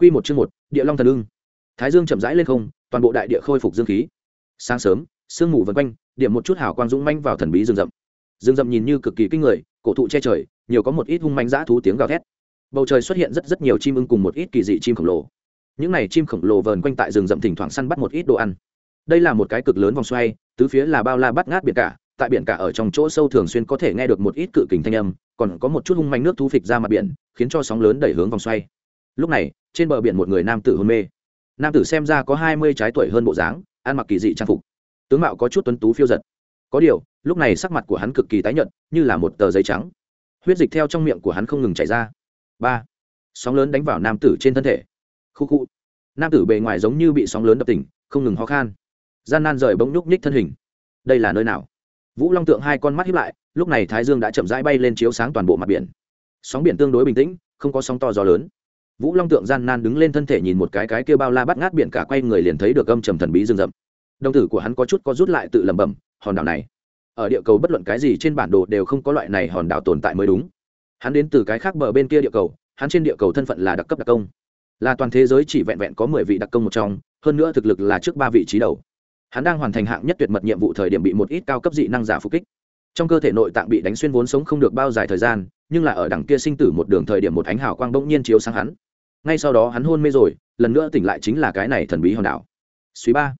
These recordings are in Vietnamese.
Quy một chương một, Địa Long thần ưng. Thái Dương chậm rãi lên không, toàn bộ đại địa khôi phục dương khí. Sáng sớm, sương mù vần quanh, điểm một chút hào quang dũng manh vào thần bí rừng rậm. Rừng rậm nhìn như cực kỳ kinh người, cổ thụ che trời, nhiều có một ít hung manh dã thú tiếng gào thét. Bầu trời xuất hiện rất rất nhiều chim ưng cùng một ít kỳ dị chim khổng lồ. Những này chim khổng lồ vờn quanh tại rừng rậm thỉnh thoảng săn bắt một ít đồ ăn. Đây là một cái cực lớn vòng xoay, tứ phía là bao la bát ngát biển cả, tại biển cả ở trong chỗ sâu thường xuyên có thể nghe được một ít cự kình thanh âm, còn có một chút hung manh nước thú phịch ra mặt biển, khiến cho sóng lớn đẩy hướng vòng xoay lúc này, trên bờ biển một người nam tử hôn mê. Nam tử xem ra có hai mươi trái tuổi hơn bộ dáng, ăn mặc kỳ dị trang phục. Tướng mạo có chút tuấn tú phiêu giật. Có điều, lúc này sắc mặt của hắn cực kỳ tái nhợt, như là một tờ giấy trắng. Huyết dịch theo trong miệng của hắn không ngừng chảy ra. Ba. Sóng lớn đánh vào nam tử trên thân thể. Khu khu. Nam tử bề ngoài giống như bị sóng lớn đập tỉnh, không ngừng ho khan. Gian nan rời bỗng nhúc nhích thân hình. Đây là nơi nào? Vũ long tượng hai con mắt hiếp lại, lúc này thái dương đã chậm rãi bay lên chiếu sáng toàn bộ mặt biển. Sóng biển tương đối bình tĩnh, không có sóng to gió lớn vũ long tượng gian nan đứng lên thân thể nhìn một cái cái kia bao la bắt ngát biển cả quay người liền thấy được âm trầm thần bí rừng rậm. Đồng tử của hắn có chút có rút lại tự lẩm bẩm, hòn đảo này, ở địa cầu bất luận cái gì trên bản đồ đều không có loại này hòn đảo tồn tại mới đúng. Hắn đến từ cái khác bờ bên kia địa cầu, hắn trên địa cầu thân phận là đặc cấp đặc công. Là toàn thế giới chỉ vẹn vẹn có mười vị đặc công một trong, hơn nữa thực lực là trước ba vị trí đầu. Hắn đang hoàn thành hạng nhất tuyệt mật nhiệm vụ thời điểm bị một ít cao cấp dị năng giả phục kích. Trong cơ thể nội tạng bị đánh xuyên vốn sống không được bao dài thời gian, nhưng là ở đằng kia sinh tử một đường thời điểm một ánh hào quang bỗng nhiên chiếu sang hắn ngay sau đó hắn hôn mê rồi, lần nữa tỉnh lại chính là cái này thần bí hòn đảo. Suy ba.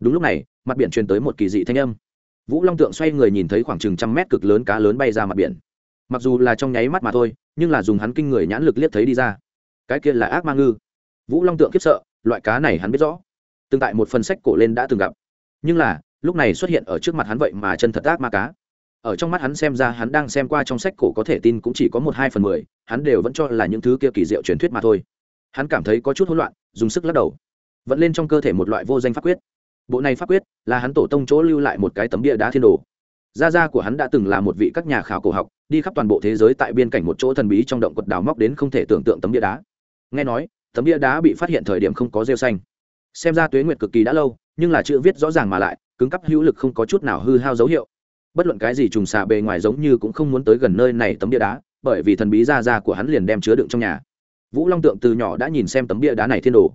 Đúng lúc này, mặt biển truyền tới một kỳ dị thanh âm. Vũ long tượng xoay người nhìn thấy khoảng chừng trăm mét cực lớn cá lớn bay ra mặt biển. Mặc dù là trong nháy mắt mà thôi, nhưng là dùng hắn kinh người nhãn lực liếc thấy đi ra. Cái kia là ác ma ngư. Vũ long tượng khiếp sợ, loại cá này hắn biết rõ. Từng tại một phần sách cổ lên đã từng gặp. Nhưng là, lúc này xuất hiện ở trước mặt hắn vậy mà chân thật ác ma cá. Ở trong mắt hắn xem ra hắn đang xem qua trong sách cổ có thể tin cũng chỉ có một hai phần mười, hắn đều vẫn cho là những thứ kia kỳ diệu truyền thuyết mà thôi hắn cảm thấy có chút hỗn loạn, dùng sức lắc đầu. Vẫn lên trong cơ thể một loại vô danh pháp quyết. Bộ này pháp quyết là hắn tổ tông chỗ lưu lại một cái tấm bia đá thiên đồ. Gia gia của hắn đã từng là một vị các nhà khảo cổ học, đi khắp toàn bộ thế giới tại biên cảnh một chỗ thần bí trong động quật đào móc đến không thể tưởng tượng tấm bia đá. Nghe nói, tấm bia đá bị phát hiện thời điểm không có rêu xanh. Xem ra tuế nguyệt cực kỳ đã lâu, nhưng là chữ viết rõ ràng mà lại, cứng cắp hữu lực không có chút nào hư hao dấu hiệu. Bất luận cái gì trùng xà bề ngoài giống như cũng không muốn tới gần nơi này tấm bia đá, bởi vì thần bí gia gia của hắn liền đem chứa đựng trong nhà vũ long tượng từ nhỏ đã nhìn xem tấm bia đá này thiên đồ.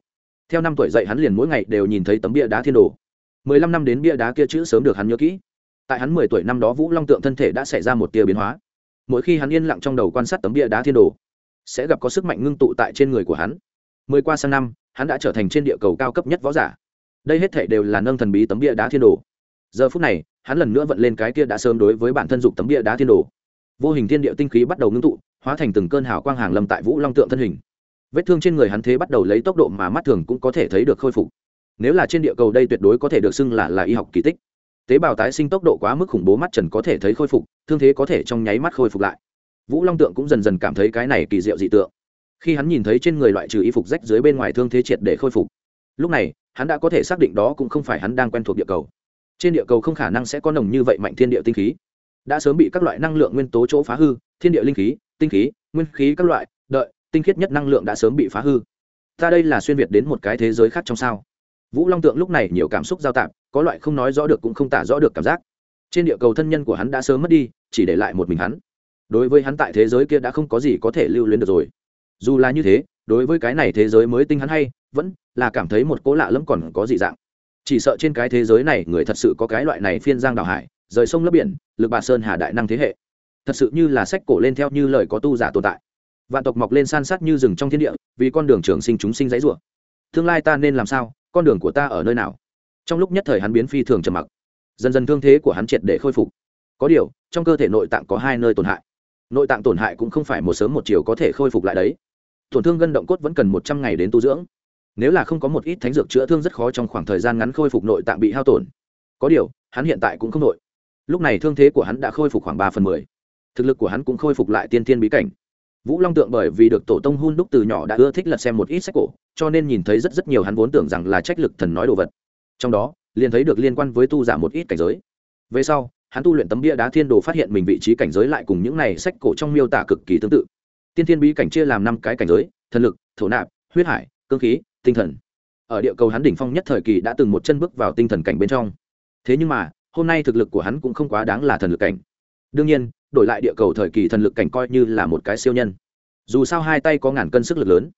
Theo năm tuổi dậy hắn liền mỗi ngày đều nhìn thấy tấm bia đá thiên đồ. Mười lăm năm đến bia đá kia chữ sớm được hắn nhớ kỹ. Tại hắn mười tuổi năm đó vũ long tượng thân thể đã xảy ra một tia biến hóa. Mỗi khi hắn yên lặng trong đầu quan sát tấm bia đá thiên đồ, sẽ gặp có sức mạnh ngưng tụ tại trên người của hắn. Mười qua sang năm, hắn đã trở thành trên địa cầu cao cấp nhất võ giả. Đây hết thể đều là nâng thần bí tấm bia đá thiên đồ. Giờ phút này, hắn lần nữa vận lên cái kia đã sớm đối với bản thân dục tấm bia đá thiên đồ. Vô hình thiên địa tinh khí bắt đầu ngưng tụ, hóa thành từng cơn hào quang hàng lâm tại vũ long tượng thân hình vết thương trên người hắn thế bắt đầu lấy tốc độ mà mắt thường cũng có thể thấy được khôi phục. Nếu là trên địa cầu đây tuyệt đối có thể được xưng là là y học kỳ tích. Tế bào tái sinh tốc độ quá mức khủng bố mắt trần có thể thấy khôi phục, thương thế có thể trong nháy mắt khôi phục lại. Vũ long tượng cũng dần dần cảm thấy cái này kỳ diệu dị tượng. Khi hắn nhìn thấy trên người loại trừ y phục rách dưới bên ngoài thương thế triệt để khôi phục, lúc này, hắn đã có thể xác định đó cũng không phải hắn đang quen thuộc địa cầu. Trên địa cầu không khả năng sẽ có nồng như vậy mạnh thiên địa tinh khí. Đã sớm bị các loại năng lượng nguyên tố chỗ phá hư, thiên địa linh khí, tinh khí, nguyên khí các loại, đợi tinh khiết nhất năng lượng đã sớm bị phá hư. Ta đây là xuyên việt đến một cái thế giới khác trong sao. Vũ long tượng lúc này nhiều cảm xúc giao tạp, có loại không nói rõ được cũng không tả rõ được cảm giác. Trên địa cầu thân nhân của hắn đã sớm mất đi, chỉ để lại một mình hắn. Đối với hắn tại thế giới kia đã không có gì có thể lưu luyến được rồi. Dù là như thế, đối với cái này thế giới mới tinh hắn hay, vẫn là cảm thấy một cố lạ lẫm còn có dị dạng. Chỉ sợ trên cái thế giới này người thật sự có cái loại này phiên giang đào hải, rời sông lấp biển, lực bà sơn hà đại năng thế hệ. Thật sự như là sách cổ lên theo như lời có tu giả tồn tại vạn tộc mọc lên san sát như rừng trong thiên địa, vì con đường trường sinh chúng sinh dãy rủa. Tương lai ta nên làm sao? Con đường của ta ở nơi nào? Trong lúc nhất thời hắn biến phi thường trầm mặc. Dần dần thương thế của hắn triệt để khôi phục. Có điều, trong cơ thể nội tạng có hai nơi tổn hại. Nội tạng tổn hại cũng không phải một sớm một chiều có thể khôi phục lại đấy. Tổn thương gân động cốt vẫn cần một trăm ngày đến tu dưỡng. Nếu là không có một ít thánh dược chữa thương rất khó trong khoảng thời gian ngắn khôi phục nội tạng bị hao tổn. Có điều, hắn hiện tại cũng không nội. Lúc này thương thế của hắn đã khôi phục khoảng ba phần mười. Thực lực của hắn cũng khôi phục lại tiên tiên bí cảnh vũ long tượng bởi vì được tổ tông hun đúc từ nhỏ đã ưa thích lật xem một ít sách cổ, cho nên nhìn thấy rất rất nhiều hắn vốn tưởng rằng là trách lực thần nói đồ vật. Trong đó, liền thấy được liên quan với tu giả một ít cảnh giới. Về sau, hắn tu luyện tấm bia đá thiên đồ phát hiện mình vị trí cảnh giới lại cùng những này sách cổ trong miêu tả cực kỳ tương tự. Tiên thiên bí cảnh chia làm năm cái cảnh giới, thần lực, thổ nạp, huyết hải cơ khí, tinh thần. Ở địa cầu hắn đỉnh phong nhất thời kỳ đã từng một chân bước vào tinh thần cảnh bên trong. Thế nhưng mà, hôm nay thực lực của hắn cũng không quá đáng là thần lực cảnh. Đương nhiên đổi lại địa cầu thời kỳ thần lực cảnh coi như là một cái siêu nhân. Dù sao hai tay có ngàn cân sức lực lớn.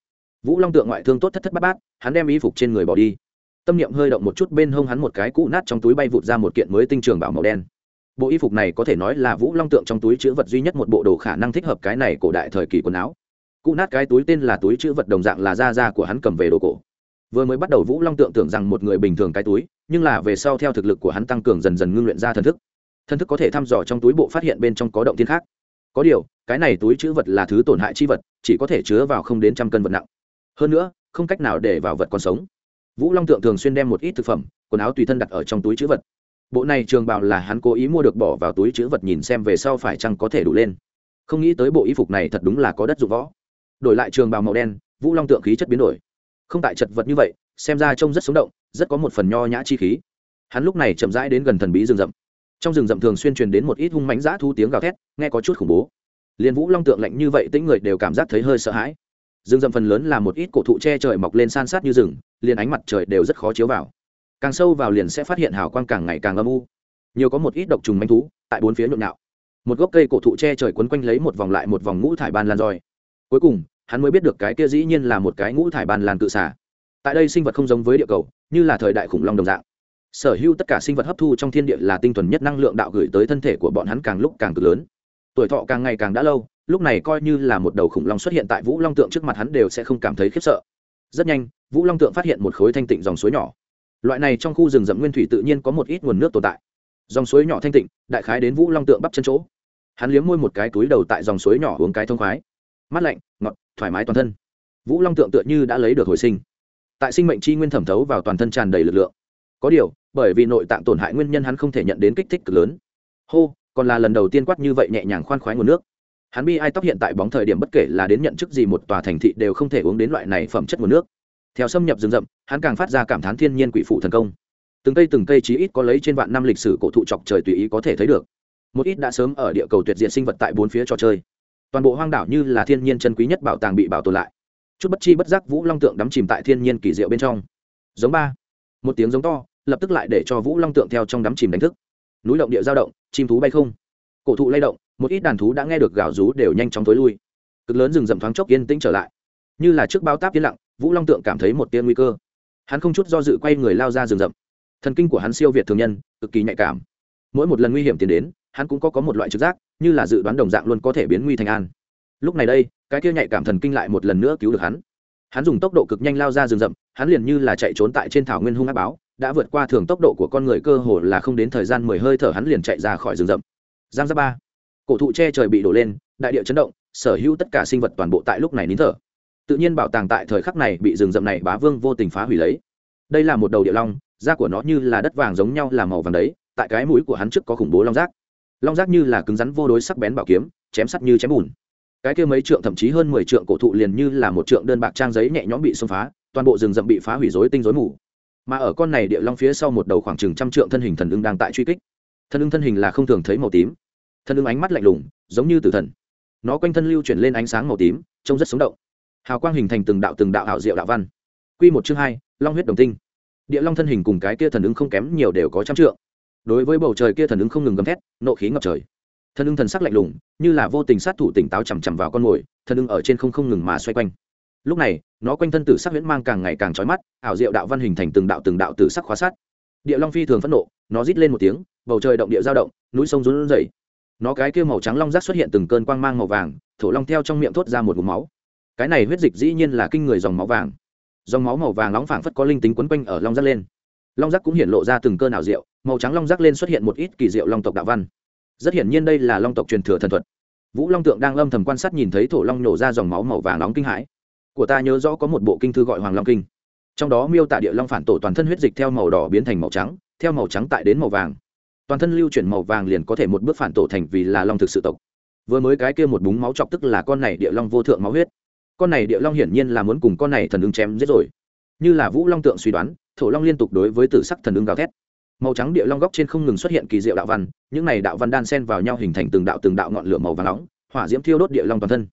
Vũ long tượng ngoại thương tốt thất thất bát bát, hắn đem y phục trên người bỏ đi. Tâm niệm hơi động một chút bên hông hắn một cái cũ nát trong túi bay vụt ra một kiện mới tinh trường bảo màu đen. Bộ y phục này có thể nói là vũ long tượng trong túi chữ vật duy nhất một bộ đồ khả năng thích hợp cái này cổ đại thời kỳ quần áo. Cụ nát cái túi tên là túi chữ vật đồng dạng là da da của hắn cầm về đồ cổ. Vừa mới bắt đầu vũ long tượng tưởng rằng một người bình thường cái túi, nhưng là về sau theo thực lực của hắn tăng cường dần dần ngưng luyện ra thần thức thần thức có thể thăm dò trong túi bộ phát hiện bên trong có động thiên khác. Có điều, cái này túi chữ vật là thứ tổn hại chi vật, chỉ có thể chứa vào không đến trăm cân vật nặng. Hơn nữa, không cách nào để vào vật còn sống. Vũ long tượng thường xuyên đem một ít thực phẩm, quần áo tùy thân đặt ở trong túi chữ vật. Bộ này trường bảo là hắn cố ý mua được bỏ vào túi chữ vật nhìn xem về sau phải chăng có thể đủ lên. Không nghĩ tới bộ y phục này thật đúng là có đất dụng võ. Đổi lại trường bào màu đen, vũ long tượng khí chất biến đổi. Không tại chật vật như vậy, xem ra trông rất sống động, rất có một phần nho nhã chi khí. Hắn lúc này chậm rãi đến gần thần bí rừng rậm trong rừng rậm thường xuyên truyền đến một ít hung mánh dã thu tiếng gào thét, nghe có chút khủng bố. Liền vũ long tượng lạnh như vậy tĩnh người đều cảm giác thấy hơi sợ hãi. Rừng rậm phần lớn là một ít cổ thụ che trời mọc lên san sát như rừng, liền ánh mặt trời đều rất khó chiếu vào. Càng sâu vào liền sẽ phát hiện hào quang càng ngày càng âm u. Nhiều có một ít độc trùng manh thú, tại bốn phía nhộn nhạo. Một gốc cây cổ thụ che trời quấn quanh lấy một vòng lại một vòng ngũ thải ban lan roi cuối cùng, hắn mới biết được cái kia dĩ nhiên là một cái ngũ thải ban lan cự xả tại đây sinh vật không giống với địa cầu, như là thời đại khủng long đồng dạng sở hữu tất cả sinh vật hấp thu trong thiên địa là tinh thuần nhất năng lượng đạo gửi tới thân thể của bọn hắn càng lúc càng cực lớn. Tuổi thọ càng ngày càng đã lâu, lúc này coi như là một đầu khủng long xuất hiện tại vũ long tượng trước mặt hắn đều sẽ không cảm thấy khiếp sợ. Rất nhanh, vũ long tượng phát hiện một khối thanh tịnh dòng suối nhỏ. Loại này trong khu rừng rậm nguyên thủy tự nhiên có một ít nguồn nước tồn tại. Dòng suối nhỏ thanh tịnh, đại khái đến vũ long tượng bắp chân chỗ. Hắn liếm môi một cái túi đầu tại dòng suối nhỏ uống cái thông khoái. Mát lạnh, ngọt, thoải mái toàn thân. Vũ long tượng tựa như đã lấy được hồi sinh. Tại sinh mệnh chi nguyên thẩm thấu vào toàn thân tràn đầy lực lượng có điều, bởi vì nội tạng tổn hại nguyên nhân hắn không thể nhận đến kích thích cực lớn. Hô, còn là lần đầu tiên quát như vậy nhẹ nhàng khoan khoái nguồn nước. Hắn bi ai tóc hiện tại bóng thời điểm bất kể là đến nhận chức gì một tòa thành thị đều không thể uống đến loại này phẩm chất nguồn nước. Theo xâm nhập rừng rậm, hắn càng phát ra cảm thán thiên nhiên quỷ phụ thần công. Từng cây từng cây chí ít có lấy trên vạn năm lịch sử cổ thụ chọc trời tùy ý có thể thấy được. Một ít đã sớm ở địa cầu tuyệt diện sinh vật tại bốn phía trò chơi. Toàn bộ hoang đảo như là thiên nhiên chân quý nhất bảo tàng bị bảo tồn lại. Chút bất chi bất giác vũ long tượng đắm chìm tại thiên nhiên kỳ diệu bên trong. Giống ba. Một tiếng giống to lập tức lại để cho vũ long tượng theo trong đám chìm đánh thức. Núi động địa giao động, chim thú bay không. Cổ thụ lay động, một ít đàn thú đã nghe được gào rú đều nhanh chóng tối lui. Cực lớn rừng rậm thoáng chốc yên tĩnh trở lại. Như là trước bao táp yên lặng, vũ long tượng cảm thấy một tia nguy cơ. Hắn không chút do dự quay người lao ra rừng rậm. Thần kinh của hắn siêu việt thường nhân, cực kỳ nhạy cảm. Mỗi một lần nguy hiểm tiến đến, hắn cũng có có một loại trực giác, như là dự đoán đồng dạng luôn có thể biến nguy thành an. Lúc này đây, cái kia nhạy cảm thần kinh lại một lần nữa cứu được hắn. Hắn dùng tốc độ cực nhanh lao ra rừng rậm, hắn liền như là chạy trốn tại trên thảo nguyên hung ác báo đã vượt qua thường tốc độ của con người cơ hồ là không đến thời gian mười hơi thở hắn liền chạy ra khỏi rừng rậm. Giang ra ba. Cổ thụ che trời bị đổ lên đại địa chấn động sở hữu tất cả sinh vật toàn bộ tại lúc này nín thở. Tự nhiên bảo tàng tại thời khắc này bị rừng rậm này bá vương vô tình phá hủy lấy. Đây là một đầu địa long da của nó như là đất vàng giống nhau là màu vàng đấy tại cái mũi của hắn trước có khủng bố long rác, long rác như là cứng rắn vô đối sắc bén bảo kiếm chém sắt như chém bùn. Cái kia mấy trượng thậm chí hơn mười trượng cổ thụ liền như là một trượng đơn bạc trang giấy nhẹ nhõm bị xông phá toàn bộ rừng rậm bị phá hủy rối tinh rối mù mà ở con này địa long phía sau một đầu khoảng chừng trăm trượng thân hình thần ưng đang tại truy kích. Thân ưng thân hình là không thường thấy màu tím. Thân ưng ánh mắt lạnh lùng, giống như tử thần. Nó quanh thân lưu chuyển lên ánh sáng màu tím, trông rất sống động. Hào quang hình thành từng đạo từng đạo hảo diệu đạo văn. Q một chương hai, long huyết đồng tinh. Địa long thân hình cùng cái kia thần ứng không kém nhiều đều có trăm trượng. Đối với bầu trời kia thần ứng không ngừng gầm thét, nộ khí ngập trời. Thần ưng thần sắc lạnh lùng, như là vô tình sát thủ tỉnh táo chằm chằm vào con mồi, thần ưng ở trên không không ngừng mà xoay quanh lúc này, nó quanh thân tử sắc huyễn mang càng ngày càng trói mắt, ảo diệu đạo văn hình thành từng đạo từng đạo tử sắc khóa sát địa long phi thường phẫn nộ, nó rít lên một tiếng, bầu trời động địa giao động, núi sông rún rẩy. Nó cái kia màu trắng long rác xuất hiện từng cơn quang mang màu vàng, thổ long theo trong miệng thốt ra một vùng máu. Cái này huyết dịch dĩ nhiên là kinh người dòng máu vàng. Dòng máu màu vàng nóng phảng phất có linh tính quấn quanh ở long rác lên. Long rác cũng hiện lộ ra từng cơn ảo diệu, màu trắng long rác lên xuất hiện một ít kỳ diệu long tộc đạo văn. Rất hiển nhiên đây là long tộc truyền thừa thần thuật. Vũ long tượng đang âm thầm quan sát nhìn thấy thổ long nổ ra dòng máu màu vàng nóng kinh hãi của ta nhớ rõ có một bộ kinh thư gọi hoàng long kinh. Trong đó miêu tả địa long phản tổ toàn thân huyết dịch theo màu đỏ biến thành màu trắng, theo màu trắng tại đến màu vàng. Toàn thân lưu chuyển màu vàng liền có thể một bước phản tổ thành vì là long thực sự tộc. Vừa mới cái kia một búng máu chọc tức là con này địa long vô thượng máu huyết. Con này địa long hiển nhiên là muốn cùng con này thần ứng chém giết rồi. Như là vũ long tượng suy đoán, thổ long liên tục đối với tử sắc thần ứng gào thét. Màu trắng địa long góc trên không ngừng xuất hiện kỳ diệu đạo văn, những này đạo văn đan sen vào nhau hình thành từng đạo từng đạo ngọn lửa màu vàng nóng, hỏa diễm thiêu đốt địa long toàn thân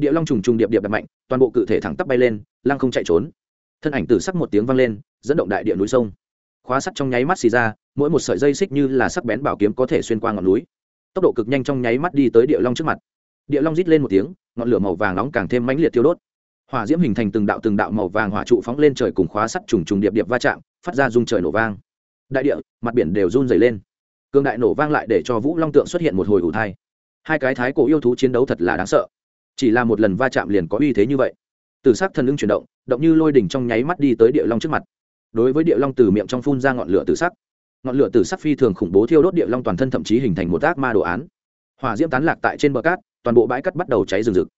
địa long trùng trùng điệp điệp đập mạnh, toàn bộ cự thể thẳng tắp bay lên, lăng không chạy trốn. Thân ảnh tử sắc một tiếng vang lên, dẫn động đại địa núi sông. Khóa sắt trong nháy mắt xì ra, mỗi một sợi dây xích như là sắc bén bảo kiếm có thể xuyên qua ngọn núi. Tốc độ cực nhanh trong nháy mắt đi tới địa long trước mặt. Địa long rít lên một tiếng, ngọn lửa màu vàng nóng càng thêm mãnh liệt thiêu đốt. Hỏa diễm hình thành từng đạo từng đạo màu vàng hỏa trụ phóng lên trời cùng khóa sắt trùng trùng điệp điệp va chạm, phát ra rung trời nổ vang. Đại địa, mặt biển đều run dày lên. Cương đại nổ vang lại để cho vũ long tượng xuất hiện một hồi ủ thai. Hai cái thái cổ yêu thú chiến đấu thật là đáng sợ chỉ là một lần va chạm liền có uy thế như vậy. Từ s ắ c thần ưng chuyển động động như lôi đỉnh trong nháy mắt đi tới địa long trước mặt. Đối với địa long từ miệng trong phun ra ngọn lửa từ sắc, ngọn lửa từ sắc phi thường khủng bố thiêu đốt địa long toàn thân thậm chí hình thành một ác ma đồ án. Hỏa diễm tán lạc tại trên bờ cát, toàn bộ bãi cát bắt đầu cháy rừng rực.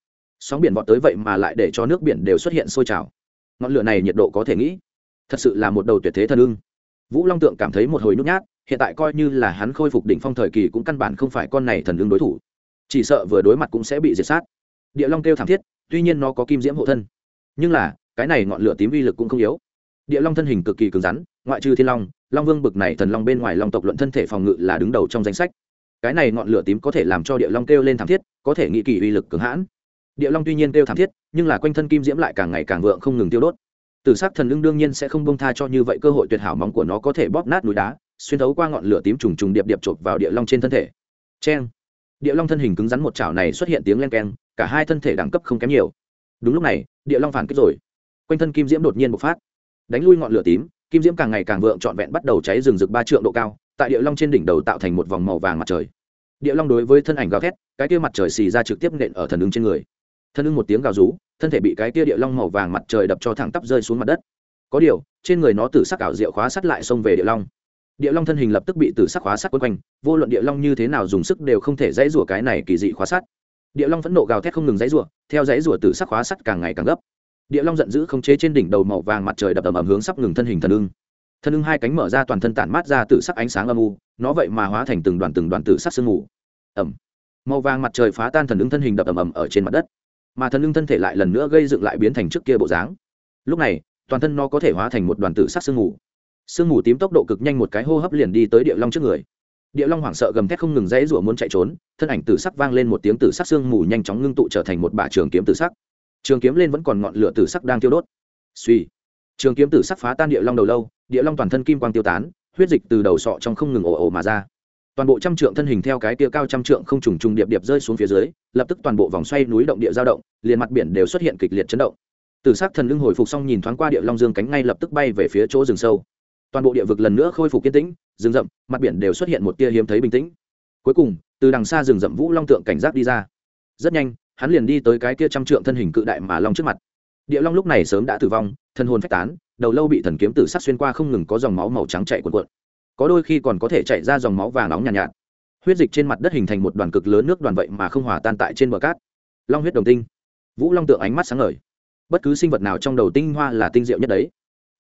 Sóng biển vọt tới vậy mà lại để cho nước biển đều xuất hiện sôi trào. Ngọn lửa này nhiệt độ có thể nghĩ, thật sự là một đầu tuyệt thế thần ưng vũ long tượng cảm thấy một hồi nhút nhát, hiện tại coi như là hắn khôi phục đỉnh phong thời kỳ cũng căn bản không phải con này thần ưng đối thủ. Chỉ sợ vừa đối mặt cũng sẽ bị diệt sát địa long kêu thảm thiết, tuy nhiên nó có kim diễm hộ thân. Nhưng là, cái này ngọn lửa tím vi lực cũng không yếu. Địa long thân hình cực kỳ cứng rắn, ngoại trừ thiên long long vương bực này thần long bên ngoài long tộc luận thân thể phòng ngự là đứng đầu trong danh sách. Cái này ngọn lửa tím có thể làm cho địa long kêu lên thảm thiết, có thể nghĩ kỳ uy lực cường hãn. Địa long tuy nhiên kêu thảm thiết, nhưng là quanh thân kim diễm lại càng ngày càng vượng không ngừng tiêu đốt. Từ s ắ c thần lưng đương nhiên sẽ không bông tha cho như vậy cơ hội tuyệt hảo móng của nó có thể bóp nát núi đá, xuyên thấu qua ngọn lửa tím trùng trùng điệp điệp chộp vào địa long trên thân thể. C h e n địa long thân hình cứng rắn một chảo này xuất hiện tiếng len keng cả hai thân thể đẳng cấp không kém nhiều. Đúng lúc này, địa long phản kích rồi. Quanh thân kim diễm đột nhiên bộc phát. Đánh lui ngọn lửa tím, kim diễm càng ngày càng vượng trọn vẹn bắt đầu cháy rừng rực ba trượng độ cao, tại địa long trên đỉnh đầu tạo thành một vòng màu vàng mặt trời. Địa long đối với thân ảnh gào thét, cái kia mặt trời xì ra trực tiếp nện ở thần ứng trên người. Thân ứng một tiếng gào rú, thân thể bị cái kia địa long màu vàng mặt trời đập cho thẳng tắp rơi xuống mặt đất. Có điều, trên người nó tử sắc ảo diệu khóa sắt lại xông về địa long. Địa long thân hình lập tức bị tử sắc khóa sắt quấn quanh, vô luận địa long như thế nào dùng sức đều không thể dãy rủa cái này kỳ dị khóa sắt địa long phẫn nộ gào thét không ngừng dãy rủa, theo dãy rủa tử sắc khóa sắt càng ngày càng gấp. Địa long giận dữ không chế trên đỉnh đầu màu vàng mặt trời đập ầm ầm hướng sắp ngừng thân hình thần ưng. Thân ưng hai cánh mở ra toàn thân tản mát ra tự sắc ánh sáng âm u, nó vậy mà hóa thành từng đoàn từng đoàn tự sắc sương mù. Ẩm màu vàng mặt trời phá tan thần ưng thân hình đập ầm ầm ở trên mặt đất. Mà thần ưng thân thể lại lần nữa gây dựng lại biến thành trước kia bộ dáng. Lúc này, toàn thân nó có thể hóa thành một đoàn tự sắc sương mù. Sương mù tím tốc độ cực nhanh một cái hô hấp liền đi tới địa long trước người địa long hoảng sợ gầm thét không ngừng dãy rủa muốn chạy trốn, thân ảnh tử sắc vang lên một tiếng tử sắc sương mù nhanh chóng ngưng tụ trở thành một bả trường kiếm tử sắc. Trường kiếm lên vẫn còn ngọn lửa tử sắc đang tiêu đốt. Suy trường kiếm tử sắc phá tan địa long đầu lâu, địa long toàn thân kim quang tiêu tán, huyết dịch từ đầu sọ trong không ngừng ồ ồ mà ra. Toàn bộ trăm trượng thân hình theo cái tia cao trăm trượng không trùng trùng điệp điệp rơi xuống phía dưới, lập tức toàn bộ vòng xoay núi động địa giao động, liền mặt biển đều xuất hiện kịch liệt chấn động. Tử sắc thần lưng hồi phục xong nhìn thoáng qua địa long dương cánh ngay lập tức bay về phía chỗ rừng sâu toàn bộ địa vực lần nữa khôi phục yên tĩnh rừng rậm mặt biển đều xuất hiện một tia hiếm thấy bình tĩnh. Cuối cùng từ đằng xa rừng rậm vũ long tượng cảnh giác đi ra. Rất nhanh hắn liền đi tới cái kia trăm trượng thân hình cự đại mà long trước mặt. Địa long lúc này sớm đã tử vong thân hồn phách tán đầu lâu bị thần kiếm tử sát xuyên qua không ngừng có dòng máu màu trắng chạy cuộn cuộn. Có đôi khi còn có thể chạy ra dòng máu vàng nóng nhàn nhạt, nhạt. Huyết dịch trên mặt đất hình thành một đoàn cực lớn nước đoàn vậy mà không hòa tan tại trên bờ cát. Long huyết đồng tinh. Vũ long tượng ánh mắt sáng ngời. Bất cứ sinh vật nào trong đầu tinh hoa là tinh diệu nhất đấy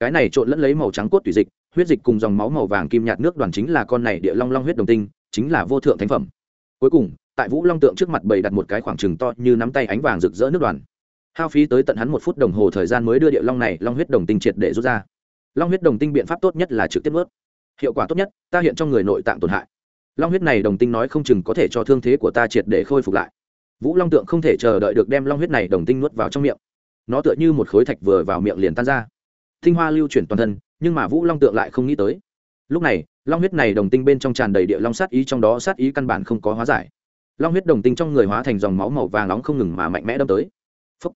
cái này trộn lẫn lấy màu trắng cốt tủy dịch, huyết dịch cùng dòng máu màu vàng kim nhạt nước đoàn chính là con này địa long long huyết đồng tinh, chính là vô thượng thánh phẩm. Cuối cùng, tại vũ long tượng trước mặt bày đặt một cái khoảng trừng to như nắm tay ánh vàng rực rỡ nước đoàn. Hao phí tới tận hắn một phút đồng hồ thời gian mới đưa địa long này long huyết đồng tinh triệt để rút ra. Long huyết đồng tinh biện pháp tốt nhất là trực tiếp ướt hiệu quả tốt nhất, ta hiện trong người nội tạng tổn hại. Long huyết này đồng tinh nói không chừng có thể cho thương thế của ta triệt để khôi phục lại. Vũ long tượng không thể chờ đợi được đem long huyết này đồng tinh nuốt vào trong miệng. Nó tựa như một khối thạch vừa vào miệng liền tan ra tinh hoa lưu chuyển toàn thân, nhưng mà vũ long tượng lại không nghĩ tới. Lúc này, long huyết này đồng tinh bên trong tràn đầy địa long sát ý, trong đó sát ý căn bản không có hóa giải. Long huyết đồng tinh trong người hóa thành dòng máu màu vàng nóng không ngừng mà mạnh mẽ đâm tới. Phúc.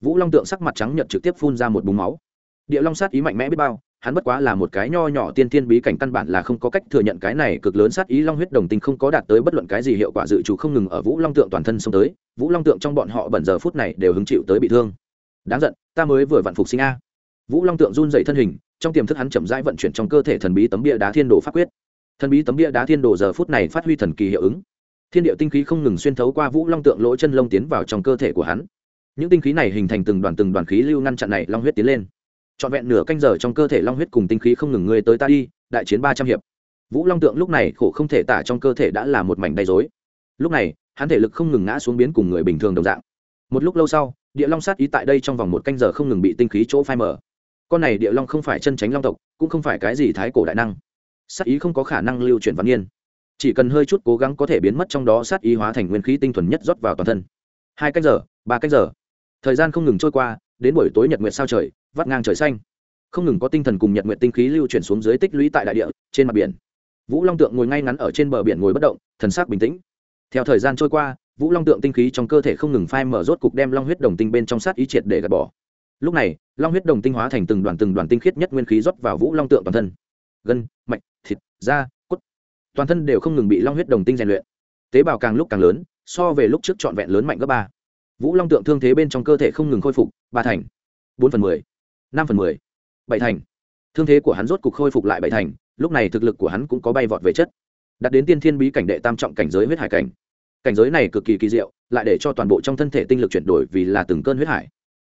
vũ long tượng sắc mặt trắng nhợt trực tiếp phun ra một búng máu. Địa long sát ý mạnh mẽ biết bao, hắn bất quá là một cái nho nhỏ tiên tiên bí cảnh căn bản là không có cách thừa nhận cái này cực lớn sát ý long huyết đồng tinh không có đạt tới bất luận cái gì hiệu quả dự trù không ngừng ở vũ long tượng toàn thân xông tới. Vũ long tượng trong bọn họ bẩn giờ phút này đều hứng chịu tới bị thương. Đáng giận, ta mới vừa vặn phục sinh a vũ long tượng run dậy thân hình, trong tiềm thức hắn chậm rãi vận chuyển trong cơ thể thần bí tấm bia đá thiên đồ pháp quyết. Thần bí tấm bia đá thiên đồ giờ phút này phát huy thần kỳ hiệu ứng. Thiên địa tinh khí không ngừng xuyên thấu qua vũ long tượng lỗ chân lông tiến vào trong cơ thể của hắn. Những tinh khí này hình thành từng đoàn từng đoàn khí lưu ngăn chặn này long huyết tiến lên. Trọn vẹn nửa canh giờ trong cơ thể long huyết cùng tinh khí không ngừng người tới ta đi, đại chiến ba trăm hiệp. Vũ long tượng lúc này khổ không thể tả trong cơ thể đã là một mảnh đầy dối lúc này, hắn thể lực không ngừng ngã xuống biến cùng người bình thường đồng dạng. Một lúc lâu sau, địa long sát ý tại đây trong vòng một canh giờ không ngừng bị tinh khí chỗ phai mở con này địa long không phải chân tránh long tộc, cũng không phải cái gì thái cổ đại năng. Sát ý không có khả năng lưu chuyển văn niên. Chỉ cần hơi chút cố gắng có thể biến mất trong đó, sát ý hóa thành nguyên khí tinh thuần nhất rót vào toàn thân. Hai cách giờ, ba cách giờ. Thời gian không ngừng trôi qua, đến buổi tối nhật nguyệt sao trời, vắt ngang trời xanh. Không ngừng có tinh thần cùng nhật nguyệt tinh khí lưu chuyển xuống dưới tích lũy tại đại địa, trên mặt biển. Vũ long tượng ngồi ngay ngắn ở trên bờ biển ngồi bất động, thần sắc bình tĩnh. Theo thời gian trôi qua, vũ long tượng tinh khí trong cơ thể không ngừng phai mở rốt cục đem long huyết đồng tinh bên trong sát ý triệt để gạt bỏ lúc này, long huyết đồng tinh hóa thành từng đoàn từng đoàn tinh khiết nhất nguyên khí rót vào vũ long tượng toàn thân. Gân, mạch, thịt, da, cốt. Toàn thân đều không ngừng bị long huyết đồng tinh rèn luyện. Tế bào càng lúc càng lớn, so về lúc trước trọn vẹn lớn mạnh gấp ba. Vũ long tượng thương thế bên trong cơ thể không ngừng khôi phục, ba thành, bốn phần mười, năm phần mười, bảy thành. Thương thế của hắn rốt cục khôi phục lại bảy thành, lúc này thực lực của hắn cũng có bay vọt về chất. Đặt đến tiên thiên bí cảnh đệ tam trọng cảnh giới huyết hải cảnh. Cảnh giới này cực kỳ kỳ diệu, lại để cho toàn bộ trong thân thể tinh lực chuyển đổi vì là từng cơn huyết hải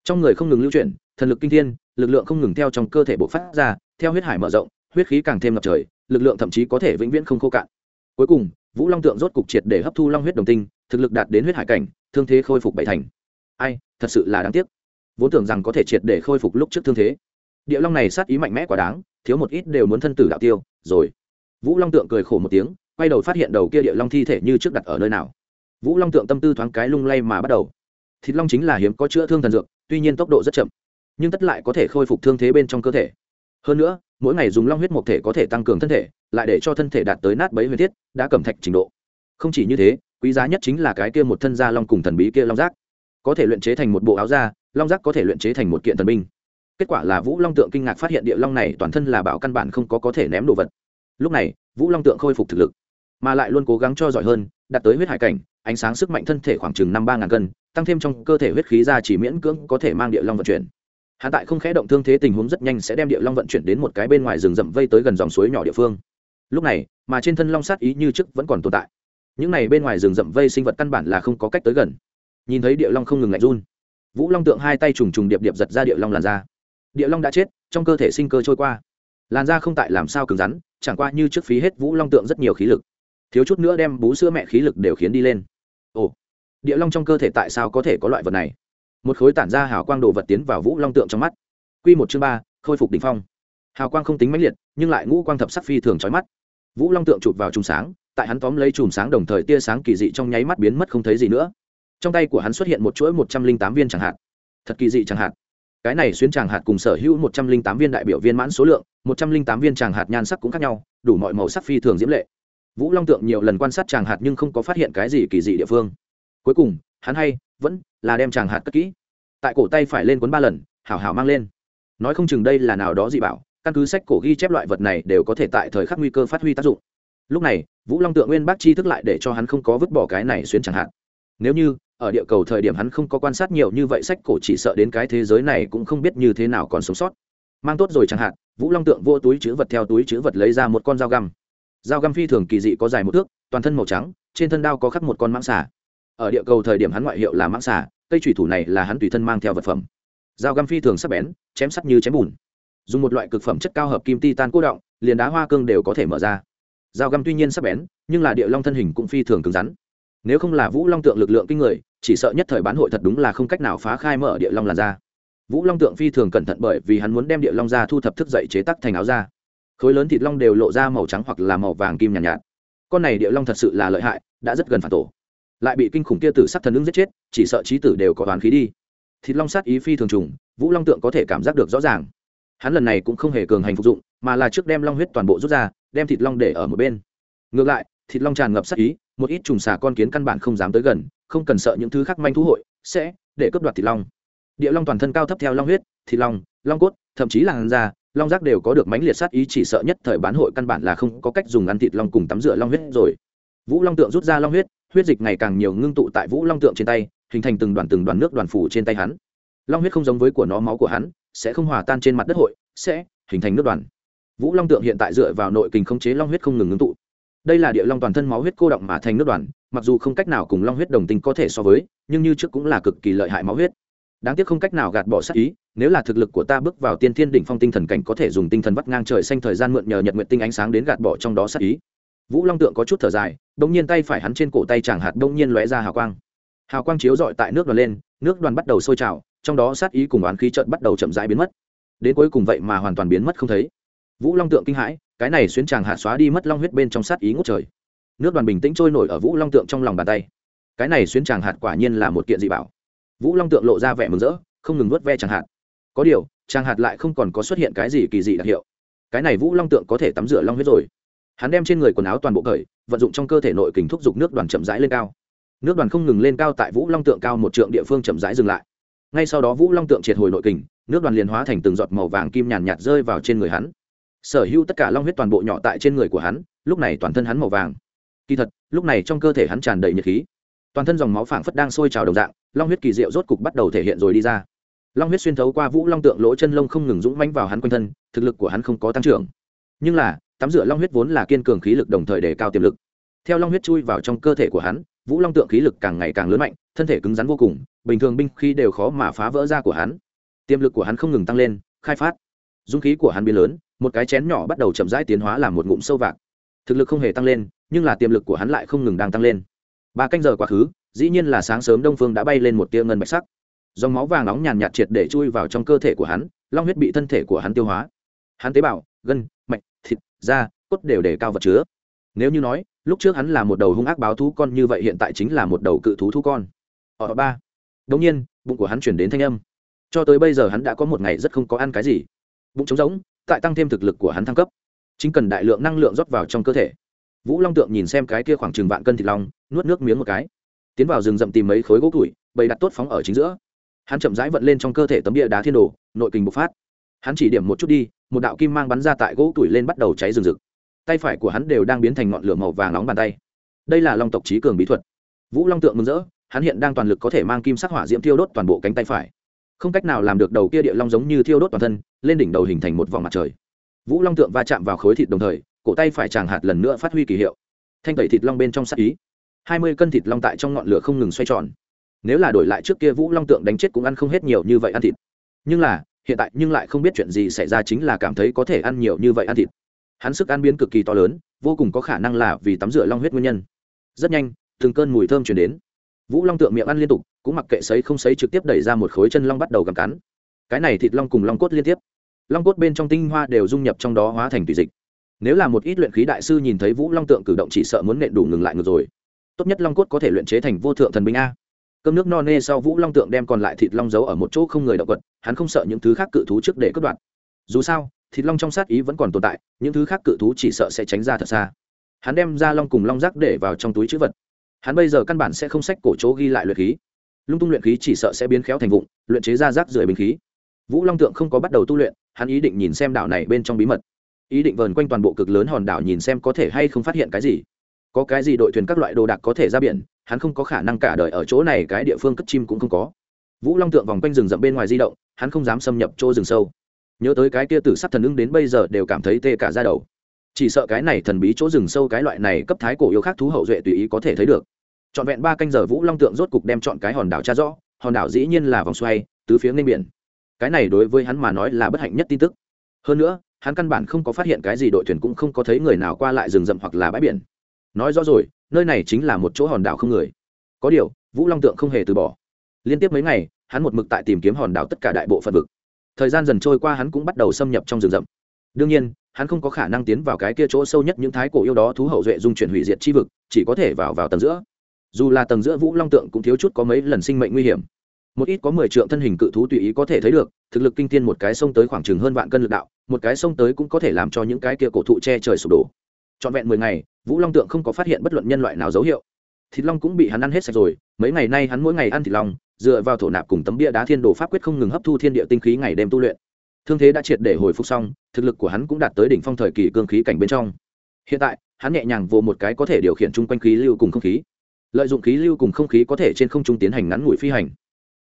trong người không ngừng lưu chuyển, thần lực kinh thiên, lực lượng không ngừng theo trong cơ thể bộc phát ra, theo huyết hải mở rộng, huyết khí càng thêm ngập trời, lực lượng thậm chí có thể vĩnh viễn không khô cạn. Cuối cùng, vũ long tượng rốt cục triệt để hấp thu long huyết đồng tinh, thực lực đạt đến huyết hải cảnh, thương thế khôi phục bảy thành. Ai, thật sự là đáng tiếc. Vốn tưởng rằng có thể triệt để khôi phục lúc trước thương thế. Địa long này sát ý mạnh mẽ quá đáng, thiếu một ít đều muốn thân tử đạo tiêu, rồi. Vũ long tượng cười khổ một tiếng, quay đầu phát hiện đầu kia địa long thi thể như trước đặt ở nơi nào. Vũ long tượng tâm tư thoáng cái lung lay mà bắt đầu. Thịt long chính là hiếm có chữa thương thần dược tuy nhiên tốc độ rất chậm, nhưng tất lại có thể khôi phục thương thế bên trong cơ thể. Hơn nữa, mỗi ngày dùng long huyết một thể có thể tăng cường thân thể, lại để cho thân thể đạt tới nát bấy huyền thiết, đã cầm thạch trình độ. Không chỉ như thế, quý giá nhất chính là cái kia một thân da long cùng thần bí kia long giác. Có thể luyện chế thành một bộ áo da, long giác có thể luyện chế thành một kiện thần binh. Kết quả là vũ long tượng kinh ngạc phát hiện địa long này toàn thân là bảo căn bản không có có thể ném đồ vật. Lúc này, vũ long tượng khôi phục thực lực, mà lại luôn cố gắng cho giỏi hơn, đạt tới huyết hải cảnh, ánh sáng sức mạnh thân thể khoảng chừng năm ba ngàn cân tăng thêm trong cơ thể huyết khí ra chỉ miễn cưỡng có thể mang địa long vận chuyển. Hạ tại không khẽ động thương thế tình huống rất nhanh sẽ đem địa long vận chuyển đến một cái bên ngoài rừng rậm vây tới gần dòng suối nhỏ địa phương. Lúc này, mà trên thân long sát ý như trước vẫn còn tồn tại. Những này bên ngoài rừng rậm vây sinh vật căn bản là không có cách tới gần. Nhìn thấy địa long không ngừng ngạch run, vũ long tượng hai tay trùng trùng điệp điệp giật ra địa long làn da. Địa long đã chết, trong cơ thể sinh cơ trôi qua. Làn da không tại làm sao cứng rắn, chẳng qua như trước phí hết vũ long tượng rất nhiều khí lực. Thiếu chút nữa đem bú sữa mẹ khí lực đều khiến đi lên. Ồ địa long trong cơ thể tại sao có thể có loại vật này? Một khối tản ra hào quang đồ vật tiến vào vũ long tượng trong mắt. Q một chương ba, khôi phục đ ỉ n h phong. Hào quang không tính mãnh liệt, nhưng lại ngũ quang thập sắc phi thường trói mắt. Vũ long tượng chụp vào chùm sáng, tại hắn tóm lấy chùm sáng đồng thời tia sáng kỳ dị trong nháy mắt biến mất không thấy gì nữa. Trong tay của hắn xuất hiện một chuỗi một trăm linh tám viên chẳng hạn. Thật kỳ dị chẳng hạn. Cái này xuyên tràng hạt cùng sở hữu một trăm linh tám viên đại biểu viên mãn số lượng, một trăm linh tám viên tràng hạt nhan sắc cũng khác nhau, đủ mọi màu sắc phi thường diễm lệ. Vũ long tượng nhiều lần quan sát tràng hạt nhưng không có phát hiện cái gì kỳ dị địa phương cuối cùng, hắn hay, vẫn là đem chàng hạt cất kỹ. Tại cổ tay phải lên cuốn ba lần, hảo hảo mang lên. Nói không chừng đây là nào đó dị bảo, căn cứ sách cổ ghi chép loại vật này đều có thể tại thời khắc nguy cơ phát huy tác dụng. Lúc này, vũ long tượng nguyên bác chi thức lại để cho hắn không có vứt bỏ cái này xuyên chẳng hạn nếu như, ở địa cầu thời điểm hắn không có quan sát nhiều như vậy sách cổ chỉ sợ đến cái thế giới này cũng không biết như thế nào còn sống sót. Mang tốt rồi chẳng hạn vũ long tượng vô túi chữ vật theo túi chữ vật lấy ra một con dao găm. Dao găm phi thường kỳ dị có dài một thước, toàn thân màu trắng, trên thân đao có khắc một con mãng xà ở địa cầu thời điểm hắn ngoại hiệu là mãng xà cây thủy thủ này là hắn tùy thân mang theo vật phẩm. Dao găm phi thường sắc bén chém sắt như chém bùn. Dùng một loại cực phẩm chất cao hợp kim ti tan cố động liền đá hoa cương đều có thể mở ra. Dao găm tuy nhiên sắc bén nhưng là địa long thân hình cũng phi thường cứng rắn. Nếu không là vũ long tượng lực lượng kinh người chỉ sợ nhất thời bán hội thật đúng là không cách nào phá khai mở địa long làn ra vũ long tượng phi thường cẩn thận bởi vì hắn muốn đem địa long ra thu thập thức dậy chế tắc thành áo da. Khối lớn thịt long đều lộ ra màu trắng hoặc là màu vàng kim nhàn nhạt, nhạt. Con này địa long thật sự là lợi hại đã rất gần phản tổ lại bị kinh khủng kia tử sắc thần ứng giết chết, chỉ sợ trí tử đều có toán khí đi. Thịt long sát ý phi thường trùng, vũ long tượng có thể cảm giác được rõ ràng. Hắn lần này cũng không hề cường hành phục dụng, mà là trước đem long huyết toàn bộ rút ra, đem thịt long để ở một bên. Ngược lại, thịt long tràn ngập sát ý, một ít trùng xà con kiến căn bản không dám tới gần, không cần sợ những thứ khác manh thú hội, sẽ để cướp đoạt thịt long. Địa long toàn thân cao thấp theo long huyết, thịt long long cốt, thậm chí là làn da, long giác đều có được mãnh liệt sát ý, chỉ sợ nhất thời bán hội căn bản là không có cách dùng ăn thịt long cùng tắm rửa long huyết rồi. Vũ long tượng rút ra long huyết huyết dịch ngày càng nhiều ngưng tụ tại vũ long tượng trên tay, hình thành từng đoàn từng đoàn nước đoàn phủ trên tay hắn. Long huyết không giống với của nó, máu của hắn sẽ không hòa tan trên mặt đất hội, sẽ hình thành nước đoàn. Vũ long tượng hiện tại dựa vào nội kình khống chế long huyết không ngừng ngưng tụ. Đây là địa long toàn thân máu huyết cô động mà thành nước đoàn, mặc dù không cách nào cùng long huyết đồng tình có thể so với, nhưng như trước cũng là cực kỳ lợi hại máu huyết. Đáng tiếc không cách nào gạt bỏ sát ý, nếu là thực lực của ta bước vào tiên thiên đỉnh phong tinh thần cảnh có thể dùng tinh thần vắt ngang trời xanh thời gian mượn nhờ nhật nguyện tinh ánh sáng đến gạt bỏ trong đó sát ý vũ long tượng có chút thở dài đông nhiên tay phải hắn trên cổ tay chàng hạt đông nhiên lóe ra hào quang. Hào quang chiếu dọi tại nước đoàn lên, nước đoàn bắt đầu sôi trào, trong đó sát ý cùng oán khí trợn bắt đầu chậm rãi biến mất. Đến cuối cùng vậy mà hoàn toàn biến mất không thấy. Vũ long tượng kinh hãi, cái này xuyến chàng hạt xóa đi mất long huyết bên trong sát ý ngút trời. Nước đoàn bình tĩnh trôi nổi ở vũ long tượng trong lòng bàn tay. Cái này xuyến chàng hạt quả nhiên là một kiện dị bảo. Vũ long tượng lộ ra vẻ mừng rỡ, không ngừng vớt ve chàng hạt. Có điều, chàng hạt lại không còn có xuất hiện cái gì kỳ dị đặc hiệu. Cái này vũ long tượng có thể tắm rửa long huyết rồi hắn đem trên người quần áo toàn bộ cởi, vận dụng trong cơ thể nội kình thúc giục nước đoàn chậm rãi lên cao. Nước đoàn không ngừng lên cao tại vũ long tượng cao một trượng địa phương chậm rãi dừng lại. Ngay sau đó vũ long tượng triệt hồi nội kình, nước đoàn liền hóa thành từng giọt màu vàng kim nhàn nhạt rơi vào trên người hắn. Sở hữu tất cả long huyết toàn bộ nhỏ tại trên người của hắn, lúc này toàn thân hắn màu vàng. Kỳ thật, lúc này trong cơ thể hắn tràn đầy nhiệt khí. Toàn thân dòng máu phảng phất đang sôi trào đồng dạng, long huyết kỳ diệu rốt cục bắt đầu thể hiện rồi đi ra. Long huyết xuyên thấu qua vũ long tượng lỗ chân lông không ngừng dũng mãnh vào hắn quanh thân, thực lực của hắn không có tăng trưởng nhưng là, tắm rửa long huyết vốn là kiên cường khí lực đồng thời đề cao tiềm lực. Theo long huyết chui vào trong cơ thể của hắn, vũ long tượng khí lực càng ngày càng lớn mạnh, thân thể cứng rắn vô cùng, bình thường binh khí đều khó mà phá vỡ ra của hắn. Tiềm lực của hắn không ngừng tăng lên, khai phát. Dung khí của hắn biến lớn, một cái chén nhỏ bắt đầu chậm rãi tiến hóa làm một ngụm sâu vạc. Thực lực không hề tăng lên, nhưng là tiềm lực của hắn lại không ngừng đang tăng lên. Ba canh giờ quá khứ, dĩ nhiên là sáng sớm đông phương đã bay lên một tia ngân bạch sắc. Dòng máu vàng nóng nhàn nhạt triệt để chui vào trong cơ thể của hắn, long huyết bị thân thể của hắn tiêu hóa. Hắn tế bào gân, mạch, thịt, da, cốt đều để cao vật chứa. Nếu như nói, lúc trước hắn là một đầu hung ác báo thú con như vậy hiện tại chính là một đầu cự thú thú con. Ở ba. Đống nhiên, bụng của hắn chuyển đến thanh âm. Cho tới bây giờ hắn đã có một ngày rất không có ăn cái gì. Bụng trống rỗng, tại tăng thêm thực lực của hắn thăng cấp. Chính cần đại lượng năng lượng rót vào trong cơ thể. Vũ long tượng nhìn xem cái kia khoảng chừng vạn cân thịt long, nuốt nước miếng một cái. Tiến vào rừng rậm tìm mấy khối gỗ củi, bày đặt tốt phóng ở chính giữa. Hắn chậm rãi vận lên trong cơ thể tấm địa đá thiên đồ, nội kình bộc phát. Hắn chỉ điểm một chút đi một đạo kim mang bắn ra tại gỗ tuổi lên bắt đầu cháy rừng rực. Tay phải của hắn đều đang biến thành ngọn lửa màu vàng nóng bàn tay. Đây là long tộc trí cường bí thuật. Vũ long tượng mừng rỡ, hắn hiện đang toàn lực có thể mang kim sắc hỏa diễm thiêu đốt toàn bộ cánh tay phải. Không cách nào làm được đầu kia địa long giống như thiêu đốt toàn thân, lên đỉnh đầu hình thành một vòng mặt trời. Vũ long tượng va chạm vào khối thịt đồng thời, cổ tay phải chàng hạt lần nữa phát huy kỳ hiệu. Thanh tẩy thịt long bên trong sắc ý. Hai mươi cân thịt long tại trong ngọn lửa không ngừng xoay tròn. Nếu là đổi lại trước kia vũ long tượng đánh chết cũng ăn không hết nhiều như vậy ăn thịt. Nhưng là hiện tại nhưng lại không biết chuyện gì xảy ra chính là cảm thấy có thể ăn nhiều như vậy ăn thịt. Hắn sức ăn biến cực kỳ to lớn, vô cùng có khả năng là vì tắm rửa long huyết nguyên nhân. Rất nhanh, từng cơn mùi thơm chuyển đến. Vũ long tượng miệng ăn liên tục, cũng mặc kệ sấy không sấy trực tiếp đẩy ra một khối chân long bắt đầu gặm cắn. Cái này thịt long cùng long cốt liên tiếp. Long cốt bên trong tinh hoa đều dung nhập trong đó hóa thành tùy dịch. Nếu là một ít luyện khí đại sư nhìn thấy vũ long tượng cử động chỉ sợ muốn nện đủ ngừng lại ngược rồi. Tốt nhất long cốt có thể luyện chế thành vô thượng thần binh a cơm nước no nê sau vũ long tượng đem còn lại thịt long giấu ở một chỗ không người động vật, hắn không sợ những thứ khác cự thú trước để cướp đoạt. Dù sao, thịt long trong sát ý vẫn còn tồn tại, những thứ khác cự thú chỉ sợ sẽ tránh ra thật xa. Hắn đem ra long cùng long rác để vào trong túi chữ vật. Hắn bây giờ căn bản sẽ không sách cổ chỗ ghi lại luyện khí. Lung tung luyện khí chỉ sợ sẽ biến khéo thành vụng luyện chế ra rác rưởi bình khí. Vũ long tượng không có bắt đầu tu luyện, hắn ý định nhìn xem đảo này bên trong bí mật. Ý định vờn quanh toàn bộ cực lớn hòn đảo nhìn xem có thể hay không phát hiện cái gì có cái gì đội thuyền các loại đồ đạc có thể ra biển, hắn không có khả năng cả đời ở chỗ này, cái địa phương cất chim cũng không có. Vũ long tượng vòng quanh rừng rậm bên ngoài di động, hắn không dám xâm nhập chỗ rừng sâu. Nhớ tới cái kia tử sắc thần ưng đến bây giờ đều cảm thấy tê cả ra đầu. Chỉ sợ cái này thần bí chỗ rừng sâu cái loại này cấp thái cổ yêu khác thú hậu duệ tùy ý có thể thấy được. Trọn vẹn ba canh giờ vũ long tượng rốt cục đem chọn cái hòn đảo cha rõ, hòn đảo dĩ nhiên là vòng xoay, tứ phía nên biển. Cái này đối với hắn mà nói là bất hạnh nhất tin tức. Hơn nữa, hắn căn bản không có phát hiện cái gì đội thuyền cũng không có thấy người nào qua lại rừng rậm hoặc là bãi biển nói rõ rồi, nơi này chính là một chỗ hòn đảo không người. Có điều, vũ long tượng không hề từ bỏ. Liên tiếp mấy ngày, hắn một mực tại tìm kiếm hòn đảo tất cả đại bộ phận vực. Thời gian dần trôi qua hắn cũng bắt đầu xâm nhập trong rừng rậm. Đương nhiên, hắn không có khả năng tiến vào cái kia chỗ sâu nhất những thái cổ yêu đó thú hậu duệ dung chuyển hủy diệt chi vực, chỉ có thể vào vào tầng giữa. Dù là tầng giữa vũ long tượng cũng thiếu chút có mấy lần sinh mệnh nguy hiểm. Một ít có mười trượng thân hình cự thú tùy ý có thể thấy được, thực lực kinh tiên một cái sông tới khoảng chừng hơn vạn cân lực đạo, một cái sông tới cũng có thể làm cho những cái kia cổ thụ che trời sụp đổ. Trọn vẹn mười ngày vũ long tượng không có phát hiện bất luận nhân loại nào dấu hiệu. Thịt long cũng bị hắn ăn hết sạch rồi, mấy ngày nay hắn mỗi ngày ăn thịt long, dựa vào thổ nạp cùng tấm bia đá thiên đồ pháp quyết không ngừng hấp thu thiên địa tinh khí ngày đêm tu luyện. Thương thế đã triệt để hồi phục xong, thực lực của hắn cũng đạt tới đỉnh phong thời kỳ cương khí cảnh bên trong. Hiện tại, hắn nhẹ nhàng vô một cái có thể điều khiển chung quanh khí lưu cùng không khí. Lợi dụng khí lưu cùng không khí có thể trên không trung tiến hành ngắn ngủi phi hành.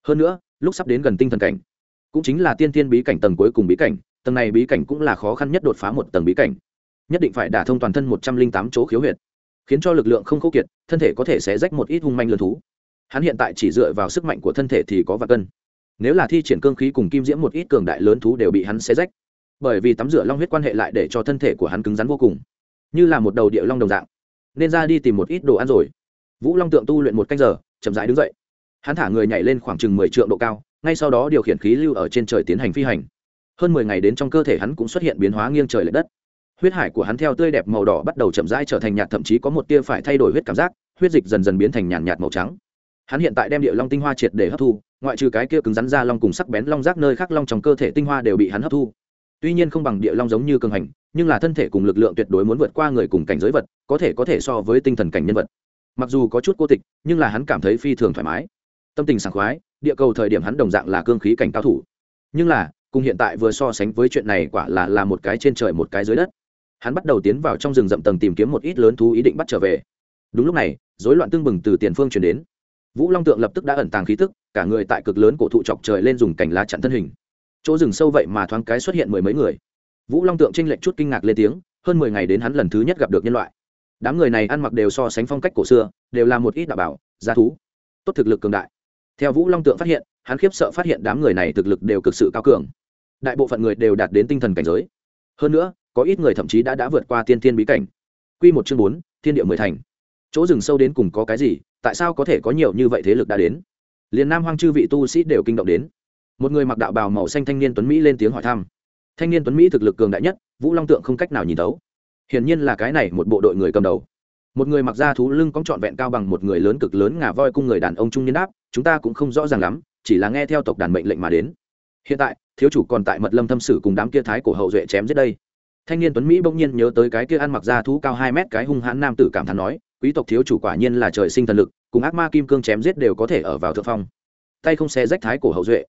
Hơn nữa, lúc sắp đến gần tinh thần cảnh, cũng chính là tiên tiên bí cảnh tầng cuối cùng bí cảnh, tầng này bí cảnh cũng là khó khăn nhất đột phá một tầng bí cảnh nhất định phải đả thông toàn thân một trăm linh tám chỗ khiếu huyệt, khiến cho lực lượng không khô kiệt, thân thể có thể sẽ rách một ít hung manh lừa thú. Hắn hiện tại chỉ dựa vào sức mạnh của thân thể thì có vạn cân. Nếu là thi triển cương khí cùng kim diễm một ít cường đại lớn thú đều bị hắn xé rách. Bởi vì tắm rửa long huyết quan hệ lại để cho thân thể của hắn cứng rắn vô cùng, như là một đầu địa long đồng dạng. Nên ra đi tìm một ít đồ ăn rồi. Vũ long tượng tu luyện một canh giờ, chậm rãi đứng dậy. Hắn thả người nhảy lên khoảng chừng mười triệu độ cao, ngay sau đó điều khiển khí lưu ở trên trời tiến hành phi hành. Hơn mười ngày đến trong cơ thể hắn cũng xuất hiện biến hóa nghiêng trời l ệ đất huyết hải của hắn theo tươi đẹp màu đỏ bắt đầu chậm rãi trở thành nhạt, thậm chí có một tia phải thay đổi huyết cảm giác, huyết dịch dần dần biến thành nhàn nhạt màu trắng. Hắn hiện tại đem địa long tinh hoa triệt để hấp thu, ngoại trừ cái kia cứng rắn ra long cùng sắc bén long rác nơi khác long trong cơ thể tinh hoa đều bị hắn hấp thu. Tuy nhiên không bằng địa long giống như cường hành, nhưng là thân thể cùng lực lượng tuyệt đối muốn vượt qua người cùng cảnh giới vật, có thể có thể so với tinh thần cảnh nhân vật. Mặc dù có chút cô tịch, nhưng là hắn cảm thấy phi thường thoải mái. Tâm tình sảng khoái, địa cầu thời điểm hắn đồng dạng là cương khí cảnh cao thủ. Nhưng là, cùng hiện tại vừa so sánh với chuyện này quả là là một cái trên trời một cái dưới đất hắn bắt đầu tiến vào trong rừng rậm tầng tìm kiếm một ít lớn thú ý định bắt trở về. Đúng lúc này dối loạn tương bừng từ tiền phương chuyển đến. Vũ long tượng lập tức đã ẩn tàng khí tức, cả người tại cực lớn cổ thụ chọc trời lên dùng cành lá chặn thân hình. Chỗ rừng sâu vậy mà thoáng cái xuất hiện mười mấy người. Vũ long tượng tranh lệch chút kinh ngạc lên tiếng, hơn mười ngày đến hắn lần thứ nhất gặp được nhân loại. Đám người này ăn mặc đều so sánh phong cách cổ xưa, đều là một ít đạo bảo, gia thú. Tốt thực lực cường đại. Theo vũ long tượng phát hiện, hắn khiếp sợ phát hiện đám người này thực lực đều cực sự cao cường. Đại bộ phận người đều đạt đến tinh thần cảnh giới. Hơn nữa có ít người thậm chí đã đã vượt qua tiên tiên bí cảnh. Q một chương bốn, thiên địa mười thành. Chỗ rừng sâu đến cùng có cái gì, tại sao có thể có nhiều như vậy thế lực đã đến? Liền nam hoang chư vị tu sĩ đều kinh động đến. Một người mặc đạo bào màu xanh thanh niên tuấn mỹ lên tiếng hỏi thăm. Thanh niên tuấn mỹ thực lực cường đại nhất, vũ long tượng không cách nào nhìn thấu. Hiển nhiên là cái này một bộ đội người cầm đầu. Một người mặc da thú lưng cong trọn vẹn cao bằng một người lớn cực lớn ngà voi cung người đàn ông trung niên đáp, chúng ta cũng không rõ ràng lắm, chỉ là nghe theo tộc đàn mệnh lệnh mà đến. Hiện tại, thiếu chủ còn tại mật lâm thâm sử cùng đám kia thái cổ hậu duệ chém giết đây thanh niên tuấn mỹ bỗng nhiên nhớ tới cái kia ăn mặc da thú cao hai mét cái hung hãn nam tử cảm thán nói, quý tộc thiếu chủ quả nhiên là trời sinh thần lực, cùng ác ma kim cương chém giết đều có thể ở vào thượng phong. Tay không xé rách thái cổ hậu duệ.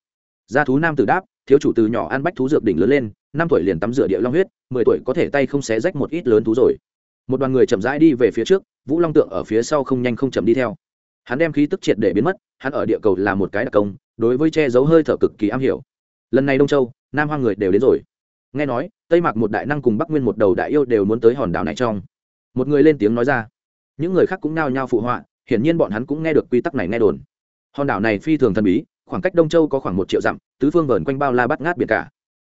Da thú nam tử đáp, thiếu chủ từ nhỏ ăn bách thú dược đỉnh lớn lên, năm tuổi liền tắm rửa địa long huyết, mười tuổi có thể tay không xé rách một ít lớn thú rồi. Một đoàn người chậm rãi đi về phía trước, vũ long tượng ở phía sau không nhanh không chậm đi theo. Hắn đem khí tức triệt để biến mất, hắn ở địa cầu là một cái đặc công, đối với che giấu hơi thở cực kỳ am hiểu. Lần này đông châu, nam hoang người đều đến rồi nghe nói, tây mạc một đại năng cùng bắc nguyên một đầu đại yêu đều muốn tới hòn đảo này trong. Một người lên tiếng nói ra. Những người khác cũng nao nhao phụ họa, hiển nhiên bọn hắn cũng nghe được quy tắc này nghe đồn. Hòn đảo này phi thường thần bí, khoảng cách đông châu có khoảng một triệu dặm, tứ phương vờn quanh bao la bắt ngát biệt cả.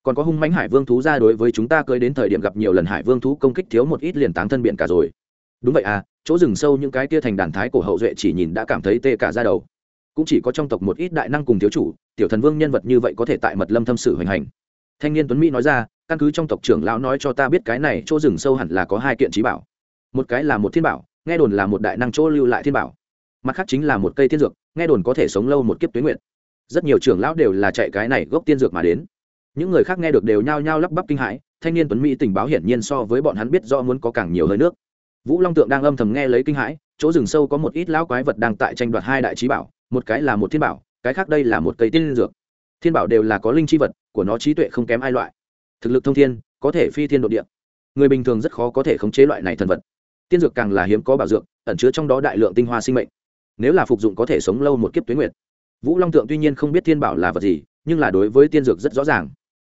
Còn có hung mãnh hải vương thú ra đối với chúng ta cưới đến thời điểm gặp nhiều lần hải vương thú công kích thiếu một ít liền táng thân biển cả rồi. Đúng vậy à chỗ rừng sâu những cái tia thành đàn thái cổ hậu duệ chỉ nhìn đã cảm thấy tê cả ra đầu. Cũng chỉ có trong tộc một ít đại năng cùng thiếu chủ, tiểu thần vương nhân vật như vậy có thể tại mật lâm thâm sự hoành hành thanh niên tuấn mỹ nói ra, căn cứ trong tộc trưởng lão nói cho ta biết cái này chỗ rừng sâu hẳn là có hai kiện trí bảo. Một cái là một thiên bảo, nghe đồn là một đại năng chỗ lưu lại thiên bảo. Mặt khác chính là một cây tiên dược, nghe đồn có thể sống lâu một kiếp tuyến nguyện. Rất nhiều trưởng lão đều là chạy cái này gốc tiên dược mà đến. Những người khác nghe được đều nhao nhao lắp bắp kinh hãi, thanh niên tuấn mỹ tình báo hiển nhiên so với bọn hắn biết do muốn có càng nhiều hơi nước. Vũ long tượng đang âm thầm nghe lấy kinh hãi, chỗ rừng sâu có một ít lão quái vật đang tại tranh đoạt hai đại trí bảo, một cái là một thiên bảo, cái khác đây là một cây tiên dược. Thiên bảo đều là có linh chi vật của nó trí tuệ không kém ai loại. Thực lực thông thiên, có thể phi thiên độ địa. Người bình thường rất khó có thể khống chế loại này thần vật. Tiên dược càng là hiếm có bảo dược, ẩn chứa trong đó đại lượng tinh hoa sinh mệnh. Nếu là phục dụng có thể sống lâu một kiếp tuyến nguyệt. Vũ long tượng tuy nhiên không biết thiên bảo là vật gì, nhưng là đối với tiên dược rất rõ ràng.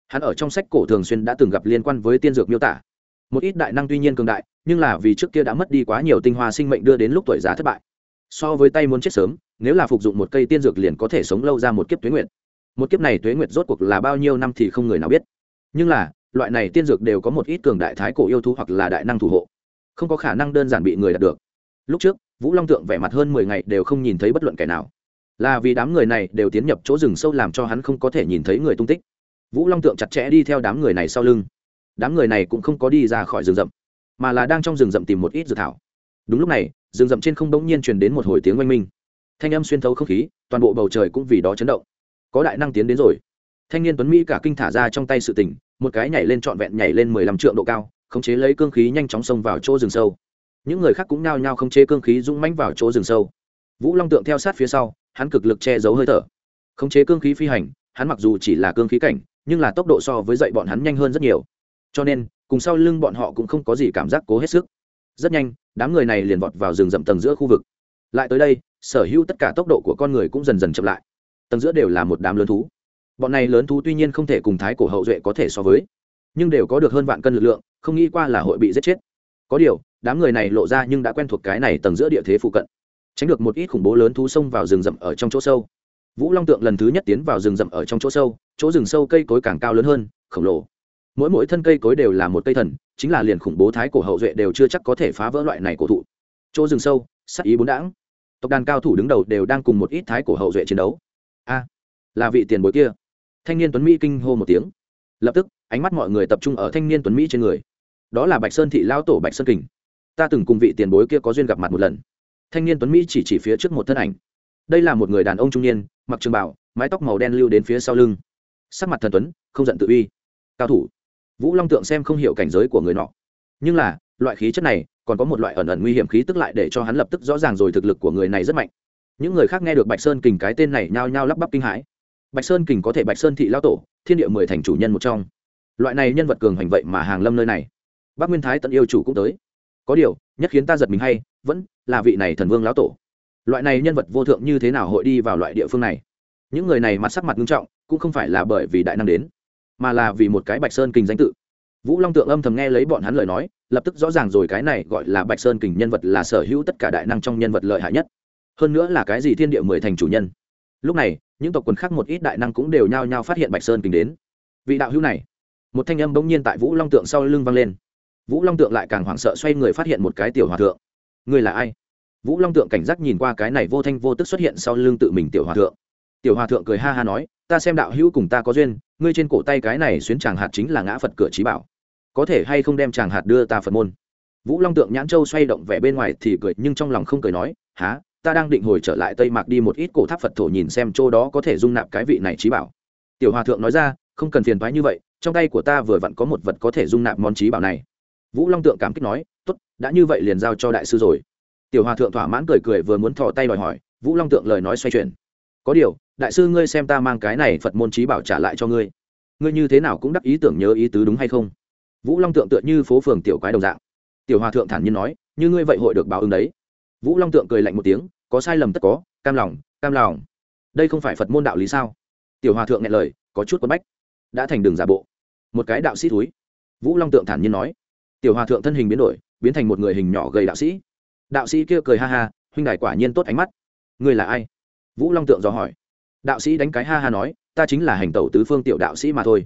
Hắn ở trong sách cổ thường xuyên đã từng gặp liên quan với tiên dược miêu tả. Một ít đại năng tuy nhiên cường đại, nhưng là vì trước kia đã mất đi quá nhiều tinh hoa sinh mệnh đưa đến lúc tuổi giá thất bại. So với tay muốn chết sớm, nếu là phục dụng một cây tiên dược liền có thể sống lâu ra một kiếp tuế nguyện một kiếp này tuế nguyệt rốt cuộc là bao nhiêu năm thì không người nào biết. Nhưng là, loại này tiên dược đều có một ít cường đại thái cổ yêu thú hoặc là đại năng thủ hộ. Không có khả năng đơn giản bị người đạt được. Lúc trước, vũ long tượng vẻ mặt hơn mười ngày đều không nhìn thấy bất luận kẻ nào. Là vì đám người này đều tiến nhập chỗ rừng sâu làm cho hắn không có thể nhìn thấy người tung tích. Vũ long tượng chặt chẽ đi theo đám người này sau lưng. Đám người này cũng không có đi ra khỏi rừng rậm, mà là đang trong rừng rậm tìm một ít dược thảo. Đúng lúc này, rừng rậm trên không bỗng nhiên truyền đến một hồi tiếng oanh minh. Thanh âm xuyên thấu không khí, toàn bộ bầu trời cũng vì đó chấn động có đại năng tiến đến rồi. Thanh niên tuấn mỹ cả kinh thả ra trong tay sự tỉnh một cái nhảy lên trọn vẹn nhảy lên mười lăm triệu độ cao, khống chế lấy cương khí nhanh chóng xông vào chỗ rừng sâu. Những người khác cũng nao nhao khống chế cương khí dũng mãnh vào chỗ rừng sâu. Vũ long tượng theo sát phía sau, hắn cực lực che giấu hơi thở. Khống chế cương khí phi hành, hắn mặc dù chỉ là cương khí cảnh, nhưng là tốc độ so với dậy bọn hắn nhanh hơn rất nhiều. Cho nên, cùng sau lưng bọn họ cũng không có gì cảm giác cố hết sức. Rất nhanh, đám người này liền vọt vào rừng rậm tầng giữa khu vực. Lại tới đây, sở hữu tất cả tốc độ của con người cũng dần dần chậm lại tầng giữa đều là một đám lớn thú. Bọn này lớn thú tuy nhiên không thể cùng thái cổ hậu duệ có thể so với, nhưng đều có được hơn vạn cân lực lượng, không nghĩ qua là hội bị giết chết. Có điều, đám người này lộ ra nhưng đã quen thuộc cái này tầng giữa địa thế phụ cận. Tránh được một ít khủng bố lớn thú xông vào rừng rậm ở trong chỗ sâu. Vũ long tượng lần thứ nhất tiến vào rừng rậm ở trong chỗ sâu, chỗ rừng sâu cây cối càng cao lớn hơn, khổng lồ. Mỗi mỗi thân cây cối đều là một cây thần, chính là liền khủng bố thái cổ hậu duệ đều chưa chắc có thể phá vỡ loại này cổ thụ. Chỗ rừng sâu sắc ý bốn đãng. Tộc đàn cao thủ đứng đầu đều đang cùng một ít thái cổ hậu duệ chiến đấu a là vị tiền bối kia. Thanh niên tuấn mỹ kinh hô một tiếng. Lập tức, ánh mắt mọi người tập trung ở thanh niên tuấn mỹ trên người. Đó là bạch sơn thị lao tổ bạch sơn kình. Ta từng cùng vị tiền bối kia có duyên gặp mặt một lần. Thanh niên tuấn mỹ chỉ chỉ phía trước một thân ảnh. Đây là một người đàn ông trung niên, mặc trường bảo mái tóc màu đen lưu đến phía sau lưng. Sắc mặt thần tuấn, không giận tự uy. Cao thủ. Vũ long tượng xem không hiểu cảnh giới của người nọ. Nhưng là, loại khí chất này, còn có một loại ẩn ẩn nguy hiểm khí tức lại để cho hắn lập tức rõ ràng rồi thực lực của người này rất mạnh những người khác nghe được bạch sơn kình cái tên này nhao nhao lắp bắp kinh hãi. Bạch sơn kình có thể bạch sơn thị lao tổ, thiên địa mười thành chủ nhân một trong. Loại này nhân vật cường hành vậy mà hàng lâm nơi này. Bác nguyên thái tận yêu chủ cũng tới. Có điều, nhất khiến ta giật mình hay, vẫn là vị này thần vương lão tổ. Loại này nhân vật vô thượng như thế nào hội đi vào loại địa phương này? Những người này mặt sắc mặt nghiêm trọng, cũng không phải là bởi vì đại năng đến, mà là vì một cái bạch sơn kình danh tự. Vũ long tượng âm thầm nghe lấy bọn hắn lời nói, lập tức rõ ràng rồi cái này gọi là bạch sơn kình nhân vật là sở hữu tất cả đại năng trong nhân vật lợi hại nhất hơn nữa là cái gì thiên địa mười thành chủ nhân. Lúc này, những tộc quần khác một ít đại năng cũng đều nhao nhao phát hiện bạch sơn kính đến. Vị đạo hữu này, một thanh âm bỗng nhiên tại vũ long tượng sau lưng vang lên. Vũ long tượng lại càng hoảng sợ xoay người phát hiện một cái tiểu hòa thượng. Người là ai? Vũ long tượng cảnh giác nhìn qua cái này vô thanh vô tức xuất hiện sau lưng tự mình tiểu hòa thượng. Tiểu hòa thượng cười ha ha nói, ta xem đạo hữu cùng ta có duyên, ngươi trên cổ tay cái này xuyến chàng hạt chính là ngã phật cửa trí bảo. Có thể hay không đem chàng hạt đưa ta phật môn? Vũ long tượng nhãn châu xoay động vẻ bên ngoài thì cười, nhưng trong lòng không cười nói há ta đang định hồi trở lại tây mạc đi một ít cổ tháp phật thổ nhìn xem chỗ đó có thể dung nạp cái vị này trí bảo. Tiểu hòa thượng nói ra, không cần phiền thoái như vậy, trong tay của ta vừa vặn có một vật có thể dung nạp món trí bảo này. Vũ long tượng cảm kích nói, tốt, đã như vậy liền giao cho đại sư rồi. Tiểu hòa thượng thỏa mãn cười cười vừa muốn thò tay đòi hỏi, vũ long tượng lời nói xoay chuyển. Có điều, đại sư ngươi xem ta mang cái này phật môn trí bảo trả lại cho ngươi. Ngươi như thế nào cũng đắc ý tưởng nhớ ý tứ đúng hay không? Vũ long tượng tựa như phố phường tiểu quái đồng dạng. Tiểu hòa thượng thản nhiên nói, như ngươi vậy hội được báo ứng đấy vũ long tượng cười lạnh một tiếng, có sai lầm tất có, cam lòng cam lòng. Đây không phải phật môn đạo lý sao? Tiểu hòa thượng nghe lời, có chút quấn bách. Đã thành đường giả bộ. Một cái đạo sĩ thúi. Vũ long tượng thản nhiên nói. Tiểu hòa thượng thân hình biến đổi, biến thành một người hình nhỏ gầy đạo sĩ. Đạo sĩ kia cười ha ha, huynh đài quả nhiên tốt ánh mắt. Ngươi là ai? Vũ long tượng dò hỏi. Đạo sĩ đánh cái ha ha nói, ta chính là hành tẩu tứ phương tiểu đạo sĩ mà thôi.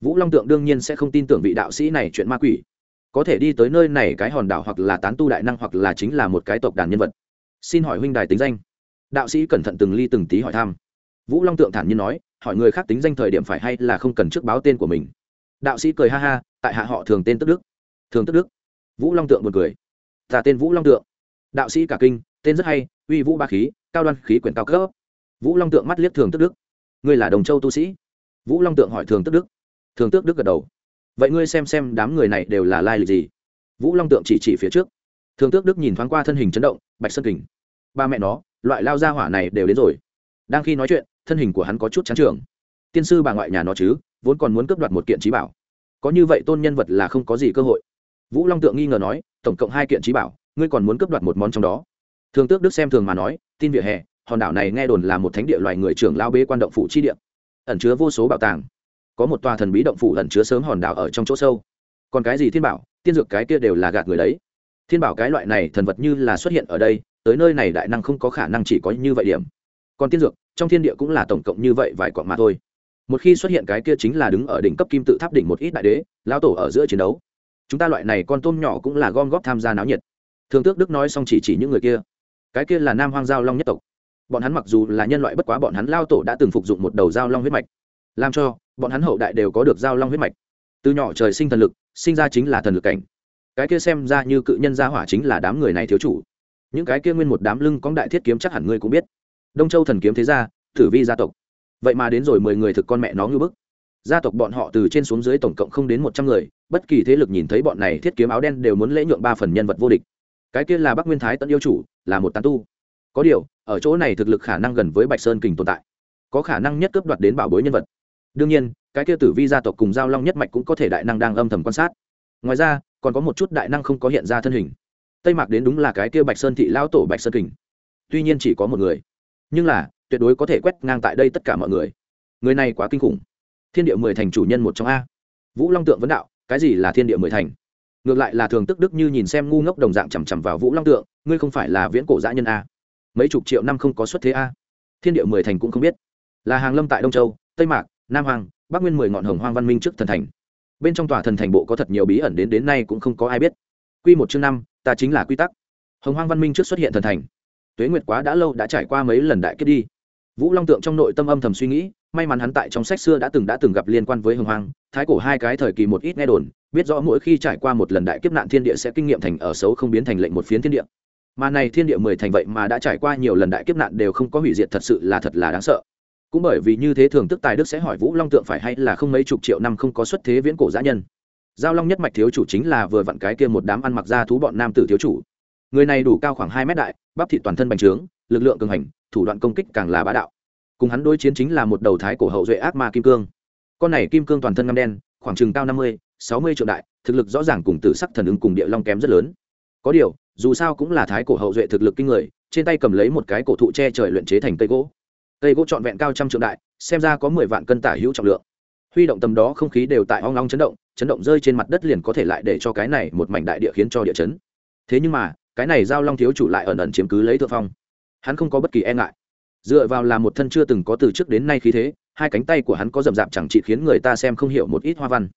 Vũ long tượng đương nhiên sẽ không tin tưởng vị đạo sĩ này chuyện ma quỷ có thể đi tới nơi này cái hòn đảo hoặc là tán tu đại năng hoặc là chính là một cái tộc đàn nhân vật. Xin hỏi huynh đài tính danh. Đạo sĩ cẩn thận từng ly từng tí hỏi thăm. Vũ long tượng thản nhiên nói, hỏi người khác tính danh thời điểm phải hay là không cần trước báo tên của mình. Đạo sĩ cười ha ha, tại hạ họ thường tên tức đức. Thường tức đức. Vũ long tượng buồn cười. Ta tên vũ long tượng. Đạo sĩ cả kinh, tên rất hay, uy vũ ba khí, cao đoan khí quyển cao cấp. Vũ long tượng mắt liếc thường tức đức. Ngươi là đồng châu tu sĩ. Vũ long tượng hỏi thường tức đức. Thường tước đức gật đầu vậy ngươi xem xem đám người này đều là lai lịch gì? Vũ long tượng chỉ chỉ phía trước. Thường tước đức nhìn thoáng qua thân hình chấn động, bạch sơn kình. Ba mẹ nó, loại lao gia hỏa này đều đến rồi. Đang khi nói chuyện, thân hình của hắn có chút chán trường tiên sư bà ngoại nhà nó chứ, vốn còn muốn cướp đoạt một kiện trí bảo. Có như vậy tôn nhân vật là không có gì cơ hội. Vũ long tượng nghi ngờ nói, tổng cộng hai kiện trí bảo, ngươi còn muốn cướp đoạt một món trong đó. Thường tước đức xem thường mà nói, tin vỉa hè, hòn đảo này nghe đồn là một thánh địa loài người trưởng lao bê quan động phủ chi địa. Ẩn chứa vô số bảo tàng có một tòa thần bí động phủ ẩn chứa sớm hòn đảo ở trong chỗ sâu. Còn cái gì thiên bảo? Tiên dược cái kia đều là gạt người đấy. Thiên bảo cái loại này thần vật như là xuất hiện ở đây, tới nơi này đại năng không có khả năng chỉ có như vậy điểm. Còn tiên dược, trong thiên địa cũng là tổng cộng như vậy vài quặng mà thôi. Một khi xuất hiện cái kia chính là đứng ở đỉnh cấp kim tự tháp đỉnh một ít đại đế lao tổ ở giữa chiến đấu. Chúng ta loại này con tôm nhỏ cũng là gom góp tham gia náo nhiệt. Thường tước đức nói xong chỉ chỉ những người kia. Cái kia là nam hoang giao long nhất tộc. Bọn hắn mặc dù là nhân loại bất quá bọn hắn lao tổ đã từng phục dụng một đầu giao long huyết mạch. Làm cho bọn hắn hậu đại đều có được giao long huyết mạch. Từ nhỏ trời sinh thần lực, sinh ra chính là thần lực cảnh. Cái kia xem ra như cự nhân gia hỏa chính là đám người này thiếu chủ. Những cái kia nguyên một đám lưng cóng đại thiết kiếm chắc hẳn ngươi cũng biết. Đông châu thần kiếm thế gia thử vi gia tộc. Vậy mà đến rồi mười người thực con mẹ nó ngưỡng bức. Gia tộc bọn họ từ trên xuống dưới tổng cộng không đến một trăm người, bất kỳ thế lực nhìn thấy bọn này thiết kiếm áo đen đều muốn lễ nhượng ba phần nhân vật vô địch. Cái kia là bắc nguyên thái tận yêu chủ, là một tán tu. Có điều, ở chỗ này thực lực khả năng gần với bạch sơn kình tồn tại. Có khả năng nhất cướp đoạt đến bảo bối nhân vật đương nhiên, cái kia tử vi gia tộc cùng giao long nhất mạch cũng có thể đại năng đang âm thầm quan sát. Ngoài ra, còn có một chút đại năng không có hiện ra thân hình. Tây mạc đến đúng là cái kia bạch sơn thị lao tổ bạch sơn kình. Tuy nhiên chỉ có một người, nhưng là tuyệt đối có thể quét ngang tại đây tất cả mọi người. Người này quá kinh khủng. Thiên địa mười thành chủ nhân một trong a. Vũ long tượng vấn đạo, cái gì là thiên địa mười thành? Ngược lại là thường tức đức như nhìn xem ngu ngốc đồng dạng chằm chằm vào vũ long tượng, ngươi không phải là viễn cổ dã nhân a. Mấy chục triệu năm không có xuất thế a. Thiên địa mười thành cũng không biết. Là hàng lâm tại đông châu, tây mạc nam hoàng bắc nguyên mười ngọn hồng hoang văn minh trước thần thành. Bên trong tòa thần thành bộ có thật nhiều bí ẩn đến đến nay cũng không có ai biết. Q một chương năm, ta chính là quy tắc. Hồng hoang văn minh trước xuất hiện thần thành. Tuế nguyệt quá đã lâu đã trải qua mấy lần đại kết đi. Vũ long tượng trong nội tâm âm thầm suy nghĩ, may mắn hắn tại trong sách xưa đã từng đã từng gặp liên quan với hồng hoang, thái cổ hai cái thời kỳ một ít nghe đồn, biết rõ mỗi khi trải qua một lần đại kiếp nạn thiên địa sẽ kinh nghiệm thành ở xấu không biến thành lệnh một phiến thiên địa. Mà này thiên địa mười thành vậy mà đã trải qua nhiều lần đại kiếp nạn đều không có hủy diệt thật sự là thật là đáng sợ cũng bởi vì như thế thường tức tài đức sẽ hỏi vũ long tượng phải hay là không mấy chục triệu năm không có xuất thế viễn cổ giã nhân. Giao long nhất mạch thiếu chủ chính là vừa vặn cái kia một đám ăn mặc ra thú bọn nam tử thiếu chủ. Người này đủ cao khoảng hai mét đại, bắp thị toàn thân bành trướng, lực lượng cường hành, thủ đoạn công kích càng là bá đạo. Cùng hắn đối chiến chính là một đầu thái cổ hậu duệ ác ma kim cương. Con này kim cương toàn thân ngăm đen, khoảng chừng cao năm mươi, sáu mươi triệu đại, thực lực rõ ràng cùng tử sắc thần ứng cùng địa long kém rất lớn. Có điều, dù sao cũng là thái cổ hậu duệ thực lực kinh người, trên tay cầm lấy một cái cổ thụ che trời luyện chế thành cây gỗ cây gỗ trọn vẹn cao trăm trượng đại, xem ra có mười vạn cân tả hữu trọng lượng. Huy động tầm đó không khí đều tại hoang long chấn động chấn động rơi trên mặt đất liền có thể lại để cho cái này một mảnh đại địa khiến cho địa chấn. Thế nhưng mà, cái này giao long thiếu chủ lại ẩn ẩn chiếm cứ lấy thượng phong. Hắn không có bất kỳ e ngại. Dựa vào là một thân chưa từng có từ trước đến nay khí thế, hai cánh tay của hắn có rậm rạp chẳng chỉ khiến người ta xem không hiểu một ít hoa văn.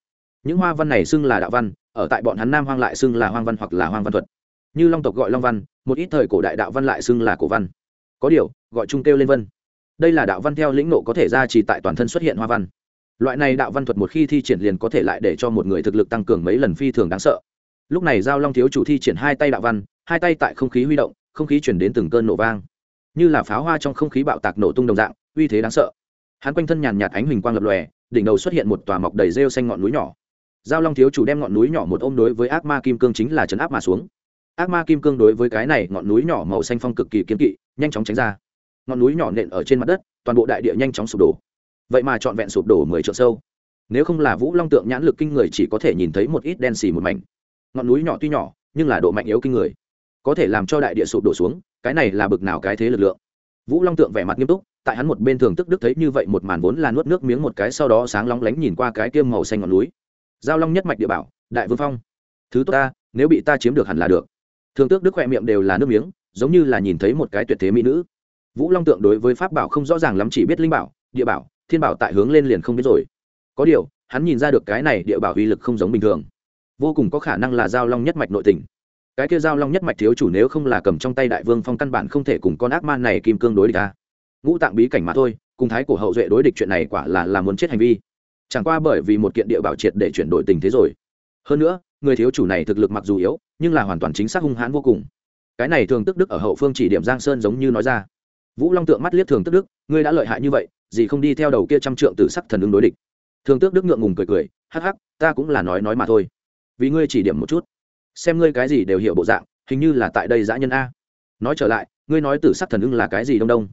Những hoa văn này xưng là đạo văn, ở tại bọn hắn nam hoang lại xưng là hoang văn hoặc là hoang văn thuật. Như long tộc gọi long văn, một ít thời cổ đại đạo văn lại xưng là cổ văn. Có điều, gọi chung kêu lên vân đây là đạo văn theo lĩnh nộ có thể ra chỉ tại toàn thân xuất hiện hoa văn. Loại này đạo văn thuật một khi thi triển liền có thể lại để cho một người thực lực tăng cường mấy lần phi thường đáng sợ. Lúc này giao long thiếu chủ thi triển hai tay đạo văn, hai tay tại không khí huy động, không khí chuyển đến từng cơn nổ vang. Như là pháo hoa trong không khí bạo tạc nổ tung đồng dạng, uy thế đáng sợ. Hắn quanh thân nhàn nhạt ánh huỳnh quang lập lòe, đỉnh đầu xuất hiện một tòa mọc đầy rêu xanh ngọn núi nhỏ. Giao long thiếu chủ đem ngọn núi nhỏ một ôm đối với ác ma kim cương chính là chấn áp mà xuống. Ác ma kim cương đối với cái này ngọn núi nhỏ màu xanh phong cực kỳ kiếm kỵ, nhanh chóng tránh ra ngọn núi nhỏ nện ở trên mặt đất, toàn bộ đại địa nhanh chóng sụp đổ. Vậy mà trọn vẹn sụp đổ mười trượng sâu. Nếu không là vũ long tượng nhãn lực kinh người chỉ có thể nhìn thấy một ít đen xì một mảnh. Ngọn núi nhỏ tuy nhỏ, nhưng là độ mạnh yếu kinh người. Có thể làm cho đại địa sụp đổ xuống, cái này là bực nào cái thế lực lượng. Vũ long tượng vẻ mặt nghiêm túc, tại hắn một bên thường tức đức thấy như vậy một màn vốn là nuốt nước miếng một cái sau đó sáng lóng lánh nhìn qua cái tiêm màu xanh ngọn núi. Giao long nhất mạch địa bảo, đại vương phong. Thứ tốt ta, nếu bị ta chiếm được hẳn là được. Thường tước đức khoe miệng đều là nước miếng, giống như là nhìn thấy một cái tuyệt thế mỹ nữ vũ long tượng đối với pháp bảo không rõ ràng lắm, chỉ biết linh bảo, địa bảo, thiên bảo tại hướng lên liền không biết rồi. Có điều, hắn nhìn ra được cái này địa bảo uy lực không giống bình thường. Vô cùng có khả năng là giao long nhất mạch nội tình. Cái kia giao long nhất mạch thiếu chủ nếu không là cầm trong tay đại vương phong căn bản không thể cùng con ác man này kim cương đối địch ta ngũ tạng bí cảnh mà thôi, cùng thái cổ hậu duệ đối địch chuyện này quả là là muốn chết hành vi. Chẳng qua bởi vì một kiện địa bảo triệt để chuyển đổi tình thế rồi. Hơn nữa, người thiếu chủ này thực lực mặc dù yếu, nhưng là hoàn toàn chính xác hung hãn vô cùng. Cái này thường tức đức ở hậu phương chỉ điểm giang sơn giống như nói ra vũ long tượng mắt liếc thường tước đức, ngươi đã lợi hại như vậy, gì không đi theo đầu kia trăm trượng tử sắc thần ứng đối địch? Thường tước đức ngượng ngùng cười cười, hắc hắc, ta cũng là nói nói mà thôi. Vì ngươi chỉ điểm một chút. Xem ngươi cái gì đều hiểu bộ dạng, hình như là tại đây dã nhân a. Nói trở lại, ngươi nói tử sắc thần ưng là cái gì đông đông?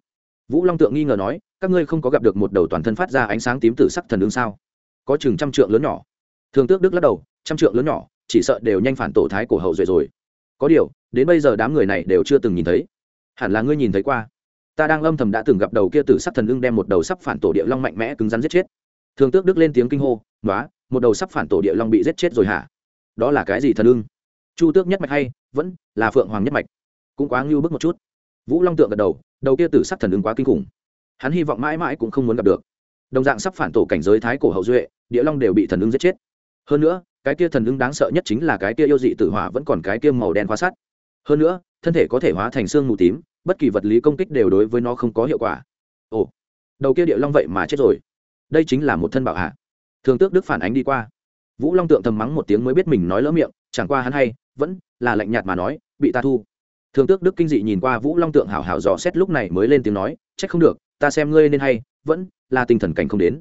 Vũ long tượng nghi ngờ nói, các ngươi không có gặp được một đầu toàn thân phát ra ánh sáng tím tử sắc thần ưng sao? Có chừng trăm trượng lớn nhỏ. Thường tước đức lắc đầu, trăm trượng lớn nhỏ, chỉ sợ đều nhanh phản tổ thái cổ hậu duệ rồi. Có điều, đến bây giờ đám người này đều chưa từng nhìn thấy. Hẳn là ngươi nhìn thấy qua ta đang âm thầm đã từng gặp đầu kia tử sắc thần ưng đem một đầu sắp phản tổ địa long mạnh mẽ cứng rắn giết chết. Thường tước đức lên tiếng kinh hô nói một đầu sắp phản tổ địa long bị giết chết rồi hả? Đó là cái gì thần ưng? Chu tước nhất mạch hay, vẫn là phượng hoàng nhất mạch. Cũng quá ngưu bức một chút. Vũ long tượng gật đầu đầu kia tử sắc thần ưng quá kinh khủng. Hắn hy vọng mãi mãi cũng không muốn gặp được. Đồng dạng sắp phản tổ cảnh giới thái cổ hậu duệ, địa long đều bị thần ưng giết chết. Hơn nữa, cái kia thần ưng đáng sợ nhất chính là cái kia yêu dị tử hỏa vẫn còn cái kia màu đen hóa sắt. Hơn nữa, thân thể có thể hóa thành xương mù tím bất kỳ vật lý công kích đều đối với nó không có hiệu quả. Ồ, đầu kia địa long vậy mà chết rồi. Đây chính là một thân bảo hạ. Thường tước đức phản ánh đi qua. Vũ long tượng thầm mắng một tiếng mới biết mình nói lỡ miệng, chẳng qua hắn hay, vẫn là lạnh nhạt mà nói, bị ta thu. Thường tước đức kinh dị nhìn qua vũ long tượng hảo hảo dò xét lúc này mới lên tiếng nói, trách không được, ta xem ngươi nên hay, vẫn là tinh thần cảnh không đến.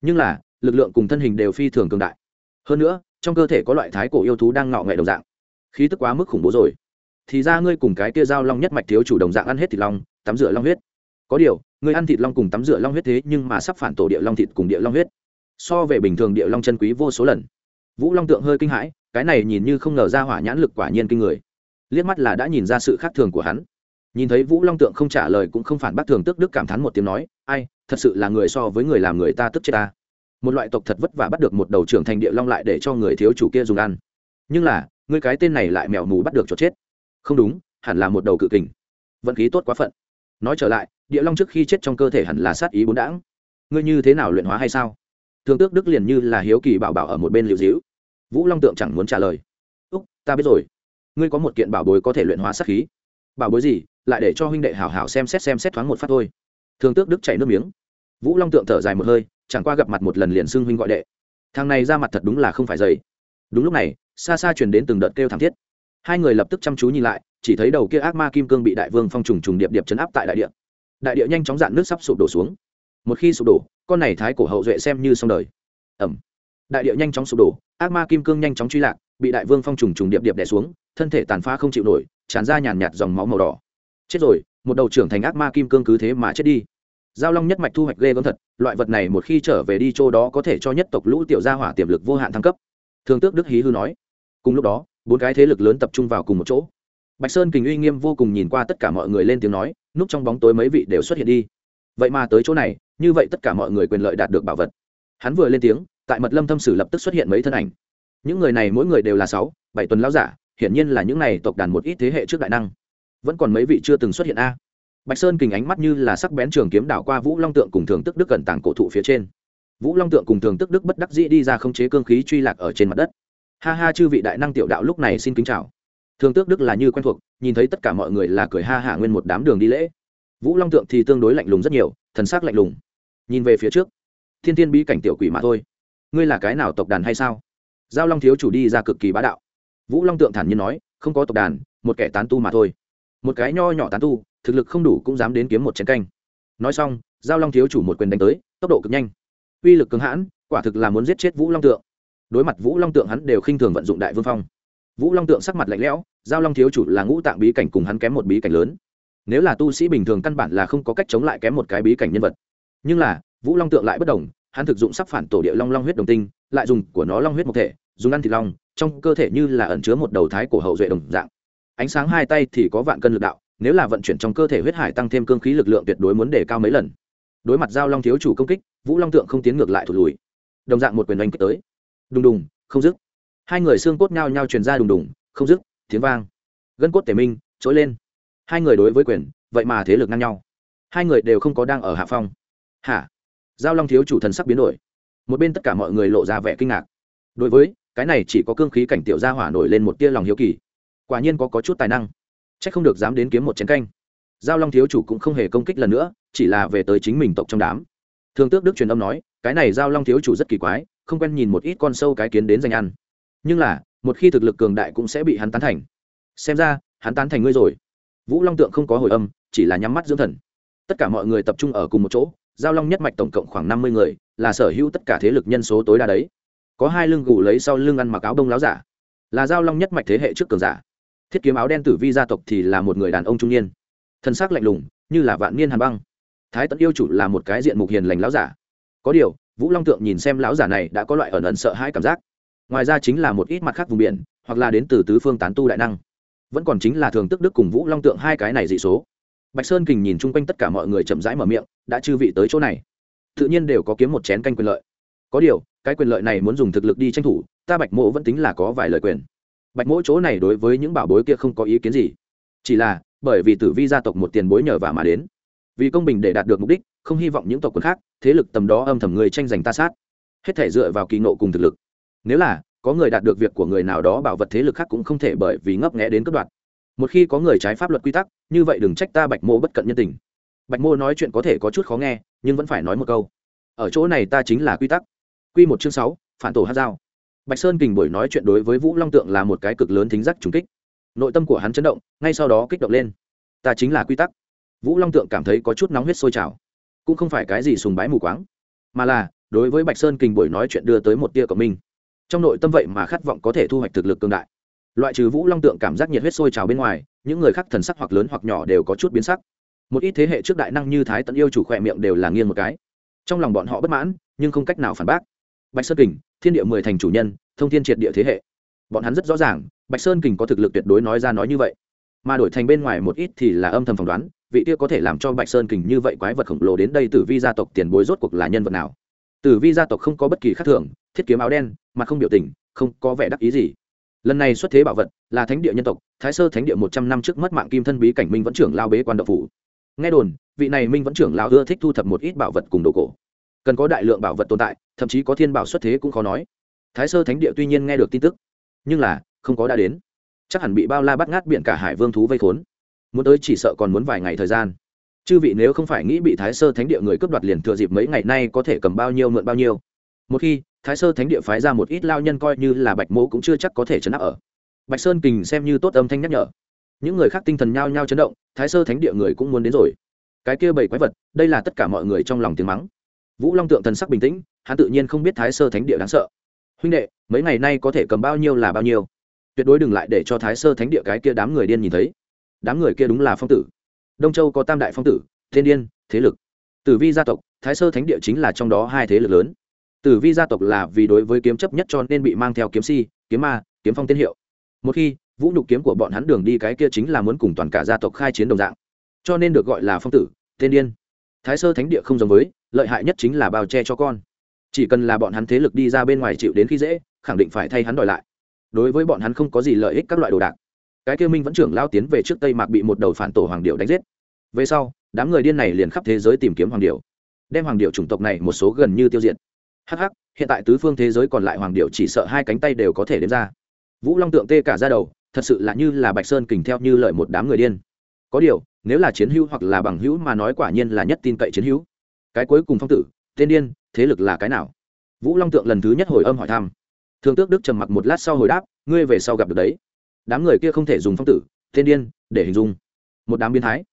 Nhưng là, lực lượng cùng thân hình đều phi thường cường đại. Hơn nữa, trong cơ thể có loại thái cổ yêu thú đang ngạo nghệ đồng dạng. Khí tức quá mức khủng bố rồi thì ra ngươi cùng cái kia giao long nhất mạch thiếu chủ đồng dạng ăn hết thịt long, tắm rửa long huyết. Có điều, ngươi ăn thịt long cùng tắm rửa long huyết thế nhưng mà sắp phản tổ địa long thịt cùng địa long huyết. So về bình thường địa long chân quý vô số lần. Vũ long tượng hơi kinh hãi, cái này nhìn như không ngờ ra hỏa nhãn lực quả nhiên kinh người. Liếc mắt là đã nhìn ra sự khác thường của hắn. Nhìn thấy vũ long tượng không trả lời cũng không phản bác thường tức đức cảm thán một tiếng nói, ai, thật sự là người so với người làm người ta tức chết ta. Một loại tộc thật vất vả bắt được một đầu trưởng thành địa long lại để cho người thiếu chủ kia dùng ăn. Nhưng là người cái tên này lại mèo mù bắt được cho chết không đúng, hẳn là một đầu cự kình. Vận khí tốt quá phận. Nói trở lại, địa long trước khi chết trong cơ thể hẳn là sát ý bốn đãng. Ngươi như thế nào luyện hóa hay sao? Thương tước đức liền như là hiếu kỳ bảo bảo ở một bên liệu dĩu. Vũ long tượng chẳng muốn trả lời. Úc, ta biết rồi. Ngươi có một kiện bảo bối có thể luyện hóa sát khí. Bảo bối gì? Lại để cho huynh đệ hảo hảo xem xét xem xét thoáng một phát thôi. Thương tước đức chảy nước miếng. Vũ long tượng thở dài một hơi, chẳng qua gặp mặt một lần liền xưng huynh gọi đệ. Thằng này ra mặt thật đúng là không phải dày đúng lúc này, xa xa truyền đến từng đợt kêu thảm thiết hai người lập tức chăm chú nhìn lại, chỉ thấy đầu kia ác ma kim cương bị đại vương phong trùng trùng điệp điệp chấn áp tại đại địa. Đại địa nhanh chóng dạn nước sắp sụp đổ xuống. Một khi sụp đổ, con này thái cổ hậu duệ xem như xong đời. Ẩm đại địa nhanh chóng sụp đổ, ác ma kim cương nhanh chóng truy lạc, bị đại vương phong trùng trùng điệp điệp đè xuống, thân thể tàn phá không chịu nổi, tràn ra nhàn nhạt dòng máu màu đỏ. Chết rồi, một đầu trưởng thành ác ma kim cương cứ thế mà chết đi. Giao long nhất mạch thu hoạch ghê gớm thật, loại vật này một khi trở về đi chỗ đó có thể cho nhất tộc lũ tiểu gia hỏa tiềm lực vô hạn thăng cấp. Thường tước đức hí hư nói, cùng lúc đó bốn cái thế lực lớn tập trung vào cùng một chỗ. Bạch sơn kình uy nghiêm vô cùng nhìn qua tất cả mọi người lên tiếng nói, núp trong bóng tối mấy vị đều xuất hiện đi. Vậy mà tới chỗ này, như vậy tất cả mọi người quyền lợi đạt được bảo vật. Hắn vừa lên tiếng, tại mật lâm thâm sử lập tức xuất hiện mấy thân ảnh. Những người này mỗi người đều là sáu, bảy tuần lão giả, hiển nhiên là những này tộc đàn một ít thế hệ trước đại năng. Vẫn còn mấy vị chưa từng xuất hiện a. Bạch sơn kình ánh mắt như là sắc bén trường kiếm đảo qua vũ long tượng cùng thường tức đức cẩn tàng cổ thụ phía trên. Vũ long tượng cùng thường tức đức bất đắc dĩ đi ra không chế cương khí truy lạc ở trên mặt đất ha ha chư vị đại năng tiểu đạo lúc này xin kính chào. Thường tước đức là như quen thuộc, nhìn thấy tất cả mọi người là cười ha hạ nguyên một đám đường đi lễ. Vũ long tượng thì tương đối lạnh lùng rất nhiều, thần sắc lạnh lùng. Nhìn về phía trước, thiên tiên bí cảnh tiểu quỷ mà thôi. Ngươi là cái nào tộc đàn hay sao? Giao long thiếu chủ đi ra cực kỳ bá đạo. Vũ long tượng thản nhiên nói, không có tộc đàn, một kẻ tán tu mà thôi. Một cái nho nhỏ tán tu, thực lực không đủ cũng dám đến kiếm một chén canh. Nói xong, giao long thiếu chủ một quyền đánh tới, tốc độ cực nhanh. Uy lực cứng hãn, quả thực là muốn giết chết vũ long tượng đối mặt vũ long tượng hắn đều khinh thường vận dụng đại vương phong. Vũ long tượng sắc mặt lạnh lẽo, giao long thiếu chủ là ngũ tạng bí cảnh cùng hắn kém một bí cảnh lớn. Nếu là tu sĩ bình thường căn bản là không có cách chống lại kém một cái bí cảnh nhân vật. Nhưng là, vũ long tượng lại bất đồng, hắn thực dụng sắp phản tổ địa long long huyết đồng tinh, lại dùng của nó long huyết một thể, dùng ăn thịt long, trong cơ thể như là ẩn chứa một đầu thái cổ hậu duệ đồng dạng. Ánh sáng hai tay thì có vạn cân lực đạo, nếu là vận chuyển trong cơ thể huyết hải tăng thêm cương khí lực lượng tuyệt đối muốn đề cao mấy lần. Đối mặt giao long thiếu chủ công kích, vũ long tượng không tiến ngược lại thụt lùi. Đồng dạng một quyền đánh kích tới đùng đùng không dứt. Hai người xương cốt nhao nhao truyền ra đùng đùng không dứt tiếng vang. Gân cốt tể minh trỗi lên. Hai người đối với quyền vậy mà thế lực ngang nhau. Hai người đều không có đang ở hạ phong. Hả? Giao long thiếu chủ thần sắc biến đổi. Một bên tất cả mọi người lộ ra vẻ kinh ngạc. Đối với cái này chỉ có cương khí cảnh tiểu gia hỏa nổi lên một tia lòng hiếu kỳ. Quả nhiên có, có chút tài năng. C h ắ c không được dám đến kiếm một chén canh. Giao long thiếu chủ cũng không hề công kích lần nữa chỉ là về tới chính mình tộc trong đám. Thương tước đức truyền âm nói cái này giao long thiếu chủ rất kỳ quái không quen nhìn một ít con sâu cái kiến đến danh ăn. Nhưng là, một khi thực lực cường đại cũng sẽ bị hắn tán thành. Xem ra, hắn tán thành ngươi rồi. Vũ long tượng không có hồi âm, chỉ là nhắm mắt dưỡng thần. Tất cả mọi người tập trung ở cùng một chỗ, giao long nhất mạch tổng cộng khoảng năm mươi người, là sở hữu tất cả thế lực nhân số tối đa đấy. Có hai lưng gù lấy sau lưng ăn mặc áo đông láo giả. Là giao long nhất mạch thế hệ trước cường giả. Thiết kiếm áo đen tử vi gia tộc thì là một người đàn ông trung niên. Thân xác lạnh lùng, như là vạn niên hàn băng. Thái tận yêu chủ là một cái diện mục hiền lành láo giả. Có điều vũ long tượng nhìn xem lão giả này đã có loại ẩn ẩn sợ hãi cảm giác. Ngoài ra chính là một ít mặt khác vùng biển, hoặc là đến từ tứ phương tán tu đại năng. Vẫn còn chính là thường tức đức cùng vũ long tượng hai cái này dị số. Bạch sơn kình nhìn chung quanh tất cả mọi người chậm rãi mở miệng, đã chư vị tới chỗ này. Tự nhiên đều có kiếm một chén canh quyền lợi. Có điều, cái quyền lợi này muốn dùng thực lực đi tranh thủ, ta bạch mộ vẫn tính là có vài lời quyền. Bạch mỗ chỗ này đối với những bảo bối kia không có ý kiến gì. Chỉ là, bởi vì tử vi gia tộc một tiền bối nhờ và mà đến. Vì công bình để đạt được mục đích, không hy vọng những tộc quần khác thế lực tầm đó âm thầm người tranh giành ta sát. Hết thể dựa vào kỳ nộ cùng thực lực. Nếu là có người đạt được việc của người nào đó bảo vật thế lực khác cũng không thể bởi vì ngấp nghẽ đến cất đoạt. Một khi có người trái pháp luật quy tắc, như vậy đừng trách ta bạch mô bất cận nhân tình. Bạch mô nói chuyện có thể có chút khó nghe, nhưng vẫn phải nói một câu. Ở chỗ này ta chính là quy tắc. Q một chương sáu, phản tổ hát dao. Bạch sơn kình buổi nói chuyện đối với vũ long tượng là một cái cực lớn thính giác trùng kích. Nội tâm của hắn chấn động, ngay sau đó kích động lên. Ta chính là quy tắc. Vũ long tượng cảm thấy có chút nóng huyết sôi trào cũng không phải cái gì sùng bái mù quáng, mà là, đối với bạch sơn kình buổi nói chuyện đưa tới một tia cộng minh. Trong nội tâm vậy mà khát vọng có thể thu hoạch thực lực cương đại. Loại trừ vũ long tượng cảm giác nhiệt huyết sôi trào bên ngoài, những người khác thần sắc hoặc lớn hoặc nhỏ đều có chút biến sắc. Một ít thế hệ trước đại năng như thái tận yêu chủ khỏe miệng đều là nghiêng một cái. Trong lòng bọn họ bất mãn, nhưng không cách nào phản bác. Bạch sơn kình, thiên địa mười thành chủ nhân, thông thiên triệt địa thế hệ. Bọn hắn rất rõ ràng, bạch sơn kình có thực lực tuyệt đối nói ra nói như vậy mà đổi thành bên ngoài một ít thì là âm thầm phỏng đoán, vị kia có thể làm cho bạch sơn kình như vậy quái vật khổng lồ đến đây tử vi gia tộc tiền bối rốt cuộc là nhân vật nào? Tử vi gia tộc không có bất kỳ khác thường, thiết kiếm áo đen mà không biểu tình, không có vẻ đắc ý gì. Lần này xuất thế bảo vật là thánh địa nhân tộc, thái sơ thánh địa một trăm năm trước mất mạng kim thân bí cảnh minh vẫn trưởng lao bế quan độc phủ. Nghe đồn, vị này minh vẫn trưởng lao ưa thích thu thập một ít bảo vật cùng đồ cổ. Cần có đại lượng bảo vật tồn tại, thậm chí có thiên bảo xuất thế cũng khó nói. Thái sơ thánh địa tuy nhiên nghe được tin tức, nhưng là không có đã đến chắc hẳn bị bao la bắt ngát biển cả hải vương thú vây khốn. Muốn tới chỉ sợ còn muốn vài ngày thời gian. Chư vị nếu không phải nghĩ bị thái sơ thánh địa người cướp đoạt liền thừa dịp mấy ngày nay có thể cầm bao nhiêu mượn bao nhiêu. Một khi thái sơ thánh địa phái ra một ít lao nhân coi như là bạch mỗ cũng chưa chắc có thể chấn áp ở. Bạch sơn kình xem như tốt âm thanh nhắc nhở. Những người khác tinh thần nhao nhao chấn động, thái sơ thánh địa người cũng muốn đến rồi. Cái kia bảy quái vật, đây là tất cả mọi người trong lòng tiếng mắng. Vũ long tượng thần sắc bình tĩnh, hắn tự nhiên không biết thái sơ thánh địa đáng sợ. Huynh đệ, mấy ngày nay có thể cầm bao nhiêu là bao nhiêu? Tuyệt đối đừng lại để cho thái sơ thánh địa cái kia đám người điên nhìn thấy. Đám người kia đúng là phong tử. Đông châu có tam đại phong tử, thiên điên, thế lực. Tử vi gia tộc, thái sơ thánh địa chính là trong đó hai thế lực lớn. Tử vi gia tộc là vì đối với kiếm chấp nhất cho nên bị mang theo kiếm si, kiếm ma, kiếm phong tiên hiệu. Một khi vũ nhục kiếm của bọn hắn đường đi cái kia chính là muốn cùng toàn cả gia tộc khai chiến đồng dạng. Cho nên được gọi là phong tử tên điên. Thái sơ thánh địa không giống với, lợi hại nhất chính là bao che cho con. Chỉ cần là bọn hắn thế lực đi ra bên ngoài chịu đến khi dễ, khẳng định phải thay hắn đòi lại đối với bọn hắn không có gì lợi ích các loại đồ đạc. Cái kia minh vẫn trưởng lao tiến về trước tây mạc bị một đầu phản tổ hoàng điệu đánh giết. Về sau, đám người điên này liền khắp thế giới tìm kiếm hoàng điệu, đem hoàng điệu chủng tộc này một số gần như tiêu diệt. Hh hiện tại tứ phương thế giới còn lại hoàng điệu chỉ sợ hai cánh tay đều có thể đến ra. Vũ long tượng tê cả ra đầu, thật sự là như là bạch sơn kình theo như lợi một đám người điên. Có điều, nếu là chiến hữu hoặc là bằng hữu mà nói quả nhiên là nhất tin cậy chiến hữu. Cái cuối cùng phong tử, tên điên, thế lực là cái nào? Vũ long tượng lần thứ nhất hồi âm hỏi thăm thương tước đức trầm mặc một lát sau hồi đáp, ngươi về sau gặp được đấy. Đám người kia không thể dùng phong tử, thiên điên, để hình dung. Một đám biến thái.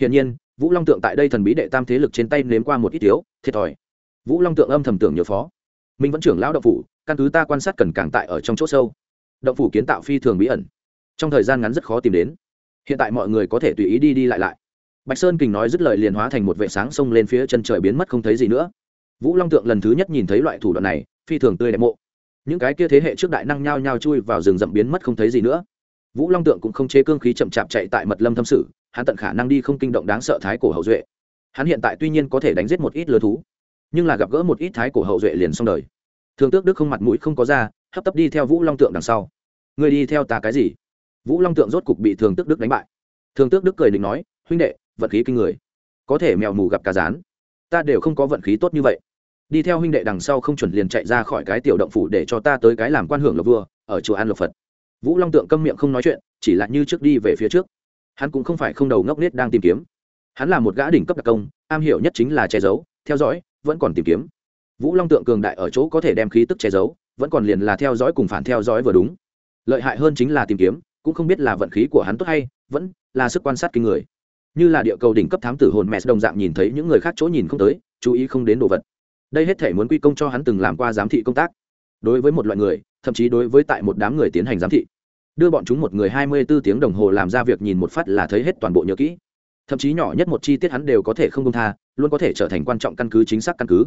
Hiển nhiên, vũ long tượng tại đây thần bí đệ tam thế lực trên tay nếm qua một ít thiếu thiệt thòi. Vũ long tượng âm thầm tưởng nhớ phó. Minh vẫn trưởng lão động phủ, căn cứ ta quan sát cần càng tại ở trong chỗ sâu. Động phủ kiến tạo phi thường bí ẩn. Trong thời gian ngắn rất khó tìm đến. Hiện tại mọi người có thể tùy ý đi đi lại lại. Bạch sơn kình nói dứt lời liền hóa thành một vệ sáng xông lên phía chân trời biến mất không thấy gì nữa. Vũ long tượng lần thứ nhất nhìn thấy loại thủ đoạn này, phi thường tươi đẹp mộ những cái kia thế hệ trước đại năng nhao nhao chui vào rừng rậm biến mất không thấy gì nữa. Vũ long tượng cũng không chế cương khí chậm chạp chạy tại mật lâm thâm sử hắn tận khả năng đi không kinh động đáng sợ thái cổ hậu duệ. Hắn hiện tại tuy nhiên có thể đánh giết một ít lừa thú, nhưng là gặp gỡ một ít thái cổ hậu duệ liền xong đời. Thường tước đức không mặt mũi không có ra, hấp tấp đi theo vũ long tượng đằng sau. Người đi theo ta cái gì? Vũ long tượng rốt cục bị thường tước đức đánh bại. Thường tước đức cười định nói, huynh đệ, vận khí kinh người. Có thể mèo mù gặp cá rán. Ta đều không có vận khí tốt như vậy đi theo huynh đệ đằng sau không chuẩn liền chạy ra khỏi cái tiểu động phủ để cho ta tới cái làm quan hưởng lộc vua, ở chùa an lộc phật. Vũ long tượng câm miệng không nói chuyện, chỉ là như trước đi về phía trước. Hắn cũng không phải không đầu ngốc nết đang tìm kiếm. Hắn là một gã đỉnh cấp đặc công, am hiểu nhất chính là che giấu, theo dõi, vẫn còn tìm kiếm. Vũ long tượng cường đại ở chỗ có thể đem khí tức che giấu, vẫn còn liền là theo dõi cùng phản theo dõi vừa đúng. Lợi hại hơn chính là tìm kiếm, cũng không biết là vận khí của hắn tốt hay, vẫn là sức quan sát kinh người. Như là địa cầu đỉnh cấp thám tử hồn mẹ đồng dạng nhìn thấy những người khác chỗ nhìn không tới, chú ý không đến đồ vật đây hết thể muốn quy công cho hắn từng làm qua giám thị công tác. Đối với một loại người, thậm chí đối với tại một đám người tiến hành giám thị. Đưa bọn chúng một người hai mươi 24 tiếng đồng hồ làm ra việc nhìn một phát là thấy hết toàn bộ nhớ kỹ. Thậm chí nhỏ nhất một chi tiết hắn đều có thể không công tha, luôn có thể trở thành quan trọng căn cứ, chính xác căn cứ.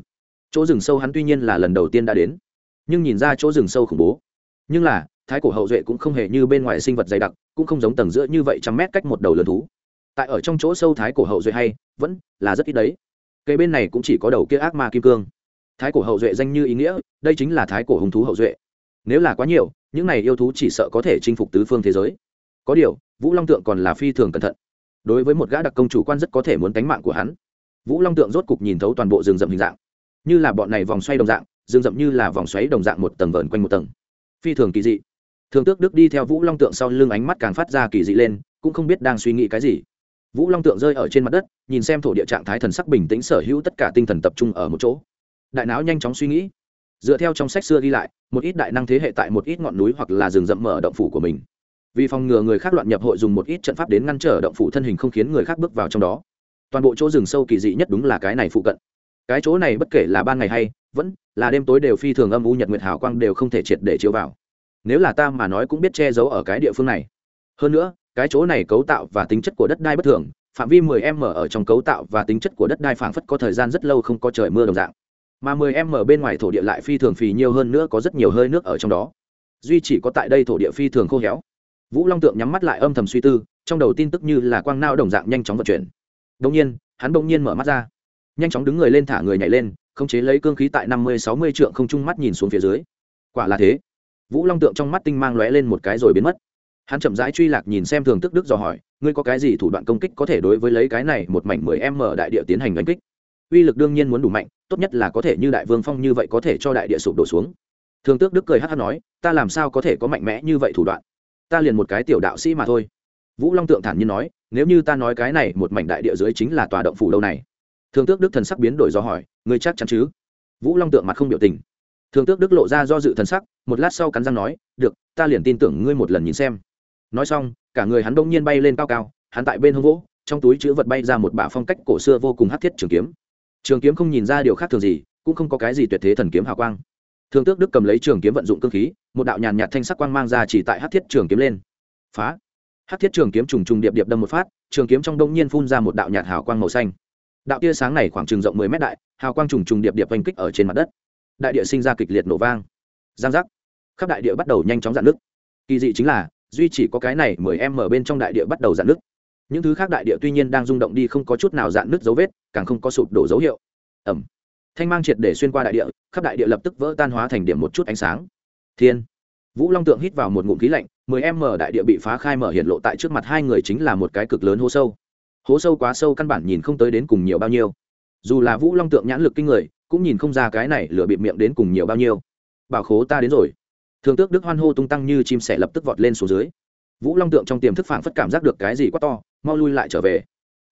Chỗ rừng sâu hắn tuy nhiên là lần đầu tiên đã đến, nhưng nhìn ra chỗ rừng sâu khủng bố. Nhưng là, thái cổ hậu duệ cũng không hề như bên ngoài sinh vật dày đặc, cũng không giống tầng giữa như vậy trăm mét cách một đầu lớn thú. Tại ở trong chỗ sâu thái cổ hậu duệ hay, vẫn là rất ít đấy cây bên này cũng chỉ có đầu kia ác ma kim cương. Thái cổ hậu duệ danh như ý nghĩa, đây chính là thái cổ hùng thú hậu duệ. Nếu là quá nhiều, những này yêu thú chỉ sợ có thể chinh phục tứ phương thế giới. Có điều, vũ long tượng còn là phi thường cẩn thận. Đối với một gã đặc công chủ quan rất có thể muốn tánh mạng của hắn. Vũ long tượng rốt cục nhìn thấu toàn bộ rừng rậm hình dạng. Như là bọn này vòng xoay đồng dạng, rừng rậm như là vòng xoáy đồng dạng một tầng vờn quanh một tầng. Phi thường kỳ dị. Thường tước đức đi theo vũ long tượng sau lưng ánh mắt càng phát ra kỳ dị lên, cũng không biết đang suy nghĩ cái gì vũ long tượng rơi ở trên mặt đất, nhìn xem thổ địa trạng thái thần sắc bình tĩnh sở hữu tất cả tinh thần tập trung ở một chỗ. Đại não nhanh chóng suy nghĩ. Dựa theo trong sách xưa ghi lại, một ít đại năng thế hệ tại một ít ngọn núi hoặc là rừng rậm mở động phủ của mình. Vì phòng ngừa người khác loạn nhập hội dùng một ít trận pháp đến ngăn trở động phủ thân hình không khiến người khác bước vào trong đó. Toàn bộ chỗ rừng sâu kỳ dị nhất đúng là cái này phụ cận. Cái chỗ này bất kể là ban ngày hay, vẫn là đêm tối đều phi thường âm u nhật nguyệt hào quang đều không thể triệt để chiếu vào. Nếu là ta mà nói cũng biết che giấu ở cái địa phương này. Hơn nữa cái chỗ này cấu tạo và tính chất của đất đai bất thường, phạm vi 10 m ở trong cấu tạo và tính chất của đất đai phảng phất có thời gian rất lâu không có trời mưa đồng dạng. Mà 10 m bên ngoài thổ địa lại phi thường phì nhiều hơn nữa, có rất nhiều hơi nước ở trong đó. Duy chỉ có tại đây thổ địa phi thường khô héo. Vũ long tượng nhắm mắt lại âm thầm suy tư, trong đầu tin tức như là quang nao đồng dạng nhanh chóng vận chuyển. Đông nhiên, hắn bỗng nhiên mở mắt ra. Nhanh chóng đứng người lên, thả người nhảy lên, khống chế lấy cương khí tại năm mươi, sáu mươi trượng không trung mắt nhìn xuống phía dưới. Quả là thế. Vũ long tượng trong mắt tinh mang lóe lên một cái rồi biến mất hắn chậm rãi truy lạc nhìn xem thường tức đức dò hỏi, ngươi có cái gì thủ đoạn công kích có thể đối với lấy cái này một mảnh mười m đại địa tiến hành đánh kích? Uy lực đương nhiên muốn đủ mạnh, tốt nhất là có thể như đại vương phong như vậy có thể cho đại địa sụp đổ xuống. Thường tước đức cười hát hát nói, ta làm sao có thể có mạnh mẽ như vậy thủ đoạn? Ta liền một cái tiểu đạo sĩ mà thôi. Vũ long tượng thản nhiên nói, nếu như ta nói cái này một mảnh đại địa dưới chính là tòa động phủ đâu này? Thường tước đức thần sắc biến đổi do hỏi, ngươi chắc chắn chứ? Vũ long tượng mặt không biểu tình. Thường tước đức lộ ra do dự thần sắc, một lát sau cắn răng nói, được, ta liền tin tưởng ngươi một lần nhìn xem nói xong, cả người hắn đông nhiên bay lên cao cao, hắn tại bên hông gỗ, trong túi chữ vật bay ra một bả phong cách cổ xưa vô cùng hát thiết trường kiếm. Trường kiếm không nhìn ra điều khác thường gì, cũng không có cái gì tuyệt thế thần kiếm hào quang. Thường tước đức cầm lấy trường kiếm vận dụng cơ khí, một đạo nhàn nhạt thanh sắc quang mang ra chỉ tại hát thiết trường kiếm lên. Phá! Hát thiết trường kiếm trùng trùng điệp điệp đâm một phát, trường kiếm trong đông nhiên phun ra một đạo nhạt hào quang màu xanh. Đạo tia sáng này khoảng chừng rộng mười mét đại, hào quang trùng trùng điệp điệp oanh kích ở trên mặt đất. Đại địa sinh ra kịch liệt nổ vang. Giang giác. Khắp đại địa bắt đầu nhanh chóng dạn nước kỳ dị chính là duy chỉ có cái này mười em mở bên trong đại địa bắt đầu dạn nước những thứ khác đại địa tuy nhiên đang rung động đi không có chút nào dạn nước dấu vết, càng không có sụp đổ dấu hiệu. Ẩm. Thanh mang triệt để xuyên qua đại địa, khắp đại địa lập tức vỡ tan hóa thành điểm một chút ánh sáng. Thiên. Vũ long tượng hít vào một ngụm khí lạnh, mười em mở đại địa bị phá khai mở hiện lộ tại trước mặt hai người chính là một cái cực lớn hố sâu. Hố sâu quá sâu căn bản nhìn không tới đến cùng nhiều bao nhiêu. Dù là vũ long tượng nhãn lực kinh người, cũng nhìn không ra cái này lửa bịt miệng đến cùng nhiều bao nhiêu. Bảo khố ta đến rồi thường tước đức hoan hô tung tăng như chim sẻ lập tức vọt lên xuống dưới. Vũ long tượng trong tiềm thức phảng phất cảm giác được cái gì quá to, mau lui lại trở về.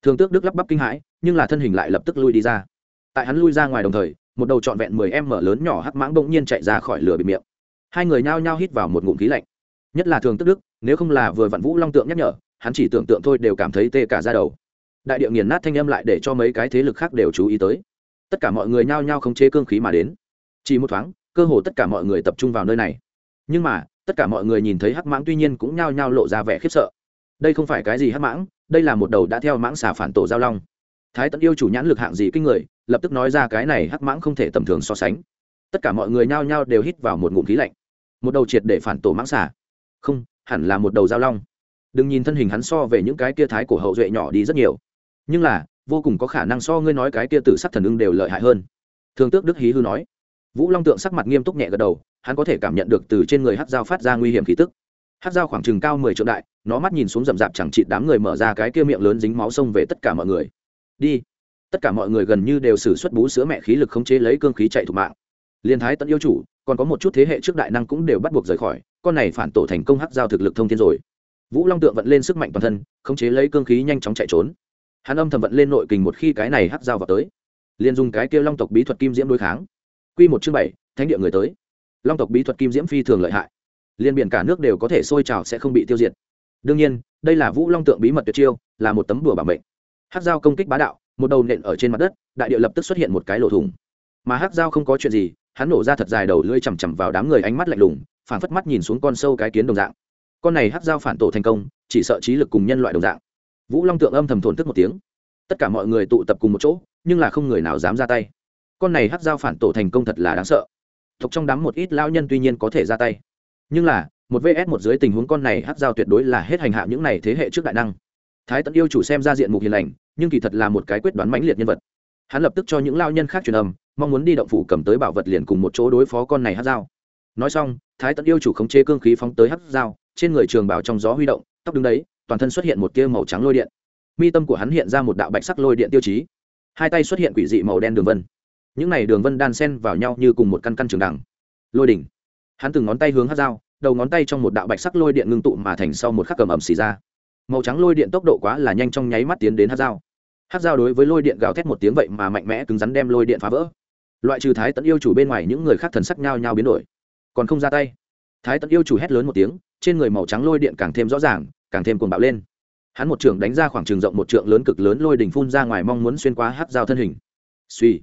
Thường tước đức lắp bắp kinh hãi, nhưng là thân hình lại lập tức lui đi ra. Tại hắn lui ra ngoài đồng thời, một đầu trọn vẹn mười em mở lớn nhỏ hắc mãng bỗng nhiên chạy ra khỏi lửa bị miệng. Hai người nhao nhao hít vào một ngụm khí lạnh. Nhất là thường tức đức, nếu không là vừa vặn vũ long tượng nhắc nhở, hắn chỉ tưởng tượng thôi đều cảm thấy tê cả ra đầu. Đại địa nghiền nát thanh âm lại để cho mấy cái thế lực khác đều chú ý tới. Tất cả mọi người nhao nhao không chế cương khí mà đến. Chỉ một thoáng, cơ hồ tất cả mọi người tập trung vào nơi này nhưng mà, tất cả mọi người nhìn thấy hắc mãng tuy nhiên cũng nhao nhao lộ ra vẻ khiếp sợ. Đây không phải cái gì hắc mãng, đây là một đầu đã theo mãng xà phản tổ giao long. Thái tận yêu chủ nhãn lực hạng gì kinh người, lập tức nói ra cái này hắc mãng không thể tầm thường so sánh. Tất cả mọi người nhao nhao đều hít vào một ngụm khí lạnh. Một đầu triệt để phản tổ mãng xà. Không, hẳn là một đầu giao long. Đừng nhìn thân hình hắn so về những cái kia thái cổ hậu duệ nhỏ đi rất nhiều. Nhưng là, vô cùng có khả năng so ngươi nói cái kia tử sắc thần ưng đều lợi hại hơn. Thường tước đức hí hư nói. Vũ long tượng sắc mặt nghiêm túc nhẹ gật đầu hắn có thể cảm nhận được từ trên người hát dao phát ra nguy hiểm khí tức. Hát dao khoảng chừng cao mười triệu đại, nó mắt nhìn xuống rậm rạp chẳng chịt đám người mở ra cái kia miệng lớn dính máu sông về tất cả mọi người. Đi. Tất cả mọi người gần như đều xử suất bú sữa mẹ khí lực khống chế lấy cương khí chạy thủ mạng. Liên thái tận yêu chủ, còn có một chút thế hệ trước đại năng cũng đều bắt buộc rời khỏi, con này phản tổ thành công hắc giao thực lực thông thiên rồi. Vũ long tượng vận lên sức mạnh toàn thân, khống chế lấy cương khí nhanh chóng chạy trốn. Hắn âm thầm vận lên nội kình một khi cái này hắc giao vào tới, liền dùng cái kia long tộc bí thuật kim diễm đối kháng. Q một chương bảy, thánh địa người tới long tộc bí thuật kim diễm phi thường lợi hại. Liên biển cả nước đều có thể sôi trào sẽ không bị tiêu diệt. Đương nhiên, đây là vũ long tượng bí mật tuyệt chiêu, là một tấm đùa bảo mệnh. Hát dao công kích bá đạo, một đầu nện ở trên mặt đất, đại địa lập tức xuất hiện một cái lỗ thủng. Mà hát dao không có chuyện gì, hắn nổ ra thật dài đầu lưỡi chằm chằm vào đám người ánh mắt lạnh lùng phản phất mắt nhìn xuống con sâu cái kiến đồng dạng. Con này hát dao phản tổ thành công, chỉ sợ trí lực cùng nhân loại đồng dạng. Vũ long tượng âm thầm thổn thức một tiếng. Tất cả mọi người tụ tập cùng một chỗ, nhưng là không người nào dám ra tay. Con này hát dao phản tổ thành công thật là đáng sợ thuộc trong đám một ít lao nhân tuy nhiên có thể ra tay. Nhưng là, một vs một dưới tình huống con này hát dao tuyệt đối là hết hành hạ những này thế hệ trước đại năng. Thái tận yêu chủ xem ra diện mục hiền lành, nhưng kỳ thật là một cái quyết đoán mãnh liệt nhân vật. Hắn lập tức cho những lao nhân khác truyền âm, mong muốn đi động phủ cầm tới bảo vật liền cùng một chỗ đối phó con này hát dao nói xong, thái tận yêu chủ khống chế cương khí phóng tới hát dao trên người trường bảo trong gió huy động, tóc đứng đấy, toàn thân xuất hiện một tia màu trắng lôi điện. Mi tâm của hắn hiện ra một đạo bạch sắc lôi điện tiêu chí. Hai tay xuất hiện quỷ dị màu đen đường vân những này đường vân đan sen vào nhau như cùng một căn căn trường đẳng. Lôi đỉnh. Hắn từng ngón tay hướng hát dao, đầu ngón tay trong một đạo bạch sắc lôi điện ngưng tụ mà thành sau một khắc cầm ẩm xì ra. Màu trắng lôi điện tốc độ quá là nhanh trong nháy mắt tiến đến hát dao. Hát dao đối với lôi điện gào thét một tiếng vậy mà mạnh mẽ cứng rắn đem lôi điện phá vỡ. Loại trừ thái tận yêu chủ bên ngoài những người khác thần sắc nhao nhao biến đổi. Còn không ra tay. Thái tận yêu chủ hét lớn một tiếng, trên người màu trắng lôi điện càng thêm rõ ràng, càng thêm cuồng bạo lên. Hắn một trường đánh ra khoảng trường rộng một trượng lớn cực lớn lôi đỉnh phun ra ngoài mong muốn xuyên qua hát dao thân hình. Suy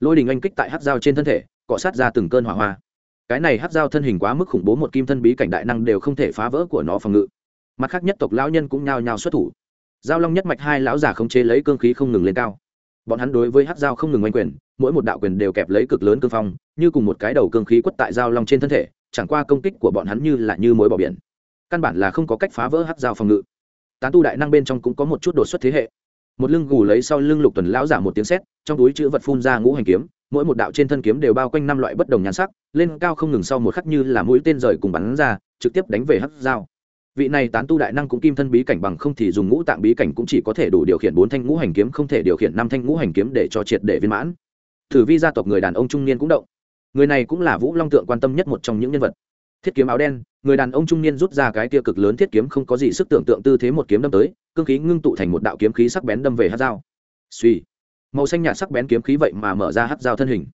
lôi đình anh kích tại hát dao trên thân thể, cọ sát ra từng cơn hỏa hoa. Cái này hát dao thân hình quá mức khủng bố, một kim thân bí cảnh đại năng đều không thể phá vỡ của nó phòng ngự. Mặt khác nhất tộc lão nhân cũng nhao nhao xuất thủ. Giao long nhất mạch hai lão già không chế lấy cương khí không ngừng lên cao. Bọn hắn đối với hát dao không ngừng oanh quyền, mỗi một đạo quyền đều kẹp lấy cực lớn cương phong, như cùng một cái đầu cương khí quất tại giao long trên thân thể, chẳng qua công kích của bọn hắn như là như mối bỏ biển. Căn bản là không có cách phá vỡ hát dao phòng ngự. Tán tu đại năng bên trong cũng có một chút đột xuất thế hệ một lưng gù lấy sau lưng lục tuần lão giả một tiếng sét, trong túi chữ vật phun ra ngũ hành kiếm, mỗi một đạo trên thân kiếm đều bao quanh năm loại bất đồng nhan sắc, lên cao không ngừng sau một khắc như là mũi tên rời cùng bắn ra, trực tiếp đánh về hắc dao vị này tán tu đại năng cũng kim thân bí cảnh bằng không thì dùng ngũ tạng bí cảnh cũng chỉ có thể đủ điều khiển bốn thanh ngũ hành kiếm, không thể điều khiển năm thanh ngũ hành kiếm để cho triệt để viên mãn. Thử vi gia tộc người đàn ông trung niên cũng động. Người này cũng là vũ long tượng quan tâm nhất một trong những nhân vật. Thiết kiếm áo đen người đàn ông trung niên rút ra cái tia cực lớn thiết kiếm không có gì sức tưởng tượng tư thế một kiếm đâm tới, cương khí ngưng tụ thành một đạo kiếm khí sắc bén đâm về hát dao. Suy màu xanh nhạt sắc bén kiếm khí vậy mà mở ra hát dao thân hình.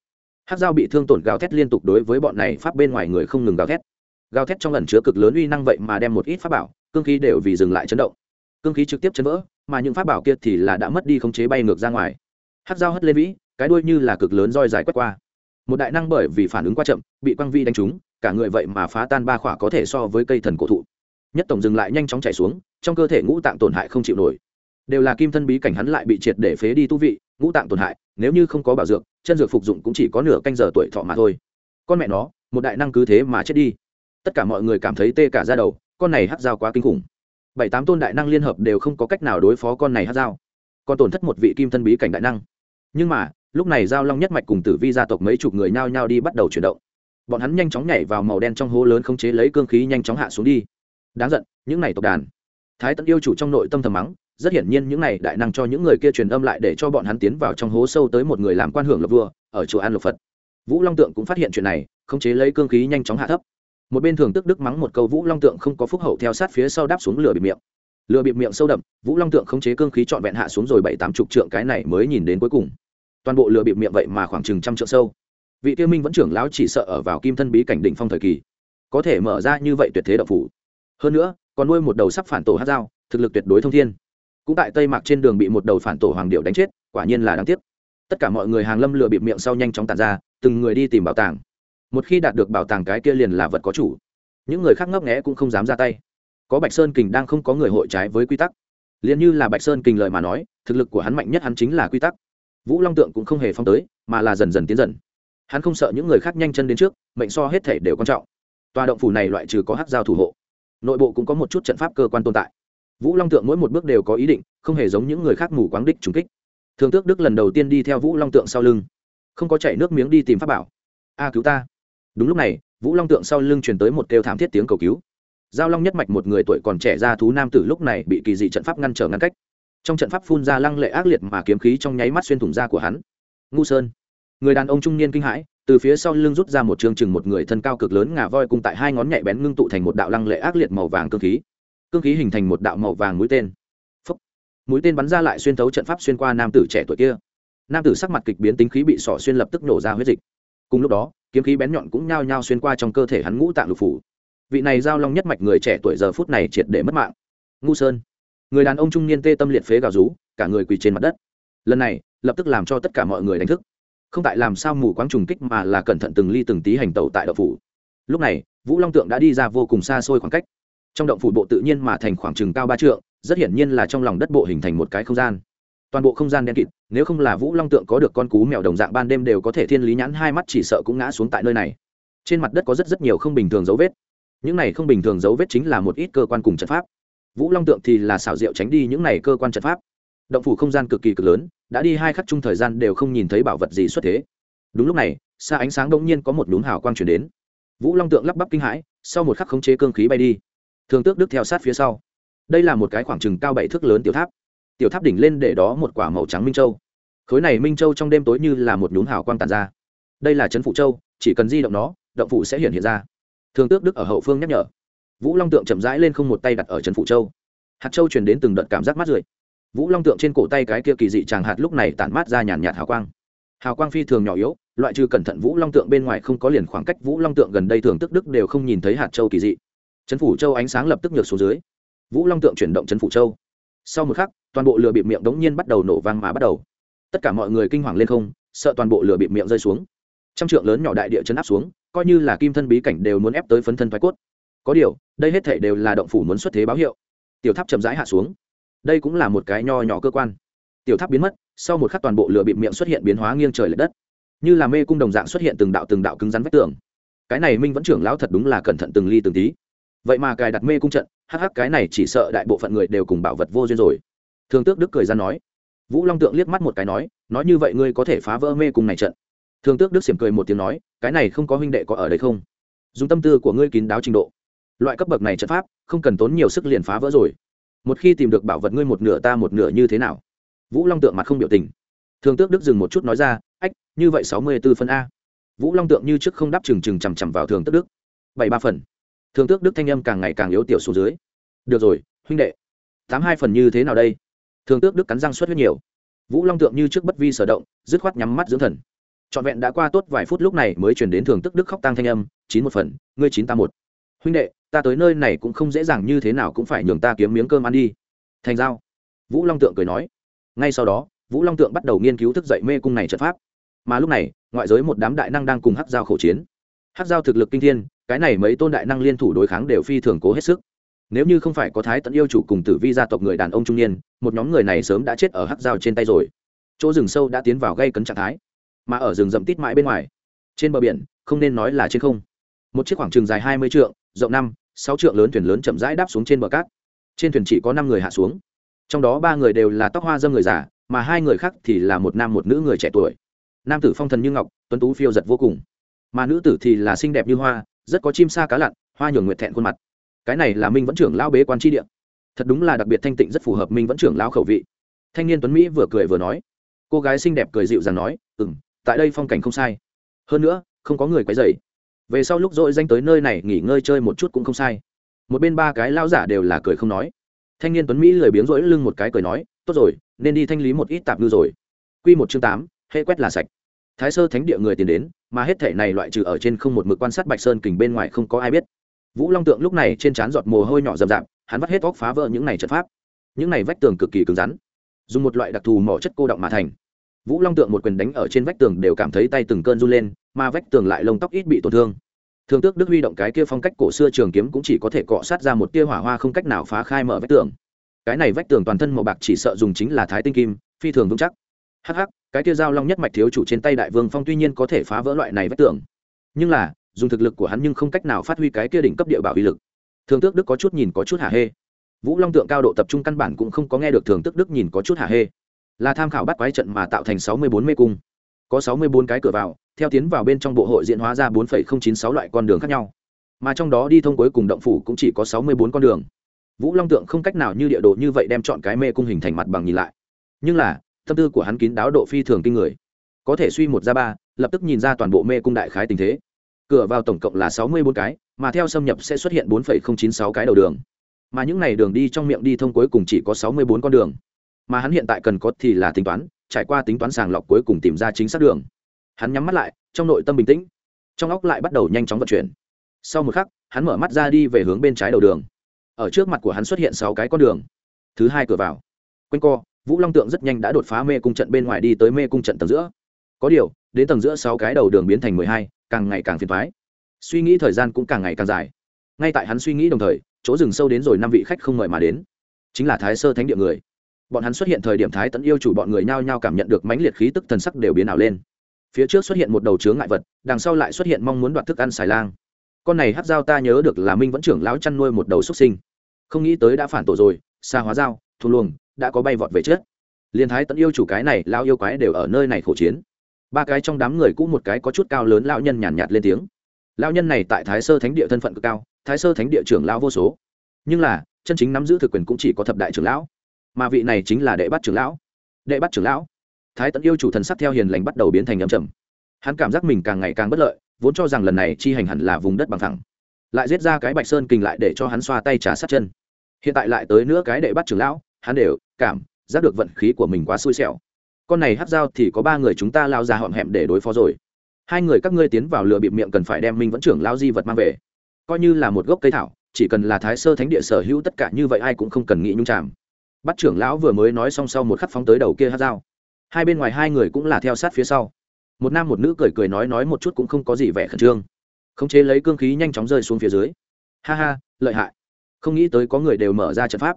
Hát dao bị thương tổn gào thét liên tục đối với bọn này pháp bên ngoài người không ngừng gào thét. Gào thét trong lần chứa cực lớn uy năng vậy mà đem một ít pháp bảo, cương khí đều vì dừng lại chấn động. Cương khí trực tiếp chấn vỡ, mà những pháp bảo kia thì là đã mất đi khống chế bay ngược ra ngoài. Hát dao hất lên vĩ, cái đuôi như là cực lớn roi dài quét qua. Một đại năng bởi vì phản ứng quá chậm, bị quang vi đánh trúng cả người vậy mà phá tan ba khỏa có thể so với cây thần cổ thụ. Nhất tổng dừng lại nhanh chóng chạy xuống, trong cơ thể ngũ tạng tổn hại không chịu nổi. Đều là kim thân bí cảnh hắn lại bị triệt để phế đi tu vị, ngũ tạng tổn hại, nếu như không có bảo dược, chân dược phục dụng cũng chỉ có nửa canh giờ tuổi thọ mà thôi. Con mẹ nó, một đại năng cứ thế mà chết đi. Tất cả mọi người cảm thấy tê cả ra đầu, con này hát dao quá kinh khủng. Bảy tám tôn đại năng liên hợp đều không có cách nào đối phó con này hát dao. Còn tổn thất một vị kim thân bí cảnh đại năng. Nhưng mà, lúc này giao long nhất mạch cùng tử vi gia tộc mấy chục người nhao nhao đi bắt đầu chuyển động bọn hắn nhanh chóng nhảy vào màu đen trong hố lớn khống chế lấy cương khí nhanh chóng hạ xuống đi. Đáng giận, những này tộc đàn. Thái tận yêu chủ trong nội tâm thầm mắng, rất hiển nhiên những này đại năng cho những người kia truyền âm lại để cho bọn hắn tiến vào trong hố sâu tới một người làm quan hưởng lộc vua, ở chùa an lộc phật. Vũ long tượng cũng phát hiện chuyện này, khống chế lấy cương khí nhanh chóng hạ thấp. Một bên thường tức đức mắng một câu vũ long tượng không có phúc hậu theo sát phía sau đáp xuống lửa bịt miệng. Lửa bịt miệng sâu đậm, vũ long tượng khống chế cương khí trọn vẹn hạ xuống rồi bảy tám chục trượng, cái này mới nhìn đến cuối cùng. Toàn bộ lửa bịt miệng vậy mà khoảng chừng trăm trượng sâu vị tiêu minh vẫn trưởng lão chỉ sợ ở vào kim thân bí cảnh đỉnh phong thời kỳ, có thể mở ra như vậy tuyệt thế đạo phủ. Hơn nữa, còn nuôi một đầu sắp phản tổ hát dao, thực lực tuyệt đối thông thiên. Cũng tại tây mạc trên đường bị một đầu phản tổ hoàng điệu đánh chết, quả nhiên là đáng tiếc. Tất cả mọi người hàng lâm lựa bịt miệng sau nhanh chóng tàn ra, từng người đi tìm bảo tàng. Một khi đạt được bảo tàng cái kia liền là vật có chủ. Những người khác ngấp nghẽ cũng không dám ra tay. Có bạch sơn kình đang không có người hội trái với quy tắc. Liền như là bạch sơn kình lời mà nói, thực lực của hắn mạnh nhất hắn chính là quy tắc. Vũ long tượng cũng không hề phong tới, mà là dần dần tiến dần hắn không sợ những người khác nhanh chân đến trước, mệnh so hết thể đều quan trọng. Tòa động phủ này loại trừ có hát giao thủ hộ, nội bộ cũng có một chút trận pháp cơ quan tồn tại. Vũ long tượng mỗi một bước đều có ý định, không hề giống những người khác mù quáng đích trùng kích. Thường tước đức lần đầu tiên đi theo vũ long tượng sau lưng, không có chạy nước miếng đi tìm pháp bảo. A, cứu ta. Đúng lúc này, vũ long tượng sau lưng truyền tới một kêu thảm thiết tiếng cầu cứu. Giao long nhất mạch một người tuổi còn trẻ ra thú nam tử lúc này bị kỳ dị trận pháp ngăn trở ngăn cách. Trong trận pháp phun ra lăng lệ ác liệt mà kiếm khí trong nháy mắt xuyên thủng da của hắn. Ngu sơn người đàn ông trung niên kinh hãi, từ phía sau lưng rút ra một chương chừng một người thân cao cực lớn ngà voi cùng tại hai ngón nhạy bén ngưng tụ thành một đạo lăng lệ ác liệt màu vàng cơ khí. Cương khí hình thành một đạo màu vàng mũi tên. Phúc. mũi tên bắn ra lại xuyên thấu trận pháp xuyên qua nam tử trẻ tuổi kia. Nam tử sắc mặt kịch biến, tính khí bị sỏ xuyên lập tức nổ ra huyết dịch. Cùng lúc đó, kiếm khí bén nhọn cũng nhao nhao xuyên qua trong cơ thể hắn ngũ tạng lục phủ. Vị này giao long nhất mạch người trẻ tuổi giờ phút này triệt để mất mạng. Ngu sơn. Người đàn ông trung niên tê tâm liệt phế gào rú, cả người quỳ trên mặt đất. Lần này, lập tức làm cho tất cả mọi người đánh thức không tại làm sao mù quáng trùng kích mà là cẩn thận từng ly từng tí hành tẩu tại đậu phủ. Lúc này, vũ long tượng đã đi ra vô cùng xa xôi khoảng cách. Trong động phủ bộ tự nhiên mà thành khoảng chừng cao ba trượng, rất hiển nhiên là trong lòng đất bộ hình thành một cái không gian. Toàn bộ không gian đen kịt, nếu không là vũ long tượng có được con cú mèo đồng dạng ban đêm đều có thể thiên lý nhãn hai mắt chỉ sợ cũng ngã xuống tại nơi này. Trên mặt đất có rất rất nhiều không bình thường dấu vết. Những này không bình thường dấu vết chính là một ít cơ quan cùng trận pháp. Vũ long tượng thì là xảo diệu tránh đi những này cơ quan trận pháp động phủ không gian cực kỳ cực lớn, đã đi hai khắc chung thời gian đều không nhìn thấy bảo vật gì xuất thế. Đúng lúc này, xa ánh sáng đông nhiên có một nhún hào quang chuyển đến. Vũ long tượng lắp bắp kinh hãi, sau một khắc khống chế cương khí bay đi. Thường tước đức theo sát phía sau. Đây là một cái khoảng trừng cao bảy thước lớn tiểu tháp. Tiểu tháp đỉnh lên để đó một quả màu trắng minh châu. Khối này minh châu trong đêm tối như là một nhún hào quang tàn ra. Đây là trấn phụ châu, chỉ cần di động nó, động phụ sẽ hiện hiện ra. Thường tước đức ở hậu phương nhắc nhở. Vũ long tượng chậm rãi lên không một tay đặt ở trấn phụ châu. Hạt châu truyền đến từng đợt cảm giác mát rượi vũ long tượng trên cổ tay cái kia kỳ dị chàng hạt lúc này tản mát ra nhàn nhạt hào quang. Hào quang phi thường nhỏ yếu, loại trừ cẩn thận vũ long tượng bên ngoài không có liền khoảng cách vũ long tượng gần đây thường tức đức đều không nhìn thấy hạt châu kỳ dị. Trấn phủ châu ánh sáng lập tức nhược xuống dưới. Vũ long tượng chuyển động trấn phủ châu. Sau một khắc, toàn bộ lửa bịp miệng đống nhiên bắt đầu nổ vang mà bắt đầu. Tất cả mọi người kinh hoàng lên không, sợ toàn bộ lửa bịp miệng rơi xuống. Trăm trượng lớn nhỏ đại địa chấn áp xuống, coi như là kim thân bí cảnh đều muốn ép tới phấn thân thoái cốt. Có điều, đây hết thể đều là động phủ muốn xuất thế báo hiệu. Tiểu tháp chậm rãi hạ xuống đây cũng là một cái nho nhỏ cơ quan. Tiểu tháp biến mất, sau một khắc toàn bộ lửa bịp miệng xuất hiện biến hóa nghiêng trời l ệ đất. Như là mê cung đồng dạng xuất hiện từng đạo từng đạo cứng rắn vách tường. Cái này minh vẫn trưởng lão thật đúng là cẩn thận từng ly từng tí. Vậy mà cài đặt mê cung trận, hắc hắc, cái này chỉ sợ đại bộ phận người đều cùng bảo vật vô duyên rồi. Thường tước đức cười ra nói. Vũ long tượng liếc mắt một cái nói nói như vậy ngươi có thể phá vỡ mê cung này trận. Thường tước đức xiểm cười một tiếng nói, cái này không có huynh đệ có ở đây không? Dùng tâm tư của ngươi kín đáo trình độ. Loại cấp bậc này trận pháp, không cần tốn nhiều sức liền phá vỡ rồi một khi tìm được bảo vật ngươi một nửa ta một nửa như thế nào? Vũ long tượng mặt không biểu tình. Thường tước đức dừng một chút nói ra, ách, như vậy sáu mươi b ố phân a. Vũ long tượng như trước không đáp trừng trừng chằm chằm vào thường tước đức. Bảy ba phần. Thường tước đức thanh âm càng ngày càng yếu tiểu xuống dưới. Được rồi, huynh đệ, tám hai phần như thế nào đây? Thường tước đức cắn răng suất huyết nhiều. Vũ long tượng như trước bất vi sở động, dứt khoát nhắm mắt dưỡng thần. Trọn vẹn đã qua tốt vài phút lúc này mới chuyển đến thường tước đức khóc tăng thanh âm, chín một phần, ngươi chín ta một. Huynh đệ ta tới nơi này cũng không dễ dàng như thế nào cũng phải nhường ta kiếm miếng cơm ăn đi. Thành giao. Vũ long tượng cười nói. Ngay sau đó, vũ long tượng bắt đầu nghiên cứu thức dậy mê cung này trận pháp. Mà lúc này, ngoại giới một đám đại năng đang cùng hắc giao khẩu chiến. Hắc giao thực lực kinh thiên, cái này mấy tôn đại năng liên thủ đối kháng đều phi thường cố hết sức. Nếu như không phải có thái tận yêu chủ cùng tử vi gia tộc người đàn ông trung niên, một nhóm người này sớm đã chết ở hắc giao trên tay rồi. Chỗ rừng sâu đã tiến vào gây cấn trạng thái. Mà ở rừng rậm tít mãi bên ngoài, trên bờ biển, không nên nói là trên không. Một chiếc khoảng trường dài hai mươi trượng, rộng năm sáu trượng lớn thuyền lớn chậm rãi đáp xuống trên bờ cát. Trên thuyền chỉ có năm người hạ xuống. Trong đó ba người đều là tóc hoa dâm người già, mà hai người khác thì là một nam một nữ người trẻ tuổi. Nam tử phong thần như ngọc, tuấn tú phiêu giật vô cùng. Mà nữ tử thì là xinh đẹp như hoa, rất có chim sa cá lặn, hoa nhường nguyệt thẹn khuôn mặt. Cái này là minh vẫn trưởng lao bế quan tri địa. Thật đúng là đặc biệt thanh tịnh rất phù hợp minh vẫn trưởng lao khẩu vị. Thanh niên tuấn mỹ vừa cười vừa nói. Cô gái xinh đẹp cười dịu dàng nói ừ m tại đây phong cảnh không sai. Hơn nữa, không có người quấy dày về sau lúc dội danh tới nơi này nghỉ ngơi chơi một chút cũng không sai. Một bên ba cái lao giả đều là cười không nói. Thanh niên tuấn mỹ lười biếng rỗi lưng một cái cười nói, tốt rồi, nên đi thanh lý một ít tạp ngư rồi. Q một chương tám, hệ quét là sạch. Thái sơ thánh địa người tiến đến, mà hết thể này loại trừ ở trên không một mực quan sát bạch sơn kình bên ngoài không có ai biết. Vũ long tượng lúc này trên trán giọt mồ hôi nhỏ rậm rạp, hắn vắt hết óc phá vỡ những này trận pháp. Những này vách tường cực kỳ cứng rắn, dùng một loại đặc thù mỏ chất cô động mà thành. Vũ long tượng một quyền đánh ở trên vách tường đều cảm thấy tay từng cơn run lên mà vách tường lại lông tóc ít bị tổn thương. Thường tước đức huy động cái kia phong cách cổ xưa trường kiếm cũng chỉ có thể cọ sát ra một tia hỏa hoa không cách nào phá khai mở vách tường. Cái này vách tường toàn thân màu bạc chỉ sợ dùng chính là thái tinh kim, phi thường vững chắc. Hắc hắc, cái kia giao long nhất mạch thiếu chủ trên tay đại vương phong tuy nhiên có thể phá vỡ loại này vách tường, nhưng là, dùng thực lực của hắn nhưng không cách nào phát huy cái kia đỉnh cấp địa bảo uy lực. Thường tước đức có chút nhìn có chút hả hê. Vũ long tượng cao độ tập trung căn bản cũng không có nghe được thường tước đức nhìn có chút hả hê. Là tham khảo bắt quái trận mà tạo thành sáu mươi bốn mê cung. Có sáu mươi bốn cái cửa vào theo tiến vào bên trong bộ hội diễn hóa ra bốn chín sáu loại con đường khác nhau. Mà trong đó đi thông cuối cùng động phủ cũng chỉ có sáu mươi bốn con đường. Vũ long tượng không cách nào như địa đồ như vậy đem chọn cái mê cung hình thành mặt bằng nhìn lại. Nhưng là, tâm tư của hắn kín đáo độ phi thường kinh người. Có thể suy một ra ba, lập tức nhìn ra toàn bộ mê cung đại khái tình thế. Cửa vào tổng cộng là sáu mươi bốn cái, mà theo xâm nhập sẽ xuất hiện bốn chín sáu cái đầu đường. Mà những này đường đi trong miệng đi thông cuối cùng chỉ có sáu mươi bốn con đường. Mà hắn hiện tại cần có thì là tính toán, trải qua tính toán sàng lọc cuối cùng tìm ra chính xác đường hắn nhắm mắt lại, trong nội tâm bình tĩnh. Trong óc lại bắt đầu nhanh chóng vận chuyển. Sau một khắc, hắn mở mắt ra đi về hướng bên trái đầu đường. Ở trước mặt của hắn xuất hiện sáu cái con đường. Thứ hai cửa vào. Q u a n co, vũ long tượng rất nhanh đã đột phá mê cung trận bên ngoài đi tới mê cung trận tầng giữa. Có điều, đến tầng giữa sáu cái đầu đường biến thành mười hai, càng ngày càng phiền thoái suy nghĩ thời gian cũng càng ngày càng dài. Ngay tại hắn suy nghĩ đồng thời, chỗ rừng sâu đến rồi năm vị khách không mời mà đến. Chính là thái sơ thánh địa người. Bọn hắn xuất hiện thời điểm thái tẫn yêu chủ bọn người nhao nhao cảm nhận được mãnh liệt khí tức thần sắc đều biến ảo lên phía trước xuất hiện một đầu chướng ngại vật đằng sau lại xuất hiện mong muốn đoạt thức ăn xài lang. Con này hát dao ta nhớ được là minh vẫn trưởng lão chăn nuôi một đầu xuất sinh. Không nghĩ tới đã phản tổ rồi xa hóa dao thu luồng đã có bay vọt về chết liên thái tận yêu chủ cái này lao yêu quái đều ở nơi này khổ chiến. Ba cái trong đám người cũ một cái có chút cao lớn lão nhân nhàn nhạt, nhạt lên tiếng. Lão nhân này tại thái sơ thánh địa thân phận cực cao thái sơ thánh địa trưởng lão vô số. Nhưng là chân chính nắm giữ thực quyền cũng chỉ có thập đại trưởng lão. Mà vị này chính là đệ bắt trưởng lão. Đệ bắt trưởng lão? Thái tẫn yêu chủ thần sắc theo hiền lành bắt đầu biến thành ấm trầm. Hắn cảm giác mình càng ngày càng bất lợi, vốn cho rằng lần này chi hành hẳn là vùng đất bằng thẳng. Lại giết ra cái bạch sơn kình lại để cho hắn xoa tay trả sát chân. Hiện tại lại tới nữa cái đệ bắt trưởng lão, hắn đều cảm giác được vận khí của mình quá xui xẻo. Con này hát dao thì có ba người chúng ta lao ra họm hẹm để đối phó rồi. Hai người các ngươi tiến vào lừa bịp miệng cần phải đem minh vẫn trưởng lao di vật mang về. Coi như là một gốc cây thảo, chỉ cần là thái sơ thánh địa sở hữu tất cả như vậy ai cũng không cần nghĩ nhung chạm bắt trưởng lão vừa mới nói xong sau một khắc phóng tới đầu kia hát dao hai bên ngoài hai người cũng là theo sát phía sau. Một nam một nữ cười cười nói nói một chút cũng không có gì vẻ khẩn trương. Khống chế lấy cương khí nhanh chóng rơi xuống phía dưới. Ha ha, lợi hại. Không nghĩ tới có người đều mở ra trận pháp.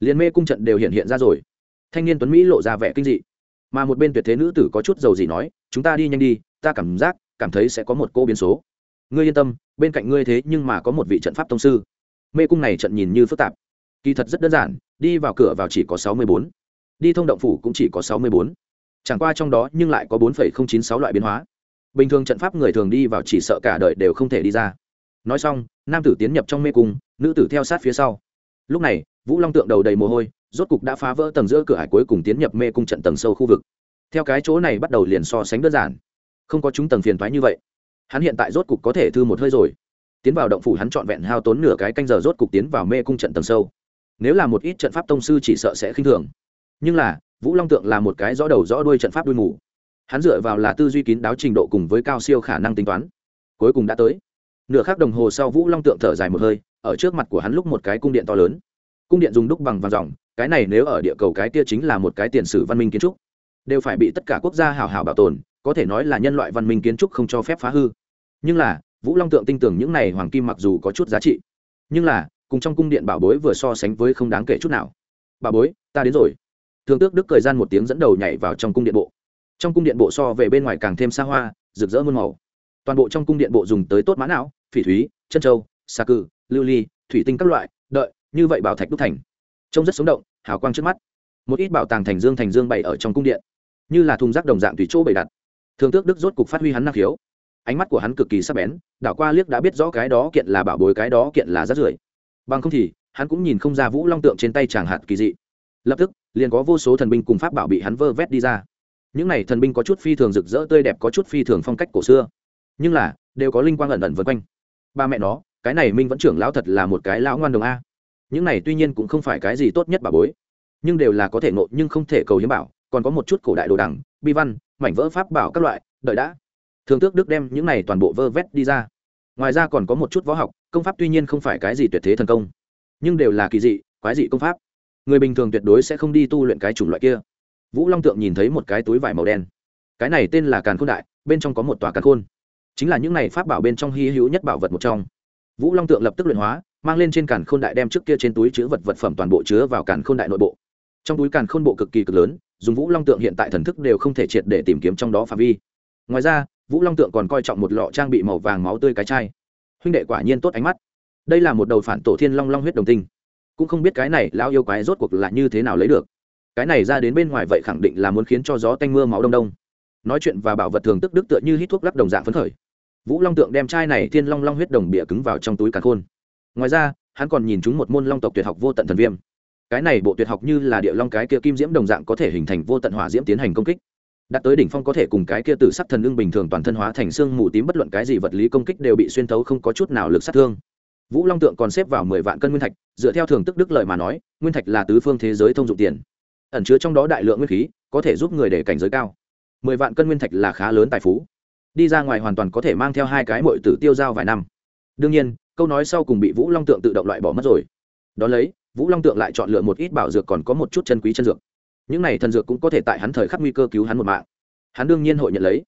Liền mê cung trận đều hiện hiện ra rồi. Thanh niên tuấn mỹ lộ ra vẻ kinh dị. Mà một bên tuyệt thế nữ tử có chút dầu gì nói, chúng ta đi nhanh đi, ta cảm giác, cảm thấy sẽ có một cô biến số. Ngươi yên tâm, bên cạnh ngươi thế nhưng mà có một vị trận pháp tông sư. Mê cung này trận nhìn như phức tạp. Kỳ thật rất đơn giản, đi vào cửa vào chỉ có sáu mươi bốn. Đi thông động phủ cũng chỉ có sáu mươi bốn chẳng qua trong đó nhưng lại có bốn chín sáu loại biến hóa. Bình thường trận pháp người thường đi vào chỉ sợ cả đời đều không thể đi ra. Nói xong, nam tử tiến nhập trong mê cung, nữ tử theo sát phía sau. Lúc này, vũ long tượng đầu đầy mồ hôi, rốt cục đã phá vỡ tầng giữa cửa hải cuối cùng tiến nhập mê cung trận tầng sâu khu vực. Theo cái chỗ này bắt đầu liền so sánh đơn giản. Không có chúng tầng phiền thoái như vậy. Hắn hiện tại rốt cục có thể thư một hơi rồi. Tiến vào động phủ hắn trọn vẹn hao tốn nửa cái canh giờ rốt cục tiến vào mê cung trận tầng sâu. Nếu là một ít trận pháp tông sư chỉ sợ sẽ khinh thường. Nhưng là vũ long tượng là một cái rõ đầu rõ đuôi trận pháp đuôi mù. Hắn dựa vào là tư duy kín đáo trình độ cùng với cao siêu khả năng tính toán. Cuối cùng đã tới. Nửa khắc đồng hồ sau vũ long tượng thở dài một hơi, ở trước mặt của hắn lúc một cái cung điện to lớn. Cung điện dùng đúc bằng vàng dòng, cái này nếu ở địa cầu cái kia chính là một cái tiền sử văn minh kiến trúc. Đều phải bị tất cả quốc gia hào hào bảo tồn, có thể nói là nhân loại văn minh kiến trúc không cho phép phá hư. Nhưng là, vũ long tượng tin tưởng những này hoàng kim mặc dù có chút giá trị, nhưng là, cùng trong cung điện bảo bối vừa so sánh với không đáng kể chút nào. Bảo bối, ta đến rồi thường tước đức cười gian một tiếng dẫn đầu nhảy vào trong cung điện bộ. Trong cung điện bộ so về bên ngoài càng thêm xa hoa rực rỡ muôn màu. Toàn bộ trong cung điện bộ dùng tới tốt mã não phỉ thúy chân châu xà cừ, lưu ly thủy tinh các loại đợi như vậy bảo thạch đúc thành. Trông rất sống động hào quang trước mắt. Một ít bảo tàng thành dương thành dương bày ở trong cung điện như là thùng rác đồng dạng tùy chỗ bày đặt. Thường tước đức rốt cục phát huy hắn năng khiếu. Ánh mắt của hắn cực kỳ sắc bén đảo qua liếc đã biết rõ cái đó kiện là bảo bối cái đó kiện là rác rưởi. Bằng không thì hắn cũng nhìn không ra vũ long tượng trên tay chàng hạt kỳ dị lập tức, liền có vô số thần binh cùng pháp bảo bị hắn vơ vét đi ra. Những này thần binh có chút phi thường rực rỡ tươi đẹp, có chút phi thường phong cách cổ xưa. Nhưng là, đều có linh quang ẩn ẩn vân quanh. Ba mẹ nó, cái này minh vẫn trưởng lão thật là một cái lão ngoan đồng a. Những này tuy nhiên cũng không phải cái gì tốt nhất bà bối, nhưng đều là có thể nội nhưng không thể cầu hiếm bảo, còn có một chút cổ đại đồ đằng, bi văn, mảnh vỡ pháp bảo các loại, đợi đã. Thường tước đức đem những này toàn bộ vơ vét đi ra. Ngoài ra còn có một chút võ học, công pháp tuy nhiên không phải cái gì tuyệt thế thần công, nhưng đều là kỳ dị, quái dị công pháp người bình thường tuyệt đối sẽ không đi tu luyện cái chủng loại kia. Vũ long tượng nhìn thấy một cái túi vải màu đen. Cái này tên là càn khôn đại, bên trong có một tòa càn khôn. Chính là những này pháp bảo bên trong hy hữu nhất bảo vật một trong. Vũ long tượng lập tức luyện hóa, mang lên trên càn khôn đại đem trước kia trên túi chứa vật vật phẩm toàn bộ chứa vào càn khôn đại nội bộ. Trong túi càn khôn bộ cực kỳ cực lớn, dùng vũ long tượng hiện tại thần thức đều không thể triệt để tìm kiếm trong đó phạm vi. Ngoài ra, vũ long tượng còn coi trọng một lọ trang bị màu vàng máu tươi cái chai. Huynh đệ quả nhiên tốt ánh mắt. Đây là một đầu phản tổ thiên long long huyết đồng tinh cũng không biết cái này lão yêu quái rốt cuộc là như thế nào lấy được. Cái này ra đến bên ngoài vậy khẳng định là muốn khiến cho gió tanh mưa máu đông đông. Nói chuyện và bảo vật thường tức đức tựa như hít thuốc lắc đồng dạng phấn khởi. Vũ long tượng đem chai này thiên long long huyết đồng bịa cứng vào trong túi càn khôn. Ngoài ra, hắn còn nhìn chúng một môn long tộc tuyệt học vô tận thần viêm. Cái này bộ tuyệt học như là địa long cái kia kim diễm đồng dạng có thể hình thành vô tận hỏa diễm tiến hành công kích. Đạt tới đỉnh phong có thể cùng cái kia tử sắc thần ưng bình thường toàn thân hóa thành xương mù tím bất luận cái gì vật lý công kích đều bị xuyên thấu không có chút nào lực sát thương vũ long tượng còn xếp vào mười vạn cân nguyên thạch, dựa theo thường tức đức lợi mà nói, nguyên thạch là tứ phương thế giới thông dụng tiền. Ẩn chứa trong đó đại lượng nguyên khí, có thể giúp người để cảnh giới cao. Mười vạn cân nguyên thạch là khá lớn tài phú. Đi ra ngoài hoàn toàn có thể mang theo hai cái mội tử tiêu dao vài năm. Đương nhiên, câu nói sau cùng bị vũ long tượng tự động loại bỏ mất rồi. Đón lấy, vũ long tượng lại chọn lựa một ít bảo dược còn có một chút chân quý chân dược. Những này thần dược cũng có thể tại hắn thời khắc nguy cơ cứu hắn một mạng. Hắn đương nhiên hội nhận lấy.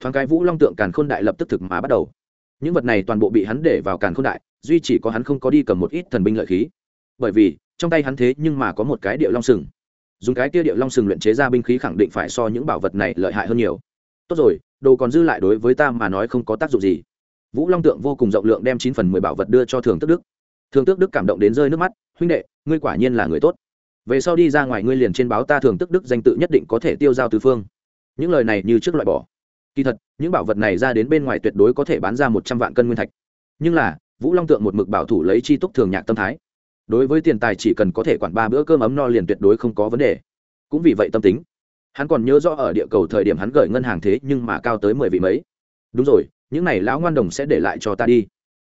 Thoáng cái vũ long tượng càn khôn đại lập tức thực mà bắt đầu. Những vật này toàn bộ bị hắn để vào càn khôn đại duy chỉ có hắn không có đi cầm một ít thần binh lợi khí. Bởi vì, trong tay hắn thế nhưng mà có một cái điệu long sừng. Dùng cái kia điệu long sừng luyện chế ra binh khí khẳng định phải so những bảo vật này lợi hại hơn nhiều. Tốt rồi, đồ còn dư lại đối với ta mà nói không có tác dụng gì. Vũ long tượng vô cùng rộng lượng đem chín phần mười bảo vật đưa cho thường tước đức. Thường tước đức cảm động đến rơi nước mắt, huynh đệ, ngươi quả nhiên là người tốt. Về sau đi ra ngoài ngươi liền trên báo ta thường tước đức danh tự nhất định có thể tiêu giao tứ phương. Những lời này như trước loại bỏ. Kỳ thật, những bảo vật này ra đến bên ngoài tuyệt đối có thể bán ra một trăm vạn cân nguyên thạch. Nhưng là vũ long tượng một mực bảo thủ lấy chi túc thường nhạc tâm thái. Đối với tiền tài chỉ cần có thể quản ba bữa cơm ấm no liền tuyệt đối không có vấn đề. Cũng vì vậy tâm tính. Hắn còn nhớ rõ ở địa cầu thời điểm hắn gửi ngân hàng thế nhưng mà cao tới mười vị mấy. Đúng rồi, những này lão ngoan đồng sẽ để lại cho ta đi.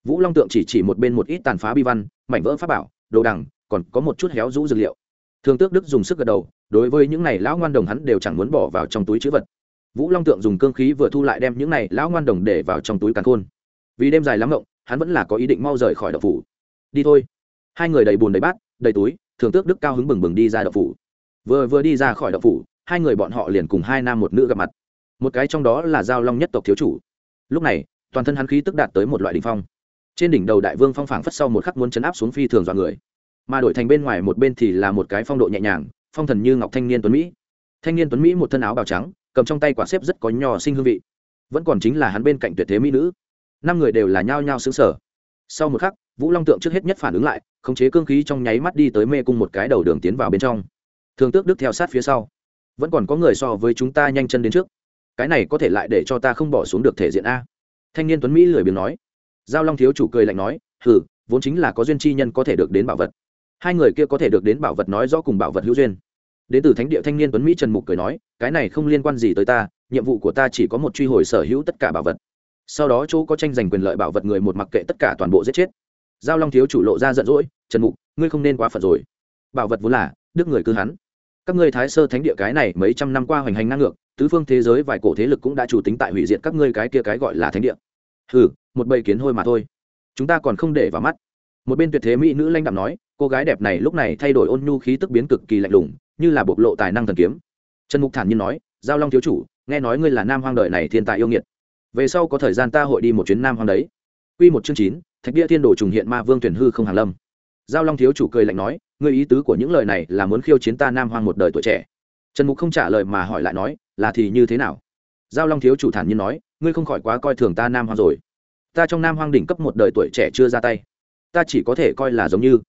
Vũ long tượng chỉ chỉ một bên một ít tàn phá bi văn, mảnh vỡ pháp bảo, đồ đằng, còn có một chút héo rũ dược liệu. Thường tước đức dùng sức gật đầu, đối với những này lão ngoan đồng hắn đều chẳng muốn bỏ vào trong túi chữ vật. Vũ long tượng dùng cương khí vừa thu lại đem những này lão ngoan đồng để vào trong túi càn khôn. Vì đêm dài lắm ngộng hắn vẫn là có ý định mau rời khỏi đậu phủ. Đi thôi. Hai người đầy bùn đầy bát, đầy túi thường tước đức cao hứng bừng bừng đi ra đậu phủ. Vừa vừa đi ra khỏi đậu phủ, hai người bọn họ liền cùng hai nam một nữ gặp mặt. Một cái trong đó là giao long nhất tộc thiếu chủ. Lúc này, toàn thân hắn khí tức đạt tới một loại đ ỉ n h phong. Trên đỉnh đầu đại vương phong phảng phất sau một khắc muốn chấn áp xuống phi thường dọa người. Mà đổi thành bên ngoài một bên thì là một cái phong độ nhẹ nhàng, phong thần như ngọc thanh niên tuấn mỹ. Thanh niên tuấn mỹ một thân áo bào trắng, cầm trong tay quả xếp rất có nhỏ sinh hương vị. Vẫn còn chính là hắn bên cạnh tuyệt thế mỹ nữ năm người đều là nhao nhao xứng sở sau một khắc, vũ long tượng trước hết nhất phản ứng lại, khống chế cương khí trong nháy mắt đi tới mê cung một cái đầu đường tiến vào bên trong. Thường tước đức theo sát phía sau. Vẫn còn có người so với chúng ta nhanh chân đến trước. Cái này có thể lại để cho ta không bỏ xuống được thể diện a. Thanh niên tuấn mỹ lười biếng nói. Giao long thiếu chủ cười lạnh nói, hừ, vốn chính là có duyên chi nhân có thể được đến bảo vật. Hai người kia có thể được đến bảo vật nói rõ cùng bảo vật hữu duyên. Đến từ thánh địa thanh niên tuấn mỹ trần mục cười nói, cái này không liên quan gì tới ta, nhiệm vụ của ta chỉ có một truy hồi sở hữu tất cả bảo vật sau đó chỗ có tranh giành quyền lợi bảo vật người một mặc kệ tất cả toàn bộ giết chết. Giao long thiếu chủ lộ ra giận dỗi, trần mục, ngươi không nên quá phật rồi. Bảo vật vốn là, đức người cứ hắn. Các ngươi thái sơ thánh địa cái này mấy trăm năm qua hoành hành ngang ngược, tứ phương thế giới vài cổ thế lực cũng đã chủ tính tại hủy diệt các ngươi cái kia cái gọi là thánh địa. Hừ, một bầy kiến hôi mà thôi. Chúng ta còn không để vào mắt. Một bên tuyệt thế mỹ nữ lanh đạm nói, cô gái đẹp này lúc này thay đổi ôn nhu khí tức biến cực kỳ lạnh lùng, như là bộc lộ tài năng thần kiếm. Trần mục thản nhiên nói, giao long thiếu chủ, nghe nói ngươi là nam hoang đời này thiên tài yêu nghiệt về sau có thời gian ta hội đi một chuyến nam hoang đấy. Quy một chương chín, thạch bia thiên đồ trùng hiện ma vương tuyển hư không hàng lâm. Giao long thiếu chủ cười lạnh nói người ý tứ của những lời này là muốn khiêu chiến ta nam hoang một đời tuổi trẻ. Trần mục không trả lời mà hỏi lại nói, là thì như thế nào? Giao long thiếu chủ thản nhiên nói, ngươi không khỏi quá coi thường ta nam hoang rồi. Ta trong nam hoang đỉnh cấp một đời tuổi trẻ chưa ra tay. Ta chỉ có thể coi là giống như,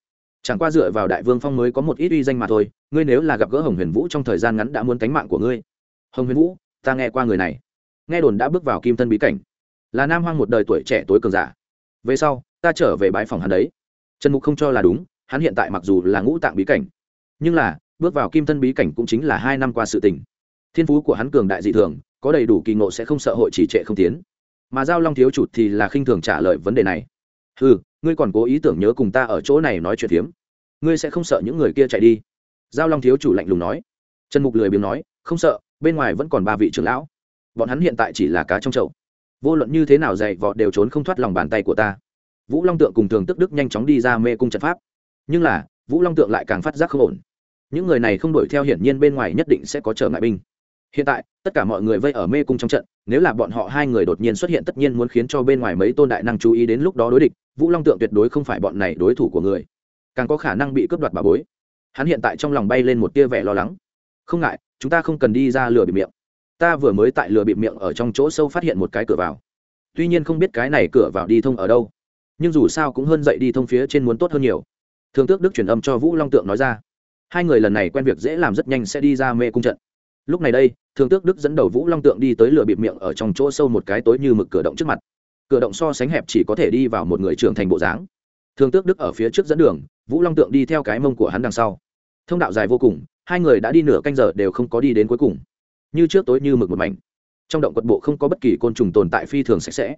chẳng qua dựa vào đại vương phong mới có một ít uy danh mà thôi, ngươi nếu là gặp gỡ hồng huyền vũ trong thời gian ngắn đã muốn cánh mạng của ngươi. Hồng huyền vũ, ta nghe qua người này nghe đồn đã bước vào kim thân bí cảnh. Là nam hoang một đời tuổi trẻ tối cường giả. Về sau, ta trở về bãi phòng hắn đấy. Trần mục không cho là đúng, hắn hiện tại mặc dù là ngũ tạng bí cảnh, nhưng là, bước vào kim thân bí cảnh cũng chính là hai năm qua sự tình. Thiên phú của hắn cường đại dị thường, có đầy đủ kỳ ngộ sẽ không sợ hội chỉ trệ không tiến. Mà giao long thiếu chủ thì là khinh thường trả lời vấn đề này. Ừ ngươi còn cố ý tưởng nhớ cùng ta ở chỗ này nói chuyện phiếm. Ngươi sẽ không sợ những người kia chạy đi. Giao long thiếu chủ lạnh lùng nói. Trần mục lười biếng nói, không sợ, bên ngoài vẫn còn ba vị trưởng lão bọn hắn hiện tại chỉ là cá trong chậu. Vô luận như thế nào dày vọt đều trốn không thoát lòng bàn tay của ta. Vũ long tượng cùng thường tức đức nhanh chóng đi ra mê cung trận pháp. Nhưng là, vũ long tượng lại càng phát giác không ổn. Những người này không đuổi theo hiển nhiên bên ngoài nhất định sẽ có trở ngại binh. Hiện tại, tất cả mọi người vây ở mê cung trong trận, nếu là bọn họ hai người đột nhiên xuất hiện tất nhiên muốn khiến cho bên ngoài mấy tôn đại năng chú ý đến lúc đó đối địch, vũ long tượng tuyệt đối không phải bọn này đối thủ của người. Càng có khả năng bị cướp đoạt bà bối. Hắn hiện tại trong lòng bay lên một tia vẻ lo lắng. Không ngại, chúng ta không cần đi ra lừa bịp miệng ta vừa mới tại lừa bịp miệng ở trong chỗ sâu phát hiện một cái cửa vào. Tuy nhiên không biết cái này cửa vào đi thông ở đâu, nhưng dù sao cũng hơn dậy đi thông phía trên muốn tốt hơn nhiều. Thường tước đức truyền âm cho vũ long tượng nói ra, hai người lần này quen việc dễ làm rất nhanh sẽ đi ra mê cung trận. Lúc này đây, thường tước đức dẫn đầu vũ long tượng đi tới lửa bịp miệng ở trong chỗ sâu một cái tối như mực cửa động trước mặt. Cửa động so sánh hẹp chỉ có thể đi vào một người trưởng thành bộ dáng. Thường tước đức ở phía trước dẫn đường, vũ long tượng đi theo cái mông của hắn đằng sau. Thông đạo dài vô cùng, hai người đã đi nửa canh giờ đều không có đi đến cuối cùng như trước tối như mực một mảnh. Trong động quật bộ không có bất kỳ côn trùng tồn tại phi thường sạch sẽ,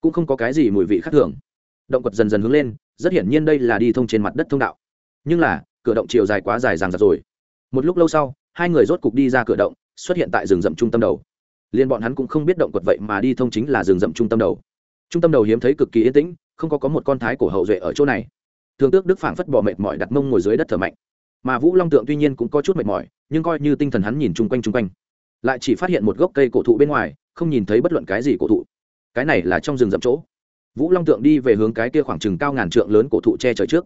cũng không có cái gì mùi vị khác thường. Động quật dần dần hướng lên, rất hiển nhiên đây là đi thông trên mặt đất thông đạo. Nhưng là, cửa động chiều dài quá dài ràng giặc rồi. Một lúc lâu sau, hai người rốt cục đi ra cửa động, xuất hiện tại rừng rậm trung tâm đầu. Liên bọn hắn cũng không biết động quật vậy mà đi thông chính là rừng rậm trung tâm đầu. Trung tâm đầu hiếm thấy cực kỳ yên tĩnh, không có có một con thái cổ hậu duệ ở chỗ này. Thường tước đức phảng phất bỏ mệt mỏi đặt mông ngồi dưới đất thở mạnh. Mà vũ long tượng tuy nhiên cũng có chút mệt mỏi, nhưng coi như tinh thần hắn nhìn chung quanh chung quanh lại chỉ phát hiện một gốc cây cổ thụ bên ngoài, không nhìn thấy bất luận cái gì cổ thụ. Cái này là trong rừng rậm chỗ. Vũ long tượng đi về hướng cái kia khoảng chừng cao ngàn trượng lớn cổ thụ che trời trước.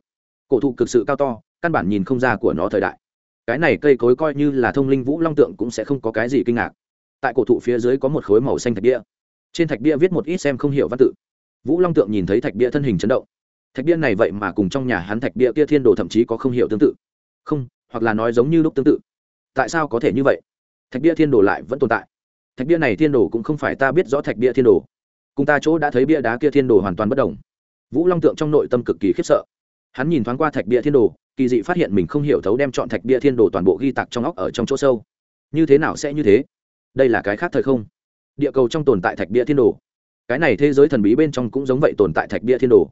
Cổ thụ cực sự cao to, căn bản nhìn không ra của nó thời đại. Cái này cây cối coi như là thông linh vũ long tượng cũng sẽ không có cái gì kinh ngạc. Tại cổ thụ phía dưới có một khối màu xanh thạch bia. Trên thạch bia viết một ít xem không hiểu văn tự. Vũ long tượng nhìn thấy thạch bia thân hình chấn động. Thạch bia này vậy mà cùng trong nhà hắn thạch bia kia thiên đồ thậm chí có không hiểu tương tự. Không, hoặc là nói giống như lúc tương tự. Tại sao có thể như vậy? Thạch bia thiên đồ lại vẫn tồn tại. Thạch bia này thiên đồ cũng không phải ta biết rõ thạch bia thiên đồ. Cùng ta chỗ đã thấy bia đá kia thiên đồ hoàn toàn bất đồng. Vũ long tượng trong nội tâm cực kỳ khiếp sợ. Hắn nhìn thoáng qua thạch bia thiên đồ, kỳ dị phát hiện mình không hiểu thấu đem chọn thạch bia thiên đồ toàn bộ ghi tặc trong óc ở trong chỗ sâu. Như thế nào sẽ như thế? Đây là cái khác thời không? Địa cầu trong tồn tại thạch bia thiên đồ. Cái này thế giới thần bí bên trong cũng giống vậy tồn tại thạch bia thiên đồ.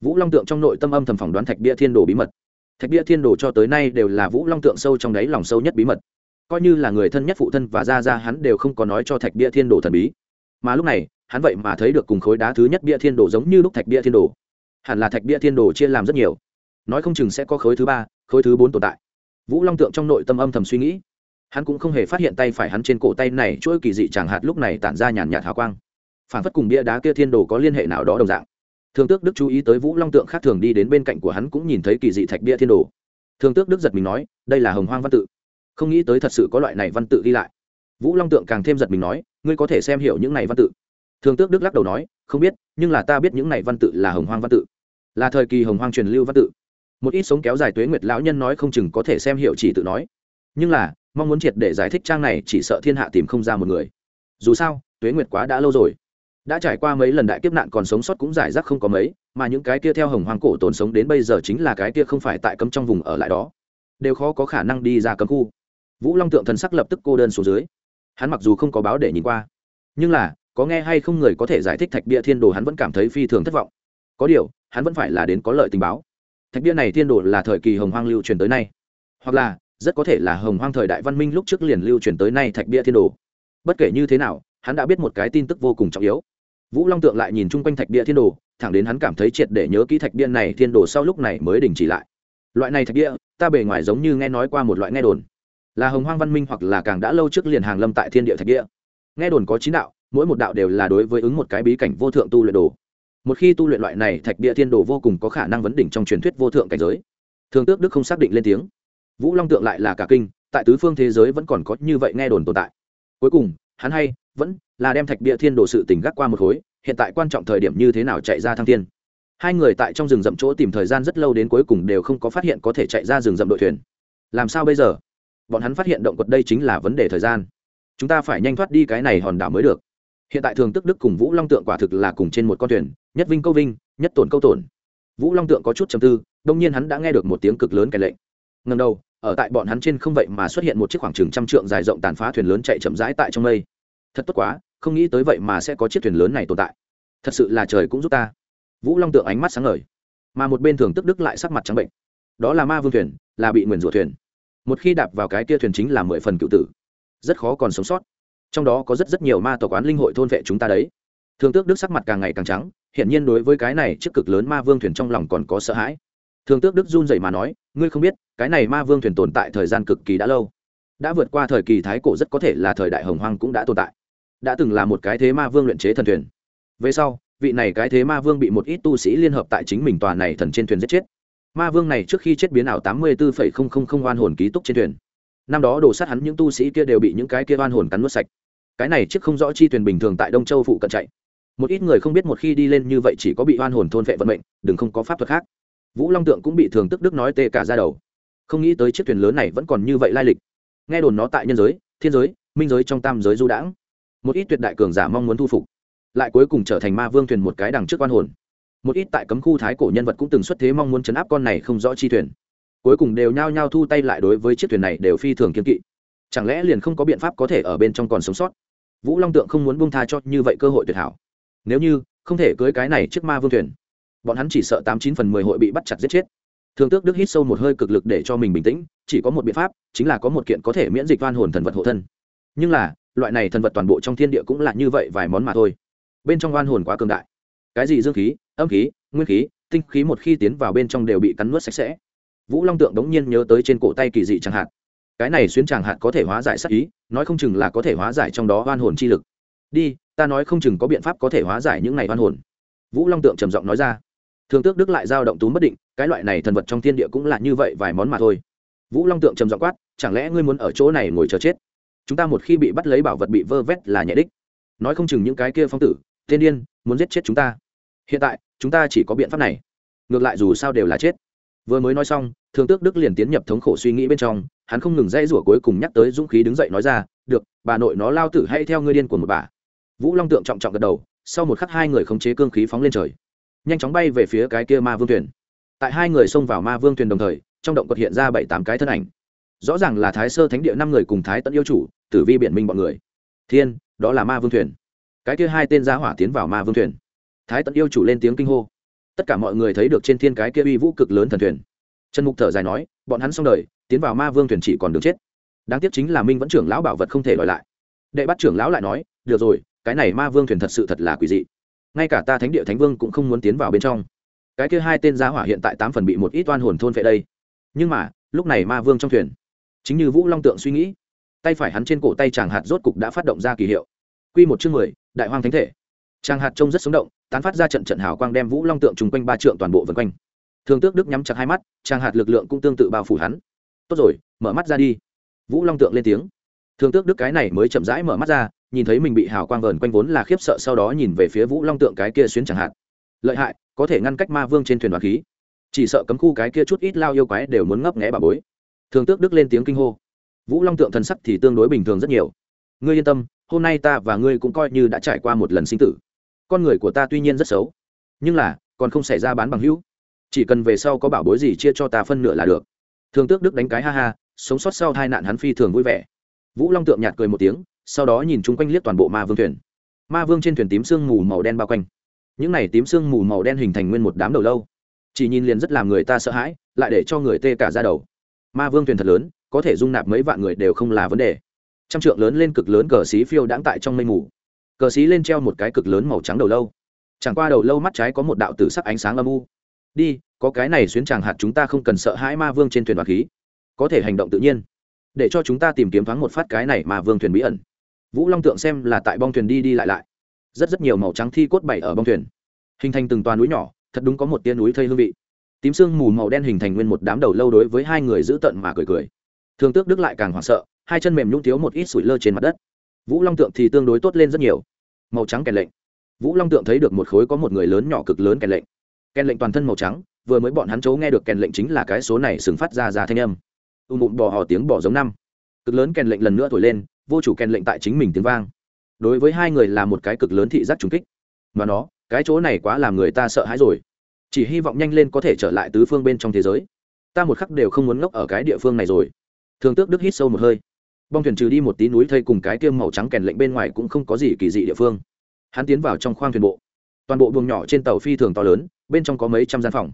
Vũ long tượng trong nội tâm âm thầm phỏng đoán thạch bia thiên đồ bí mật. Thạch bia thiên đồ cho tới nay đều là vũ long tượng sâu trong đáy lòng sâu nhất bí mật coi như là người thân nhất phụ thân và gia gia hắn đều không có nói cho thạch bia thiên đồ thần bí. Mà lúc này, hắn vậy mà thấy được cùng khối đá thứ nhất bia thiên đồ giống như lúc thạch bia thiên đồ. Hẳn là thạch bia thiên đồ chia làm rất nhiều. Nói không chừng sẽ có khối thứ ba, khối thứ bốn tồn tại. Vũ long tượng trong nội tâm âm thầm suy nghĩ. Hắn cũng không hề phát hiện tay phải hắn trên cổ tay này chuỗi kỳ dị chẳng hạt lúc này tản ra nhàn nhạt hào quang. Phản phất cùng bia đá kia thiên đồ có liên hệ nào đó đồng dạng. Thường tước đức chú ý tới vũ long tượng khác thường đi đến bên cạnh của hắn cũng nhìn thấy kỳ dị thạch bia thiên đồ. Thường tước đức giật mình nói, đây là hồng hoang văn tự không nghĩ tới thật sự có loại này văn tự ghi lại. Vũ long tượng càng thêm giật mình nói, ngươi có thể xem hiểu những này văn tự. Thường tước đức lắc đầu nói, không biết, nhưng là ta biết những này văn tự là hồng hoang văn tự, là thời kỳ hồng hoang truyền lưu văn tự. Một ít sống kéo dài tuế nguyệt lão nhân nói không chừng có thể xem hiểu chỉ tự nói. Nhưng là, mong muốn triệt để giải thích trang này chỉ sợ thiên hạ tìm không ra một người. Dù sao, tuế nguyệt quá đã lâu rồi. Đã trải qua mấy lần đại kiếp nạn còn sống sót cũng giải rác không có mấy, mà những cái kia theo hồng hoang cổ tồn sống đến bây giờ chính là cái kia không phải tại cấm trong vùng ở lại đó. Đều khó có khả năng đi ra cấm khu vũ long tượng thần sắc lập tức cô đơn xuống dưới. Hắn mặc dù không có báo để nhìn qua, nhưng là, có nghe hay không người có thể giải thích thạch bia thiên đồ hắn vẫn cảm thấy phi thường thất vọng. Có điều, hắn vẫn phải là đến có lợi tình báo. Thạch bia này thiên đồ là thời kỳ hồng hoang lưu truyền tới nay. Hoặc là, rất có thể là hồng hoang thời đại văn minh lúc trước liền lưu truyền tới nay thạch bia thiên đồ. Bất kể như thế nào, hắn đã biết một cái tin tức vô cùng trọng yếu. Vũ long tượng lại nhìn chung quanh thạch bia thiên đồ, thẳng đến hắn cảm thấy triệt để nhớ kỹ thạch bia này thiên đồ sau lúc này mới đình chỉ lại. Loại này thạch bia, ta bề ngoài giống như nghe nói qua một loại nghe đồn là hồng hoang văn minh hoặc là càng đã lâu trước liền hàng lâm tại thiên địa thạch địa. nghe đồn có chín đạo, mỗi một đạo đều là đối với ứng một cái bí cảnh vô thượng tu luyện đồ. Một khi tu luyện loại này, thạch địa thiên đồ vô cùng có khả năng vấn đỉnh trong truyền thuyết vô thượng cảnh giới. Thường tước đức không xác định lên tiếng. Vũ long tượng lại là cả kinh, tại tứ phương thế giới vẫn còn có như vậy nghe đồn tồn tại. Cuối cùng, hắn hay, vẫn là đem thạch địa thiên đồ sự tình gác qua một khối, hiện tại quan trọng thời điểm như thế nào chạy ra thăng thiên. Hai người tại trong rừng rậm chỗ tìm thời gian rất lâu đến cuối cùng đều không có phát hiện có thể chạy ra rừng rậm đội thuyền. Làm sao bây giờ? Bọn hắn phát hiện động quật đây chính là vấn đề thời gian. Chúng ta phải nhanh thoát đi cái này hòn đảo mới được. Hiện tại thường tức đức cùng vũ long tượng quả thực là cùng trên một con thuyền, nhất vinh câu vinh, nhất tổn câu tổn. Vũ long tượng có chút chầm tư, đông nhiên hắn đã nghe được một tiếng cực lớn cái lệnh. Ngần đầu, ở tại bọn hắn trên không vậy mà xuất hiện một chiếc khoảng chừng trăm trượng dài rộng tàn phá thuyền lớn chạy chậm rãi tại trong mây. Thật tốt quá, không nghĩ tới vậy mà sẽ có chiếc thuyền lớn này tồn tại. Thật sự là trời cũng giúp ta. Vũ long tượng ánh mắt sáng ngời. Mà một bên thường tức đức lại sắc mặt trắng bệnh. Đó là ma vương thuyền, là bị nguyền rủa thuyền một khi đạp vào cái kia thuyền chính là mười phần cựu tử. Rất khó còn sống sót. Trong đó có rất rất nhiều ma tộc quán linh hội thôn vệ chúng ta đấy. Thường tước đức sắc mặt càng ngày càng trắng hiện nhiên đối với cái này chiếc cực lớn ma vương thuyền trong lòng còn có sợ hãi. Thường tước đức run dậy mà nói, ngươi không biết, cái này ma vương thuyền tồn tại thời gian cực kỳ đã lâu. Đã vượt qua thời kỳ thái cổ rất có thể là thời đại hồng hoang cũng đã tồn tại. Đã từng là một cái thế ma vương luyện chế thần thuyền. Về sau, vị này cái thế ma vương bị một ít tu sĩ liên hợp tại chính mình tòa này thần trên thuyền giết chết ma vương này trước khi chết biến ảo tám mươi bốn oan hồn ký túc trên thuyền. Năm đó đổ sát hắn những tu sĩ kia đều bị những cái kia oan hồn cắn nuốt sạch. Cái này chiếc không rõ chi thuyền bình thường tại đông châu phụ cận chạy. Một ít người không biết một khi đi lên như vậy chỉ có bị oan hồn thôn vệ vận mệnh, đừng không có pháp thuật khác. Vũ long tượng cũng bị thường tức đức nói tê cả ra đầu. Không nghĩ tới chiếc thuyền lớn này vẫn còn như vậy lai lịch. Nghe đồn nó tại nhân giới, thiên giới, minh giới trong tam giới du đãng. Một ít tuyệt đại cường giả mong muốn thu phục. Lại cuối cùng trở thành ma vương thuyền một cái đằng trước oan hồn một ít tại cấm khu thái cổ nhân vật cũng từng xuất thế mong muốn chấn áp con này không rõ chi thuyền. Cuối cùng đều nhao nhao thu tay lại đối với chiếc thuyền này đều phi thường kiên kỵ. Chẳng lẽ liền không có biện pháp có thể ở bên trong còn sống sót? Vũ long tượng không muốn buông tha cho như vậy cơ hội tuyệt hảo. Nếu như, không thể cưới cái này trước ma vương thuyền, bọn hắn chỉ sợ tám chín phần mười hội bị bắt chặt giết chết. Thường tước đức hít sâu một hơi cực lực để cho mình bình tĩnh, chỉ có một biện pháp, chính là có một kiện có thể miễn dịch van hồn thần vật hộ thân. Nhưng là, loại này thần vật toàn bộ trong thiên địa cũng là như vậy vài món mà thôi. Bên trong van hồn quá cường đại cái gì dương khí, âm khí, nguyên khí, tinh khí một khi tiến vào bên trong đều bị cắn nuốt sạch sẽ. Vũ long tượng đống nhiên nhớ tới trên cổ tay kỳ dị chẳng hạn. Cái này xuyến chẳng hạn có thể hóa giải sắc ý, nói không chừng là có thể hóa giải trong đó oan hồn chi lực. Đi, ta nói không chừng có biện pháp có thể hóa giải những này oan hồn. Vũ long tượng trầm giọng nói ra. Thường tước đức lại giao động tú bất định, cái loại này thần vật trong thiên địa cũng là như vậy vài món mà thôi. Vũ long tượng trầm giọng quát, chẳng lẽ ngươi muốn ở chỗ này ngồi chờ chết? Chúng ta một khi bị bắt lấy bảo vật bị vơ vét là nhẹ đích. Nói không chừng những cái kia phong tử, thiên điên, muốn giết chết chúng ta hiện tại, chúng ta chỉ có biện pháp này. Ngược lại dù sao đều là chết. Vừa mới nói xong, thương tước đức liền tiến nhập thống khổ suy nghĩ bên trong, hắn không ngừng dây rủa cuối cùng nhắc tới dũng khí đứng dậy nói ra, được, bà nội nó lao tử hay theo ngươi điên của một bà. Vũ long tượng trọng trọng gật đầu, sau một khắc hai người khống chế cương khí phóng lên trời. Nhanh chóng bay về phía cái kia ma vương thuyền. Tại hai người xông vào ma vương thuyền đồng thời, trong động quật hiện ra bảy tám cái thân ảnh. Rõ ràng là thái sơ thánh địa năm người cùng thái tận yêu chủ, tử vi biện minh bọn người. Thiên, đó là ma vương thuyền. Cái kia hai tên giá hỏa tiến vào ma vương thuyền thái tận yêu chủ lên tiếng kinh hô. Tất cả mọi người thấy được trên thiên cái kia uy vũ cực lớn thần thuyền. Trần mục thở dài nói, bọn hắn xong đời, tiến vào ma vương thuyền chỉ còn đường chết. Đáng tiếc chính là minh vẫn trưởng lão bảo vật không thể đòi lại. Đệ bắt trưởng lão lại nói, được rồi, cái này ma vương thuyền thật sự thật là quỷ dị. Ngay cả ta thánh địa thánh vương cũng không muốn tiến vào bên trong. Cái kia hai tên giá hỏa hiện tại tám phần bị một ít oan hồn thôn về đây. Nhưng mà, lúc này ma vương trong thuyền, chính như vũ long tượng suy nghĩ, tay phải hắn trên cổ tay chàng hạt rốt cục đã phát động ra kỳ hiệu. Q một chương mười, đại hoàng thánh thể. Chàng hạt trông rất sống động tán phát ra trận trận hào quang đem vũ long tượng trùng quanh ba trượng toàn bộ vần quanh. Thường tước đức nhắm chặt hai mắt, trang hạt lực lượng cũng tương tự bao phủ hắn. Tốt rồi, mở mắt ra đi. Vũ long tượng lên tiếng. Thường tước đức cái này mới chậm rãi mở mắt ra, nhìn thấy mình bị hào quang vờn quanh vốn là khiếp sợ sau đó nhìn về phía vũ long tượng cái kia xuyến chẳng hạn. Lợi hại, có thể ngăn cách ma vương trên thuyền đoàn khí. Chỉ sợ cấm khu cái kia chút ít lao yêu quái đều muốn ngấp nghẽ bà bối. Thường tước đức lên tiếng kinh hô. Vũ long tượng thần sắc thì tương đối bình thường rất nhiều. Ngươi yên tâm, hôm nay ta và ngươi cũng coi như đã trải qua một lần sinh tử con người của ta tuy nhiên rất xấu, nhưng là, còn không xảy ra bán bằng hữu. Chỉ cần về sau có bảo bối gì chia cho ta phân nửa là được. Thường tước đức đánh cái ha ha, sống sót sau hai nạn hắn phi thường vui vẻ. Vũ long tượng nhạt cười một tiếng, sau đó nhìn chung quanh liếc toàn bộ ma vương thuyền. Ma vương trên thuyền tím sương mù màu đen bao quanh. Những này tím sương mù màu đen hình thành nguyên một đám đầu lâu. Chỉ nhìn liền rất làm người ta sợ hãi, lại để cho người tê cả ra đầu. Ma vương thuyền thật lớn, có thể dung nạp mấy vạn người đều không là vấn đề. Trăm trượng lớn lên cực lớn cờ xí phiêu đãng tại trong mây mù cờ xí lên treo một cái cực lớn màu trắng đầu lâu. Chẳng qua đầu lâu mắt trái có một đạo tử sắc ánh sáng âm u. Đi, có cái này xuyến tràng hạt chúng ta không cần sợ hãi ma vương trên thuyền đoạt khí. Có thể hành động tự nhiên. Để cho chúng ta tìm kiếm thoáng một phát cái này mà vương thuyền bí ẩn. Vũ long tượng xem là tại bong thuyền đi đi lại lại. Rất rất nhiều màu trắng thi cốt bảy ở bong thuyền. Hình thành từng toà núi nhỏ, thật đúng có một tia núi thây hương vị. Tím sương mù màu đen hình thành nguyên một đám đầu lâu đối với hai người giữ tận mà cười cười. Thường tước đức lại càng hoảng sợ, hai chân mềm nhũng thiếu một ít sủi lơ trên mặt đất vũ long tượng thì tương đối tốt lên rất nhiều. Màu trắng kèn lệnh. Vũ long tượng thấy được một khối có một người lớn nhỏ cực lớn kèn lệnh. Kèn lệnh toàn thân màu trắng, vừa mới bọn hắn chấu nghe được kèn lệnh chính là cái số này sừng phát ra ra thanh âm. U mụn bò hò tiếng bỏ giống năm. Cực lớn kèn lệnh lần nữa thổi lên, vô chủ kèn lệnh tại chính mình tiếng vang. Đối với hai người là một cái cực lớn thị giác trùng kích. Mà nó, cái chỗ này quá làm người ta sợ hãi rồi. Chỉ hy vọng nhanh lên có thể trở lại tứ phương bên trong thế giới. Ta một khắc đều không muốn ngốc ở cái địa phương này rồi. Thường tước đức hít sâu một hơi bong thuyền trừ đi một tí núi thây cùng cái tiêm màu trắng kèn lệnh bên ngoài cũng không có gì kỳ dị địa phương. Hắn tiến vào trong khoang thuyền bộ. Toàn bộ buồng nhỏ trên tàu phi thường to lớn, bên trong có mấy trăm gian phòng.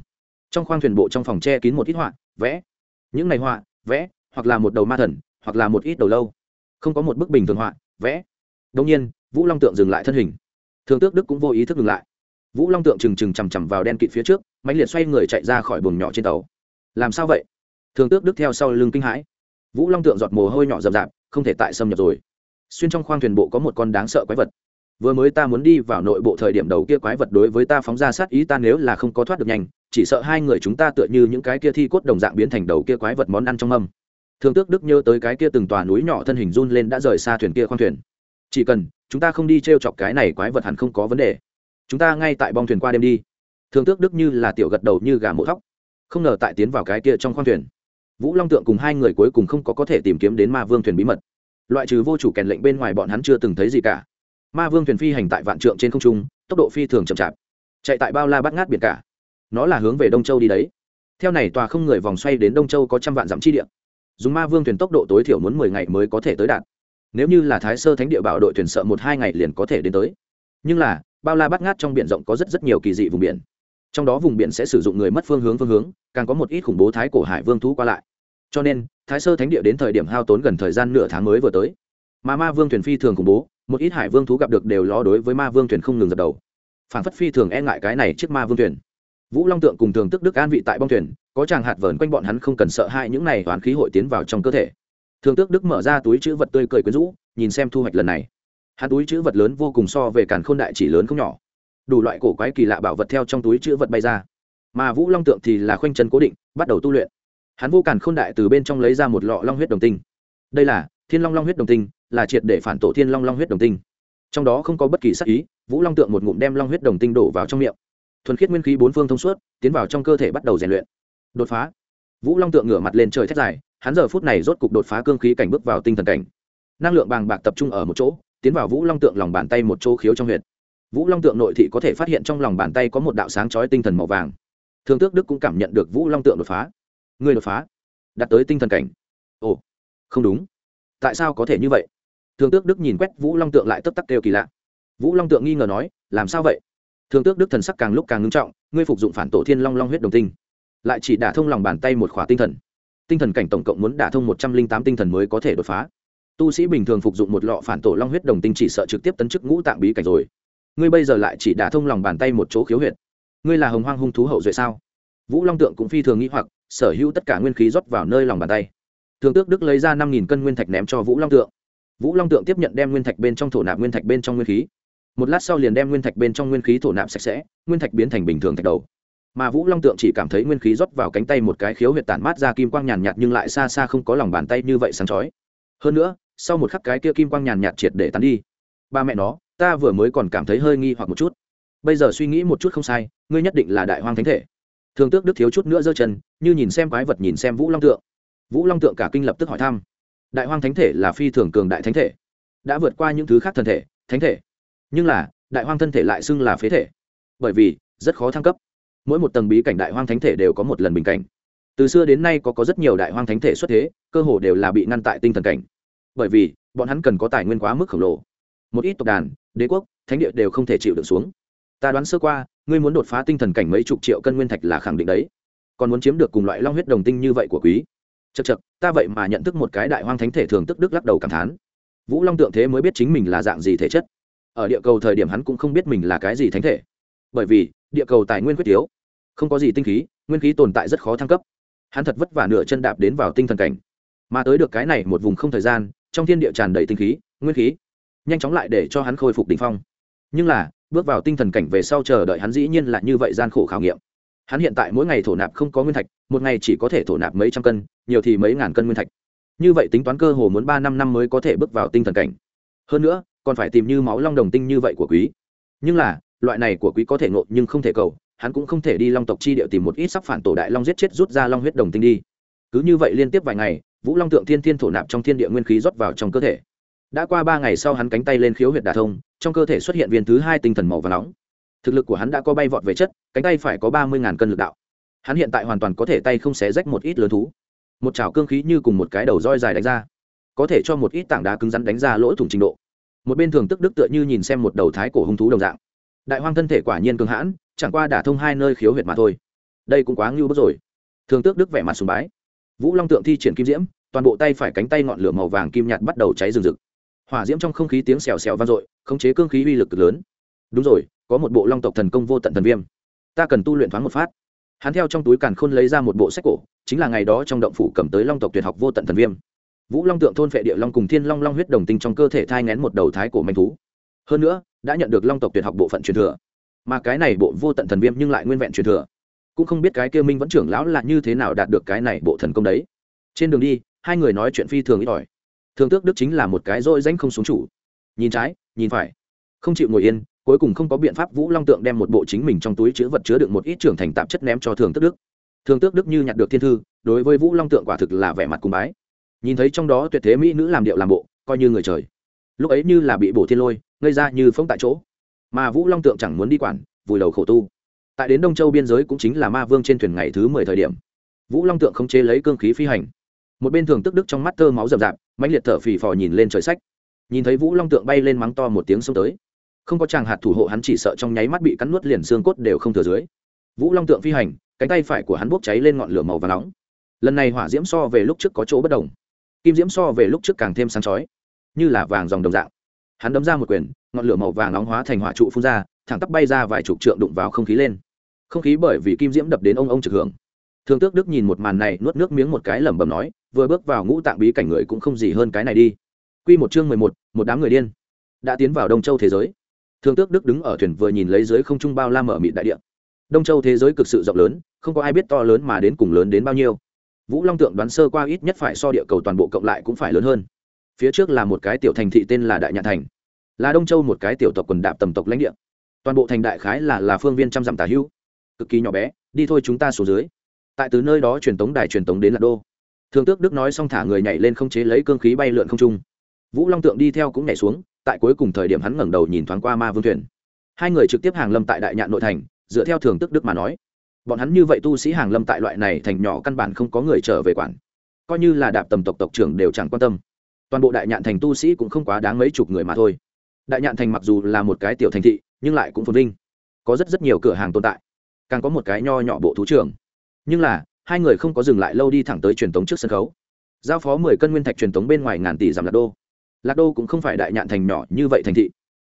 Trong khoang thuyền bộ trong phòng che kín một ít họa, vẽ. Những ngày họa, vẽ, hoặc là một đầu ma thần, hoặc là một ít đầu lâu. Không có một bức bình thường họa, vẽ. Đông nhiên, vũ long tượng dừng lại thân hình. Thường tước đức cũng vô ý thức dừng lại. Vũ long tượng trừng trừng chằm chằm vào đen kịt phía trước mạnh liệt xoay người chạy ra khỏi buồng nhỏ trên tàu. Làm sao vậy? Thường tước đức theo sau lưng kinh hãi vũ long tượng giọt mồ hôi nhỏ rậm rạp, không thể tại xâm nhập rồi. Xuyên trong khoang thuyền bộ có một con đáng sợ quái vật. Vừa mới ta muốn đi vào nội bộ thời điểm đầu kia quái vật đối với ta phóng ra sát ý ta nếu là không có thoát được nhanh, chỉ sợ hai người chúng ta tựa như những cái kia thi cốt đồng dạng biến thành đầu kia quái vật món ăn trong mâm. Thường tước đức nhớ tới cái kia từng tòa núi nhỏ thân hình run lên đã rời xa thuyền kia khoang thuyền. Chỉ cần chúng ta không đi t r e o chọc cái này quái vật hẳn không có vấn đề. Chúng ta ngay tại bong thuyền qua đêm đi. Thường tước đức như là tiểu gật đầu như gà mổ thóc. Không ngờ tại tiến vào cái kia trong khoang thuyền vũ long tượng cùng hai người cuối cùng không có có thể tìm kiếm đến ma vương thuyền bí mật. Loại trừ vô chủ kèn lệnh bên ngoài bọn hắn chưa từng thấy gì cả. Ma vương thuyền phi hành tại vạn trượng trên không trung, tốc độ phi thường chậm chạp. Chạy tại bao la bắt ngát biển cả. Nó là hướng về đông châu đi đấy. Theo này tòa không người vòng xoay đến đông châu có trăm vạn dặm chi địa. Dùng ma vương thuyền tốc độ tối thiểu muốn mười ngày mới có thể tới đạt. Nếu như là thái sơ thánh địa bảo đội thuyền sợ một hai ngày liền có thể đến tới. Nhưng là, bao la bắt ngát trong biển rộng có rất rất nhiều kỳ dị vùng biển trong đó vùng biển sẽ sử dụng người mất phương hướng phương hướng, càng có một ít khủng bố thái cổ hải vương thú qua lại. Cho nên, thái sơ thánh địa đến thời điểm hao tốn gần thời gian nửa tháng mới vừa tới. Mà ma vương thuyền phi thường khủng bố, một ít hải vương thú gặp được đều lo đối với ma vương thuyền không ngừng dập đầu. Phản phất phi thường e ngại cái này chiếc ma vương thuyền. Vũ long tượng cùng thường tức đức an vị tại bong thuyền, có chàng hạt vờn quanh bọn hắn không cần sợ hai những này toán khí hội tiến vào trong cơ thể. Thường tước đức mở ra túi chữ vật tươi cười quyến rũ, nhìn xem thu hoạch lần này. Hắn túi chữ vật lớn vô cùng so về càn khôn đại chỉ lớn không nhỏ đủ loại cổ quái kỳ lạ bảo vật theo trong túi chữ vật bay ra. Mà vũ long tượng thì là khoanh chân cố định, bắt đầu tu luyện. Hắn vô càn khôn đại từ bên trong lấy ra một lọ long huyết đồng tinh. Đây là thiên long long huyết đồng tinh, là triệt để phản tổ thiên long long huyết đồng tinh. Trong đó không có bất kỳ sắc ý, vũ long tượng một ngụm đem long huyết đồng tinh đổ vào trong miệng. Thuần khiết nguyên khí bốn phương thông suốt, tiến vào trong cơ thể bắt đầu rèn luyện. Đột phá. Vũ long tượng ngửa mặt lên trời thét dài, hắn giờ phút này rốt cục đột phá cương khí cảnh bước vào tinh thần cảnh. Năng lượng bàng bạc tập trung ở một chỗ, tiến vào vũ long tượng lòng bàn tay một chỗ khiếu trong huyệt vũ long tượng nội thị có thể phát hiện trong lòng bàn tay có một đạo sáng chói tinh thần màu vàng. Thương tước đức cũng cảm nhận được vũ long tượng đột phá. Người đột phá? Đạt tới tinh thần cảnh. Ồ, không đúng. Tại sao có thể như vậy? Thương tước đức nhìn quét vũ long tượng lại tấp tắc kêu kỳ lạ. Vũ long tượng nghi ngờ nói, làm sao vậy? Thương tước đức thần sắc càng lúc càng ngưng trọng, ngươi phục dụng phản tổ thiên long long huyết đồng tinh, lại chỉ đả thông lòng bàn tay một khỏa tinh thần. Tinh thần cảnh tổng cộng muốn đả thông một trăm linh tám tinh thần mới có thể đột phá. Tu sĩ bình thường phục dụng một lọ phản tổ long huyết đồng tinh chỉ sợ trực tiếp tấn chức ngũ tạng bí cảnh rồi ngươi bây giờ lại chỉ đả thông lòng bàn tay một chỗ khiếu huyệt. Ngươi là hồng hoang hung thú hậu duệ sao? Vũ long tượng cũng phi thường nghĩ hoặc, sở hữu tất cả nguyên khí rót vào nơi lòng bàn tay. Thường tước đức lấy ra năm nghìn cân nguyên thạch ném cho vũ long tượng. Vũ long tượng tiếp nhận đem nguyên thạch bên trong thổ nạp nguyên thạch bên trong nguyên khí. Một lát sau liền đem nguyên thạch bên trong nguyên khí thổ nạp sạch sẽ, nguyên thạch biến thành bình thường thạch đầu. Mà vũ long tượng chỉ cảm thấy nguyên khí rót vào cánh tay một cái khiếu huyệt tản mát ra kim quang nhàn nhạt nhưng lại xa xa không có lòng bàn tay như vậy sáng chói. Hơn nữa, sau một khắc cái kia kim quang nhàn nhạt triệt để tán đi. Ba mẹ nó ta vừa mới còn cảm thấy hơi nghi hoặc một chút. Bây giờ suy nghĩ một chút không sai, ngươi nhất định là đại hoang thánh thể. Thường tước đức thiếu chút nữa giơ chân, như nhìn xem quái vật nhìn xem vũ long tượng. Vũ long tượng cả kinh lập tức hỏi thăm. Đại hoang thánh thể là phi thường cường đại thánh thể, đã vượt qua những thứ khác thân thể, thánh thể. Nhưng là, đại hoang thân thể lại xưng là phế thể, bởi vì, rất khó thăng cấp. Mỗi một tầng bí cảnh đại hoang thánh thể đều có một lần bình cảnh. Từ xưa đến nay có có rất nhiều đại hoang thánh thể xuất thế, cơ hồ đều là bị ngăn tại tinh thần cảnh. Bởi vì, bọn hắn cần có tài nguyên quá mức khổng lồ một ít tộc đàn, đế quốc, thánh địa đều không thể chịu được xuống. Ta đoán sơ qua, ngươi muốn đột phá tinh thần cảnh mấy chục triệu cân nguyên thạch là khẳng định đấy. Còn muốn chiếm được cùng loại long huyết đồng tinh như vậy của quý. Chật chật ta vậy mà nhận thức một cái đại hoang thánh thể thường tức đức lắc đầu cảm thán. Vũ long tượng thế mới biết chính mình là dạng gì thể chất. Ở địa cầu thời điểm hắn cũng không biết mình là cái gì thánh thể. Bởi vì, địa cầu tài nguyên quyết yếu không có gì tinh khí, nguyên khí tồn tại rất khó thăng cấp. Hắn thật vất vả nửa chân đạp đến vào tinh thần cảnh. Mà tới được cái này một vùng không thời gian, trong thiên địa tràn đầy tinh khí, nguyên khí nhanh chóng lại để cho hắn khôi phục đ ỉ n h phong. Nhưng là, bước vào tinh thần cảnh về sau chờ đợi hắn dĩ nhiên là như vậy gian khổ khảo nghiệm. Hắn hiện tại mỗi ngày thổ nạp không có nguyên thạch, một ngày chỉ có thể thổ nạp mấy trăm cân, nhiều thì mấy ngàn cân nguyên thạch. Như vậy tính toán cơ hồ muốn ba năm năm mới có thể bước vào tinh thần cảnh. Hơn nữa, còn phải tìm như máu long đồng tinh như vậy của quý. Nhưng là, loại này của quý có thể ngộ nhưng không thể cầu, hắn cũng không thể đi long tộc chi địa tìm một ít sắc phản tổ đại long giết chết rút ra long huyết đồng tinh đi. Cứ như vậy liên tiếp vài ngày, vũ long tượng thiên thiên thổ nạp trong thiên địa nguyên khí rót vào trong cơ thể đã qua ba ngày sau hắn cánh tay lên khiếu huyệt đà thông, trong cơ thể xuất hiện viên thứ hai tinh thần màu và nóng. Thực lực của hắn đã có bay vọt về chất, cánh tay phải có ba mươi cân lực đạo. Hắn hiện tại hoàn toàn có thể tay không xé rách một ít lớn thú. Một chảo cương khí như cùng một cái đầu roi dài đánh ra. Có thể cho một ít tảng đá cứng rắn đánh ra lỗ thủng trình độ. Một bên thường tức đức tựa như nhìn xem một đầu thái cổ hung thú đồng dạng. Đại hoang thân thể quả nhiên cường hãn, chẳng qua đả thông hai nơi khiếu huyệt mà thôi. Đây cũng quá ngưu bức rồi. Thường tước đức vẻ mặt sùng bái. Vũ long tượng thi triển kim diễm, toàn bộ tay phải cánh tay ngọn lửa màu vàng kim nhạt bắt đầu cháy rừng rực hỏa diễm trong không khí tiếng xèo xèo vang dội, khống chế cương khí uy lực cực lớn. Đúng rồi, có một bộ long tộc thần công vô tận thần viêm. Ta cần tu luyện thoáng một phát. Hắn theo trong túi càn khôn lấy ra một bộ sách cổ, chính là ngày đó trong động phủ cầm tới long tộc tuyệt học vô tận thần viêm. Vũ long tượng thôn phệ địa long cùng thiên long long huyết đồng tinh trong cơ thể thai ngén một đầu thái cổ manh thú. Hơn nữa, đã nhận được long tộc tuyệt học bộ phận truyền thừa. Mà cái này bộ vô tận thần viêm nhưng lại nguyên vẹn truyền thừa. Cũng không biết cái kia minh vẫn trưởng lão là như thế nào đạt được cái này bộ thần công đấy. Trên đường đi, hai người nói chuyện phi thường ít ỏi thường tước đức chính là một cái dôi danh không xuống chủ. Nhìn trái, nhìn phải. Không chịu ngồi yên, cuối cùng không có biện pháp vũ long tượng đem một bộ chính mình trong túi chứa vật chứa được một ít trưởng thành tạp chất ném cho thường tước đức. Thường tước đức như nhặt được thiên thư, đối với vũ long tượng quả thực là vẻ mặt cùng bái. Nhìn thấy trong đó tuyệt thế mỹ nữ làm điệu làm bộ, coi như người trời. Lúc ấy như là bị bổ thiên lôi gây ra như phóng tại chỗ. Mà vũ long tượng chẳng muốn đi quản, vùi đầu khổ tu. Tại đến đông châu biên giới cũng chính là ma vương trên thuyền ngày thứ mười thời điểm. Vũ long tượng không chế lấy cương khí phi hành một bên thường tức đức trong mắt thơ máu rậm rạp, mãnh liệt thở phì phò nhìn lên trời sách. Nhìn thấy vũ long tượng bay lên mắng to một tiếng xông tới. Không có chàng hạt thủ hộ hắn chỉ sợ trong nháy mắt bị cắn nuốt liền xương cốt đều không thừa dưới. Vũ long tượng phi hành, cánh tay phải của hắn bốc cháy lên ngọn lửa màu và nóng. Lần này hỏa diễm so về lúc trước có chỗ bất đồng. Kim diễm so về lúc trước càng thêm sáng chói, như là vàng dòng đồng dạng. Hắn đấm ra một quyền, ngọn lửa màu vàng nóng hóa thành hỏa trụ phun ra, thẳng tắp bay ra vài chục trượng đụng vào không khí lên. Không khí bởi vì kim diễm đập đến ông ông trực hưởng thương tước đức nhìn một màn này, nuốt nước miếng một cái lẩm bẩm nói, vừa bước vào ngũ tạng bí cảnh người cũng không gì hơn cái này đi. Q một chương mười một một đám người điên. Đã tiến vào đông châu thế giới. Thương tước đức đứng ở thuyền vừa nhìn lấy dưới không trung bao la mở mịt đại địa. Đông châu thế giới cực sự rộng lớn, không có ai biết to lớn mà đến cùng lớn đến bao nhiêu. Vũ long tượng đoán sơ qua ít nhất phải so địa cầu toàn bộ cộng lại cũng phải lớn hơn. Phía trước là một cái tiểu thành thị tên là đại nhạn thành. Là đông châu một cái tiểu tộc quần đạp tầm tộc lãnh địa. Toàn bộ thành đại khái là là phương viên trăm dặm tà hữu. Cực kỳ nhỏ bé, đi thôi chúng ta xuống dưới tại từ nơi đó truyền tống đài truyền tống đến lạc đô. Thường tước đức nói xong thả người nhảy lên không chế lấy cương khí bay lượn không trung. Vũ long tượng đi theo cũng nhảy xuống, tại cuối cùng thời điểm hắn ngẩng đầu nhìn thoáng qua ma vương thuyền. Hai người trực tiếp hàng lâm tại đại nhạn nội thành, dựa theo thường tước đức mà nói. Bọn hắn như vậy tu sĩ hàng lâm tại loại này thành nhỏ căn bản không có người trở về quản. Coi như là đạp tầm tộc tộc trưởng đều chẳng quan tâm. Toàn bộ đại nhạn thành tu sĩ cũng không quá đáng mấy chục người mà thôi. Đại nhạn thành mặc dù là một cái tiểu thành thị, nhưng lại cũng phồn vinh. Có rất rất nhiều cửa hàng tồn tại. Càng có một cái nho nhỏ bộ thú trưởng nhưng là, hai người không có dừng lại lâu đi thẳng tới truyền tống trước sân khấu. Giao phó mười cân nguyên thạch truyền tống bên ngoài ngàn tỷ giảm lạc đô. Lạc đô cũng không phải đại nhạn thành nhỏ như vậy thành thị.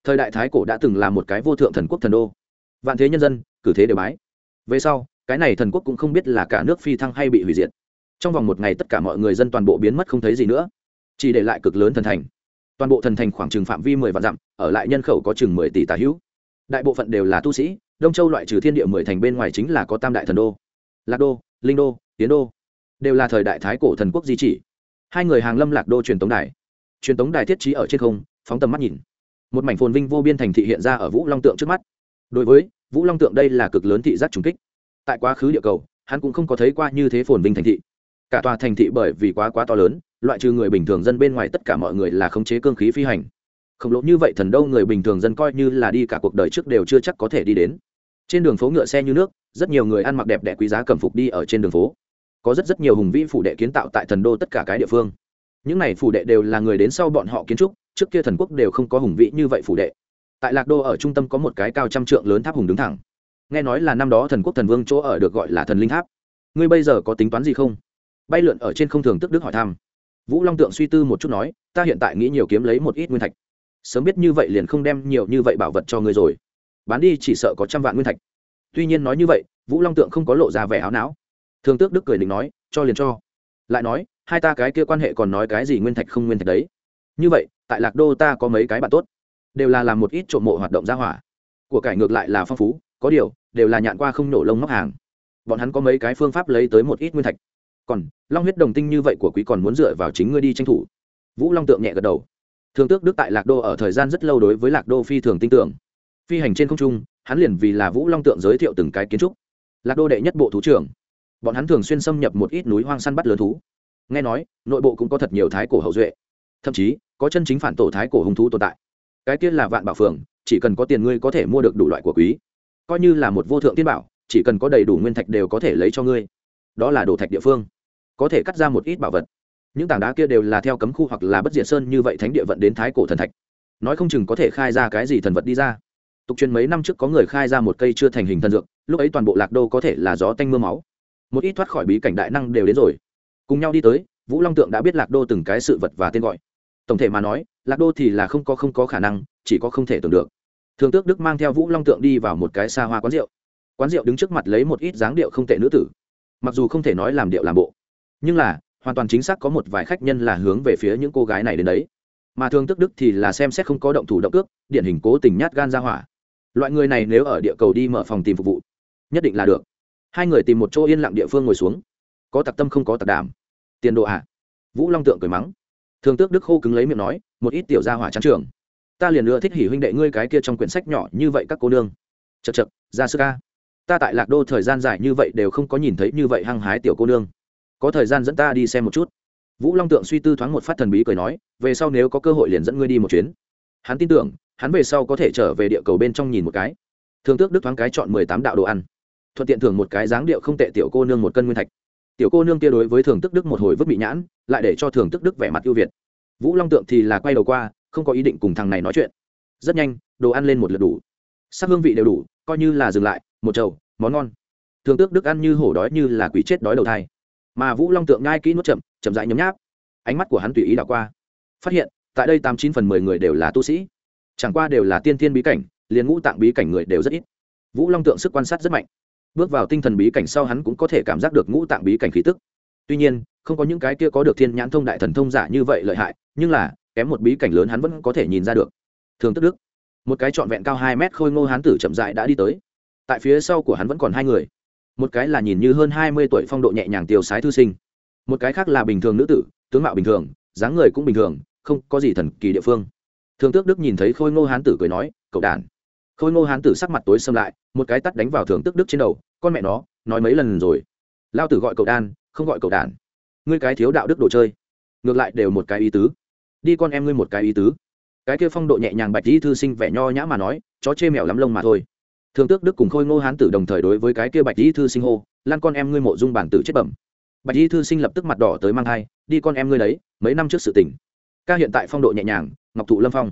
Thời đại thái cổ đã từng là một cái vô thượng thần quốc thần đô. Vạn thế nhân dân, cử thế đều bái. Về sau, cái này thần quốc cũng không biết là cả nước phi thăng hay bị hủy diệt. Trong vòng một ngày tất cả mọi người dân toàn bộ biến mất không thấy gì nữa. Chỉ để lại cực lớn thần thành. Toàn bộ thần thành khoảng chừng phạm vi mười vạn dặm, ở lại nhân khẩu có chừng mười tỷ tà hữu. Đại bộ phận đều là tu sĩ, đông châu loại trừ thiên địa mười thành bên ngoài chính là có tam đại thần đô lạc đô, linh đô, tiến đô, đều là thời đại thái cổ thần quốc di chỉ. Hai người hàng lâm lạc đô truyền tống đài. Truyền tống đài thiết trí ở trên không, phóng tầm mắt nhìn. Một mảnh phồn vinh vô biên thành thị hiện ra ở vũ long tượng trước mắt. Đối với, vũ long tượng đây là cực lớn thị giác trùng kích. Tại quá khứ địa cầu, hắn cũng không có thấy qua như thế phồn vinh thành thị. Cả tòa thành thị bởi vì quá quá to lớn, loại trừ người bình thường dân bên ngoài tất cả mọi người là khống chế cương khí phi hành. Khổng lồ như vậy thần đâu người bình thường dân coi như là đi cả cuộc đời trước đều chưa chắc có thể đi đến trên đường phố ngựa xe như nước, rất nhiều người ăn mặc đẹp đẽ quý giá cầm phục đi ở trên đường phố. Có rất rất nhiều hùng vĩ phủ đệ kiến tạo tại thần đô tất cả cái địa phương. Những này phủ đệ đều là người đến sau bọn họ kiến trúc, trước kia thần quốc đều không có hùng vĩ như vậy phủ đệ. Tại lạc đô ở trung tâm có một cái cao trăm trượng lớn tháp hùng đứng thẳng. Nghe nói là năm đó thần quốc thần vương chỗ ở được gọi là thần linh tháp. Ngươi bây giờ có tính toán gì không? Bay lượn ở trên không thường tức đức hỏi thăm. Vũ long tượng suy tư một chút nói, ta hiện tại nghĩ nhiều kiếm lấy một ít nguyên thạch. Sớm biết như vậy liền không đem nhiều như vậy bảo vật cho ngươi rồi bán đi chỉ sợ có trăm vạn nguyên thạch. Tuy nhiên nói như vậy, vũ long tượng không có lộ ra vẻ áo não. Thường tước đức cười định nói, cho liền cho. Lại nói, hai ta cái kia quan hệ còn nói cái gì nguyên thạch không nguyên thạch đấy? Như vậy, tại lạc đô ta có mấy cái bạn tốt, đều là làm một ít trộm mộ hoạt động ra hỏa. Của cải ngược lại là phong phú, có điều, đều là nhạn qua không nổ lông móc hàng. Bọn hắn có mấy cái phương pháp lấy tới một ít nguyên thạch. Còn, long huyết đồng tinh như vậy của quý còn muốn dựa vào chính ngươi đi tranh thủ. Vũ long tượng nhẹ gật đầu. Thường tước đức tại lạc đô ở thời gian rất lâu đối với lạc đô phi thường tin tưởng phi hành trên không trung, hắn liền vì là vũ long tượng giới thiệu từng cái kiến trúc. Lạc đô đệ nhất bộ thú trưởng. Bọn hắn thường xuyên xâm nhập một ít núi hoang săn bắt lớn thú. Nghe nói, nội bộ cũng có thật nhiều thái cổ hậu duệ. Thậm chí, có chân chính phản tổ thái cổ hung thú tồn tại. Cái tiên là vạn bảo phường chỉ cần có tiền ngươi có thể mua được đủ loại của quý. Coi như là một vô thượng tiên bảo, chỉ cần có đầy đủ nguyên thạch đều có thể lấy cho ngươi. Đó là đồ thạch địa phương. Có thể cắt ra một ít bảo vật. Những tảng đá kia đều là theo cấm khu hoặc là bất diệt sơn như vậy thánh địa vận đến thái cổ thần thạch. Nói không chừng có thể khai ra cái gì thần vật đi ra tục truyền mấy năm trước có người khai ra một cây chưa thành hình thần dược, lúc ấy toàn bộ lạc đô có thể là gió tanh m ư a máu. Một ít thoát khỏi bí cảnh đại năng đều đến rồi. Cùng nhau đi tới, vũ long tượng đã biết lạc đô từng cái sự vật và tên gọi. Tổng thể mà nói, lạc đô thì là không có không có khả năng, chỉ có không thể tưởng được. Thường tước đức mang theo vũ long tượng đi vào một cái xa hoa quán rượu. Quán rượu đứng trước mặt lấy một ít dáng điệu không tệ nữ tử. Mặc dù không thể nói làm điệu làm bộ, nhưng là, hoàn toàn chính xác có một vài khách nhân là hướng về phía những cô gái này đến đấy. Mà thường tước đức thì là xem xét không có động thủ động cước, điển hình cố tình nhát gan ra hỏa loại người này nếu ở địa cầu đi mở phòng tìm phục vụ, nhất định là được. Hai người tìm một chỗ yên lặng địa phương ngồi xuống. Có tặc tâm không có tặc đảm tiền độ ạ à? vũ long tượng cười mắng. Thường tước đức khô cứng lấy miệng nói, một ít tiểu gia hỏa trắng trường. Ta liền nữa thích hỉ huynh đệ ngươi cái kia trong quyển sách nhỏ như vậy các cô nương. Chật chật ra sức ca ta tại lạc đô thời gian dài như vậy đều không có nhìn thấy như vậy hăng hái tiểu cô nương. Có thời gian dẫn ta đi xem một chút. Vũ long tượng suy tư thoáng một phát thần bí cười nói, về sau nếu có cơ hội liền dẫn ngươi đi một chuyến. Hắn tin tưởng hắn về sau có thể trở về địa cầu bên trong nhìn một cái. Thường tước đức thoáng cái chọn mười tám đạo đồ ăn. Thuận tiện thường một cái dáng điệu không tệ tiểu cô nương một cân nguyên thạch. Tiểu cô nương kia đối với thường tức đức một hồi vứt bị nhãn, lại để cho thường tức đức vẻ mặt ưu việt. Vũ long tượng thì là quay đầu qua, không có ý định cùng thằng này nói chuyện. Rất nhanh, đồ ăn lên một lượt đủ. Sắc hương vị đều đủ, coi như là dừng lại, một trầu món ngon. Thường tước đức ăn như hổ đói như là quỷ chết đói đầu thai. Mà vũ long tượng ngai kỹ nuốt chậm chậm dại nhấm nháp. Ánh mắt của hắn tùy ý đảo qua. Phát hiện, tại đây tám chín phần mười người đều là tu sĩ chẳng qua đều là tiên thiên bí cảnh, liền ngũ tạng bí cảnh người đều rất ít. Vũ long tượng sức quan sát rất mạnh. Bước vào tinh thần bí cảnh sau hắn cũng có thể cảm giác được ngũ tạng bí cảnh khí tức. Tuy nhiên, không có những cái kia có được thiên nhãn thông đại thần thông giả như vậy lợi hại, nhưng là, kém một bí cảnh lớn hắn vẫn có thể nhìn ra được. Thường tức đức. Một cái trọn vẹn cao hai mét khôi ngô hán tử chậm dại đã đi tới. Tại phía sau của hắn vẫn còn hai người. Một cái là nhìn như hơn hai mươi tuổi phong độ nhẹ nhàng tiêu sái thư sinh. Một cái khác là bình thường nữ tử, tướng mạo bình thường, dáng người cũng bình thường, không có gì thần kỳ địa phương thường tước đức nhìn thấy khôi ngô hán tử cười nói, cậu đàn khôi ngô hán tử sắc mặt tối xâm lại, một cái tắt đánh vào thường tước đức trên đầu, con mẹ nó, nói mấy lần rồi. Lao tử gọi cậu đan không gọi cậu đàn ngươi cái thiếu đạo đức đồ chơi. Ngược lại đều một cái ý tứ. Đi con em ngươi một cái ý tứ. Cái kia phong độ nhẹ nhàng bạch di thư sinh vẻ nho nhã mà nói, chó chê mèo lắm lông mà thôi. Thường tước đức cùng khôi ngô hán tử đồng thời đối với cái kia bạch di thư sinh hô, lan con em ngươi mộ dung bản tử chết bẩm. Bạch di thư sinh lập tức mặt đỏ tới mang thai, đi con em ngươi đấy mấy năm trước sự tình ca hiện tại phong độ nhẹ nhàng, ngọc thụ lâm phong.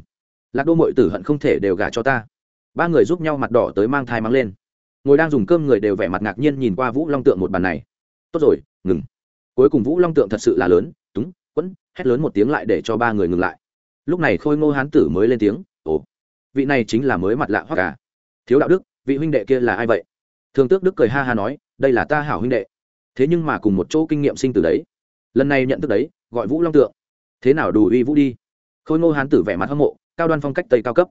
Lạc đô mội tử hận không thể đều gả cho ta. Ba người giúp nhau mặt đỏ tới mang thai mang lên. Ngồi đang dùng cơm người đều vẻ mặt ngạc nhiên nhìn qua vũ long tượng một bàn này. Tốt rồi, ngừng. Cuối cùng vũ long tượng thật sự là lớn, túng, quẫn, hét lớn một tiếng lại để cho ba người ngừng lại. Lúc này khôi ngô hán tử mới lên tiếng, ồ, vị này chính là mới mặt lạ hoặc cả à? thiếu đạo đức, vị huynh đệ kia là ai vậy? Thường tước đức cười ha ha nói, đây là ta hảo huynh đệ. Thế nhưng mà cùng một chỗ kinh nghiệm sinh từ đấy. Lần này nhận thức đấy, gọi vũ long tượng thế nào đủ uy vũ đi? Khôi ngô hán tử vẻ mặt hâm mộ, cao đoan phong cách tây cao cấp.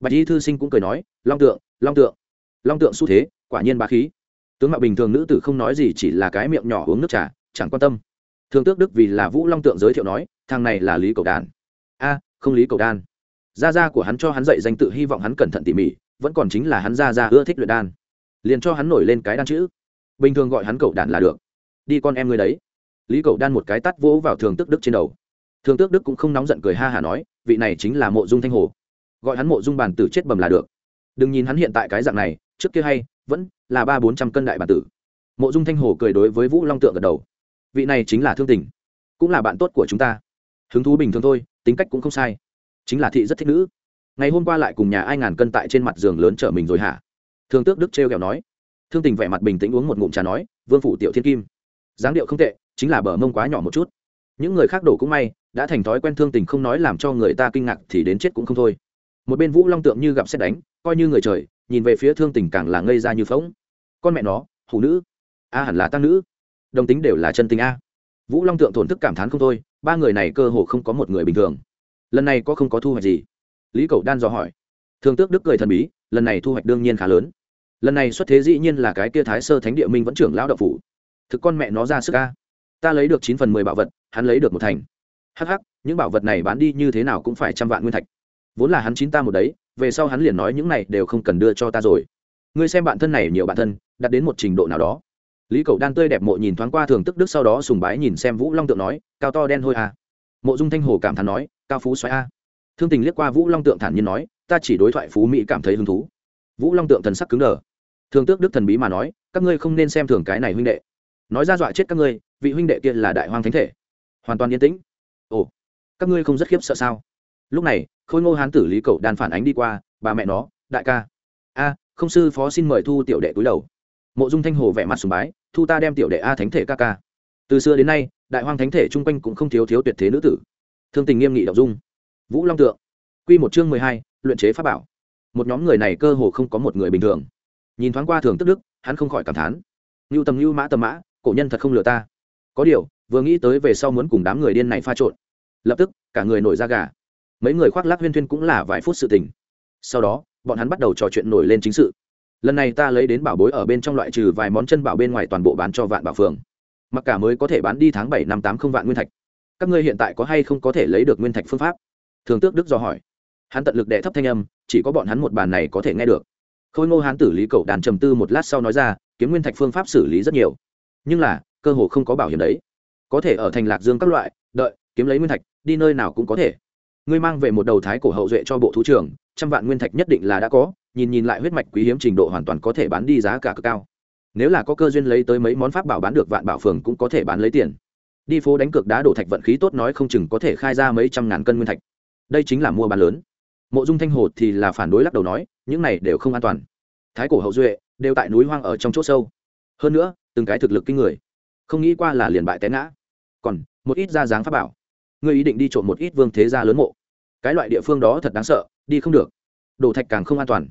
Bạch y thư sinh cũng cười nói, long tượng long tượng long tượng xu thế, quả nhiên bá khí. Tướng mạo bình thường nữ tử không nói gì, chỉ là cái miệng nhỏ uống nước trà, chẳng quan tâm. Thường tước đức vì là vũ long tượng giới thiệu nói, thằng này là lý cầu đàn. A, không lý cầu đan gia gia của hắn cho hắn dạy danh tự hy vọng hắn cẩn thận tỉ mỉ, vẫn còn chính là hắn gia gia ưa thích luyện đan. Liền cho hắn nổi lên cái đan chữ. Bình thường gọi hắn cậu đàn là được. Đi con em ngươi đấy. Lý cậu đan một cái tắt vỗ vào thường tước đức trên đầu. Thương tước đức cũng không nóng giận cười ha hả nói, vị này chính là mộ dung thanh hồ. Gọi hắn mộ dung bản tử chết bầm là được. Đừng nhìn hắn hiện tại cái dạng này, trước kia hay, vẫn là ba bốn trăm cân đại bản tử. Mộ dung thanh hồ cười đối với vũ long tượng gật đầu. Vị này chính là thương tình, cũng là bạn tốt của chúng ta. Hứng thú bình thường thôi, tính cách cũng không sai. Chính là thị rất thích nữ. Ngày hôm qua lại cùng nhà ai ngàn cân tại trên mặt giường lớn chở mình rồi hả? Thương tước đức trêu kẹo nói. Thương tình vẻ mặt bình tĩnh uống một ngụm trà nói, vương phủ tiểu thiên kim. Dáng điệu không tệ, chính là bờ mông quá nhỏ một chút những người khác đổ cũng may, đã thành thói quen thương tình không nói làm cho người ta kinh ngạc thì đến chết cũng không thôi. Một bên vũ long tượng như gặp xét đánh, coi như người trời, nhìn về phía thương tình càng là ngây ra như phóng con mẹ nó phụ nữ. A hẳn là tăng nữ. Đồng tính đều là chân tình a. Vũ long tượng thổn thức cảm thán không thôi, ba người này cơ hồ không có một người bình thường. Lần này có không có thu hoạch gì? Lý cầu đan dò hỏi. Thường tước đức cười thần bí, lần này thu hoạch đương nhiên khá lớn. Lần này xuất thế dĩ nhiên là cái kia thái sơ thánh địa minh vẫn trưởng lão đạo phủ. Thực con mẹ nó ra sức a ta lấy được chín phần mười bảo vật, hắn lấy được một thành. Hh những bảo vật này bán đi như thế nào cũng phải trăm vạn nguyên thạch. Vốn là hắn chín ta một đấy, về sau hắn liền nói những này đều không cần đưa cho ta rồi. Ngươi xem bạn thân này nhiều bạn thân đặt đến một trình độ nào đó. Lý cầu đan tươi đẹp mộ nhìn thoáng qua thường tức đức sau đó sùng bái nhìn xem vũ long tượng nói, cao to đen hôi à. mộ dung thanh hồ cảm thán nói, cao phú xoáy a à. thương tình liếc qua vũ long tượng thản nhiên nói, ta chỉ đối thoại phú mỹ cảm thấy hứng thú. Vũ long tượng thần sắc cứng đờ. Thường tước đức thần bí mà nói, các ngươi không nên xem thường cái này huynh đệ. Nói ra dọa chết các ngươi vị huynh đệ kia là đại hoang thánh thể. Hoàn toàn yên tĩnh. Ồ, các ngươi không rất khiếp sợ sao? Lúc này, khôi ngô hán tử lý cầu đan phản ánh đi qua, bà mẹ nó, đại ca. A, không sư phó xin mời thu tiểu đệ túi đầu. Mộ dung thanh hồ vẻ mặt sùng bái, thu ta đem tiểu đệ a thánh thể ca ca. Từ xưa đến nay, đại hoang thánh thể chung quanh cũng không thiếu thiếu tuyệt thế nữ tử. Thương tình nghiêm nghị đọc dung. Vũ long tượng. Q một chương mười hai, luyện chế pháp bảo. Một nhóm người này cơ hồ không có một người bình thường. Nhìn thoáng qua thường tức đức, hắn không khỏi cảm thán. Ngưu tầm ngưu mã tầm mã, cổ nhân thật không lừa ta có điều, vừa nghĩ tới về sau muốn cùng đám người điên này pha trộn, lập tức, cả người nổi ra gà. Mấy người khoác lác huyên thuyên cũng là vài phút sự tình. Sau đó, bọn hắn bắt đầu trò chuyện nổi lên chính sự. Lần này ta lấy đến bảo bối ở bên trong loại trừ vài món chân bảo bên ngoài toàn bộ bán cho vạn bảo phường. Mặc cả mới có thể bán đi tháng bảy năm tám không vạn nguyên thạch. Các ngươi hiện tại có hay không có thể lấy được nguyên thạch phương pháp? Thường tước đức do hỏi. Hắn tận lực đệ thấp thanh âm, chỉ có bọn hắn một bàn này có thể nghe được. Khôi ngô hắn tử lý cậu đàn trầm tư một lát sau nói ra, kiếm nguyên thạch phương pháp xử lý rất nhiều. Nhưng là cơ hồ không có bảo hiểm đấy. Có thể ở thành lạc dương các loại, đợi, kiếm lấy nguyên thạch, đi nơi nào cũng có thể. Ngươi mang về một đầu thái cổ hậu duệ cho bộ thú trưởng, trăm vạn nguyên thạch nhất định là đã có, nhìn nhìn lại huyết mạch quý hiếm trình độ hoàn toàn có thể bán đi giá cả cực cao. Nếu là có cơ duyên lấy tới mấy món pháp bảo bán được vạn bảo phường cũng có thể bán lấy tiền. Đi phố đánh cược đá đổ thạch vận khí tốt nói không chừng có thể khai ra mấy trăm ngàn cân nguyên thạch. Đây chính là mua bán lớn. Mộ dung thanh hồ thì là phản đối lắc đầu nói, những này đều không an toàn. Thái cổ hậu duệ đều tại núi hoang ở trong chỗ sâu. Hơn nữa, từng cái thực lực kinh người không nghĩ qua là liền bại té ngã. Còn, một ít ra dáng pháp bảo. Ngươi ý định đi trộm một ít vương thế gia lớn mộ. Cái loại địa phương đó thật đáng sợ, đi không được. Đổ thạch càng không an toàn.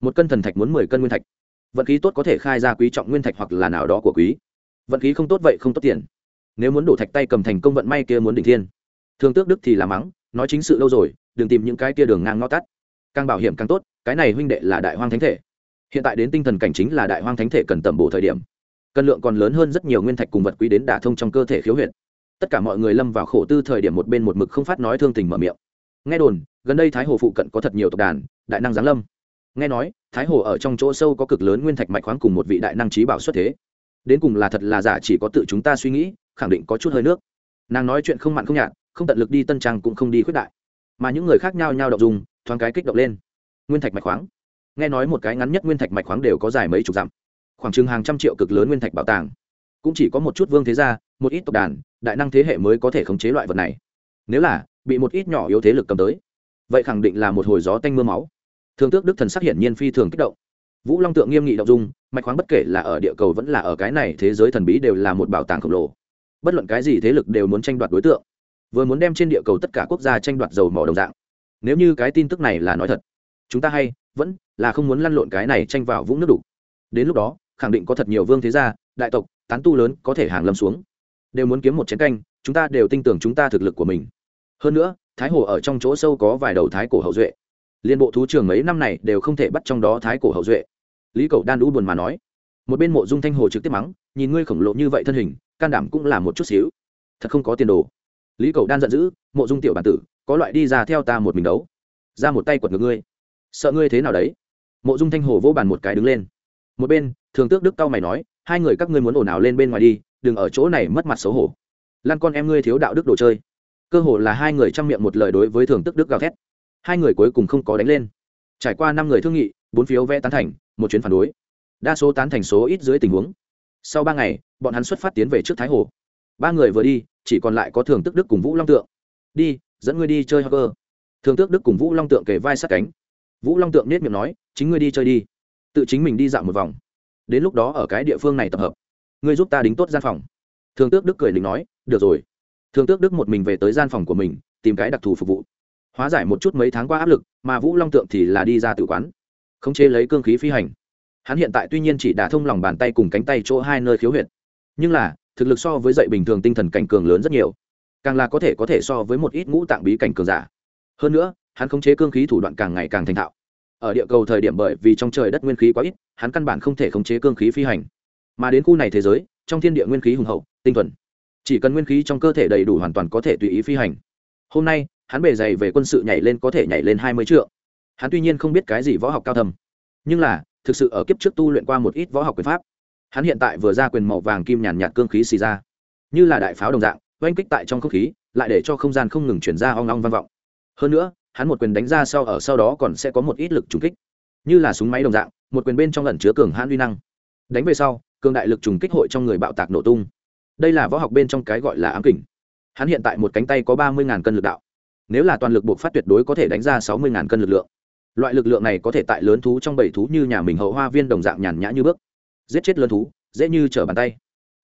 Một cân thần thạch muốn mười cân nguyên thạch. Vận khí tốt có thể khai ra quý trọng nguyên thạch hoặc là nào đó của quý. Vận khí không tốt vậy không tốt tiền. Nếu muốn đổ thạch tay cầm thành công vận may kia muốn đỉnh thiên. Thường tước đức thì là mắng, nói chính sự lâu rồi, đừng tìm những cái kia đường ngang ngó tắt. Càng bảo hiểm càng tốt, cái này huynh đệ là đại hoang thánh thể. Hiện tại đến tinh thần cảnh chính là đại hoang thánh thể cần tầm bổ thời điểm cân lượng còn lớn hơn rất nhiều nguyên thạch cùng vật quý đến đả thông trong cơ thể khiếu huyệt. Tất cả mọi người lâm vào khổ tư thời điểm một bên một mực không phát nói thương tình mở miệng. Nghe đồn, gần đây thái hồ phụ cận có thật nhiều tộc đàn, đại năng giáng lâm. Nghe nói, thái hồ ở trong chỗ sâu có cực lớn nguyên thạch mạch khoáng cùng một vị đại năng trí bảo xuất thế. Đến cùng là thật là giả chỉ có tự chúng ta suy nghĩ, khẳng định có chút hơi nước. Nàng nói chuyện không mặn không nhạt, không tận lực đi tân trang cũng không đi khuyết đại. Mà những người khác nhau nhau động dùng thoáng cái kích động lên. Nguyên thạch mạch khoáng. Nghe nói một cái ngắn nhất nguyên thạch mạch khoáng đều có dài mấy chục dặm khoảng chừng hàng trăm triệu cực lớn nguyên thạch bảo tàng. Cũng chỉ có một chút vương thế gia, một ít tộc đàn, đại năng thế hệ mới có thể khống chế loại vật này. Nếu là bị một ít nhỏ yếu thế lực cầm tới, vậy khẳng định là một hồi gió tanh m ư a máu. Thương tước đức thần sắc hiển nhiên phi thường kích động. Vũ long tượng nghiêm nghị động dung, mạch khoáng bất kể là ở địa cầu vẫn là ở cái này thế giới thần bí đều là một bảo tàng khổng lồ. Bất luận cái gì thế lực đều muốn tranh đoạt đối tượng. Vừa muốn đem trên địa cầu tất cả quốc gia tranh đoạt dầu mỏ đồng dạng. Nếu như cái tin tức này là nói thật, chúng ta hay vẫn là không muốn lăn lộn cái này tranh vào vũng nước đủ đến lúc đó khẳng định có thật nhiều vương thế gia, đại tộc, tán tu lớn có thể hàng lâm xuống. Đều muốn kiếm một chén canh, chúng ta đều tin tưởng chúng ta thực lực của mình. Hơn nữa, thái hồ ở trong chỗ sâu có vài đầu thái cổ hậu duệ. Liên bộ thú trường mấy năm này đều không thể bắt trong đó thái cổ hậu duệ. Lý Cầu đan đũ buồn mà nói, một bên mộ dung thanh hồ trực tiếp mắng, nhìn ngươi khổng lồ như vậy thân hình, can đảm cũng là một chút xíu. Thật không có tiền đồ. Lý Cầu đan giận dữ, mộ dung tiểu bản tử, có loại đi ra theo ta một mình đấu. Ra một tay quật ngược ngươi. Sợ ngươi thế nào đấy? Mộ dung thanh hồ vỗ bàn một cái đứng lên. Một bên thường tước đức cao mày nói, hai người các ngươi muốn ồn ào lên bên ngoài đi, đừng ở chỗ này mất mặt xấu hổ. Lan con em ngươi thiếu đạo đức đồ chơi. Cơ hồ là hai người chăm miệng một lời đối với thường Tước đức gào thét. Hai người cuối cùng không có đánh lên. Trải qua năm người thương nghị, bốn phiếu vẽ tán thành, một chuyến phản đối. Đa số tán thành số ít dưới tình huống. Sau ba ngày, bọn hắn xuất phát tiến về trước thái hồ. Ba người vừa đi, chỉ còn lại có thường Tước đức cùng vũ long tượng. Đi, dẫn ngươi đi chơi hacker thường tước đức cùng vũ long tượng kề vai sát cánh. Vũ long tượng nết miệng nói, chính ngươi đi chơi đi. Tự chính mình đi dạo một vòng đến lúc đó ở cái địa phương này tập hợp. Ngươi giúp ta đính tốt gian phòng. Thường tước đức cười lính nói, được rồi. Thường tước đức một mình về tới gian phòng của mình, tìm cái đặc thù phục vụ. Hóa giải một chút mấy tháng qua áp lực, mà vũ long tượng thì là đi ra tự quán, khống chế lấy cương khí phi hành. Hắn hiện tại tuy nhiên chỉ đã thông lòng bàn tay cùng cánh tay chỗ hai nơi khiếu huyệt, nhưng là, thực lực so với dạy bình thường tinh thần cảnh cường lớn rất nhiều, càng là có thể có thể so với một ít ngũ tạng bí cảnh cường giả. Hơn nữa, hắn khống chế cương khí thủ đoạn càng ngày càng thành thạo ở địa cầu thời điểm bởi vì trong trời đất nguyên khí quá ít, hắn căn bản không thể khống chế cương khí phi hành. Mà đến khu này thế giới, trong thiên địa nguyên khí hùng hậu, tinh thuần. Chỉ cần nguyên khí trong cơ thể đầy đủ hoàn toàn có thể tùy ý phi hành. Hôm nay, hắn bề dày về quân sự nhảy lên có thể nhảy lên hai mươi triệu hắn tuy nhiên không biết cái gì võ học cao thầm nhưng là, thực sự ở kiếp trước tu luyện qua một ít võ học quyền pháp. Hắn hiện tại vừa ra quyền màu vàng kim nhàn nhạt cương khí xì ra. Như là đại pháo đồng dạng, oanh kích tại trong không khí, lại để cho không gian không ngừng chuyển ra ong ong vang vọng. Hơn nữa hắn một quyền đánh ra sau ở sau đó còn sẽ có một ít lực trùng kích. Như là súng máy đồng dạng, một quyền bên trong lần chứa cường hãn uy năng. Đánh về sau, cường đại lực trùng kích hội trong người bạo tạc nổ tung. Đây là võ học bên trong cái gọi là ám kình. Hắn hiện tại một cánh tay có ba mươi cân lực đạo. Nếu là toàn lực buộc phát tuyệt đối có thể đánh ra sáu mươi cân lực lượng. Loại lực lượng này có thể tại lớn thú trong bảy thú như nhà mình hậu hoa viên đồng dạng nhàn nhã như bước. Giết chết lớn thú, dễ như trở bàn tay.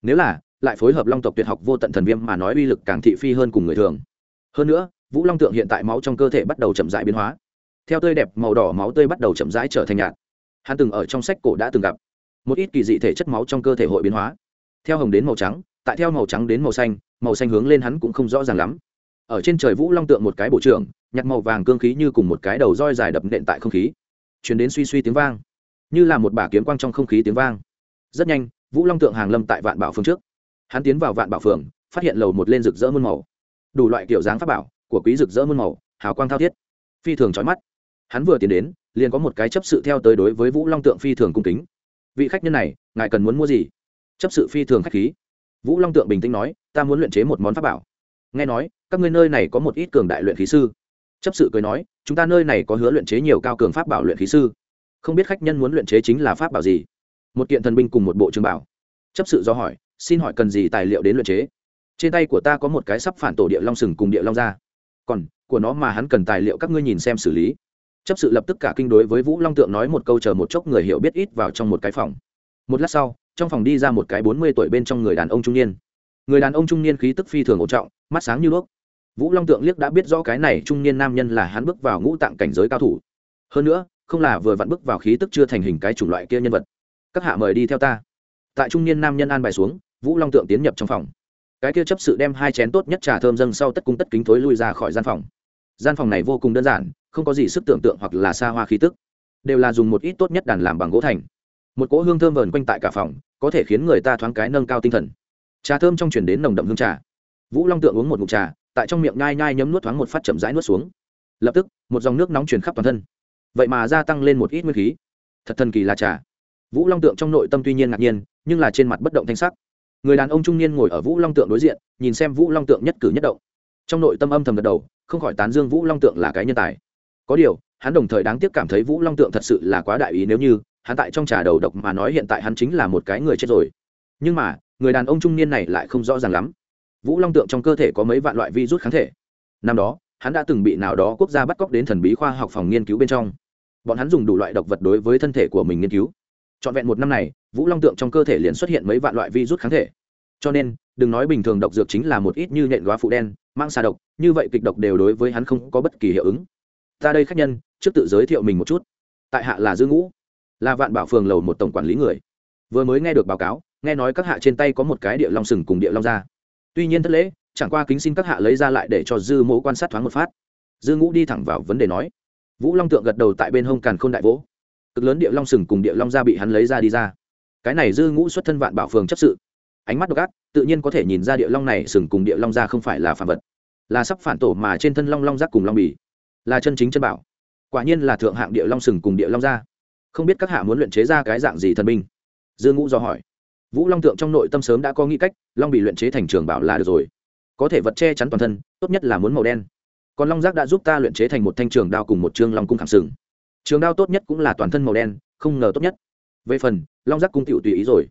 Nếu là, lại phối hợp long tộc tuyệt học vô tận thần viêm mà nói uy lực càng thị phi hơn cùng người thường. Hơn nữa vũ long tượng hiện tại máu trong cơ thể bắt đầu chậm rãi biến hóa. Theo tươi đẹp màu đỏ máu tươi bắt đầu chậm rãi trở thành nhạt. Hắn từng ở trong sách cổ đã từng gặp một ít kỳ dị thể chất máu trong cơ thể hội biến hóa. Theo hồng đến màu trắng, tại theo màu trắng đến màu xanh màu xanh hướng lên hắn cũng không rõ ràng lắm. Ở trên trời vũ long tượng một cái bộ trưởng nhặt màu vàng cương khí như cùng một cái đầu roi dài đập nện tại không khí. Chuyển đến suy suy tiếng vang, như là một bả kiếm quang trong không khí tiếng vang. Rất nhanh, vũ long tượng hàng lâm tại vạn bảo phương trước. Hắn tiến vào vạn bảo phường, phát hiện lầu một lên rực rỡ muôn màu. Đủ loại kiểu dáng pháp bảo của quý rực rỡ muôn màu, hào quang thao thiết. Phi thường trói mắt. Hắn vừa tiến đến, liền có một cái chấp sự theo tới đối với vũ long tượng phi thường cung kính. Vị khách nhân này, ngài cần muốn mua gì? Chấp sự phi thường khách khí. Vũ long tượng bình tĩnh nói, ta muốn luyện chế một món pháp bảo. Nghe nói, các ngươi nơi này có một ít cường đại luyện khí sư. Chấp sự cười nói, chúng ta nơi này có hứa luyện chế nhiều cao cường pháp bảo luyện khí sư. Không biết khách nhân muốn luyện chế chính là pháp bảo gì? Một kiện thần binh cùng một bộ trường bảo. Chấp sự do hỏi, xin hỏi cần gì tài liệu đến luyện chế? Trên tay của ta có một cái sắp phản tổ địa long sừng cùng địa long ra còn, của nó mà hắn cần tài liệu các ngươi nhìn xem xử lý. Chấp sự lập tức cả kinh đối với vũ long tượng nói một câu chờ một chốc người hiểu biết ít vào trong một cái phòng. Một lát sau, trong phòng đi ra một cái bốn mươi tuổi bên trong người đàn ông trung niên. Người đàn ông trung niên khí tức phi thường ổn trọng, mắt sáng như đuốc. Vũ long tượng liếc đã biết rõ cái này trung niên nam nhân là hắn bước vào ngũ tạng cảnh giới cao thủ. Hơn nữa, không là vừa vặn bước vào khí tức chưa thành hình cái chủng loại kia nhân vật. Các hạ mời đi theo ta. Tại trung niên nam nhân an bài xuống, vũ long tượng tiến nhập trong phòng cái kia chấp sự đem hai chén tốt nhất trà thơm dâng sau tất cung tất kính thối lui ra khỏi gian phòng. Gian phòng này vô cùng đơn giản, không có gì sức tưởng tượng hoặc là xa hoa khí tức. Đều là dùng một ít tốt nhất đàn làm bằng gỗ thành. Một cỗ hương thơm vờn quanh tại cả phòng, có thể khiến người ta thoáng cái nâng cao tinh thần. Trà thơm trong chuyển đến nồng đậm hương trà. Vũ long tượng uống một mụt trà, tại trong miệng nhai nhai nhấm nuốt thoáng một phát chậm rãi nuốt xuống. Lập tức, một dòng nước nóng chuyển khắp toàn thân. Vậy mà gia tăng lên một ít nguyên khí. Thật thần kỳ là trà. Vũ long tượng trong nội tâm tuy nhiên ngạc nhiên, nhưng là trên mặt bất động thanh sắc người đàn ông trung niên ngồi ở vũ long tượng đối diện, nhìn xem vũ long tượng nhất cử nhất động. Trong nội tâm âm thầm gật đầu, không khỏi tán dương vũ long tượng là cái nhân tài. Có điều, hắn đồng thời đáng tiếc cảm thấy vũ long tượng thật sự là quá đại ý nếu như, hắn tại trong trà đầu độc mà nói hiện tại hắn chính là một cái người chết rồi. Nhưng mà, người đàn ông trung niên này lại không rõ ràng lắm. Vũ long tượng trong cơ thể có mấy vạn loại virus kháng thể. Năm đó, hắn đã từng bị nào đó quốc gia bắt cóc đến thần bí khoa học phòng nghiên cứu bên trong. Bọn hắn dùng đủ loại độc vật đối với thân thể của mình nghiên cứu. Trọn vẹn một năm này vũ long tượng trong cơ thể liền xuất hiện mấy vạn loại virus kháng thể. Cho nên, đừng nói bình thường độc dược chính là một ít như nhện góa phụ đen mang xà độc, như vậy kịch độc đều đối với hắn không có bất kỳ hiệu ứng. Ta đây khách nhân, trước tự giới thiệu mình một chút. Tại hạ là dư ngũ, là vạn bảo phường lầu một tổng quản lý người. Vừa mới nghe được báo cáo, nghe nói các hạ trên tay có một cái địa long sừng cùng địa long ra tuy nhiên thất lễ, chẳng qua kính xin các hạ lấy ra lại để cho dư mỗ quan sát thoáng một phát. Dư ngũ đi thẳng vào vấn đề nói. Vũ long tượng gật đầu tại bên hông càn k h ô n đại vỗ. Cực lớn địa long sừng cùng địa long ra bị hắn lấy ra đi ra cái này dư ngũ xuất thân vạn bảo phường chấp sự. Ánh mắt độc ác, tự nhiên có thể nhìn ra địa long này sừng cùng địa long ra không phải là phản vật. Là sắp phản tổ mà trên thân long long giác cùng long bì. Là chân chính chân bảo. Quả nhiên là thượng hạng địa long sừng cùng địa long ra. Không biết các hạ muốn luyện chế ra cái dạng gì thần binh? Dư ngũ do hỏi. Vũ long tượng trong nội tâm sớm đã có nghĩ cách, long bị luyện chế thành trường bảo là được rồi. Có thể vật che chắn toàn thân, tốt nhất là muốn màu đen. Còn long giác đã giúp ta luyện chế thành một thanh trường đao cùng một chương long cung khảm sừng. Trường đao tốt nhất cũng là toàn thân màu đen, không ngờ tốt nhất về phần, long giác cung tiểu tùy ý rồi.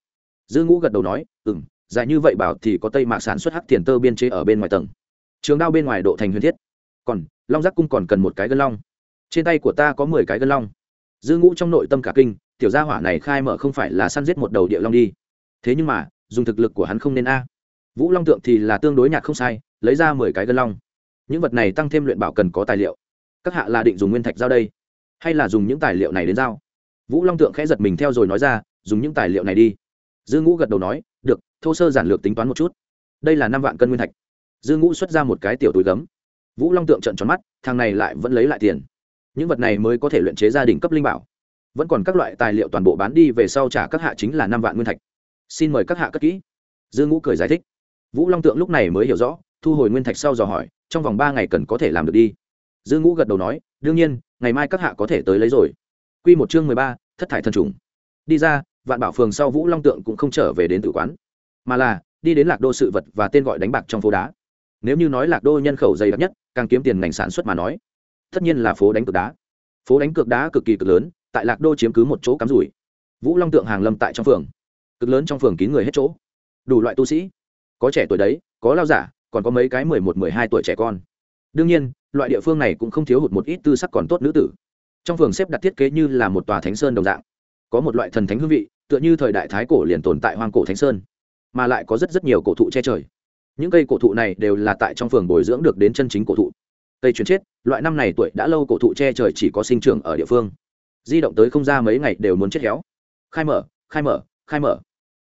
Dư ngũ gật đầu nói ừ m dài như vậy bảo thì có tây mạc sản xuất hắc tiền tơ biên chế ở bên ngoài tầng. Trường đao bên ngoài độ thành huyền thiết. Còn, long giác cung còn cần một cái gân long. Trên tay của ta có mười cái gân long. Dư ngũ trong nội tâm cả kinh, tiểu gia hỏa này khai mở không phải là săn giết một đầu địa long đi. Thế nhưng mà, dùng thực lực của hắn không nên a. Vũ long tượng thì là tương đối nhạt không sai, lấy ra mười cái gân long. Những vật này tăng thêm luyện bảo cần có tài liệu. Các hạ là định dùng nguyên thạch giao đây, hay là dùng những tài liệu này đến giao? Vũ long tượng khẽ giật mình theo rồi nói ra, dùng những tài liệu này đi. Dư ngũ gật đầu nói, được, thô sơ giản lược tính toán một chút. Đây là năm vạn cân nguyên thạch. Dư ngũ xuất ra một cái tiểu túi gấm. Vũ long tượng trận tròn mắt, thằng này lại vẫn lấy lại tiền. Những vật này mới có thể luyện chế gia đình cấp linh bảo. Vẫn còn các loại tài liệu toàn bộ bán đi về sau trả các hạ chính là năm vạn nguyên thạch. Xin mời các hạ cất kỹ. Dương ngũ cười giải thích. Vũ long tượng lúc này mới hiểu rõ, thu hồi nguyên thạch sau dò hỏi, trong vòng ba ngày cần có thể làm được đi? Dương ngũ gật đầu nói, đương nhiên, ngày mai các hạ có thể tới lấy rồi quy một chương mười ba, thất thải thần trùng. Đi ra, vạn bảo phường sau vũ long tượng cũng không trở về đến tử quán, mà là đi đến lạc đô sự vật và tên gọi đánh bạc trong phố đá. Nếu như nói lạc đô nhân khẩu dày đặc nhất, càng kiếm tiền ngành sản xuất mà nói, tất nhiên là phố đánh cược đá. Phố đánh cược đá cực kỳ cực lớn, tại lạc đô chiếm cứ một chỗ cắm rủi. Vũ long tượng hàng lâm tại trong phường. Cực lớn trong phường kín người hết chỗ. Đủ loại tu sĩ. Có trẻ tuổi đấy, có lao giả, còn có mấy cái mười một, mười hai tuổi trẻ con. Đương nhiên, loại địa phương này cũng không thiếu hụt một ít tư sắc còn tốt nữ tử trong phường xếp đặt thiết kế như là một tòa thánh sơn đồng dạng. Có một loại thần thánh hương vị, tựa như thời đại thái cổ liền tồn tại hoang cổ thánh sơn, mà lại có rất rất nhiều cổ thụ che trời. Những cây cổ thụ này đều là tại trong phường bồi dưỡng được đến chân chính cổ thụ. Cây chuyển chết, loại năm này tuổi đã lâu cổ thụ che trời chỉ có sinh trưởng ở địa phương. Di động tới không ra mấy ngày đều muốn chết héo. Khai mở khai mở khai mở.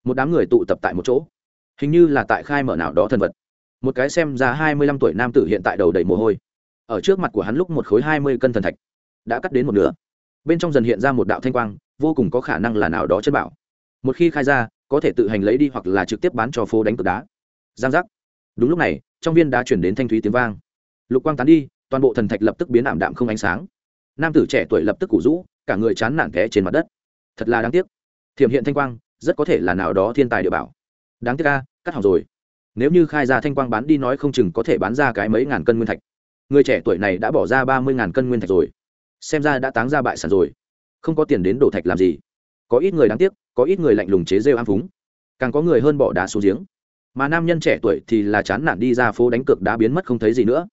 Một đám người tụ tập tại một chỗ. Hình như là tại khai mở nào đó thần vật. Một cái xem ra hai mươi lăm tuổi nam tử hiện tại đầu đầy mồ hôi. Ở trước mặt của hắn lúc một khối hai mươi cân thần thạch đã cắt đến một nửa. Bên trong dần hiện ra một đạo thanh quang, vô cùng có khả năng là nào đó chất bảo. Một khi khai ra, có thể tự hành lấy đi hoặc là trực tiếp bán cho phố đánh cược đá. Giang giác. Đúng lúc này, trong viên đá chuyển đến thanh thúy tiếng vang. Lục quang tán đi, toàn bộ thần thạch lập tức biến ảm đạm không ánh sáng. Nam tử trẻ tuổi lập tức củ rũ, cả người chán nản té trên mặt đất. Thật là đáng tiếc. Thiểm hiện thanh quang, rất có thể là nào đó thiên tài địa bảo. Đáng tiếc ca cắt hỏng rồi. Nếu như khai ra thanh quang bán đi nói không chừng có thể bán ra cái mấy ngàn cân nguyên thạch. Người trẻ tuổi này đã bỏ ra ba mươi ngàn cân nguyên thạch rồi xem ra đã táng ra bại sản rồi. Không có tiền đến đổ thạch làm gì. Có ít người đáng tiếc, có ít người lạnh lùng chế rêu am phúng. Càng có người hơn bỏ đá xuống giếng. Mà nam nhân trẻ tuổi thì là chán nản đi ra phố đánh cược đá biến mất không thấy gì nữa.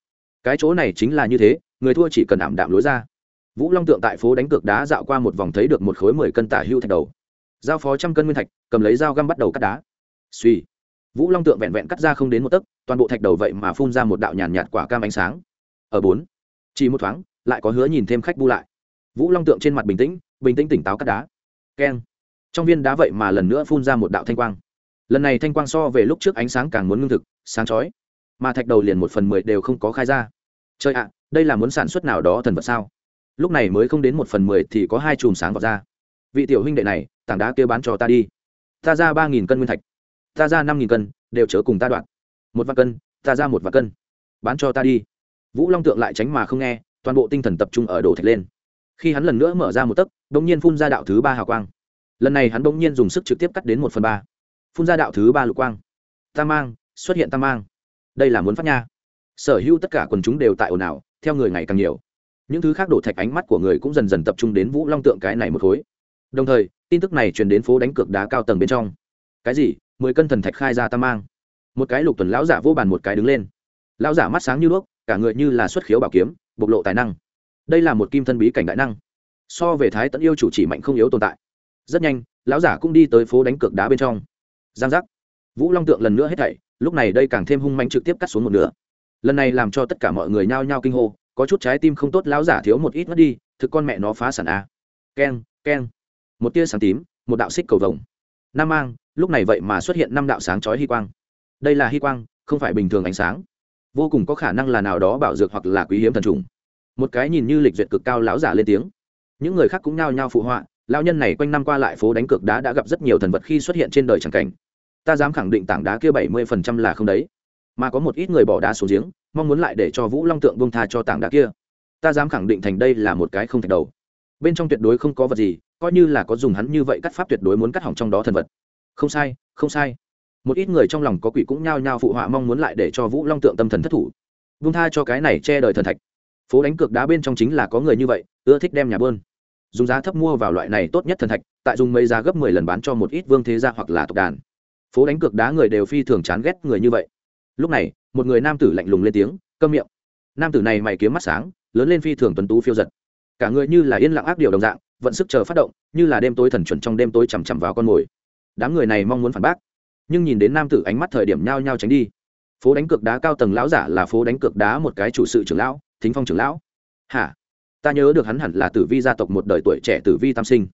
Cái chỗ này chính là như thế, người thua chỉ cần ảm đạm lối ra. Vũ long tượng tại phố đánh cược đá dạo qua một vòng thấy được một khối mười cân tả hưu thạch đầu. Giao phó trăm cân nguyên thạch, cầm lấy dao găm bắt đầu cắt đá. Suy vũ long tượng vẹn vẹn cắt ra không đến một tấc, toàn bộ thạch đầu vậy mà phun ra một đạo nhàn nhạt quả cam ánh sáng. Ở bốn. Chỉ một thoáng lại có hứa nhìn thêm khách bu lại. Vũ long tượng trên mặt bình tĩnh bình tĩnh tỉnh táo cắt đá. Keng. Trong viên đá vậy mà lần nữa phun ra một đạo thanh quang. Lần này thanh quang so về lúc trước ánh sáng càng muốn ngưng thực, sáng chói. Mà thạch đầu liền một phần mười đều không có khai ra. Chơi ạ à, đây là muốn sản xuất nào đó thần vật sao? Lúc này mới không đến một phần mười thì có hai chùm sáng vào ra. Vị tiểu huynh đệ này, tảng đá kia bán cho ta đi. Ta ra ba nghìn cân nguyên thạch. Ta ra năm nghìn cân, đều chớ cùng ta đoạn. Một vạn cân, ta ra một vạn cân. Bán cho ta đi. Vũ long tượng lại tránh mà không nghe toàn bộ tinh thần tập trung ở đổ thạch lên. Khi hắn lần nữa mở ra một tấc đ ỗ n g nhiên phun ra đạo thứ ba hào quang. Lần này hắn đ ỗ n g nhiên dùng sức trực tiếp cắt đến một phần ba. Phun ra đạo thứ ba lục quang. Ta mang, xuất hiện ta mang. Đây là muốn phát nha. Sở hữu tất cả quần chúng đều tại ồn ào, theo người ngày càng nhiều. Những thứ khác đổ thạch ánh mắt của người cũng dần dần tập trung đến vũ long tượng cái này một khối. Đồng thời, tin tức này truyền đến phố đánh cược đá cao tầng bên trong. Cái gì? Mười cân thần thạch khai ra ta mang. Một cái lục tuần lão giả vô bàn một cái đứng lên. Lão giả mắt sáng như đuốc, cả người như là xuất khiếu bảo kiếm bộc lộ tài năng. Đây là một kim thân bí cảnh đại năng. So về thái tẫn yêu chủ chỉ mạnh không yếu tồn tại. Rất nhanh, lão giả cũng đi tới phố đánh cược đá bên trong. Giang giác. Vũ long tượng lần nữa hết thảy, lúc này đây càng thêm hung manh trực tiếp cắt xuống một nửa. Lần này làm cho tất cả mọi người nhao nhao kinh hô, có chút trái tim không tốt, lão giả thiếu một ít mất đi, thực con mẹ nó phá sản a. Keng keng. Một tia sáng tím, một đạo xích cầu vồng. Nam mang, lúc này vậy mà xuất hiện năm đạo sáng chói hy quang. Đây là hy quang, không phải bình thường ánh sáng vô cùng có khả năng là nào đó bảo dược hoặc là quý hiếm thần trùng. Một cái nhìn như lịch duyệt cực cao lão giả lên tiếng. Những người khác cũng nhao nhao phụ họa lao nhân này quanh năm qua lại phố đánh cược đá đã gặp rất nhiều thần vật khi xuất hiện trên đời chẳng cảnh. Ta dám khẳng định tảng đá kia bảy mươi phần trăm là không đấy. Mà có một ít người bỏ đá xuống giếng, mong muốn lại để cho vũ long tượng bông tha cho tảng đá kia. Ta dám khẳng định thành đây là một cái không thạch đầu. Bên trong tuyệt đối không có vật gì, coi như là có dùng hắn như vậy cắt pháp tuyệt đối muốn cắt hỏng trong đó thần vật. Không sai không sai một ít người trong lòng có quỷ cũng nhao nhao phụ họa mong muốn lại để cho vũ long tượng tâm thần thất thủ. Vung tha cho cái này che đời thần thạch. Phố đánh cược đá bên trong chính là có người như vậy, ưa thích đem nhà bơn. Dùng giá thấp mua vào loại này tốt nhất thần thạch, tại dùng mấy giá gấp mười lần bán cho một ít vương thế gia hoặc là tộc đàn. Phố đánh cược đá người đều phi thường chán ghét người như vậy. Lúc này, một người nam tử lạnh lùng lên tiếng, câm miệng. Nam tử này mày kiếm mắt sáng, lớn lên phi thường tuấn tú phiêu giật. Cả người như là yên lặng ác điều đồng dạng, vận sức chờ phát động, như là đêm tối thần chuẩn trong đêm tối chằm chằm vào con mồi. Đám người này mong muốn phản bác nhưng nhìn đến nam tử ánh mắt thời điểm nhao nhao tránh đi. Phố đánh cược đá cao tầng lão giả là phố đánh cược đá một cái chủ sự trưởng lão, thính phong trưởng lão. Hả? Ta nhớ được hắn hẳn là tử vi gia tộc một đời tuổi trẻ tử vi tam sinh.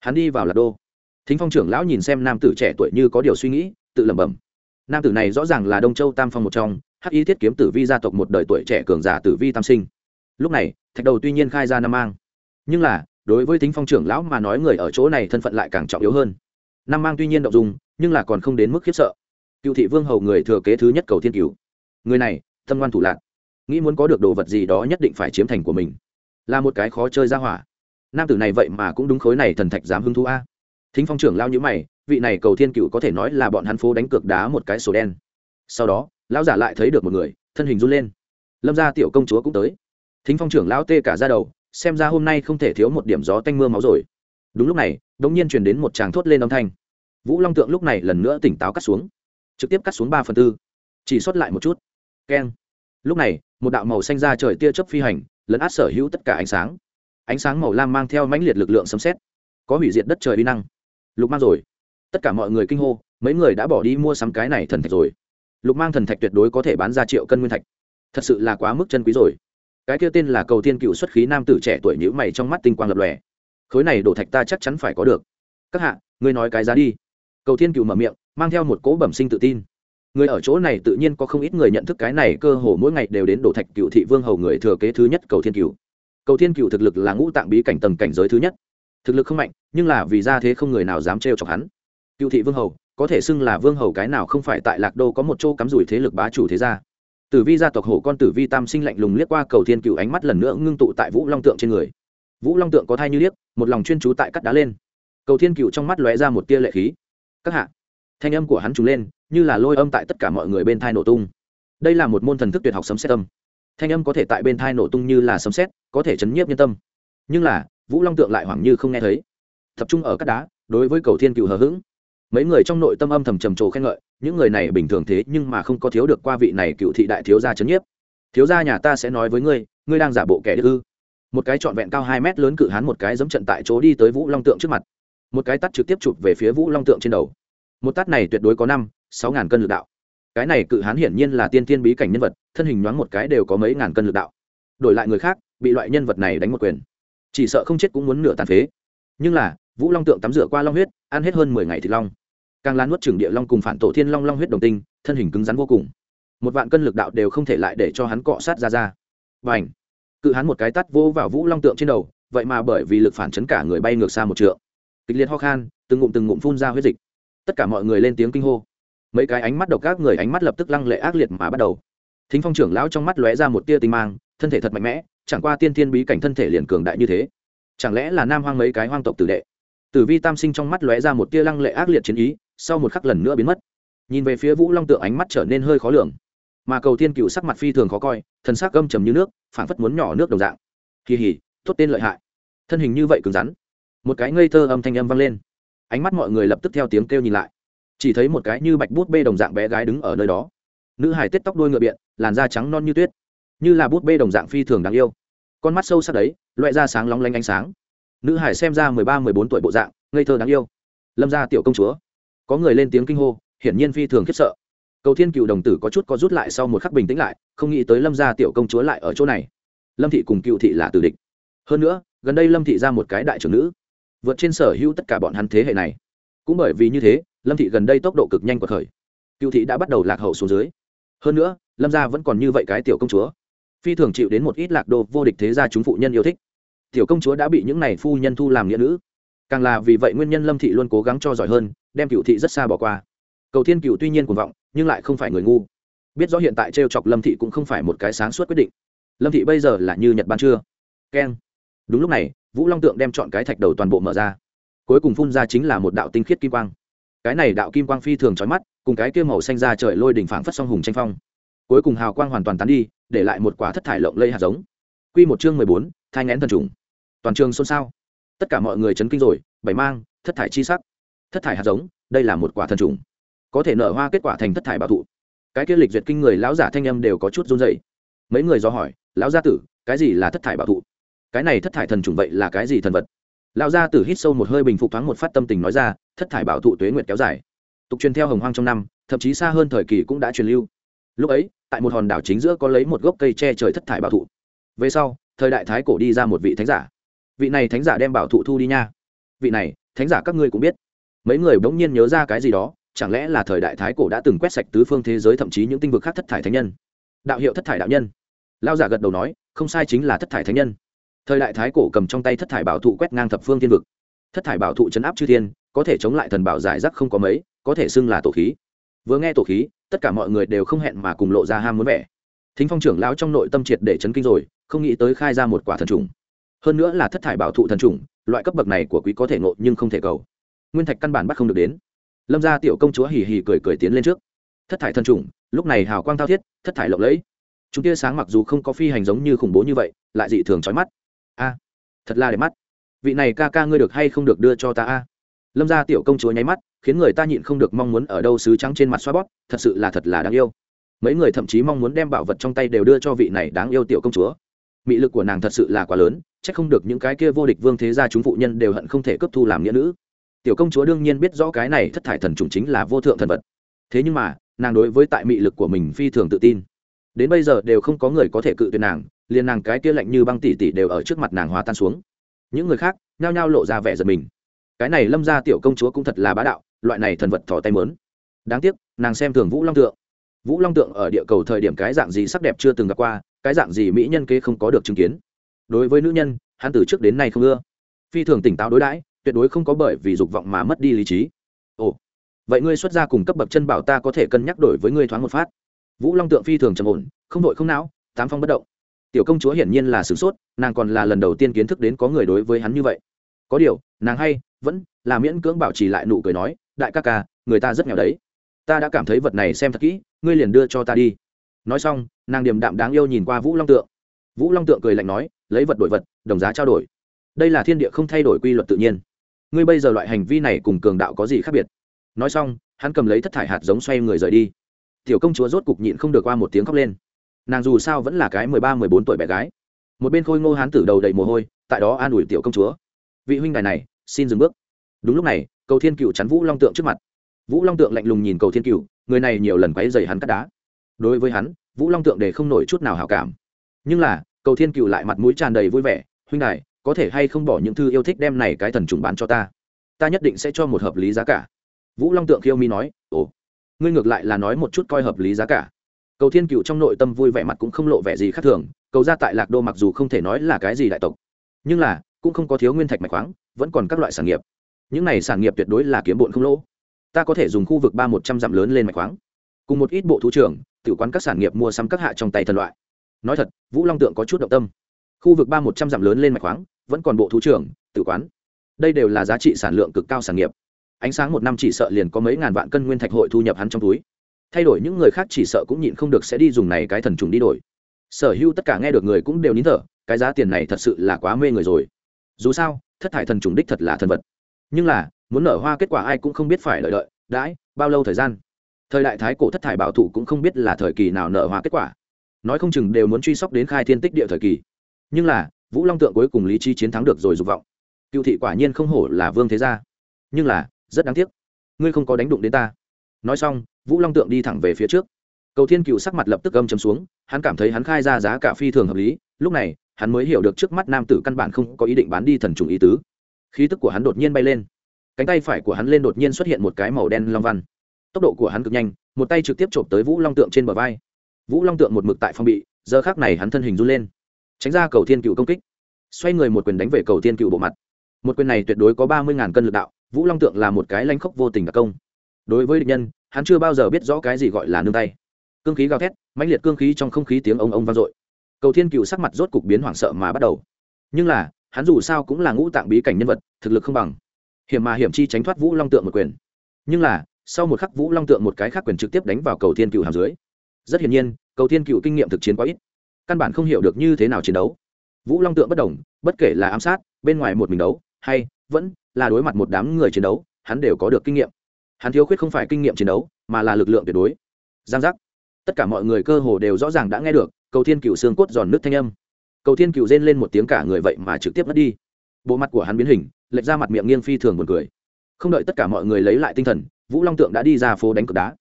Hắn đi vào lạc đô. Thính phong trưởng lão nhìn xem nam tử trẻ tuổi như có điều suy nghĩ, tự lẩm bẩm. Nam tử này rõ ràng là đông châu tam phong một trong, hắc y thiết kiếm tử vi gia tộc một đời tuổi trẻ cường giả tử vi tam sinh. Lúc này, thạch đầu tuy nhiên khai ra nam mang. Nhưng là, đối với thính phong trưởng lão mà nói người ở chỗ này thân phận lại càng trọng yếu hơn nam mang tuy nhiên động dùng nhưng là còn không đến mức khiếp sợ. Cựu thị vương hầu người thừa kế thứ nhất cầu thiên cứu người này tâm ngoan thủ lạc. Nghĩ muốn có được đồ vật gì đó nhất định phải chiếm thành của mình. Là một cái khó chơi ra hỏa. Nam tử này vậy mà cũng đúng khối này thần thạch dám hứng thú a. Thính phong trưởng lao nhữ mày, vị này cầu thiên cựu có thể nói là bọn hắn phố đánh cược đá một cái sổ đen. Sau đó, lão giả lại thấy được một người, thân hình run lên. Lâm ra tiểu công chúa cũng tới. Thính phong trưởng lão tê cả ra đầu, xem ra hôm nay không thể thiếu một điểm gió tanh mưa máu rồi. Đúng lúc này đ ỗ n g nhiên truyền đến một tràng thốt lên âm thanh. Vũ long tượng lúc này lần nữa tỉnh táo cắt xuống. Trực tiếp cắt xuống ba phần tư. Chỉ xuất lại một chút. Keng. Lúc này, một đạo màu xanh ra trời tia chớp phi hành, lấn át sở hữu tất cả ánh sáng. Ánh sáng màu lam mang theo mãnh liệt lực lượng sấm xét có hủy diệt đất trời uy năng. Lục mang rồi. Tất cả mọi người kinh hô, mấy người đã bỏ đi mua sắm cái này thần thạch rồi. Lục mang thần thạch tuyệt đối có thể bán ra triệu cân nguyên thạch. Thật sự là quá mức chân quý rồi. Cái kia tên là cầu tiên cựu xuất khí nam tử trẻ tuổi nhữ mày trong mắt tinh quang lập lòe khối này đổ thạch ta chắc chắn phải có được. Các hạ, ngươi nói cái giá đi. Cầu thiên cựu mở miệng, mang theo một cỗ bẩm sinh tự tin. Người ở chỗ này tự nhiên có không ít người nhận thức cái này cơ hồ mỗi ngày đều đến đổ thạch cựu thị vương hầu người thừa kế thứ nhất cầu thiên cựu cầu thiên cựu thực lực là ngũ tạng bí cảnh tầng cảnh giới thứ nhất. Thực lực không mạnh, nhưng là vì ra thế không người nào dám trêu chọc hắn. Cựu thị vương hầu, có thể xưng là vương hầu cái nào không phải tại lạc đô có một chỗ cắm rủi thế lực bá chủ thế gia. Tử vi gia tộc hổ con tử vi tam sinh lạnh lùng liếc qua cầu thiên cựu ánh mắt lần nữa ngưng tụ tại vũ long tượng trên người. Vũ long tượng có thai như liếc một lòng chuyên chú tại cắt đá lên. Cầu thiên cựu trong mắt lóe ra một tia lệ khí. Các hạ, thanh âm của hắn trùng lên, như là lôi âm tại tất cả mọi người bên thai nổ tung. Đây là một môn thần thức tuyệt học sấm xét tâm thanh âm có thể tại bên thai nổ tung như là sấm xét có thể chấn nhiếp nhân tâm. Nhưng là, vũ long tượng lại hoảng như không nghe thấy. Tập trung ở cắt đá, đối với cầu thiên cựu hờ hững. Mấy người trong nội tâm âm thầm trầm trồ khen ngợi, những người này bình thường thế nhưng mà không có thiếu được qua vị này cựu thị đại thiếu gia chấn nhiếp. Thiếu gia nhà ta sẽ nói với ngươi ngươi đang giả bộ kẻ đức ư? Một cái trọn vẹn cao hai mét lớn cự hán một cái giấm trận tại chỗ đi tới vũ long tượng trước mặt. Một cái tắt trực tiếp chụp về phía vũ long tượng trên đầu. Một tắt này tuyệt đối có năm, sáu ngàn cân lực đạo. Cái này cự hán hiển nhiên là tiên tiên bí cảnh nhân vật, thân hình nhoáng một cái đều có mấy ngàn cân lực đạo. Đổi lại người khác, bị loại nhân vật này đánh một quyền. Chỉ sợ không chết cũng muốn nửa tàn phế. Nhưng là, vũ long tượng tắm rửa qua long huyết, ăn hết hơn mười ngày thịt long. Càng lan nuốt trưởng địa long cùng phản tổ thiên long long huyết đồng tinh, thân hình cứng rắn vô cùng. Một vạn cân lực đạo đều không thể lại để cho hắn cọ sát ra ra. Và ảnh cự hắn một cái tắt vô vào vũ long tượng trên đầu, vậy mà bởi vì lực phản chấn cả người bay ngược xa một trượng. Kịch liệt ho khan, từng ngụm từng ngụm phun ra huyết dịch. Tất cả mọi người lên tiếng kinh hô. Mấy cái ánh mắt độc các người ánh mắt lập tức lăng lệ ác liệt mà bắt đầu. Thính phong trưởng lão trong mắt lóe ra một tia tinh mang, thân thể thật mạnh mẽ, chẳng qua tiên thiên bí cảnh thân thể liền cường đại như thế. Chẳng lẽ là nam hoang mấy cái hoang tộc tử đệ? Tử vi tam sinh trong mắt lóe ra một tia lăng lệ ác liệt chiến ý, sau một khắc lần nữa biến mất. Nhìn về phía vũ long tượng ánh mắt trở nên hơi khó lường mà cầu thiên cựu sắc mặt phi thường khó coi thần sắc gâm trầm như nước phản phất muốn nhỏ nước đồng dạng. Kỳ hỉ tốt tên lợi hại. Thân hình như vậy cứng rắn. Một cái ngây thơ âm thanh âm vang lên. Ánh mắt mọi người lập tức theo tiếng kêu nhìn lại. Chỉ thấy một cái như bạch bút bê đồng dạng bé gái đứng ở nơi đó. Nữ hải tết tóc đôi ngựa biện, làn da trắng non như tuyết. Như là bút bê đồng dạng phi thường đáng yêu. Con mắt sâu sắc đấy loại da sáng lóng lanh ánh sáng. Nữ hải xem ra mười ba, mười bốn tuổi bộ dạng, ngây thơ đáng yêu. Lâm gia tiểu công chúa. Có người lên tiếng kinh hô, hiển nhiên phi thường khiếp sợ cầu thiên cựu đồng tử có chút có rút lại sau một khắc bình tĩnh lại, không nghĩ tới lâm gia tiểu công chúa lại ở chỗ này. Lâm thị cùng cựu thị là tử địch. Hơn nữa, gần đây lâm thị ra một cái đại trưởng nữ, vượt trên sở hữu tất cả bọn hắn thế hệ này. Cũng bởi vì như thế, lâm thị gần đây tốc độ cực nhanh của khởi. Cựu thị đã bắt đầu lạc hậu xuống dưới. Hơn nữa, lâm gia vẫn còn như vậy cái tiểu công chúa. Phi thường chịu đến một ít lạc đồ vô địch thế gia chúng phụ nhân yêu thích. Tiểu công chúa đã bị những này phu nhân thu làm nghĩa nữ. Càng là vì vậy nguyên nhân lâm thị luôn cố gắng cho giỏi hơn, đem cựu thị rất xa bỏ qua. Cầu thiên cựu tuy nhiên cuồng vọng nhưng lại không phải người ngu. Biết rõ hiện tại t r e o chọc lâm thị cũng không phải một cái sáng suốt quyết định. Lâm thị bây giờ là như nhật ban chưa? Keng. Đúng lúc này, vũ long tượng đem chọn cái thạch đầu toàn bộ mở ra. Cuối cùng phun ra chính là một đạo tinh khiết kim quang. Cái này đạo kim quang phi thường trói mắt, cùng cái kia màu xanh ra trời lôi đỉnh phảng phất song hùng tranh phong. Cuối cùng hào quang hoàn toàn tán đi, để lại một quả thất thải lộng lây hạt giống. Q một chương mười bốn, thai ngén thần trùng. Toàn trường xôn xao. Tất cả mọi người chấn kinh rồi, bảy mang, thất thải chi sắc. Thất thải hạt giống, đây là một quả thần trùng có thể nở hoa kết quả thành thất thải bảo thụ. Cái kia lịch duyệt kinh người lão giả thanh âm đều có chút run dậy mấy người do hỏi, lão gia tử, cái gì là thất thải bảo thụ? Cái này thất thải thần trùng vậy là cái gì thần vật? Lão gia tử hít sâu một hơi bình phục thoáng một phát tâm tình nói ra, thất thải bảo thụ tuế nguyệt kéo dài. Tục truyền theo hồng hoang trong năm, thậm chí xa hơn thời kỳ cũng đã truyền lưu. Lúc ấy, tại một hòn đảo chính giữa có lấy một gốc cây che trời thất thải bảo thụ. Về sau, thời đại thái cổ đi ra một vị thánh giả. Vị này thánh giả đem bảo thụ thu đi nha. Vị này, thánh giả các ngươi cũng biết. Mấy người bỗng nhiên nhớ ra cái gì đó chẳng lẽ là thời đại thái cổ đã từng quét sạch tứ phương thế giới, thậm chí những tinh vực khác thất thải thánh nhân? Đạo hiệu thất thải đạo nhân. Lao giả gật đầu nói, không sai chính là thất thải thánh nhân. Thời đại thái cổ cầm trong tay thất thải bảo thụ quét ngang thập phương thiên vực. Thất thải bảo thụ chấn áp chư thiên, có thể chống lại thần bảo giải rác không có mấy, có thể xưng là tổ khí. Vừa nghe tổ khí, tất cả mọi người đều không hẹn mà cùng lộ ra ham muốn vẻ. Thính phong trưởng lão trong nội tâm triệt để chấn kinh rồi, không nghĩ tới khai ra một quả thần trùng hơn nữa là thất thải bảo thụ thần trùng loại cấp bậc này của quý có thể ngộ nhưng không thể cầu. Nguyên thạch căn bản bắt không được đến lâm gia tiểu công chúa hì hì cười cười tiến lên trước. Thất thải thần trùng, lúc này hào quang thao thiết, thất thải lộng lẫy. Chúng tia sáng mặc dù không có phi hành giống như khủng bố như vậy, lại dị thường trói mắt. A, thật là đẹp mắt. Vị này ca ca ngươi được hay không được đưa cho ta a? Lâm gia tiểu công chúa nháy mắt, khiến người ta nhịn không được mong muốn ở đâu xứ trắng trên mặt xoa bóp, thật sự là thật là đáng yêu. Mấy người thậm chí mong muốn đem bảo vật trong tay đều đưa cho vị này đáng yêu tiểu công chúa. Mị lực của nàng thật sự là quá lớn c h ắ c không được những cái kia vô địch vương thế gia chúng phụ nhân đều hận không thể cấp thu làm nghĩa nữ tiểu công chúa đương nhiên biết rõ cái này thất thải thần trùng chính là vô thượng thần vật. Thế nhưng mà, nàng đối với tại mị lực của mình phi thường tự tin. Đến bây giờ đều không có người có thể cự tuyệt nàng, liền nàng cái kia lạnh như băng tỉ tỉ đều ở trước mặt nàng hóa tan xuống. Những người khác nhao nhao lộ ra vẻ giật mình. Cái này lâm ra tiểu công chúa cũng thật là bá đạo, loại này thần vật thỏ tay mớn. Đáng tiếc, nàng xem thường vũ long tượng. Vũ long tượng ở địa cầu thời điểm cái dạng gì sắc đẹp chưa từng gặp qua, cái dạng gì mỹ nhân kế không có được chứng kiến. Đối với nữ nhân, hắn từ trước đến nay không ưa. Phi thường tỉnh táo đối đãi tuyệt đối không có bởi vì dục vọng mà mất đi lý trí. Ồ, vậy ngươi xuất ra cùng cấp bậc chân bảo ta có thể cân nhắc đổi với ngươi thoáng một phát. Vũ long tượng phi thường trầm ổn, không đội không não, tám phong bất động. Tiểu công chúa hiển nhiên là sửng sốt, nàng còn là lần đầu tiên kiến thức đến có người đối với hắn như vậy. Có điều, nàng hay, vẫn là miễn cưỡng bảo trì lại nụ cười nói, đại ca ca, người ta rất nghèo đấy. Ta đã cảm thấy vật này xem thật kỹ, ngươi liền đưa cho ta đi. Nói xong, nàng điềm đạm đáng yêu nhìn qua vũ long tượng. Vũ long tượng cười lạnh nói, lấy vật đổi vật, đồng giá trao đổi. Đây là thiên địa không thay đổi quy luật tự nhiên ngươi bây giờ loại hành vi này cùng cường đạo có gì khác biệt? Nói xong, hắn cầm lấy thất thải hạt giống xoay người rời đi. Tiểu công chúa rốt cục nhịn không được qua một tiếng khóc lên. Nàng dù sao vẫn là cái mười ba, mười bốn tuổi bé gái. Một bên khôi ngô hán tử đầu đầy mồ hôi, tại đó an ủi tiểu công chúa. Vị huynh đài này, xin dừng bước. Đúng lúc này, cầu thiên cựu chắn vũ long tượng trước mặt. Vũ long tượng lạnh lùng nhìn cầu thiên cựu người này nhiều lần quấy dày hắn cắt đá. Đối với hắn, vũ long tượng để không nổi chút nào hảo cảm. Nhưng là, cầu thiên cựu lại mặt mũi tràn đầy vui vẻ, huynh đài có thể hay không bỏ những thư yêu thích đem này cái thần trùng bán cho ta? Ta nhất định sẽ cho một hợp lý giá cả. Vũ long tượng khiêu mi nói, ồ, ngươi ngược lại là nói một chút coi hợp lý giá cả. Cầu thiên cựu trong nội tâm vui vẻ mặt cũng không lộ vẻ gì khác thường, cầu ra tại lạc đô mặc dù không thể nói là cái gì đại tộc, nhưng là cũng không có thiếu nguyên thạch mạch khoáng, vẫn còn các loại sản nghiệp. Những này sản nghiệp tuyệt đối là kiếm bộn không lỗ. Ta có thể dùng khu vực ba một trăm dặm lớn lên mạch khoáng, cùng một ít bộ thú trưởng tự quán các sản nghiệp mua sắm các hạ trong tay thần loại. Nói thật, vũ long tượng có chút động tâm. Khu vực ba một trăm dặm lớn lên mạch khoáng vẫn còn bộ thú trưởng tự quán. Đây đều là giá trị sản lượng cực cao sản nghiệp. Ánh sáng một năm chỉ sợ liền có mấy ngàn vạn cân nguyên thạch hội thu nhập hắn trong túi. Thay đổi những người khác chỉ sợ cũng nhịn không được sẽ đi dùng này cái thần trùng đi đổi. Sở hữu tất cả nghe được người cũng đều nín thở, cái giá tiền này thật sự là quá mê người rồi. Dù sao, thất thải thần trùng đích thật là thần vật. Nhưng là, muốn nở hoa kết quả ai cũng không biết phải đợi đợi, đãi, bao lâu thời gian. Thời đại thái cổ thất thải bảo thủ cũng không biết là thời kỳ nào nở hoa kết quả. Nói không chừng đều muốn truy sóc đến khai thiên tích địa thời kỳ. Nhưng là vũ long tượng cuối cùng lý trí chiến thắng được rồi dục vọng. Cựu thị quả nhiên không hổ là vương thế gia. Nhưng là, rất đáng tiếc. Ngươi không có đánh đụng đến ta. Nói xong, vũ long tượng đi thẳng về phía trước. Cầu thiên cựu sắc mặt lập tức âm chấm xuống, hắn cảm thấy hắn khai ra giá cả phi thường hợp lý. Lúc này, hắn mới hiểu được trước mắt nam tử căn bản không có ý định bán đi thần trùng ý tứ. Khí tức của hắn đột nhiên bay lên. Cánh tay phải của hắn lên đột nhiên xuất hiện một cái màu đen long văn. Tốc độ của hắn cực nhanh, một tay trực tiếp trộm tới vũ long tượng trên bờ vai. Vũ long tượng một mực tại phong bị, giờ khác này hắn thân hình run lên tránh ra cầu thiên cựu công kích. Xoay người một quyền đánh về cầu thiên cựu bộ mặt. Một quyền này tuyệt đối có ba mươi ngàn cân l ự c đạo, vũ long tượng là một cái lanh khốc vô tình đặc công. Đối với địch nhân, hắn chưa bao giờ biết rõ cái gì gọi là nương tay. Cương khí gào thét, mãnh liệt cương khí trong không khí tiếng ông ông vang dội. Cầu thiên cựu sắc mặt rốt cục biến hoảng sợ mà bắt đầu. Nhưng là, hắn dù sao cũng là ngũ tạng bí cảnh nhân vật, thực lực không bằng. Hiểm mà hiểm chi tránh thoát vũ long tượng một quyền. Nhưng là, sau một khắc vũ long tượng một cái khác quyền trực tiếp đánh vào cầu thiên cựu hàm dưới. Rất hiển nhiên, cầu thiên cựu kinh nghiệm thực chiến quá ít căn bản không hiểu được như thế nào chiến đấu. Vũ long tượng bất đồng bất kể là ám sát, bên ngoài một mình đấu, hay vẫn là đối mặt một đám người chiến đấu, hắn đều có được kinh nghiệm. Hắn thiếu khuyết không phải kinh nghiệm chiến đấu, mà là lực lượng tuyệt đối. Giang giác. Tất cả mọi người cơ hồ đều rõ ràng đã nghe được, cầu thiên cựu xương cốt giòn nước thanh âm. Cầu thiên cựu rên lên một tiếng cả người vậy mà trực tiếp mất đi. Bộ mặt của hắn biến hình, lệch ra mặt miệng nghiêng phi thường buồn cười. Không đợi tất cả mọi người lấy lại tinh thần, vũ long tượng đã đi ra phố đánh cược đá.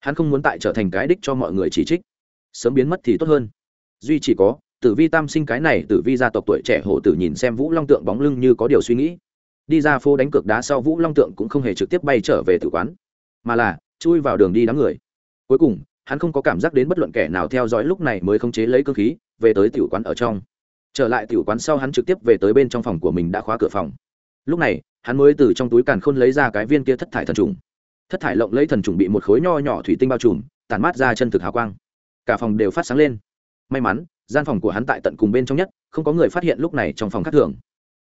Hắn không muốn tại trở thành cái đích cho mọi người chỉ trích. Sớm biến mất thì tốt hơn duy chỉ có, tử vi tam sinh cái này tử vi gia tộc tuổi trẻ hổ tử nhìn xem vũ long tượng bóng lưng như có điều suy nghĩ. Đi ra phố đánh cược đá sau vũ long tượng cũng không hề trực tiếp bay trở về tử quán, mà là chui vào đường đi đám người. Cuối cùng, hắn không có cảm giác đến bất luận kẻ nào theo dõi lúc này mới khống chế lấy cơ khí, về tới tiểu quán ở trong. Trở lại tiểu quán sau hắn trực tiếp về tới bên trong phòng của mình đã khóa cửa phòng. Lúc này, hắn mới từ trong túi càn khôn lấy ra cái viên kia thất thải thần trùng. Thất thải lộng lấy thần trùng bị một khối nho nhỏ thủy tinh bao trùm tàn mát ra chân thực hào quang. Cả phòng đều phát sáng lên may mắn, gian phòng của hắn tại tận cùng bên trong nhất, không có người phát hiện lúc này trong phòng khác thường.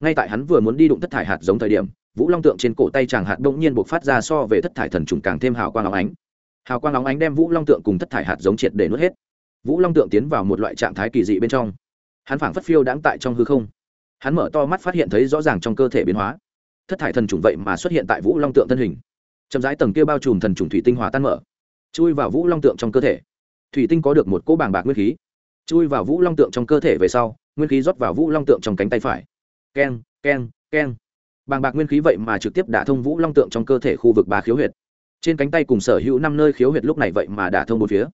Ngay tại hắn vừa muốn đi đụng thất thải hạt giống thời điểm, vũ long tượng trên cổ tay chàng hạt đông nhiên buộc phát ra so về thất thải thần trùng càng thêm hào quang óng ánh. Hào quang óng ánh đem vũ long tượng cùng thất thải hạt giống triệt để nuốt hết. Vũ long tượng tiến vào một loại trạng thái kỳ dị bên trong. Hắn phảng phất phiêu đãng tại trong hư không. Hắn mở to mắt phát hiện thấy rõ ràng trong cơ thể biến hóa. Thất thải thần trùng vậy mà xuất hiện tại vũ long tượng thân hình. Chậm rãi tầng kia bao trùm thần trùng thủy tinh hòa tan mở, chui vào vũ long tượng trong cơ thể. Thủy tinh có được một cỗ bàng bạc nguyên khí chui vào vũ long tượng trong cơ thể về sau, nguyên khí rót vào vũ long tượng trong cánh tay phải. Keng keng keng. Bàng bạc nguyên khí vậy mà trực tiếp đả thông vũ long tượng trong cơ thể khu vực ba khiếu huyệt. Trên cánh tay cùng sở hữu năm nơi khiếu huyệt lúc này vậy mà đả thông một phía.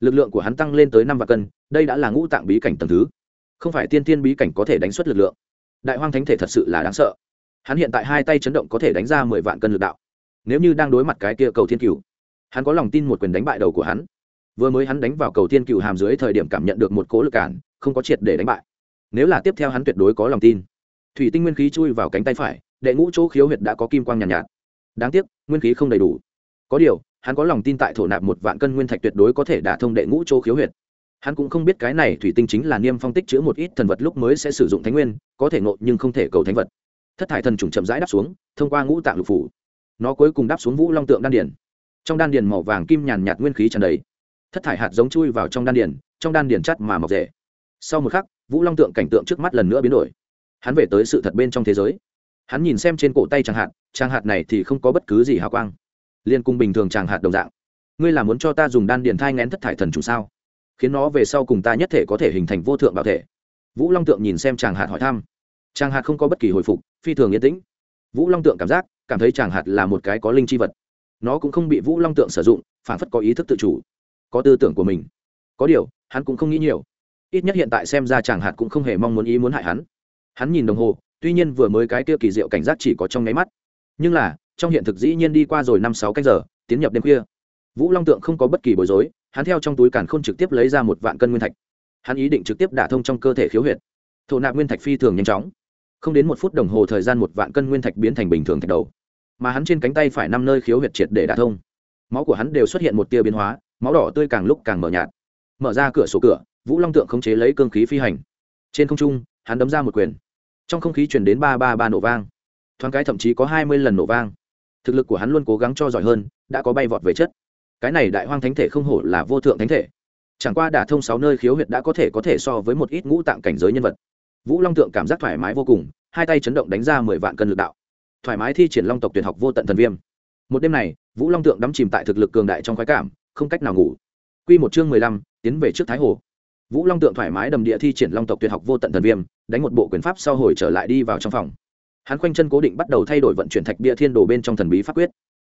Lực lượng của hắn tăng lên tới năm vạn cân, đây đã là ngũ tạng bí cảnh tầng thứ. Không phải tiên tiên bí cảnh có thể đánh xuất lực lượng. Đại hoang thánh thể thật sự là đáng sợ. Hắn hiện tại hai tay chấn động có thể đánh ra mười vạn cân lực đạo. Nếu như đang đối mặt cái kia cầu thiên cửu, hắn có lòng tin một quyền đánh bại đầu của hắn vừa mới hắn đánh vào cầu thiên cửu hàm dưới thời điểm cảm nhận được một cố lực cản không có triệt để đánh bại. Nếu là tiếp theo hắn tuyệt đối có lòng tin. Thủy tinh nguyên khí chui vào cánh tay phải đệ ngũ chỗ khiếu huyệt đã có kim quang nhàn nhạt, nhạt. Đáng tiếc nguyên khí không đầy đủ. Có điều hắn có lòng tin tại thổ nạp một vạn cân nguyên thạch tuyệt đối có thể đả thông đệ ngũ chỗ khiếu huyệt. Hắn cũng không biết cái này thủy tinh chính là niêm phong tích chứa một ít thần vật lúc mới sẽ sử dụng thánh nguyên có thể ngộ nhưng không thể cầu thánh vật. Thất thải thần trùng chậm rãi đáp xuống thông qua ngũ tạng lục phủ. Nó cuối cùng đáp xuống vũ long tượng đan điền. Trong đan điền màu vàng kim nhàn nhạt nguyên khí tràn đầy thất thải hạt giống chui vào trong đan điền, trong đan điền chắt mà mọc rễ. Sau một khắc vũ long tượng cảnh tượng trước mắt lần nữa biến đổi. Hắn về tới sự thật bên trong thế giới. Hắn nhìn xem trên cổ tay tràng hạt tràng hạt này thì không có bất cứ gì hào quang. Liên cung bình thường tràng hạt đồng dạng. Ngươi là muốn cho ta dùng đan điền thai ngén thất thải thần chủ sao? Khiến nó về sau cùng ta nhất thể có thể hình thành vô thượng bảo thể. Vũ long tượng nhìn xem chàng hạt hỏi thăm. Chàng hạt không có bất kỳ hồi phục phi thường yên tĩnh. Vũ long tượng cảm giác cảm thấy chàng hạt là một cái có linh chi vật. Nó cũng không bị vũ long tượng sử dụng phản phất có ý thức tự chủ có tư tưởng của mình. Có điều, hắn cũng không nghĩ nhiều. Ít nhất hiện tại xem ra chàng hạt cũng không hề mong muốn ý muốn hại hắn. Hắn nhìn đồng hồ, tuy nhiên vừa mới cái kia kỳ diệu cảnh giác chỉ có trong nháy mắt. Nhưng là, trong hiện thực dĩ nhiên đi qua rồi năm sáu cách giờ, tiến nhập đêm khuya. Vũ long tượng không có bất kỳ bối rối, hắn theo trong túi càn khôn trực tiếp lấy ra một vạn cân nguyên thạch. Hắn ý định trực tiếp đả thông trong cơ thể khiếu huyệt. Thổ nạp nguyên thạch phi thường nhanh chóng. Không đến một phút đồng hồ thời gian một vạn cân nguyên thạch biến thành bình thường thạch đầu. Mà hắn trên cánh tay phải năm nơi khiếu huyệt triệt để đả thông. Máu của hắn đều xuất hiện một tia biến hóa máu đỏ tươi càng lúc càng mở nhạt. Mở ra cửa sổ cửa, vũ long tượng khống chế lấy cương khí phi hành. Trên không trung, hắn đấm ra một quyền. Trong không khí chuyển đến ba ba ba nổ vang. Thoáng cái thậm chí có hai mươi lần nổ vang. Thực lực của hắn luôn cố gắng cho giỏi hơn, đã có bay vọt về chất. Cái này đại hoang thánh thể không hổ là vô thượng thánh thể. Chẳng qua đả thông sáu nơi khiếu huyệt đã có thể có thể so với một ít ngũ tạng cảnh giới nhân vật. Vũ long tượng cảm giác thoải mái vô cùng, hai tay chấn động đánh ra mười vạn cân lực đạo. Thoải mái thi triển long tộc tuyệt học vô tận thần viêm. Một đêm này, vũ long tượng đắm chìm tại thực lực cường đại trong khoái cảm không cách nào ngủ. Q một chương mười lăm, tiến về trước thái hồ. Vũ long tượng thoải mái đầm địa thi triển long tộc tuyệt học vô tận thần viêm, đánh một bộ quyền pháp sau hồi trở lại đi vào trong phòng. Hắn khoanh chân cố định bắt đầu thay đổi vận chuyển thạch bia thiên đồ bên trong thần bí pháp quyết.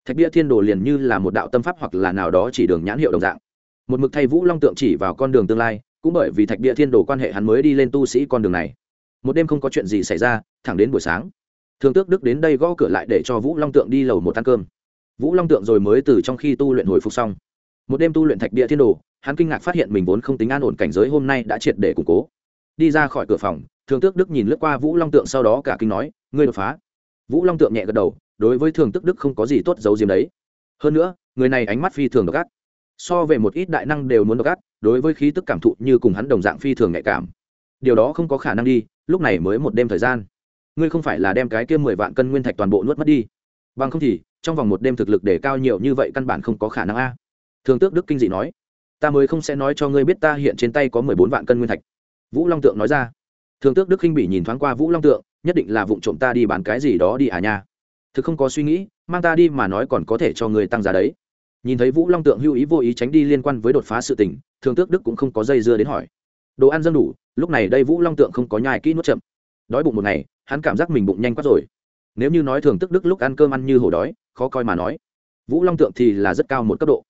Thạch bia thiên đồ liền như là một đạo tâm pháp hoặc là nào đó chỉ đường nhãn hiệu đồng dạng. Một mực thay vũ long tượng chỉ vào con đường tương lai, cũng bởi vì thạch bia thiên đồ quan hệ hắn mới đi lên tu sĩ con đường này. Một đêm không có chuyện gì xảy ra, thẳng đến buổi sáng. Thường tước đức đến đây gõ cửa lại để cho vũ long tượng đi lầu một ăn cơm. Vũ long tượng rồi mới từ trong khi tu luyện hồi phục xong một đêm tu luyện thạch địa thiên đồ, hắn kinh ngạc phát hiện mình vốn không tính an ổn cảnh giới hôm nay đã triệt để củng cố. Đi ra khỏi cửa phòng, thường tước đức nhìn lướt qua vũ long tượng sau đó cả kinh nói, ngươi đột phá. Vũ long tượng nhẹ gật đầu, đối với thường tước đức không có gì tốt giấu diếm đấy. Hơn nữa, người này ánh mắt phi thường độc ác. So về một ít đại năng đều muốn độc ác, đối với khí tức cảm thụ như cùng hắn đồng dạng phi thường nhạy cảm. Điều đó không có khả năng đi, lúc này mới một đêm thời gian. Ngươi không phải là đem cái kia mười vạn cân nguyên thạch toàn bộ nuốt mất đi. Bằng không thì, trong vòng một đêm thực lực để cao nhiều như vậy căn bản không có khả năng a thường tước đức kinh dị nói, ta mới không sẽ nói cho ngươi biết ta hiện trên tay có mười bốn vạn cân nguyên thạch. Vũ long tượng nói ra. Thường tước đức khinh bị nhìn thoáng qua vũ long tượng, nhất định là vụ trộm ta đi bán cái gì đó đi à nha. Thực không có suy nghĩ, mang ta đi mà nói còn có thể cho người tăng giá đấy. Nhìn thấy vũ long tượng hưu ý vô ý tránh đi liên quan với đột phá sự tình thường tước đức cũng không có dây dưa đến hỏi. Đồ ăn dân đủ, lúc này đây vũ long tượng không có nhai kỹ nuốt chậm. Đói bụng một ngày, hắn cảm giác mình bụng nhanh quá rồi. Nếu như nói thường tức đức lúc ăn cơm ăn như hổ đói, khó coi mà nói. Vũ long tượng thì là rất cao một cấp độ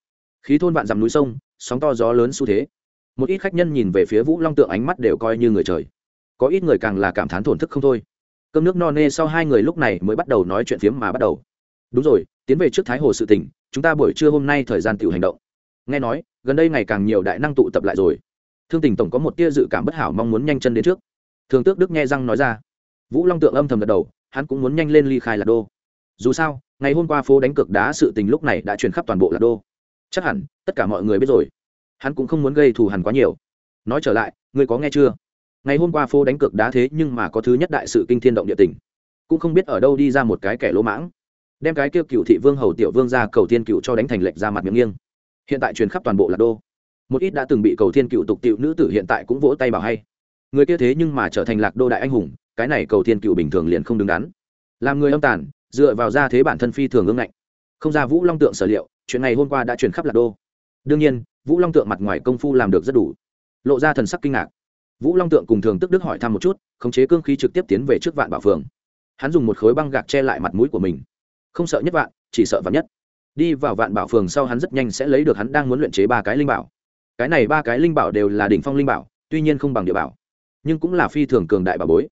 khí thôn vạn dằm núi sông, sóng to gió lớn xu thế. Một ít khách nhân nhìn về phía vũ long tượng ánh mắt đều coi như người trời. Có ít người càng là cảm thán thổn thức không thôi. Cơm nước no nê sau hai người lúc này mới bắt đầu nói chuyện phiếm mà bắt đầu. Đúng rồi, tiến về trước thái hồ sự tỉnh, chúng ta buổi trưa hôm nay thời gian tiểu hành động. Nghe nói, gần đây ngày càng nhiều đại năng tụ tập lại rồi. Thương tình tổng có một tia dự cảm bất hảo mong muốn nhanh chân đến trước. Thường tước đức nghe răng nói ra. Vũ long tượng âm thầm gật đầu, hắn cũng muốn nhanh lên ly khai lạc đô. Dù sao, ngày hôm qua phố đánh cược đá sự tình lúc này đã truyền khắp toàn bộ lạc đô chắc hẳn, tất cả mọi người biết rồi. Hắn cũng không muốn gây thù hằn quá nhiều. Nói trở lại, ngươi có nghe chưa? Ngày hôm qua phố đánh cược đá thế nhưng mà có thứ nhất đại sự kinh thiên động địa tình. Cũng không biết ở đâu đi ra một cái kẻ lỗ mãng. Đem cái kêu cựu thị vương hầu tiểu vương ra cầu thiên cựu cho đánh thành lệnh ra mặt miệng nghiêng. Hiện tại truyền khắp toàn bộ lạc đô. Một ít đã từng bị cầu thiên cựu tục tiệu nữ tử hiện tại cũng vỗ tay bảo hay. Người kia thế nhưng mà trở thành lạc đô đại anh hùng, cái này cầu thiên cựu bình thường liền không đứng đắn. Làm người âm tàn, dựa vào ra thế bản thân phi thường ương ngạnh. Không ra vũ long tượng sở liệu chuyện này hôm qua đã truyền khắp lạc đô. Đương nhiên, vũ long tượng mặt ngoài công phu làm được rất đủ. Lộ ra thần sắc kinh ngạc. Vũ long tượng cùng thường tức đức hỏi thăm một chút, khống chế cương khí trực tiếp tiến về trước vạn bảo phường. Hắn dùng một khối băng gạc che lại mặt mũi của mình. Không sợ nhất vạn, chỉ sợ vạn nhất. Đi vào vạn bảo phường sau hắn rất nhanh sẽ lấy được, hắn đang muốn luyện chế ba cái linh bảo. Cái này ba cái linh bảo đều là đỉnh phong linh bảo, tuy nhiên không bằng địa bảo, nhưng cũng là phi thường cường đại bảo bối.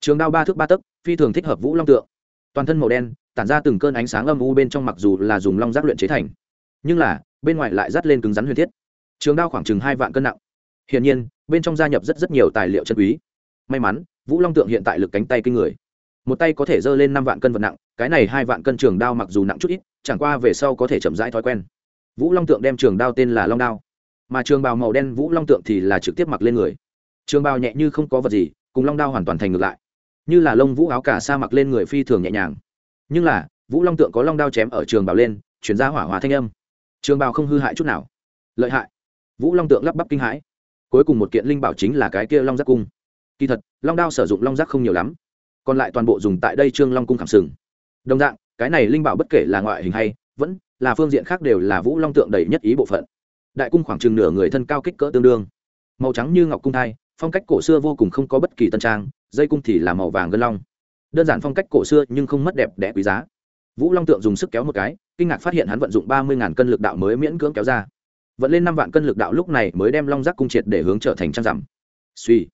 Trường đao ba thước ba tấc, phi thường thích hợp vũ long tượng. Toàn thân màu đen, tản ra từng cơn ánh sáng âm u bên trong, mặc dù là dùng long giác luyện chế thành nhưng là, bên ngoài lại dắt lên cứng rắn huyền thiết. Trường đao khoảng chừng hai vạn cân nặng. Hiển nhiên, bên trong gia nhập rất rất nhiều tài liệu chân quý. May mắn, vũ long tượng hiện tại lực cánh tay kinh người. Một tay có thể dơ lên năm vạn cân vật nặng, cái này hai vạn cân trường đao mặc dù nặng chút ít, chẳng qua về sau có thể chậm rãi thói quen. Vũ long tượng đem trường đao tên là long đao. Mà trường bào màu đen vũ long tượng thì là trực tiếp mặc lên người. Trường bào nhẹ như không có vật gì, cùng long đao hoàn toàn thành ngược lại. Như là lông vũ áo cả sa mặc lên người phi thường nhẹ nhàng. Nhưng là, vũ long tượng có long đao chém ở trường bào lên, chuyển ra hỏa hóa thanh âm trường bào không hư hại chút nào. Lợi hại. Vũ long tượng lắp bắp kinh hãi. Cuối cùng một kiện linh bảo chính là cái kia long giác cung. Kỳ thật, long đao sử dụng long giác không nhiều lắm. Còn lại toàn bộ dùng tại đây trương long cung khảm sừng. Đồng dạng, cái này linh bảo bất kể là ngoại hình hay vẫn là phương diện khác đều là vũ long tượng đầy nhất ý bộ phận. Đại cung khoảng chừng nửa người thân cao kích cỡ tương đương. Màu trắng như ngọc cung thai, phong cách cổ xưa vô cùng không có bất kỳ tân trang, dây cung thì là màu vàng gân long. Đơn giản phong cách cổ xưa nhưng không mất đẹp đẽ quý giá vũ long tượng dùng sức kéo một cái, kinh ngạc phát hiện hắn vận dụng ba mươi cân lực đạo mới miễn cưỡng kéo ra. Vận lên năm vạn cân lực đạo lúc này mới đem long giác cung triệt để hướng trở thành trăng rằm. Suy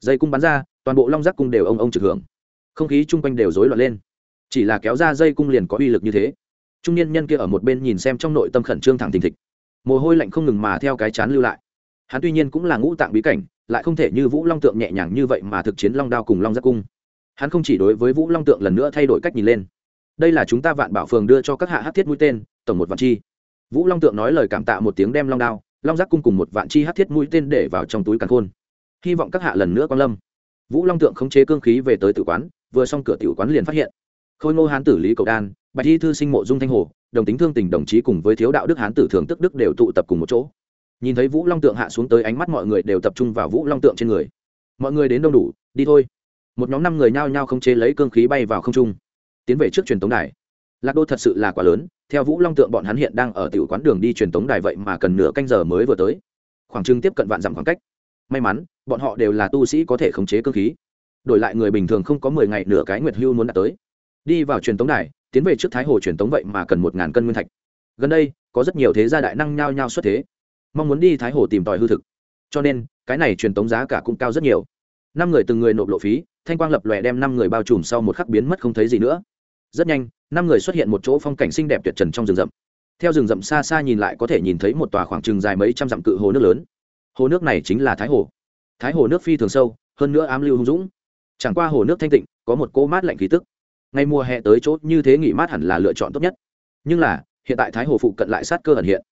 dây cung bắn ra, toàn bộ long giác cung đều ông ông trực hưởng. Không khí chung quanh đều rối loạn lên. Chỉ là kéo ra dây cung liền có uy lực như thế. Trung niên nhân kia ở một bên nhìn xem trong nội tâm khẩn trương thẳng thình thịch. Mồ hôi lạnh không ngừng mà theo cái chán lưu lại. Hắn tuy nhiên cũng là ngũ tạng bí cảnh, lại không thể như vũ long tượng nhẹ nhàng như vậy mà thực chiến long đao cùng long giác cung. Hắn không chỉ đối với vũ long tượng lần nữa thay đổi cách nhìn lên đây là chúng ta vạn bảo phường đưa cho các hạ hát thiết mũi tên, tổng một vạn chi. Vũ long tượng nói lời cảm tạ một tiếng đem long đao, long giác cung cùng một vạn chi hát thiết mũi tên để vào trong túi càn khôn. Hy vọng các hạ lần nữa quan lâm. Vũ long tượng khống chế cương khí về tới tử quán, vừa xong cửa tiểu quán liền phát hiện. Khôi ngô hán tử lý cầu đan, bạch y thư sinh mộ dung thanh hồ, đồng tính thương tình đồng chí cùng với thiếu đạo đức hán tử thường tức đức đều tụ tập cùng một chỗ. Nhìn thấy vũ long tượng hạ xuống tới ánh mắt mọi người đều tập trung vào vũ long tượng trên người. Mọi người đến đông đủ, đi thôi. Một nhóm năm người nhao nhao không chế lấy cương khí bay vào không trung tiến về trước truyền tống đài. Lạc đô thật sự là quá lớn, theo vũ long tượng bọn hắn hiện đang ở tiểu quán đường đi truyền tống đài vậy mà cần nửa canh giờ mới vừa tới. Khoảng trưng tiếp cận vạn dặm khoảng cách. May mắn, bọn họ đều là tu sĩ có thể khống chế cơ khí. Đổi lại người bình thường không có mười ngày nửa cái nguyệt hưu muốn đạt tới. Đi vào truyền tống đài, tiến về trước thái hồ truyền tống vậy mà cần một ngàn cân nguyên thạch. Gần đây, có rất nhiều thế gia đại năng nhao nhao xuất thế, mong muốn đi thái hồ tìm tòi hư thực. Cho nên, cái này truyền tống giá cả cũng cao rất nhiều. Năm người từng người nộp lộ phí, thanh quang lập lòe đem năm người bao trùm sau một khắc biến mất không thấy gì nữa rất nhanh, năm người xuất hiện một chỗ phong cảnh xinh đẹp tuyệt trần trong rừng rậm. Theo rừng rậm xa xa nhìn lại có thể nhìn thấy một tòa khoảng trừng dài mấy trăm dặm cự hồ nước lớn. Hồ nước này chính là thái hồ. Thái hồ nước phi thường sâu, hơn nữa ám lưu hung dũng. Chẳng qua hồ nước thanh tịnh, có một cỗ mát lạnh khí tức. Ngay mùa hè tới chốt như thế nghỉ mát hẳn là lựa chọn tốt nhất. Nhưng là, hiện tại thái hồ phụ cận lại sát cơ ẩn hiện.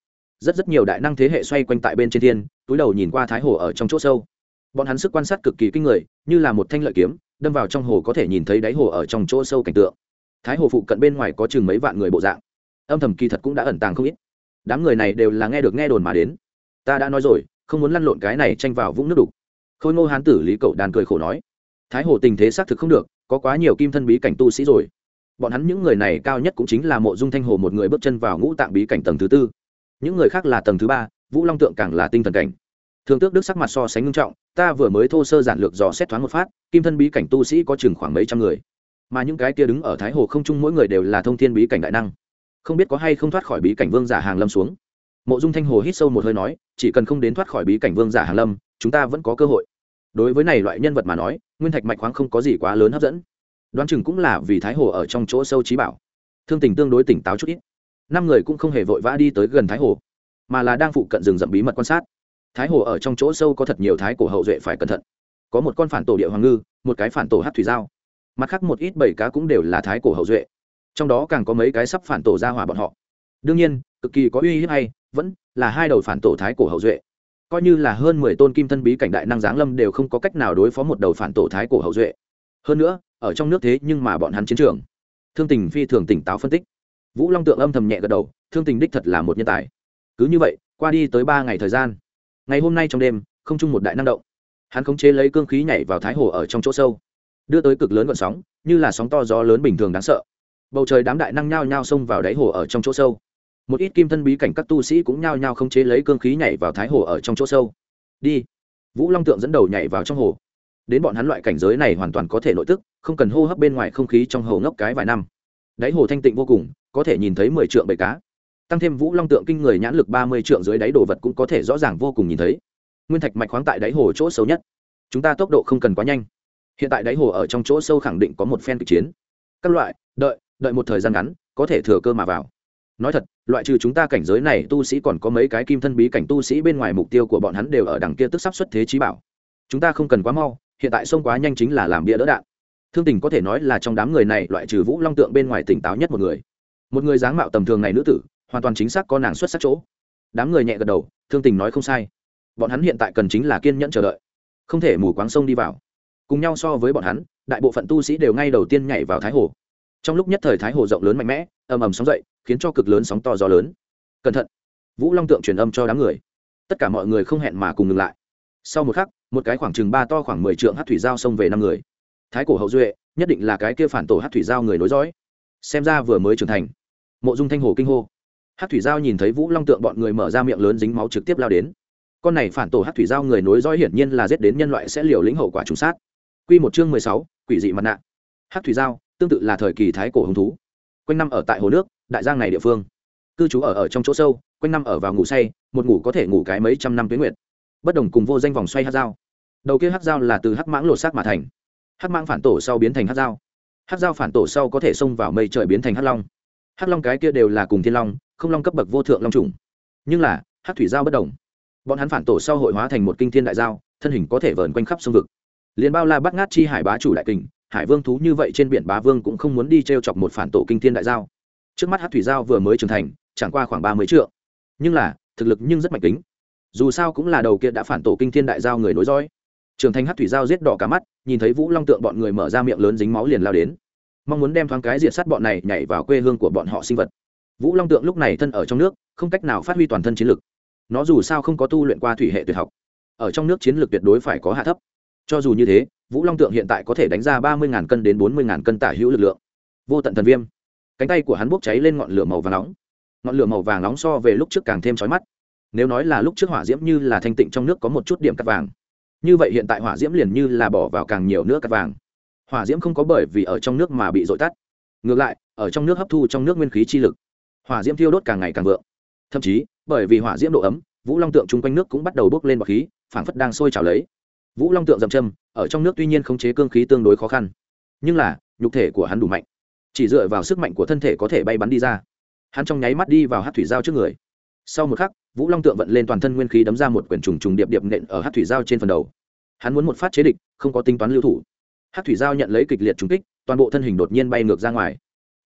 Rất rất nhiều đại năng thế hệ xoay quanh tại bên trên thiên, túi đầu nhìn qua thái hồ ở trong chỗ sâu. Bọn hắn sức quan sát cực kỳ kinh người, như là một thanh lợi kiếm, đâm vào trong hồ có thể nhìn thấy đáy hồ ở trong chỗ sâu cảnh tượng thái hồ phụ cận bên ngoài có chừng mấy vạn người bộ dạng. Âm thầm kỳ thật cũng đã ẩn tàng không ít. Đám người này đều là nghe được nghe đồn mà đến. Ta đã nói rồi, không muốn lăn lộn cái này tranh vào vũng nước đục. Khôi ngô hán tử lý cậu đàn cười khổ nói, thái hồ tình thế xác thực không được, có quá nhiều kim thân bí cảnh tu sĩ rồi. Bọn hắn những người này cao nhất cũng chính là mộ dung thanh hồ một người bước chân vào ngũ tạng bí cảnh tầng thứ tư. Những người khác là tầng thứ ba, vũ long tượng càng là tinh thần cảnh. Thường tước đức sắc mặt so sánh ngưng trọng, ta vừa mới thô sơ giản lược dò xét thoáng một phát, kim thân bí cảnh tu sĩ có chừng khoảng mấy trăm người mà những cái kia đứng ở thái hồ không chung mỗi người đều là thông thiên bí cảnh đại năng. Không biết có hay không thoát khỏi bí cảnh vương giả hàng lâm xuống. Mộ dung thanh hồ hít sâu một hơi nói, chỉ cần không đến thoát khỏi bí cảnh vương giả hàng lâm, chúng ta vẫn có cơ hội. Đối với này loại nhân vật mà nói, nguyên thạch mạch khoáng không có gì quá lớn hấp dẫn. Đoán chừng cũng là vì thái hồ ở trong chỗ sâu trí bảo. Thương tình tương đối tỉnh táo chút ít. Năm người cũng không hề vội vã đi tới gần thái hồ, mà là đang phụ cận rừng rậm bí mật quan sát. Thái hồ ở trong chỗ sâu có thật nhiều thái cổ hậu duệ phải cẩn thận. Có một con phản tổ địa hoàng ngư, một cái phản tổ hát thủy giao mặt khác một ít bảy cá cũng đều là thái cổ hậu duệ. Trong đó càng có mấy cái sắp phản tổ ra hỏa bọn họ. Đương nhiên, cực kỳ có uy hiếp hay, vẫn là hai đầu phản tổ thái cổ hậu duệ. Coi như là hơn mười tôn kim thân bí cảnh đại năng giáng lâm đều không có cách nào đối phó một đầu phản tổ thái cổ hậu duệ. Hơn nữa, ở trong nước thế nhưng mà bọn hắn chiến trường. Thương tình phi thường tỉnh táo phân tích. Vũ long tượng âm thầm nhẹ gật đầu, thương tình đích thật là một nhân tài. Cứ như vậy, qua đi tới ba ngày thời gian. Ngày hôm nay trong đêm, không chung một đại năng động. Hắn khống chế lấy cương khí nhảy vào thái hồ ở trong chỗ sâu đưa tới cực lớn vận sóng, như là sóng to gió lớn bình thường đáng sợ. Bầu trời đám đại năng nhao nhao xông vào đáy hồ ở trong chỗ sâu. Một ít kim thân bí cảnh các tu sĩ cũng nhao nhao không chế lấy cương khí nhảy vào thái hồ ở trong chỗ sâu. Đi. Vũ long tượng dẫn đầu nhảy vào trong hồ. Đến bọn hắn loại cảnh giới này hoàn toàn có thể nội tức, không cần hô hấp bên ngoài không khí trong hồ ngốc cái vài năm. Đáy hồ thanh tịnh vô cùng, có thể nhìn thấy mười trượng bầy cá. Tăng thêm vũ long tượng kinh người nhãn lực ba mươi trượng dưới đáy đồ vật cũng có thể rõ ràng vô cùng nhìn thấy. Nguyên thạch mạch khoáng tại đáy hồ chỗ sâu nhất. Chúng ta tốc độ không cần quá nhanh hiện tại đáy hồ ở trong chỗ sâu khẳng định có một phen kịch chiến. Các loại, đợi đợi một thời gian ngắn, có thể thừa cơ mà vào. Nói thật, loại trừ chúng ta cảnh giới này, tu sĩ còn có mấy cái kim thân bí cảnh tu sĩ bên ngoài mục tiêu của bọn hắn đều ở đằng kia tức sắp xuất thế trí bảo. Chúng ta không cần quá mau, hiện tại sông quá nhanh chính là làm bia đỡ đạn. Thương tình có thể nói là trong đám người này loại trừ vũ long tượng bên ngoài tỉnh táo nhất một người. Một người dáng mạo tầm thường này nữ tử, hoàn toàn chính xác có nàng xuất sắc chỗ. Đám người nhẹ gật đầu, thương tình nói không sai. Bọn hắn hiện tại cần chính là kiên nhẫn chờ đợi, không thể mù quáng sông đi vào cùng nhau so với bọn hắn, đại bộ phận tu sĩ đều ngay đầu tiên nhảy vào thái hồ. Trong lúc nhất thời thái hồ rộng lớn mạnh mẽ, ầm ầm sóng dậy, khiến cho cực lớn sóng to gió lớn. Cẩn thận! Vũ long tượng truyền âm cho đám người. Tất cả mọi người không hẹn mà cùng ngừng lại. Sau một khắc, một cái khoảng chừng ba to khoảng mười trượng hát thủy giao xông về năm người. Thái cổ hậu duệ, nhất định là cái kia phản tổ hát thủy giao người nối dõi. Xem ra vừa mới trưởng thành. Mộ dung thanh hồ kinh hô. Hát thủy giao nhìn thấy vũ long tượng bọn người mở ra miệng lớn dính máu trực tiếp lao đến. Con này phản tổ hát thủy giao người nối dõi hiển nhiên là giết đến nhân loại sẽ liều lĩnh hậu quả trùng sát. Quy một chương mười sáu, quỷ dị mặt nạ. Hắc thủy giao, tương tự là thời kỳ thái cổ hung thú. Quanh năm ở tại hồ nước, đại giang này địa phương. Cư trú ở ở trong chỗ sâu, quanh năm ở vào ngủ say, một ngủ có thể ngủ cái mấy trăm năm tuyến nguyệt. Bất đồng cùng vô danh vòng xoay hắc dao đầu kia hắc dao là từ hắc mãng lột xác mà thành. Hắc mãng phản tổ sau biến thành hắc dao hắc dao phản tổ sau có thể xông vào mây trời biến thành hắc long. Hắc long cái kia đều là cùng thiên long, không long cấp bậc vô thượng long trùng nhưng là, hắc thủy giao bất đồng. Bọn hắn phản tổ sau hội hóa thành một kinh thiên đại giao, thân hình có thể vờn quanh khắp sông vực liền bao la bắt ngát chi hải bá chủ đại kình, hải vương thú như vậy trên biển bá vương cũng không muốn đi t r e o chọc một phản tổ kinh thiên đại giao. Trước mắt hát thủy giao vừa mới trưởng thành, chẳng qua khoảng ba mươi triệu nhưng là, thực lực nhưng rất mạnh tính dù sao cũng là đầu kia đã phản tổ kinh thiên đại giao người nối dõi. Trưởng thành hát thủy giao giết đỏ cả mắt, nhìn thấy vũ long tượng bọn người mở ra miệng lớn dính máu liền lao đến. Mong muốn đem thoáng cái diệt sát bọn này nhảy vào quê hương của bọn họ sinh vật. Vũ long tượng lúc này thân ở trong nước, không cách nào phát huy toàn thân chiến lực. Nó dù sao không có tu luyện qua thủy hệ tuyệt học. Ở trong nước chiến lược tuyệt đối phải có hạ thấp cho dù như thế, vũ long tượng hiện tại có thể đánh ra ba mươi cân đến bốn mươi cân tả hữu lực lượng. Vô tận thần viêm. Cánh tay của hắn bốc cháy lên ngọn lửa màu vàng nóng. Ngọn lửa màu vàng nóng so về lúc trước càng thêm trói mắt. Nếu nói là lúc trước hỏa diễm như là thanh tịnh trong nước có một chút điểm cắt vàng, như vậy hiện tại hỏa diễm liền như là bỏ vào càng nhiều nước cắt vàng. Hỏa diễm không có bởi vì ở trong nước mà bị dội tắt. Ngược lại, ở trong nước hấp thu trong nước nguyên khí chi lực, hỏa diễm thiêu đốt càng ngày càng vượng. Thậm chí, bởi vì hỏa diễm độ ấm, vũ long tượng chung quanh nước cũng bắt đầu bốc lên bọc khí, phảng phất đang sôi trào lấy vũ long tượng dậm châm ở trong nước tuy nhiên khống chế cương khí tương đối khó khăn, nhưng là, nhục thể của hắn đủ mạnh. Chỉ dựa vào sức mạnh của thân thể có thể bay bắn đi ra. Hắn trong nháy mắt đi vào hát thủy giao trước người. Sau một khắc, vũ long tượng vận lên toàn thân nguyên khí đấm ra một quyển trùng trùng điệp điệp nện ở hát thủy giao trên phần đầu. Hắn muốn một phát chế địch, không có tính toán lưu thủ. Hát thủy giao nhận lấy kịch liệt trúng kích, toàn bộ thân hình đột nhiên bay ngược ra ngoài.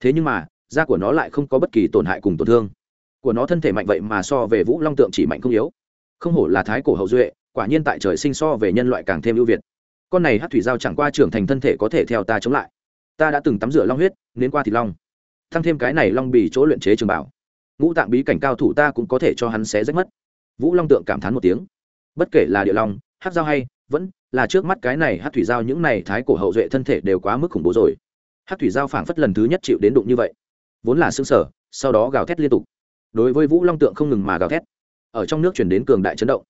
Thế nhưng mà, da của nó lại không có bất kỳ tổn hại cùng tổn thương. Của nó thân thể mạnh vậy mà so về vũ long tượng chỉ mạnh không yếu. Không hổ là thái cổ hậu duệ quả nhiên tại trời sinh so về nhân loại càng thêm ưu việt. Con này hát thủy giao chẳng qua trưởng thành thân thể có thể theo ta chống lại. Ta đã từng tắm rửa long huyết, nến qua thịt long. Thăng thêm cái này long bì chỗ luyện chế trường bảo. Ngũ tạng bí cảnh cao thủ ta cũng có thể cho hắn xé rách mất. Vũ long tượng cảm thán một tiếng. Bất kể là địa long, hát dao hay, vẫn là trước mắt cái này hát thủy giao những này thái cổ hậu duệ thân thể đều quá mức khủng bố rồi. Hát thủy giao phảng phất lần thứ nhất chịu đến đụng như vậy. Vốn là xương sở, sau đó gào thét liên tục. Đối với vũ long tượng không ngừng mà gào thét. Ở trong nước chuyển đến cường đại chấn động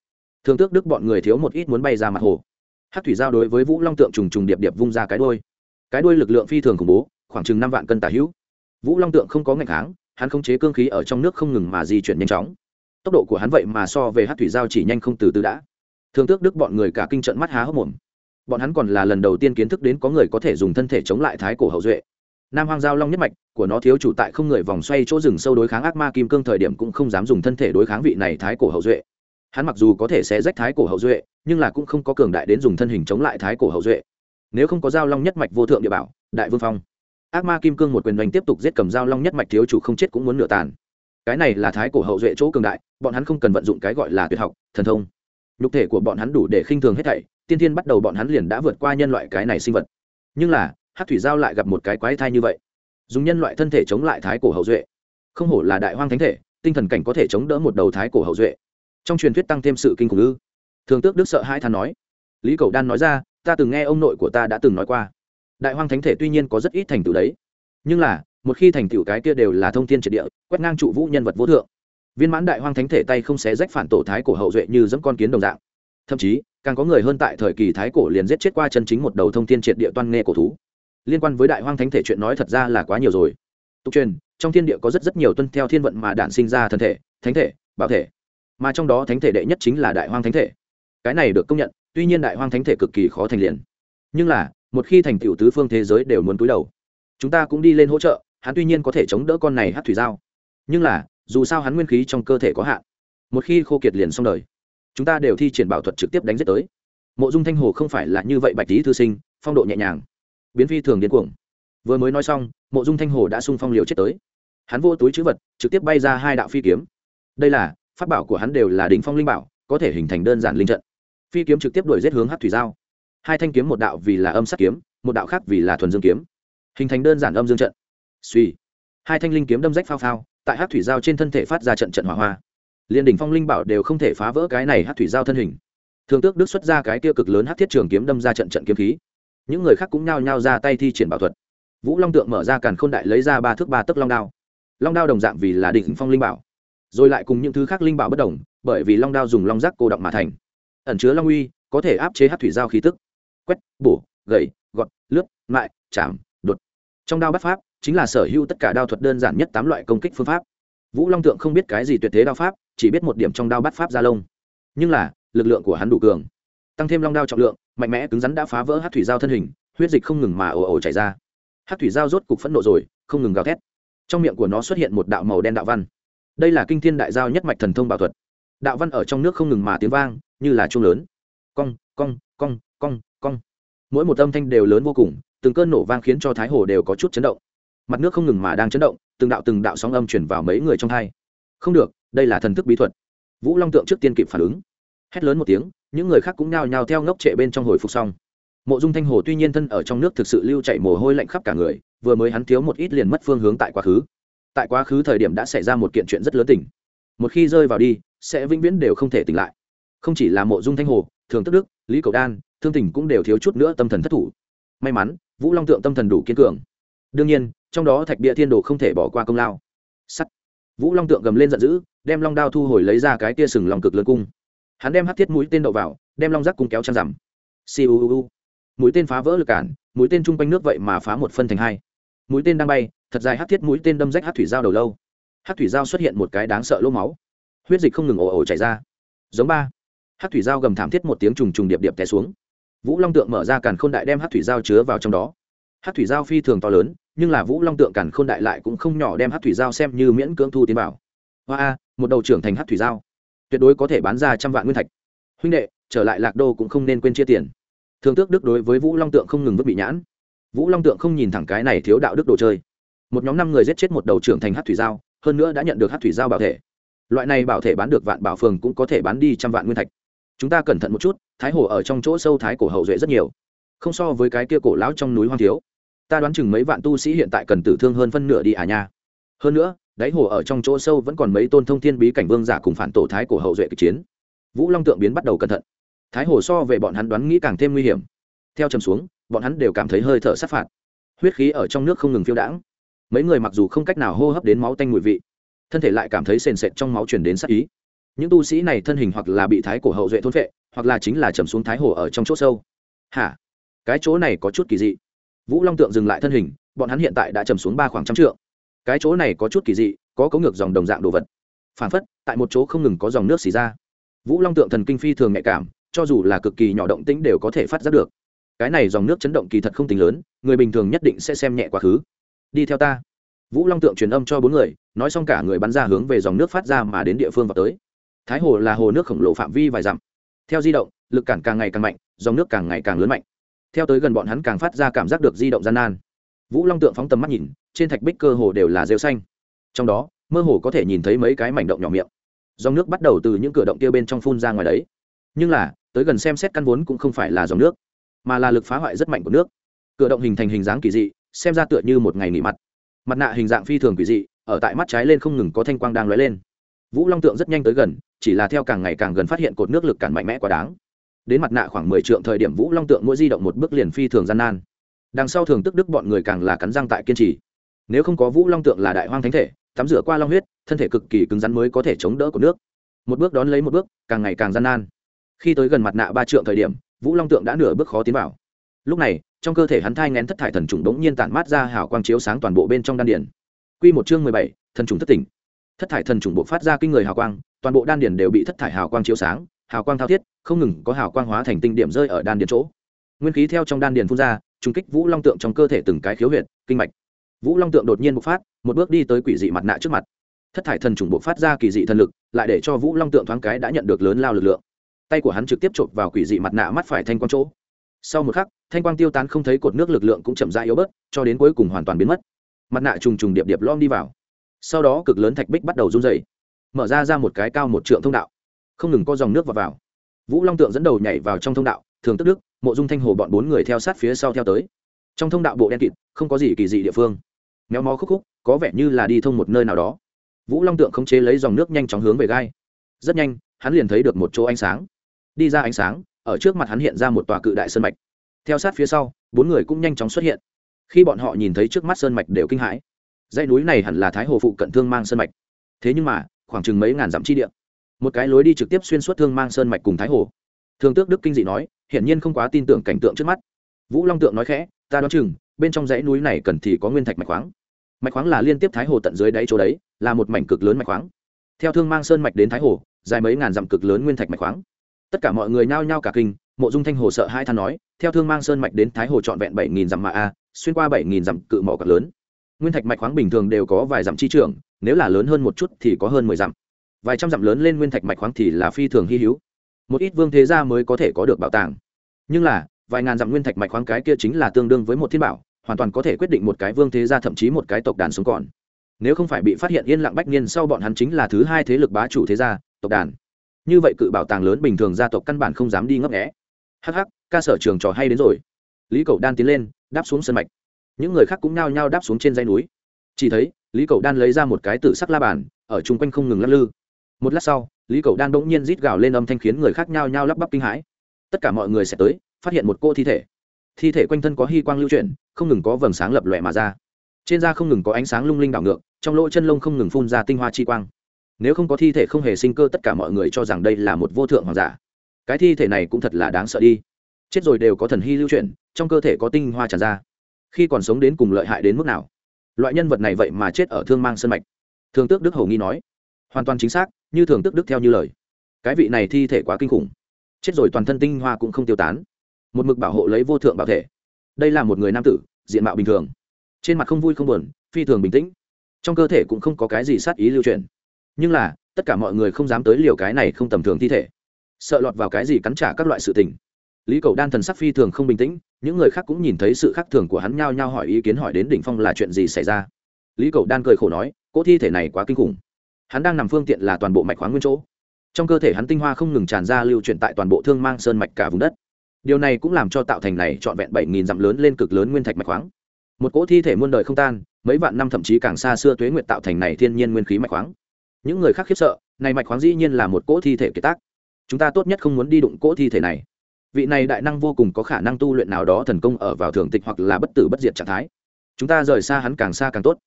thương tước đức bọn người thiếu một ít muốn bay ra mặt hồ. Hát thủy giao đối với vũ long tượng trùng trùng điệp điệp vung ra cái đôi cái đôi lực lượng phi thường khủng bố, khoảng chừng năm vạn cân tả hữu. Vũ long tượng không có ngạch kháng, hắn không chế cương khí ở trong nước không ngừng mà di chuyển nhanh chóng. Tốc độ của hắn vậy mà so về hát thủy giao chỉ nhanh không từ từ đã. Thương tước đức bọn người cả kinh trận mắt há hốc mồm. Bọn hắn còn là lần đầu tiên kiến thức đến có người có thể dùng thân thể chống lại thái cổ hậu duệ. Nam hoang giao long nhất mạch của nó thiếu chủ tại không người vòng xoay chỗ rừng sâu đối kháng ác ma kim cương thời điểm cũng không dám dùng thân thể đối kháng vị này thái cổ hậu duệ hắn mặc dù có thể sẽ rách thái cổ hậu duệ, nhưng là cũng không có cường đại đến dùng thân hình chống lại thái cổ hậu duệ. Nếu không có giao long nhất mạch vô thượng địa bảo, đại vương phong. Ác ma kim cương một quyền đánh tiếp tục giết cầm giao long nhất mạch thiếu chủ không chết cũng muốn nửa tàn. Cái này là thái cổ hậu duệ chỗ cường đại, bọn hắn không cần vận dụng cái gọi là tuyệt học, thần thông. Nhục thể của bọn hắn đủ để khinh thường hết thảy, tiên thiên bắt đầu bọn hắn liền đã vượt qua nhân loại cái này sinh vật. Nhưng là hát thủy giao lại gặp một cái quái thai như vậy. Dùng nhân loại thân thể chống lại thái cổ hậu duệ. Không hổ là đại hoang thánh thể, tinh thần cảnh có thể chống đỡ một đầu thái cổ hậu duệ trong truyền thuyết tăng thêm sự kinh khủng ư? Thường tước đức sợ hai than nói. Lý cầu đan nói ra, ta từng nghe ông nội của ta đã từng nói qua. Đại hoang thánh thể tuy nhiên có rất ít thành tựu đấy, nhưng là, một khi thành tựu cái kia đều là thông tin triệt địa, quét ngang trụ vũ nhân vật vô thượng. Viên mãn đại hoang thánh thể tay không xé rách phản tổ thái cổ hậu duệ như dẫm con kiến đồng dạng. Thậm chí, càng có người hơn tại thời kỳ thái cổ liền giết chết qua chân chính một đầu thông tin triệt địa toan nghe cổ thú. Liên quan với đại hoang thánh thể chuyện nói thật ra là quá nhiều rồi. Tục truyền, trong thiên địa có rất rất nhiều tuân theo thiên vận mà đản sinh ra thân thể, thánh thể, bảo thể mà trong đó thánh thể đệ nhất chính là đại hoang thánh thể. Cái này được công nhận, tuy nhiên đại hoang thánh thể cực kỳ khó thành liền. Nhưng là, một khi thành tựu tứ phương thế giới đều muốn cúi đầu. Chúng ta cũng đi lên hỗ trợ, hắn tuy nhiên có thể chống đỡ con này hát thủy giao. Nhưng là, dù sao hắn nguyên khí trong cơ thể có hạn. Một khi khô kiệt liền xong đời, chúng ta đều thi triển bảo thuật trực tiếp đánh giết tới. Mộ dung thanh hồ không phải là như vậy bạch lý thư sinh, phong độ nhẹ nhàng, biến phi thường điên cuồng. Vừa mới nói xong, mộ dung thanh hồ đã sung phong liều chết tới. Hắn vô túi chữ vật, trực tiếp bay ra hai đạo phi kiếm. Đây là pháp bảo của hắn đều là đỉnh phong linh bảo, có thể hình thành đơn giản linh trận. Phi kiếm trực tiếp đuổi giết hướng hát thủy giao. Hai thanh kiếm một đạo vì là âm sắc kiếm, một đạo khác vì là thuần dương kiếm. Hình thành đơn giản âm dương trận. Suy hai thanh linh kiếm đâm rách phao phao, tại hát thủy giao trên thân thể phát ra trận trận hỏa hoa. Liên đỉnh phong linh bảo đều không thể phá vỡ cái này hát thủy giao thân hình. Thường tước đức xuất ra cái tiêu cực lớn hát thiết trường kiếm đâm ra trận trận kiếm khí. Những người khác cũng nhao nhao ra tay thi triển bảo thuật. Vũ long tượng mở ra càn k h ô n đại lấy ra ba thước ba tấc long đao. Long đao đồng dạng vì là đỉnh phong linh bảo rồi lại cùng những thứ khác linh bảo bất đồng, bởi vì long đao dùng long rác cô động mà thành. Ẩn chứa long uy, có thể áp chế hát thủy giao khí tức. Quét, bổ, gậy, gọt, lướt, mại, chạm, đột. Trong đao bắt pháp, chính là sở hữu tất cả đao thuật đơn giản nhất tám loại công kích phương pháp. Vũ long tượng không biết cái gì tuyệt thế đao pháp, chỉ biết một điểm trong đao bắt pháp ra lông. Nhưng là, lực lượng của hắn đủ cường. Tăng thêm long đao trọng lượng, mạnh mẽ cứng rắn đã phá vỡ hát thủy giao thân hình, huyết dịch không ngừng mà ồ ồ chảy ra. Hát thủy giao rốt cục phẫn nộ rồi, không ngừng gào thét. Trong miệng của nó xuất hiện một đạo màu đen đạo văn đây là kinh thiên đại giao nhất mạch thần thông bảo thuật. Đạo văn ở trong nước không ngừng mà tiếng vang, như là chuông lớn. Cong cong cong cong cong. Mỗi một âm thanh đều lớn vô cùng, từng cơn nổ vang khiến cho thái hồ đều có chút chấn động. Mặt nước không ngừng mà đang chấn động, từng đạo từng đạo sóng âm chuyển vào mấy người trong hai. Không được, đây là thần thức bí thuật. Vũ long tượng trước tiên kịp phản ứng. Hét lớn một tiếng, những người khác cũng nhao nhao theo ngốc trệ bên trong hồi phục xong. Mộ dung thanh hồ tuy nhiên thân ở trong nước thực sự lưu chạy mồ hôi lạnh khắp cả người, vừa mới hắn thiếu một ít liền mất phương hướng tại quá khứ tại quá khứ thời điểm đã xảy ra một kiện chuyện rất lớn tỉnh một khi rơi vào đi, sẽ vĩnh viễn đều không thể tỉnh lại. Không chỉ là mộ dung thanh hồ, thường tức đức, lý cầu đan, thương tình cũng đều thiếu chút nữa tâm thần thất thủ. May mắn, vũ long tượng tâm thần đủ kiên cường. Đương nhiên, trong đó thạch địa thiên đồ không thể bỏ qua công lao. Sắt. Vũ long tượng gầm lên giận dữ, đem long đao thu hồi lấy ra cái tia sừng lòng cực lớn cung. Hắn đem hát thiết mũi tên đậu vào, đem long rác cung kéo trăng rằm. Siêu. Mũi tên phá vỡ lực cản, mũi tên chung quanh nước vậy mà phá một phân thành hai. Mũi tên đang bay thật dài hát thiết mũi tên đâm rách hát thủy dao đầu lâu. Hát thủy dao xuất hiện một cái đáng sợ lỗ máu. Huyết dịch không ngừng ồ ồ chảy ra. Giống ba. Hát thủy dao gầm thảm thiết một tiếng trùng trùng điệp điệp té xuống. Vũ long tượng mở ra càn k h ô n đại đem hát thủy dao chứa vào trong đó. Hát thủy dao phi thường to lớn, nhưng là vũ long tượng càn k h ô n đại lại cũng không nhỏ đem hát thủy dao xem như miễn cưỡng thu tiến vào. Hoa a, một đầu trưởng thành hát thủy dao. Tuyệt đối có thể bán ra trăm vạn nguyên thạch. Huynh đệ, trở lại lạc đô cũng không nên quên chia tiền. Thường tước đức đối với vũ long tượng không ngừng vứt bị nhãn. Vũ long tượng không nhìn thẳng cái này thiếu đạo đức đồ chơi một nhóm năm người giết chết một đầu trưởng thành hát thủy giao, hơn nữa đã nhận được hát thủy giao bảo thể. Loại này bảo thể bán được vạn bảo phường cũng có thể bán đi trăm vạn nguyên thạch. Chúng ta cẩn thận một chút, thái hồ ở trong chỗ sâu thái cổ hậu duệ rất nhiều. Không so với cái kia cổ lão trong núi hoang thiếu. Ta đoán chừng mấy vạn tu sĩ hiện tại cần tử thương hơn phân nửa đi à nha. Hơn nữa, đáy hồ ở trong chỗ sâu vẫn còn mấy tôn thông thiên bí cảnh vương giả cùng phản tổ thái cổ hậu duệ kịch chiến. Vũ long tượng biến bắt đầu cẩn thận. Thái hồ so về bọn hắn đoán nghĩ càng thêm nguy hiểm. Theo trầm xuống, bọn hắn đều cảm thấy hơi thở sát phạt. Huyết khí ở trong nước không ngừng phiêu đãng mấy người mặc dù không cách nào hô hấp đến máu tanh mùi vị, thân thể lại cảm thấy sền sệt trong máu chuyển đến sát ý. Những tu sĩ này thân hình hoặc là bị thái cổ hậu duệ thôn vệ hoặc là chính là trầm xuống thái hồ ở trong chỗ sâu. Hả? Cái chỗ này có chút kỳ dị. Vũ long tượng dừng lại thân hình, bọn hắn hiện tại đã trầm xuống ba khoảng trăm trượng. Cái chỗ này có chút kỳ dị, có cấu ngược dòng đồng dạng đồ vật. Phản phất, tại một chỗ không ngừng có dòng nước xì ra. Vũ long tượng thần kinh phi thường nhạy cảm, cho dù là cực kỳ nhỏ động tĩnh đều có thể phát giác được. Cái này dòng nước chấn động kỳ thật không tính lớn, người bình thường nhất định sẽ xem nhẹ quá khứ đi theo ta. Vũ long tượng truyền âm cho bốn người, nói xong cả người bắn ra hướng về dòng nước phát ra mà đến địa phương vào tới. Thái hồ là hồ nước khổng lồ phạm vi vài dặm. Theo di động, lực cản càng ngày càng mạnh, dòng nước càng ngày càng lớn mạnh. Theo tới gần bọn hắn càng phát ra cảm giác được di động gian nan. Vũ long tượng phóng tầm mắt nhìn, trên thạch bích cơ hồ đều là rêu xanh. Trong đó, mơ hồ có thể nhìn thấy mấy cái mảnh động nhỏ miệng. Dòng nước bắt đầu từ những cửa động kia bên trong phun ra ngoài đấy. Nhưng là, tới gần xem xét căn vốn cũng không phải là dòng nước, mà là lực phá hoại rất mạnh của nước. Cửa động hình thành hình dáng kỳ dị xem ra tựa như một ngày nghỉ mặt. Mặt nạ hình dạng phi thường kỳ dị, ở tại mắt trái lên không ngừng có thanh quang đang lóe lên. Vũ long tượng rất nhanh tới gần, chỉ là theo càng ngày càng gần phát hiện cột nước lực cản mạnh mẽ quá đáng. Đến mặt nạ khoảng mười trượng thời điểm vũ long tượng mỗi di động một bước liền phi thường gian nan. Đằng sau thường tức đức bọn người càng là cắn răng tại kiên trì. Nếu không có vũ long tượng là đại hoang thánh thể, tắm rửa qua long huyết, thân thể cực kỳ cứng rắn mới có thể chống đỡ của nước. Một bước đón lấy một bước, càng ngày càng gian nan. Khi tới gần mặt nạ ba trượng thời điểm, vũ long tượng đã nửa bước khó tiến vào. Lúc này trong cơ thể hắn thai ngén thất thải thần trùng đống nhiên tản mát ra hào quang chiếu sáng toàn bộ bên trong đan điển quy một chương mười bảy, thần trùng thất tỉnh. Thất thải thần trùng bộ phát ra kinh người hào quang, toàn bộ đan điển đều bị thất thải hào quang chiếu sáng, hào quang thao thiết, không ngừng có hào quang hóa thành tinh điểm rơi ở đan điển chỗ. Nguyên khí theo trong đan điển phun ra, trùng kích vũ long tượng trong cơ thể từng cái khiếu huyệt, kinh mạch. Vũ long tượng đột nhiên bộc phát, một bước đi tới quỷ dị mặt nạ trước mặt. Thất thải thần trùng bộc phát ra kỳ dị thần lực, lại để cho vũ long tượng thoáng cái đã nhận được lớn lao lực lượng. Tay của hắn trực tiếp chộp vào quỷ dị mặt nạ mắt phải thanh quang chỗ sau một khắc thanh quang tiêu tán không thấy cột nước lực lượng cũng chậm rãi yếu bớt cho đến cuối cùng hoàn toàn biến mất. Mặt nạ trùng trùng điệp điệp lom đi vào. Sau đó cực lớn thạch bích bắt đầu run dày mở ra ra một cái cao một trượng thông đạo. Không ngừng có dòng nước vào, vào. vũ long tượng dẫn đầu nhảy vào trong thông đạo thường tức đức mộ dung thanh hồ bọn bốn người theo sát phía sau theo tới. Trong thông đạo bộ đen kịt không có gì kỳ dị địa phương. Méo mó khúc khúc có vẻ như là đi thông một nơi nào đó. Vũ long tượng khống chế lấy dòng nước nhanh chóng hướng về gai. Rất nhanh hắn liền thấy được một chỗ ánh sáng. Đi ra ánh sáng ở trước mặt hắn hiện ra một tòa cự đại sơn mạch. Theo sát phía sau, bốn người cũng nhanh chóng xuất hiện. Khi bọn họ nhìn thấy trước mắt sơn mạch đều kinh hãi, dãy núi này hẳn là thái hồ phụ cận thương mang sơn mạch. Thế nhưng mà, khoảng chừng mấy ngàn dặm chi địa, một cái lối đi trực tiếp xuyên suốt thương mang sơn mạch cùng thái hồ. Thường tước đức kinh dị nói, hiển nhiên không quá tin tưởng cảnh tượng trước mắt. Vũ long tượng nói khẽ, ta đoán chừng, bên trong dãy núi này cần thì có nguyên thạch mạch khoáng. Mạch khoáng là liên tiếp thái hồ tận dưới đáy chỗ đấy, là một mảnh cực lớn mạch khoáng. Theo thương mang sơn mạch đến thái hồ, dài mấy ngàn dặm cực lớn nguyên thạch mạch khoáng tất cả mọi người nhao nhao cả kinh, mộ dung thanh hồ sợ hai than nói, theo thương mang sơn mạch đến thái hồ trọn vẹn bảy nghìn dặm mà a, xuyên qua bảy nghìn dặm cự mỏ cực lớn. Nguyên thạch mạch khoáng bình thường đều có vài dặm chi trường nếu là lớn hơn một chút thì có hơn mười dặm. Vài trăm dặm lớn lên nguyên thạch mạch khoáng thì là phi thường hy hữu. Một ít vương thế gia mới có thể có được bảo tàng. Nhưng là, vài ngàn dặm nguyên thạch mạch khoáng cái kia chính là tương đương với một thiên bảo, hoàn toàn có thể quyết định một cái vương thế gia thậm chí một cái tộc đàn sống còn. Nếu không phải bị phát hiện yên lặng bách niên sau bọn hắn chính là thứ hai thế lực bá chủ thế gia, tộc đàn như vậy cự bảo tàng lớn bình thường gia tộc căn bản không dám đi ngấp nghẽ hh ca sở trường trò hay đến rồi. Lý cầu đan tiến lên, đáp xuống sân mạch. Những người khác cũng nhao nhao đáp xuống trên dây núi. Chỉ thấy, lý cầu đan lấy ra một cái tử sắc la bàn, ở chung quanh không ngừng lắc lư. Một lát sau, lý cầu đan bỗng nhiên rít gào lên âm thanh khiến người khác nhao nhao lắp bắp kinh hãi. Tất cả mọi người sẽ tới, phát hiện một cô thi thể. Thi thể quanh thân có hy quang lưu chuyển, không ngừng có vầng sáng lập lòe mà ra. Trên da không ngừng có ánh sáng lung linh đảo ngược, trong lỗ chân lông không ngừng phun ra tinh hoa chi quang nếu không có thi thể không hề sinh cơ, tất cả mọi người cho rằng đây là một vô thượng hoàng giả. Cái thi thể này cũng thật là đáng sợ đi. Chết rồi đều có thần hy lưu chuyển, trong cơ thể có tinh hoa tràn ra. Khi còn sống đến cùng lợi hại đến mức nào? Loại nhân vật này vậy mà chết ở thương mang sân mạch. Thường tước đức hầu nghi nói. Hoàn toàn chính xác, như thường tước đức theo như lời. Cái vị này thi thể quá kinh khủng. Chết rồi toàn thân tinh hoa cũng không tiêu tán. Một mực bảo hộ lấy vô thượng bảo thể. Đây là một người nam tử, diện mạo bình thường. Trên mặt không vui không buồn, phi thường bình tĩnh. Trong cơ thể cũng không có cái gì sát ý lưu truyền nhưng là, tất cả mọi người không dám tới liều cái này không tầm thường thi thể. Sợ lọt vào cái gì cắn trả các loại sự tình. Lý cầu đan thần sắc phi thường không bình tĩnh, những người khác cũng nhìn thấy sự khác thường của hắn nhao nhao hỏi ý kiến hỏi đến đỉnh phong là chuyện gì xảy ra. Lý cầu đan cười khổ nói, cỗ thi thể này quá kinh khủng. Hắn đang nằm phương tiện là toàn bộ mạch khoáng nguyên chỗ. Trong cơ thể hắn tinh hoa không ngừng tràn ra lưu truyền tại toàn bộ thương mang sơn mạch cả vùng đất. Điều này cũng làm cho tạo thành này trọn vẹn bảy nghìn dặm lớn lên cực lớn nguyên thạch mạch khoáng. Một cỗ thi thể muôn đời không tan, mấy vạn năm thậm chí càng xa xưa tuế nguyệt tạo thành này thiên nhiên nguyên khí mạch khoáng những người khác khiếp sợ, này mạch khoáng dĩ nhiên là một cỗ thi thể kiệt tác. Chúng ta tốt nhất không muốn đi đụng cỗ thi thể này. Vị này đại năng vô cùng có khả năng tu luyện nào đó thần công ở vào thường tịch hoặc là bất tử bất diệt trạng thái. Chúng ta rời xa hắn càng xa càng tốt.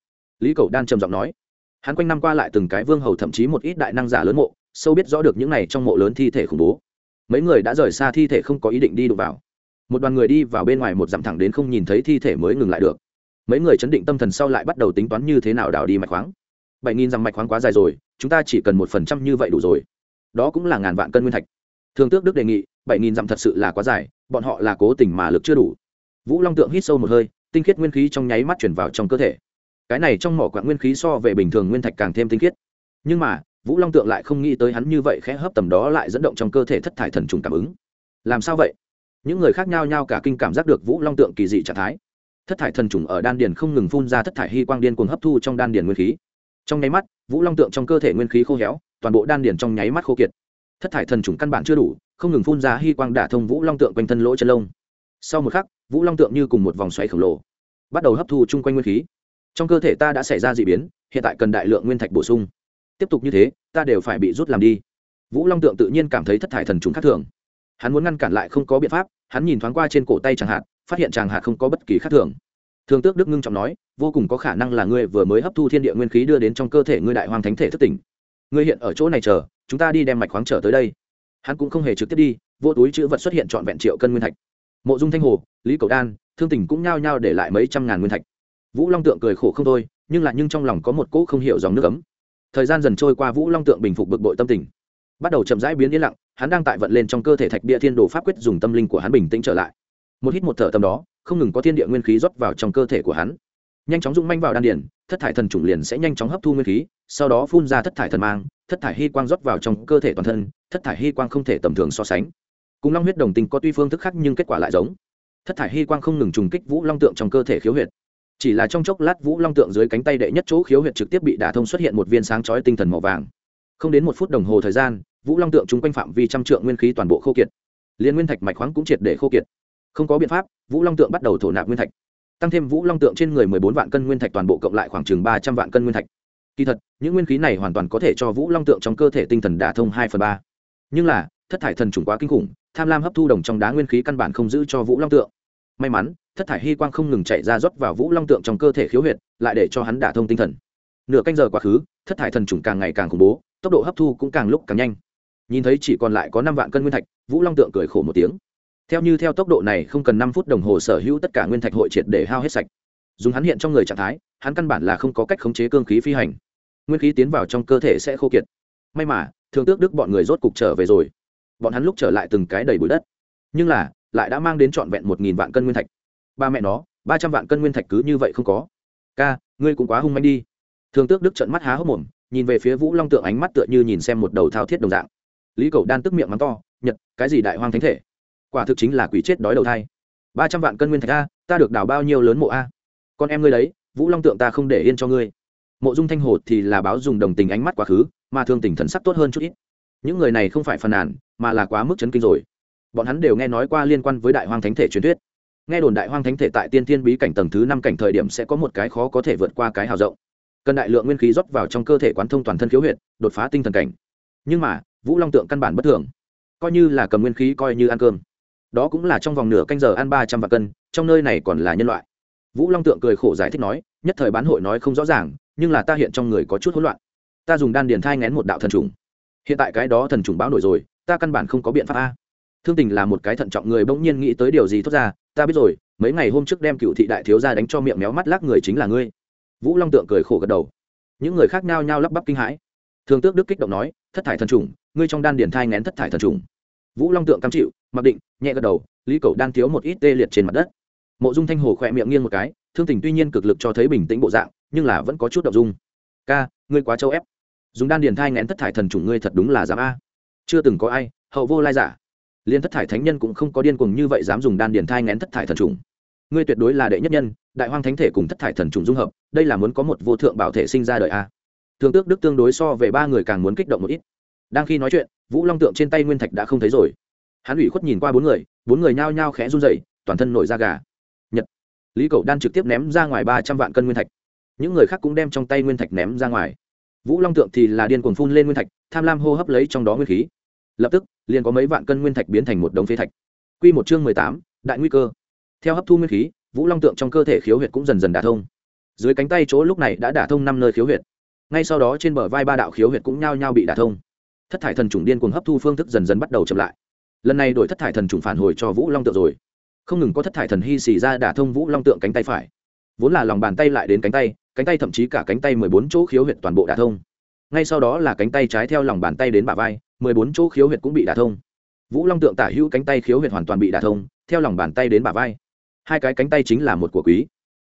Lý cầu đan trầm giọng nói. Hắn quanh năm qua lại từng cái vương hầu thậm chí một ít đại năng giả lớn mộ, sâu biết rõ được những này trong mộ lớn thi thể khủng bố. Mấy người đã rời xa thi thể không có ý định đi đụng vào. Một đoàn người đi vào bên ngoài một dặm thẳng đến không nhìn thấy thi thể mới ngừng lại được. Mấy người chấn định tâm thần sau lại bắt đầu tính toán như thế nào đào đi mạch khoáng. Bảy nghìn dặm mạch khoáng quá dài rồi chúng ta chỉ cần một phần trăm như vậy đủ rồi. Đó cũng là ngàn vạn cân nguyên thạch. Thường tước đức đề nghị, bảy nghìn dặm thật sự là quá dài, bọn họ là cố tình mà lực chưa đủ. Vũ long tượng hít sâu một hơi, tinh khiết nguyên khí trong nháy mắt chuyển vào trong cơ thể. Cái này trong mỏ quạng nguyên khí so về bình thường nguyên thạch càng thêm tinh khiết. Nhưng mà, vũ long tượng lại không nghĩ tới hắn như vậy khẽ hấp tầm đó lại dẫn động trong cơ thể thất thải thần trùng cảm ứng. Làm sao vậy? Những người khác nhau nhau cả kinh cảm giác được vũ long tượng kỳ dị trạng thái. Thất thải thần trùng ở đan điền không ngừng phun ra thất thải hy quang điên cuồng hấp thu trong đan điền nguyên khí trong nháy mắt, vũ long tượng trong cơ thể nguyên khí khô héo, toàn bộ đan điền trong nháy mắt khô kiệt. Thất thải thần trùng căn bản chưa đủ, không ngừng phun ra hy quang đả thông vũ long tượng quanh thân lỗ chân lông. Sau một khắc, vũ long tượng như cùng một vòng xoáy khổng lồ, bắt đầu hấp thu chung quanh nguyên khí. Trong cơ thể ta đã xảy ra d ị biến, hiện tại cần đại lượng nguyên thạch bổ sung. Tiếp tục như thế, ta đều phải bị rút làm đi. Vũ long tượng tự nhiên cảm thấy thất thải thần trùng khác thường. Hắn muốn ngăn cản lại không có biện pháp, hắn nhìn thoáng qua trên cổ tay chẳng hạn phát hiện chàng hạt không có bất kỳ khác thường thương tước đức ngưng trọng nói, vô cùng có khả năng là ngươi vừa mới hấp thu thiên địa nguyên khí đưa đến trong cơ thể ngươi đại hoàng thánh thể thất tỉnh. Ngươi hiện ở chỗ này chờ, chúng ta đi đem mạch khoáng trở tới đây. Hắn cũng không hề trực tiếp đi, vô túi chữ vật xuất hiện trọn vẹn triệu cân nguyên thạch. Mộ dung thanh hồ, lý cầu đan, thương tình cũng nhao nhao để lại mấy trăm ngàn nguyên thạch. Vũ long tượng cười khổ không thôi, nhưng lại nhưng trong lòng có một cỗ không hiểu dòng nước ấm. Thời gian dần trôi qua, vũ long tượng bình phục bực bội tâm tình. Bắt đầu chậm rãi biến yên lặng, hắn đang tại vận lên trong cơ thể thạch bia thiên đồ pháp quyết dùng tâm linh của hắn bình tĩnh trở lại một hít một thở tầm đó, không ngừng có thiên địa nguyên khí rót vào trong cơ thể của hắn. Nhanh chóng rung manh vào đan điền, thất thải thần trùng liền sẽ nhanh chóng hấp thu nguyên khí, sau đó phun ra thất thải thần mang, thất thải hy quang rót vào trong cơ thể toàn thân, thất thải hy quang không thể tầm thường so sánh. Cùng long huyết đồng tình có tuy phương thức khác nhưng kết quả lại giống. Thất thải hy quang không ngừng trùng kích vũ long tượng trong cơ thể khiếu huyệt. Chỉ là trong chốc lát vũ long tượng dưới cánh tay đệ nhất chỗ khiếu huyệt trực tiếp bị đả thông xuất hiện một viên sáng chói tinh thần màu vàng. Không đến một phút đồng hồ thời gian, vũ long tượng chung quanh phạm vi trăm trượng nguyên khí toàn bộ khô kiệt. Liên nguyên thạch mạch khoáng cũng triệt để khô kiệt không có biện pháp, vũ long tượng bắt đầu thổ nạp nguyên thạch. Tăng thêm vũ long tượng trên người mười bốn vạn cân nguyên thạch toàn bộ cộng lại khoảng chừng ba trăm vạn cân nguyên thạch. Kỳ thật, những nguyên khí này hoàn toàn có thể cho vũ long tượng trong cơ thể tinh thần đả thông hai phần ba. Nhưng là, thất thải thần trùng quá kinh khủng, tham lam hấp thu đồng trong đá nguyên khí căn bản không giữ cho vũ long tượng. May mắn, thất thải hy quang không ngừng chạy ra rót vào vũ long tượng trong cơ thể khiếu huyệt, lại để cho hắn đả thông tinh thần. Nửa canh giờ quá khứ, thất thải thần trùng càng ngày càng khủng bố, tốc độ hấp thu cũng càng lúc càng nhanh. Nhìn thấy chỉ còn lại có năm vạn cân nguyên thạch, vũ long tượng cười khổ một tiếng theo như theo tốc độ này không cần năm phút đồng hồ sở hữu tất cả nguyên thạch hội triệt để hao hết sạch. Dùng hắn hiện trong người trạng thái, hắn căn bản là không có cách khống chế cương khí phi hành. Nguyên khí tiến vào trong cơ thể sẽ khô kiệt. May mà, thường tước đức bọn người rốt cục trở về rồi. Bọn hắn lúc trở lại từng cái đầy bụi đất. Nhưng là, lại đã mang đến trọn vẹn một nghìn vạn cân nguyên thạch. Ba mẹ nó, ba trăm vạn cân nguyên thạch cứ như vậy không có. Ca, ngươi cũng quá hung manh đi. Thường tước đức trận mắt há hốc mồm, nhìn về phía vũ long tượng ánh mắt tựa như nhìn xem một đầu thao thiết đồng dạng. Lý cầu đan tức miệng mắng to, nhật, cái gì đại hoang thánh thể? Quả thực chính là quỷ chết đói đầu thai. Ba trăm vạn cân nguyên thạch a, ta được đào bao nhiêu lớn mộ a? Con em ngươi đấy, vũ long tượng ta không để yên cho ngươi. Mộ dung thanh hồ thì là báo dùng đồng tình ánh mắt quá khứ, mà thương tình thần sắc tốt hơn chút ít. Những người này không phải phàn nàn, mà là quá mức chấn kinh rồi. Bọn hắn đều nghe nói qua liên quan với đại hoang thánh thể truyền thuyết. Nghe đồn đại hoang thánh thể tại tiên thiên bí cảnh tầng thứ năm cảnh thời điểm sẽ có một cái khó có thể vượt qua cái hào rộng. Cần đại lượng nguyên khí rót vào trong cơ thể quán thông toàn thân khiếu huyệt, đột phá tinh thần cảnh. Nhưng mà, vũ long tượng căn bản bất thường. Coi như là cầm nguyên khí coi như ăn cơm đó cũng là trong vòng nửa canh giờ ăn ba trăm vạn cân, trong nơi này còn là nhân loại. Vũ long tượng cười khổ giải thích nói, nhất thời bán hội nói không rõ ràng, nhưng là ta hiện trong người có chút hỗn loạn. Ta dùng đan điền thai ngén một đạo thần trùng. Hiện tại cái đó thần trùng báo nổi rồi, ta căn bản không có biện pháp a. Thương tình là một cái thận trọng người bỗng nhiên nghĩ tới điều gì thốt ra, ta biết rồi, mấy ngày hôm trước đem cựu thị đại thiếu ra đánh cho miệng méo mắt lắc người chính là ngươi. Vũ long tượng cười khổ gật đầu. Những người khác nhao nhao lắp bắp kinh hãi. Thương tước đức kích động nói, thất thải thần trùng, ngươi trong đan điền thai ngén thất thải thần trùng. Vũ long tượng cam chịu mặc định, nhẹ gật đầu, lý cậu đang thiếu một ít tê liệt trên mặt đất. Mộ dung thanh hồ khỏe miệng nghiêng một cái, thương tình tuy nhiên cực lực cho thấy bình tĩnh bộ dạng, nhưng là vẫn có chút đậu dung. Ca, ngươi quá châu ép. Dùng đan điền thai ngén thất thải thần chủng ngươi thật đúng là dám a. Chưa từng có ai, hậu vô lai giả. Liên thất thải thánh nhân cũng không có điên cuồng như vậy dám dùng đan điền thai ngén thất thải thần trùng ngươi tuyệt đối là đệ nhất nhân, đại hoang thánh thể cùng thất thải thần trùng dung hợp, đây là muốn có một vô thượng bảo thể sinh ra đời a. Thường tước đức tương đối so về ba người càng muốn kích động một ít. Đang khi nói chuyện, vũ long tượng trên tay nguyên thạch đã không thấy rồi hắn ủy khuất nhìn qua bốn người bốn người nhao nhao khẽ run dậy toàn thân nổi da gà. Nhật. Lý cầu đan trực tiếp ném ra ngoài ba trăm vạn cân nguyên thạch. Những người khác cũng đem trong tay nguyên thạch ném ra ngoài. Vũ long tượng thì là điên cuồng phun lên nguyên thạch, tham lam hô hấp lấy trong đó nguyên khí. Lập tức, liền có mấy vạn cân nguyên thạch biến thành một đống phế thạch. Q một chương mười tám, đại nguy cơ. Theo hấp thu nguyên khí, vũ long tượng trong cơ thể khiếu huyệt cũng dần dần đả thông. Dưới cánh tay chỗ lúc này đã đả thông năm nơi khiếu huyệt. Ngay sau đó trên bờ vai ba đạo khiếu huyệt cũng nhao nhao bị đả thông. Thất thải thần trùng điên cuồng hấp thu phương thức dần dần bắt đầu chậm lại lần này đổi thất thải thần trùng phản hồi cho vũ long tượng rồi không ngừng có thất thải thần hy xì ra đả thông vũ long tượng cánh tay phải vốn là lòng bàn tay lại đến cánh tay cánh tay thậm chí cả cánh tay mười bốn chỗ khiếu huyệt toàn bộ đả thông ngay sau đó là cánh tay trái theo lòng bàn tay đến bả vai mười bốn chỗ khiếu huyệt cũng bị đả thông vũ long tượng tả hữu cánh tay khiếu huyệt hoàn toàn bị đả thông theo lòng bàn tay đến bả vai hai cái cánh tay chính là một của quý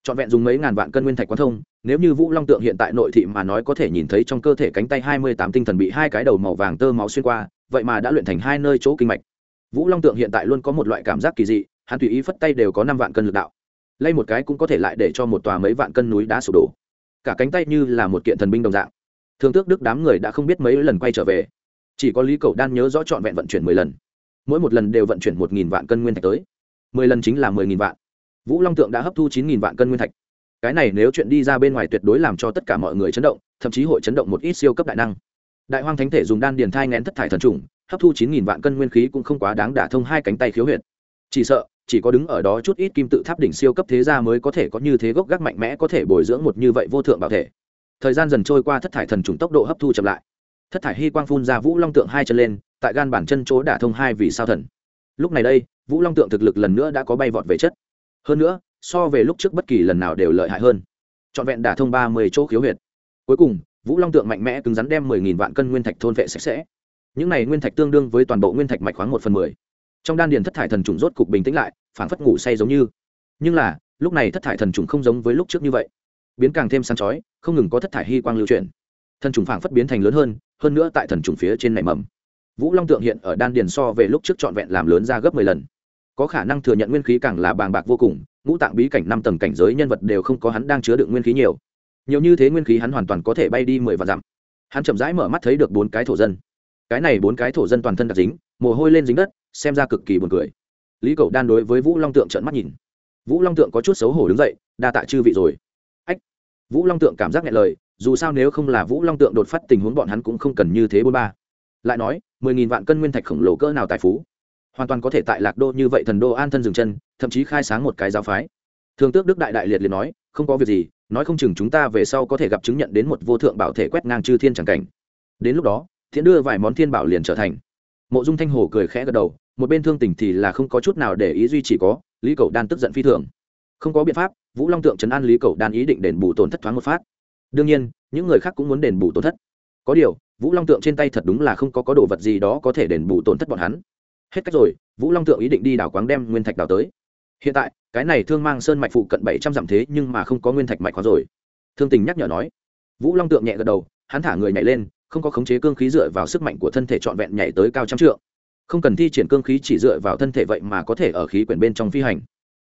trọn vẹn dùng mấy ngàn vạn cân nguyên thạch quan thông nếu như vũ long tượng hiện tại nội thị mà nói có thể nhìn thấy trong cơ thể cánh tay hai mươi tám tinh thần bị hai cái đầu màu vàng tơ máu xuyên qua vậy mà đã luyện thành hai nơi chỗ kinh mạch vũ long tượng hiện tại luôn có một loại cảm giác kỳ dị, hắn tùy ý phất tay đều có năm vạn cân lực đạo. Lay một cái cũng có thể lại để cho một tòa mấy vạn cân núi đá sụp đổ. Cả cánh tay như là một kiện thần binh đồng dạng. Thường tước đức đám người đã không biết mấy lần quay trở về. Chỉ có lý cầu đan nhớ rõ trọn vẹn vận chuyển mười lần. Mỗi một lần đều vận chuyển một nghìn vạn cân nguyên thạch tới. Mười lần chính là mười nghìn vạn. Vũ long tượng đã hấp thu chín nghìn vạn cân nguyên thạch. Cái này nếu chuyện đi ra bên ngoài tuyệt đối làm cho tất cả mọi người chấn động, thậm chí hội chấn động một ít siêu cấp đại năng. Đại hoang thánh thể dùng đan điền thai ngén thất thải thần trùng hấp thu chín nghìn vạn cân nguyên khí cũng không quá đáng đả thông hai cánh tay khiếu huyệt. Chỉ sợ, chỉ có đứng ở đó chút ít kim tự tháp đỉnh siêu cấp thế gia mới có thể có như thế gốc gác mạnh mẽ có thể bồi dưỡng một như vậy vô thượng bảo thể. Thời gian dần trôi qua thất thải thần trùng tốc độ hấp thu chậm lại. Thất thải hy quang phun ra vũ long tượng hai chân lên, tại gan bản chân chỗ đả thông hai vì sao thần. Lúc này đây, vũ long tượng thực lực lần nữa đã có bay vọt về chất. Hơn nữa, so về lúc trước bất kỳ lần nào đều lợi hại hơn. Trọn vẹn đả thông ba mươi chỗ khiếu huyệt. Cuối cùng, vũ long tượng mạnh mẽ cứng rắn đem mười nghìn vạn cân nguyên thạch thôn vệ sạch sẽ những này nguyên thạch tương đương với toàn bộ nguyên thạch mạch khoáng một phần mười. Trong đan điền thất thải thần trùng rốt cục bình tĩnh lại, phảng phất ngủ say giống như. Nhưng là, lúc này thất thải thần trùng không giống với lúc trước như vậy. Biến càng thêm sáng chói, không ngừng có thất thải hy quang lưu chuyển. Thần trùng phảng phất biến thành lớn hơn hơn nữa tại thần trùng phía trên nảy mầm. Vũ long tượng hiện ở đan điền so về lúc trước trọn vẹn làm lớn ra gấp mười lần. Có khả năng thừa nhận nguyên khí càng là bàng bạc vô cùng, ngũ tạng bí cảnh năm tầng cảnh giới nhân vật đều không có hắn đang chứa đựng nguyên khí nhiều. Nhiều như thế nguyên khí hắn hoàn toàn có thể bay đi mười vạn dặm. Hắn chậm rãi mở mắt thấy được bốn cái thổ dân cái này bốn cái thổ dân toàn thân đặc dính, mồ hôi lên dính đất, xem ra cực kỳ buồn cười. Lý Cầu đan đối với vũ long tượng trợn mắt nhìn. Vũ long tượng có chút xấu hổ đứng dậy, đa tạ chư vị rồi. Ách. Vũ long tượng cảm giác nhẹ lời, dù sao nếu không là vũ long tượng đột phát tình huống bọn hắn cũng không cần như thế bôn ba. Lại nói, mười nghìn vạn cân nguyên thạch khổng lồ cỡ nào tài phú? Hoàn toàn có thể tại lạc đô như vậy thần đô an thân dừng chân, thậm chí khai sáng một cái giáo phái. Thường tước đức đại đại liệt liệt nói, không có việc gì, nói không chừng chúng ta về sau có thể gặp chứng nhận đến một vô thượng bảo thể quét ngang chư thiên tràng cảnh. Đến lúc đó thiện đưa vài món thiên bảo liền trở thành. Mộ dung thanh hồ cười khẽ gật đầu, một bên thương tình thì là không có chút nào để ý duy chỉ có, lý cầu đan tức giận phi thường. Không có biện pháp, vũ long tượng trấn an lý cầu đan ý định đền bù tổn thất thoáng một phát. Đương nhiên, những người khác cũng muốn đền bù tổn thất. Có điều, vũ long tượng trên tay thật đúng là không có có đồ vật gì đó có thể đền bù tổn thất bọn hắn. Hết cách rồi, vũ long tượng ý định đi đảo quáng đem nguyên thạch đào tới. Hiện tại, cái này thương mang sơn mạch phụ cận bảy trăm dặm thế nhưng mà không có nguyên thạch mạch khoáng rồi. Thương tình nhắc nhở nói. Vũ long tượng nhẹ gật đầu, hắn thả người nhảy lên không có khống chế cương khí dựa vào sức mạnh của thân thể trọn vẹn nhảy tới cao trăm trượng. Không cần thi triển cương khí chỉ dựa vào thân thể vậy mà có thể ở khí quyển bên trong phi hành.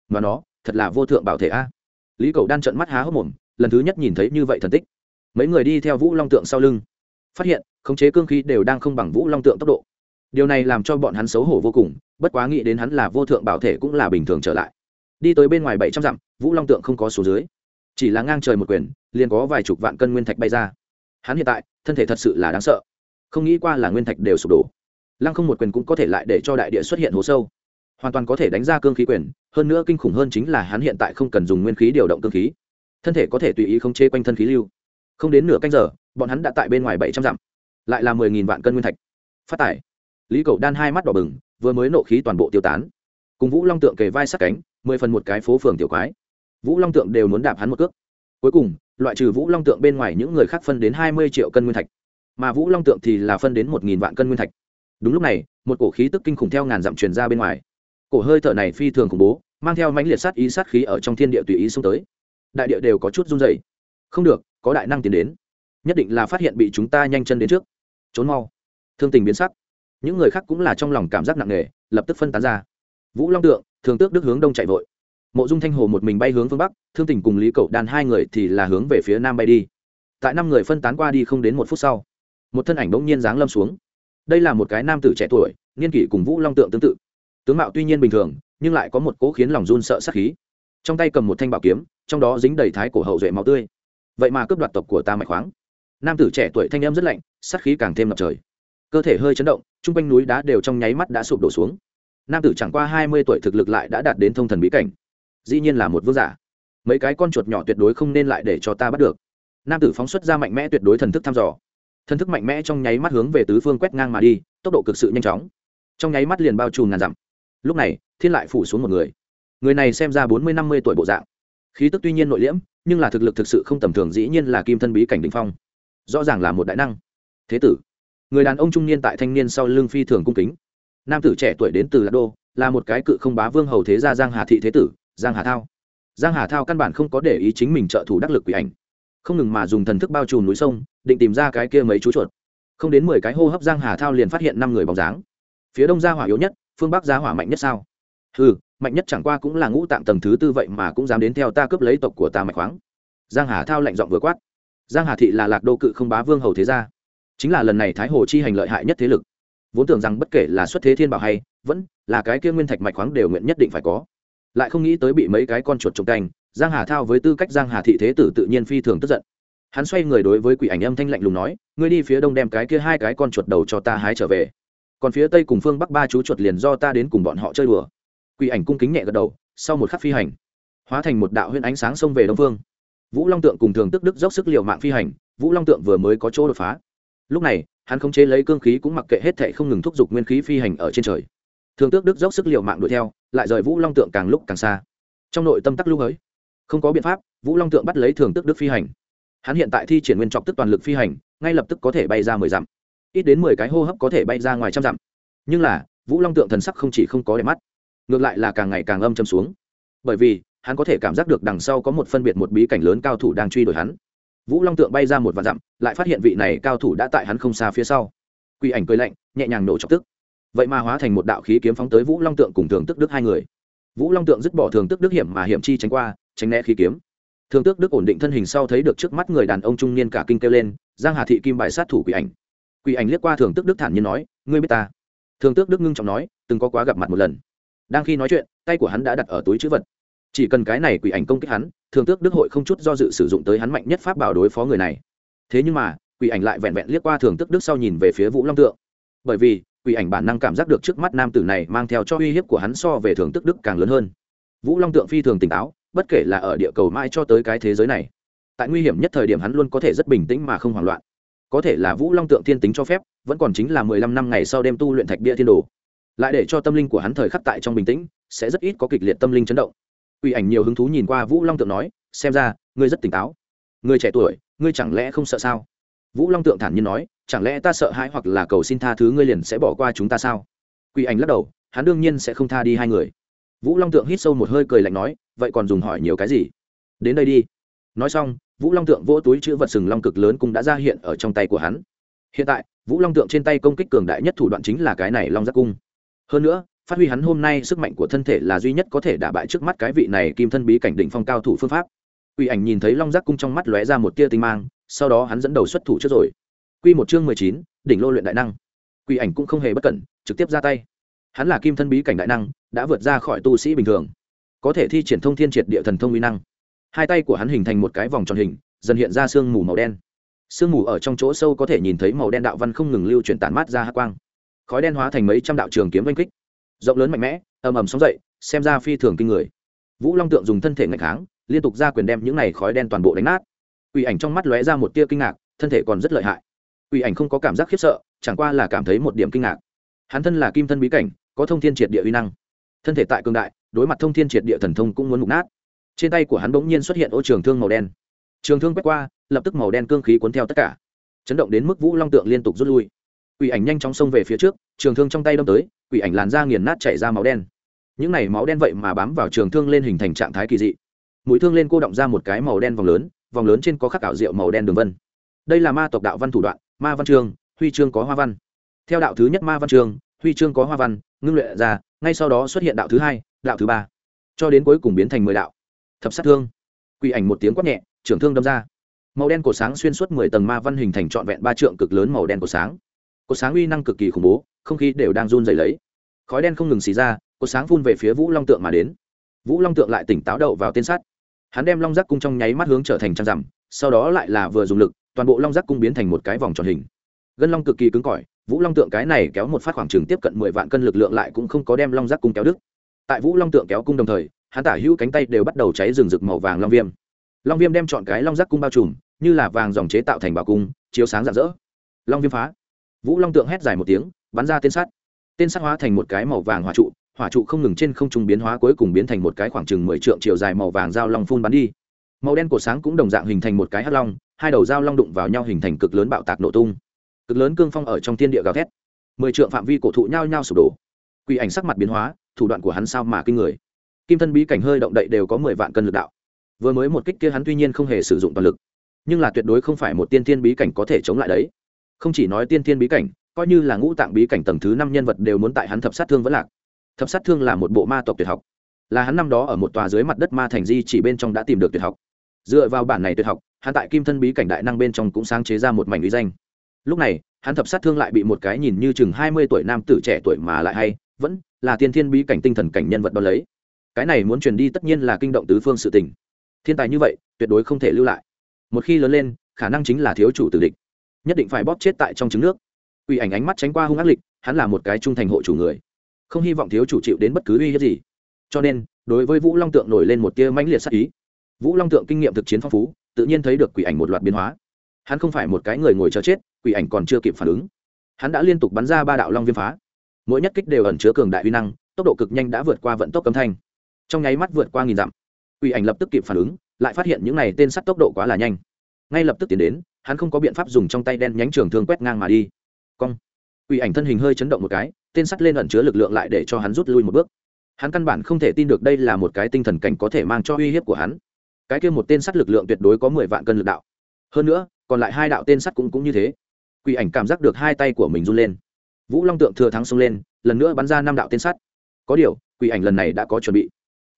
Mà nó, thật là vô thượng bảo thể a. Lý cầu đan trận mắt há hốc mồm, lần thứ nhất nhìn thấy như vậy thần tích. Mấy người đi theo vũ long tượng sau lưng, phát hiện khống chế cương khí đều đang không bằng vũ long tượng tốc độ. Điều này làm cho bọn hắn xấu hổ vô cùng, bất quá nghĩ đến hắn là vô thượng bảo thể cũng là bình thường trở lại. Đi tới bên ngoài bảy trăm dặm, vũ long tượng không có số dưới. Chỉ là ngang trời một quyền, liền có vài chục vạn cân nguyên thạch bay ra hắn hiện tại, thân thể thật sự là đáng sợ. Không nghĩ qua là nguyên thạch đều sụp đổ. Lăng không một quyền cũng có thể lại để cho đại địa xuất hiện hố sâu. Hoàn toàn có thể đánh ra cương khí quyền, hơn nữa kinh khủng hơn chính là hắn hiện tại không cần dùng nguyên khí điều động cương khí. Thân thể có thể tùy ý không chê quanh thân khí lưu. Không đến nửa canh giờ, bọn hắn đã tại bên ngoài bảy trăm dặm, lại là mười nghìn vạn cân nguyên thạch. Phát tải lý cầu đan hai mắt đỏ bừng, vừa mới nộ khí toàn bộ tiêu tán. Cùng vũ long tượng kề vai sát cánh, mười phần một cái phố phường tiểu quái. Vũ long tượng đều muốn đạp hắn một cước cuối cùng, loại trừ vũ long tượng bên ngoài những người khác phân đến hai mươi triệu cân nguyên thạch. Mà vũ long tượng thì là phân đến một nghìn vạn cân nguyên thạch. Đúng lúc này, một cổ khí tức kinh khủng theo ngàn dặm truyền ra bên ngoài. Cổ hơi thở này phi thường khủng bố, mang theo mãnh liệt sát ý sát khí ở trong thiên địa tùy ý xông tới. Đại địa đều có chút run dày không được, có đại năng tiến đến. Nhất định là phát hiện bị chúng ta nhanh chân đến trước. Trốn mau. Thương tình biến sắc. Những người khác cũng là trong lòng cảm giác nặng nề, lập tức phân tán ra. Vũ long tượng, thường tước đức hướng đông chạy vội mộ dung thanh hồ một mình bay hướng phương bắc thương tình cùng lý cậu đan hai người thì là hướng về phía nam bay đi tại năm người phân tán qua đi không đến một phút sau một thân ảnh bỗng nhiên giáng lâm xuống đây là một cái nam tử trẻ tuổi niên kỷ cùng vũ long tượng tương tự tướng mạo tuy nhiên bình thường nhưng lại có một cố khiến lòng run sợ sát khí trong tay cầm một thanh bảo kiếm trong đó dính đầy thái cổ hậu duệ máu tươi vậy mà cướp đoạt tộc của ta mạch khoáng nam tử trẻ tuổi thanh em rất lạnh sát khí càng thêm ngập trời cơ thể hơi chấn động chung quanh núi đá đều trong nháy mắt đã sụp đổ xuống nam tử chẳng qua hai mươi tuổi thực lực lại đã đạt đến thông thần bí cảnh dĩ nhiên là một vương giả. Mấy cái con chuột nhỏ tuyệt đối không nên lại để cho ta bắt được. Nam tử phóng xuất ra mạnh mẽ tuyệt đối thần thức thăm dò. Thần thức mạnh mẽ trong nháy mắt hướng về tứ phương quét ngang mà đi, tốc độ cực sự nhanh chóng. Trong nháy mắt liền bao trùm ngàn dặm. Lúc này, thiên lại phủ xuống một người. Người này xem ra bốn mươi, năm mươi tuổi bộ dạng. Khí tức tuy nhiên nội liễm, nhưng là thực lực thực sự không tầm thường, dĩ nhiên là kim thân bí cảnh đình phong. Rõ ràng là một đại năng. Thế tử. Người đàn ông trung niên tại thanh niên sau lưng phi thường cung kính. Nam tử trẻ tuổi đến từ lạc đô, là một cái cự không bá vương hầu thế gia giang hà thị thế tử giang hà thao. Giang hà thao căn bản không có để ý chính mình trợ thủ đắc lực quỷ ảnh. Không ngừng mà dùng thần thức bao trùm núi sông, định tìm ra cái kia mấy chú chuột. Không đến mười cái hô hấp giang hà thao liền phát hiện năm người bóng dáng. Phía đông gia hỏa yếu nhất, phương bắc gia hỏa mạnh nhất sao? Ừ mạnh nhất chẳng qua cũng là ngũ tạng tầng thứ tư vậy mà cũng dám đến theo ta cướp lấy tộc của ta mạch khoáng. Giang hà thao lạnh giọng vừa quát. Giang hà thị là lạc đô cự không bá vương hầu thế gia. Chính là lần này thái hồ chi hành lợi hại nhất thế lực. Vốn tưởng rằng bất kể là xuất thế thiên bảo hay, vẫn là cái kia nguyên thạch mạch khoáng đều nguyện nhất định phải có lại không nghĩ tới bị mấy cái con chuột trồng canh, giang hà thao với tư cách giang hà thị thế tử tự nhiên phi thường tức giận. Hắn xoay người đối với quỷ ảnh âm thanh lạnh lùng nói, ngươi đi phía đông đem cái kia hai cái con chuột đầu cho ta hái trở về. Còn phía tây cùng phương bắc ba chú chuột liền do ta đến cùng bọn họ chơi đùa. Quỷ ảnh cung kính nhẹ gật đầu, sau một khắc phi hành, hóa thành một đạo huyễn ánh sáng xông về đông phương. Vũ long tượng cùng thường tức đức dốc sức l i ề u mạng phi hành, vũ long tượng vừa mới có chỗ đột phá. Lúc này, hắn khống chế lấy cương khí cũng mặc kệ hết thệ không ngừng thúc giục nguyên khí phi hành ở trên trời thường tước đức dốc sức l i ề u mạng đuổi theo, lại rời vũ long tượng càng lúc càng xa. Trong nội tâm tắc lưu ấy, không có biện pháp, vũ long tượng bắt lấy thường tước đức phi hành. Hắn hiện tại thi triển nguyên trọc tức toàn lực phi hành, ngay lập tức có thể bay ra mười dặm. Ít đến mười cái hô hấp có thể bay ra ngoài trăm dặm. Nhưng là, vũ long tượng thần sắc không chỉ không có đẹp mắt, ngược lại là càng ngày càng âm châm xuống. Bởi vì, hắn có thể cảm giác được đằng sau có một phân biệt một bí cảnh lớn cao thủ đang truy đuổi hắn. Vũ long tượng bay ra một vạn dặm, lại phát hiện vị này cao thủ đã tại hắn không xa phía sau. Quỷ ảnh cười lạnh, nhẹ nhàng nổ chọc tức vậy mà hóa thành một đạo khí kiếm phóng tới vũ long tượng cùng thường tức đức hai người. Vũ long tượng dứt bỏ thường tức đức hiểm mà hiểm chi tránh qua, tránh né khí kiếm. Thường tước đức ổn định thân hình sau thấy được trước mắt người đàn ông trung niên cả kinh kêu lên, giang hà thị kim bài sát thủ quỷ ảnh. Quỷ ảnh liếc qua thường tước đức thản nhiên nói, ngươi biết ta? Thường tước đức ngưng trọng nói, từng có quá gặp mặt một lần. Đang khi nói chuyện, tay của hắn đã đặt ở túi chữ vật. Chỉ cần cái này quỷ ảnh công kích hắn, thường tước đức hội không chút do dự sử dụng tới hắn mạnh nhất pháp bảo đối phó người này. Thế nhưng mà, quỷ ảnh lại vẹn vẹn liếc qua thường tước đức sau nhìn về phía vũ long tượng. Bởi vì quỷ ảnh bản năng cảm giác được trước mắt nam tử này mang theo cho uy hiếp của hắn so về thường tức đức càng lớn hơn vũ long tượng phi thường tỉnh táo bất kể là ở địa cầu mãi cho tới cái thế giới này tại nguy hiểm nhất thời điểm hắn luôn có thể rất bình tĩnh mà không hoảng loạn có thể là vũ long tượng thiên tính cho phép vẫn còn chính là mười lăm năm ngày sau đêm tu luyện thạch bia thiên đồ lại để cho tâm linh của hắn thời khắc tại trong bình tĩnh sẽ rất ít có kịch liệt tâm linh chấn động Quỷ ảnh nhiều hứng thú nhìn qua Vũ Long Tượng nói, xem ra ngươi rất tỉnh táo. Ngươi trẻ tuổi, ngươi chẳng lẽ không sợ sao? Vũ Long Tượng thản nhiên nói, chẳng lẽ ta sợ hãi hoặc là cầu xin tha thứ ngươi liền sẽ bỏ qua chúng ta sao? Quỷ ảnh lắc đầu, hắn đương nhiên sẽ không tha đi hai người. Vũ Long Tượng hít sâu một hơi cười lạnh nói, vậy còn dùng hỏi nhiều cái gì? Đến đây đi. Nói xong, Vũ Long Tượng vỗ túi chứa vật sừng long cực lớn cũng đã ra hiện ở trong tay của hắn. Hiện tại, Vũ Long Tượng trên tay công kích cường đại nhất thủ đoạn chính là cái này Long Giác Cung. Hơn nữa, phát huy hắn hôm nay sức mạnh của thân thể là duy nhất có thể đả bại trước mắt cái vị này kim thân bí cảnh đỉnh phong cao thủ phương pháp Quỷ ảnh nhìn thấy long giác cung trong mắt lóe ra một tia tinh mang sau đó hắn dẫn đầu xuất thủ trước rồi Quy một chương mười chín, đỉnh lô luyện đại năng. Quỷ ảnh cũng không hề bất cẩn, trực tiếp ra tay. Hắn là kim thân bí cảnh đại năng, đã vượt ra khỏi tu sĩ bình thường. Có thể thi triển thông thiên triệt địa thần thông uy năng. Hai tay của hắn hình thành một cái vòng tròn hình, dần hiện ra sương mù màu đen. Sương mù ở trong chỗ sâu có thể nhìn thấy màu đen đạo văn không ngừng lưu chuyển tản mát ra hắc quang. Khói đen hóa thành mấy trăm đạo trường kiếm vênh kích. Rộng lớn mạnh mẽ, ầm ầm sóng dậy, xem ra phi thường kinh người. Vũ long tượng dùng thân thể nghịch kháng, liên tục ra quyền đem những này khói đen toàn bộ đánh nát. Quỷ ảnh trong mắt lóe ra một tia kinh ngạc, thân thể còn rất lợi hại quỷ ảnh không có cảm giác khiếp sợ, chẳng qua là cảm thấy một điểm kinh ngạc. Hắn thân là kim thân bí cảnh, có thông thiên triệt địa uy năng. Thân thể tại cường đại, đối mặt thông thiên triệt địa thần thông cũng muốn mục nát. Trên tay của hắn bỗng nhiên xuất hiện ô trường thương màu đen. Trường thương quét qua, lập tức màu đen cương khí cuốn theo tất cả. Chấn động đến mức vũ long tượng liên tục rút lui. Quỷ ảnh nhanh chóng xông về phía trước, trường thương trong tay đâm tới, quỷ ảnh làn da nghiền nát chảy ra máu đen. Những này máu đen vậy mà bám vào trường thương lên hình thành trạng thái kỳ dị. Mũi thương lên cô động ra một cái màu đen vòng lớn vòng lớn trên có khắc ảo diệu màu đen đường vân. Đây là ma tộc đạo văn thủ đoạn ma văn Trường, huy chương có hoa văn. Theo đạo thứ nhất ma văn Trường, huy chương có hoa văn ngưng luyện ra ngay sau đó xuất hiện đạo thứ hai đạo thứ ba. Cho đến cuối cùng biến thành mười đạo. Thập sát thương. Quỷ ảnh một tiếng quát nhẹ trường thương đâm ra. Màu đen cổ sáng xuyên suốt mười tầng ma văn hình thành trọn vẹn ba trượng cực lớn màu đen cổ sáng. Cổ sáng uy năng cực kỳ khủng bố không khí đều đang run dày lấy. Khói đen không ngừng xì ra cổ sáng phun về phía vũ long tượng mà đến. Vũ long tượng lại tỉnh táo đậu vào tên sát hắn đem long giác cung trong nháy mắt hướng trở thành trăng rằm, sau đó lại là vừa dùng lực, toàn bộ long giác cung biến thành một cái vòng tròn hình. Gân long cực kỳ cứng cỏi, vũ long tượng cái này kéo một phát khoảng trường tiếp cận mười vạn cân lực lượng lại cũng không có đem long giác cung kéo đứt. Tại vũ long tượng kéo cung đồng thời, hắn tả hữu cánh tay đều bắt đầu cháy rừng rực màu vàng long viêm. Long viêm đem chọn cái long giác cung bao trùm, như là vàng dòng chế tạo thành bảo cung, chiếu sáng rạng rỡ. Long viêm phá. Vũ long tượng hét dài một tiếng, bắn ra tên sắt. Tên sắt hóa thành một cái màu vàng hỏa trụ hỏa trụ không ngừng trên không trung biến hóa cuối cùng biến thành một cái khoảng chừng mười trượng chiều dài màu vàng dao long phun bắn đi. Màu đen của sáng cũng đồng dạng hình thành một cái hắc long, hai đầu dao long đụng vào nhau hình thành cực lớn bạo tạc nổ tung. Cực lớn cương phong ở trong thiên địa gào thét. Mười trượng phạm vi cổ thụ nhao nhao sụp đổ. Quỷ ảnh sắc mặt biến hóa, thủ đoạn của hắn sao mà kinh người. Kim thân bí cảnh hơi động đậy đều có mười vạn cân lực đạo. Vừa mới một kích kia hắn tuy nhiên không hề sử dụng toàn lực, nhưng là tuyệt đối không phải một tiên thiên bí cảnh có thể chống lại đấy. Không chỉ nói tiên thiên bí cảnh, coi như là ngũ tạng bí cảnh tầng thứ năm nhân vật đều muốn tại hắn thập sát thương vẫn lạc thập sát thương là một bộ ma tộc tuyệt học. Là hắn năm đó ở một tòa dưới mặt đất ma thành di chỉ bên trong đã tìm được tuyệt học. Dựa vào bản này tuyệt học, hắn tại kim thân bí cảnh đại năng bên trong cũng sáng chế ra một mảnh uy danh. Lúc này, hắn thập sát thương lại bị một cái nhìn như chừng hai mươi tuổi nam tử trẻ tuổi mà lại hay, vẫn là tiên thiên bí cảnh tinh thần cảnh nhân vật đo lấy. Cái này muốn truyền đi tất nhiên là kinh động tứ phương sự tình. Thiên tài như vậy, tuyệt đối không thể lưu lại. Một khi lớn lên, khả năng chính là thiếu chủ tử địch. Nhất định phải bóp chết tại trong trứng nước. Quỷ ảnh ánh mắt tránh qua hung ác lịch, hắn là một cái trung thành hộ chủ người không hy vọng thiếu chủ chịu đến bất cứ uy hiếp gì. Cho nên, đối với vũ long tượng nổi lên một tia mãnh liệt sắc ý, vũ long tượng kinh nghiệm thực chiến phong phú, tự nhiên thấy được quỷ ảnh một loạt biến hóa. Hắn không phải một cái người ngồi chờ chết, quỷ ảnh còn chưa kịp phản ứng. Hắn đã liên tục bắn ra ba đạo long viêm phá. Mỗi nhất kích đều ẩn chứa cường đại uy năng, tốc độ cực nhanh đã vượt qua vận tốc âm thanh. Trong nháy mắt vượt qua nghìn dặm, quỷ ảnh lập tức kịp phản ứng, lại phát hiện những này tên sắt tốc độ quá là nhanh. Ngay lập tức tiến đến, hắn không có biện pháp dùng trong tay đen nhánh trường thương quét ngang mà đi. Cong quỷ ảnh thân hình hơi chấn động một cái, tên sắt lên ẩn chứa lực lượng lại để cho hắn rút lui một bước. Hắn căn bản không thể tin được đây là một cái tinh thần cảnh có thể mang cho uy hiếp của hắn. Cái kia một tên sắt lực lượng tuyệt đối có mười vạn cân lực đạo. Hơn nữa, còn lại hai đạo tên sắt cũng cũng như thế. Quỷ ảnh cảm giác được hai tay của mình run lên. Vũ long tượng thừa thắng xông lên, lần nữa bắn ra năm đạo tên sắt. Có điều, quỷ ảnh lần này đã có chuẩn bị.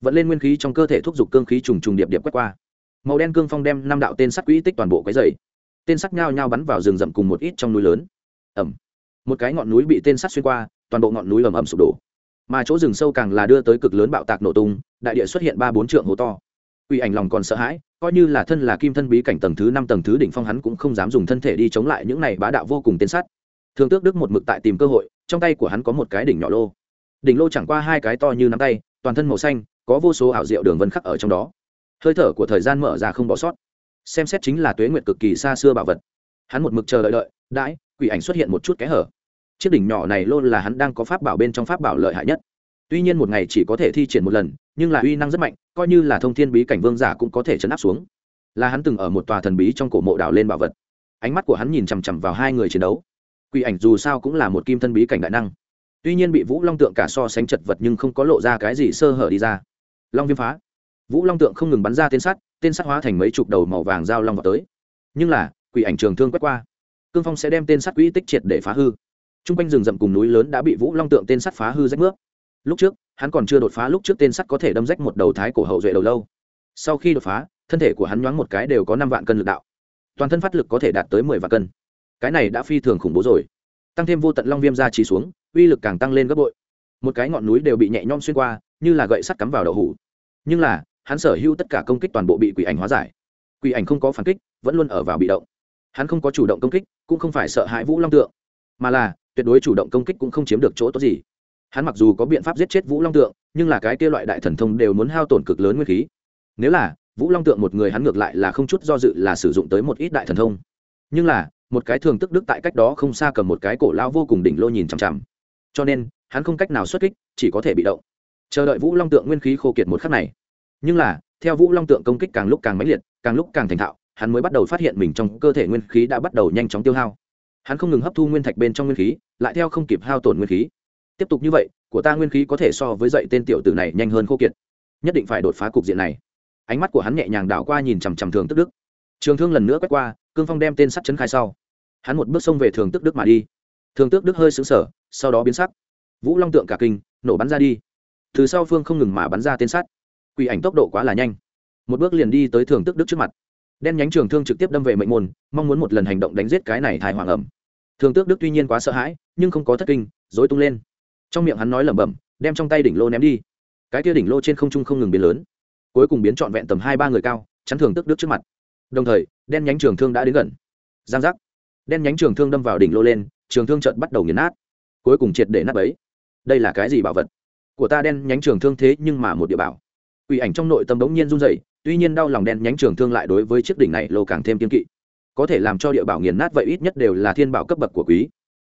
Vận lên nguyên khí trong cơ thể thúc giục cương khí trùng trùng điệp điệp quét qua. Màu đen cương phong đem năm đạo tên sắt quỹ tích toàn bộ cái dày tên sắt nhao nhao bắn vào rừng rậm cùng một ít trong núi lớn. Ẩm một cái ngọn núi bị tên sắt xuyên qua, toàn bộ ngọn núi ầm ầm sụp đổ. Mà chỗ rừng sâu càng là đưa tới cực lớn bạo tạc nổ tung, đại địa xuất hiện ba bốn trượng hố to. Quỷ ảnh lòng còn sợ hãi, coi như là thân là kim thân bí cảnh tầng thứ năm tầng thứ đỉnh phong hắn cũng không dám dùng thân thể đi chống lại những này bá đạo vô cùng tên sắt. Thường tước đức một mực tại tìm cơ hội, trong tay của hắn có một cái đỉnh nhỏ lô. Đỉnh lô chẳng qua hai cái to như nắm tay, toàn thân màu xanh, có vô số ảo diệu đường vân khắc ở trong đó. Hơi thở của thời gian mở ra không bỏ sót. Xem xét chính là tuế nguyệt cực kỳ xa xưa bảo vật. Hắn một mực chờ đợi đợi, đãi quỷ ảnh xuất hiện một chút kẽ hở. Chiếc đỉnh nhỏ này luôn là hắn đang có pháp bảo bên trong pháp bảo lợi hại nhất. Tuy nhiên một ngày chỉ có thể thi triển một lần, nhưng là uy năng rất mạnh, coi như là thông thiên bí cảnh vương giả cũng có thể chấn áp xuống. Là hắn từng ở một tòa thần bí trong cổ mộ đảo lên bảo vật. Ánh mắt của hắn nhìn chằm chằm vào hai người chiến đấu. Quỷ ảnh dù sao cũng là một kim thân bí cảnh đại năng. Tuy nhiên bị vũ long tượng cả so sánh chật vật nhưng không có lộ ra cái gì sơ hở đi ra. Long viêm phá. Vũ long tượng không ngừng bắn ra tên sắt tên sắt hóa thành mấy chục đầu màu vàng dao long vào tới. Nhưng là, quỷ ảnh trường thương quét qua cương phong sẽ đem tên sắt quỹ tích triệt để phá hư. T r u n g quanh rừng rậm cùng núi lớn đã bị vũ long tượng tên sắt phá hư rách nước. Lúc trước, hắn còn chưa đột phá lúc trước tên sắt có thể đâm rách một đầu thái cổ hậu duệ đầu lâu. Sau khi đột phá, thân thể của hắn nhoáng một cái đều có năm vạn cân lực đạo. Toàn thân phát lực có thể đạt tới mười vạn cân. Cái này đã phi thường khủng bố rồi. Tăng thêm vô tận long viêm ra trí xuống, uy lực càng tăng lên gấp bội. Một cái ngọn núi đều bị nhẹ nhõm xuyên qua, như là gậy sắt cắm vào đậu hủ nhưng là, hắn sở hữu tất cả công kích toàn bộ bị quỷ ảnh hóa giải. Quỷ ảnh không có phản kích, vẫn luôn ở vào bị động hắn không có chủ động công kích, cũng không phải sợ hãi vũ long tượng, mà là tuyệt đối chủ động công kích cũng không chiếm được chỗ tốt gì. Hắn mặc dù có biện pháp giết chết vũ long tượng, nhưng là cái kia loại đại thần thông đều muốn hao tổn cực lớn nguyên khí. Nếu là vũ long tượng một người hắn ngược lại là không chút do dự là sử dụng tới một ít đại thần thông. Nhưng là, một cái thường tức đức tại cách đó không xa cầm một cái cổ lao vô cùng đỉnh lô nhìn chằm chằm. Cho nên, hắn không cách nào xuất kích, chỉ có thể bị động. Chờ đợi vũ long tượng nguyên khí khô kiệt một khắc này. Nhưng là, theo vũ long tượng công kích càng lúc càng mãnh liệt, càng lúc càng thành thạo hắn mới bắt đầu phát hiện mình trong cơ thể nguyên khí đã bắt đầu nhanh chóng tiêu hao. Hắn không ngừng hấp thu nguyên thạch bên trong nguyên khí, lại theo không kịp hao tổn nguyên khí. Tiếp tục như vậy, của ta nguyên khí có thể so với dậy tên tiểu tử này nhanh hơn khô kiệt. Nhất định phải đột phá cục diện này. Ánh mắt của hắn nhẹ nhàng đảo qua nhìn chằm chằm thường tức đức. Trường thương lần nữa quét qua, cương phong đem tên sắt chấn khai sau. Hắn một bước xông về thường tức đức mà đi. Thường tước đức hơi xứng sở sau đó biến sắc. Vũ long tượng cả kinh, nổ bắn ra đi. Từ sau phương không ngừng mà bắn ra tên sắt. Quỷ ảnh tốc độ quá là nhanh. Một bước liền đi tới thường tức đức trước mặt đen nhánh trường thương trực tiếp đâm về mệnh môn mong muốn một lần hành động đánh giết cái này thai hoàng ẩm. Thường tước đức tuy nhiên quá sợ hãi nhưng không có thất kinh dối tung lên. Trong miệng hắn nói lẩm bẩm đem trong tay đỉnh lô ném đi. Cái kia đỉnh lô trên không trung không ngừng biến lớn. Cuối cùng biến trọn vẹn tầm hai ba người cao chắn thường tước đức trước mặt. Đồng thời đen nhánh trường thương đã đến gần. Giang giác. Đen nhánh trường thương đâm vào đỉnh lô lên trường thương trận bắt đầu nghiền nát. Cuối cùng triệt để nát ấy đây là cái gì bảo vật? Của ta đen nhánh trường thương thế nhưng mà một địa bảo. Quỷ ảnh trong nội tâm đống nhiên run rẩy, tuy nhiên đau lòng đen nhánh trường thương lại đối với chiếc đỉnh này lô càng thêm kiên kỵ. Có thể làm cho địa bảo nghiền nát vậy ít nhất đều là thiên bảo cấp bậc của quý.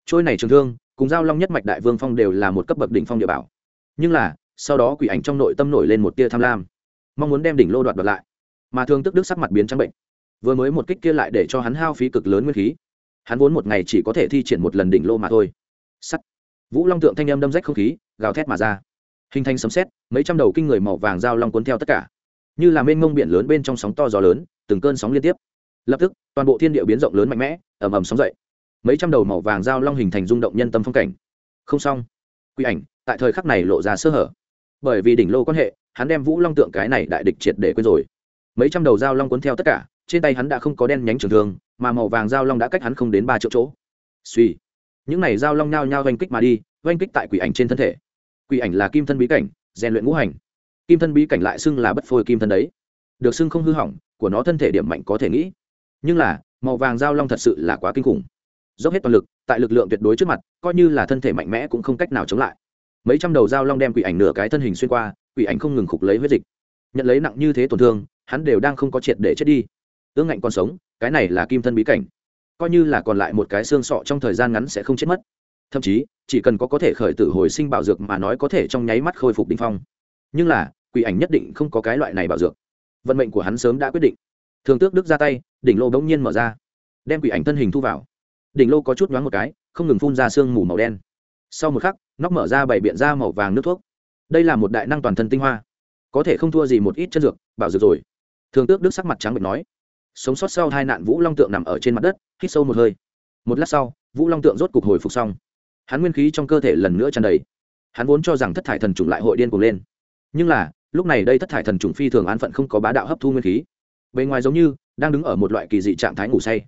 Trôi này trường thương, cùng giao long nhất mạch đại vương phong đều là một cấp bậc đỉnh phong địa bảo. Nhưng là, sau đó quỷ ảnh trong nội tâm nổi lên một tia tham lam, mong muốn đem đỉnh lô đoạt đoạt lại. Mà thương tức đức sắc mặt biến trắng bệnh. Vừa mới một kích kia lại để cho hắn hao phí cực lớn nguyên khí. Hắn vốn một ngày chỉ có thể thi triển một lần đỉnh lô mà thôi. Sắt. Vũ Long tượng thanh âm đâm rách không khí, gào thét mà ra hình thành sấm xét mấy trăm đầu kinh người màu vàng dao long cuốn theo tất cả như là mênh mông biển lớn bên trong sóng to gió lớn, từng cơn sóng liên tiếp. Lập tức, toàn bộ thiên địa biến rộng lớn mạnh mẽ, ầm ầm sóng dậy. Mấy trăm đầu màu vàng dao long hình thành rung động nhân tâm phong cảnh. Không xong. Quy ảnh, tại thời khắc này lộ ra sơ hở. Bởi vì đỉnh lô quan hệ, hắn đem vũ long tượng cái này đại địch triệt để quên rồi. Mấy trăm đầu dao long cuốn theo tất cả, trên tay hắn đã không có đen nhánh trường thương, mà màu vàng dao long đã cách hắn không đến ba triệu chỗ. Suy những này dao long nhao nhao oanh kích mà đi oanh kích tại quỷ ảnh trên thân thể. Quỷ ảnh là kim thân bí cảnh, rèn luyện ngũ hành kim thân bí cảnh lại xưng là bất phôi kim thân đấy. Được xưng không hư hỏng, của nó thân thể điểm mạnh có thể nghĩ. Nhưng là, màu vàng dao long thật sự là quá kinh khủng. Dốc hết toàn lực, tại lực lượng tuyệt đối trước mặt, coi như là thân thể mạnh mẽ cũng không cách nào chống lại. Mấy trăm đầu dao long đem quỷ ảnh nửa cái thân hình xuyên qua, quỷ ảnh không ngừng khục lấy huyết dịch. Nhận lấy nặng như thế tổn thương, hắn đều đang không có triệt để chết đi. Ương ngạnh còn sống, cái này là kim thân bí cảnh. Coi như là còn lại một cái xương sọ trong thời gian ngắn sẽ không chết mất. Thậm chí, chỉ cần có có thể khởi tử hồi sinh bảo dược mà nói có thể trong nháy mắt khôi phục đ phong. Nhưng là quỷ ảnh nhất định không có cái loại này bảo dược. Vận mệnh của hắn sớm đã quyết định. Thường tước đức ra tay, đỉnh lô bỗng nhiên mở ra. Đem quỷ ảnh thân hình thu vào. Đỉnh lô có chút nhoáng một cái, không ngừng phun ra sương mù màu đen. Sau một khắc nóc mở ra bảy biện da màu vàng nước thuốc. Đây là một đại năng toàn thân tinh hoa. Có thể không thua gì một ít chân dược, bảo dược rồi. Thường tước đức sắc mặt trắng bệnh nói. Sống sót sau hai nạn vũ long tượng nằm ở trên mặt đất, hít sâu một hơi. Một lát sau, vũ long tượng rốt cục hồi phục xong. Hắn nguyên khí trong cơ thể lần nữa tràn đầy. Hắn vốn cho rằng thất thải thần trùng lại hội điên cuồng lên. Nhưng là lúc này đây thất thải thần trùng phi thường an phận không có bá đạo hấp thu nguyên khí. Bề ngoài giống như đang đứng ở một loại kỳ dị trạng thái ngủ say.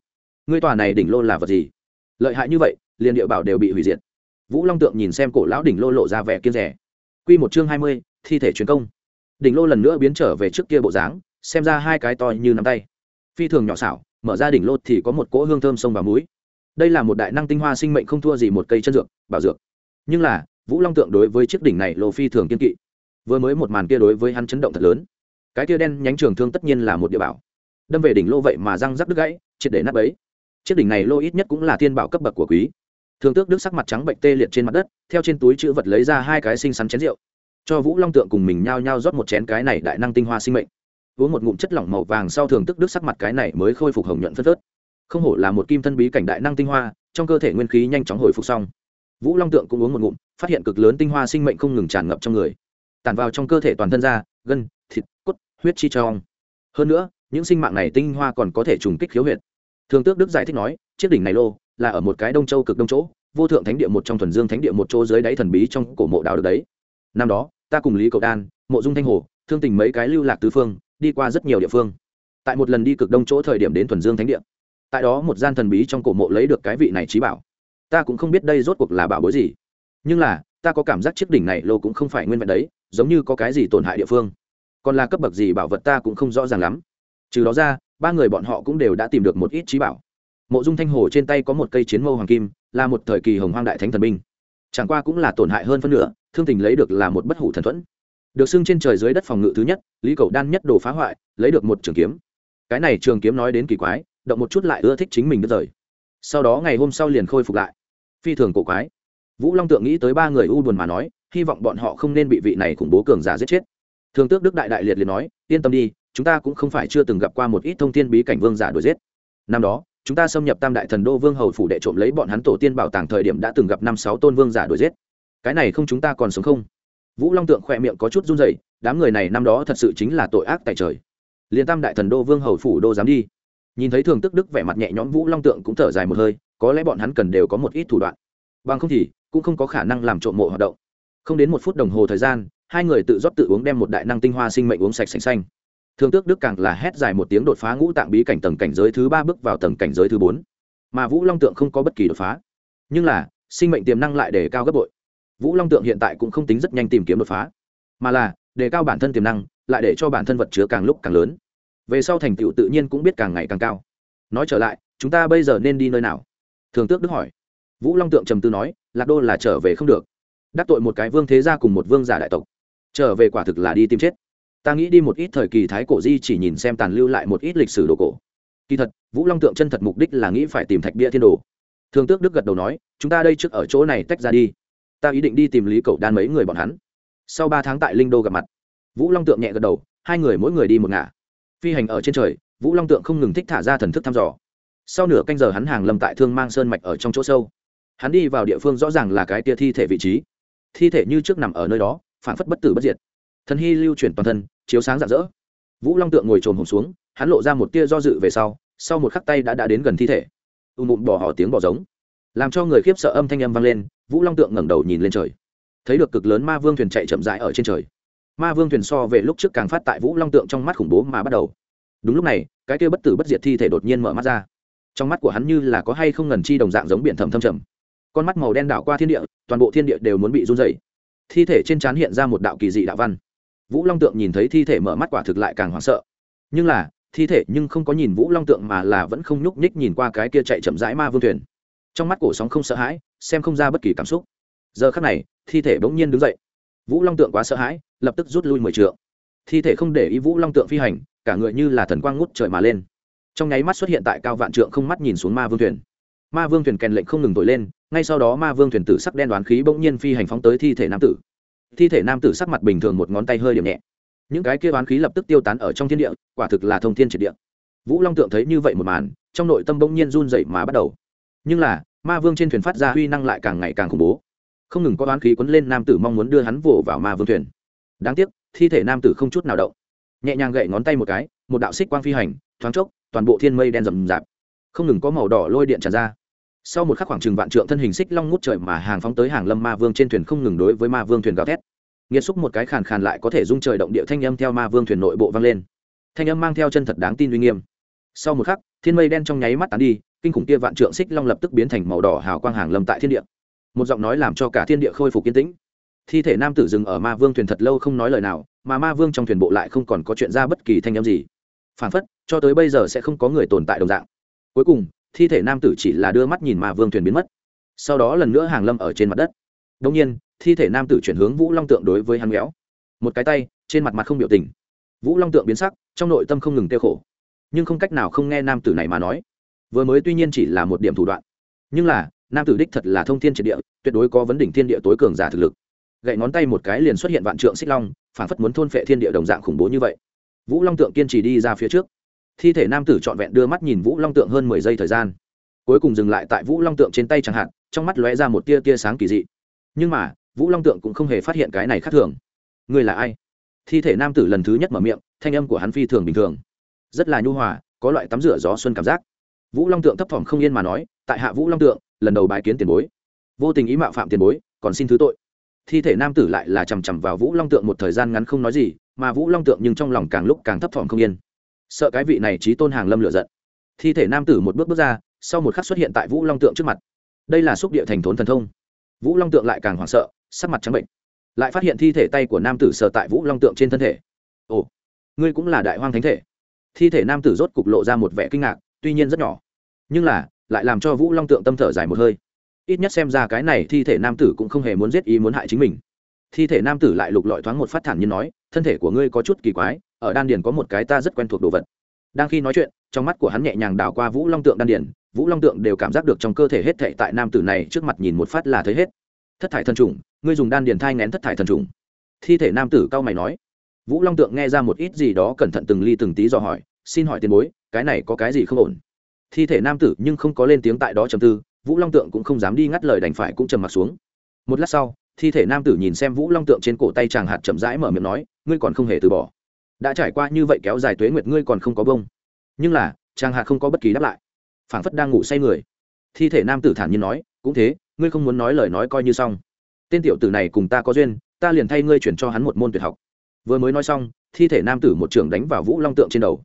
Ngươi tòa này đỉnh lô là vật gì? Lợi hại như vậy, liền địa bảo đều bị hủy diệt. Vũ long tượng nhìn xem cổ lão đỉnh lô lộ ra vẻ kiên rẻ. Q một chương hai mươi, thi thể truyền công. Đỉnh lô lần nữa biến trở về trước kia bộ dáng, xem ra hai cái to như nắm tay. Phi thường nhỏ xảo, mở ra đỉnh lô thì có một cỗ hương thơm sông và muối. Đây là một đại năng tinh hoa sinh mệnh không thua gì một cây chân dược, bảo dược. Nhưng là, vũ long tượng đối với chiếc đỉnh này lô phi thường kiên kỵ vừa mới một màn kia đối với hắn chấn động thật lớn. Cái kia đen nhánh trường thương tất nhiên là một địa bảo. Đâm về đỉnh lô vậy mà răng rắc đứt gãy, triệt để nắp ấy chiếc đỉnh này lô ít nhất cũng là thiên bảo cấp bậc của quý. Thương tước đức sắc mặt trắng bệnh tê liệt trên mặt đất, theo trên túi chữ vật lấy ra hai cái xinh xắn chén rượu. Cho vũ long tượng cùng mình nhao nhao rót một chén cái này đại năng tinh hoa sinh mệnh. Uống một ngụm chất lỏng màu vàng sau thường tức đức sắc mặt cái này mới khôi phục hồng nhuận phân phớt. Không hổ là một kim thân bí cảnh đại năng tinh hoa, trong cơ thể nguyên khí nhanh chóng hồi phục xong. Vũ long tượng cũng uống một ngụm, phát hiện cực lớn tinh hoa sinh mệnh không ngừng tràn ngập trong người tản vào trong cơ thể toàn thân da gân, thịt, cốt, huyết chi trong hơn nữa, những sinh mạng này tinh hoa còn có thể trùng kích khiếu huyệt. Thường tước đức giải thích nói, chiếc đỉnh này lô là ở một cái đông châu cực đông chỗ, vô thượng thánh địa một trong thuần dương thánh địa một chỗ dưới đáy thần bí trong cổ mộ đào được đấy. Năm đó, ta cùng lý cậu đan, mộ dung thanh hồ, thương tình mấy cái lưu lạc tứ phương, đi qua rất nhiều địa phương. Tại một lần đi cực đông chỗ thời điểm đến thuần dương thánh địa. Tại đó một gian thần bí trong cổ mộ lấy được cái vị này trí bảo. Ta cũng không biết đây rốt cuộc là bảo bối gì. Nhưng là, ta có cảm giác chiếc đỉnh này lô cũng không phải nguyên vẹn đấy giống như có cái gì tổn hại địa phương. Còn là cấp bậc gì bảo vật ta cũng không rõ ràng lắm. Trừ đó ra, ba người bọn họ cũng đều đã tìm được một ít trí bảo. Mộ dung thanh hồ trên tay có một cây chiến mâu hoàng kim, là một thời kỳ hồng hoang đại thánh thần binh. Chẳng qua cũng là tổn hại hơn phân nửa, thương tình lấy được là một bất hủ thần thuẫn. Được xưng trên trời dưới đất phòng ngự thứ nhất, lý cầu đan nhất đồ phá hoại, lấy được một trường kiếm. Cái này trường kiếm nói đến kỳ quái, động một chút lại ưa thích chính mình đứt rời. Sau đó ngày hôm sau liền khôi phục lại. Phi thường cổ quái. Vũ long tượng nghĩ tới ba người u buồn mà nói hy vọng bọn họ không nên bị vị này khủng bố cường giả giết chết. Thường tước đức đại đại liệt liền nói, yên tâm đi, chúng ta cũng không phải chưa từng gặp qua một ít thông tin bí cảnh vương giả đuổi giết. Năm đó, chúng ta xâm nhập tam đại thần đô vương hầu phủ đệ trộm lấy bọn hắn tổ tiên bảo tàng thời điểm đã từng gặp năm sáu tôn vương giả đuổi giết. Cái này không chúng ta còn sống không? Vũ long tượng khỏe miệng có chút run dày đám người này năm đó thật sự chính là tội ác tại trời. Liên tam đại thần đô vương hầu phủ đô dám đi. Nhìn thấy thường tức đức vẻ mặt nhẹ nhõm, vũ long tượng cũng thở dài một hơi, có lẽ bọn hắn cần đều có một ít thủ đoạn. Bằng không thì cũng không có khả năng làm trộm mộ hoạt động không đến một phút đồng hồ thời gian, hai người tự rót tự uống đem một đại năng tinh hoa sinh mệnh uống sạch sành xanh. Thương tước đức càng là hét dài một tiếng đột phá ngũ tạng bí cảnh tầng cảnh giới thứ ba bước vào tầng cảnh giới thứ bốn. Mà vũ long tượng không có bất kỳ đột phá. Nhưng là, sinh mệnh tiềm năng lại để cao gấp bội. Vũ long tượng hiện tại cũng không tính rất nhanh tìm kiếm đột phá. Mà là, đề cao bản thân tiềm năng, lại để cho bản thân vật chứa càng lúc càng lớn. Về sau thành tựu tự nhiên cũng biết càng ngày càng cao. Nói trở lại, chúng ta bây giờ nên đi nơi nào? Thường tước đức hỏi. Vũ long tượng trầm tư nói, lạc đô là trở về không được đắc tội một cái vương thế gia cùng một vương giả đại tộc. Trở về quả thực là đi tìm chết. Ta nghĩ đi một ít thời kỳ thái cổ di chỉ nhìn xem tàn lưu lại một ít lịch sử đồ cổ. Kỳ thật, vũ long tượng chân thật mục đích là nghĩ phải tìm thạch bia thiên đồ. Thường tước đức gật đầu nói, chúng ta đây trước ở chỗ này tách ra đi. Ta ý định đi tìm lý cậu đan mấy người bọn hắn. Sau ba tháng tại linh đô gặp mặt, vũ long tượng nhẹ gật đầu, hai người mỗi người đi một ngả. Phi hành ở trên trời, vũ long tượng không ngừng thích thả ra thần thức thăm dò. Sau nửa canh giờ hắn hàng lâm tại thương mang sơn mạch ở trong chỗ sâu. Hắn đi vào địa phương rõ ràng là cái tia thi thể vị trí thi thể như trước nằm ở nơi đó phản phất bất tử bất diệt. Thần hy lưu chuyển toàn thân, chiếu sáng rạng rỡ. Vũ long tượng ngồi trồm hồng xuống, hắn lộ ra một tia do dự về sau sau một khắc tay đã đã đến gần thi thể. Ù mụn bỏ họ tiếng bỏ giống. Làm cho người khiếp sợ âm thanh âm vang lên, vũ long tượng ngẩng đầu nhìn lên trời. Thấy được cực lớn ma vương thuyền chạy chậm rãi ở trên trời. Ma vương thuyền so về lúc trước càng phát tại vũ long tượng trong mắt khủng bố mà bắt đầu. Đúng lúc này, cái kia bất tử bất diệt thi thể đột nhiên mở mắt ra. Trong mắt của hắn như là có hay không ngần chi đồng dạng giống biển thầm thâm trầm con mắt màu đen đảo qua thiên địa, toàn bộ thiên địa đều muốn bị run dày thi thể trên trán hiện ra một đạo kỳ dị đạo văn. Vũ long tượng nhìn thấy thi thể mở mắt quả thực lại càng hoảng sợ. Nhưng là, thi thể nhưng không có nhìn vũ long tượng mà là vẫn không nhúc nhích nhìn qua cái kia chạy chậm rãi ma vương thuyền. Trong mắt cổ sóng không sợ hãi, xem không ra bất kỳ cảm xúc. Giờ khắc này, thi thể bỗng nhiên đứng dậy. Vũ long tượng quá sợ hãi, lập tức rút lui mười trượng. Thi thể không để ý vũ long tượng phi hành, cả người như là thần quang ngút trời mà lên. Trong nháy mắt xuất hiện tại cao vạn trượng không mắt nhìn xuống ma vương thuyền ma vương thuyền kèn lệnh không ngừng thổi lên, ngay sau đó ma vương thuyền tử sắc đen đoán khí bỗng nhiên phi hành phóng tới thi thể nam tử. Thi thể nam tử sắc mặt bình thường một ngón tay hơi điểm nhẹ. Những cái kia đoán khí lập tức tiêu tán ở trong thiên địa, quả thực là thông thiên triệt địa. Vũ long tượng thấy như vậy một màn, trong nội tâm bỗng nhiên run dậy mà bắt đầu. Nhưng là, ma vương trên thuyền phát ra huy năng lại càng ngày càng khủng bố. Không ngừng có đoán khí quấn lên nam tử mong muốn đưa hắn vồ vào ma vương thuyền. Đáng tiếc, thi thể nam tử không chút nào động. Nhẹ nhàng gậy ngón tay một cái, một đạo xích quang phi hành, thoáng chốc, toàn bộ thiên mây đen rầm rạp. Không ngừng có màu đỏ lôi điện tràn ra sau một khắc khoảng chừng vạn trượng thân hình xích long ngút trời mà hàng phóng tới hàng lâm ma vương trên thuyền không ngừng đối với ma vương thuyền gào thét. Nghiệt xúc một cái khàn khàn lại có thể rung trời động địa thanh âm theo ma vương thuyền nội bộ vang lên. Thanh âm mang theo chân thật đáng tin uy nghiêm. Sau một khắc, thiên mây đen trong nháy mắt tán đi, kinh khủng kia vạn trượng xích long lập tức biến thành màu đỏ hào quang hàng lâm tại thiên địa. Một giọng nói làm cho cả thiên địa khôi phục kiên tĩnh. Thi thể nam tử dừng ở ma vương thuyền thật lâu không nói lời nào, mà ma vương trong thuyền bộ lại không còn có chuyện ra bất kỳ thanh âm gì. Phản phất, cho tới bây giờ sẽ không có người tồn tại đồng dạng. Cuối cùng thi thể nam tử chỉ là đưa mắt nhìn mà vương thuyền biến mất. Sau đó lần nữa hàng lâm ở trên mặt đất. Đông nhiên, thi thể nam tử chuyển hướng vũ long tượng đối với hắn méo. Một cái tay, trên mặt mặt không biểu tình. Vũ long tượng biến sắc, trong nội tâm không ngừng tiêu khổ. Nhưng không cách nào không nghe nam tử này mà nói. Vừa mới tuy nhiên chỉ là một điểm thủ đoạn. Nhưng là, nam tử đích thật là thông thiên triệt địa, tuyệt đối có vấn đỉnh thiên địa tối cường giả thực lực. Gậy ngón tay một cái liền xuất hiện vạn trượng xích long phản phất muốn thôn phệ thiên địa đồng dạng khủng bố như vậy. Vũ long tượng kiên trì đi ra phía trước thi thể nam tử trọn vẹn đưa mắt nhìn vũ long tượng hơn mười giây thời gian. Cuối cùng dừng lại tại vũ long tượng trên tay chẳng hạn, trong mắt lóe ra một tia tia sáng kỳ dị. Nhưng mà, vũ long tượng cũng không hề phát hiện cái này khác thường. Người là ai? Thi thể nam tử lần thứ nhất mở miệng, thanh âm của hắn phi thường bình thường. Rất là nhu hòa, có loại tắm rửa gió xuân cảm giác. Vũ long tượng thấp thỏm không yên mà nói, tại hạ vũ long tượng, lần đầu bái kiến tiền bối. Vô tình ý mạo phạm tiền bối, còn xin thứ tội. Thi thể nam tử lại là chằm chằm vào vũ long tượng một thời gian ngắn không nói gì, mà vũ long tượng nhưng trong lòng càng lúc càng thấp thỏm không yên sợ cái vị này trí tôn hàng lâm lựa giận. Thi thể nam tử một bước bước ra, sau một khắc xuất hiện tại vũ long tượng trước mặt. Đây là xúc địa thành thốn thần thông. Vũ long tượng lại càng hoảng sợ, sắc mặt trắng bệnh. Lại phát hiện thi thể tay của nam tử sờ tại vũ long tượng trên thân thể. Ồ, ngươi cũng là đại hoang thánh thể. Thi thể nam tử rốt cục lộ ra một vẻ kinh ngạc, tuy nhiên rất nhỏ. Nhưng là, lại làm cho vũ long tượng tâm thở dài một hơi. Ít nhất xem ra cái này thi thể nam tử cũng không hề muốn giết ý muốn hại chính mình. Thi thể nam tử lại lục lọi thoáng một phát thản như nói, thân thể của ngươi có chút kỳ quái ở đan điền có một cái ta rất quen thuộc đồ vật. Đang khi nói chuyện, trong mắt của hắn nhẹ nhàng đảo qua vũ long tượng đan điền, vũ long tượng đều cảm giác được trong cơ thể hết thệ tại nam tử này trước mặt nhìn một phát là thấy hết. Thất thải thần trùng, ngươi dùng đan điền thai ngén thất thải thần trùng. Thi thể nam tử cao mày nói. Vũ long tượng nghe ra một ít gì đó cẩn thận từng ly từng tí dò hỏi, xin hỏi tiền bối, cái này có cái gì không ổn? Thi thể nam tử nhưng không có lên tiếng tại đó trầm tư, vũ long tượng cũng không dám đi ngắt lời đành phải cũng trầm m ặ t xuống. Một lát sau, thi thể nam tử nhìn xem vũ long tượng trên cổ tay chàng hạt chậm rãi mở miệng nói, ngươi còn không hề từ bỏ đã trải qua như vậy kéo dài tuế nguyệt ngươi còn không có bông. Nhưng là, chàng hạt không có bất kỳ đáp lại. Phảng phất đang ngủ say người. Thi thể nam tử thản nhiên nói, cũng thế, ngươi không muốn nói lời nói coi như xong. Tên tiểu tử này cùng ta có duyên, ta liền thay ngươi chuyển cho hắn một môn tuyệt học. Vừa mới nói xong, thi thể nam tử một trường đánh vào vũ long tượng trên đầu.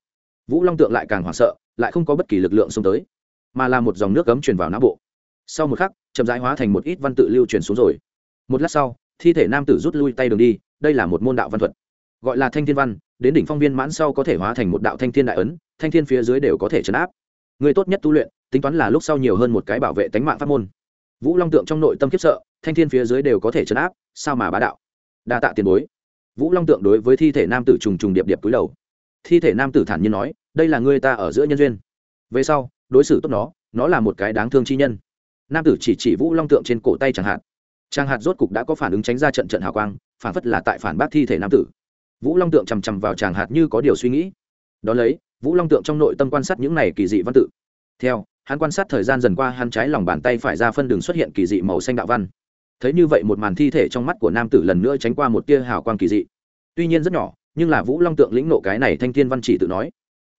Vũ long tượng lại càng hoảng sợ, lại không có bất kỳ lực lượng xông tới, mà là một dòng nước cấm truyền vào não bộ. Sau một khắc, chậm rãi hóa thành một ít văn tự lưu truyền xuống rồi. Một lát sau, thi thể nam tử rút lui tay đường đi, đây là một môn đạo văn thuật gọi là thanh thiên văn, đến đỉnh phong viên mãn sau có thể hóa thành một đạo thanh thiên đại ấn, thanh thiên phía dưới đều có thể chấn áp. Người tốt nhất tu luyện, tính toán là lúc sau nhiều hơn một cái bảo vệ tánh mạng pháp môn. Vũ long tượng trong nội tâm khiếp sợ, thanh thiên phía dưới đều có thể chấn áp, sao mà bá đạo? Đa tạ tiền bối. Vũ long tượng đối với thi thể nam tử trùng trùng điệp điệp túi đầu. Thi thể nam tử thản nhiên nói, đây là người ta ở giữa nhân duyên. Về sau, đối xử tốt nó nó là một cái đáng thương chi nhân. Nam tử chỉ chỉ vũ long tượng trên cổ tay chẳng hạn trang hạt rốt cục đã có phản ứng tránh ra trận trận hào quang, phản phất là tại phản bác thi thể nam tử vũ long tượng chằm chằm vào chàng hạt như có điều suy nghĩ. Đ ó lấy, vũ long tượng trong nội tâm quan sát những này kỳ dị văn tự. Theo, hắn quan sát thời gian dần qua, hắn trái lòng bàn tay phải ra phân đường xuất hiện kỳ dị màu xanh đạo văn. Thấy như vậy một màn thi thể trong mắt của nam tử lần nữa tránh qua một tia hào quang kỳ dị. Tuy nhiên rất nhỏ, nhưng là vũ long tượng lĩnh nộ cái này thanh thiên văn chỉ tự nói.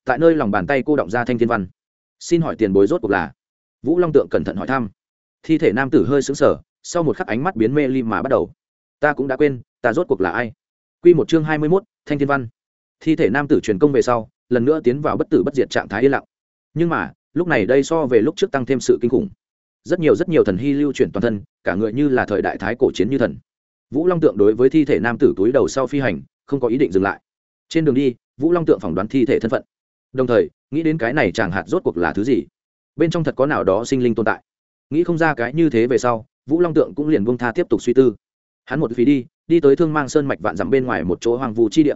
Tại nơi lòng bàn tay cô động ra thanh thiên văn. Xin hỏi tiền bối rốt cuộc là? Vũ long tượng cẩn thận hỏi thăm. Thi thể nam tử hơi xứng sở sau một khắc ánh mắt biến mê lim mà bắt đầu. Ta cũng đã quên, ta rốt cuộc là ai? Quy một chương hai mươi mốt, thanh thiên văn. Thi thể nam tử truyền công về sau, lần nữa tiến vào bất tử bất diệt trạng thái yên lặng. Nhưng mà, lúc này đây so về lúc trước tăng thêm sự kinh khủng. Rất nhiều rất nhiều thần hy lưu chuyển toàn thân, cả người như là thời đại thái cổ chiến như thần. Vũ long tượng đối với thi thể nam tử túi đầu sau phi hành, không có ý định dừng lại. Trên đường đi, vũ long tượng phỏng đoán thi thể thân phận. Đồng thời, nghĩ đến cái này chẳng hạt rốt cuộc là thứ gì? Bên trong thật có nào đó sinh linh tồn tại? Nghĩ không ra cái như thế về sau, vũ long tượng cũng liền buông tha tiếp tục suy tư. Hắn một phí đi đi tới thương mang sơn mạch vạn dặm bên ngoài một chỗ hoang vu chi địa.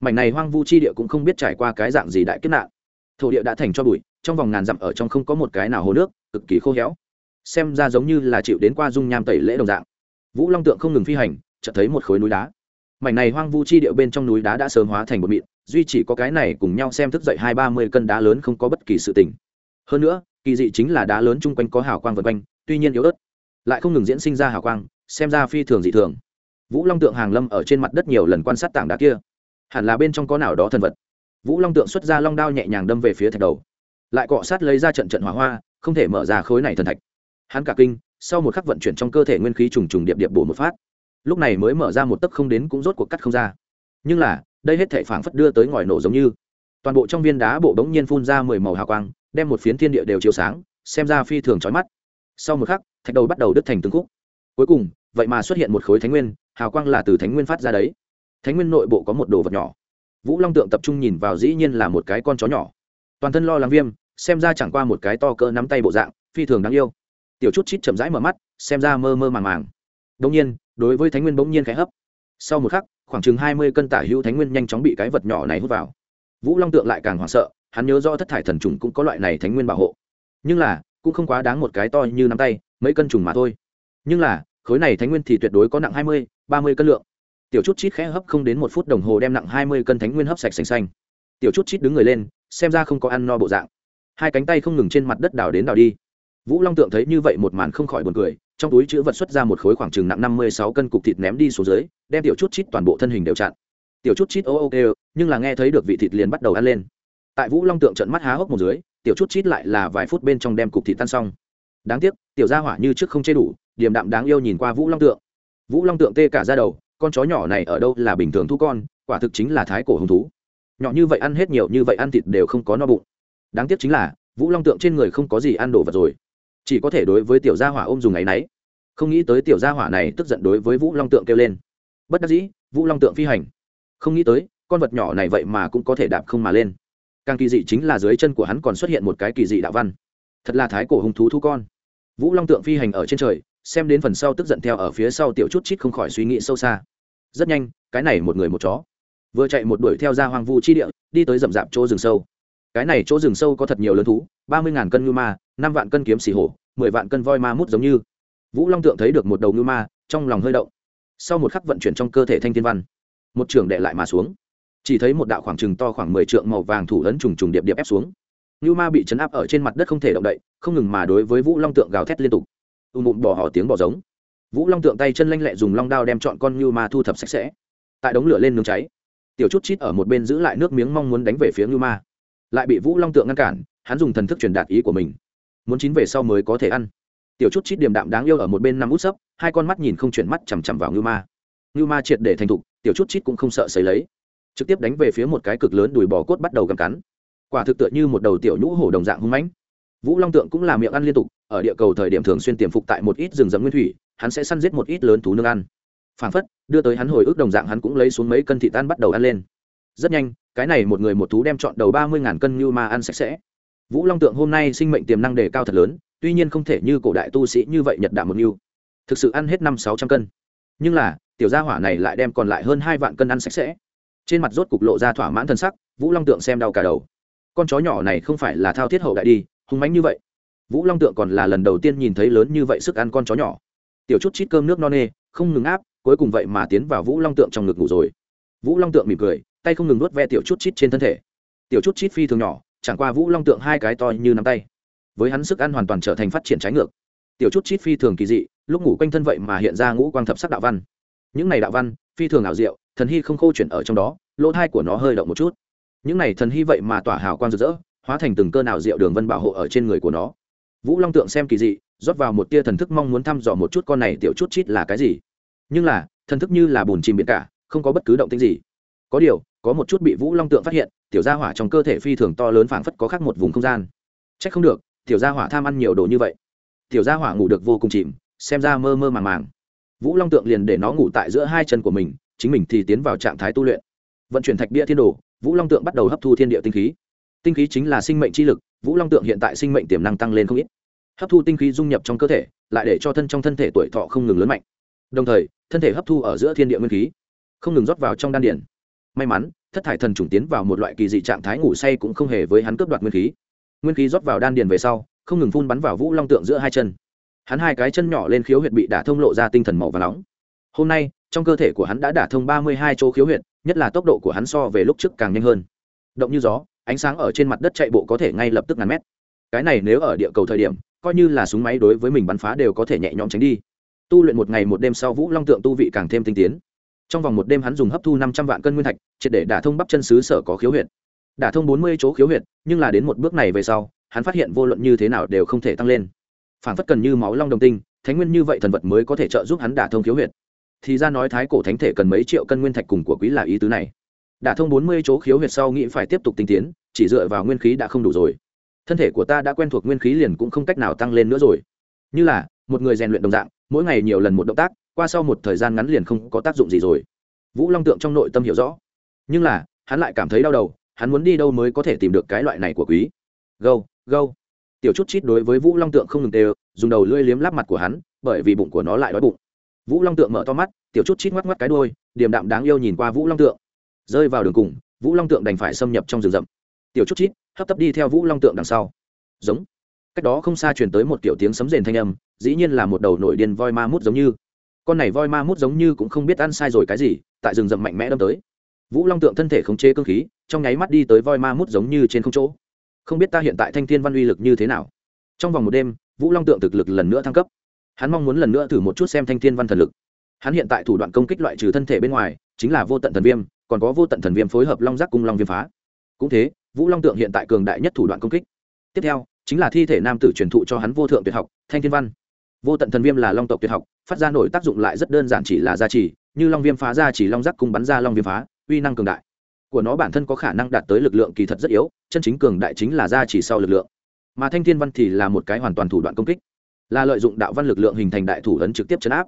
Mảnh này hoang vu chi địa cũng không biết trải qua cái dạng gì đại kết nạn. Thổ địa đã thành cho bụi, trong vòng ngàn dặm ở trong không có một cái nào hồ nước, cực kỳ khô héo. Xem ra giống như là chịu đến qua dung nham tẩy lễ đồng dạng. Vũ long tượng không ngừng phi hành, chợt thấy một khối núi đá. Mảnh này hoang vu chi địa bên trong núi đá đã sớm hóa thành một mịn, duy chỉ có cái này cùng nhau xem thức dậy hai ba mươi cân đá lớn không có bất kỳ sự tình. Hơn nữa, kỳ dị chính là đá lớn chung quanh có hào quang vật quanh, tuy nhiên yếu ớt, lại không ngừng diễn sinh ra hào quang, xem ra phi thường dị thường vũ long tượng hàng lâm ở trên mặt đất nhiều lần quan sát tảng đá kia. Hẳn là bên trong có nào đó thần vật. Vũ long tượng xuất ra long đao nhẹ nhàng đâm về phía thạch đầu. Lại cọ sát lấy ra trận trận hỏa hoa, không thể mở ra khối này thần thạch. Hắn cả kinh, sau một khắc vận chuyển trong cơ thể nguyên khí trùng trùng điệp điệp bổ một phát. Lúc này mới mở ra một tấc không đến cũng rốt cuộc cắt không ra. Nhưng là, đây hết thể phảng phất đưa tới ngòi nổ giống như. Toàn bộ trong viên đá bộ đống nhiên phun ra mười màu hào quang, đem một phiến thiên địa đều chiếu sáng, xem ra phi thường trói mắt. Sau một khắc, thạch đầu bắt đầu đứt thành từng khúc. Cuối cùng vậy mà xuất hiện một khối thánh nguyên, hào quang là từ thánh nguyên phát ra đấy. Thánh nguyên nội bộ có một đồ vật nhỏ. Vũ long tượng tập trung nhìn vào dĩ nhiên là một cái con chó nhỏ. Toàn thân lo lắng viêm, xem ra chẳng qua một cái to cỡ nắm tay bộ dạng, phi thường đáng yêu. Tiểu chút chít chậm rãi mở mắt, xem ra mơ mơ màng màng. Đông nhiên, đối với thánh nguyên bỗng nhiên khẽ hấp. Sau một khắc, khoảng chừng hai mươi cân tả hữu thánh nguyên nhanh chóng bị cái vật nhỏ này hút vào. Vũ long tượng lại càng hoảng sợ, hắn nhớ do thất thải thần trùng cũng có loại này thánh nguyên bảo hộ. Nhưng là, cũng không quá đáng một cái to như nắm tay, mấy cân trùng mà thôi. Nhưng là khối này thánh nguyên thì tuyệt đối có nặng hai mươi, ba mươi cân lượng. Tiểu chút chít khẽ hấp không đến một phút đồng hồ đem nặng hai mươi cân thánh nguyên hấp sạch sành xanh. Tiểu chút chít đứng người lên, xem ra không có ăn no bộ dạng. Hai cánh tay không ngừng trên mặt đất đào đến đào đi. Vũ long tượng thấy như vậy một màn không khỏi buồn cười, trong túi chữ vật xuất ra một khối khoảng chừng nặng năm mươi sáu cân cục thịt ném đi xuống dưới, đem tiểu chút chít toàn bộ thân hình đều chặn. Tiểu chút chít ô ô kêu, nhưng là nghe thấy được vị thịt liền bắt đầu ăn lên. Tại vũ long tượng trận mắt há hốc một dưới, tiểu chút chít lại là vài phút bên trong đem cục thịt tan xong. Đáng tiếc, tiểu gia hỏa như trước không chê đủ điềm đạm đáng yêu nhìn qua vũ long tượng. Vũ long tượng tê cả ra đầu, con chó nhỏ này ở đâu là bình thường thú con, quả thực chính là thái cổ hứng thú. Nhỏ như vậy ăn hết nhiều như vậy ăn thịt đều không có no bụng. Đáng tiếc chính là, vũ long tượng trên người không có gì ăn đồ vật rồi. Chỉ có thể đối với tiểu gia hỏa ôm dùng ấ y n ấ y không nghĩ tới tiểu gia hỏa này tức giận đối với vũ long tượng kêu lên. Bất đắc dĩ, vũ long tượng phi hành. Không nghĩ tới, con vật nhỏ này vậy mà cũng có thể đạp không mà lên. Càng kỳ dị chính là dưới chân của hắn còn xuất hiện một cái kỳ dị đạo văn. Thật là thái cổ hung thú thu con. Vũ long tượng phi hành ở trên trời xem đến phần sau tức giận theo ở phía sau tiểu chút chít không khỏi suy nghĩ sâu xa. Rất nhanh, cái này một người một chó. Vừa chạy một đuổi theo ra hoang vu chi địa, đi tới rậm rạp chỗ rừng sâu. Cái này chỗ rừng sâu có thật nhiều lớn thú, ba mươi ngàn cân ngư ma, năm vạn cân kiếm xì hổ, mười vạn cân voi ma mút giống như. Vũ long tượng thấy được một đầu ngư ma, trong lòng hơi động. Sau một khắc vận chuyển trong cơ thể thanh thiên văn, một trường đệ lại mà xuống. Chỉ thấy một đạo khoảng trừng to khoảng mười trượng màu vàng thủ ấn trùng trùng điệp điệp ép xuống. Ngư ma bị chấn áp ở trên mặt đất không thể động đậy, không ngừng mà đối với vũ long tượng gào thét liên tục ù mụn bỏ họ tiếng bỏ giống. Vũ long tượng tay chân lanh lẹ dùng long đao đem chọn con ngưu ma thu thập sạch sẽ. Tại đống lửa lên nướng cháy, tiểu chút chít ở một bên giữ lại nước miếng mong muốn đánh về phía ngưu ma. Lại bị vũ long tượng ngăn cản, hắn dùng thần thức truyền đạt ý của mình. Muốn chín về sau mới có thể ăn. Tiểu chút chít điềm đạm đáng yêu ở một bên nằm út sấp, hai con mắt nhìn không chuyển mắt chằm chằm vào ngưu ma. Ngưu ma triệt để thành thục, tiểu chút chít cũng không sợ xấy lấy. Trực tiếp đánh về phía một cái cực lớn đùi bò cốt bắt đầu gặm cắn. Quả thực tựa như một đầu tiểu nhũ hổ đồng dạng hung mãnh. Vũ long tượng cũng là miệng ăn liên tục ở địa cầu thời điểm thường xuyên tiềm phục tại một ít rừng rậm nguyên thủy, hắn sẽ săn giết một ít lớn thú nương ăn. Phảng phất, đưa tới hắn hồi ức đồng dạng hắn cũng lấy xuống mấy cân thị tan bắt đầu ăn lên. Rất nhanh, cái này một người một thú đem chọn đầu ba mươi ngàn cân như ma ăn sạch sẽ. Vũ long tượng hôm nay sinh mệnh tiềm năng đề cao thật lớn, tuy nhiên không thể như cổ đại tu sĩ như vậy nhật đạm một như thực sự ăn hết năm sáu trăm cân. Nhưng là, tiểu gia hỏa này lại đem còn lại hơn hai vạn cân ăn sạch sẽ. Trên mặt rốt cục lộ ra thỏa mãn thần sắc, vũ long tượng xem đau cả đầu. Con chó nhỏ này không phải là thao thiết hậu đại đi, hung mánh như vậy vũ long tượng còn là lần đầu tiên nhìn thấy lớn như vậy sức ăn con chó nhỏ. Tiểu chút chít cơm nước no nê, không ngừng áp, cuối cùng vậy mà tiến vào vũ long tượng trong ngực ngủ rồi. Vũ long tượng mỉm cười, tay không ngừng nuốt ve tiểu chút chít trên thân thể. Tiểu chút chít phi thường nhỏ, chẳng qua vũ long tượng hai cái to như nắm tay. Với hắn sức ăn hoàn toàn trở thành phát triển trái ngược. Tiểu chút chít phi thường kỳ dị, lúc ngủ quanh thân vậy mà hiện ra ngũ quang thập sắc đạo văn. Những này đạo văn, phi thường ảo diệu, thần hy không khô chuyển ở trong đó, lỗ thai của nó hơi động một chút. Những này thần hy vậy mà tỏa hào quang rực rỡ, hóa thành từng cơn ảo diệu đường vân bảo hộ ở trên người của nó vũ long tượng xem kỳ dị, rót vào một tia thần thức mong muốn thăm dò một chút con này tiểu chút chít là cái gì. Nhưng là, thần thức như là bùn chìm biển cả, không có bất cứ động tĩnh gì. Có điều, có một chút bị vũ long tượng phát hiện, tiểu gia hỏa trong cơ thể phi thường to lớn phảng phất có khác một vùng không gian. C h ắ c không được, tiểu gia hỏa tham ăn nhiều đồ như vậy. Tiểu gia hỏa ngủ được vô cùng chìm, xem ra mơ mơ màng màng. Vũ long tượng liền để nó ngủ tại giữa hai chân của mình, chính mình thì tiến vào trạng thái tu luyện. Vận chuyển thạch địa thiên đồ, vũ long tượng bắt đầu hấp thu thiên địa tinh khí tinh khí chính là sinh mệnh chi lực, vũ long tượng hiện tại sinh mệnh tiềm năng tăng lên không ít. Hấp thu tinh khí dung nhập trong cơ thể, lại để cho thân trong thân thể tuổi thọ không ngừng lớn mạnh. Đồng thời, thân thể hấp thu ở giữa thiên địa nguyên khí, không ngừng rót vào trong đan điển may mắn, thất thải thần trùng tiến vào một loại kỳ dị trạng thái ngủ say cũng không hề với hắn cướp đoạt nguyên khí. Nguyên khí rót vào đan điền về sau, không ngừng phun bắn vào vũ long tượng giữa hai chân. Hắn hai cái chân nhỏ lên khiếu huyệt bị đả thông lộ ra tinh thần màu và nóng. Hôm nay, trong cơ thể của hắn đã đả thông ba mươi hai chỗ khiếu huyệt, nhất là tốc độ của hắn so về lúc trước càng nhanh hơn. Động như gió ánh sáng ở trên mặt đất chạy bộ có thể ngay lập tức ngàn mét. Cái này nếu ở địa cầu thời điểm, coi như là súng máy đối với mình bắn phá đều có thể nhẹ nhõm tránh đi. Tu luyện một ngày một đêm sau vũ long tượng tu vị càng thêm tinh tiến. Trong vòng một đêm hắn dùng hấp thu năm trăm vạn cân nguyên thạch, triệt để đả thông bắp chân xứ sở có khiếu huyệt. Đả thông bốn mươi chỗ khiếu huyệt, nhưng là đến một bước này về sau, hắn phát hiện vô luận như thế nào đều không thể tăng lên. Phản phất cần như máu long đồng tinh, thánh nguyên như vậy thần vật mới có thể trợ giúp hắn đả thông khiếu huyệt. Thì ra nói thái cổ thánh thể cần mấy triệu cân nguyên thạch cùng của quý là ý tứ này đã thông bốn mươi chỗ khiếu huyệt sau nghĩ phải tiếp tục tinh tiến, chỉ dựa vào nguyên khí đã không đủ rồi. Thân thể của ta đã quen thuộc nguyên khí liền cũng không cách nào tăng lên nữa rồi. Như là, một người rèn luyện đồng dạng, mỗi ngày nhiều lần một động tác, qua sau một thời gian ngắn liền không có tác dụng gì rồi. Vũ long tượng trong nội tâm hiểu rõ. Nhưng là, hắn lại cảm thấy đau đầu, hắn muốn đi đâu mới có thể tìm được cái loại này của quý? Gâu gâu. Tiểu chút chít đối với vũ long tượng không ngừng tê dùng đầu lưỡi liếm láp mặt của hắn, bởi vì bụng của nó lại đói bụng. Vũ long tượng mở to mắt, tiểu chút chít ngoắc ngoắc cái đôi điềm đạm đáng yêu nhìn qua vũ long tượng rơi vào đường cùng, vũ long tượng đành phải xâm nhập trong rừng rậm. Tiểu chút chít, hấp tấp đi theo vũ long tượng đằng sau. Giống. Cách đó không xa truyền tới một kiểu tiếng sấm rền thanh âm, dĩ nhiên là một đầu nổi điên voi ma mút giống như. Con này voi ma mút giống như cũng không biết ăn sai rồi cái gì, tại rừng rậm mạnh mẽ đâm tới. Vũ long tượng thân thể khống chế cơ khí, trong nháy mắt đi tới voi ma mút giống như trên không chỗ. Không biết ta hiện tại thanh thiên văn uy lực như thế nào. Trong vòng một đêm, vũ long tượng thực lực lần nữa thăng cấp. Hắn mong muốn lần nữa thử một chút xem thanh thiên văn thần lực. Hắn hiện tại thủ đoạn công kích loại trừ thân thể bên ngoài, chính là vô tận thần viêm còn có vô tận thần viêm phối hợp long giác cung long viêm phá. Cũng thế, vũ long tượng hiện tại cường đại nhất thủ đoạn công kích. Tiếp theo, chính là thi thể nam tử truyền thụ cho hắn vô thượng tuyệt học, thanh thiên văn. Vô tận thần viêm là long tộc tuyệt học, phát ra nổi tác dụng lại rất đơn giản chỉ là gia trì, như long viêm phá ra chỉ long giác cung bắn ra long viêm phá, uy năng cường đại. Của nó bản thân có khả năng đạt tới lực lượng kỳ thật rất yếu, chân chính cường đại chính là gia trì sau lực lượng. Mà thanh thiên văn thì là một cái hoàn toàn thủ đoạn công kích, là lợi dụng đạo văn lực lượng hình thành đại thủ ấn trực tiếp chấn áp.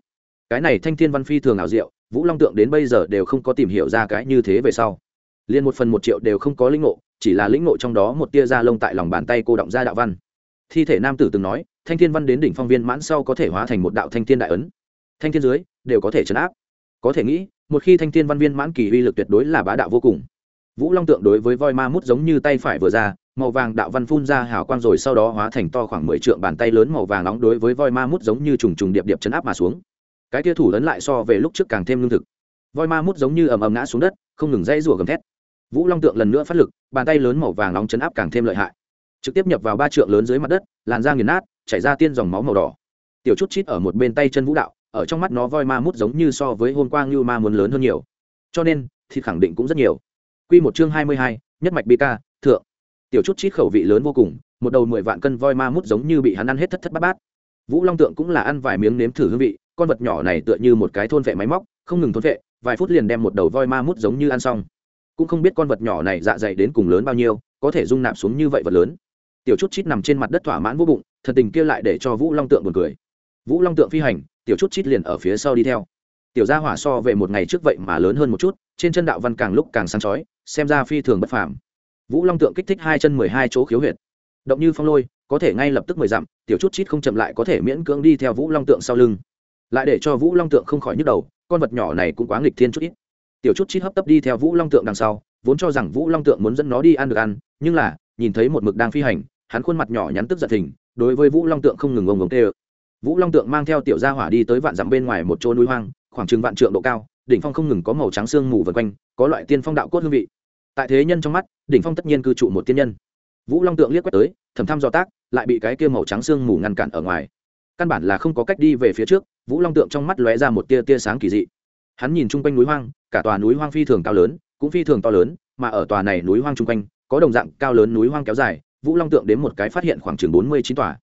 Cái này thanh thiên văn phi thường ảo diệu vũ long tượng đến bây giờ đều không có tìm hiểu ra cái như thế về sau. Liền một phần một triệu đều không có lĩnh ngộ, chỉ là lĩnh ngộ trong đó một tia da lông tại lòng bàn tay cô động ra đạo văn. Thi thể nam tử từng nói, thanh thiên văn đến đỉnh phong viên mãn sau có thể hóa thành một đạo thanh thiên đại ấn. Thanh thiên dưới, đều có thể chấn áp. Có thể nghĩ, một khi thanh thiên văn viên mãn kỳ uy lực tuyệt đối là bá đạo vô cùng. Vũ long tượng đối với voi ma mút giống như tay phải vừa ra, màu vàng đạo văn phun ra hào quang rồi sau đó hóa thành to khoảng mười trượng bàn tay lớn màu vàng nóng đối với voi ma mút giống như trùng trùng điệp điệp chấn áp mà xuống cái tia thủ lớn lại so về lúc trước càng thêm lương thực. Voi ma mút giống như ầm ầm ngã xuống đất, không ngừng dây rủa gầm thét. Vũ long tượng lần nữa phát lực, bàn tay lớn màu vàng nóng chấn áp càng thêm lợi hại. Trực tiếp nhập vào ba trượng lớn dưới mặt đất, làn da nghiền nát, chảy ra tiên dòng máu màu đỏ. Tiểu chút chít ở một bên tay chân vũ đạo, ở trong mắt nó voi ma mút giống như so với hôm qua ngưu ma muốn lớn hơn nhiều. Cho nên thì khẳng định cũng rất nhiều. Q một chương hai mươi hai, nhất mạch bk thượng. Tiểu chút chít khẩu vị lớn vô cùng, một đầu mười vạn cân voi ma mút giống như bị hắn ăn hết thất thất bát bát. Vũ long tượng cũng là ăn vài miếng nếm thử hương vị con vật nhỏ này tựa như một cái thôn vệ máy móc, không ngừng thôn vệ, vài phút liền đem một đầu voi ma mút giống như ăn xong. Cũng không biết con vật nhỏ này dạ dày đến cùng lớn bao nhiêu, có thể dung nạp xuống như vậy vật lớn. Tiểu chút chít nằm trên mặt đất thỏa mãn vô bụng, thật tình kia lại để cho vũ long tượng buồn cười. Vũ long tượng phi hành, tiểu chút chít liền ở phía sau đi theo. Tiểu gia hỏa so về một ngày trước vậy mà lớn hơn một chút, trên chân đạo văn càng lúc càng sáng chói, xem ra phi thường bất phàm. Vũ long tượng kích thích hai chân mười hai chỗ khiếu huyệt. Động như phong lôi, có thể ngay lập tức mười dặm, tiểu chút chít không chậm lại có thể miễn cưỡng đi theo vũ long tượng sau lưng lại để cho vũ long tượng không khỏi nhức đầu, con vật nhỏ này cũng quá nghịch thiên chút ít. Tiểu chút chít hấp tấp đi theo vũ long tượng đằng sau, vốn cho rằng vũ long tượng muốn dẫn nó đi ăn được ăn, nhưng là, nhìn thấy một mực đang phi hành, hắn khuôn mặt nhỏ nhắn tức giật thình, đối với vũ long tượng không ngừng ngông ngống tê ơ vũ long tượng mang theo tiểu gia hỏa đi tới vạn dặm bên ngoài một chỗ núi hoang, khoảng chừng vạn trượng độ cao, đỉnh phong không ngừng có màu trắng sương mù vần quanh, có loại tiên phong đạo cốt hương vị. Tại thế nhân trong mắt, đỉnh phong tất nhiên cư trụ một tiên nhân. Vũ long tượng liếc quét tới, thầm thăm do tác, lại bị cái kia màu trắng sương mù ngăn cản ở ngoài căn bản là không có cách đi về phía trước, vũ long tượng trong mắt lóe ra một tia tia sáng kỳ dị. Hắn nhìn chung quanh núi hoang, cả tòa núi hoang phi thường cao lớn, cũng phi thường to lớn, mà ở tòa này núi hoang chung quanh, có đồng dạng cao lớn núi hoang kéo dài, vũ long tượng đến một cái phát hiện khoảng chừng bốn mươi chín tòa.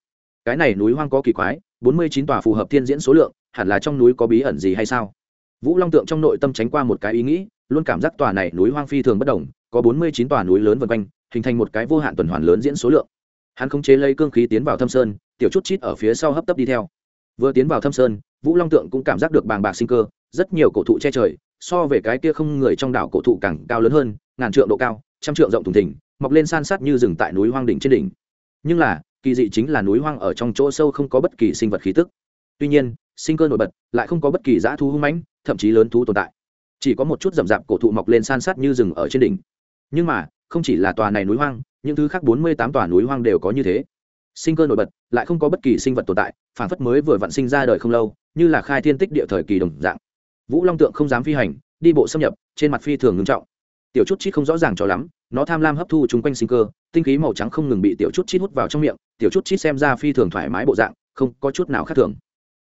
Cái này núi hoang có kỳ quái, bốn mươi chín tòa phù hợp thiên diễn số lượng, hẳn là trong núi có bí ẩn gì hay sao? Vũ long tượng trong nội tâm tránh qua một cái ý nghĩ, luôn cảm giác tòa này núi hoang phi thường bất đồng, có bốn mươi chín tòa núi lớn vân quanh, hình thành một cái vô hạn tuần hoàn lớn diễn số lượng hắn khống chế lấy cương khí tiến vào thâm sơn, tiểu chút chít ở phía sau hấp tấp đi theo. Vừa tiến vào thâm sơn, vũ long tượng cũng cảm giác được bàng bạc sinh cơ, rất nhiều cổ thụ che trời, so về cái kia không người trong đảo cổ thụ càng cao lớn hơn, ngàn trượng độ cao, trăm trượng rộng thùng thỉnh mọc lên san sát như rừng tại núi hoang đỉnh trên đỉnh. Nhưng là, kỳ dị chính là núi hoang ở trong chỗ sâu không có bất kỳ sinh vật khí tức. Tuy nhiên, sinh cơ nổi bật, lại không có bất kỳ dã thú hung mãnh, thậm chí lớn thú tồn tại. Chỉ có một chút rậm rạp cổ thụ mọc lên san sát như rừng ở trên đỉnh. Nhưng mà, không chỉ là tòa này núi hoang những thứ khác bốn mươi tám tòa núi hoang đều có như thế. Sinh cơ nổi bật, lại không có bất kỳ sinh vật tồn tại, phản phất mới vừa vặn sinh ra đời không lâu, như là khai thiên tích địa thời kỳ đồng dạng. Vũ long tượng không dám phi hành, đi bộ xâm nhập, trên mặt phi thường ngưng trọng. Tiểu chút chít không rõ ràng cho lắm, nó tham lam hấp thu chung quanh sinh cơ, tinh khí màu trắng không ngừng bị tiểu chút chít hút vào trong miệng, tiểu chút chít xem ra phi thường thoải mái bộ dạng, không có chút nào khác thường.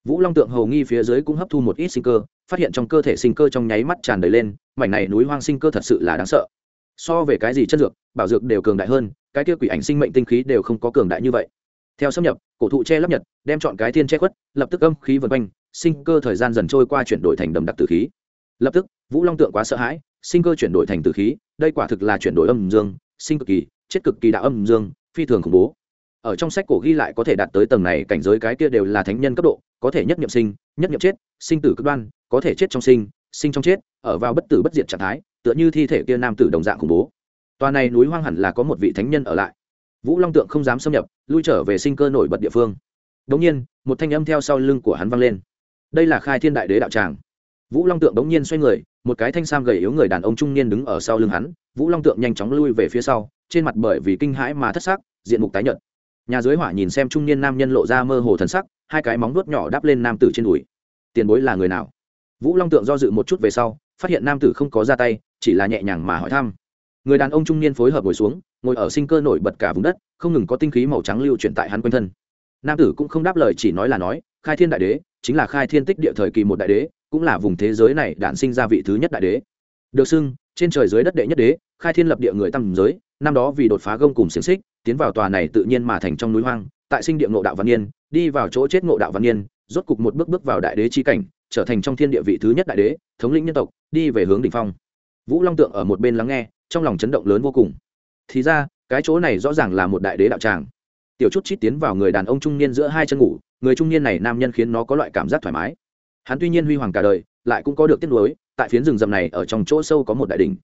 Vũ long tượng hầu nghi phía dưới cũng hấp thu một ít sinh cơ, phát hiện trong cơ thể sinh cơ trong nháy mắt tràn đầy lên, mảnh này núi hoang sinh cơ thật sự là đáng sợ so về cái gì chất dược, bảo dược đều cường đại hơn, cái kia quỷ ảnh sinh mệnh tinh khí đều không có cường đại như vậy. Theo xâm nhập, cổ thụ che lấp nhật, đem chọn cái thiên che khuất, lập tức âm khí vần quanh, sinh cơ thời gian dần trôi qua chuyển đổi thành đầm đặc tử khí. Lập tức, vũ long tượng quá sợ hãi, sinh cơ chuyển đổi thành tử khí, đây quả thực là chuyển đổi âm dương, sinh cực kỳ, chết cực kỳ đạo âm dương, phi thường khủng bố. Ở trong sách cổ ghi lại có thể đạt tới tầng này, cảnh giới cái kia đều là thánh nhân cấp độ, có thể nhất nghiệm sinh, nhất nghiệm chết, sinh tử cực đoan, có thể chết trong sinh sinh trong chết, ở vào bất tử bất diệt trạng thái tựa như thi thể kia nam tử đồng dạng khủng bố. Tòa này núi hoang hẳn là có một vị thánh nhân ở lại. Vũ long tượng không dám xâm nhập, lui trở về sinh cơ nổi bật địa phương. Đống nhiên, một thanh âm theo sau lưng của hắn vang lên. Đây là khai thiên đại đế đạo tràng. Vũ long tượng đống nhiên xoay người, một cái thanh sam gầy yếu người đàn ông trung niên đứng ở sau lưng hắn. Vũ long tượng nhanh chóng lui về phía sau, trên mặt bởi vì kinh hãi mà thất sắc, diện mục tái nhợt. Nhà dưới hỏa nhìn xem trung niên nam nhân lộ ra mơ hồ thần sắc, hai cái móng vuốt nhỏ đắp lên nam tử trên đùi. Tiền bối là người nào? Vũ long tượng do dự một chút về sau, phát hiện nam tử không có ra tay chỉ là nhẹ nhàng mà hỏi thăm. Người đàn ông trung niên phối hợp ngồi xuống, ngồi ở sinh cơ nổi bật cả vùng đất, không ngừng có tinh khí màu trắng lưu chuyển tại hắn quanh thân. Nam tử cũng không đáp lời, chỉ nói là nói, khai thiên đại đế, chính là khai thiên tích địa thời kỳ một đại đế, cũng là vùng thế giới này đản sinh ra vị thứ nhất đại đế. Được xưng, trên trời dưới đất đệ nhất đế, khai thiên lập địa người tăng giới, năm đó vì đột phá gông cùng xiềng xích, tiến vào tòa này tự nhiên mà thành trong núi hoang, tại sinh địa ngộ đạo văn niên, đi vào chỗ chết ngộ đạo văn niên, rốt cục một bước bước vào đại đế chi cảnh, trở thành trong thiên địa vị thứ nhất đại đế, thống lĩnh nhân tộc, đi về hướng đỉnh phong vũ long tượng ở một bên lắng nghe trong lòng chấn động lớn vô cùng. Thì ra cái chỗ này rõ ràng là một đại đế đạo tràng. Tiểu chút chít tiến vào người đàn ông trung niên giữa hai chân ngủ người trung niên này nam nhân khiến nó có loại cảm giác thoải mái. Hắn tuy nhiên huy hoàng cả đời lại cũng có được tiết lối tại phiến rừng rậm này ở trong chỗ sâu có một đại đ ỉ n h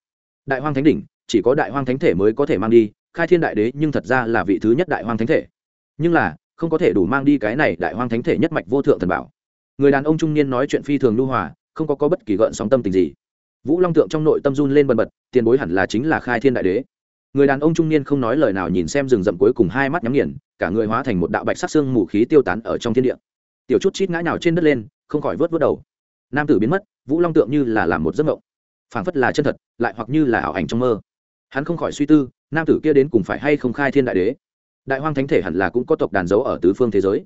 đại hoang thánh đỉnh chỉ có đại hoang thánh thể mới có thể mang đi khai thiên đại đế nhưng thật ra là vị thứ nhất đại hoang thánh thể. Nhưng là không có thể đủ mang đi cái này đại hoang thánh thể nhất mạch vô thượng thần bảo. Người đàn ông trung niên nói chuyện phi thường lưu hòa không có, có bất kỳ gợn sóng tâm tình gì vũ long tượng trong nội tâm run lên bần bật, tiền bối hẳn là chính là khai thiên đại đế. Người đàn ông trung niên không nói lời nào nhìn xem rừng rậm cuối cùng hai mắt nhắm nghiền, cả người hóa thành một đạo bạch sắc xương mù khí tiêu tán ở trong thiên địa. Tiểu chút chít ngã nào trên đất lên, không khỏi vớt vớt đầu. Nam tử biến mất, vũ long tượng như là làm một giấc mộng. Phảng phất là chân thật, lại hoặc như là ảo ảnh trong mơ. Hắn không khỏi suy tư, nam tử kia đến cùng phải hay không khai thiên đại đế? Đại hoang thánh thể hẳn là cũng có tộc đàn dấu ở tứ phương thế giới.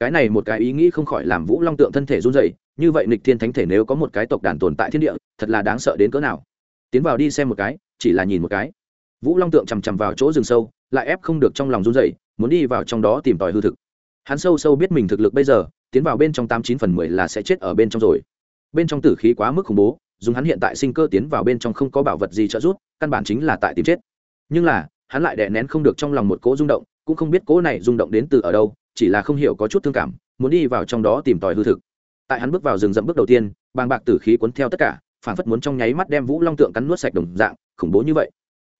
Cái này một cái ý nghĩ không khỏi làm vũ long tượng thân thể run dậy như vậy nịch thiên thánh thể nếu có một cái tộc đàn tồn tại thiên địa, thật là đáng sợ đến cỡ nào. Tiến vào đi xem một cái, chỉ là nhìn một cái. Vũ long tượng chằm chằm vào chỗ rừng sâu, lại ép không được trong lòng run dậy muốn đi vào trong đó tìm tòi hư thực. Hắn sâu sâu biết mình thực lực bây giờ, tiến vào bên trong tám chín phần mười là sẽ chết ở bên trong rồi. Bên trong tử khí quá mức khủng bố, dùng hắn hiện tại sinh cơ tiến vào bên trong không có bảo vật gì trợ giúp, căn bản chính là tại tìm chết. Nhưng là, hắn lại đè nén không được trong lòng một cỗ rung động, cũng không biết cỗ này rung động đến từ ở đâu, chỉ là không hiểu có chút thương cảm, muốn đi vào trong đó tìm tòi hư thực tại hắn bước vào rừng rậm bước đầu tiên, bàng bạc tử khí cuốn theo tất cả phản phất muốn trong nháy mắt đem vũ long tượng cắn nuốt sạch đồng dạng, khủng bố như vậy.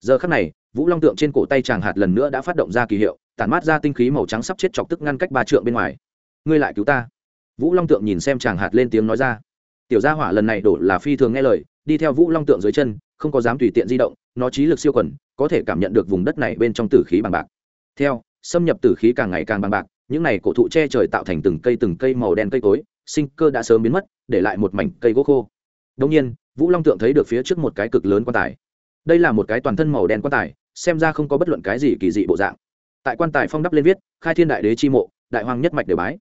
Giờ khắc này, vũ long tượng trên cổ tay chàng hạt lần nữa đã phát động ra kỳ hiệu, tản mát ra tinh khí màu trắng sắp chết chọc tức ngăn cách ba trượng bên ngoài. Ngươi lại cứu ta. Vũ long tượng nhìn xem chàng hạt lên tiếng nói ra. Tiểu gia hỏa lần này đổ là phi thường nghe lời, đi theo vũ long tượng dưới chân, không có dám tùy tiện di động, nó trí lực siêu quần, có thể cảm nhận được vùng đất này bên trong tử khí bằng bạc. Theo, xâm nhập tử khí càng ngày càng bằng bạc, những này cổ thụ che trời tạo thành từng cây từng cây màu đen cây cối sinh cơ đã sớm biến mất, để lại một mảnh cây gỗ khô. Đông nhiên, vũ long tượng thấy được phía trước một cái cực lớn quan tài. Đây là một cái toàn thân màu đen quan tài, xem ra không có bất luận cái gì kỳ dị bộ dạng. Tại quan tài phong đắp lên viết, khai thiên đại đế chi mộ, đại hoàng nhất mạch đều bái.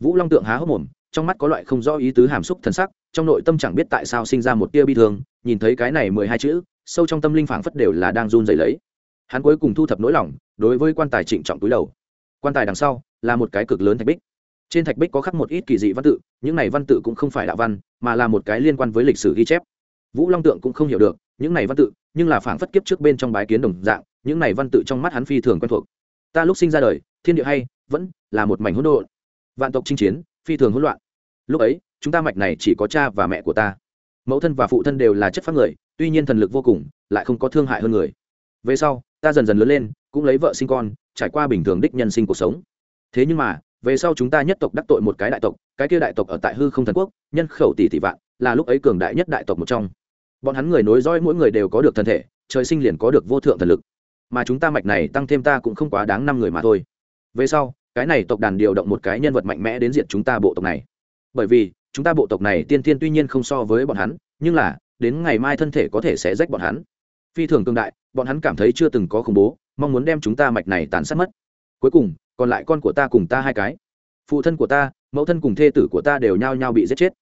Vũ long tượng há hốc mồm, trong mắt có loại không rõ ý tứ hàm xúc thần sắc, trong nội tâm chẳng biết tại sao sinh ra một tia bi thương, nhìn thấy cái này mười hai chữ, sâu trong tâm linh phảng phất đều là đang run dày lấy. Hắn cuối cùng thu thập nỗi lòng, đối với quan tài trịnh trọng túi đầu. Quan tài đằng sau, là một cái cực lớn thạch bích trên thạch bích có khắc một ít kỳ dị văn tự, những này văn tự cũng không phải đạo văn, mà là một cái liên quan với lịch sử ghi chép. Vũ long tượng cũng không hiểu được, những này văn tự, nhưng là phảng phất kiếp trước bên trong bái kiến đồng dạng, những này văn tự trong mắt hắn phi thường quen thuộc. Ta lúc sinh ra đời, thiên địa hay, vẫn là một mảnh hỗn độn. Vạn tộc chinh chiến, phi thường hỗn loạn. Lúc ấy, chúng ta mạch này chỉ có cha và mẹ của ta. Mẫu thân và phụ thân đều là chất phát người, tuy nhiên thần lực vô cùng, lại không có thương hại hơn người. Về sau, ta dần dần lớn lên, cũng lấy vợ sinh con, trải qua bình thường đích nhân sinh cuộc sống. Thế nhưng mà về sau chúng ta nhất tộc đắc tội một cái đại tộc, cái kia đại tộc ở tại hư không thần quốc, nhân khẩu tỷ tỷ vạn, là lúc ấy cường đại nhất đại tộc một trong. Bọn hắn người nối dõi mỗi người đều có được thân thể, trời sinh liền có được vô thượng thần lực. Mà chúng ta mạch này tăng thêm ta cũng không quá đáng năm người mà thôi. Về sau, cái này tộc đàn điều động một cái nhân vật mạnh mẽ đến diện chúng ta bộ tộc này. Bởi vì, chúng ta bộ tộc này tiên tiên tuy nhiên không so với bọn hắn, nhưng là, đến ngày mai thân thể có thể sẽ rách bọn hắn. Phi thường cương đại, bọn hắn cảm thấy chưa từng có khủng bố, mong muốn đem chúng ta mạch này tàn sát mất. Cuối cùng còn lại con của ta cùng ta hai cái. Phụ thân của ta, mẫu thân cùng thê tử của ta đều nhao nhao bị giết chết.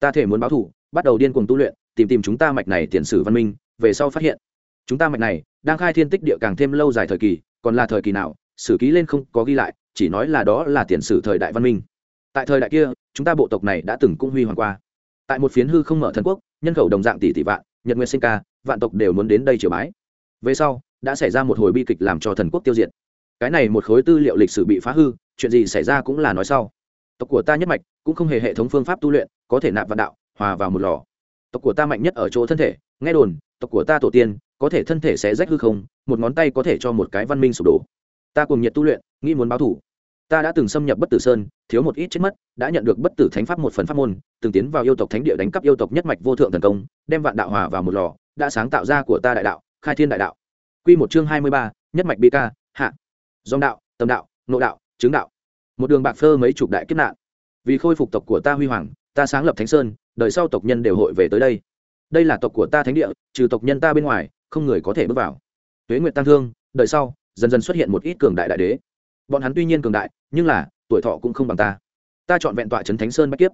Ta thể muốn báo thù, bắt đầu điên cuồng tu luyện, tìm tìm chúng ta mạch này tiền sử văn minh, về sau phát hiện, chúng ta mạch này đang khai thiên tích địa càng thêm lâu dài thời kỳ, còn là thời kỳ nào, sử ký lên không có ghi lại, chỉ nói là đó là tiền sử thời đại văn minh. Tại thời đại kia, chúng ta bộ tộc này đã từng cung huy hoàng qua. Tại một phiến hư không mở thần quốc, nhân khẩu đồng dạng tỷ tỷ vạn, nhật nguyệt sinh ca, vạn tộc đều muốn đến đây triều bái. Về sau, đã xảy ra một hồi bi kịch làm cho thần quốc tiêu diệt cái này một khối tư liệu lịch sử bị phá hư, chuyện gì xảy ra cũng là nói sau. Tộc của ta nhất mạch cũng không hề hệ thống phương pháp tu luyện, có thể nạp vạn đạo, hòa vào một lò. Tộc của ta mạnh nhất ở chỗ thân thể, nghe đồn, tộc của ta tổ tiên, có thể thân thể sẽ rách hư không, một ngón tay có thể cho một cái văn minh sụp đổ. Ta cùng nhiệt tu luyện, nghĩ muốn báo thủ. Ta đã từng xâm nhập bất tử sơn, thiếu một ít chết mất, đã nhận được bất tử thánh pháp một phần pháp môn, từng tiến vào yêu tộc thánh địa đánh cắp yêu tộc nhất mạch vô thượng thần công, đem vạn đạo hòa vào một lò, đã sáng tạo ra của ta đại đạo, khai thiên đại đạo. Q một chương hai mươi ba, nhất mạch bk hạ dòng đạo, tâm đạo, nội đạo, chứng đạo. Một đường bạc phơ mấy chục đại kiếp nạn. Vì khôi phục tộc của ta huy hoàng, ta sáng lập thánh sơn, đời sau tộc nhân đều hội về tới đây. Đây là tộc của ta thánh địa, trừ tộc nhân ta bên ngoài, không người có thể bước vào. Tuế nguyệt tăng thương, đời sau, dần dần xuất hiện một ít cường đại đại đế. Bọn hắn tuy nhiên cường đại, nhưng là, tuổi thọ cũng không bằng ta. Ta chọn vẹn tọa trấn thánh sơn bách kiếp.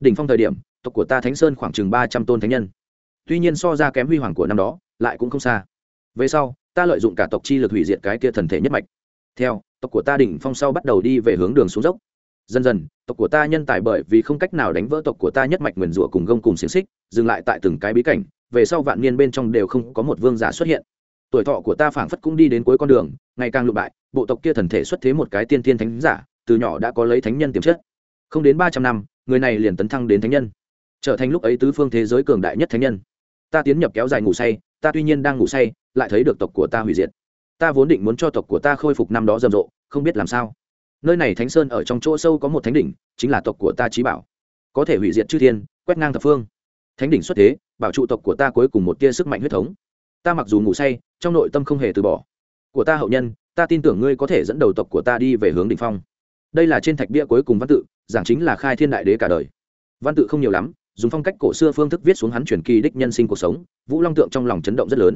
Đỉnh phong thời điểm, tộc của ta thánh sơn khoảng chừng ba trăm tôn thánh nhân. Tuy nhiên so ra kém huy hoàng của năm đó, lại cũng không xa. Về sau, ta lợi dụng cả tộc chi lực hủy diệt cái kia thần thể nhất mạch theo, tộc của ta đỉnh phong sau bắt đầu đi về hướng đường xuống dốc. Dần dần, tộc của ta nhân tài bởi vì không cách nào đánh vỡ tộc của ta nhất mạch nguyền rủa cùng gông cùng xiềng xích, dừng lại tại từng cái bí cảnh, về sau vạn niên bên trong đều không có một vương giả xuất hiện. Tuổi thọ của ta phảng phất cũng đi đến cuối con đường, ngày càng lụ bại, bộ tộc kia thần thể xuất thế một cái tiên thiên thánh giả, từ nhỏ đã có lấy thánh nhân tiềm chất. Không đến ba trăm năm, người này liền tấn thăng đến thánh nhân, trở thành lúc ấy tứ phương thế giới cường đại nhất thánh nhân. Ta tiến nhập kéo dài ngủ say, ta tuy nhiên đang ngủ say, lại thấy được tộc của ta hủy diệt ta vốn định muốn cho tộc của ta khôi phục năm đó rầm rộ, không biết làm sao. Nơi này thánh sơn ở trong chỗ sâu có một thánh đỉnh, chính là tộc của ta trí bảo. Có thể hủy diệt chư thiên, quét ngang thập phương. Thánh đỉnh xuất thế, bảo trụ tộc của ta cuối cùng một tia sức mạnh huyết thống. Ta mặc dù ngủ say, trong nội tâm không hề từ bỏ. Của ta hậu nhân, ta tin tưởng ngươi có thể dẫn đầu tộc của ta đi về hướng đ ỉ n h phong. Đây là trên thạch bia cuối cùng văn tự, giảng chính là khai thiên đại đế cả đời. Văn tự không nhiều lắm, dùng phong cách cổ xưa phương thức viết xuống hắn truyền kỳ đích nhân sinh cuộc sống, vũ long tượng trong lòng chấn động rất lớn.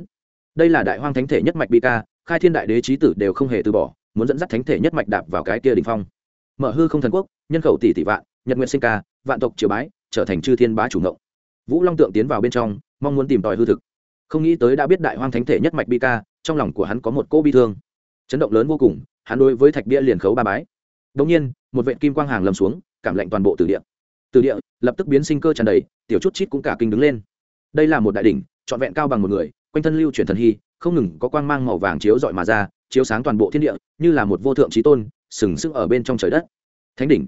Đây là đại hoang thánh thể nhất mạch bi ca khai thiên đại đế trí tử đều không hề từ bỏ, muốn dẫn dắt thánh thể nhất mạch đạp vào cái kia đ ỉ n h phong. Mở hư không thần quốc, nhân khẩu tỷ tỷ vạn, nhật nguyện sinh ca, vạn tộc triều bái, trở thành chư thiên bá chủ ngộng vũ long tượng tiến vào bên trong, mong muốn tìm tòi hư thực. Không nghĩ tới đã biết đại hoang thánh thể nhất mạch bi ca, trong lòng của hắn có một cỗ bi thương. Chấn động lớn vô cùng, hắn đối với thạch bia liền khấu ba bái. Đông nhiên, một vệ kim quang hàng lầm xuống, cảm lệnh toàn bộ từ địa. Từ địa lập tức biến sinh cơ tràn đầy, tiểu chút chít cũng cả kinh đứng lên. Đây là một đại đỉnh, trọn vẹn cao bằng một người, quanh thân lưu chuyển thần hy không ngừng có quang mang màu vàng chiếu rọi mà ra chiếu sáng toàn bộ thiên địa như là một vô thượng trí tôn sừng sững ở bên trong trời đất. Thánh đỉnh.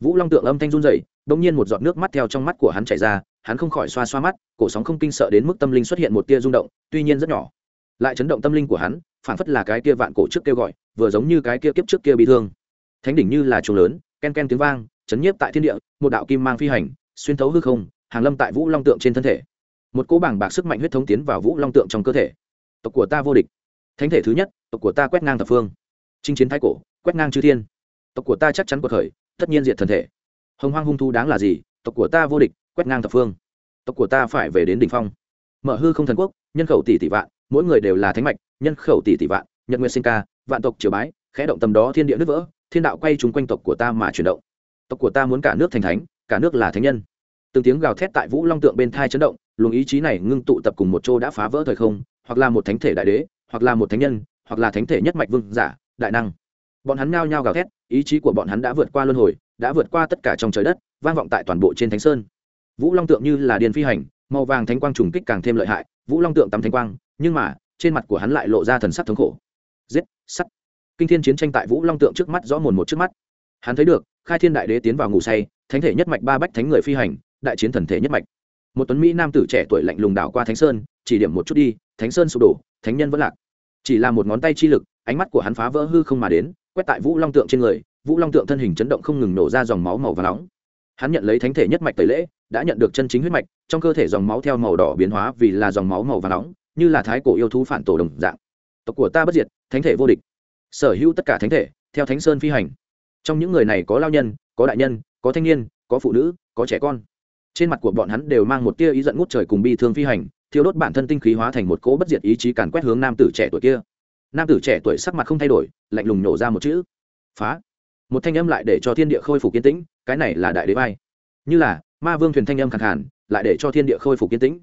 Vũ long tượng âm thanh run rẩy, đông nhiên một giọt nước mắt theo trong mắt của hắn chảy ra hắn không khỏi xoa xoa mắt cổ sóng không kinh sợ đến mức tâm linh xuất hiện một tia rung động tuy nhiên rất nhỏ. Lại chấn động tâm linh của hắn phản phất là cái kia vạn cổ trước kêu gọi vừa giống như cái kia kiếp trước kia bị thương. Thánh đỉnh như là chuồng lớn ken ken tiếng vang chấn nhiếp tại thiên địa một đạo kim mang phi hành xuyên thấu hư không hàng lâm tại vũ long tượng trên thân thể. Một cỗ bảng bạc sức mạnh huyết thống tiến vào vũ long tượng trong cơ thể tộc của ta vô địch. Thánh thể thứ nhất, tộc của ta quét ngang thập phương. Chinh chiến thái cổ, quét ngang chư thiên. Tộc của ta chắc chắn cuộc khởi, tất nhiên diệt thần thể. Hồng hoang hung thu đáng là gì? Tộc của ta vô địch, quét ngang thập phương. Tộc của ta phải về đến đỉnh phong. Mở hư không thần quốc, nhân khẩu tỷ tỷ vạn, mỗi người đều là thánh mạch, nhân khẩu tỷ tỷ vạn, nhật nguyệt sinh ca, vạn tộc triều bái, khẽ động tầm đó thiên địa nứt vỡ, thiên đạo quay trúng quanh tộc của ta mà chuyển động. Tộc của ta muốn cả nước thành thánh, cả nước là thánh nhân. Từng tiếng gào thét tại vũ long tượng bên thai chấn động, luồng ý chí này ngưng tụ tập cùng một chỗ đã phá vỡ thời không hoặc là một thánh thể đại đế, hoặc là một thánh nhân, hoặc là thánh thể nhất mạch vương giả, đại năng. Bọn hắn nao nhao gào thét, ý chí của bọn hắn đã vượt qua luân hồi, đã vượt qua tất cả trong trời đất, vang vọng tại toàn bộ trên thánh sơn. Vũ long tượng như là điền phi hành, màu vàng thánh quang trùng kích càng thêm lợi hại, vũ long tượng tắm thánh quang, nhưng mà, trên mặt của hắn lại lộ ra thần sắc thống khổ. Giết, sắt. Kinh thiên chiến tranh tại vũ long tượng trước mắt rõ mồn một trước mắt. Hắn thấy được, khai thiên đại đế tiến vào ngủ say, thánh thể nhất mạch ba bách thánh người phi hành, đại chiến thần thể nhất mạch. Một tuấn mỹ nam tử trẻ tuổi lạnh lùng đảo qua thánh sơn, chỉ điểm một chút đi thánh sơn sụp đổ, thánh nhân vẫn lạc. Chỉ là một ngón tay chi lực, ánh mắt của hắn phá vỡ hư không mà đến, quét tại vũ long tượng trên người, vũ long tượng thân hình chấn động không ngừng nổ ra dòng máu màu và nóng. Hắn nhận lấy thánh thể nhất mạch tẩy lễ, đã nhận được chân chính huyết mạch, trong cơ thể dòng máu theo màu đỏ biến hóa vì là dòng máu màu và nóng, như là thái cổ yêu thú phản tổ đồng dạng. Tộc của ta bất diệt, thánh thể vô địch. Sở hữu tất cả thánh thể, theo thánh sơn phi hành. Trong những người này có lao nhân, có đại nhân, có thanh niên, có phụ nữ, có trẻ con. Trên mặt của bọn hắn đều mang một tia ý giận ngút trời cùng bi thương phi hành thiêu đốt bản thân tinh khí hóa thành một cỗ bất diệt ý chí càn quét hướng nam tử trẻ tuổi kia. Nam tử trẻ tuổi sắc mặt không thay đổi, lạnh lùng nổ ra một chữ. Phá. Một thanh âm lại để cho thiên địa khôi phục kiến tĩnh, cái này là đại đế vai. Như là, ma vương thuyền thanh âm khẳng hẳn lại để cho thiên địa khôi phục kiến tĩnh.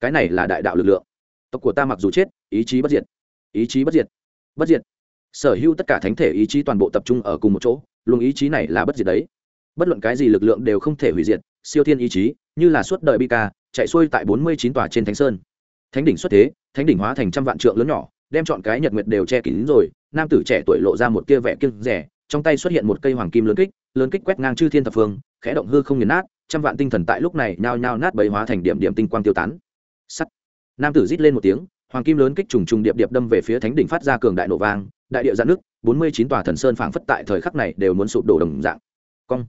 Cái này là đại đạo lực lượng. Tộc của ta mặc dù chết, ý chí bất diệt. Ý chí bất diệt. Bất diệt. Sở hữu tất cả thánh thể ý chí toàn bộ tập trung ở cùng một chỗ, luồng ý chí này là bất diệt đấy. Bất luận cái gì lực lượng đều không thể hủy diệt, siêu thiên ý chí như là suốt đời bi ca chạy xuôi tại bốn mươi chín tòa trên thánh sơn. Thánh đỉnh xuất thế, thánh đỉnh hóa thành trăm vạn trượng lớn nhỏ, đem chọn cái nhật nguyệt đều che kín rồi, nam tử trẻ tuổi lộ ra một tia vẻ kiêng rẻ, trong tay xuất hiện một cây hoàng kim lớn kích lớn kích quét ngang chư thiên thập phương, khẽ động hư không nghiền nát, trăm vạn tinh thần tại lúc này nhao nhao nát bầy hóa thành điểm điểm tinh quang tiêu tán. Sắt. Nam tử rít lên một tiếng, hoàng kim lớn kích trùng trùng điệp điệp đâm về phía thánh đỉnh phát ra cường đại nổ vang, đại địa giãn nước bốn mươi chín tòa thần sơn phảng phất tại thời khắc này đều muốn sụp đổ đồng dạng. Cong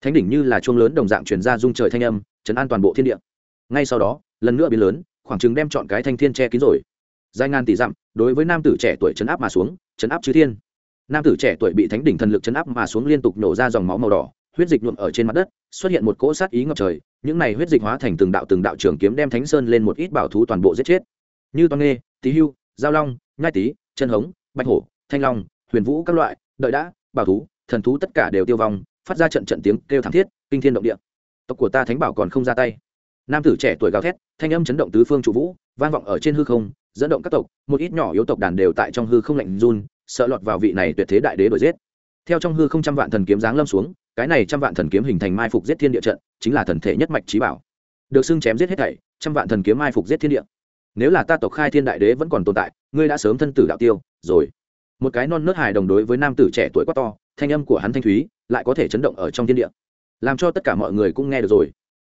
thánh đỉnh như là chuông lớn đồng dạng truyền ra dung trời thanh âm, chấn an toàn bộ thiên địa. Ngay sau đó, lần nữa biến lớn, khoảng chừng đem chọn cái thanh thiên che kín rồi. Dài ngàn tỷ dặm, đối với nam tử trẻ tuổi chấn áp mà xuống, chấn áp chư thiên. Nam tử trẻ tuổi bị thánh đỉnh thần lực chấn áp mà xuống liên tục nổ ra dòng máu màu đỏ, huyết dịch nhuộm ở trên mặt đất, xuất hiện một cỗ sát ý ngập trời. Những này huyết dịch hóa thành từng đạo từng đạo trường kiếm đem thánh sơn lên một ít bảo thú toàn bộ giết chết. Như toan nghê, tý hưu, giao long, nhai tý, chân hống, bạch hổ, thanh long, huyền vũ các loại, đợi đã, bảo thú, thần thú tất cả đều tiêu vong phát ra trận trận tiếng kêu thảm thiết, kinh thiên động địa. Tộc của ta thánh bảo còn không ra tay. Nam tử trẻ tuổi gào thét, thanh âm chấn động tứ phương trụ vũ, vang vọng ở trên hư không, dẫn động các tộc, một ít nhỏ yếu tộc đàn đều tại trong hư không lạnh run, sợ lọt vào vị này tuyệt thế đại đế đuổi giết. Theo trong hư không trăm vạn thần kiếm giáng lâm xuống, cái này trăm vạn thần kiếm hình thành mai phục giết thiên địa trận, chính là thần thể nhất mạch trí bảo. Được xưng chém giết hết thảy, trăm vạn thần kiếm mai phục giết thiên địa. Nếu là ta tộc khai thiên đại đế vẫn còn tồn tại, ngươi đã sớm thân tử đạo tiêu, rồi. Một cái non nớt hài đồng đối với nam tử trẻ tuổi quá to, thanh âm của hắn thanh thúy lại có thể chấn động ở trong thiên địa. Làm cho tất cả mọi người cũng nghe được rồi.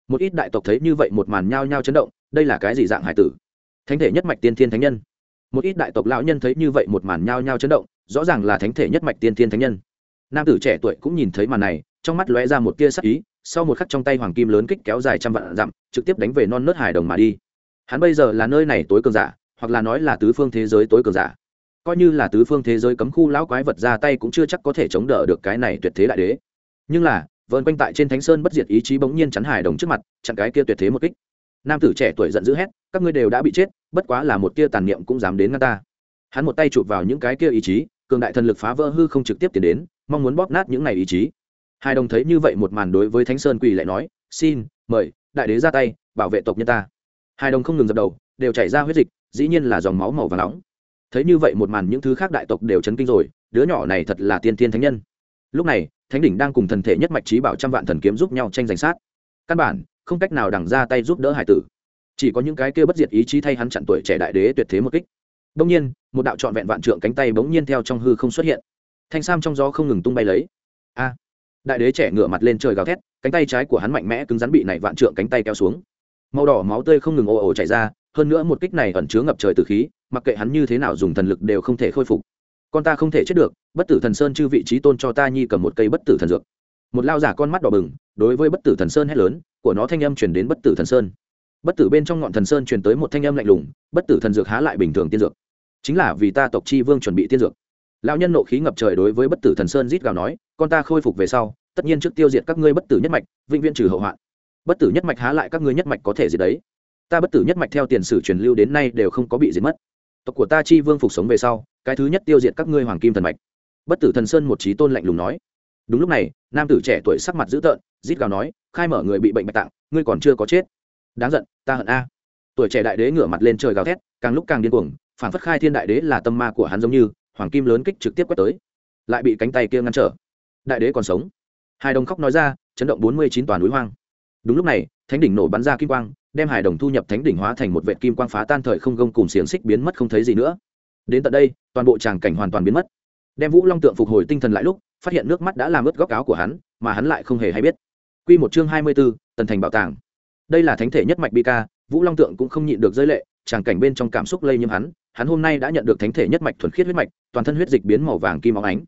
Một ít đại tộc thấy như vậy một màn nhao nhao chấn động, đây là cái gì dạng hải tử? Thánh thể nhất mạch tiên thiên thánh nhân. Một ít đại tộc lão nhân thấy như vậy một màn nhao nhao chấn động, rõ ràng là thánh thể nhất mạch tiên thiên thánh nhân. Nam tử trẻ tuổi cũng nhìn thấy màn này, trong mắt lóe ra một tia sắc ý, sau một khắc trong tay hoàng kim lớn kích kéo dài trăm vạn dặm, trực tiếp đánh về non nớt hải đồng mà đi. Hắn bây giờ là nơi này tối cường giả, hoặc là nói là tứ phương thế giới tối cường giả coi như là tứ phương thế giới cấm khu lão quái vật ra tay cũng chưa chắc có thể chống đỡ được cái này tuyệt thế đại đế. Nhưng là vơn quanh tại trên thánh sơn bất diệt ý chí bỗng nhiên chắn hải đồng trước mặt, chặn cái kia tuyệt thế một kích. Nam tử trẻ tuổi giận dữ hét, các ngươi đều đã bị chết, bất quá là một kia tàn niệm cũng dám đến ngăn ta. Hắn một tay chụp vào những cái kia ý chí, cường đại thần lực phá vỡ hư không trực tiếp tiến đến, mong muốn bóp nát những này ý chí. Hai đồng thấy như vậy một màn đối với thánh sơn quỳ lại nói, xin, mời, đại đế ra tay, bảo vệ tộc nhân ta. Hai đồng không ngừng dập đầu, đều chảy ra huyết dịch, dĩ nhiên là dòng máu màu và nóng thấy như vậy một màn những thứ khác đại tộc đều chấn kinh rồi, đứa nhỏ này thật là tiên tiên thánh nhân. Lúc này, thánh đỉnh đang cùng thần thể nhất mạch trí bảo trăm vạn thần kiếm giúp nhau tranh giành sát. Căn bản, không cách nào đằng ra tay giúp đỡ hải tử. Chỉ có những cái kia bất diệt ý chí thay hắn chặn tuổi trẻ đại đế tuyệt thế một kích. Bỗng nhiên, một đạo trọn vẹn vạn trượng cánh tay bỗng nhiên theo trong hư không xuất hiện. Thanh sam trong gió không ngừng tung bay lấy. A! Đại đế trẻ ngửa mặt lên trời gào thét, cánh tay trái của hắn mạnh mẽ cứng rắn bị này vạn trượng cánh tay kéo xuống. Màu đỏ máu tươi không ngừng ồ ồ chảy ra, hơn nữa một kích này ẩn chứa ngập trời từ khí mặc kệ hắn như thế nào dùng thần lực đều không thể khôi phục. Con ta không thể chết được, bất tử thần sơn chư vị trí tôn cho ta nhi cầm một cây bất tử thần dược. Một lao giả con mắt đỏ bừng, đối với bất tử thần sơn hét lớn, của nó thanh âm chuyển đến bất tử thần sơn. Bất tử bên trong ngọn thần sơn truyền tới một thanh âm lạnh lùng, bất tử thần dược há lại bình thường tiên dược. Chính là vì ta tộc chi vương chuẩn bị tiên dược. Lão nhân nộ khí ngập trời đối với bất tử thần sơn rít gào nói, con ta khôi phục về sau, tất nhiên trước tiêu diệt các ngươi bất tử nhất mạch, vĩnh viễn trừ hậu hoạn. Bất tử nhất mạch há lại các ngươi nhất mạch có thể gì đấy. Ta bất tử nhất mạch theo tiền sử truyền lưu đến nay đều không có bị diệt mất tộc của ta chi vương phục sống về sau, cái thứ nhất tiêu diệt các ngươi hoàng kim thần mạch. Bất tử thần sơn một trí tôn lạnh lùng nói. Đúng lúc này, nam tử trẻ tuổi sắc mặt dữ tợn, rít gào nói, khai mở người bị bệnh bạch tạng, ngươi còn chưa có chết. Đáng giận, ta hận a. Tuổi trẻ đại đế ngửa mặt lên trời gào thét, càng lúc càng điên cuồng, phản phất khai thiên đại đế là tâm ma của hắn giống như, hoàng kim lớn kích trực tiếp quét tới, lại bị cánh tay kia ngăn trở. Đại đế còn sống. Hai đồng khóc nói ra, chấn động bốn mươi chín toàn núi hoang. Đúng lúc này, thánh đỉnh nổ bắn ra kim quang đem hải đồng thu nhập thánh đỉnh hóa thành một vệ kim quang phá tan thời không gông cùng xiềng xích biến mất không thấy gì nữa. Đến tận đây, toàn bộ tràng cảnh hoàn toàn biến mất. Đem vũ long tượng phục hồi tinh thần lại lúc, phát hiện nước mắt đã làm ướt góc áo của hắn, mà hắn lại không hề hay biết. Q một chương hai mươi b ố tần thành bảo tàng. Đây là thánh thể nhất mạch bi ca, vũ long tượng cũng không nhịn được giới lệ, tràng cảnh bên trong cảm xúc lây nhiễm hắn hắn hôm nay đã nhận được thánh thể nhất mạch thuần khiết huyết mạch, toàn thân huyết dịch biến màu vàng kim óng ánh.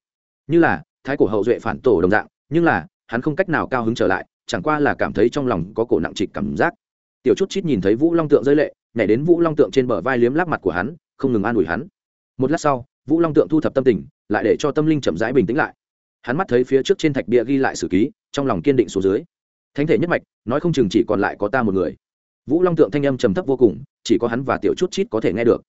Như là, thái cổ hậu duệ phản tổ đồng dạng, nhưng là, hắn không cách nào cao hứng trở lại, chẳng qua là cảm thấy trong lòng có cổ nặng trịch cảm giác tiểu chút chít nhìn thấy vũ long tượng rơi lệ, nhảy đến vũ long tượng trên bờ vai liếm láp mặt của hắn, không ngừng an ủi hắn. Một lát sau, vũ long tượng thu thập tâm tình, lại để cho tâm linh chậm rãi bình tĩnh lại. Hắn mắt thấy phía trước trên thạch bia ghi lại sử ký, trong lòng kiên định số dưới. Thánh thể nhất mạch, nói không chừng chỉ còn lại có ta một người. Vũ long tượng thanh âm trầm thấp vô cùng, chỉ có hắn và tiểu chút chít có thể nghe được.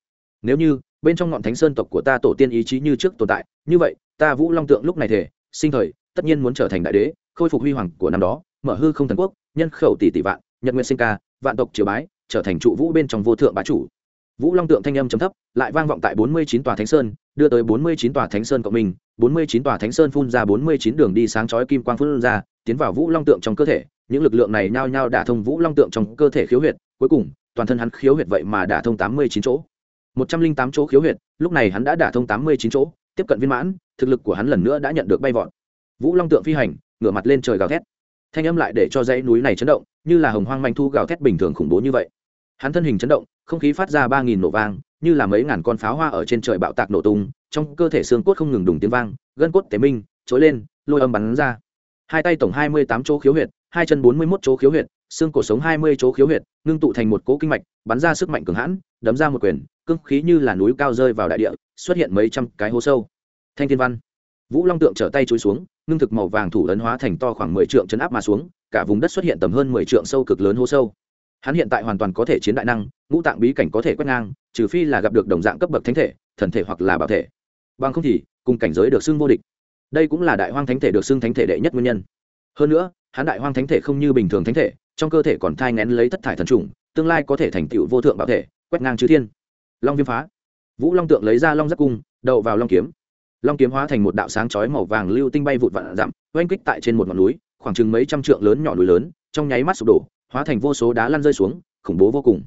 Nếu như, bên trong ngọn thánh sơn tộc của ta tổ tiên ý chí như trước tồn tại, như vậy, ta vũ long tượng lúc này thể sinh thời, tất nhiên muốn trở thành đại đế, khôi phục huy hoàng của năm đó, mở hư không thần quốc, nhân khẩu tỷ tỷ vạn, nhật nguyện sinh ca vạn tộc triều bái, trở thành trụ vũ bên trong vô thượng bá chủ. Vũ long tượng thanh âm chấm thấp, lại vang vọng tại bốn mươi chín tòa thánh sơn, đưa tới bốn mươi chín tòa thánh sơn cộng minh, bốn mươi chín tòa thánh sơn phun ra bốn mươi chín đường đi sáng chói kim quang phun ra, tiến vào vũ long tượng trong cơ thể. Những lực lượng này nhao nhao đả thông vũ long tượng trong cơ thể khiếu huyệt, cuối cùng, toàn thân hắn khiếu huyệt vậy mà đả thông tám mươi chín chỗ. một trăm linh tám chỗ khiếu huyệt, lúc này hắn đã đả thông tám mươi chín chỗ, tiếp cận viên mãn, thực lực của hắn lần nữa đã nhận được bay vọt. Vũ long tượng phi hành, ngửa mặt lên trời gào thét. Thanh âm lại để cho dãy núi này chấn động như là hồng hoang manh thu gào thét bình thường khủng bố như vậy. Hắn thân hình chấn động, không khí phát ra ba nghìn nổ vang, như là mấy ngàn con pháo hoa ở trên trời bạo tạc nổ tung, trong cơ thể xương cốt không ngừng đùng tiếng vang, gân cốt tế minh, trỗi lên, lôi âm bắn ra. Hai tay tổng hai mươi tám chỗ khiếu huyệt, hai chân bốn mươi mốt chỗ khiếu huyệt, xương cổ sống hai mươi chỗ khiếu huyệt, ngưng tụ thành một cỗ kinh mạch, bắn ra sức mạnh cường hãn, đấm ra một quyền cưng khí như là núi cao rơi vào đại địa, xuất hiện mấy trăm cái hố sâu. Thanh thiên văn, vũ long tượng trở tay chối xuống ngưng thực màu vàng thủ ấn hóa thành to khoảng mười trượng chấn áp mà xuống, cả vùng đất xuất hiện tầm hơn mười trượng sâu cực lớn hố sâu. Hắn hiện tại hoàn toàn có thể chiến đại năng, ngũ tạng bí cảnh có thể quét ngang, trừ phi là gặp được đồng dạng cấp bậc thánh thể, thần thể hoặc là bảo thể. Bằng không thì, cùng cảnh giới được xưng vô địch. Đây cũng là đại hoang thánh thể được xưng thánh thể đệ nhất nguyên nhân. Hơn nữa, hắn đại hoang thánh thể không như bình thường thánh thể, trong cơ thể còn thai ngén lấy thất thải thần trùng, tương lai có thể thành tựu vô thượng bảo thể, quét ngang chư thiên. Long viêm phá. Vũ long tượng lấy ra long giác cung đậu vào long kiếm long kiếm hóa thành một đạo sáng chói màu vàng lưu tinh bay vụt vạn dặm, oanh kích tại trên một ngọn núi, khoảng chừng mấy trăm trượng lớn nhỏ núi lớn, trong nháy mắt sụp đổ, hóa thành vô số đá lăn rơi xuống, khủng bố vô cùng.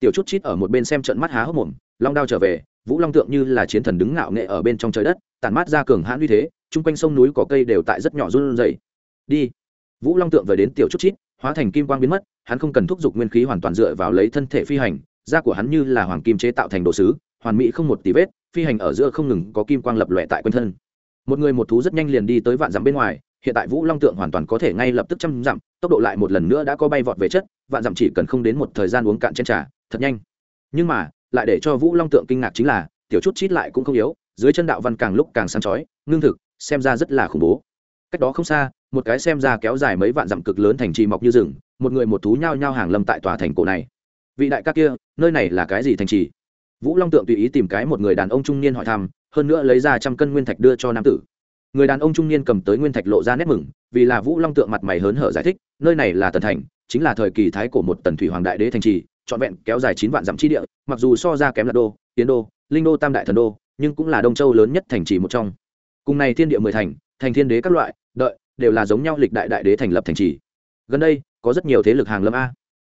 Tiểu chút chít ở một bên xem trận mắt há hốc mồm, long đao trở về, vũ long tượng như là chiến thần đứng ngạo nghệ ở bên trong trời đất tàn mát ra cường hãn uy thế, chung quanh sông núi cỏ cây đều tại rất nhỏ run rẩy. Đi. Vũ long tượng về đến tiểu chút chít, hóa thành kim quang biến mất, hắn không cần thúc giục nguyên khí hoàn toàn dựa vào lấy thân thể phi hành, da của hắn như là hoàng kim chế tạo thành đồ sứ, hoàn mỹ không một tí vết phi hành ở giữa không ngừng có kim quang lập lòe tại quanh thân. Một người một thú rất nhanh liền đi tới vạn dặm bên ngoài, hiện tại vũ long tượng hoàn toàn có thể ngay lập tức trăm dặm, tốc độ lại một lần nữa đã có bay vọt về chất, vạn dặm chỉ cần không đến một thời gian uống cạn trên trà, thật nhanh. Nhưng mà, lại để cho vũ long tượng kinh ngạc chính là, tiểu chút chít lại cũng không yếu, dưới chân đạo văn càng lúc càng sáng chói, ngưng thực, xem ra rất là khủng bố. Cách đó không xa, một cái xem ra kéo dài mấy vạn dặm cực lớn thành trì mọc như rừng, một người một thú nhao nhao hàng lâm tại tòa thành cổ này. Vị đại ca kia, nơi này là cái gì thành trì? Vũ long tượng tùy ý tìm cái một người đàn ông trung niên hỏi thăm, hơn nữa lấy ra trăm cân nguyên thạch đưa cho nam tử. Người đàn ông trung niên cầm tới nguyên thạch lộ ra nét mừng, vì là vũ long tượng mặt mày hớn hở giải thích, nơi này là tần thành, chính là thời kỳ thái của một tần thủy hoàng đại đế thành trì, trọn vẹn kéo dài chín vạn dặm chi địa, mặc dù so ra kém là đô, tiến đô, linh đô, tam đại thần đô, nhưng cũng là đông châu lớn nhất thành trì một trong. Cùng này thiên địa mười thành thành thiên đế các loại, đợi, đều là giống nhau lịch đại đại đế thành lập thành trì. Gần đây, có rất nhiều thế lực hàng lâm a.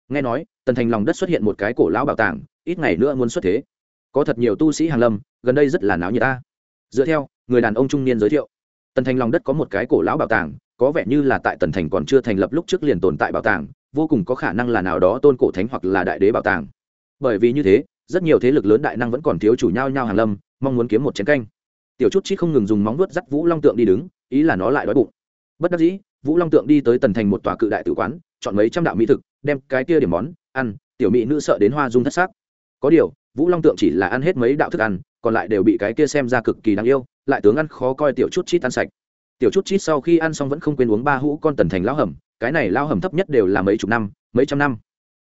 Nghe nói, tần thành lòng đất xuất hiện một cái cổ lão bảo tàng, ít ngày nữa muốn xuất thế có thật nhiều tu sĩ hàng lâm, gần đây rất là náo nhiệt ta. Dựa theo, người đàn ông trung niên giới thiệu, tần thành lòng đất có một cái cổ lão bảo tàng, có vẻ như là tại tần thành còn chưa thành lập lúc trước liền tồn tại bảo tàng, vô cùng có khả năng là nào đó tôn cổ thánh hoặc là đại đế bảo tàng. Bởi vì như thế, rất nhiều thế lực lớn đại năng vẫn còn thiếu chủ nhau nhau hàng lâm, mong muốn kiếm một chén canh. Tiểu chút chít không ngừng dùng móng vuốt dắt vũ long tượng đi đứng, ý là nó lại đói bụng. Bất đắc dĩ, vũ long tượng đi tới tần thành một tòa cự đại tự quán, chọn mấy trăm đạo mỹ thực, đem cái kia điểm món, ăn, tiểu mỹ nữ sợ đến hoa dung thất xác có điều vũ long tượng chỉ là ăn hết mấy đạo thức ăn, còn lại đều bị cái kia xem ra cực kỳ đáng yêu, lại tướng ăn khó coi tiểu chút chít ăn sạch. Tiểu chút chít sau khi ăn xong vẫn không quên uống ba hũ con tần thành lao hầm, cái này lao hầm thấp nhất đều là mấy chục năm, mấy trăm năm.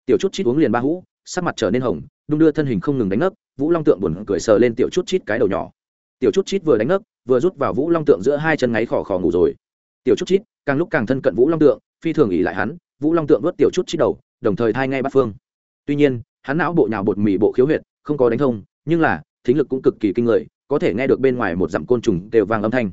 Tiểu chút chít uống liền ba hũ, sắc mặt trở nên hồng, đung đưa thân hình không ngừng đánh ngấc, vũ long tượng buồn cười sờ lên tiểu chút chít cái đầu nhỏ. Tiểu chút chít vừa đánh ngấc, vừa rút vào vũ long tượng giữa hai chân ngáy khò khò ngủ rồi. Tiểu chút chít, càng lúc càng thân cận vũ long tượng, phi thường ỉ lại hắn, vũ long tượng vớt tiểu chút chít đầu, đồng thời thai ngay bắt phương. Tuy nhiên, hắn não bộ nhào bột mì bộ khiếu huyệt không có đánh thông, nhưng là, thính lực cũng cực kỳ kinh người, có thể nghe được bên ngoài một dặm côn trùng đều vang âm thanh.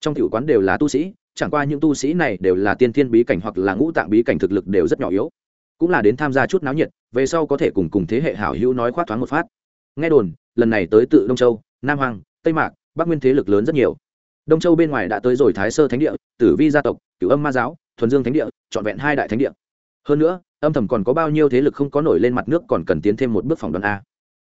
Trong tiểu quán đều là tu sĩ, chẳng qua những tu sĩ này đều là tiên thiên bí cảnh hoặc là ngũ tạng bí cảnh thực lực đều rất nhỏ yếu. Cũng là đến tham gia chút náo nhiệt, về sau có thể cùng cùng thế hệ hảo hữu nói khoát thoáng một phát. Nghe đồn, lần này tới tự đông châu, nam hoàng tây mạc, bắc nguyên thế lực lớn rất nhiều. Đông châu bên ngoài đã tới rồi thái sơ thánh địa, tử vi gia tộc, cửu âm ma giáo, thuần dương thánh địa, trọn vẹn hai đại thánh địa. Hơn nữa, âm thầm còn có bao nhiêu thế lực không có nổi lên mặt nước còn cần tiến thêm một bước phòng đoán a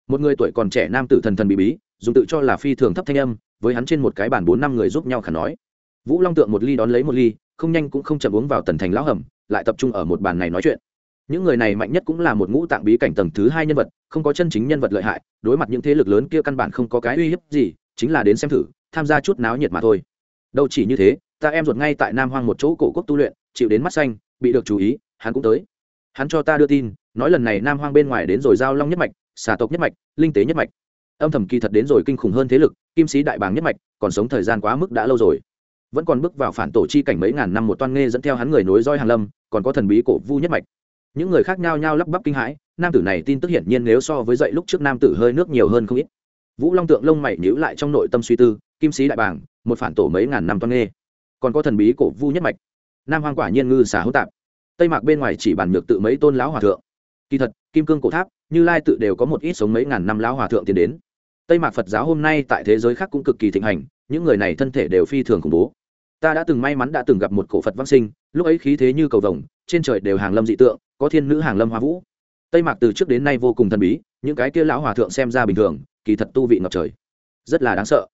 một người tuổi còn trẻ nam tử thần thần bí bí, dùng tự cho là phi thường thấp thanh âm, với hắn trên một cái bàn bốn năm người giúp nhau khả nói. Vũ long tượng một ly đón lấy một ly, không nhanh cũng không chậm uống vào tần thành lão hầm, lại tập trung ở một bàn này nói chuyện. Những người này mạnh nhất cũng là một ngũ tạng bí cảnh tầng thứ hai nhân vật, không có chân chính nhân vật lợi hại, đối mặt những thế lực lớn kia căn bản không có cái uy hiếp gì, chính là đến xem thử, tham gia chút náo nhiệt mà thôi. Đâu chỉ như thế, ta em ruột ngay tại nam hoang một chỗ cổ quốc tu luyện, chịu đến mắt xanh, bị được chú ý, hắn cũng tới. Hắn cho ta đưa tin, nói lần này nam hoang bên ngoài đến rồi giao long nhất mạch xà tộc nhất mạch, linh tế nhất mạch. Âm thầm kỳ thật đến rồi kinh khủng hơn thế lực, kim sĩ đại bàng nhất mạch, còn sống thời gian quá mức đã lâu rồi. Vẫn còn bước vào phản tổ chi cảnh mấy ngàn năm một toan nghê dẫn theo hắn người nối roi hàn lâm, còn có thần bí cổ vu nhất mạch. Những người khác nhau nhau lắp bắp kinh hãi, nam tử này tin tức hiển nhiên nếu so với dậy lúc trước nam tử hơi nước nhiều hơn không ít. Vũ long tượng lông mày nhíu lại trong nội tâm suy tư, kim sĩ đại bàng, một phản tổ mấy ngàn năm toan nghê. Còn có thần bí cổ vu nhất mạch. Nam hoang quả nhiên ngư xả hỗn tạp. Tây mạc bên ngoài chỉ bàn nhược tự mấy tôn lão hòa thượng. Kỳ thật, kim cương cổ tháp như lai tự đều có một ít sống mấy ngàn năm lão hòa thượng tiến đến. Tây mạc phật giáo hôm nay tại thế giới khác cũng cực kỳ thịnh hành, những người này thân thể đều phi thường khủng bố. Ta đã từng may mắn đã từng gặp một cổ phật văn sinh, lúc ấy khí thế như cầu vồng, trên trời đều hàng lâm dị tượng, có thiên nữ hàng lâm hoa vũ. Tây mạc từ trước đến nay vô cùng thần bí, những cái kia lão hòa thượng xem ra bình thường, kỳ thật tu vị ngập trời. Rất là đáng sợ.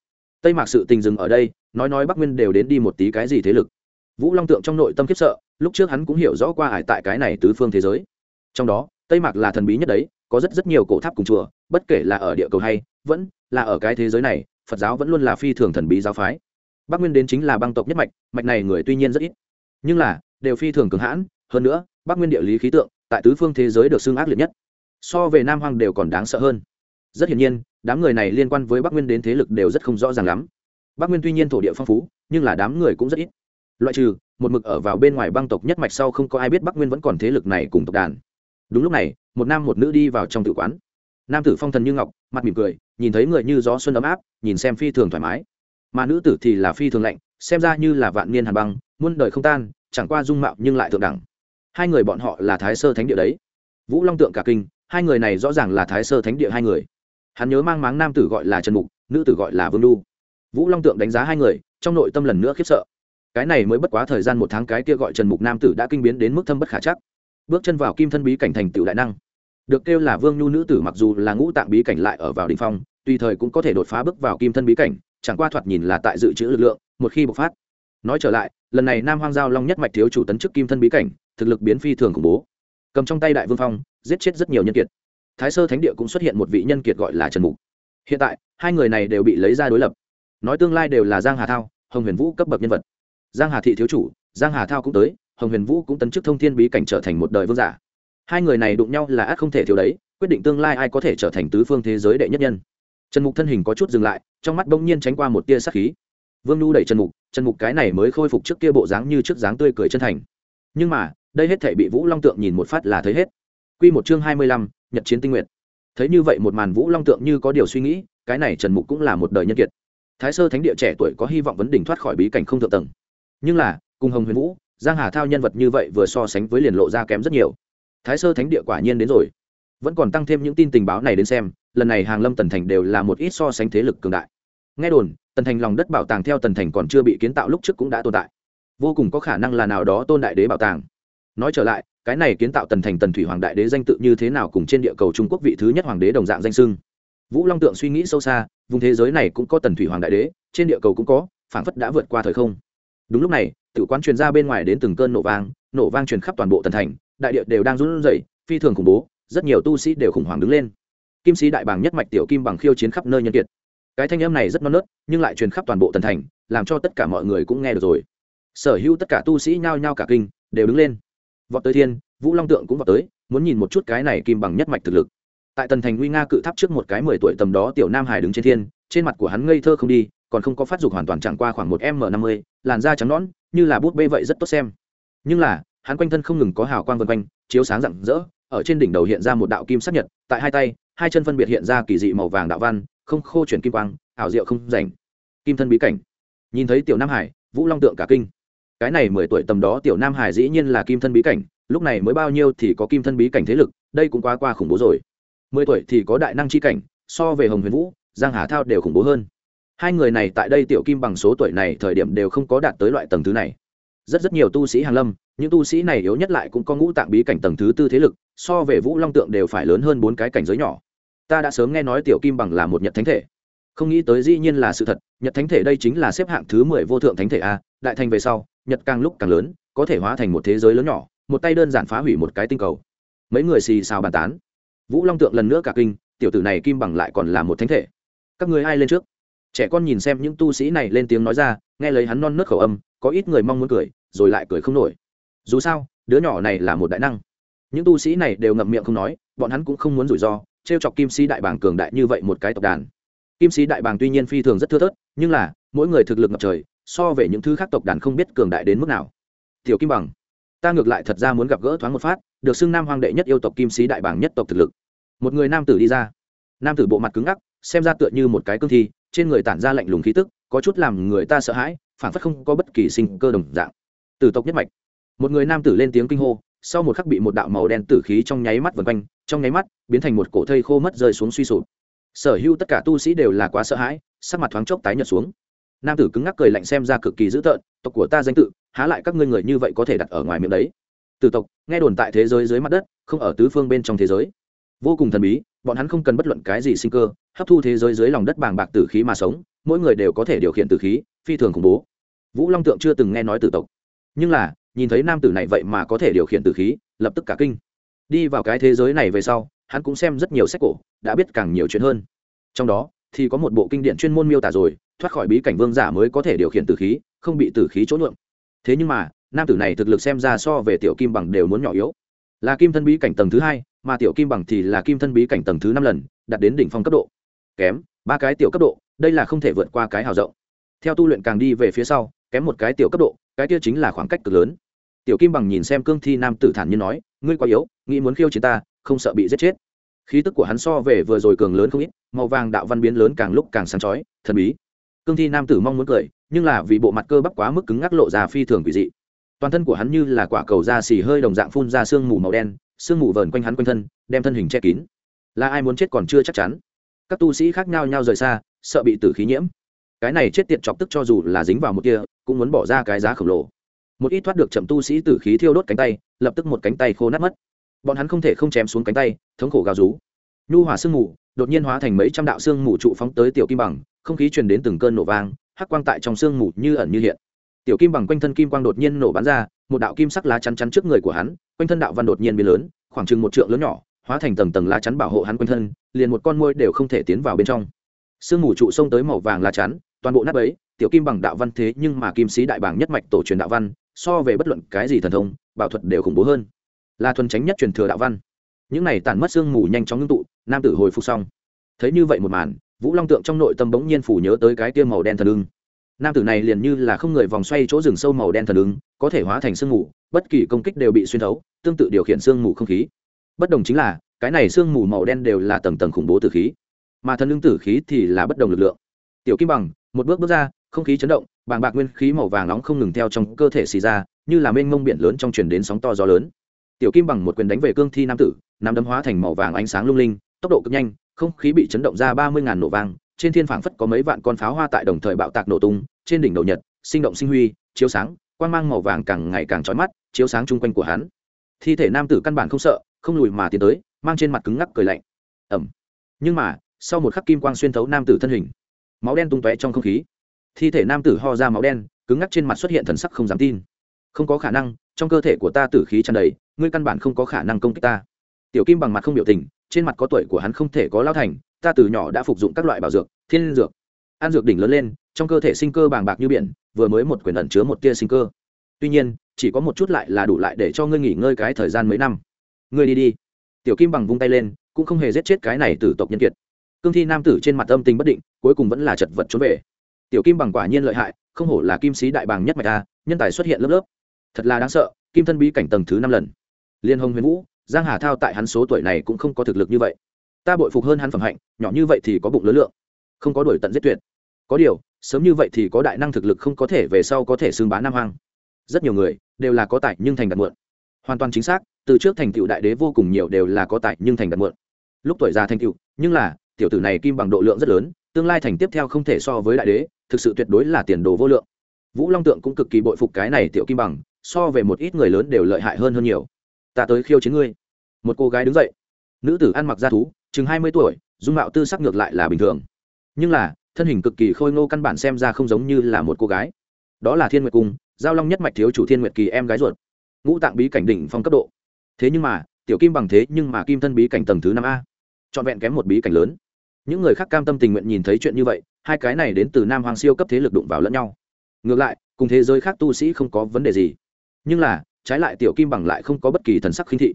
Tây mạc sự tình dừng ở đây, nói nói bắc nguyên đều đến đi một tí cái gì thế lực. Vũ long tượng trong nội tâm khiếp sợ, lúc trước hắn cũng hiểu rõ qua ải tại cái này tứ phương thế giới. Trong đó, tây mạc là thần bí nhất đấy có rất rất nhiều cổ tháp cùng chùa, bất kể là ở địa cầu hay vẫn là ở cái thế giới này, phật giáo vẫn luôn là phi thường thần bí giáo phái. Bắc nguyên đến chính là băng tộc nhất mạch mạch này người tuy nhiên rất ít, nhưng là đều phi thường cường hãn. Hơn nữa, bắc nguyên địa lý khí tượng tại tứ phương thế giới được xưng ác liệt nhất, so về nam hoang đều còn đáng sợ hơn. Rất hiển nhiên, đám người này liên quan với bắc nguyên đến thế lực đều rất không rõ ràng lắm. Bắc nguyên tuy nhiên thổ địa phong phú, nhưng là đám người cũng rất ít. Loại trừ, một mực ở vào bên ngoài băng tộc nhất mạch sau không có ai biết bắc nguyên vẫn còn thế lực này cùng tộc đàn đúng lúc này, một nam một nữ đi vào trong tử quán. Nam tử phong thần như ngọc, mặt mỉm cười, nhìn thấy người như gió xuân ấm áp, nhìn xem phi thường thoải mái. Mà nữ tử thì là phi thường lạnh, xem ra như là vạn niên hàn băng, muôn đời không tan, chẳng qua dung mạo nhưng lại thượng đẳng. Hai người bọn họ là thái sơ thánh địa đấy. Vũ long tượng cả kinh, hai người này rõ ràng là thái sơ thánh địa hai người. Hắn nhớ mang máng nam tử gọi là trần mục, nữ tử gọi là vương đu vũ long tượng đánh giá hai người, trong nội tâm lần nữa khiếp sợ. Cái này mới bất quá thời gian một tháng cái kia gọi trần mục nam tử đã kinh biến đến mức thâm bất khả chắc bước chân vào kim thân bí cảnh thành tựu đại năng. Được kêu là vương nhu nữ tử mặc dù là ngũ tạng bí cảnh lại ở vào đình phong, tùy thời cũng có thể đột phá bước vào kim thân bí cảnh, chẳng qua thoạt nhìn là tại dự trữ lực lượng, một khi bộc phát. Nói trở lại, lần này nam hoang giao long nhất mạch thiếu chủ tấn chức kim thân bí cảnh, thực lực biến phi thường khủng bố. Cầm trong tay đại vương phong, giết chết rất nhiều nhân kiệt. Thái sơ thánh địa cũng xuất hiện một vị nhân kiệt gọi là trần mục. Hiện tại, hai người này đều bị lấy ra đối lập. Nói tương lai đều là giang hà thao, hồng huyền vũ cấp bậc nhân vật. Giang hà thị thiếu chủ, giang hà thao cũng tới hồng huyền vũ cũng tấn chức thông thiên bí cảnh trở thành một đời vương giả. Hai người này đụng nhau là ác không thể thiếu đấy, quyết định tương lai ai có thể trở thành tứ phương thế giới đệ nhất nhân. Trần mục thân hình có chút dừng lại, trong mắt bỗng nhiên tránh qua một tia sắc khí. Vương nhu đẩy trần mục trần mục cái này mới khôi phục trước kia bộ dáng như trước dáng tươi cười chân thành. Nhưng mà, đây hết thể bị vũ long tượng nhìn một phát là thấy hết. Q một chương hai mươi lăm, nhật chiến tinh nguyện thấy như vậy một màn vũ long tượng như có điều suy nghĩ, cái này trần mục cũng là một đời nhân kiệt. Thái sơ thánh địa trẻ tuổi có hy vọng vấn đỉnh thoát khỏi bí cảnh không thượng tầng. Nhưng là, cùng hồng huyền vũ giang hà thao nhân vật như vậy vừa so sánh với liền lộ ra kém rất nhiều. Thái sơ thánh địa quả nhiên đến rồi. Vẫn còn tăng thêm những tin tình báo này đến xem, lần này hàng lâm tần thành đều là một ít so sánh thế lực cường đại. Nghe đồn, tần thành lòng đất bảo tàng theo tần thành còn chưa bị kiến tạo lúc trước cũng đã tồn tại. Vô cùng có khả năng là nào đó tôn đại đế bảo tàng. Nói trở lại, cái này kiến tạo tần thành tần thủy hoàng đại đế danh tự như thế nào cùng trên địa cầu trung quốc vị thứ nhất hoàng đế đồng dạng danh sưng vũ long tượng suy nghĩ sâu xa, vùng thế giới này cũng có tần thủy hoàng đại đế, trên địa cầu cũng có, phảng phất đã vượt qua thời không. Đúng lúc này tự quán truyền ra bên ngoài đến từng cơn nổ vang nổ vang truyền khắp toàn bộ tần thành, đại địa đều đang run rẩy, phi thường khủng bố, rất nhiều tu sĩ đều khủng hoảng đứng lên. Kim sĩ đại bàng nhất mạch tiểu kim bằng khiêu chiến khắp nơi nhân kiệt. Cái thanh âm này rất non nớt, nhưng lại truyền khắp toàn bộ tần thành, làm cho tất cả mọi người cũng nghe được rồi. Sở hữu tất cả tu sĩ nhao nhao cả kinh, đều đứng lên. Vọt tới thiên, vũ long tượng cũng vọt tới, muốn nhìn một chút cái này kim bằng nhất mạch thực lực. Tại tần thành nguy nga cự tháp trước một cái mười tuổi tầm đó tiểu nam hải đứng trên thiên, trên mặt của hắn ngây thơ không đi, còn không có phát dục hoàn toàn chẳng qua khoảng một m năm mươi, làn da trắng nõn như là bút bê vậy rất tốt xem. Nhưng là, hắn quanh thân không ngừng có hào quang vân quanh, chiếu sáng rạng rỡ, ở trên đỉnh đầu hiện ra một đạo kim sắc nhật, tại hai tay, hai chân phân biệt hiện ra kỳ dị màu vàng đạo văn, không khô chuyển kim quang, ảo diệu không rảnh. Kim thân bí cảnh. Nhìn thấy tiểu nam hải, vũ long tượng cả kinh. Cái này mười tuổi tầm đó tiểu nam hải dĩ nhiên là kim thân bí cảnh, lúc này mới bao nhiêu thì có kim thân bí cảnh thế lực, đây cũng quá qua khủng bố rồi. Mười tuổi thì có đại năng chi cảnh, so về hồng huyền vũ, giang hà thao đều khủng bố hơn hai người này tại đây tiểu kim bằng số tuổi này thời điểm đều không có đạt tới loại tầng thứ này. Rất rất nhiều tu sĩ hàng lâm, những tu sĩ này yếu nhất lại cũng có ngũ tạng bí cảnh tầng thứ tư thế lực, so về vũ long tượng đều phải lớn hơn bốn cái cảnh giới nhỏ. Ta đã sớm nghe nói tiểu kim bằng là một nhật thánh thể. Không nghĩ tới dĩ nhiên là sự thật, nhật thánh thể đây chính là xếp hạng thứ mười vô thượng thánh thể a, đại thành về sau, nhật càng lúc càng lớn, có thể hóa thành một thế giới lớn nhỏ, một tay đơn giản phá hủy một cái tinh cầu. Mấy người xì xào bàn tán. Vũ long tượng lần nữa cả kinh, tiểu tử này kim bằng lại còn là một thánh thể. Các người ai lên trước? Trẻ con nhìn xem những tu sĩ này lên tiếng nói ra, nghe lấy hắn non nớt khẩu âm, có ít người mong muốn cười, rồi lại cười không nổi. Dù sao, đứa nhỏ này là một đại năng. Những tu sĩ này đều ngậm miệng không nói, bọn hắn cũng không muốn rủi ro t r e o chọc kim sĩ đại bàng cường đại như vậy một cái tộc đàn. Kim sĩ đại bàng tuy nhiên phi thường rất thưa thớt, nhưng là, mỗi người thực lực ngập trời, so về những thứ khác tộc đàn không biết cường đại đến mức nào. Tiểu kim bằng, ta ngược lại thật ra muốn gặp gỡ thoáng một phát, được xưng nam hoàng đệ nhất yêu tộc kim sĩ đại bàng nhất tộc thực lực. Một người nam tử đi ra. Nam tử bộ mặt cứng ngắc, xem ra tựa như một cái cương thi trên người tản ra lạnh lùng khí tức, có chút làm người ta sợ hãi phản phất không có bất kỳ sinh cơ đồng dạng. Tử tộc nhất mạch, một người nam tử lên tiếng kinh hô, sau một khắc bị một đạo màu đen tử khí trong nháy mắt vần quanh, trong nháy mắt, biến thành một cổ thây khô mất rơi xuống suy sụp. Sở hữu tất cả tu sĩ đều là quá sợ hãi, sắc mặt thoáng chốc tái nhợt xuống. Nam tử cứng ngắc cười lạnh xem ra cực kỳ dữ tợn, tộc của ta danh tự, há lại các ngươi người như vậy có thể đặt ở ngoài miệng đấy? Tử tộc, nghe đồn tại thế giới dưới mặt đất, không ở tứ phương bên trong thế giới. Vô cùng thần bí, bọn hắn không cần bất luận cái gì sinh cơ hấp thu thế giới dưới lòng đất bàng bạc tử khí mà sống, mỗi người đều có thể điều khiển tử khí, phi thường khủng bố. Vũ long tượng chưa từng nghe nói tử tộc. Nhưng là, nhìn thấy nam tử này vậy mà có thể điều khiển tử khí, lập tức cả kinh. Đi vào cái thế giới này về sau, hắn cũng xem rất nhiều sách cổ, đã biết càng nhiều chuyện hơn. Trong đó, thì có một bộ kinh điển chuyên môn miêu tả rồi, thoát khỏi bí cảnh vương giả mới có thể điều khiển tử khí, không bị tử khí chỗ nhuộm. Thế nhưng mà, nam tử này thực lực xem ra so về tiểu kim bằng đều muốn nhỏ yếu. Là kim thân bí cảnh tầng thứ hai, mà tiểu kim bằng thì là kim thân bí cảnh tầng thứ năm lần, đạt đến đỉnh phong cấp độ kém, ba cái tiểu cấp độ, đây là không thể vượt qua cái hào rộng. Theo tu luyện càng đi về phía sau, kém một cái tiểu cấp độ, cái kia chính là khoảng cách cực lớn. Tiểu kim bằng nhìn xem cương thi nam tử thản nhiên nói, ngươi quá yếu, nghĩ muốn khiêu chiến ta, không sợ bị giết chết. Khí tức của hắn so về vừa rồi cường lớn không ít, màu vàng đạo văn biến lớn càng lúc càng sáng chói, thần bí. Cương thi nam tử mong muốn cười, nhưng là vì bộ mặt cơ bắp quá mức cứng ngắc lộ ra phi thường quỷ dị. Toàn thân của hắn như là quả cầu da xì hơi đồng dạng phun ra sương mù màu đen, sương mù vờn quanh hắn quanh thân, đem thân hình che kín. Là ai muốn chết còn chưa chắc chắn các tu sĩ khác nhau nhau rời xa, sợ bị tử khí nhiễm. Cái này chết tiệt chọc tức cho dù là dính vào một kia, cũng muốn bỏ ra cái giá khổng lồ. Một ít thoát được chậm tu sĩ tử khí thiêu đốt cánh tay, lập tức một cánh tay khô nát mất. Bọn hắn không thể không chém xuống cánh tay, thống khổ gào rú. Nhu hỏa sương mù, đột nhiên hóa thành mấy trăm đạo sương mù trụ phóng tới tiểu kim bằng, không khí truyền đến từng cơn nổ vang, hắc quang tại trong sương mù như ẩn như hiện. Tiểu kim bằng quanh thân kim quang đột nhiên nổ bắn ra, một đạo kim sắc lá chắn chắn trước người của hắn, quanh thân đạo văn đột nhiên biến lớn, khoảng chừng một trượng lớn nhỏ hóa thành tầng tầng lá chắn bảo hộ hắn quanh thân, liền một con môi đều không thể tiến vào bên trong. Sương mù trụ xông tới màu vàng lá chắn, toàn bộ nắp ấy tiểu kim bằng đạo văn thế nhưng mà kim sĩ đại bảng nhất mạch tổ truyền đạo văn, so về bất luận cái gì thần thông, bảo thuật đều khủng bố hơn. Là thuần tránh nhất truyền thừa đạo văn. Những này tản mất sương mù nhanh chóng ngưng tụ, nam tử hồi phục xong. Thấy như vậy một màn, vũ long tượng trong nội tâm bỗng nhiên phủ nhớ tới cái tiêu màu đen thần ưng. Nam tử này liền như là không người vòng xoay chỗ rừng sâu màu đen thần ưng, có thể hóa thành sương mù, bất kỳ công kích đều bị xuyên thấu, tương tự điều khiển sương mù không khí bất đồng chính là, cái này sương mù màu đen đều là tầng tầng khủng bố tử khí. Mà thần lương tử khí thì là bất đồng lực lượng. Tiểu kim bằng, một bước bước ra, không khí chấn động, bàng bạc nguyên khí màu vàng nóng không ngừng theo trong cơ thể xì ra, như là mênh mông biển lớn trong truyền đến sóng to gió lớn. Tiểu kim bằng một quyền đánh về cương thi nam tử, nắm đấm hóa thành màu vàng ánh sáng lung linh, tốc độ cực nhanh, không khí bị chấn động ra ba mươi ngàn nổ vang, trên thiên phảng phất có mấy vạn con pháo hoa tại đồng thời bạo tạc nổ tung, trên đỉnh đầu nhật, sinh động sinh huy, chiếu sáng quan mang màu vàng càng ngày càng trói mắt, chiếu sáng chung quanh của hắn. Thi thể nam tử căn bản không sợ không lùi mà tiến tới, mang trên mặt cứng ngắc cười lạnh. Ẩm nhưng mà, sau một khắc kim quang xuyên thấu nam tử thân hình, máu đen tung tóe trong không khí. Thi thể nam tử ho ra máu đen, cứng ngắc trên mặt xuất hiện thần sắc không dám tin. Không có khả năng, trong cơ thể của ta tử khí tràn đầy, ngươi căn bản không có khả năng công kích ta. Tiểu kim bằng mặt không biểu tình, trên mặt có tuổi của hắn không thể có lao thành, ta từ nhỏ đã phục dụng các loại bảo dược, thiên dược. Ăn dược đỉnh lớn lên, trong cơ thể sinh cơ bàng bạc như biển, vừa mới một quyển ẩn chứa một tia sinh cơ. Tuy nhiên, chỉ có một chút lại là đủ lại để cho ngươi nghỉ ngơi cái thời gian mấy năm ngươi đi đi. Tiểu kim bằng vung tay lên, cũng không hề giết chết cái này tử tộc nhân kiệt. Cương thi nam tử trên mặt âm tình bất định, cuối cùng vẫn là chật vật trốn về. Tiểu kim bằng quả nhiên lợi hại, không hổ là kim sĩ đại bàng nhất mạch ta nhân tài xuất hiện lớp lớp. Thật là đáng sợ, kim thân bí cảnh tầng thứ năm lần. Liên hồng huyền vũ, giang hà thao tại hắn số tuổi này cũng không có thực lực như vậy. Ta bội phục hơn hắn phẩm hạnh, nhỏ như vậy thì có bụng lớn lượng. Không có đuổi tận giết tuyệt. Có điều, sớm như vậy thì có đại năng thực lực không có thể về sau có thể xưng bá nam hoang. Rất nhiều người đều là có tài nhưng thành đạt muộn hoàn toàn chính xác, từ trước thành tựu đại đế vô cùng nhiều đều là có tài nhưng thành đạt muộn. Lúc tuổi già thành tựu, nhưng là, tiểu tử này kim bằng độ lượng rất lớn, tương lai thành tiếp theo không thể so với đại đế, thực sự tuyệt đối là tiền đồ vô lượng. Vũ long tượng cũng cực kỳ bội phục cái này tiểu kim bằng, so về một ít người lớn đều lợi hại hơn hơn nhiều. Ta tới khiêu chiến ngươi. Một cô gái đứng dậy. Nữ tử ăn mặc da thú, chừng hai mươi tuổi, dung mạo tư sắc ngược lại là bình thường. Nhưng là, thân hình cực kỳ khôi ngô căn bản xem ra không giống như là một cô gái. Đó là thiên nguyệt cung, giao long nhất mạch thiếu chủ thiên nguyệt kỳ em gái ruột ngũ tạng bí cảnh đỉnh phong cấp độ. Thế nhưng mà, tiểu kim bằng thế nhưng mà kim thân bí cảnh tầng thứ năm a. Trọn vẹn kém một bí cảnh lớn. Những người khác cam tâm tình nguyện nhìn thấy chuyện như vậy, hai cái này đến từ nam hoàng siêu cấp thế lực đụng vào lẫn nhau. Ngược lại, cùng thế giới khác tu sĩ không có vấn đề gì. Nhưng là, trái lại tiểu kim bằng lại không có bất kỳ thần sắc khinh thị.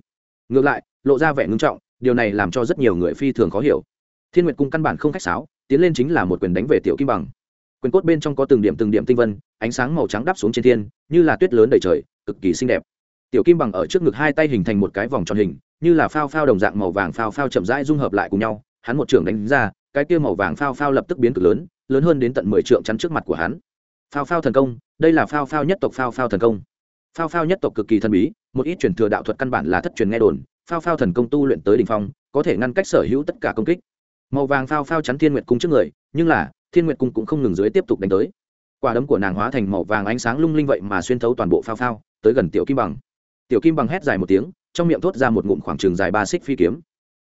Ngược lại, lộ ra vẻ ngưng trọng, điều này làm cho rất nhiều người phi thường khó hiểu. Thiên nguyệt cung căn bản không khách sáo, tiến lên chính là một quyền đánh về tiểu kim bằng. Quyền cốt bên trong có từng điểm từng điểm tinh vân, ánh sáng màu trắng đắp xuống trên thiên, như là tuyết lớn đầy trời, cực kỳ xinh đẹp tiểu kim bằng ở trước ngực hai tay hình thành một cái vòng tròn hình, như là phao phao đồng dạng màu vàng phao phao chậm rãi dung hợp lại cùng nhau. Hắn một trường đánh ra, cái kia màu vàng phao phao lập tức biến cực lớn lớn hơn đến tận mười trượng chắn trước mặt của hắn. Phao phao thần công, đây là phao phao nhất tộc phao phao thần công. Phao phao nhất tộc cực kỳ thần bí, một ít truyền thừa đạo thuật căn bản là thất truyền nghe đồn, phao phao thần công tu luyện tới đ ỉ n h phong, có thể ngăn cách sở hữu tất cả công kích. Màu vàng phao phao chắn thiên nguyệt cung trước người, nhưng là, thiên nguyệt cung cũng không ngừng dưới tiếp tục đánh tới. Quả đấm của nàng hóa thành màu vàng ánh sáng lung linh vậy mà xuyên thấu toàn bộ phao phao, tới gần tiểu kim bằng tiểu kim bằng hét dài một tiếng, trong miệng thốt ra một ngụm khoảng trường dài ba xích phi kiếm.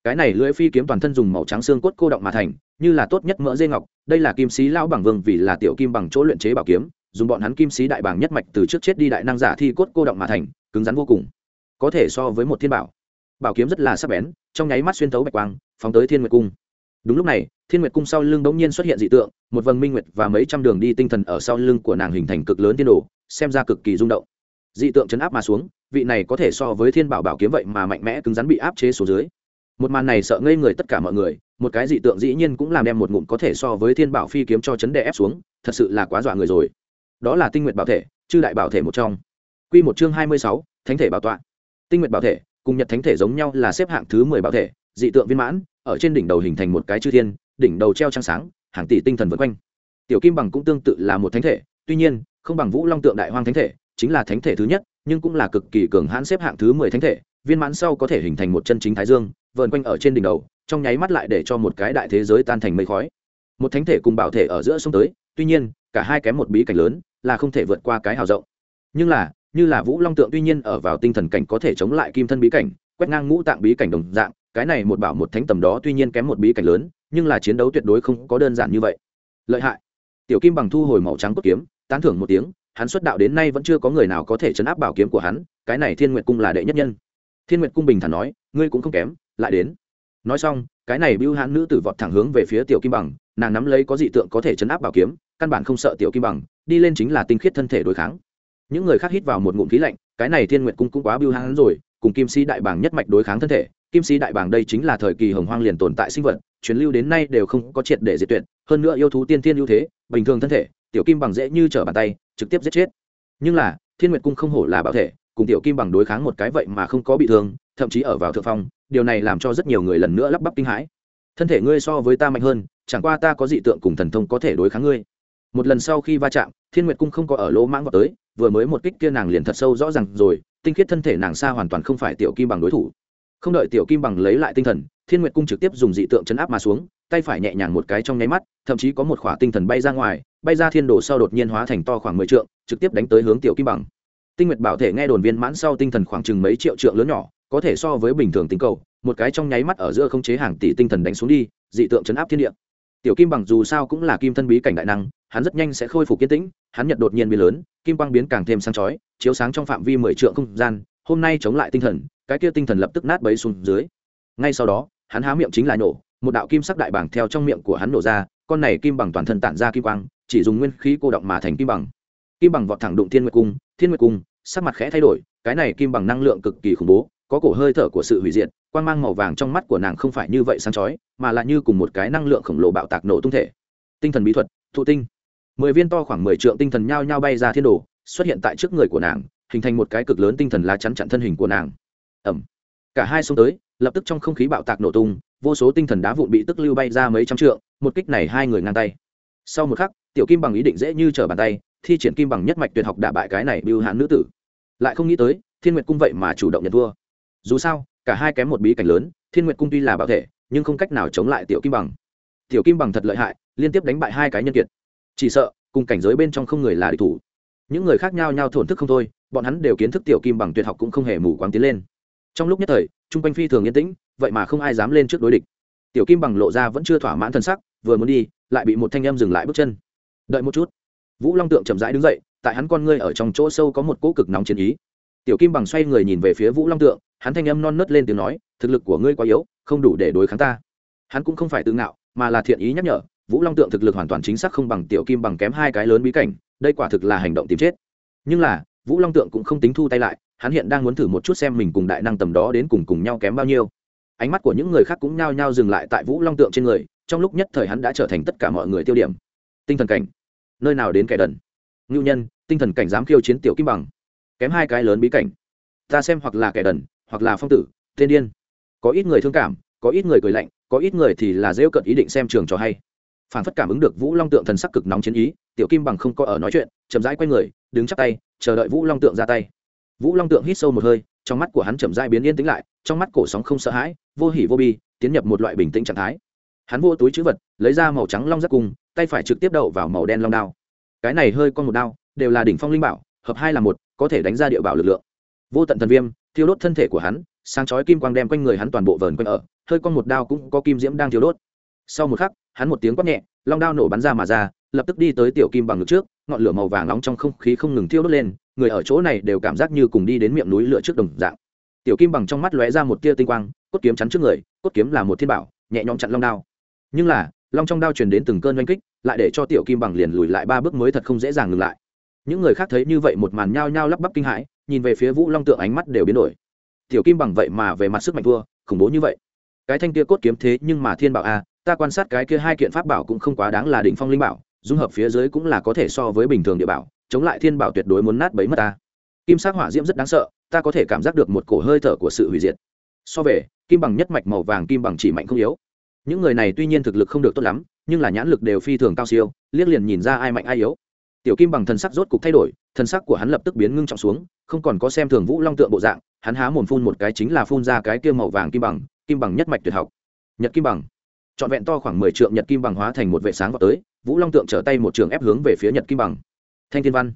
Cái này lưỡi phi kiếm toàn thân dùng màu trắng xương cốt cô động mà thành, như là tốt nhất mỡ dây ngọc. Đây là kim sĩ lão bằng vương vì là tiểu kim bằng chỗ luyện chế bảo kiếm, dùng bọn hắn kim sĩ đại bảng nhất mạch từ trước chết đi đại năng giả thi cốt cô động mà thành, cứng rắn vô cùng. Có thể so với một thiên bảo. Bảo kiếm rất là sắc bén, trong nháy mắt xuyên thấu bạch quang, phóng tới thiên nguyệt cung. Đúng lúc này, thiên nguyệt cung sau lưng bỗng nhiên xuất hiện dị tượng, một vầng minh nguyệt và mấy trăm đường đi tinh thần ở sau lưng của nàng hình thành cực lớn tiên đồ, xem ra cực kỳ rung động. Dị tượng chấn áp mà xuống vị này có thể so với thiên bảo bảo kiếm vậy mà mạnh mẽ cứng rắn bị áp chế xuống dưới. Một màn này sợ ngây người tất cả mọi người, một cái dị tượng dĩ nhiên cũng làm đem một ngụm có thể so với thiên bảo phi kiếm cho chấn đè ép xuống, thật sự là quá dọa người rồi. Đó là tinh nguyện bảo thể, chư đại bảo thể một trong. Q một chương hai mươi sáu, thánh thể bảo tọa. Tinh nguyện bảo thể, cùng nhật thánh thể giống nhau là xếp hạng thứ mười bảo thể, dị tượng viên mãn, ở trên đỉnh đầu hình thành một cái chư thiên, đỉnh đầu treo trăng sáng, hàng tỷ tinh thần vượt quanh. Tiểu kim bằng cũng tương tự là một thánh thể, tuy nhiên, không bằng vũ long tượng đại hoang thánh thể, chính là thánh thể thứ nhất nhưng cũng là cực kỳ cường hãn xếp hạng thứ mười thánh thể, viên mãn sau có thể hình thành một chân chính thái dương, vờn quanh ở trên đỉnh đầu, trong nháy mắt lại để cho một cái đại thế giới tan thành mây khói. Một thánh thể cùng bảo thể ở giữa sông tới, tuy nhiên, cả hai kém một bí cảnh lớn, là không thể vượt qua cái hào rộng. Nhưng là, như là vũ long tượng tuy nhiên ở vào tinh thần cảnh có thể chống lại kim thân bí cảnh, quét ngang ngũ tạng bí cảnh đồng dạng, cái này một bảo một thánh tầm đó tuy nhiên kém một bí cảnh lớn, nhưng là chiến đấu tuyệt đối không có đơn giản như vậy. Lợi hại. Tiểu kim bằng thu hồi màu trắng cốt kiếm, tán thưởng một tiếng hắn xuất đạo đến nay vẫn chưa có người nào có thể chấn áp bảo kiếm của hắn, cái này thiên nguyệt cung là đệ nhất nhân. Thiên nguyệt cung bình thản nói, ngươi cũng không kém, lại đến. Nói xong, cái này bưu hãn nữ tử vọt thẳng hướng về phía tiểu kim bằng, nàng nắm lấy có dị tượng có thể chấn áp bảo kiếm, căn bản không sợ tiểu kim bằng, đi lên chính là tinh khiết thân thể đối kháng. Những người khác hít vào một ngụm khí lạnh, cái này thiên nguyệt cung cũng quá bưu hãn rồi, cùng kim sĩ đại bảng nhất mạch đối kháng thân thể. Kim sĩ đại bảng đây chính là thời kỳ hồng hoang liền tồn tại sinh vật, truyền lưu đến nay đều không có triệt để diệt tuyệt, hơn nữa yêu thú tiên thiên ưu thế, bình thường thân thể, tiểu kim bằng dễ như trở bàn tay trực tiếp giết chết. Nhưng là, thiên nguyệt cung không hổ là bảo thể, cùng tiểu kim bằng đối kháng một cái vậy mà không có bị thương, thậm chí ở vào thượng phong, điều này làm cho rất nhiều người lần nữa lắp bắp kinh hãi. Thân thể ngươi so với ta mạnh hơn, chẳng qua ta có dị tượng cùng thần thông có thể đối kháng ngươi. Một lần sau khi va chạm, thiên nguyệt cung không có ở lỗ mãng vào tới, vừa mới một kích kia nàng liền thật sâu rõ ràng rồi, tinh khiết thân thể nàng xa hoàn toàn không phải tiểu kim bằng đối thủ. Không đợi tiểu kim bằng lấy lại tinh thần, thiên nguyệt cung trực tiếp dùng dị tượng chấn áp mà xuống, tay phải nhẹ nhàng một cái trong nháy mắt, thậm chí có một khỏa tinh thần bay ra ngoài bay ra thiên đồ sau đột nhiên hóa thành to khoảng mười trượng, trực tiếp đánh tới hướng tiểu kim bằng. Tinh nguyệt bảo thể nghe đồn viên mãn sau tinh thần khoảng chừng mấy triệu trượng lớn nhỏ, có thể so với bình thường tinh cầu, một cái trong nháy mắt ở giữa không chế hàng tỷ tinh thần đánh xuống đi, dị tượng chấn áp thiên địa. Tiểu kim bằng dù sao cũng là kim thân bí cảnh đại năng, hắn rất nhanh sẽ khôi phục kiên tĩnh, hắn nhật đột nhiên biến lớn, kim quang biến càng thêm sáng chói, chiếu sáng trong phạm vi mười trượng không gian, hôm nay chống lại tinh thần, cái kia tinh thần lập tức nát bấy xuống dưới. Ngay sau đó, hắn há miệng chính là nổ, một đạo kim sắc đại bảng theo trong miệng của hắn nổ ra, con này kim bằng toàn thân tản ra kim quang chỉ dùng nguyên khí cô động mà thành kim bằng. Kim bằng vọt thẳng đụng thiên nguyệt cung, thiên nguyệt cung, sắc mặt khẽ thay đổi, cái này kim bằng năng lượng cực kỳ khủng bố, có cổ hơi thở của sự hủy diệt, quang mang màu vàng trong mắt của nàng không phải như vậy sáng chói, mà là như cùng một cái năng lượng khổng lồ bạo tạc nổ tung thể. Tinh thần bí thuật, thụ tinh. Mười viên to khoảng mười trượng tinh thần nhao nhao bay ra thiên đồ, xuất hiện tại trước người của nàng, hình thành một cái cực lớn tinh thần lá chắn chặn thân hình của nàng. Ẩm cả hai xông tới, lập tức trong không khí bạo tạc nổ tung, vô số tinh thần đá vụn bị tức lưu bay ra mấy trăm trượng, một kích này hai người ngang tay. Sau một khắc tiểu kim bằng ý định dễ như trở bàn tay, thi triển kim bằng nhất mạch tuyệt học đả bại cái này bưu hãn nữ tử. Lại không nghĩ tới, thiên nguyệt cung vậy mà chủ động nhận thua. Dù sao, cả hai kém một bí cảnh lớn, thiên nguyệt cung tuy là bảo thể, nhưng không cách nào chống lại tiểu kim bằng. Tiểu kim bằng thật lợi hại, liên tiếp đánh bại hai cái nhân kiệt. Chỉ sợ, cùng cảnh giới bên trong không người là địch thủ. Những người khác nhau nhau thổn thức không thôi, bọn hắn đều kiến thức tiểu kim bằng tuyệt học cũng không hề mù quáng tiến lên. Trong lúc nhất thời trung quanh phi thường yên tĩnh, vậy mà không ai dám lên trước đối địch. Tiểu kim bằng lộ ra vẫn chưa thỏa mãn thân sắc, vừa muốn đi, lại bị một thanh em dừng lại bước chân đợi một chút. Vũ long tượng chậm rãi đứng dậy, tại hắn con ngươi ở trong chỗ sâu có một cỗ cực nóng chiến ý. Tiểu kim bằng xoay người nhìn về phía vũ long tượng, hắn thanh âm non nớt lên tiếng nói, thực lực của ngươi quá yếu, không đủ để đối kháng ta. Hắn cũng không phải tự ngạo, mà là thiện ý nhắc nhở, vũ long tượng thực lực hoàn toàn chính xác không bằng tiểu kim bằng kém hai cái lớn bí cảnh, đây quả thực là hành động tìm chết. Nhưng là, vũ long tượng cũng không tính thu tay lại, hắn hiện đang muốn thử một chút xem mình cùng đại năng tầm đó đến cùng cùng nhau kém bao nhiêu. Ánh mắt của những người khác cũng nhao nhao dừng lại tại vũ long tượng trên người, trong lúc nhất thời hắn đã trở thành tất cả mọi người tiêu điểm. Tinh thần cảnh nơi nào đến kẻ đần? Ngưu nhân, tinh thần cảnh dám khiêu chiến tiểu kim bằng. Kém hai cái lớn bí cảnh. Ta xem hoặc là kẻ đần, hoặc là phong tử, tên điên. Có ít người thương cảm, có ít người cười lạnh, có ít người thì là rêu cận ý định xem trường trò hay. Phản phất cảm ứng được vũ long tượng thần sắc cực nóng chiến ý, tiểu kim bằng không có ở nói chuyện, chậm rãi q u a y người, đứng chắc tay, chờ đợi vũ long tượng ra tay. Vũ long tượng hít sâu một hơi, trong mắt của hắn chậm rãi biến yên tĩnh lại, trong mắt cổ sóng không sợ hãi, vô hỉ vô bi, tiến nhập một loại bình tĩnh trạng thái. Hắn vô túi chữ vật, lấy ra màu trắng long giác cung tay phải trực tiếp đậu vào màu đen long đao. Cái này hơi con một đao, đều là đỉnh phong linh bảo, hợp hai là một, có thể đánh ra địa bảo lực lượng. Vô tận thần viêm, thiêu đốt thân thể của hắn, sáng chói kim quang đem quanh người hắn toàn bộ vờn quanh ở, hơi con một đao cũng có kim diễm đang thiêu đốt. Sau một khắc, hắn một tiếng quát nhẹ, long đao nổ bắn ra mà ra, lập tức đi tới tiểu kim bằng ngực trước, ngọn lửa màu vàng nóng trong không khí không ngừng thiêu đốt lên, người ở chỗ này đều cảm giác như cùng đi đến miệng núi lửa trước đồng dạng. Tiểu kim bằng trong mắt lóe ra một tia tinh quang, cốt kiếm chắn trước người, cốt kiếm là một thiên bảo, nhẹ nhõm chặn long đao. Nhưng là long trong đao truyền đến từng cơn oanh kích, lại để cho tiểu kim bằng liền lùi lại ba bước mới thật không dễ dàng ngừng lại. Những người khác thấy như vậy một màn nhao nhao lắp bắp kinh hãi, nhìn về phía vũ long tượng ánh mắt đều biến đổi. Tiểu kim bằng vậy mà về mặt sức mạnh thua, khủng bố như vậy. Cái thanh kia cốt kiếm thế nhưng mà thiên bảo a, ta quan sát cái kia hai kiện pháp bảo cũng không quá đáng là đỉnh phong linh bảo, dung hợp phía dưới cũng là có thể so với bình thường địa bảo, chống lại thiên bảo tuyệt đối muốn nát bấy mất ta. Kim sắc hỏa diễm rất đáng sợ, ta có thể cảm giác được một cổ hơi thở của sự hủy diệt. So về, kim bằng nhất mạch màu vàng, kim bằng chỉ mạnh không yếu những người này tuy nhiên thực lực không được tốt lắm, nhưng là nhãn lực đều phi thường cao siêu, liếc liền nhìn ra ai mạnh ai yếu. Tiểu kim bằng thần sắc rốt cục thay đổi, thần sắc của hắn lập tức biến ngưng trọng xuống, không còn có xem thường vũ long tượng bộ dạng, hắn há mồm phun một cái chính là phun ra cái kia màu vàng kim bằng kim bằng nhất mạch tuyệt học. Nhật kim bằng. Trọn vẹn to khoảng mười trượng nhật kim bằng hóa thành một vệ sáng vào tới, vũ long tượng trở tay một trường ép hướng về phía nhật kim bằng. Thanh thiên văn.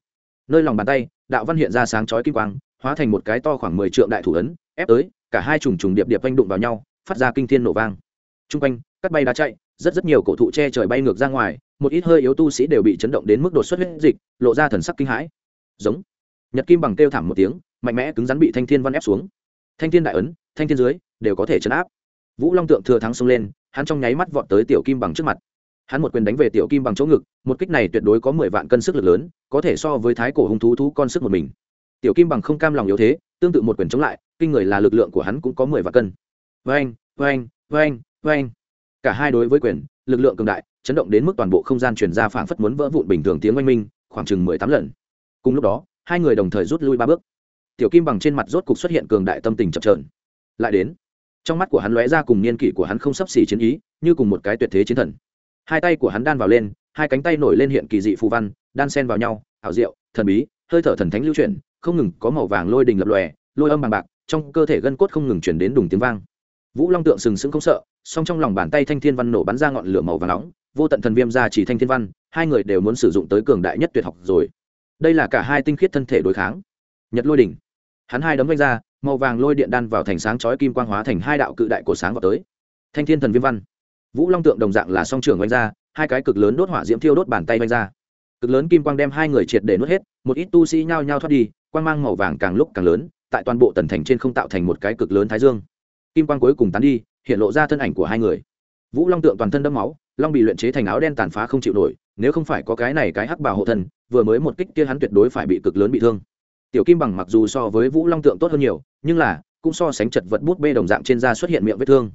Nơi lòng bàn tay, đạo văn hiện ra sáng chói kim quang, hóa thành một cái to khoảng mười trượng đại thủ ấn, ép tới, cả hai trùng trùng điệp điệp vanh đụng vào nhau, phát ra kinh thiên nổ vang t r u n g quanh cắt bay đá chạy, rất rất nhiều cổ thụ che trời bay ngược ra ngoài, một ít hơi yếu tu sĩ đều bị chấn động đến mức đột xuất huyết dịch, lộ ra thần sắc kinh hãi. Giống. Nhật kim bằng kêu thảm một tiếng, mạnh mẽ cứng rắn bị thanh thiên văn ép xuống. Thanh thiên đại ấn, thanh thiên dưới, đều có thể chấn áp. Vũ long tượng thừa thắng xông lên, hắn trong nháy mắt vọt tới tiểu kim bằng trước mặt. Hắn một quyền đánh về tiểu kim bằng chỗ ngực, một kích này tuyệt đối có mười vạn cân sức lực lớn, có thể so với thái cổ hung thú thú con sức một mình. Tiểu kim bằng không cam lòng yếu thế, tương tự một quyền chống lại, kinh người là lực lượng của hắn cũng có mười vạn cân. Vain vain vê anh, cả hai đối với quyền, lực lượng cường đại, chấn động đến mức toàn bộ không gian chuyển ra phảng phất muốn vỡ vụn bình thường tiếng oanh minh, khoảng chừng mười tám lần. Cùng lúc đó, hai người đồng thời rút lui ba bước. Tiểu kim bằng trên mặt rốt cục xuất hiện cường đại tâm tình chập trờn lại đến, trong mắt của hắn lóe ra cùng niên kỷ của hắn không sấp xỉ chiến ý, như cùng một cái tuyệt thế chiến thần. Hai tay của hắn đan vào lên, hai cánh tay nổi lên hiện kỳ dị phù văn, đan sen vào nhau, ảo diệu, thần bí, hơi thở thần thánh lưu chuyển, không ngừng có màu vàng lôi đình lập lòe, lôi âm bằng bạc, trong cơ thể gân cốt không ngừng chuyển đến đùng tiếng vang. Vũ long tượng sừng sững không sợ song trong lòng bàn tay thanh thiên văn nổ bắn ra ngọn lửa màu vàng nóng, vô tận thần viêm ra chỉ thanh thiên văn, hai người đều muốn sử dụng tới cường đại nhất tuyệt học rồi. Đây là cả hai tinh khiết thân thể đối kháng. Nhật lôi đỉnh. Hắn hai đấm vanh ra, màu vàng lôi điện đan vào thành sáng chói kim quang hóa thành hai đạo cự đại của sáng vào tới. Thanh thiên thần viêm văn. Vũ long tượng đồng dạng là song trường vanh ra, hai cái cực lớn đốt hỏa diễm thiêu đốt bàn tay vanh ra. Cực lớn kim quang đem hai người triệt để nuốt hết, một ít tu sĩ nhao nhao thoát đi, quang mang màu vàng càng lúc càng lớn, tại toàn bộ tần thành trên không tạo thành một cái cực lớn thái dương. Kim quang cuối cùng tán đi hiện lộ ra thân ảnh của hai người. Vũ long tượng toàn thân đẫm máu, long bị luyện chế thành áo đen tàn phá không chịu nổi, nếu không phải có cái này cái hắc bảo hộ thân, vừa mới một kích kia hắn tuyệt đối phải bị cực lớn bị thương. Tiểu kim bằng mặc dù so với vũ long tượng tốt hơn nhiều, nhưng là, cũng so sánh chật vật bút bê đồng dạng trên da xuất hiện miệng vết thương.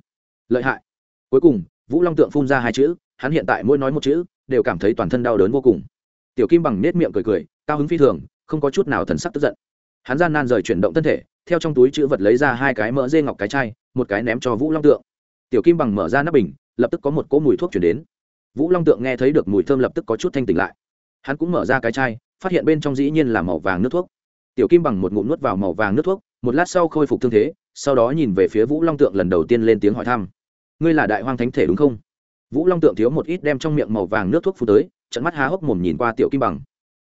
Lợi hại. Cuối cùng, vũ long tượng phun ra hai chữ, hắn hiện tại mỗi nói một chữ, đều cảm thấy toàn thân đau đớn vô cùng. Tiểu kim bằng nết miệng cười cười, cao hứng phi thường, không có chút nào thần sắc tức giận. Hắn gian nan rời chuyển động thân thể theo trong túi chữ vật lấy ra hai cái mỡ dê ngọc cái chai, một cái ném cho vũ long tượng. Tiểu kim bằng mở ra nắp bình, lập tức có một cỗ mùi thuốc chuyển đến. Vũ long tượng nghe thấy được mùi thơm lập tức có chút thanh tỉnh lại. Hắn cũng mở ra cái chai, phát hiện bên trong dĩ nhiên là màu vàng nước thuốc. Tiểu kim bằng một ngụm nuốt vào màu vàng nước thuốc, một lát sau khôi phục thương thế, sau đó nhìn về phía vũ long tượng lần đầu tiên lên tiếng hỏi thăm. Ngươi là đại hoang thánh thể đúng không? Vũ long tượng thiếu một ít đem trong miệng màu vàng nước thuốc phu tới, trận mắt há hốc mồm nhìn qua tiểu kim bằng.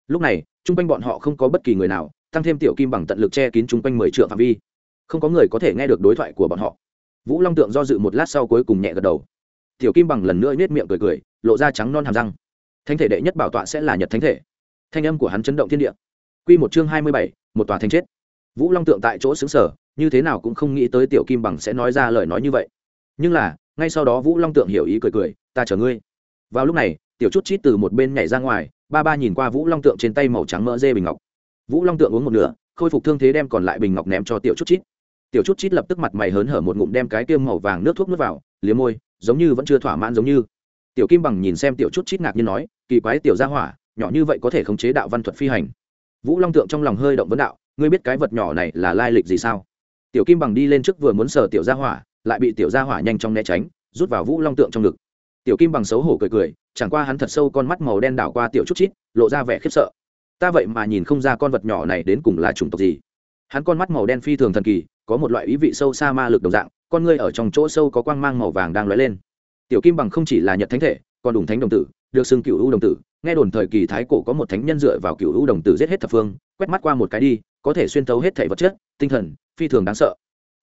Lúc này, chung quanh bọn họ không có bất kỳ người nào tăng thêm tiểu kim bằng tận lực che kín chung quanh mười triệu phạm vi. Không có người có thể nghe được đối thoại của bọn họ. Vũ long tượng do dự một lát sau cuối cùng nhẹ gật đầu. Tiểu kim bằng lần nữa nết miệng cười cười, lộ ra trắng non hàm răng. Thánh thể đệ nhất bảo tọa sẽ là nhật thánh thể. Thanh âm của hắn chấn động thiên địa. Q một chương hai mươi bảy, một tòa thanh chết. Vũ long tượng tại chỗ xứng sở như thế nào cũng không nghĩ tới tiểu kim bằng sẽ nói ra lời nói như vậy. Nhưng là, ngay sau đó vũ long tượng hiểu ý cười cười, ta chờ ngươi. Vào lúc này, tiểu chút chít từ một bên nhảy ra ngoài, ba ba nhìn qua vũ long tượng trên tay màu trắng mỡ dê bình ngọc vũ long tượng uống một nửa, khôi phục thương thế đem còn lại bình ngọc ném cho tiểu chút chít. Tiểu chút chít lập tức mặt mày hớn hở một ngụm đem cái tiêm màu vàng nước thuốc nước vào, liếm môi, giống như vẫn chưa thỏa mãn giống như. Tiểu kim bằng nhìn xem tiểu chút chít ngạc nhiên nói, kỳ quái tiểu gia hỏa, nhỏ như vậy có thể khống chế đạo văn thuật phi hành? Vũ long tượng trong lòng hơi động vấn đạo, ngươi biết cái vật nhỏ này là lai lịch gì sao? Tiểu kim bằng đi lên trước vừa muốn sờ tiểu gia hỏa, lại bị tiểu gia hỏa nhanh chóng né tránh, rút vào vũ long tượng trong ngực. Tiểu kim bằng xấu hổ cười cười, chẳng qua hắn thật sâu con mắt màu đen đảo qua tiểu chút chít, lộ ra vẻ khiếp sợ ta vậy mà nhìn không ra con vật nhỏ này đến cùng là chủng tộc gì. Hắn con mắt màu đen phi thường thần kỳ, có một loại ý vị sâu xa ma lực đồng dạng, con ngươi ở trong chỗ sâu có quang mang màu vàng đang lóe lên. Tiểu kim bằng không chỉ là nhật thánh thể, còn đủng thánh đồng tử, được xưng cựu u đồng tử. Nghe đồn thời kỳ thái cổ có một thánh nhân dựa vào cựu u đồng tử giết hết thập phương, quét mắt qua một cái đi, có thể xuyên thấu hết thể vật chất, tinh thần, phi thường đáng sợ.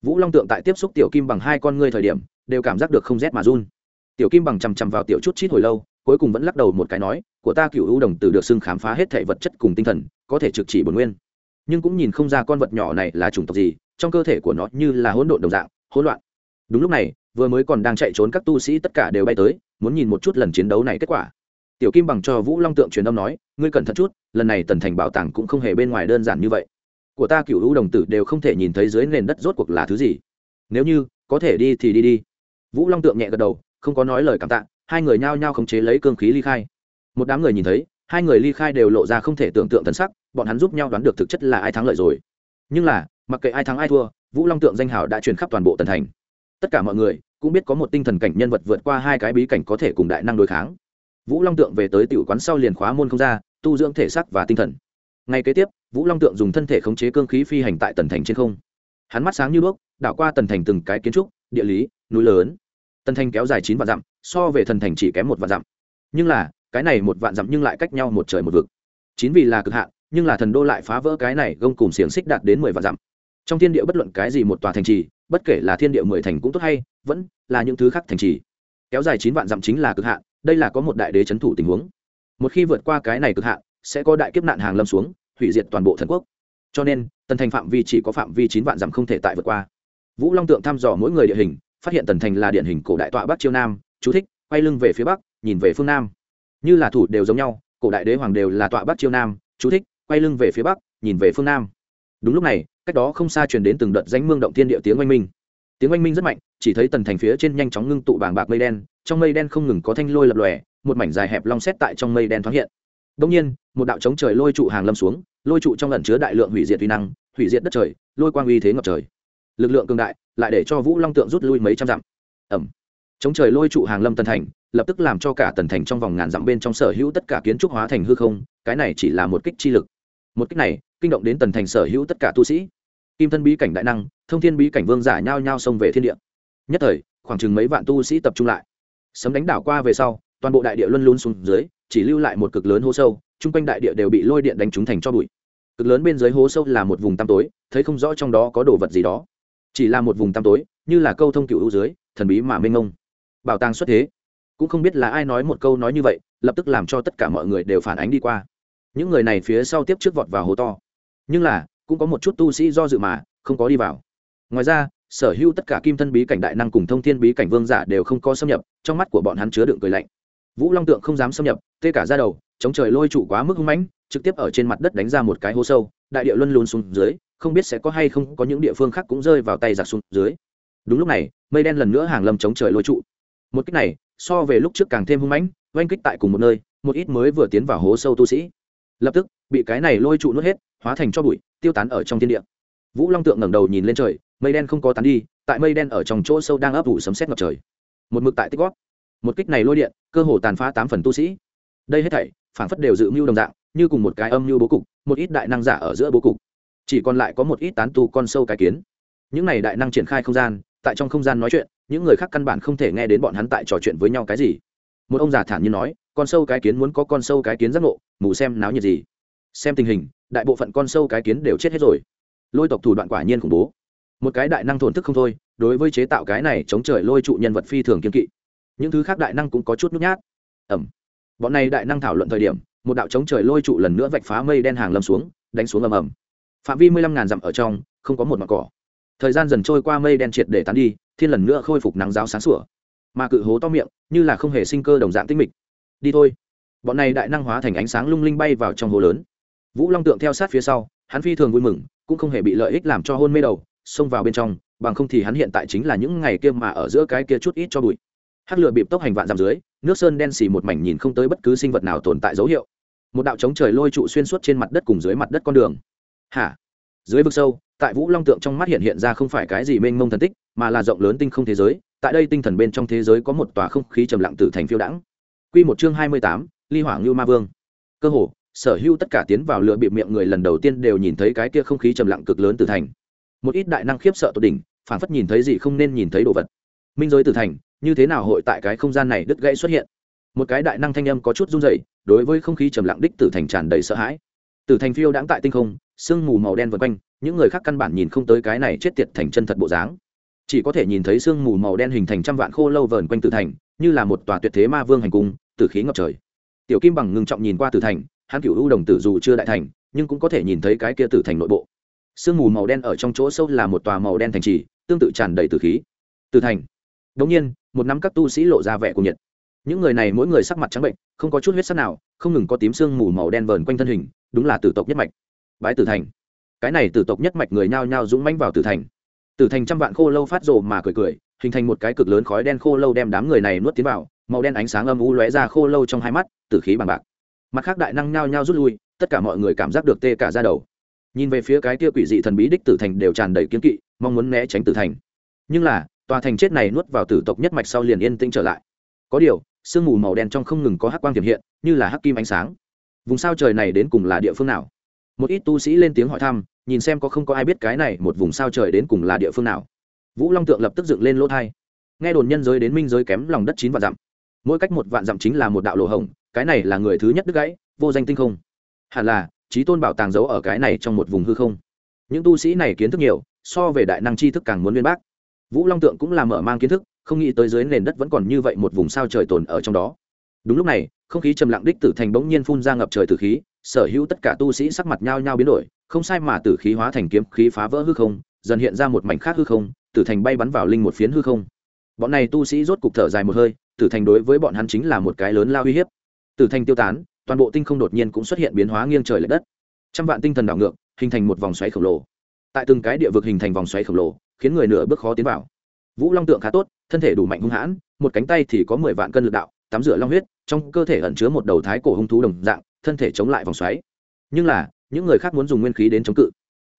Vũ long tượng tại tiếp xúc tiểu kim bằng hai con ngươi thời điểm, đều cảm giác được không rét mà run. Tiểu kim bằng chằm chằm vào tiểu chút chít hồi lâu cuối cùng vẫn lắc đầu một cái nói, của ta cựu u đồng tử được xưng khám phá hết thể vật chất cùng tinh thần, có thể trực chỉ bổn nguyên. Nhưng cũng nhìn không ra con vật nhỏ này là chủng tộc gì, trong cơ thể của nó như là hỗn độn đồng dạng, hỗn loạn. Đúng lúc này, vừa mới còn đang chạy trốn các tu sĩ tất cả đều bay tới, muốn nhìn một chút lần chiến đấu này kết quả. Tiểu kim bằng cho vũ long tượng truyền âm nói, ngươi cẩn thận chút, lần này tần thành bảo tàng cũng không hề bên ngoài đơn giản như vậy. Của ta cựu hữu đồng tử đều không thể nhìn thấy dưới nền đất rốt cuộc là thứ gì. Nếu như, có thể đi thì đi đi. Vũ long tượng nhẹ gật đầu, không có nói lời cảm tạ hai người nhao nhao khống chế lấy cương khí ly khai. Một đám người nhìn thấy, hai người ly khai đều lộ ra không thể tưởng tượng thần sắc, bọn hắn giúp nhau đoán được thực chất là ai thắng lợi rồi. Nhưng là, mặc kệ ai thắng ai thua, vũ long tượng danh hào đã truyền khắp toàn bộ tần thành. Tất cả mọi người cũng biết có một tinh thần cảnh nhân vật vượt qua hai cái bí cảnh có thể cùng đại năng đối kháng. Vũ long tượng về tới tiểu quán sau liền khóa môn không ra, tu dưỡng thể xác và tinh thần. Ngay kế tiếp, vũ long tượng dùng thân thể khống chế cương khí phi hành tại tần thành trên không. Hắn mắt sáng như đuốc, đảo qua tần thành từng cái kiến trúc, địa lý, núi lớn. Tần thành kéo dài chín vạn dặm so về thần thành chỉ kém một vạn dặm. Nhưng là, cái này một vạn dặm nhưng lại cách nhau một trời một vực. Chín vì là cực hạn, nhưng là thần đô lại phá vỡ cái này gông cùng xiềng xích đạt đến mười vạn dặm. Trong thiên địa bất luận cái gì một tòa thành trì, bất kể là thiên địa mười thành cũng tốt hay, vẫn là những thứ khác thành trì. Kéo dài chín vạn dặm chính là cực hạn, đây là có một đại đế c h ấ n thủ tình huống. Một khi vượt qua cái này cực hạn, sẽ có đại kiếp nạn hàng lâm xuống, hủy diệt toàn bộ thần quốc. Cho nên, tần thành phạm vi chỉ có phạm vi chín vạn dặm không thể tại vượt qua. Vũ long tượng thăm dò mỗi người địa hình, phát hiện tần thành là điển hình cổ đại tọa bắc chiêu nam chú thích, quay lưng về phía bắc, nhìn về phương nam. Như là thủ đều giống nhau, cổ đại đế hoàng đều là tọa bắc chiêu nam. Chú thích, quay lưng về phía bắc, nhìn về phương nam. Đúng lúc này, cách đó không xa truyền đến từng đợt danh mương động thiên địa tiếng oanh minh. Tiếng oanh minh rất mạnh, chỉ thấy tần thành phía trên nhanh chóng ngưng tụ bảng bạc mây đen, trong mây đen không ngừng có thanh lôi lập lòe, một mảnh dài hẹp long xét tại trong mây đen thoáng hiện. Đông nhiên, một đạo chống trời lôi trụ hàng lâm xuống, lôi trụ trong lần chứa đại lượng hủy diệt uy năng, hủy diệt đất trời, lôi quang uy thế ngập trời. Lực lượng cường đại, lại để cho vũ long tượng rút lui mấy trăm dặm. Ẩm chống trời lôi trụ hàng lâm tần thành, lập tức làm cho cả tần thành trong vòng ngàn dặm bên trong sở hữu tất cả kiến trúc hóa thành hư không, cái này chỉ là một kích chi lực. Một kích này, kinh động đến tần thành sở hữu tất cả tu sĩ. Kim thân bí cảnh đại năng, thông thiên bí cảnh vương giả nhao nhao xông về thiên địa. Nhất thời, khoảng chừng mấy vạn tu sĩ tập trung lại. Sấm đánh đảo qua về sau, toàn bộ đại địa luân luôn xuống dưới, chỉ lưu lại một cực lớn hố sâu, chung quanh đại địa đều bị lôi điện đánh trúng thành cho bụi. Cực lớn bên dưới hố sâu là một vùng tăm tối, thấy không rõ trong đó có đồ vật gì đó. Chỉ là một vùng tăm tối, như là câu thông cựu hữu dưới, thần bí mà mênh ngông bảo tàng xuất thế. Cũng không biết là ai nói một câu nói như vậy, lập tức làm cho tất cả mọi người đều phản ánh đi qua. Những người này phía sau tiếp trước vọt vào hố to. Nhưng là, cũng có một chút tu sĩ do dự mà, không có đi vào. Ngoài ra, sở hữu tất cả kim thân bí cảnh đại năng cùng thông thiên bí cảnh vương giả đều không có xâm nhập, trong mắt của bọn hắn chứa đựng cười lạnh. Vũ long tượng không dám xâm nhập, tê cả ra đầu, chống trời lôi trụ quá mức hung mãnh, trực tiếp ở trên mặt đất đánh ra một cái hố sâu, đại địa luân lùn xuống dưới, không biết sẽ có hay không có những địa phương khác cũng rơi vào tay giặc xuống dưới. Đúng lúc này, mây đen lần nữa hàng lâm chống trời lôi trụ một cách này, so về lúc trước càng thêm hung mãnh, oanh kích tại cùng một nơi, một ít mới vừa tiến vào hố sâu tu sĩ. Lập tức, bị cái này lôi trụ nuốt hết, hóa thành cho bụi, tiêu tán ở trong thiên địa. Vũ long tượng ngẩng đầu nhìn lên trời, mây đen không có tán đi, tại mây đen ở trong chỗ sâu đang ấp ủ sấm xét ngập trời. Một mực tại tích góp. Một kích này lôi điện, cơ hồ tàn phá tám phần tu sĩ. Đây hết thảy phản phất đều dự mưu đồng dạng, như cùng một cái âm mưu bố cục, một ít đại năng giả ở giữa bố cục. Chỉ còn lại có một ít tán tu con sâu cái kiến. Những này đại năng triển khai không gian, tại trong không gian nói chuyện những người khác căn bản không thể nghe đến bọn hắn tại trò chuyện với nhau cái gì. Một ông già thản nhiên nói, con sâu cái kiến muốn có con sâu cái kiến giác ngộ, mù xem náo nhiệt gì. Xem tình hình, đại bộ phận con sâu cái kiến đều chết hết rồi. Lôi tộc thủ đoạn quả nhiên khủng bố. Một cái đại năng thổn thức không thôi, đối với chế tạo cái này chống trời lôi trụ nhân vật phi thường kiên kỵ. Những thứ khác đại năng cũng có chút nhút nhát. Ẩm bọn này đại năng thảo luận thời điểm, một đạo chống trời lôi trụ lần nữa vạch phá mây đen hàng lâm xuống, đánh xuống ầm ầm. Phạm vi mười lăm ngàn dặm ở trong, không có một mặt cỏ. Thời gian dần trôi qua mây đen triệt để tán đi thiên lần nữa khôi phục nắng giáo sáng sủa. Mà cự hố to miệng, như là không hề sinh cơ đồng dạng tinh mịch. Đi thôi. Bọn này đại năng hóa thành ánh sáng lung linh bay vào trong hố lớn. Vũ long tượng theo sát phía sau, hắn phi thường vui mừng, cũng không hề bị lợi ích làm cho hôn mê đầu, xông vào bên trong, bằng không thì hắn hiện tại chính là những ngày kia mà ở giữa cái kia chút ít cho bụi. Hắc lửa bịp tốc hành vạn dặm dưới, nước sơn đen xì một mảnh nhìn không tới bất cứ sinh vật nào tồn tại dấu hiệu. Một đạo chống trời lôi trụ xuyên suốt trên mặt đất cùng dưới mặt đất con đường. Hả? Dưới vực sâu tại vũ long tượng trong mắt hiện hiện ra không phải cái gì mênh mông thần tích, mà là rộng lớn tinh không thế giới. Tại đây tinh thần bên trong thế giới có một tòa không khí trầm lặng từ thành phiêu đãng. Q một chương hai mươi tám, ly hỏa ngưu ma vương. Cơ hồ, sở hữu tất cả tiến vào lựa bị miệng người lần đầu tiên đều nhìn thấy cái kia không khí trầm lặng cực lớn từ thành. Một ít đại năng khiếp sợ tột đỉnh phản phất nhìn thấy gì không nên nhìn thấy đồ vật. Minh giới từ thành, như thế nào hội tại cái không gian này đứt gãy xuất hiện? Một cái đại năng thanh âm có chút run rẩy, đối với không khí trầm lặng đích tử thành tràn đầy sợ hãi. Tử thành phiêu đãng tại tinh không, sương mù màu đen vần quanh những người khác căn bản nhìn không tới cái này chết tiệt thành chân thật bộ dáng. Chỉ có thể nhìn thấy sương mù màu đen hình thành trăm vạn khô lâu vờn quanh tử thành, như là một tòa tuyệt thế ma vương hành cung, tử khí ngập trời. Tiểu kim bằng ngưng trọng nhìn qua tử thành, hắn cựu u đồng tử dù chưa đại thành, nhưng cũng có thể nhìn thấy cái kia tử thành nội bộ. Sương mù màu đen ở trong chỗ sâu là một tòa màu đen thành trì, tương tự tràn đầy tử khí. Tử thành. Đống nhiên, một năm các tu sĩ lộ ra vẻ của nhiệt. Những người này mỗi người sắc mặt trắng bệnh, không có chút huyết sắc nào, không ngừng có tím sương mù màu đen vờn quanh thân hình, đúng là tử tộc nhất mạch. Bái tử thành cái này tử tộc nhất mạch người nhao nhao dũng manh vào tử thành. Tử thành trăm vạn khô lâu phát rồ mà cười cười, hình thành một cái cực lớn khói đen khô lâu đem đám người này nuốt tiến vào, màu đen ánh sáng âm u lóe ra khô lâu trong hai mắt, tử khí bằng bạc. Mặt khác đại năng nhao nhao rút lui, tất cả mọi người cảm giác được tê cả ra đầu. Nhìn về phía cái kia quỷ dị thần bí đích tử thành đều tràn đầy kiếm kỵ, mong muốn né tránh tử thành. Nhưng là, tòa thành chết này nuốt vào tử tộc nhất mạch sau liền yên tĩnh trở lại. Có điều, sương mù màu đen trong không ngừng có hắc quang tiềm hiện, như là hắc kim ánh sáng. Vùng sao trời này đến cùng là địa phương nào? Một ít tu sĩ lên tiếng hỏi thăm nhìn xem có không có ai biết cái này một vùng sao trời đến cùng là địa phương nào. Vũ long tượng lập tức dựng lên lỗ thai. Nghe đồn nhân giới đến minh giới kém lòng đất chín vạn dặm. Mỗi cách một vạn dặm chính là một đạo lộ hồng cái này là người thứ nhất đứt gãy, vô danh tinh không. Hẳn là, trí tôn bảo tàng giấu ở cái này trong một vùng hư không. Những tu sĩ này kiến thức nhiều, so về đại năng tri thức càng muốn liên bác. Vũ long tượng cũng là mở mang kiến thức, không nghĩ tới dưới nền đất vẫn còn như vậy một vùng sao trời tồn ở trong đó. Đúng lúc này, không khí trầm lặng đích tử thành bỗng nhiên phun ra ngập trời tử khí sở hữu tất cả tu sĩ sắc mặt nhau nhao biến đổi, không sai mà tử khí hóa thành kiếm khí phá vỡ hư không, dần hiện ra một mảnh khác hư không, tử thành bay bắn vào linh một phiến hư không. Bọn này tu sĩ rốt cục thở dài một hơi, tử thành đối với bọn hắn chính là một cái lớn lao uy hiếp. Tử thành tiêu tán, toàn bộ tinh không đột nhiên cũng xuất hiện biến hóa nghiêng trời l ệ đất. Trăm vạn tinh thần đảo ngược, hình thành một vòng xoáy khổng lồ. Tại từng cái địa vực hình thành vòng xoáy khổng lồ, khiến người nửa bước khó tiến vào. Vũ long tượng khá tốt, thân thể đủ mạnh hung hãn, một cánh tay thì có mười vạn cân lực đạo, tắm rửa long huyết, trong cơ thể ẩn chứa một đầu thái cổ hung thú đồng dạng thân thể chống lại vòng xoáy. Nhưng là, những người khác muốn dùng nguyên khí đến chống cự.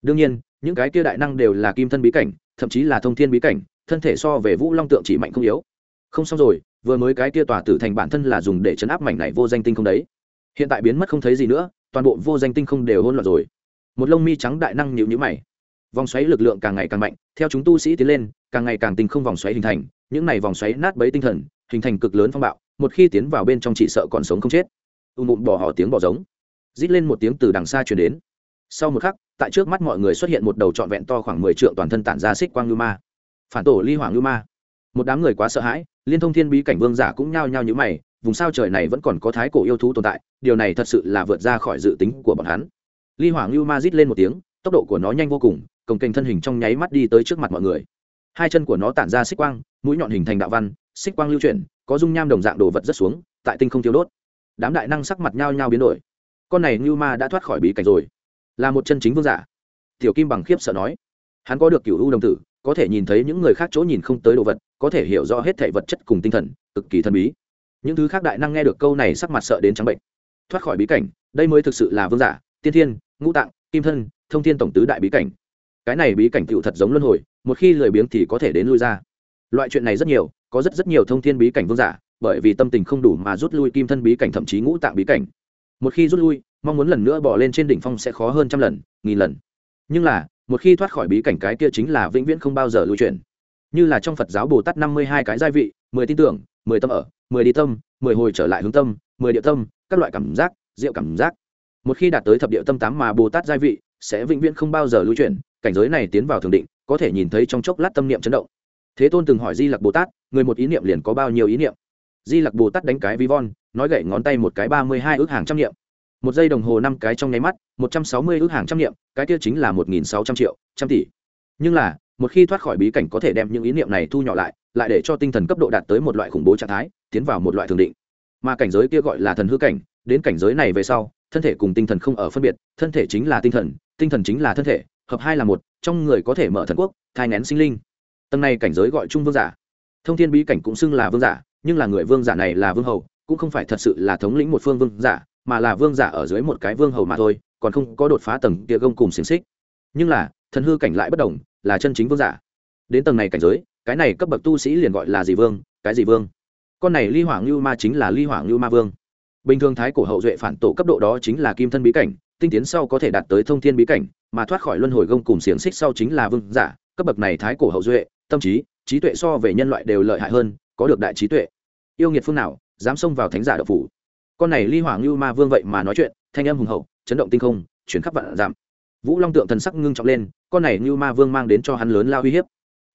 Đương nhiên, những cái kia đại năng đều là kim thân bí cảnh, thậm chí là thông thiên bí cảnh, thân thể so về vũ long tượng chỉ mạnh không yếu. Không xong rồi, vừa mới cái kia tòa tử thành bản thân là dùng để chấn áp mảnh này vô danh tinh không đấy. Hiện tại biến mất không thấy gì nữa, toàn bộ vô danh tinh không đều hôn loạn rồi. Một lông mi trắng đại năng nhịu nhữ mày. Vòng xoáy lực lượng càng ngày càng mạnh, theo chúng tu sĩ tiến lên, càng ngày càng tinh không vòng xoáy hình thành, những này vòng xoáy nát bấy tinh thần, hình thành cực lớn phong bạo, một khi tiến vào bên trong chỉ sợ còn sống không chết ù mụn bỏ họ tiếng bỏ giống. Rít lên một tiếng từ đằng xa chuyển đến. Sau một khắc, tại trước mắt mọi người xuất hiện một đầu trọn vẹn to khoảng mười trượng toàn thân tản ra xích quang ngư ma. Phản tổ ly hoàng ngư ma. Một đám người quá sợ hãi, liên thông thiên bí cảnh vương giả cũng nhao nhao như mày, vùng sao trời này vẫn còn có thái cổ yêu thú tồn tại, điều này thật sự là vượt ra khỏi dự tính của bọn hắn. Ly hoàng ngư ma rít lên một tiếng, tốc độ của nó nhanh vô cùng, cồng kềnh thân hình trong nháy mắt đi tới trước mặt mọi người. Hai chân của nó tản ra xích quang, mũi nhọn hình thành đạo văn, xích quang lưu chuyển, có dung nham đồng dạng đồ vật rất xuống, tại tinh không thiếu đốt đám đại năng sắc mặt nhau nhau biến đổi. Con này như ma đã thoát khỏi bí cảnh rồi. Là một chân chính vương giả. Tiểu kim bằng khiếp sợ nói. Hắn có được cựu u đồng tử, có thể nhìn thấy những người khác chỗ nhìn không tới đồ vật, có thể hiểu rõ hết thể vật chất cùng tinh thần, cực kỳ thần bí. Những thứ khác đại năng nghe được câu này sắc mặt sợ đến trắng bệnh. Thoát khỏi bí cảnh, đây mới thực sự là vương giả, tiên thiên, ngũ tạng, kim thân, thông thiên tổng tứ đại bí cảnh. Cái này bí cảnh tựu thật giống luân hồi, một khi lười biếng thì có thể đến lui ra. Loại chuyện này rất nhiều, có rất rất nhiều thông thiên bí cảnh vương giả bởi vì tâm tình không đủ mà rút lui kim thân bí cảnh thậm chí ngũ tạng bí cảnh. Một khi rút lui, mong muốn lần nữa bỏ lên trên đỉnh phong sẽ khó hơn trăm lần, nghìn lần. Nhưng là, một khi thoát khỏi bí cảnh cái kia chính là vĩnh viễn không bao giờ lưu chuyển. Như là trong phật giáo bồ tát năm mươi hai cái giai vị, mười tin tưởng, mười tâm ở, mười đi tâm, mười hồi trở lại hướng tâm, mười địa tâm, các loại cảm giác, diệu cảm giác. Một khi đạt tới thập địa tâm tám mà bồ tát giai vị, sẽ vĩnh viễn không bao giờ lưu chuyển, cảnh giới này tiến vào thường định, có thể nhìn thấy trong chốc lát tâm niệm chấn động. Thế tôn từng hỏi di lặc bồ tát, người một ý niệm liền có bao nhiêu ý niệm? Di lặc bồ tát đánh cái vi von, nói gậy ngón tay một cái ba mươi hai ước hàng trăm niệm. Một giây đồng hồ năm cái trong nháy mắt, một trăm sáu mươi ước hàng trăm niệm, cái kia chính là một nghìn sáu trăm triệu, trăm tỷ. Nhưng là, một khi thoát khỏi bí cảnh có thể đem những ý niệm này thu nhỏ lại lại để cho tinh thần cấp độ đạt tới một loại khủng bố trạng thái, tiến vào một loại thường định. Mà cảnh giới kia gọi là thần hư cảnh, đến cảnh giới này về sau, thân thể cùng tinh thần không ở phân biệt, thân thể chính là tinh thần tinh thần chính là thân thể, hợp hai là một, trong người có thể mở thần quốc, thai ngén sinh linh. Tầng này cảnh giới gọi chung vương giả. Thông thiên bí cảnh cũng xưng là vương giả nhưng là người vương giả này là vương hầu, cũng không phải thật sự là thống lĩnh một phương vương giả, mà là vương giả ở dưới một cái vương hầu mà thôi, còn không có đột phá tầng kia gông cùng xiềng xích. Nhưng là, thần hư cảnh lại bất đồng, là chân chính vương giả. Đến tầng này cảnh giới, cái này cấp bậc tu sĩ liền gọi là gì vương, cái gì vương. Con này ly hỏa ngưu ma chính là ly hỏa ngưu ma vương. Bình thường thái cổ hậu duệ phản tổ cấp độ đó chính là kim thân bí cảnh, tinh tiến sau có thể đạt tới thông thiên bí cảnh, mà thoát khỏi luân hồi gông cùng xiềng xích sau chính là vương giả. Cấp bậc này thái cổ hậu duệ, tâm trí trí tuệ so về nhân loại đều lợi hại hơn có được đại trí tuệ. Yêu nghiệt phương nào, dám xông vào thánh giả độc phủ? Con này ly hoàng lưu ma vương vậy mà nói chuyện, thanh âm hùng hậu, chấn động tinh không, chuyển khắp vạn giảm. Vũ long tượng thần sắc ngưng trọng lên, con này lưu ma vương mang đến cho hắn lớn lao uy hiếp.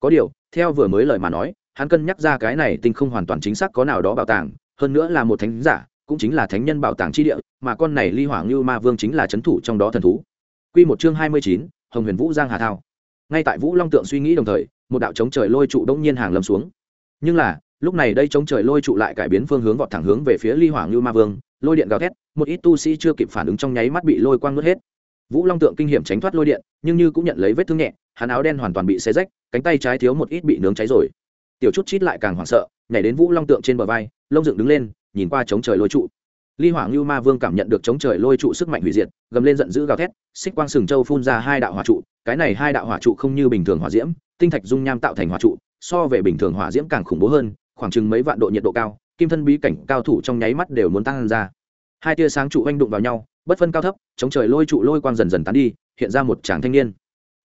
Có điều, theo vừa mới lời mà nói, hắn cân nhắc ra cái này tinh không hoàn toàn chính xác có nào đó bảo tàng, hơn nữa là một thánh giả, cũng chính là thánh nhân bảo tàng chi địa, mà con này ly hoàng lưu ma vương chính là c thủ trong đó thần thú. Q một chương hai mươi chín, hồng huyền vũ giang hà thao. Ngay tại vũ long tượng suy nghĩ đồng thời, một đạo chống trời lôi trụ đông nhiên hàng lâm xuống. Nhưng là lúc này đây chống trời lôi trụ lại cải biến phương hướng vọt thẳng hướng về phía ly hỏa ngưu ma vương, lôi điện gào thét, một ít tu sĩ chưa kịp phản ứng trong nháy mắt bị lôi quang nuốt hết. Vũ long tượng kinh hiểm tránh thoát lôi điện, nhưng như cũng nhận lấy vết thương nhẹ, hắn áo đen hoàn toàn bị xé rách, cánh tay trái thiếu một ít bị nướng cháy rồi. Tiểu chút chít lại càng hoảng sợ, nhảy đến vũ long tượng trên bờ vai, lông dựng đứng lên, nhìn qua chống trời lôi trụ. Ly hỏa ngưu ma vương cảm nhận được chống trời lôi trụ sức mạnh hủy diệt, gầm lên giận dữ gào thét, xích quang sừng châu phun ra hai đạo hỏa trụ, cái này hai đạo hỏa trụ không như bình thường hỏa diễm, tinh thạch dung nham tạo thành hỏa trụ, so về bình thường hỏa diễm càng khủng bố hơn khoảng chừng mấy vạn độ nhiệt độ cao, kim thân bí cảnh cao thủ trong nháy mắt đều muốn tăng ra. Hai tia sáng trụ oanh đụng vào nhau, bất phân cao thấp, chống trời lôi trụ lôi quang dần dần tán đi, hiện ra một chàng thanh niên.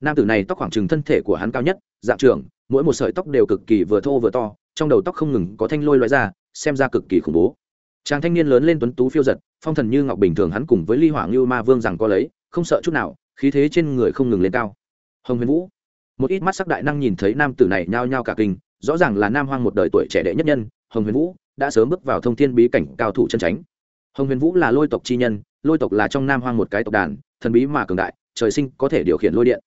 Nam tử này tóc khoảng chừng thân thể của hắn cao nhất, dạng trưởng, mỗi một sợi tóc đều cực kỳ vừa thô vừa to, trong đầu tóc không ngừng có thanh lôi loại ra, xem ra cực kỳ khủng bố. Chàng thanh niên lớn lên tuấn tú phiêu giật, phong thần như ngọc bình thường hắn cùng với ly hoàng như ma vương rằng có lấy, không sợ chút nào, khí thế trên người không ngừng lên cao. Hồng huyền vũ, một ít mắt sắc đại năng nhìn thấy nam tử này nhao nhao cả kinh rõ ràng là nam hoang một đời tuổi trẻ đệ nhất nhân, hồng huyền vũ, đã sớm bước vào thông thiên bí cảnh cao thủ chân tránh hồng huyền vũ là lôi tộc chi nhân, lôi tộc là trong nam hoang một cái tộc đàn, thần bí mà cường đại, trời sinh có thể điều khiển lôi điện.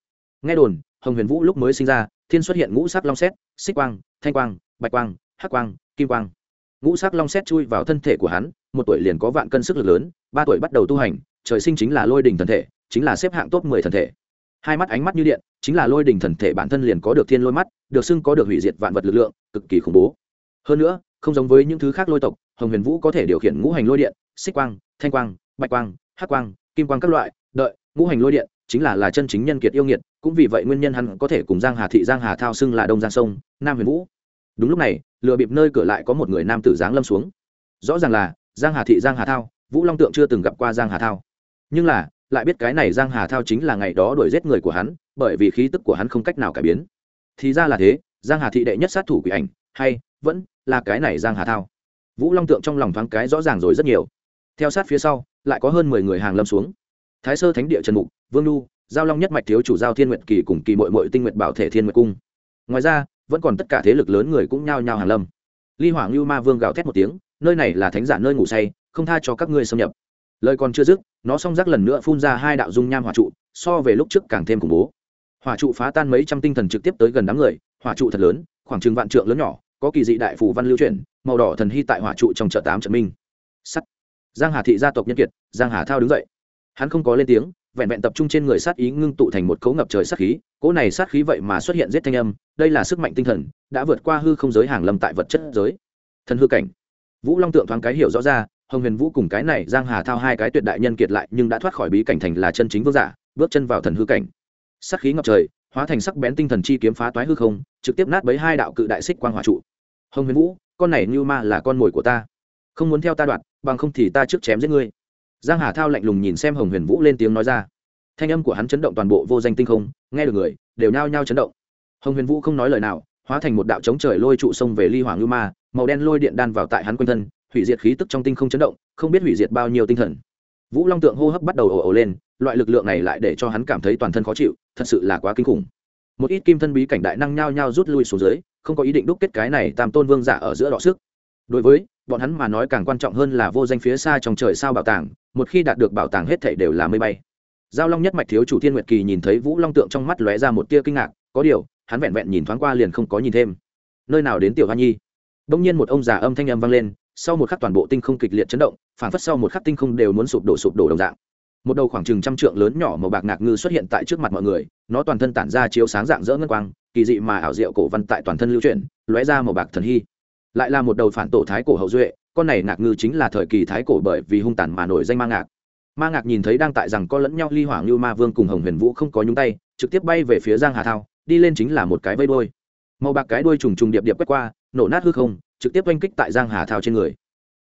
Nghe đồn, hồng huyền vũ lúc mới sinh ra, thiên xuất hiện ngũ sắc long xét, xích quang, thanh quang, bạch quang, hắc quang, kim quang. Ngũ sắc long xét chui vào thân thể của hắn, một tuổi liền có vạn cân sức lực lớn, ba tuổi bắt đầu tu hành, trời sinh chính là lôi đình thần thể, chính là xếp hạng top mười thần thể hai mắt ánh mắt như điện, chính là lôi đình thần thể bản thân liền có được thiên lôi mắt, được xưng có được hủy diệt vạn vật lực lượng, cực kỳ khủng bố. Hơn nữa, không giống với những thứ khác lôi tộc, hồng huyền vũ có thể điều khiển ngũ hành lôi điện, xích quang, thanh quang, bạch quang, hắc quang, kim quang các loại, đợi, ngũ hành lôi điện, chính là là chân chính nhân kiệt yêu nghiệt, cũng vì vậy nguyên nhân hắn có thể cùng giang hà thị giang hà thao xưng là đông giang sông, nam huyền vũ. Đúng lúc này, lừa bịp nơi cửa lại có một người nam tử giáng lâm xuống. Rõ ràng là giang hà thị giang hà thao, vũ long tượng chưa từng gặp qua giang hà thao. Nhưng là lại biết cái này giang hà thao chính là ngày đó đuổi giết người của hắn, bởi vì khí tức của hắn không cách nào cải biến. Thì ra là thế, giang hà thị đệ nhất sát thủ quỷ ảnh, hay, vẫn là cái này giang hà thao. Vũ long tượng trong lòng thoáng cái rõ ràng rồi rất nhiều. Theo sát phía sau, lại có hơn mười người hàng lâm xuống. Thái sơ thánh địa trần mục, vương lu giao long nhất mạch thiếu chủ giao thiên nguyện kỳ cùng kỳ mội mội tinh nguyện bảo thể thiên nguyện cung. Ngoài ra, vẫn còn tất cả thế lực lớn người cũng nhao nhao hàng lâm. Ly hoàng lưu ma vương gào thét một tiếng, nơi này là thánh giả nơi ngủ say, không tha cho các ngươi xâm nhập. Lời còn chưa dứt nó song rác lần nữa phun ra hai đạo dung nham hỏa trụ, so về lúc trước càng thêm khủng bố. Hỏa trụ phá tan mấy trăm tinh thần trực tiếp tới gần đám người, hỏa trụ thật lớn, khoảng chừng vạn trượng lớn nhỏ, có kỳ dị đại phủ văn lưu truyền màu đỏ thần hy tại hỏa trụ trong chợ tám trận minh. Sắt. Giang hà thị gia tộc nhân kiệt, giang hà thao đứng dậy. Hắn không có lên tiếng, vẹn vẹn tập trung trên người sát ý ngưng tụ thành một cấu ngập trời sát khí, cỗ này sát khí vậy mà xuất hiện giết thanh âm, đây là sức mạnh tinh thần, đã vượt qua hư không giới hàng lâm tại vật chất giới. Thần hư cảnh. Vũ long tượng thoáng cái hiểu rõ ra hồng huyền vũ cùng cái này giang hà thao hai cái tuyệt đại nhân kiệt lại nhưng đã thoát khỏi bí cảnh thành là chân chính vương giả, bước chân vào thần hư cảnh. Sắc khí ngập trời, hóa thành sắc bén tinh thần chi kiếm phá toái hư không, trực tiếp nát bấy hai đạo cự đại xích quang hỏa trụ. Hồng huyền vũ, con này như ma là con mồi của ta. Không muốn theo ta đoạn, bằng không thì ta trước chém giết ngươi. Giang hà thao lạnh lùng nhìn xem hồng huyền vũ lên tiếng nói ra. Thanh âm của hắn chấn động toàn bộ vô danh tinh không, nghe được người, đều nhao nhao chấn động. Hồng huyền vũ không nói lời nào, hóa thành một đạo chống trời lôi trụ sông về ly hoàng ngư ma, màu đen lôi điện đan vào tại hắn quanh thân hủy diệt khí tức trong tinh không chấn động, không biết hủy diệt bao nhiêu tinh thần. Vũ long tượng hô hấp bắt đầu ồ ồ lên, loại lực lượng này lại để cho hắn cảm thấy toàn thân khó chịu, thật sự là quá kinh khủng. Một ít kim thân bí cảnh đại năng nhao nhao rút lui xuống dưới, không có ý định đúc kết cái này tam tôn vương giả ở giữa đọ sức. Đối với, bọn hắn mà nói càng quan trọng hơn là vô danh phía xa trong trời sao bảo tàng, một khi đạt được bảo tàng hết thảy đều là mây bay. Giao long nhất mạch thiếu chủ thiên nguyệt kỳ nhìn thấy vũ long tượng trong mắt lóe ra một tia kinh ngạc, có điều, hắn vẹn vẹn nhìn thoáng qua liền không có nhìn thêm. Nơi nào đến tiểu hoa nhi? Đông nhiên một ông già âm thanh âm vang lên sau một khắc toàn bộ tinh không kịch liệt chấn động phản phất sau một khắc tinh không đều muốn sụp đổ sụp đổ đồng dạng. Một đầu khoảng chừng trăm trượng lớn nhỏ màu bạc ngạc ngư xuất hiện tại trước mặt mọi người, nó toàn thân tản ra chiếu sáng dạng dỡ ngân quang, kỳ dị mà ảo diệu cổ văn tại toàn thân lưu chuyển, lóe ra màu bạc thần hy. Lại là một đầu phản tổ thái cổ hậu duệ, con này ngạc ngư chính là thời kỳ thái cổ bởi vì hung tàn mà nổi danh ma ngạc. Ma ngạc nhìn thấy đang tại rằng có lẫn nhau ly hỏa như ma vương cùng hồng huyền vũ không có nhúng tay, trực tiếp bay về phía giang hà thao, đi lên chính là một cái vây đôi màu bạc cái đuôi trùng trùng điệp điệp quét qua, nổ nát hư không trực tiếp oanh kích tại giang hà thao trên người.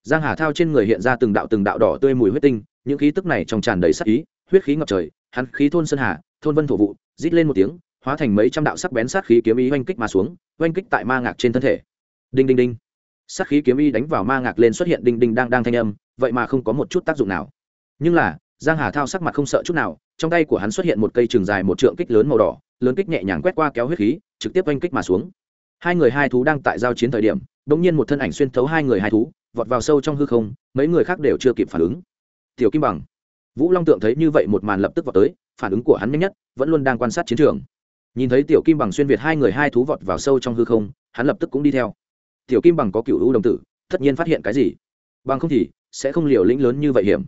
Giang hà thao trên người hiện ra từng đạo từng đạo đỏ tươi mùi huyết tinh, những khí tức này trong tràn đầy sắc ý, huyết khí ngập trời, hắn khí thôn sơn hà, thôn vân thổ vụ, rít lên một tiếng, hóa thành mấy trăm đạo sắc bén sát khí kiếm ý oanh kích mà xuống, oanh kích tại ma ngạc trên thân thể. Đinh đinh đinh. Sát khí kiếm ý đánh vào ma ngạc lên xuất hiện đinh đinh đang đang thanh âm, vậy mà không có một chút tác dụng nào. Nhưng là, giang hà thao sắc mặt không sợ chút nào, trong tay của hắn xuất hiện một cây trường dài một trượng kích lớn màu đỏ, lớn kích nhẹ nhàng quét qua kéo huyết khí, trực tiếp oanh kích mà xuống hai người hai thú đang tại giao chiến thời điểm, đột nhiên một thân ảnh xuyên thấu hai người hai thú, vọt vào sâu trong hư không, mấy người khác đều chưa kịp phản ứng. Tiểu kim bằng, vũ long tượng thấy như vậy một màn lập tức vọt tới, phản ứng của hắn nhanh nhất, vẫn luôn đang quan sát chiến trường. Nhìn thấy tiểu kim bằng xuyên việt hai người hai thú vọt vào sâu trong hư không, hắn lập tức cũng đi theo. Tiểu kim bằng có cựu u đồng tử, tất nhiên phát hiện cái gì? Bằng không thì sẽ không liều lĩnh lớn như vậy hiểm.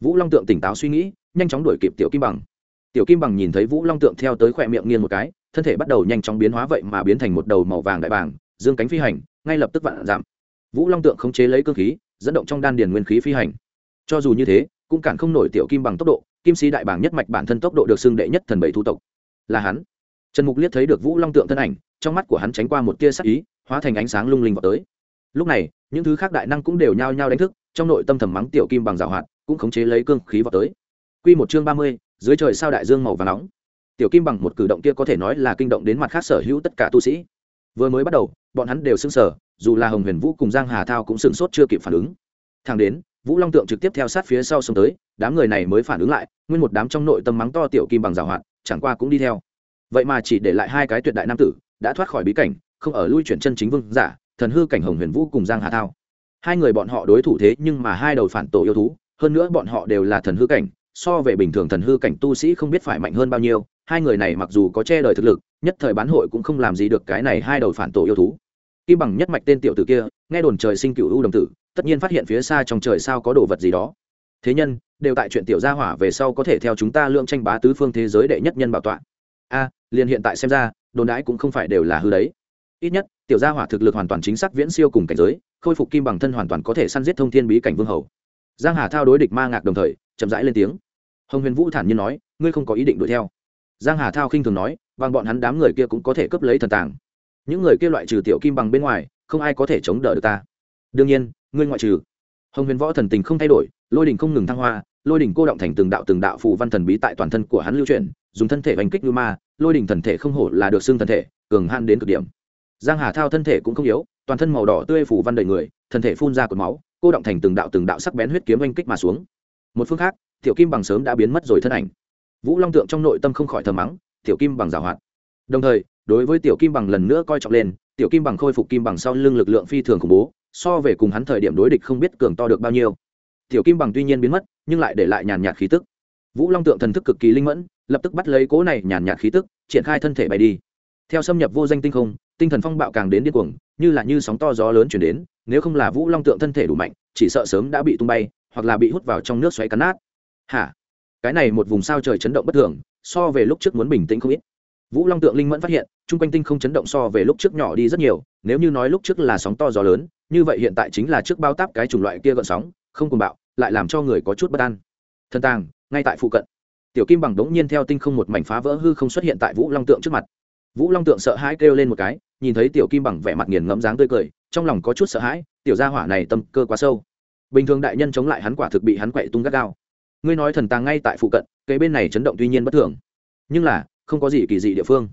Vũ long tượng tỉnh táo suy nghĩ, nhanh chóng đuổi kịp tiểu kim bằng. Tiểu kim bằng nhìn thấy vũ long tượng theo tới khỏe miệng nghiêng một cái thân thể bắt đầu nhanh chóng biến hóa vậy mà biến thành một đầu màu vàng đại bàng dương cánh phi hành ngay lập tức vạn giảm. Vũ long tượng khống chế lấy cơ khí dẫn động trong đan điền nguyên khí phi hành. Cho dù như thế cũng cản không nổi tiểu kim bằng tốc độ kim sĩ đại bàng nhất mạch bản thân tốc độ được xưng đệ nhất thần bảy thu tộc. Là hắn. Trần mục liếc thấy được vũ long tượng thân ảnh trong mắt của hắn tránh qua một tia sắc ý hóa thành ánh sáng lung linh vào tới. Lúc này những thứ khác đại năng cũng đều nhao nhao đánh thức trong nội tâm thầm mắng tiểu kim bằng rào hoạt cũng khống chế lấy cương khí vào tới. Quy một chương ba mươi, dưới trời sao đại dương màu vàng nóng. Tiểu Kim bằng một cử động kia có thể nói là kinh động đến mặt khác sở hữu tất cả tu sĩ. Vừa mới bắt đầu, bọn hắn đều sững sờ, dù là Hồng Huyền Vũ cùng Giang Hà Thao cũng sững sốt chưa kịp phản ứng. Thẳng đến, Vũ Long tượng trực tiếp theo sát phía sau xông tới, đám người này mới phản ứng lại, nguyên một đám trong nội tâm mắng to tiểu Kim bằng giàu hoạt, chẳng qua cũng đi theo. Vậy mà chỉ để lại hai cái tuyệt đại nam tử, đã thoát khỏi bí cảnh, không ở lui chuyển chân chính vương giả, thần hư cảnh Hồng Huyền Vũ cùng Giang Hà Thao. Hai người bọn họ đối thủ thế nhưng mà hai đầu phản tổ yêu thú, hơn nữa bọn họ đều là thần hư cảnh, so về bình thường thần hư cảnh tu sĩ không biết phải mạnh hơn bao nhiêu hai người này mặc dù có che đời thực lực, nhất thời bán hội cũng không làm gì được cái này hai đầu phản tổ yêu thú. Kim bằng nhất mạch tên tiểu tử kia, nghe đồn trời sinh cựu u đồng tử, tất nhiên phát hiện phía xa trong trời sao có đồ vật gì đó. Thế nhân, đều tại chuyện tiểu gia hỏa về sau có thể theo chúng ta lượng tranh bá tứ phương thế giới đệ nhất nhân bảo tọa. A, liền hiện tại xem ra, đồn đãi cũng không phải đều là hư đấy. Ít nhất, tiểu gia hỏa thực lực hoàn toàn chính xác viễn siêu cùng cảnh giới, khôi phục kim bằng thân hoàn toàn có thể săn giết thông thiên bí cảnh vương hầu. Giang hà thao đối địch ma ngạc đồng thời, chậm rãi lên tiếng. Hồng huyền vũ thản nhiên nói, ngươi không có ý định đuổi theo giang hà thao khinh thường nói, bằng bọn hắn đám người kia cũng có thể cướp lấy thần tàng. Những người kia loại trừ tiểu kim bằng bên ngoài, không ai có thể chống đỡ được ta. Đương nhiên, ngươi ngoại trừ. Hồng huyền võ thần tình không thay đổi, lôi đỉnh không ngừng thăng hoa, lôi đỉnh cô động thành từng đạo từng đạo phù văn thần bí tại toàn thân của hắn lưu truyền dùng thân thể hành kích như ma, lôi đỉnh thần thể không hổ là được xương thần thể, cường hạn đến cực điểm. Giang hà thao thân thể cũng không yếu, toàn thân màu đỏ tươi phủ văn đầy người thần thể phun ra cột máu, cô động thành từng đạo từng đạo sắc bén huyết kiếm oanh kích mà xuống. Một phương khác, tiểu kim bằng sớm đã biến mất rồi thân ảnh vũ long tượng trong nội tâm không khỏi thờ mắng, tiểu kim bằng giảo hoạt. Đồng thời, đối với tiểu kim bằng lần nữa coi trọng lên, tiểu kim bằng khôi phục kim bằng sau lưng lực lượng phi thường khủng bố, so về cùng hắn thời điểm đối địch không biết cường to được bao nhiêu. Tiểu kim bằng tuy nhiên biến mất, nhưng lại để lại nhàn nhạt khí tức. Vũ long tượng thần thức cực kỳ linh mẫn, lập tức bắt lấy cố này nhàn nhạt khí tức, triển khai thân thể bay đi. Theo xâm nhập vô danh tinh không, tinh thần phong bạo càng đến điên cuồng, như là như sóng to gió lớn chuyển đến, nếu không là vũ long tượng thân thể đủ mạnh, chỉ sợ sớm đã bị tung bay, hoặc là bị hút vào trong nước xoáy cắn nát. Hả? Cái này một vùng sao trời chấn động bất thường, so về lúc trước muốn bình tĩnh không ít. Vũ long tượng linh mẫn phát hiện, chung quanh tinh không chấn động so về lúc trước nhỏ đi rất nhiều, nếu như nói lúc trước là sóng to gió lớn, như vậy hiện tại chính là trước bao táp cái chủng loại kia gợn sóng, không cùng bạo, lại làm cho người có chút bất an. Thần tàng, ngay tại phụ cận. Tiểu kim bằng đống nhiên theo tinh không một mảnh phá vỡ hư không xuất hiện tại vũ long tượng trước mặt. Vũ long tượng sợ hãi kêu lên một cái, nhìn thấy tiểu kim bằng vẻ mặt nghiền ngẫm dáng tươi cười, trong lòng có chút sợ hãi, tiểu gia hỏa này tâm cơ quá sâu. Bình thường đại nhân chống lại hắn quả thực bị hắn quậy tung gắt gao ngươi nói thần tàng ngay tại phụ cận cây bên này chấn động tuy nhiên bất thường. Nhưng là, không có gì kỳ dị địa phương.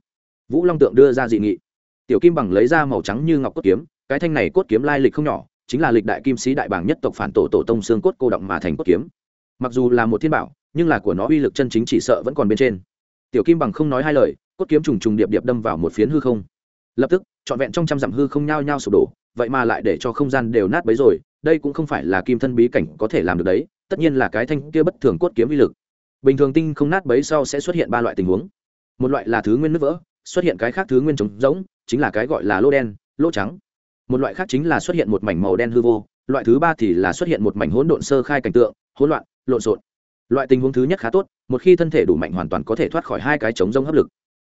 Vũ long tượng đưa ra dị nghị. Tiểu kim bằng lấy ra màu trắng như ngọc cốt kiếm, cái thanh này cốt kiếm lai lịch không nhỏ, chính là lịch đại kim sĩ đại bảng nhất tộc phản tổ tổ tông xương cốt cô động mà thành cốt kiếm. Mặc dù là một thiên bảo, nhưng là của nó uy lực chân chính chỉ sợ vẫn còn bên trên. Tiểu kim bằng không nói hai lời, cốt kiếm trùng trùng điệp điệp đâm vào một phiến hư không. Lập tức, trọn vẹn trong trăm dặm hư không nhao nhao sụp đổ, vậy mà lại để cho không gian đều nát bấy rồi, đây cũng không phải là kim thân bí cảnh có thể làm được đấy tất nhiên là cái thanh kia bất thường cốt kiếm uy lực. Bình thường tinh không nát bấy sau sẽ xuất hiện ba loại tình huống. Một loại là thứ nguyên nứt vỡ, xuất hiện cái khác thứ nguyên trống rỗng, chính là cái gọi là lô đen lô trắng. Một loại khác chính là xuất hiện một mảnh màu đen hư vô, loại thứ ba thì là xuất hiện một mảnh hỗn độn sơ khai cảnh tượng, hỗn loạn, lộn xộn. Loại tình huống thứ nhất khá tốt, một khi thân thể đủ mạnh hoàn toàn có thể thoát khỏi hai cái chống rông hấp lực.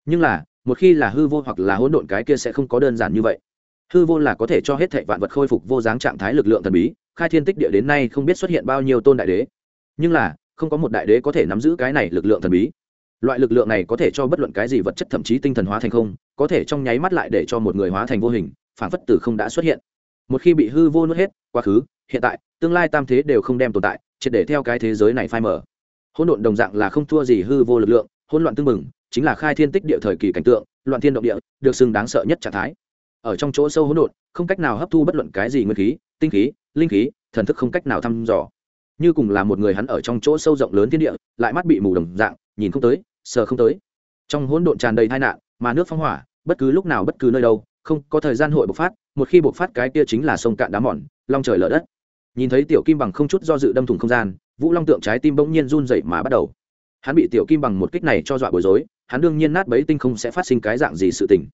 Nhưng là, một khi là hư vô hoặc là hỗn độn cái kia sẽ không có đơn giản như vậy. Hư vô là có thể cho hết thệ vạn vật khôi phục vô dáng trạng thái lực lượng thần bí khai thiên tích địa đến nay không biết xuất hiện bao nhiêu tôn đại đế. Nhưng là, không có một đại đế có thể nắm giữ cái này lực lượng thần bí. Loại lực lượng này có thể cho bất luận cái gì vật chất thậm chí tinh thần hóa thành không, có thể trong nháy mắt lại để cho một người hóa thành vô hình, phản phất tử không đã xuất hiện. Một khi bị hư vô nuốt hết, quá khứ, hiện tại, tương lai tam thế đều không đem tồn tại, triệt để theo cái thế giới này phai mở hỗn độn đồng dạng là không thua gì hư vô lực lượng, hỗn loạn tương mừng chính là khai thiên tích địa thời kỳ cảnh tượng, loạn thiên động địa, được xưng đáng sợ nhất trạng thái. Ở trong chỗ sâu hỗn độn, không cách nào hấp thu bất luận cái gì nguyên khí, tinh khí linh khí, thần thức không cách nào thăm dò. Như cùng là một người hắn ở trong chỗ sâu rộng lớn thiên địa, lại mắt bị mù đồng dạng, nhìn không tới, sờ không tới. Trong hỗn độn tràn đầy tai nạn, mà nước phong hỏa, bất cứ lúc nào bất cứ nơi đâu, không có thời gian hội bộc phát, một khi bộc phát cái kia chính là sông cạn đá mòn, long trời lở đất. Nhìn thấy tiểu kim bằng không chút do dự đâm thủng không gian, vũ long tượng trái tim bỗng nhiên run dậy mà bắt đầu. Hắn bị tiểu kim bằng một kích này cho dọa bối rối, hắn đương nhiên nát bấy tinh không sẽ phát sinh cái dạng gì sự tình.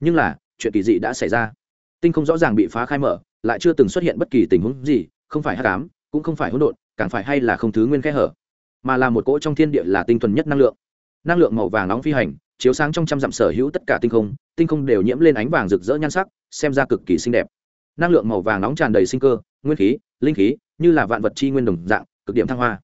Nhưng là, chuyện kỳ dị đã xảy ra. Tinh không rõ ràng bị phá khai mở lại chưa từng xuất hiện bất kỳ tình huống gì, không phải hát cám cũng không phải hỗn độn, càng phải hay là không thứ nguyên khe hở, mà là một cỗ trong thiên địa là tinh thuần nhất năng lượng. Năng lượng màu vàng nóng phi hành, chiếu sáng trong trăm dặm sở hữu tất cả tinh không tinh không đều nhiễm lên ánh vàng rực rỡ nhan sắc, xem ra cực kỳ xinh đẹp. Năng lượng màu vàng nóng tràn đầy sinh cơ, nguyên khí, linh khí, như là vạn vật chi nguyên đồng dạng, cực điểm thăng hoa.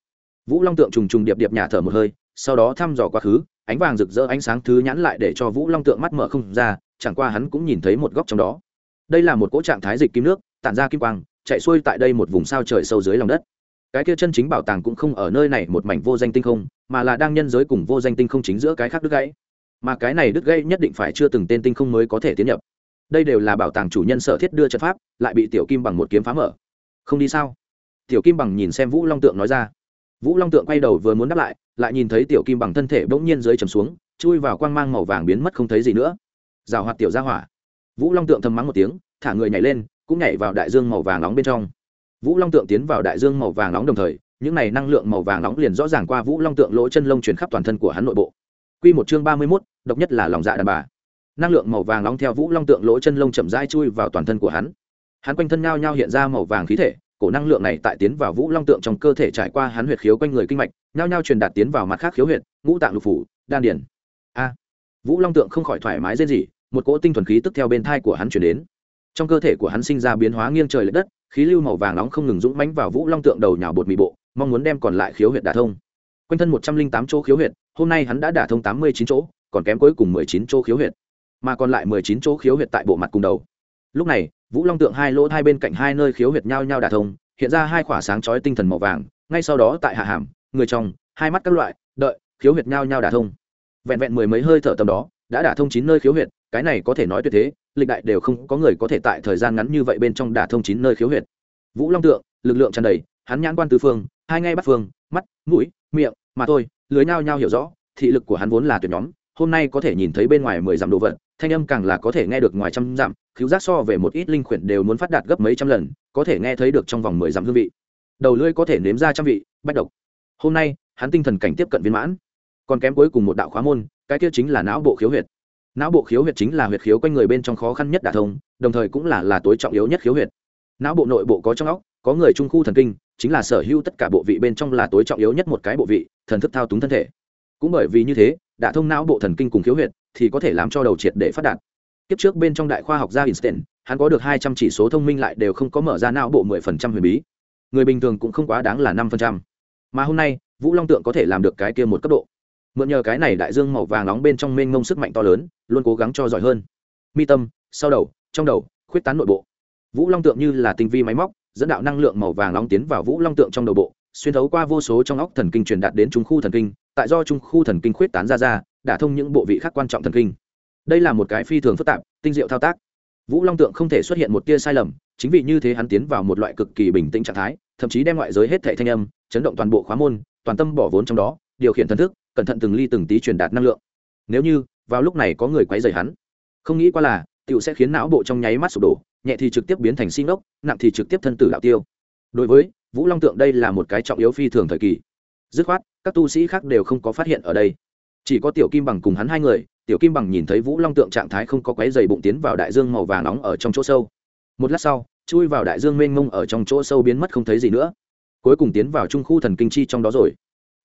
Vũ long tượng trùng trùng điệp điệp nhà thở một hơi, sau đó thăm dò quá khứ, ánh vàng rực rỡ ánh sáng thứ nhãn lại để cho vũ long tượng mắt mở không ra, chẳng qua hắn cũng nhìn thấy một góc trong đó. Đây là một cỗ trạng thái dịch kim nước tản ra kim quang, chạy xuôi tại đây một vùng sao trời sâu dưới lòng đất. Cái kia chân chính bảo tàng cũng không ở nơi này một mảnh vô danh tinh không, mà là đang nhân giới cùng vô danh tinh không chính giữa cái khác đứt gãy. Mà cái này đứt gãy nhất định phải chưa từng tên tinh không mới có thể tiến nhập. Đây đều là bảo tàng chủ nhân sở thiết đưa trận pháp, lại bị tiểu kim bằng một kiếm phá mở. Không đi sao? Tiểu kim bằng nhìn xem vũ long tượng nói ra. Vũ long tượng quay đầu vừa muốn đáp lại lại nhìn thấy tiểu kim bằng thân thể bỗng nhiên dưới chầm xuống, chui vào quang mang màu vàng biến mất không thấy gì nữa. Rào hoạt tiểu ra hỏa. Vũ long tượng thầm mắng một tiếng, thả người nhảy lên cũng nhảy vào đại dương màu vàng nóng bên trong. Vũ long tượng tiến vào đại dương màu vàng nóng đồng thời, những này năng lượng màu vàng nóng liền rõ ràng qua vũ long tượng lỗ chân lông chuyển khắp toàn thân của hắn nội bộ. Q một chương ba mươi mốt, độc nhất là lòng dạ đàn bà. Năng lượng màu vàng nóng theo vũ long tượng lỗ chân lông chậm rãi chui vào toàn thân của hắn. Hắn quanh thân nhao nhao hiện ra màu vàng khí thể, cổ năng lượng này tại tiến vào vũ long tượng trong cơ thể trải qua hắn huyệt khiếu quanh người kinh mạch, nhao nhao truyền đạt tiến vào mặt khác khiếu huyệt, ngũ tạng lục phủ, đan điển a! Vũ long tượng không khỏi thoải mái dễ gì một cỗ tinh thuần khí tức theo bên thai của hắn chuyển đến trong cơ thể của hắn sinh ra biến hóa nghiêng trời l ệ đất, khí lưu màu vàng nóng không ngừng dũng mánh vào vũ long tượng đầu nhào bột mì bộ, mong muốn đem còn lại khiếu huyệt đả thông. Quanh thân một trăm linh tám chỗ khiếu huyệt, hôm nay hắn đã đả thông tám mươi chín chỗ, còn kém cuối cùng mười chín chỗ khiếu huyệt. Mà còn lại mười chín chỗ khiếu huyệt tại bộ mặt cùng đầu. Lúc này, vũ long tượng hai lỗ hai bên cạnh hai nơi khiếu huyệt nhau nhau đả thông, hiện ra hai khỏa sáng chói tinh thần màu vàng, ngay sau đó tại hạ hàm, người trong, hai mắt các loại, đợi, khiếu huyệt nhau nhau đả thông. Vẹn vẹn mười mấy hơi thở tầm đó, đã đả thông chín nơi khiếu huyệt, cái này có thể nói tuyệt thế lịch đại đều không có người có thể tại thời gian ngắn như vậy bên trong đả thông chín nơi khiếu huyệt. Vũ long tượng, lực lượng tràn đầy, hắn nhãn quan tứ phương, hai ngay bắt phương, mắt, mũi, miệng, mà thôi lưới nhao nhao hiểu rõ, thị lực của hắn vốn là tuyệt nhóm, hôm nay có thể nhìn thấy bên ngoài mười dặm đồ vật, thanh âm càng là có thể nghe được ngoài trăm dặm cứu giác so về một ít linh khuyển đều muốn phát đạt gấp mấy trăm lần, có thể nghe thấy được trong vòng mười dặm hương vị. Đầu lưỡi có thể nếm ra trăm vị, bách độc. Hôm nay, hắn tinh thần cảnh tiếp cận viên mãn. Còn kém cuối cùng một đạo khóa môn, cái kia chính là não bộ khiếu huyệt não bộ khiếu huyệt chính là huyệt khiếu quanh người bên trong khó khăn nhất đả thông, đồng thời cũng là là tối trọng yếu nhất khiếu huyệt. Não bộ nội bộ có trong óc, có người trung khu thần kinh, chính là sở hữu tất cả bộ vị bên trong là tối trọng yếu nhất một cái bộ vị, thần thức thao túng thân thể. Cũng bởi vì như thế, đả thông não bộ thần kinh cùng khiếu huyệt thì có thể làm cho đầu triệt để phát đạt. Kiếp trước bên trong đại khoa học gia Einstein, hắn có được hai trăm chỉ số thông minh lại đều không có mở ra não bộ mười phần trăm huyền bí. Người bình thường cũng không quá đáng là năm phần trăm. Mà hôm nay, vũ long tượng có thể làm được cái kia một cấp độ. Mượn nhờ cái này đại dương màu vàng nóng bên trong mênh mông sức mạnh to lớn luôn cố gắng cho giỏi hơn. Mi tâm, sau đầu, trong đầu, khuyết tán nội bộ. Vũ long tượng như là tinh vi máy móc, dẫn đạo năng lượng màu vàng nóng tiến vào vũ long tượng trong đầu bộ, xuyên thấu qua vô số trong óc thần kinh truyền đạt đến trung khu thần kinh, tại do trung khu thần kinh khuyết tán ra ra, đả thông những bộ vị khác quan trọng thần kinh. Đây là một cái phi thường phức tạp, tinh diệu thao tác. Vũ long tượng không thể xuất hiện một tia sai lầm, chính vì như thế hắn tiến vào một loại cực kỳ bình tĩnh trạng thái, thậm chí đem ngoại giới hết thệ thanh âm, chấn động toàn bộ khóa môn, toàn tâm bỏ vốn trong đó, điều khiển thần thức, cẩn thận từng ly từng tí truyền đạt năng lượng. Nếu như vào lúc này có người quấy rầy hắn. Không nghĩ qua là, tiểu sẽ khiến não bộ trong nháy mắt sụp đổ, nhẹ thì trực tiếp biến thành sinh ốc nặng thì trực tiếp thân tử đạo tiêu. Đối với vũ long tượng đây là một cái trọng yếu phi thường thời kỳ. Dứt khoát, các tu sĩ khác đều không có phát hiện ở đây. Chỉ có tiểu kim bằng cùng hắn hai người, tiểu kim bằng nhìn thấy vũ long tượng trạng thái không có quấy dày bụng tiến vào đại dương màu vàng nóng ở trong chỗ sâu. Một lát sau, chui vào đại dương mênh mông ở trong chỗ sâu biến mất không thấy gì nữa. Cuối cùng tiến vào trung khu thần kinh chi trong đó rồi.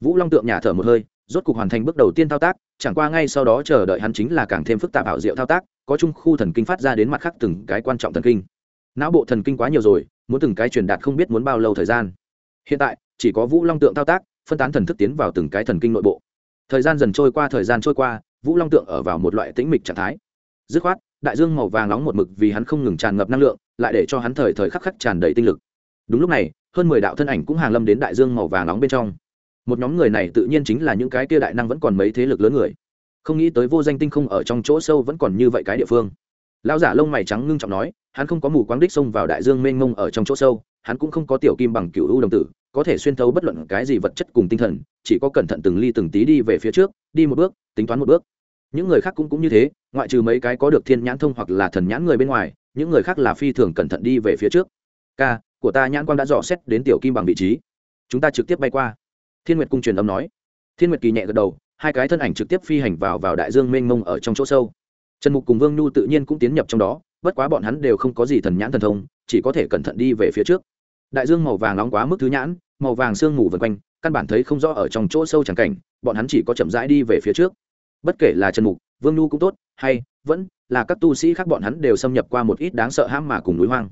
Vũ long tượng nhả thở một hơi rốt cục hoàn thành bước đầu tiên thao tác, chẳng qua ngay sau đó chờ đợi hắn chính là càng thêm phức tạp ảo diệu thao tác, có chung khu thần kinh phát ra đến mặt khác từng cái quan trọng thần kinh. Não bộ thần kinh quá nhiều rồi, muốn từng cái truyền đạt không biết muốn bao lâu thời gian. Hiện tại, chỉ có vũ long tượng thao tác, phân tán thần thức tiến vào từng cái thần kinh nội bộ. Thời gian dần trôi qua, thời gian trôi qua, vũ long tượng ở vào một loại tĩnh mịch trạng thái. Dứt khoát, đại dương màu vàng nóng một mực vì hắn không ngừng tràn ngập năng lượng, lại để cho hắn thời thời khắc khắc tràn đầy tinh lực. Đúng lúc này, hơn mười đạo thân ảnh cũng hàng lâm đến đại dương màu vàng nóng bên trong một nhóm người này tự nhiên chính là những cái kia đại năng vẫn còn mấy thế lực lớn người. Không nghĩ tới vô danh tinh không ở trong chỗ sâu vẫn còn như vậy cái địa phương. Lão giả lông mày trắng ngưng trọng nói, hắn không có mù quáng đích xông vào đại dương mênh mông ở trong chỗ sâu, hắn cũng không có tiểu kim bằng cựu u đồng tử, có thể xuyên thấu bất luận cái gì vật chất cùng tinh thần, chỉ có cẩn thận từng ly từng tí đi về phía trước, đi một bước, tính toán một bước. Những người khác cũng cũng như thế, ngoại trừ mấy cái có được thiên nhãn thông hoặc là thần nhãn người bên ngoài, những người khác là phi thường cẩn thận đi về phía trước. Ca, của ta nhãn quang đã dò xét đến tiểu kim bằng vị trí. Chúng ta trực tiếp bay qua thiên nguyệt cung truyền âm nói. Thiên nguyệt kỳ nhẹ gật đầu, hai cái thân ảnh trực tiếp phi hành vào vào đại dương mênh mông ở trong chỗ sâu. Trần mục cùng vương nhu tự nhiên cũng tiến nhập trong đó, bất quá bọn hắn đều không có gì thần nhãn thần thông, chỉ có thể cẩn thận đi về phía trước. Đại dương màu vàng nóng quá mức thứ nhãn, màu vàng sương mù vần quanh, căn bản thấy không rõ ở trong chỗ sâu chẳng cảnh, bọn hắn chỉ có chậm rãi đi về phía trước. Bất kể là trần mục, vương nhu cũng tốt, hay vẫn là các tu sĩ khác bọn hắn đều xâm nhập qua một ít đáng sợ hãm mà cùng núi hoang.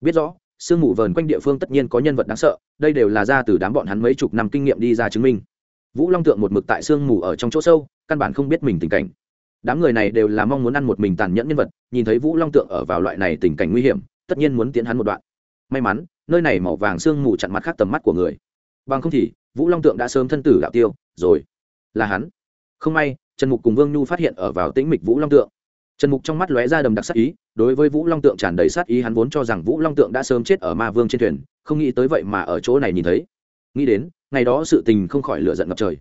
Biết rõ sương mù vờn quanh địa phương tất nhiên có nhân vật đáng sợ, đây đều là ra từ đám bọn hắn mấy chục năm kinh nghiệm đi ra chứng minh. Vũ long tượng một mực tại sương mù ở trong chỗ sâu, căn bản không biết mình tình cảnh. Đám người này đều là mong muốn ăn một mình tàn nhẫn nhân vật, nhìn thấy vũ long tượng ở vào loại này tình cảnh nguy hiểm, tất nhiên muốn tiến hắn một đoạn. May mắn, nơi này màu vàng sương mù chặn mặt khác tầm mắt của người. Bằng không thì, vũ long tượng đã sớm thân tử đạo tiêu, rồi. Là hắn. Không may, trần mục cùng vương nhu phát hiện ở vào tĩnh mịch vũ long tượng trần mục trong mắt lóe ra đầm đặc sát ý, đối với vũ long tượng tràn đầy sát ý, hắn vốn cho rằng vũ long tượng đã sớm chết ở ma vương trên thuyền, không nghĩ tới vậy mà ở chỗ này nhìn thấy. Nghĩ đến, ngày đó sự tình không khỏi lựa giận ngập trời.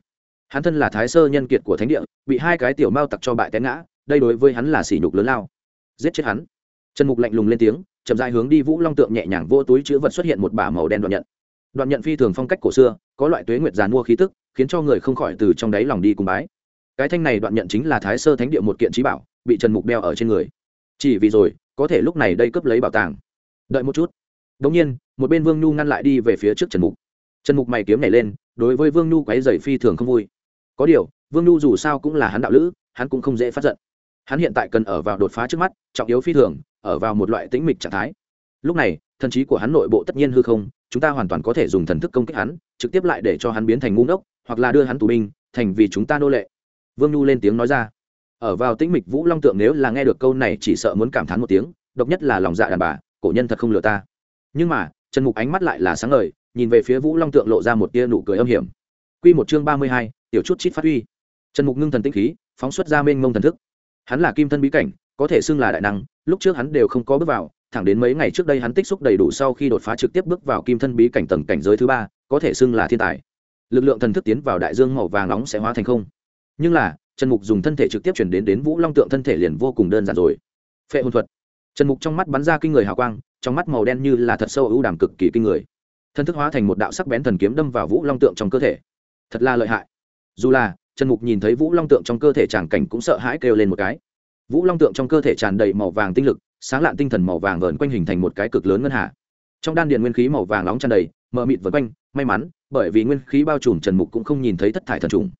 Hắn thân là thái sơ nhân kiệt của thánh địa, bị hai cái tiểu mao tặc cho bại té ngã, đây đối với hắn là sỉ nhục lớn lao. Giết chết hắn. Trần mục lạnh lùng lên tiếng, chậm dài hướng đi vũ long tượng nhẹ nhàng vô túi chữ vật xuất hiện một bả màu đen đoạn nhận. Đoạn nhận phi thường phong cách cổ xưa, có loại tuế nguyệt giàn mua khí tức, khiến cho người không khỏi từ trong đáy lòng đi cùng bái. Cái thanh này đoạn nhận chính là thái sơ thánh địa một kiện trí bảo bị trần mục đeo ở trên người. Chỉ vì rồi, có thể lúc này đây cướp lấy bảo tàng. Đợi một chút. Đống nhiên, một bên vương nhu ngăn lại đi về phía trước trần mục. Trần mục mày kiếm này lên, đối với vương nhu quáy dày phi thường không vui. Có điều, vương nhu dù sao cũng là hắn đạo lữ, hắn cũng không dễ phát giận. Hắn hiện tại cần ở vào đột phá trước mắt, trọng yếu phi thường, ở vào một loại tĩnh mịch trạng thái. Lúc này, thần trí của hắn nội bộ tất nhiên hư không, chúng ta hoàn toàn có thể dùng thần thức công kích hắn, trực tiếp lại để cho hắn biến thành ngu ngốc, hoặc là đưa hắn tù binh, thành vì chúng ta nô lệ. Vương nhu lên tiếng nói ra ở vào tĩnh mịch vũ long tượng nếu là nghe được câu này chỉ sợ muốn cảm thán một tiếng, độc nhất là lòng dạ đàn bà, cổ nhân thật không lừa ta. Nhưng mà, trần mục ánh mắt lại là sáng ngời, nhìn về phía vũ long tượng lộ ra một tia nụ cười âm hiểm. Q một chương ba mươi hai, tiểu chút chít phát huy. Trần mục ngưng thần tĩnh khí, phóng xuất ra mênh mông thần thức. Hắn là kim thân bí cảnh, có thể xưng là đại năng, lúc trước hắn đều không có bước vào, thẳng đến mấy ngày trước đây hắn tích xúc đầy đủ sau khi đột phá trực tiếp bước vào kim thân bí cảnh tầng cảnh giới thứ ba, có thể xưng là thiên tài. Lực lượng thần thức tiến vào đại dương màu vàng nóng sẽ hóa thành không. Nhưng là trần mục dùng thân thể trực tiếp chuyển đến đến vũ long tượng thân thể liền vô cùng đơn giản rồi. Phệ hồn thuật. Trần mục trong mắt bắn ra kinh người hào quang, trong mắt màu đen như là thật sâu ưu đàm cực kỳ kinh người. Thân thức hóa thành một đạo sắc bén thần kiếm đâm vào vũ long tượng trong cơ thể. Thật là lợi hại. Dù là, trần mục nhìn thấy vũ long tượng trong cơ thể tràn cảnh cũng sợ hãi kêu lên một cái. Vũ long tượng trong cơ thể tràn đầy màu vàng tinh lực, sáng lạn tinh thần màu vàng vờn quanh hình thành một cái cực lớn ngân hạ trong đan điện nguyên khí màu vàng nóng tràn đầy, mờ mịt vờn quanh, may mắn, bởi vì nguyên khí bao trùm trần mục cũng không nhìn thấy thất thải thần trùng.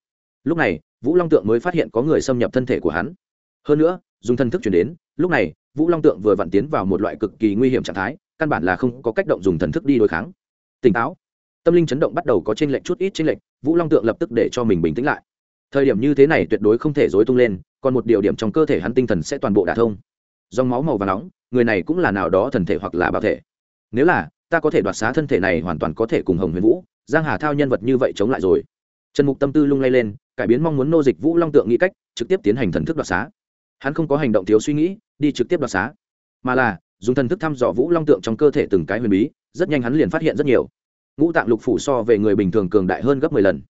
Lúc này vũ long tượng mới phát hiện có người xâm nhập thân thể của hắn. Hơn nữa, dùng thân thức chuyển đến, lúc này, vũ long tượng vừa vặn tiến vào một loại cực kỳ nguy hiểm trạng thái, căn bản là không có cách động dùng thần thức đi đối kháng. Tỉnh táo. Tâm linh chấn động bắt đầu có t r ê n lệch chút ít t r ê n lệch, vũ long tượng lập tức để cho mình bình tĩnh lại. Thời điểm như thế này tuyệt đối không thể dối tung lên, còn một điều điểm trong cơ thể hắn tinh thần sẽ toàn bộ đả thông. Dòng máu màu và nóng, người này cũng là nào đó thần thể hoặc là bảo thể. Nếu là, ta có thể đoạt xá thân thể này hoàn toàn có thể cùng hồng huyền vũ, giang hà thao nhân vật như vậy chống lại rồi trần mục tâm tư lung lay lên, cải biến mong muốn nô dịch vũ long tượng nghĩ cách, trực tiếp tiến hành thần thức đoạt xá. Hắn không có hành động thiếu suy nghĩ, đi trực tiếp đoạt xá. Mà là, dùng thần thức thăm dò vũ long tượng trong cơ thể từng cái huyền bí, rất nhanh hắn liền phát hiện rất nhiều. Ngũ tạng lục phủ so về người bình thường cường đại hơn gấp mười lần.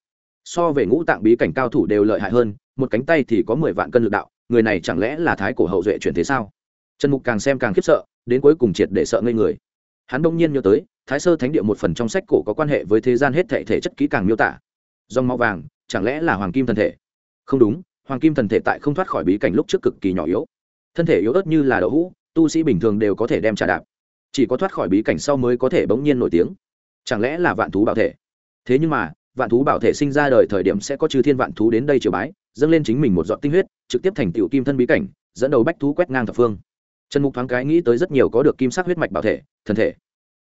So về ngũ tạng bí cảnh cao thủ đều lợi hại hơn, một cánh tay thì có mười vạn cân lực đạo, người này chẳng lẽ là thái cổ hậu duệ chuyển thế sao? Trần mục càng xem càng khiếp sợ, đến cuối cùng triệt để sợ ngây người. Hắn đông nhiên nhớ tới, thái sơ thánh địa một phần trong sách cổ có quan hệ với thế gian hết thể thể chất kỹ càng miêu tả dòng máu vàng, chẳng lẽ là hoàng kim thần thể? Không đúng, hoàng kim thần thể tại không thoát khỏi bí cảnh lúc trước cực kỳ nhỏ yếu. Thân thể yếu ớt như là đậu hũ, tu sĩ bình thường đều có thể đem trả đạp. Chỉ có thoát khỏi bí cảnh sau mới có thể bỗng nhiên nổi tiếng. Chẳng lẽ là vạn thú bảo thể? Thế nhưng mà, vạn thú bảo thể sinh ra đời thời điểm sẽ có chư thiên vạn thú đến đây triều bái, dâng lên chính mình một giọt tinh huyết, trực tiếp thành tựu kim thân bí cảnh, dẫn đầu bách thú quét ngang thập phương. Trần mục thoáng cái nghĩ tới rất nhiều có được kim sắc huyết mạch bảo thể thân thể.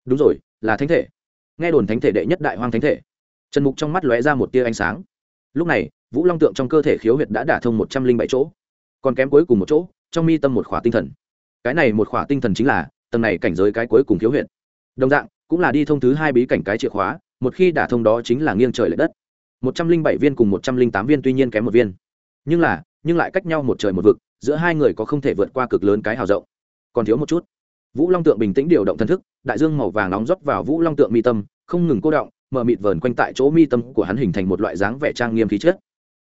Đúng rồi, là thánh thể. Nghe đồn thánh thể đệ nhất đại hoang thánh thể trần mục trong mắt lóe ra một tia ánh sáng. Lúc này, vũ long tượng trong cơ thể khiếu huyệt đã đả thông một trăm linh bảy chỗ, còn kém cuối cùng một chỗ, trong mi tâm một khỏa tinh thần. Cái này một khỏa tinh thần chính là, tầng này cảnh giới cái cuối cùng khiếu huyệt. Đồng dạng, cũng là đi thông thứ hai bí cảnh cái chìa khóa, một khi đả thông đó chính là nghiêng trời l ệ đất. một trăm linh bảy viên cùng một trăm linh tám viên tuy nhiên kém một viên. Nhưng là, nhưng lại cách nhau một trời một vực, giữa hai người có không thể vượt qua cực lớn cái hào rộng. Còn thiếu một chút. Vũ long tượng bình tĩnh điều động thân thức, đại dương màu vàng nóng rót vào vũ long tượng mi tâm, không ngừng cô động Mờ mịt vờn quanh tại chỗ mi tâm của hắn hình thành một loại dáng vẻ trang nghiêm khí chất.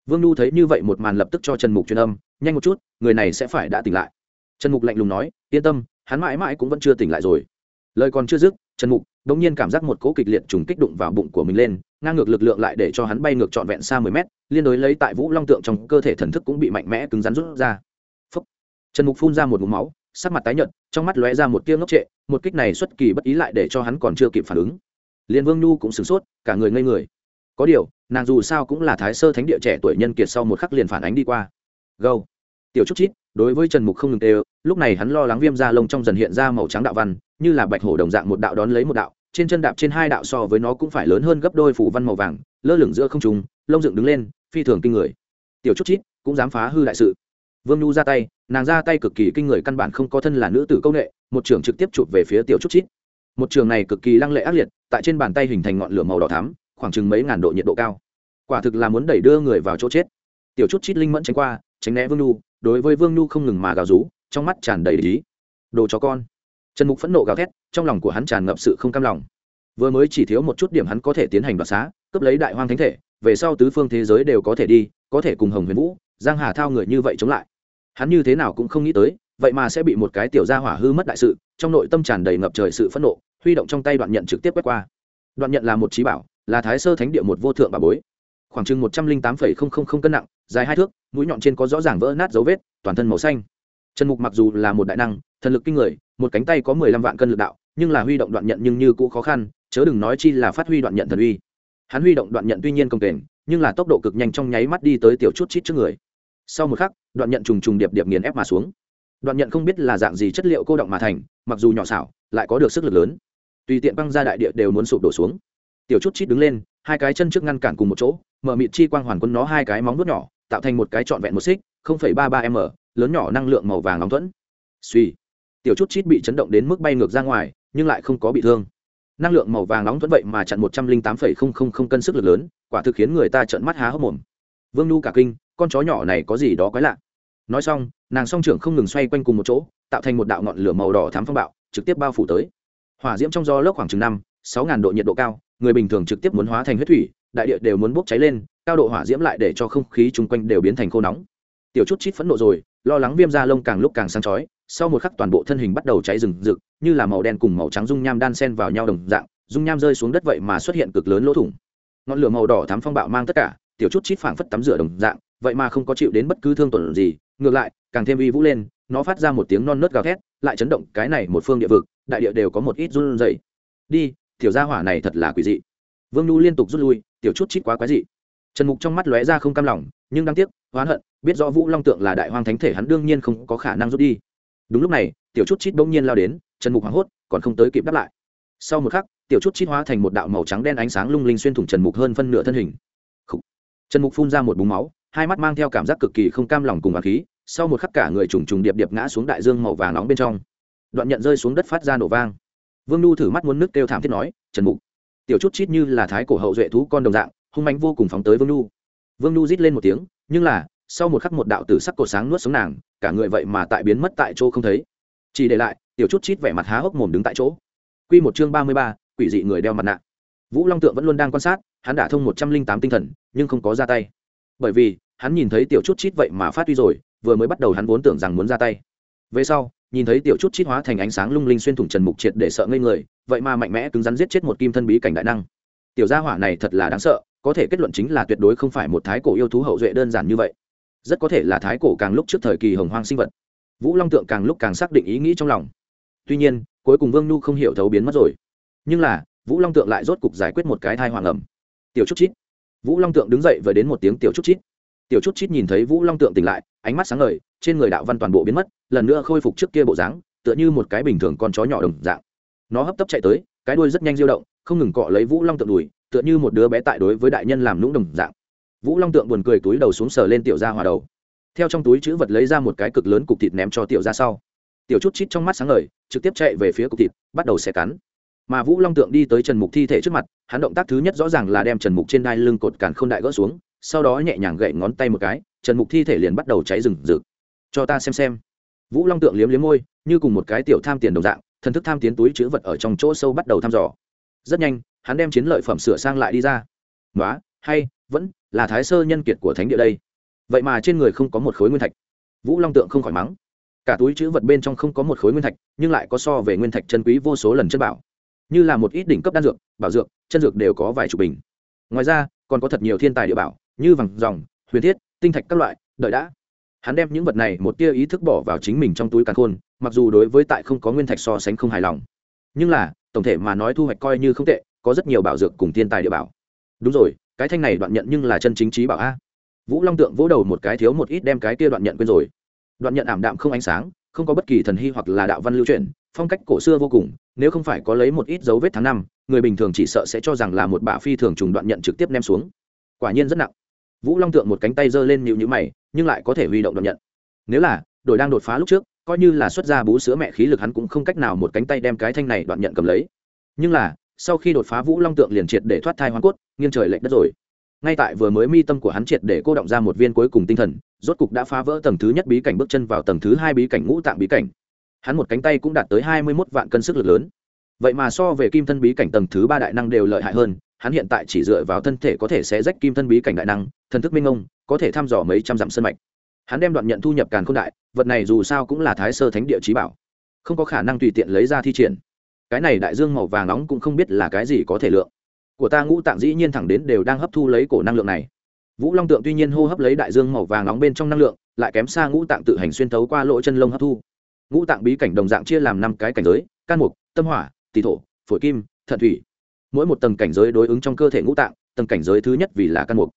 Vương nhu thấy như vậy một màn lập tức cho trần mục truyền âm, nhanh một chút, người này sẽ phải đã tỉnh lại. Trần mục lạnh lùng nói, yên tâm, hắn mãi mãi cũng vẫn chưa tỉnh lại rồi. Lời còn chưa dứt, trần mục đ ỗ n g nhiên cảm giác một cỗ kịch liệt trùng kích đụng vào bụng của mình lên, ngang ngược lực lượng lại để cho hắn bay ngược trọn vẹn xa mười mét, liên đối lấy tại vũ long tượng trong cơ thể thần thức cũng bị mạnh mẽ cứng rắn rút ra. Phúc. trần mục phun ra một mũ máu, sắc mặt tái nhợt, trong mắt lóe ra một tia ngốc trệ, một kích này xuất kỳ bất ý lại để cho hắn còn chưa kịp phản ứng liền vương nhu cũng sửng sốt, cả người ngây người. Có điều, nàng dù sao cũng là thái sơ thánh địa trẻ tuổi nhân kiệt sau một khắc liền phản ánh đi qua. Gâu. Tiểu trúc chít, đối với trần mục không ngừng tê lúc này hắn lo lắng viêm da lông trong dần hiện ra màu trắng đạo văn, như là bạch hổ đồng dạng một đạo đón lấy một đạo, trên chân đạp trên hai đạo so với nó cũng phải lớn hơn gấp đôi phủ văn màu vàng, lơ lửng giữa không trùng lông dựng đứng lên, phi thường kinh người. Tiểu trúc chít cũng dám phá hư đại sự. Vương nhu ra tay, nàng ra tay cực kỳ kinh người, căn bản không có thân là nữ tử công nghệ, một trường trực tiếp chụp về phía tiểu trúc chít một trường này cực kỳ lăng lệ ác liệt, tại trên bàn tay hình thành ngọn lửa màu đỏ thắm, khoảng chừng mấy ngàn độ nhiệt độ cao. Quả thực là muốn đẩy đưa người vào chỗ chết. Tiểu chút chít linh mẫn tránh qua, tránh né vương nhu, đối với vương nhu không ngừng mà gào rú, trong mắt tràn đầy lý đồ chó con. Trần mục phẫn nộ gào thét, trong lòng của hắn tràn ngập sự không cam lòng. Vừa mới chỉ thiếu một chút điểm hắn có thể tiến hành đoạt xá, cướp lấy đại hoang thánh thể, về sau tứ phương thế giới đều có thể đi, có thể cùng hồng huyền vũ, giang hà thao người như vậy chống lại. Hắn như thế nào cũng không nghĩ tới, vậy mà sẽ bị một cái tiểu gia hỏa hư mất đại sự, trong nội tâm tràn đầy ngập trời sự phẫn nộ huy động trong tay đoạn nhận trực tiếp quét qua. Đoạn nhận là một trí bảo, là thái sơ thánh địa một vô thượng bà bối. Khoảng chừng một trăm linh tám phẩy không không không cân nặng, dài hai thước, mũi nhọn trên có rõ ràng vỡ nát dấu vết, toàn thân màu xanh. Trần mục mặc dù là một đại năng, thần lực kinh người, một cánh tay có mười lăm vạn cân lực đạo, nhưng là huy động đoạn nhận nhưng như cũ khó khăn, chớ đừng nói chi là phát huy đoạn nhận thần uy. Hắn huy động đoạn nhận tuy nhiên công kềnh, nhưng là tốc độ cực nhanh trong nháy mắt đi tới tiểu chút chít trước người. Sau một khắc, đoạn nhận trùng trùng điệp điệp nghiền ép mà xuống. Đoạn nhận không biết là dạng gì chất liệu cô động mà thành, mặc dù nhỏ xảo lại có được sức lực lớn. Tùy tiện băng ra đại địa đều muốn sụp đổ xuống. Tiểu chút chít đứng lên, hai cái chân trước ngăn cản cùng một chỗ, mở mịt chi quang hoàn quân nó hai cái móng vuốt nhỏ, tạo thành một cái trọn vẹn một xích, không phẩy ba ba m, lớn nhỏ năng lượng màu vàng nóng thuẫn. Suy tiểu chút chít bị chấn động đến mức bay ngược ra ngoài, nhưng lại không có bị thương. Năng lượng màu vàng nóng thuẫn vậy mà chặn một trăm linh tám phẩy không không không cân sức lực lớn, quả thực khiến người ta trợn mắt há hốc mồm. Vương nu cả kinh, con chó nhỏ này có gì đó quái lạ. Nói xong, nàng song trưởng không ngừng xoay quanh cùng một chỗ, tạo thành một đạo ngọn lửa màu đỏ thám phong bạo trực tiếp bao phủ tới. Hỏa diễm trong gió lốc khoảng chừng năm, sáu ngàn độ nhiệt độ cao, người bình thường trực tiếp muốn hóa thành huyết thủy, đại địa đều muốn bốc cháy lên, cao độ hỏa diễm lại để cho không khí chung quanh đều biến thành khô nóng. Tiểu chút chít phẫn nộ rồi, lo lắng viêm da lông càng lúc càng sáng chói, sau một khắc toàn bộ thân hình bắt đầu cháy rừng rực, như là màu đen cùng màu trắng dung nham đan sen vào nhau đồng dạng, dung nham rơi xuống đất vậy mà xuất hiện cực lớn lỗ thủng. Ngọn lửa màu đỏ thắm phong bạo mang tất cả, tiểu chút chít phảng phất tắm rửa đồng dạng, vậy mà không có chịu đến bất cứ thương tổn gì, ngược lại, càng thêm uy vũ lên nó phát ra một tiếng non nớt gào thét, lại chấn động cái này một phương địa vực, đại địa đều có một ít run rẩy. Đi, tiểu gia hỏa này thật là quỷ dị. Vương nhu liên tục rút lui, tiểu chút chít quá quái dị. Trần mục trong mắt lóe ra không cam lòng, nhưng đáng tiếc, oán hận, biết rõ vũ long tượng là đại hoang thánh thể hắn đương nhiên không có khả năng rút đi. Đúng lúc này, tiểu chút chít bỗng nhiên lao đến, trần mục hoảng hốt, còn không tới kịp đáp lại. Sau một khắc, tiểu chút chít hóa thành một đạo màu trắng đen ánh sáng lung linh xuyên thủng trần mục hơn phân nửa thân hình. Trần mục phun ra một búng máu, hai mắt mang theo cảm giác cực kỳ không cam lòng cùng bà khí sau một khắc cả người trùng trùng điệp điệp ngã xuống đại dương màu vàng nóng bên trong. Đoạn nhận rơi xuống đất phát ra nổ vang. Vương nhu thử mắt muốn nước kêu thảm thiết nói, trần mục, tiểu chút chít như là thái cổ hậu duệ thú con đồng dạng, hung mạnh vô cùng phóng tới vương nhu. Vương nhu rít lên một tiếng, nhưng là, sau một khắc một đạo tử sắc cổ sáng nuốt xuống nàng, cả người vậy mà tại biến mất tại chỗ không thấy. Chỉ để lại, tiểu chút chít vẻ mặt há hốc mồm đứng tại chỗ. Q một chương ba mươi ba, quỷ dị người đeo mặt nạ. Vũ long tượng vẫn luôn đang quan sát, hắn đã thông một trăm linh tám tinh thần, nhưng không có ra tay. Bởi vì, hắn nhìn thấy tiểu chút chít vậy mà phát huy rồi vừa mới bắt đầu hắn vốn tưởng rằng muốn ra tay. Về sau, nhìn thấy tiểu chút chít hóa thành ánh sáng lung linh xuyên thủng trần mục triệt để sợ ngây người, vậy mà mạnh mẽ cứng rắn giết chết một kim thân bí cảnh đại năng. Tiểu gia hỏa này thật là đáng sợ, có thể kết luận chính là tuyệt đối không phải một thái cổ yêu thú hậu duệ đơn giản như vậy. Rất có thể là thái cổ càng lúc trước thời kỳ hồng hoang sinh vật. Vũ long tượng càng lúc càng xác định ý nghĩ trong lòng. Tuy nhiên, cuối cùng vương nhu không hiểu thấu biến mất rồi. Nhưng là, vũ long tượng lại rốt cục giải quyết một cái thai hoàng ẩm tiểu chút chít. Vũ long tượng đứng dậy và đến một tiếng tiểu chút chít tiểu chút chít nhìn thấy vũ long tượng tỉnh lại, ánh mắt sáng ngời, trên người đạo văn toàn bộ biến mất, lần nữa khôi phục trước kia bộ dáng, tựa như một cái bình thường con chó nhỏ đồng dạng. Nó hấp tấp chạy tới, cái đuôi rất nhanh diêu động, không ngừng cọ lấy vũ long tượng đùi, tựa như một đứa bé tại đối với đại nhân làm lũng đồng dạng. Vũ long tượng buồn cười túi đầu xuống sờ lên tiểu ra hòa đầu. Theo trong túi chữ vật lấy ra một cái cực lớn cục thịt ném cho tiểu ra sau. Tiểu chút chít trong mắt sáng ngời, trực tiếp chạy về phía cục thịt, bắt đầu xẻ cắn. Mà vũ long tượng đi tới trần mục thi thể trước mặt, hắn động tác thứ nhất rõ ràng là đem trần mục trên đai lưng cột càn k h ô n đại gỡ xuống sau đó nhẹ nhàng gậy ngón tay một cái, trần mục thi thể liền bắt đầu cháy rừng rực. Cho ta xem xem. Vũ long tượng liếm liếm môi, như cùng một cái tiểu tham tiền đồng dạng, thần thức tham tiến túi chữ vật ở trong chỗ sâu bắt đầu thăm dò. Rất nhanh, hắn đem chiến lợi phẩm sửa sang lại đi ra. Nói hay, vẫn là thái sơ nhân kiệt của thánh địa đây. Vậy mà trên người không có một khối nguyên thạch. Vũ long tượng không khỏi mắng. Cả túi chữ vật bên trong không có một khối nguyên thạch, nhưng lại có so về nguyên thạch chân quý vô số lần chân bảo. Như là một ít đỉnh cấp đan dược, bảo dược, chân dược đều có vài chục bình. Ngoài ra, còn có thật nhiều thiên tài địa bảo như vàng dòng, huyền thiết, tinh thạch các loại, đợi đã. Hắn đem những vật này một tia ý thức bỏ vào chính mình trong túi càn khôn, mặc dù đối với tại không có nguyên thạch so sánh không hài lòng. Nhưng là, tổng thể mà nói thu hoạch coi như không tệ, có rất nhiều bảo dược cùng thiên tài địa bảo. Đúng rồi, cái thanh này đoạn nhận nhưng là chân chính trí bảo a. Vũ long tượng vỗ đầu một cái thiếu một ít đem cái kia đoạn nhận quên rồi. Đoạn nhận ảm đạm không ánh sáng, không có bất kỳ thần hy hoặc là đạo văn lưu truyền, phong cách cổ xưa vô cùng, nếu không phải có lấy một ít dấu vết tháng năm, người bình thường chỉ sợ sẽ cho rằng là một bả phi thường trùng đoạn nhận trực tiếp ném xuống. Quả nhiên rất nặng vũ long tượng một cánh tay giơ lên nhịu nhữ mày, nhưng lại có thể huy động đoạn nhận. Nếu là, đổi đang đột phá lúc trước, coi như là xuất ra bú sữa mẹ khí lực hắn cũng không cách nào một cánh tay đem cái thanh này đoạn nhận cầm lấy. Nhưng là, sau khi đột phá vũ long tượng liền triệt để thoát thai hoa cốt, nghiêng trời lệch đất rồi. Ngay tại vừa mới mi tâm của hắn triệt để cô động ra một viên cuối cùng tinh thần, rốt cục đã phá vỡ tầng thứ nhất bí cảnh bước chân vào tầng thứ hai bí cảnh ngũ tạng bí cảnh. Hắn một cánh tay cũng đạt tới hai mươi mốt vạn cân sức lực lớn. Vậy mà so về kim thân bí cảnh tầng thứ ba đại năng đều lợi hại hơn hắn hiện tại chỉ dựa vào thân thể có thể sẽ rách kim thân bí cảnh đại năng, thần thức minh ông, có thể thăm dò mấy trăm dặm sân mạch. Hắn đem đoạn nhận thu nhập càn k h ô n đại, vật này dù sao cũng là thái sơ thánh địa trí bảo. Không có khả năng tùy tiện lấy ra thi triển. Cái này đại dương màu vàng nóng cũng không biết là cái gì có thể lượng. Của ta ngũ tạng dĩ nhiên thẳng đến đều đang hấp thu lấy cổ năng lượng này. Vũ long tượng tuy nhiên hô hấp lấy đại dương màu vàng nóng bên trong năng lượng, lại kém xa ngũ tạng tự hành xuyên thấu qua lỗ chân lông hấp thu. Ngũ tạng bí cảnh đồng dạng chia làm năm cái cảnh giới, can mục, tâm hỏa tỷ thổ, phổi kim, thận thủy mỗi một tầng cảnh giới đối ứng trong cơ thể ngũ tạng, tầng cảnh giới thứ nhất vì là can mục.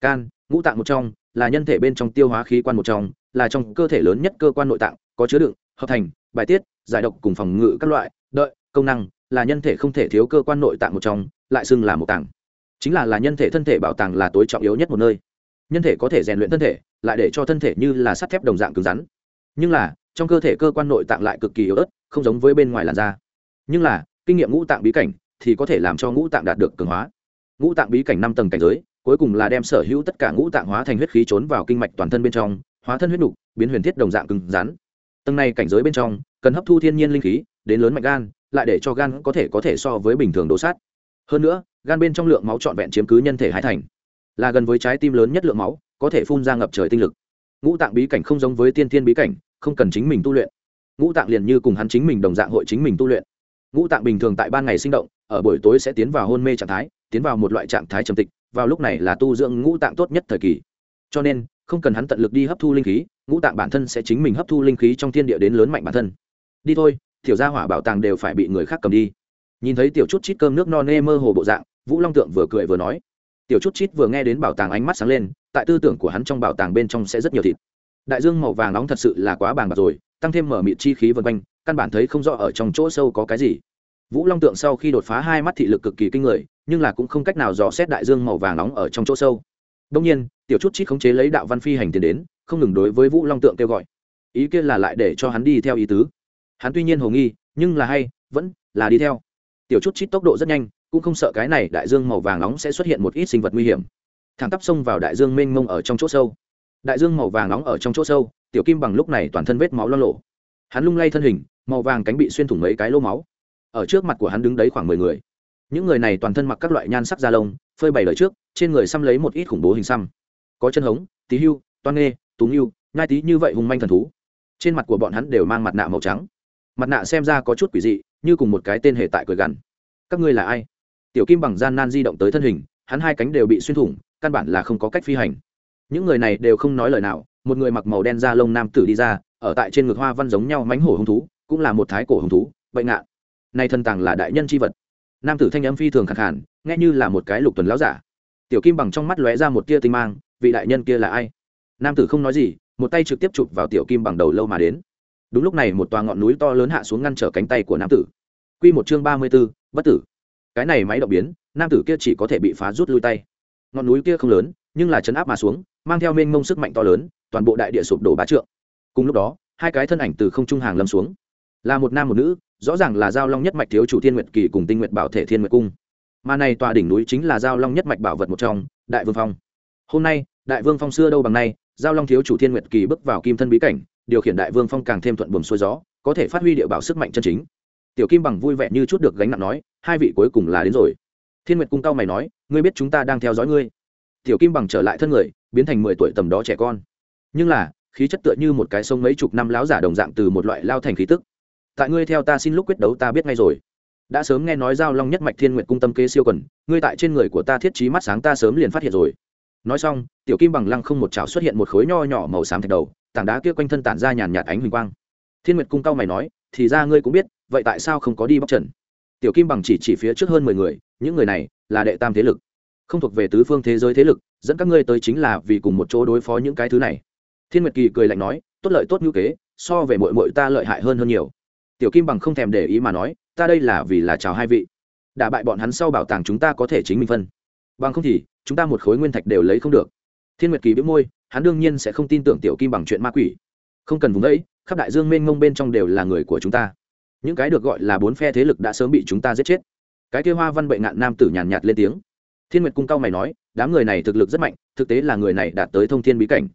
Can, ngũ tạng một trong, là nhân thể bên trong tiêu hóa khí quan một trong, là trong cơ thể lớn nhất cơ quan nội tạng, có chứa đựng, hợp thành, bài tiết, giải độc cùng phòng ngự các loại, đợi, công năng, là nhân thể không thể thiếu cơ quan nội tạng một trong, lại xưng là một tạng. Chính là là nhân thể thân thể bảo tàng là tối trọng yếu nhất một nơi. Nhân thể có thể rèn luyện thân thể, lại để cho thân thể như là sắt thép đồng dạng cứng rắn. Nhưng là, trong cơ thể cơ quan nội tạng lại cực kỳ yếu ớt, không giống với bên ngoài làn da. Nhưng là, kinh nghiệm ngũ tạng bí cảnh thì có thể làm cho ngũ tạng đạt được cường hóa. Ngũ tạng bí cảnh năm tầng cảnh giới, cuối cùng là đem sở hữu tất cả ngũ tạng hóa thành huyết khí trốn vào kinh mạch toàn thân bên trong, hóa thân huyết nục, biến huyền thiết đồng dạng cứng rắn. Tầng này cảnh giới bên trong, cần hấp thu thiên nhiên linh khí, đến lớn mạch gan, lại để cho gan có thể có thể so với bình thường đồ sát. Hơn nữa, gan bên trong lượng máu trọn vẹn chiếm cứ nhân thể hai thành. Là gần với trái tim lớn nhất lượng máu, có thể phun ra ngập trời tinh lực. Ngũ tạng bí cảnh không giống với tiên thiên bí cảnh, không cần chính mình tu luyện. Ngũ tạng liền như cùng hắn chính mình đồng dạng hội chính mình tu luyện. Ngũ tạng bình thường tại ban ngày sinh động ở buổi tối sẽ tiến vào hôn mê trạng thái, tiến vào một loại trạng thái trầm tịch, vào lúc này là tu dưỡng ngũ tạng tốt nhất thời kỳ. Cho nên, không cần hắn tận lực đi hấp thu linh khí, ngũ tạng bản thân sẽ chính mình hấp thu linh khí trong thiên địa đến lớn mạnh bản thân. Đi thôi, tiểu gia hỏa bảo tàng đều phải bị người khác cầm đi. Nhìn thấy tiểu chút chít cơm nước no nê mơ hồ bộ dạng, vũ long tượng vừa cười vừa nói. Tiểu chút chít vừa nghe đến bảo tàng ánh mắt sáng lên, tại tư tưởng của hắn trong bảo tàng bên trong sẽ rất nhiều thịt. Đại dương màu vàng nóng thật sự là quá bàng bạc rồi, tăng thêm mở mịt chi khí vân quanh, căn bản thấy không rõ ở trong chỗ sâu có cái gì vũ long tượng sau khi đột phá hai mắt thị lực cực kỳ kinh người, nhưng là cũng không cách nào dò xét đại dương màu vàng nóng ở trong chỗ sâu. Đông nhiên, tiểu chút chít khống chế lấy đạo văn phi hành tiến đến, không ngừng đối với vũ long tượng kêu gọi. Ý kia là lại để cho hắn đi theo ý tứ. Hắn tuy nhiên hồ nghi, nhưng là hay, vẫn là đi theo. Tiểu chút chít tốc độ rất nhanh, cũng không sợ cái này đại dương màu vàng nóng sẽ xuất hiện một ít sinh vật nguy hiểm. Thẳng tắp xông vào đại dương mênh mông ở trong chỗ sâu. Đại dương màu vàng nóng ở trong chỗ sâu, tiểu kim bằng lúc này toàn thân vết máu lo lộ. Hắn lung lay thân hình, màu vàng cánh bị xuyên thủng mấy cái lô máu ở trước mặt của hắn đứng đấy khoảng mười người. Những người này toàn thân mặc các loại nhan sắc da lông, phơi bày lời trước, trên người xăm lấy một ít khủng bố hình xăm. Có chân hống, tí hưu, toan nghê, tú nghiêu ngai tí như vậy hùng manh thần thú. Trên mặt của bọn hắn đều mang mặt nạ màu trắng. Mặt nạ xem ra có chút quỷ dị, như cùng một cái tên hề tại cười gằn. Các ngươi là ai? Tiểu kim bằng gian nan di động tới thân hình, hắn hai cánh đều bị xuyên thủng, căn bản là không có cách phi hành. Những người này đều không nói lời nào, một người mặc màu đen da lông nam tử đi ra, ở tại trên ngực hoa văn giống nhau mánh hổ hung thú, cũng là một thái cổ hung thú bệnh ngạn nay thần tàng là đại nhân c h i vật. Nam tử thanh âm phi thường khẳng hẳn nghe như là một cái lục tuần láo giả. Tiểu kim bằng trong mắt lóe ra một tia tinh mang, vị đại nhân kia là ai? Nam tử không nói gì, một tay trực tiếp chụp vào tiểu kim bằng đầu lâu mà đến. Đúng lúc này một tòa ngọn núi to lớn hạ xuống ngăn trở cánh tay của nam tử. Q một chương ba mươi b ố bất tử. Cái này máy động biến, nam tử kia chỉ có thể bị phá rút lui tay. Ngọn núi kia không lớn, nhưng là chấn áp mà xuống, mang theo mênh mông sức mạnh to lớn, toàn bộ đại địa sụp đổ bá trượng. Cùng lúc đó, hai cái thân ảnh từ không trung hàng lâm xuống. Là một nam một nữ rõ ràng là giao long nhất mạch thiếu chủ thiên nguyệt kỳ cùng tinh nguyệt bảo thể thiên nguyệt cung. Mà này tòa đỉnh núi chính là giao long nhất mạch bảo vật một trong, đại vương phong. Hôm nay, đại vương phong xưa đâu bằng nay, giao long thiếu chủ thiên nguyệt kỳ bước vào kim thân bí cảnh, điều khiển đại vương phong càng thêm thuận buồm xuôi gió, có thể phát huy địa bảo sức mạnh chân chính. Tiểu kim bằng vui vẻ như chút được gánh nặng nói, hai vị cuối cùng là đến rồi. Thiên nguyệt cung cao mày nói, ngươi biết chúng ta đang theo dõi ngươi. Tiểu kim bằng trở lại thân người, biến thành mười tuổi tầm đó trẻ con. Nhưng là, khí chất tựa như một cái sông mấy chục năm láo giả đồng dạng từ một loại lao thành khí tức tại ngươi theo ta xin lúc quyết đấu ta biết ngay rồi. Đã sớm nghe nói giao long nhất mạch thiên nguyện cung tâm kế siêu quần, ngươi tại trên người của ta thiết trí mắt sáng ta sớm liền phát hiện rồi. Nói xong, tiểu kim bằng lăng không một chảo xuất hiện một khối nho nhỏ màu xám thạch đầu, tảng đá kia quanh thân tản ra nhàn nhạt ánh huỳnh quang. Thiên nguyệt cung cao mày nói, thì ra ngươi cũng biết, vậy tại sao không có đi bóc trần? Tiểu kim bằng chỉ chỉ phía trước hơn mười người, những người này là đệ tam thế lực. Không thuộc về tứ phương thế giới thế lực, dẫn các ngươi tới chính là vì cùng một chỗ đối phó những cái thứ này. Thiên nguyệt kỳ cười lạnh nói, tốt lợi tốt ngữ kế, so về mội mội ta lợi hại hơn hơn nhiều tiểu kim bằng không thèm để ý mà nói, ta đây là vì là chào hai vị. Đả bại bọn hắn sau bảo tàng chúng ta có thể chính mình phân. Bằng không thì, chúng ta một khối nguyên thạch đều lấy không được. Thiên nguyệt kỳ biếu môi, hắn đương nhiên sẽ không tin tưởng tiểu kim bằng chuyện ma quỷ. Không cần vùng ấy khắp đại dương mênh mông bên trong đều là người của chúng ta. Những cái được gọi là bốn phe thế lực đã sớm bị chúng ta giết chết. Cái kia hoa văn bệnh ngạn nam tử nhàn nhạt lên tiếng. Thiên nguyệt cung cao mày nói, đám người này thực lực rất mạnh, thực tế là người này đạt tới thông thiên bí cảnh.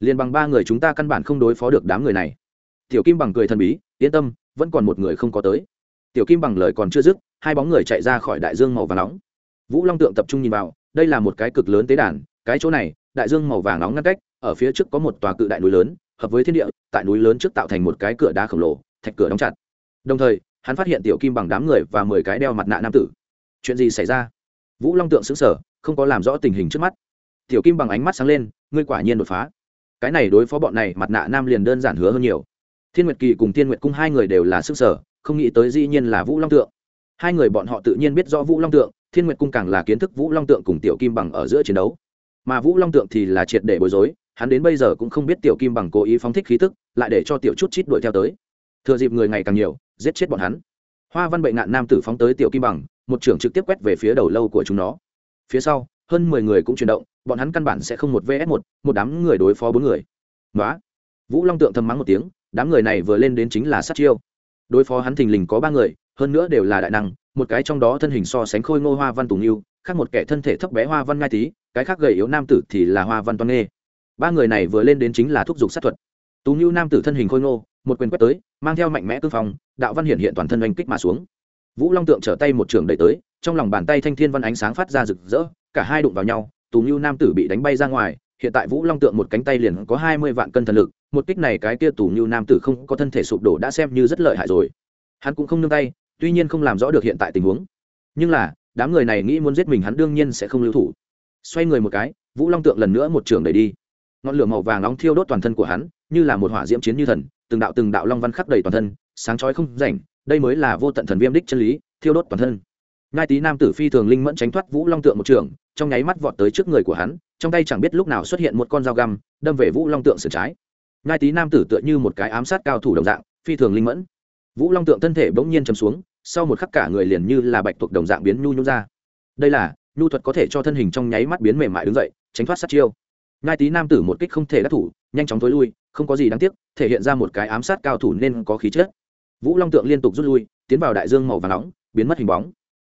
Liền bằng ba người chúng ta căn bản không đối phó được đám người này. Tiểu kim bằng cười thần bí yên tâm, vẫn còn một người không có tới. Tiểu kim bằng lời còn chưa dứt, hai bóng người chạy ra khỏi đại dương màu vàng nóng. Vũ long tượng tập trung nhìn vào, đây là một cái cực lớn tế đàn, cái chỗ này, đại dương màu vàng nóng ngăn cách, ở phía trước có một tòa cự đại núi lớn, hợp với thiên địa, tại núi lớn trước tạo thành một cái cửa đá khổng lồ, thạch cửa đóng chặt. Đồng thời, hắn phát hiện tiểu kim bằng đám người và mười cái đeo mặt nạ nam tử. Chuyện gì xảy ra? Vũ long tượng xứng sở không có làm rõ tình hình trước mắt. Tiểu kim bằng ánh mắt sáng lên, ngươi quả nhiên đột phá. Cái này đối phó bọn này mặt nạ nam liền đơn giản hứa hơn nhiều thiên nguyệt kỳ cùng thiên nguyệt cung hai người đều là sức sở, không nghĩ tới dĩ nhiên là vũ long tượng. Hai người bọn họ tự nhiên biết rõ vũ long tượng, thiên nguyệt cung càng là kiến thức vũ long tượng cùng tiểu kim bằng ở giữa chiến đấu. Mà vũ long tượng thì là triệt để bối rối, hắn đến bây giờ cũng không biết tiểu kim bằng cố ý phóng thích khí tức, lại để cho tiểu chút chít đuổi theo tới. Thừa dịp người ngày càng nhiều, giết chết bọn hắn. Hoa văn bệnh nạn nam tử phóng tới tiểu kim bằng, một trưởng trực tiếp quét về phía đầu lâu của chúng nó. Phía sau, hơn mười người cũng chuyển động, bọn hắn căn bản sẽ không một vs một một đám người đối phó bốn người. Nói vũ long tượng thầm mắng một tiếng đám người này vừa lên đến chính là sát chiêu. Đối phó hắn thình lình có ba người, hơn nữa đều là đại năng, một cái trong đó thân hình so sánh khôi ngô hoa văn tùng yêu, khác một kẻ thân thể thấp bé hoa văn ngai tý cái khác gầy yếu nam tử thì là hoa văn toan nghê. Ba người này vừa lên đến chính là thúc giục sát thuật. Tú ngưu nam tử thân hình khôi ngô, một quyền quét tới, mang theo mạnh mẽ cương phong, đạo văn hiện hiện toàn thân oanh kích mà xuống. Vũ long tượng trở tay một trường đẩy tới, trong lòng bàn tay thanh thiên văn ánh sáng phát ra rực rỡ, cả hai đụng vào nhau tú ngưu nam tử bị đánh bay ra ngoài hiện tại vũ long tượng một cánh tay liền có hai mươi vạn cân thần lực, một kích này cái kia tù như nam tử không có thân thể sụp đổ đã xem như rất lợi hại rồi. Hắn cũng không nương tay, tuy nhiên không làm rõ được hiện tại tình huống. Nhưng là, đám người này nghĩ muốn giết mình hắn đương nhiên sẽ không lưu thủ. Xoay người một cái, vũ long tượng lần nữa một trường đẩy đi. Ngọn lửa màu vàng nóng thiêu đốt toàn thân của hắn, như là một hỏa diễm chiến như thần, từng đạo từng đạo long văn khắc đầy toàn thân, sáng chói không rảnh, đây mới là vô tận thần viêm đích chân lý, thiêu đốt toàn thân. Ngai tý nam tử phi thường linh mẫn tránh thoát vũ long tượng một trường trong nháy mắt vọt tới trước người của hắn trong tay chẳng biết lúc nào xuất hiện một con dao găm, đâm về vũ long tượng sườn trái. Ngai tý nam tử tựa như một cái ám sát cao thủ đồng dạng, phi thường linh mẫn. Vũ long tượng thân thể bỗng nhiên chầm xuống, sau một khắc cả người liền như là bạch tuộc đồng dạng biến nhu nhu ra. Đây là, nhu thuật có thể cho thân hình trong nháy mắt biến mềm mại đứng dậy, tránh thoát sát chiêu. Ngai tý nam tử một kích không thể đắc thủ, nhanh chóng tối lui, không có gì đáng tiếc, thể hiện ra một cái ám sát cao thủ nên có khí chất. Vũ long tượng liên tục rút lui, tiến vào đại dương màu và nóng, biến mất hình bóng.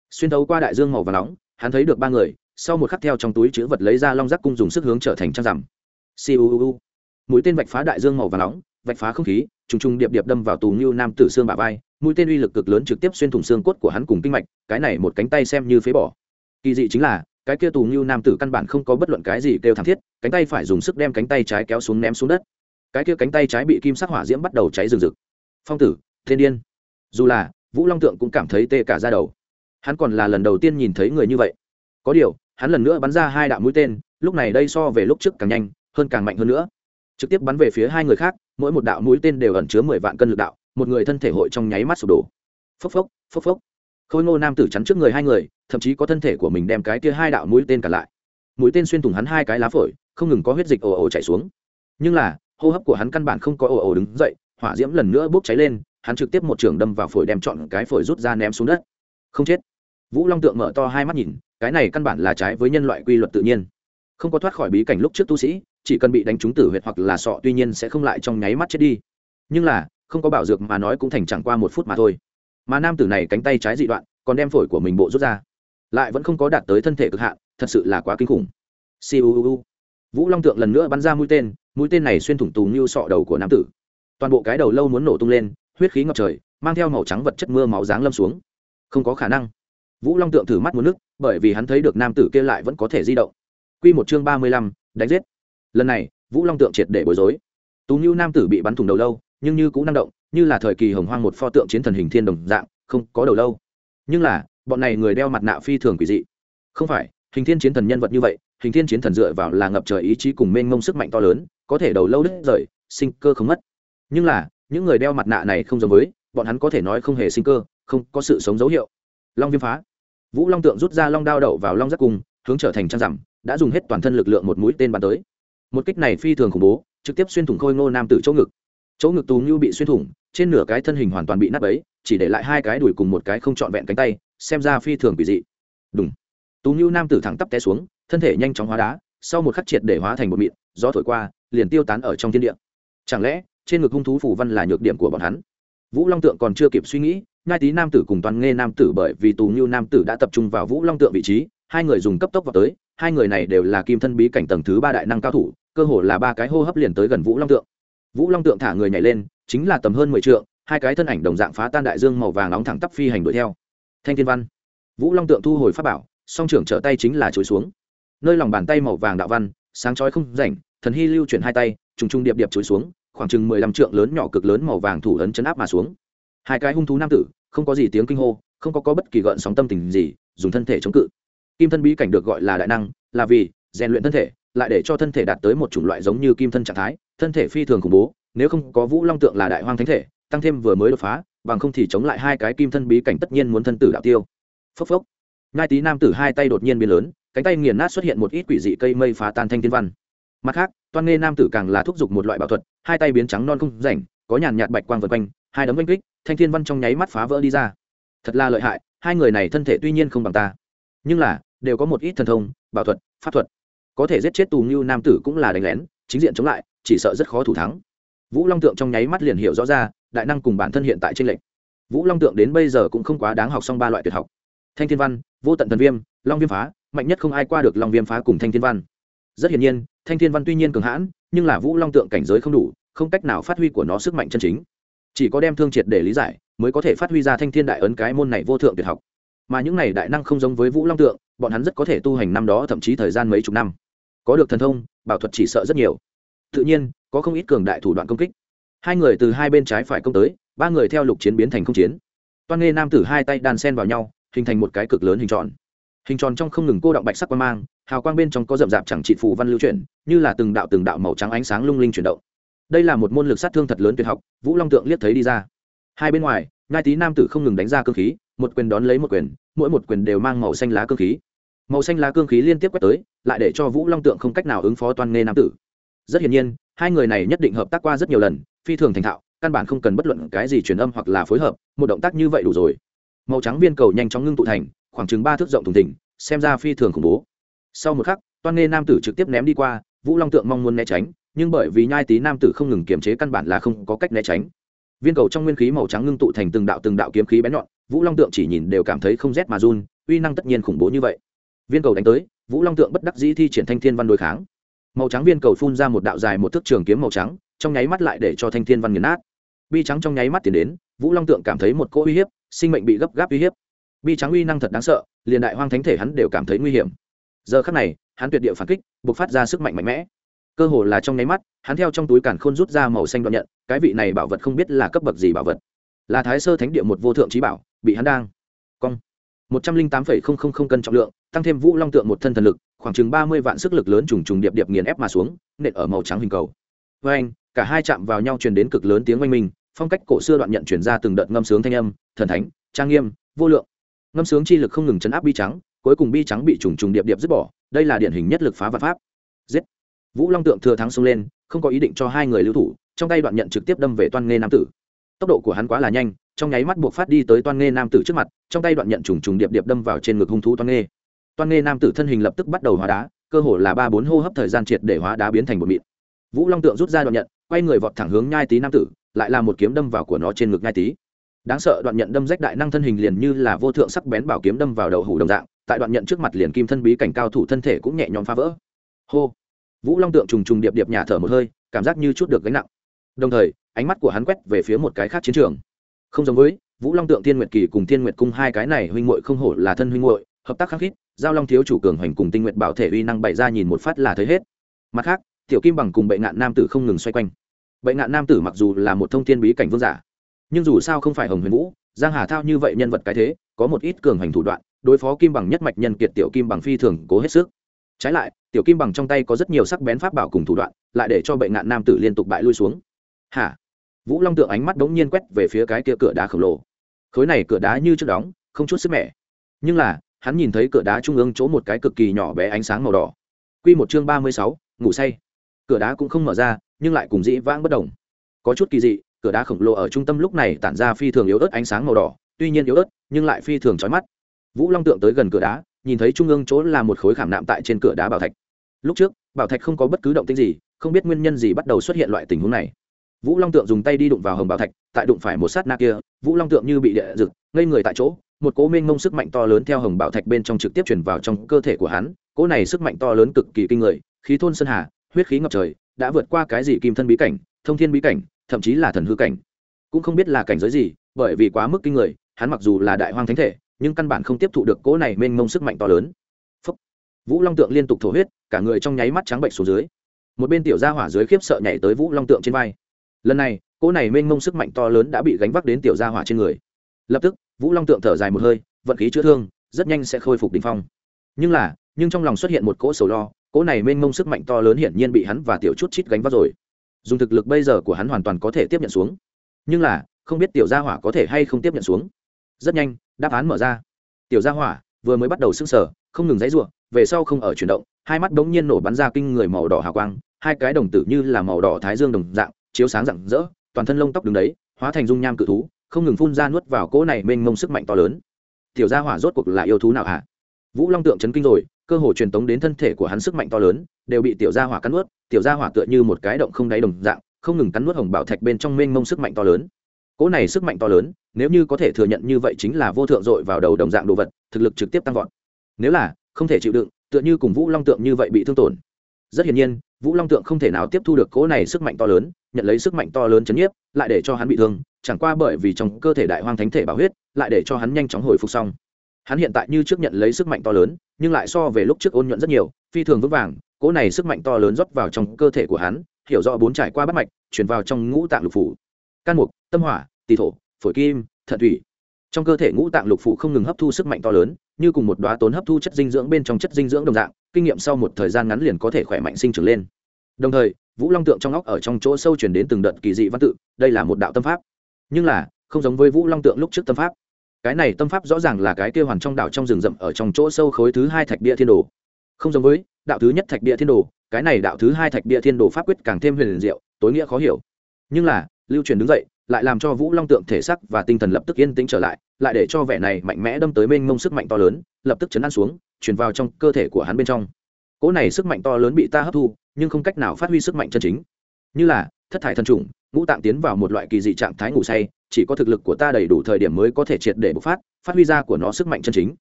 Xuyên thấu qua đại dương màu và nóng, hắn thấy được ba người sau một khắc theo trong túi chữ vật lấy ra long giác cung dùng sức hướng trở thành trăng rằm. Siêu mũi tên vạch phá đại dương màu và nóng, vạch phá không khí, trùng trùng điệp điệp đâm vào tù như nam tử xương bà vai, mũi tên uy lực cực lớn trực tiếp xuyên thủng xương cốt của hắn cùng kinh mạch, cái này một cánh tay xem như phế bỏ. Kỳ dị chính là, cái kia tù như nam tử căn bản không có bất luận cái gì kêu thảm thiết, cánh tay phải dùng sức đem cánh tay trái kéo xuống ném xuống đất. Cái kia cánh tay trái bị kim sắc hỏa diễm bắt đầu cháy rừng rực. Phong tử, thiên điên. Dù là, vũ long tượng cũng cảm thấy tê cả ra đầu. Hắn còn là lần đầu tiên nhìn thấy người như vậy. Có điều hắn lần nữa bắn ra hai đạo mũi tên, lúc này đây so về lúc trước càng nhanh, hơn càng mạnh hơn nữa. Trực tiếp bắn về phía hai người khác, mỗi một đạo mũi tên đều ẩn chứa mười vạn cân lực đạo, một người thân thể hội trong nháy mắt sụp đổ. Phốc phốc phốc phốc. Khôi ngô nam tử chắn trước người hai người, thậm chí có thân thể của mình đem cái kia hai đạo mũi tên cả lại. Mũi tên xuyên thủng hắn hai cái lá phổi, không ngừng có huyết dịch ồ ồ chảy xuống. Nhưng là, hô hấp của hắn căn bản không có ồ ồ đứng dậy, hỏa diễm lần nữa bốc cháy lên, hắn trực tiếp một trường đâm vào phổi đem chọn cái phổi rút ra ném xuống đất. Không chết. Vũ long tượng mở to hai mắt nhìn cái này căn bản là trái với nhân loại quy luật tự nhiên. Không có thoát khỏi bí cảnh lúc trước tu sĩ, chỉ cần bị đánh trúng tử huyệt hoặc là sọ tuy nhiên sẽ không lại trong nháy mắt chết đi. Nhưng là, không có bảo dược mà nói cũng thành chẳng qua một phút mà thôi. Mà nam tử này cánh tay trái dị đoạn, còn đem phổi của mình bộ rút ra. Lại vẫn không có đạt tới thân thể cực hạn, thật sự là quá kinh khủng. Siêu vũ long tượng lần nữa bắn ra mũi tên mũi tên này xuyên thủng tù như sọ đầu của nam tử. Toàn bộ cái đầu lâu muốn nổ tung lên, huyết khí ngập trời, mang theo màu trắng vật chất mưa máu dáng lâm xuống. Không có khả năng vũ long tượng thử mắt muốn nước, bởi vì hắn thấy được nam tử kia lại vẫn có thể di động. Q một chương ba mươi lăm, đánh giết. Lần này, vũ long tượng triệt để bối rối. Tú như nam tử bị bắn thủng đầu lâu, nhưng như cũng năng động, như là thời kỳ hồng hoang một pho tượng chiến thần hình thiên đồng dạng, không có đầu lâu. Nhưng là, bọn này người đeo mặt nạ phi thường quỷ dị. Không phải, hình thiên chiến thần nhân vật như vậy, hình thiên chiến thần dựa vào là ngập trời ý chí cùng mênh mông sức mạnh to lớn, có thể đầu lâu đứt rời, sinh cơ không mất. Nhưng là, những người đeo mặt nạ này không giống với, bọn hắn có thể nói không hề sinh cơ, không có sự sống dấu hiệu. Long viêm phá vũ long tượng rút ra long đao đậu vào long giác cung, hướng trở thành trang rằm, đã dùng hết toàn thân lực lượng một mũi tên bắn tới. Một kích này phi thường khủng bố, trực tiếp xuyên thủng khôi ngô nam tử chỗ ngực. Chỗ ngực tù như bị xuyên thủng, trên nửa cái thân hình hoàn toàn bị nát ấy chỉ để lại hai cái đùi cùng một cái không trọn vẹn cánh tay, xem ra phi thường bị dị. Đúng tú như nam tử thẳng tắp té xuống, thân thể nhanh chóng hóa đá, sau một khắc triệt để hóa thành một mịn, gió thổi qua, liền tiêu tán ở trong thiên địa. Chẳng lẽ, trên ngực hung thú phủ văn là nhược điểm của bọn hắn? Vũ long tượng còn chưa kịp suy nghĩ ngai tí nam tử cùng toàn nghe nam tử bởi vì tù như nam tử đã tập trung vào vũ long tượng vị trí, hai người dùng cấp tốc vào tới, hai người này đều là kim thân bí cảnh tầng thứ ba đại năng cao thủ, cơ hồ là ba cái hô hấp liền tới gần vũ long tượng. Vũ long tượng thả người nhảy lên, chính là tầm hơn mười t hai cái thân ảnh đồng dạng phá tan đại dương màu vàng nóng thẳng tắp phi hành đuổi theo. Thanh thiên văn. Vũ long tượng thu hồi pháp bảo, song trưởng trở tay chính là chối xuống. Nơi lòng bàn tay màu vàng đạo văn, sáng chói không rảnh, thần hy lưu chuyển hai tay, trùng trùng điệp điệp chối xuống khoảng chừng mười lăm trượng lớn nhỏ cực lớn màu vàng thủ ấn chấn áp mà xuống. Hai cái hung thú nam tử không có gì tiếng kinh hô không có, có bất kỳ gợn sóng tâm tình gì dùng thân thể chống cự. Kim thân bí cảnh được gọi là đại năng là vì rèn luyện thân thể lại để cho thân thể đạt tới một chủng loại giống như kim thân trạng thái thân thể phi thường khủng bố nếu không có vũ long tượng là đại hoang thánh thể tăng thêm vừa mới đột phá bằng không thì chống lại hai cái kim thân bí cảnh tất nhiên muốn thân tử đạo tiêu. Phốc phốc. Ngai tí nam tử hai tay đột nhiên biến lớn cánh tay nghiền nát xuất hiện một ít quỷ dị cây mây phá tan thanh thiên văn mặt khác, toan nghe nam tử càng là thúc giục một loại bảo thuật, hai tay biến trắng non không rảnh, có nhàn nhạt bạch quang vượt quanh, hai đấm oanh kích, thanh thiên văn trong nháy mắt phá vỡ đi ra. Thật là lợi hại, hai người này thân thể tuy nhiên không bằng ta, nhưng là, đều có một ít thần thông, bảo thuật, pháp thuật. Có thể giết chết tù ngưu nam tử cũng là đánh lén, chính diện chống lại, chỉ sợ rất khó thủ thắng. Vũ long tượng trong nháy mắt liền hiểu rõ ra, đại năng cùng bản thân hiện tại trên lệnh vũ long tượng đến bây giờ cũng không quá đáng học xong ba loại tuyệt học. Thanh thiên văn, vô tận thần viêm, long viêm phá, mạnh nhất không ai qua được long viêm phá cùng thanh thiên văn. Rất hiển nhiên thanh thiên văn tuy nhiên cường hãn, nhưng là vũ long tượng cảnh giới không đủ, không cách nào phát huy của nó sức mạnh chân chính. Chỉ có đem thương triệt để lý giải, mới có thể phát huy ra thanh thiên đại ấn cái môn này vô thượng tuyệt học. Mà những này đại năng không giống với vũ long tượng, bọn hắn rất có thể tu hành năm đó thậm chí thời gian mấy chục năm. Có được thần thông, bảo thuật chỉ sợ rất nhiều. Tự nhiên, có không ít cường đại thủ đoạn công kích. Hai người từ hai bên trái phải công tới, ba người theo lục chiến biến thành không chiến. Toan nghê nam tử hai tay đan sen vào nhau, hình thành một cái cực lớn hình tròn hình tròn trong không ngừng cô động bạch sắc quang mang hào quang bên trong có rậm rạp chẳng trị phù văn lưu chuyển như là từng đạo từng đạo màu trắng ánh sáng lung linh chuyển động đây là một môn lực sát thương thật lớn tuyệt học vũ long tượng liếc thấy đi ra hai bên ngoài ngai tý nam tử không ngừng đánh ra cơ khí một quyền đón lấy một quyền mỗi một quyền đều mang màu xanh lá cơ khí màu xanh lá cương khí liên tiếp quét tới lại để cho vũ long tượng không cách nào ứng phó toàn nghề nam tử rất hiển nhiên hai người này nhất định hợp tác qua rất nhiều lần phi thường thành thạo căn bản không cần bất luận cái gì truyền âm hoặc là phối hợp một động tác như vậy đủ rồi màu trắng viên cầu nhanh chóng ngưng tụ thành khoảng chừng ba thước rộng thùng thỉnh xem ra phi thường khủng bố. Sau một khắc, toan nghe nam tử trực tiếp ném đi qua, vũ long tượng mong muốn né tránh, nhưng bởi vì nhai tí nam tử không ngừng kiềm chế căn bản là không có cách né tránh. Viên cầu trong nguyên khí màu trắng ngưng tụ thành từng đạo từng đạo kiếm khí bén nhọn, vũ long tượng chỉ nhìn đều cảm thấy không rét mà run, uy năng tất nhiên khủng bố như vậy. Viên cầu đánh tới, vũ long tượng bất đắc dĩ thi triển thanh thiên văn đối kháng. Màu trắng viên cầu phun ra một đạo dài một thước trường kiếm màu trắng, trong nháy mắt lại để cho thanh thiên văn nghiền nát. Bi trắng trong nháy mắt tiến đến, vũ long tượng cảm thấy một cỗ uy hiếp, sinh mệnh bị gấp gáp uy hiếp bi trắng uy năng thật đáng sợ, liền đại hoang thánh thể hắn đều cảm thấy nguy hiểm. Giờ khắc này, hắn tuyệt địa phản kích buộc phát ra sức mạnh mạnh mẽ. Cơ hồ là trong nháy mắt, hắn theo trong túi càn khôn rút ra màu xanh đoạn nhận, cái vị này bảo vật không biết là cấp bậc gì bảo vật. Là thái sơ thánh địa một vô thượng trí bảo, bị hắn đang cong. Một trăm linh tám phẩy không không không cân trọng lượng, tăng thêm vũ long tượng một thân thần lực, khoảng chừng ba mươi vạn sức lực lớn trùng trùng điệp điệp nghiền ép mà xuống, nện ở màu trắng hình cầu. Với anh, cả hai chạm vào nhau truyền đến cực lớn tiếng oanh minh, phong cách cổ xưa đoạn nhận truyền ra từng đợt ngâm sướng thanh âm, thần thánh, trang nghiêm, vô lượng ngâm sướng chi lực không ngừng chấn áp bi trắng, cuối cùng bi trắng bị trùng trùng điệp điệp dứt bỏ, đây là điển hình nhất lực phá vật pháp. Giết. Vũ long tượng thừa thắng xông lên, không có ý định cho hai người lưu thủ, trong tay đoạn nhận trực tiếp đâm về toan nghe nam tử. Tốc độ của hắn quá là nhanh, trong nháy mắt buộc phát đi tới toan nghe nam tử trước mặt, trong tay đoạn nhận trùng trùng điệp điệp đâm vào trên ngực hung thú toan nghe toan nghe nam tử thân hình lập tức bắt đầu hóa đá, cơ hồ là ba bốn hô hấp thời gian triệt để hóa đá biến thành một mịn. Vũ long tượng rút ra đoạn nhận, quay người vọt thẳng hướng nhai Tý nam tử, lại là một kiếm đâm vào của nó trên ngực nhai Tý đáng sợ, đoạn nhận đâm rách đại năng thân hình liền như là vô thượng sắc bén bảo kiếm đâm vào đầu hủ đồng dạng, tại đoạn nhận trước mặt liền kim thân bí cảnh cao thủ thân thể cũng nhẹ nhõm phá vỡ. Hô! Vũ long tượng trùng trùng điệp điệp nhả thở một hơi, cảm giác như chút được gánh nặng. Đồng thời, ánh mắt của hắn quét về phía một cái khác chiến trường. Không giống với, vũ long tượng tiên nguyệt kỳ cùng tiên nguyệt cung hai cái này huynh muội không hổ là thân huynh muội, hợp tác khắc khít, giao long thiếu chủ cường hoành cùng tinh nguyện bảo thể uy năng bày ra nhìn một phát là thấy hết. Mặt khác, tiểu kim bằng cùng bệ ngạn nam tử không ngừng xoay quanh. Bệ ngạn nam tử mặc dù là một thông thiên bí cảnh vương giả nhưng dù sao không phải hồng huyền vũ, giang hà thao như vậy nhân vật cái thế, có một ít cường hành thủ đoạn, đối phó kim bằng nhất mạch nhân kiệt tiểu kim bằng phi thường cố hết sức. Trái lại, tiểu kim bằng trong tay có rất nhiều sắc bén pháp bảo cùng thủ đoạn, lại để cho bệnh ngạn nam tử liên tục bại lui xuống. Hả? Vũ long tượng ánh mắt đống nhiên quét về phía cái kia cửa đá khổng lồ. Khối này cửa đá như trước đóng, không chút sức mẻ. Nhưng là, hắn nhìn thấy cửa đá trung ương chỗ một cái cực kỳ nhỏ bé ánh sáng màu đỏ. Q một chương ba mươi sáu, ngủ say. Cửa đá cũng không mở ra, nhưng lại cùng dĩ vãng bất đồng có chút kỳ dị cửa đá khổng lồ ở trung tâm lúc này tản ra phi thường yếu ớt ánh sáng màu đỏ, tuy nhiên yếu ớt, nhưng lại phi thường trói mắt. Vũ long tượng tới gần cửa đá, nhìn thấy trung ương chỗ là một khối khảm nạm tại trên cửa đá bảo thạch. Lúc trước, bảo thạch không có bất cứ động tĩnh gì, không biết nguyên nhân gì bắt đầu xuất hiện loại tình huống này. Vũ long tượng dùng tay đi đụng vào hầm bảo thạch, tại đụng phải một sát na kia, vũ long tượng như bị địa rực ngây người tại chỗ, một cố mênh mông sức mạnh to lớn theo hồng bảo thạch bên trong trực tiếp chuyển vào trong cơ thể của hắn cố này sức mạnh to lớn cực kỳ kinh người, khí thôn sơn hà, huyết khí ngập trời, đã vượt qua cái gì kim thân bí cảnh, thông thiên bí cảnh thậm chí là thần hư cảnh. Cũng không biết là cảnh giới gì, bởi vì quá mức kinh người, hắn mặc dù là đại hoang thánh thể, nhưng căn bản không tiếp thụ được cỗ này mênh mông sức mạnh to lớn. Phúc. vũ long tượng liên tục thổ huyết, cả người trong nháy mắt trắng bệnh xuống dưới. Một bên tiểu gia hỏa dưới khiếp sợ nhảy tới vũ long tượng trên vai. Lần này, cỗ này mênh mông sức mạnh to lớn đã bị gánh vác đến tiểu gia hỏa trên người. Lập tức, vũ long tượng thở dài một hơi, vận khí chữa thương, rất nhanh sẽ khôi phục đ ỉ n h phong. Nhưng là, nhưng trong lòng xuất hiện một cỗ sầu lo, cỗ này mênh mông sức mạnh to lớn hiển nhiên bị hắn và tiểu chút chít gánh vác rồi dùng thực lực bây giờ của hắn hoàn toàn có thể tiếp nhận xuống. Nhưng là, không biết tiểu gia hỏa có thể hay không tiếp nhận xuống. Rất nhanh, đáp án mở ra. Tiểu gia hỏa, vừa mới bắt đầu sưng sở không ngừng dãy r u ộ n về sau không ở chuyển động, hai mắt bỗng nhiên nổ bắn ra kinh người màu đỏ hào quang, hai cái đồng tử như là màu đỏ thái dương đồng dạng, chiếu sáng rạng rỡ, toàn thân lông tóc đứng đấy, hóa thành dung nham cự thú, không ngừng phun ra nuốt vào cỗ này mênh mông sức mạnh to lớn. Tiểu gia hỏa rốt cuộc là yêu thú nào hả? Vũ long tượng chấn kinh rồi cơ hồ truyền tống đến thân thể của hắn sức mạnh to lớn, đều bị tiểu gia hỏa cắn nuốt, tiểu gia hỏa tựa như một cái động không đáy đồng dạng, không ngừng cắn nuốt hồng bảo thạch bên trong mênh mông sức mạnh to lớn. Cỗ này sức mạnh to lớn, nếu như có thể thừa nhận như vậy chính là vô thượng dội vào đầu đồng dạng đồ vật, thực lực trực tiếp tăng vọt. Nếu là, không thể chịu đựng, tựa như cùng vũ long tượng như vậy bị thương tổn. Rất hiển nhiên, vũ long tượng không thể nào tiếp thu được cỗ này sức mạnh to lớn, nhận lấy sức mạnh to lớn chấn nhiếp, lại để cho hắn bị thương, chẳng qua bởi vì trong cơ thể đại hoang thánh thể bảo huyết, lại để cho hắn nhanh chóng hồi phục xong. Hắn hiện tại như trước nhận lấy sức mạnh to lớn nhưng lại so về lúc trước ôn nhuận rất nhiều, phi thường vững vàng, cỗ này sức mạnh to lớn rót vào trong cơ thể của hắn, hiểu rõ bốn trải qua bắt mạch, chuyển vào trong ngũ tạng lục phủ. Can mục, tâm hỏa, tỳ thổ, phổi kim, thận thủy. Trong cơ thể ngũ tạng lục phủ không ngừng hấp thu sức mạnh to lớn, như cùng một đoá tốn hấp thu chất dinh dưỡng bên trong chất dinh dưỡng đồng dạng, kinh nghiệm sau một thời gian ngắn liền có thể khỏe mạnh sinh trưởng lên. Đồng thời, vũ long tượng trong óc ở trong chỗ sâu chuyển đến từng đợt kỳ dị văn tự, đây là một đạo tâm pháp. Nhưng là, không giống với vũ long tượng lúc trước tâm pháp cái này tâm pháp rõ ràng là cái kêu hoàn trong đảo trong rừng rậm ở trong chỗ sâu khối thứ hai thạch bia thiên đồ. Không giống với đạo thứ nhất thạch bia thiên đồ, cái này đạo thứ hai thạch bia thiên đồ pháp quyết càng thêm huyền diệu, tối nghĩa khó hiểu. Nhưng là, lưu truyền đứng dậy, lại làm cho vũ long tượng thể sắc và tinh thần lập tức yên tĩnh trở lại lại để cho vẻ này mạnh mẽ đâm tới mênh mông sức mạnh to lớn, lập tức chấn an xuống, truyền vào trong cơ thể của hắn bên trong. Cỗ này sức mạnh to lớn bị ta hấp thu, nhưng không cách nào phát huy sức mạnh chân chính. Như là, thất thải thân trùng, ngũ tạng tiến vào một loại kỳ dị trạng thái ngủ say chỉ có thực lực của ta đầy đủ thời điểm mới có thể triệt để bộc phát phát huy ra của nó sức mạnh chân chính.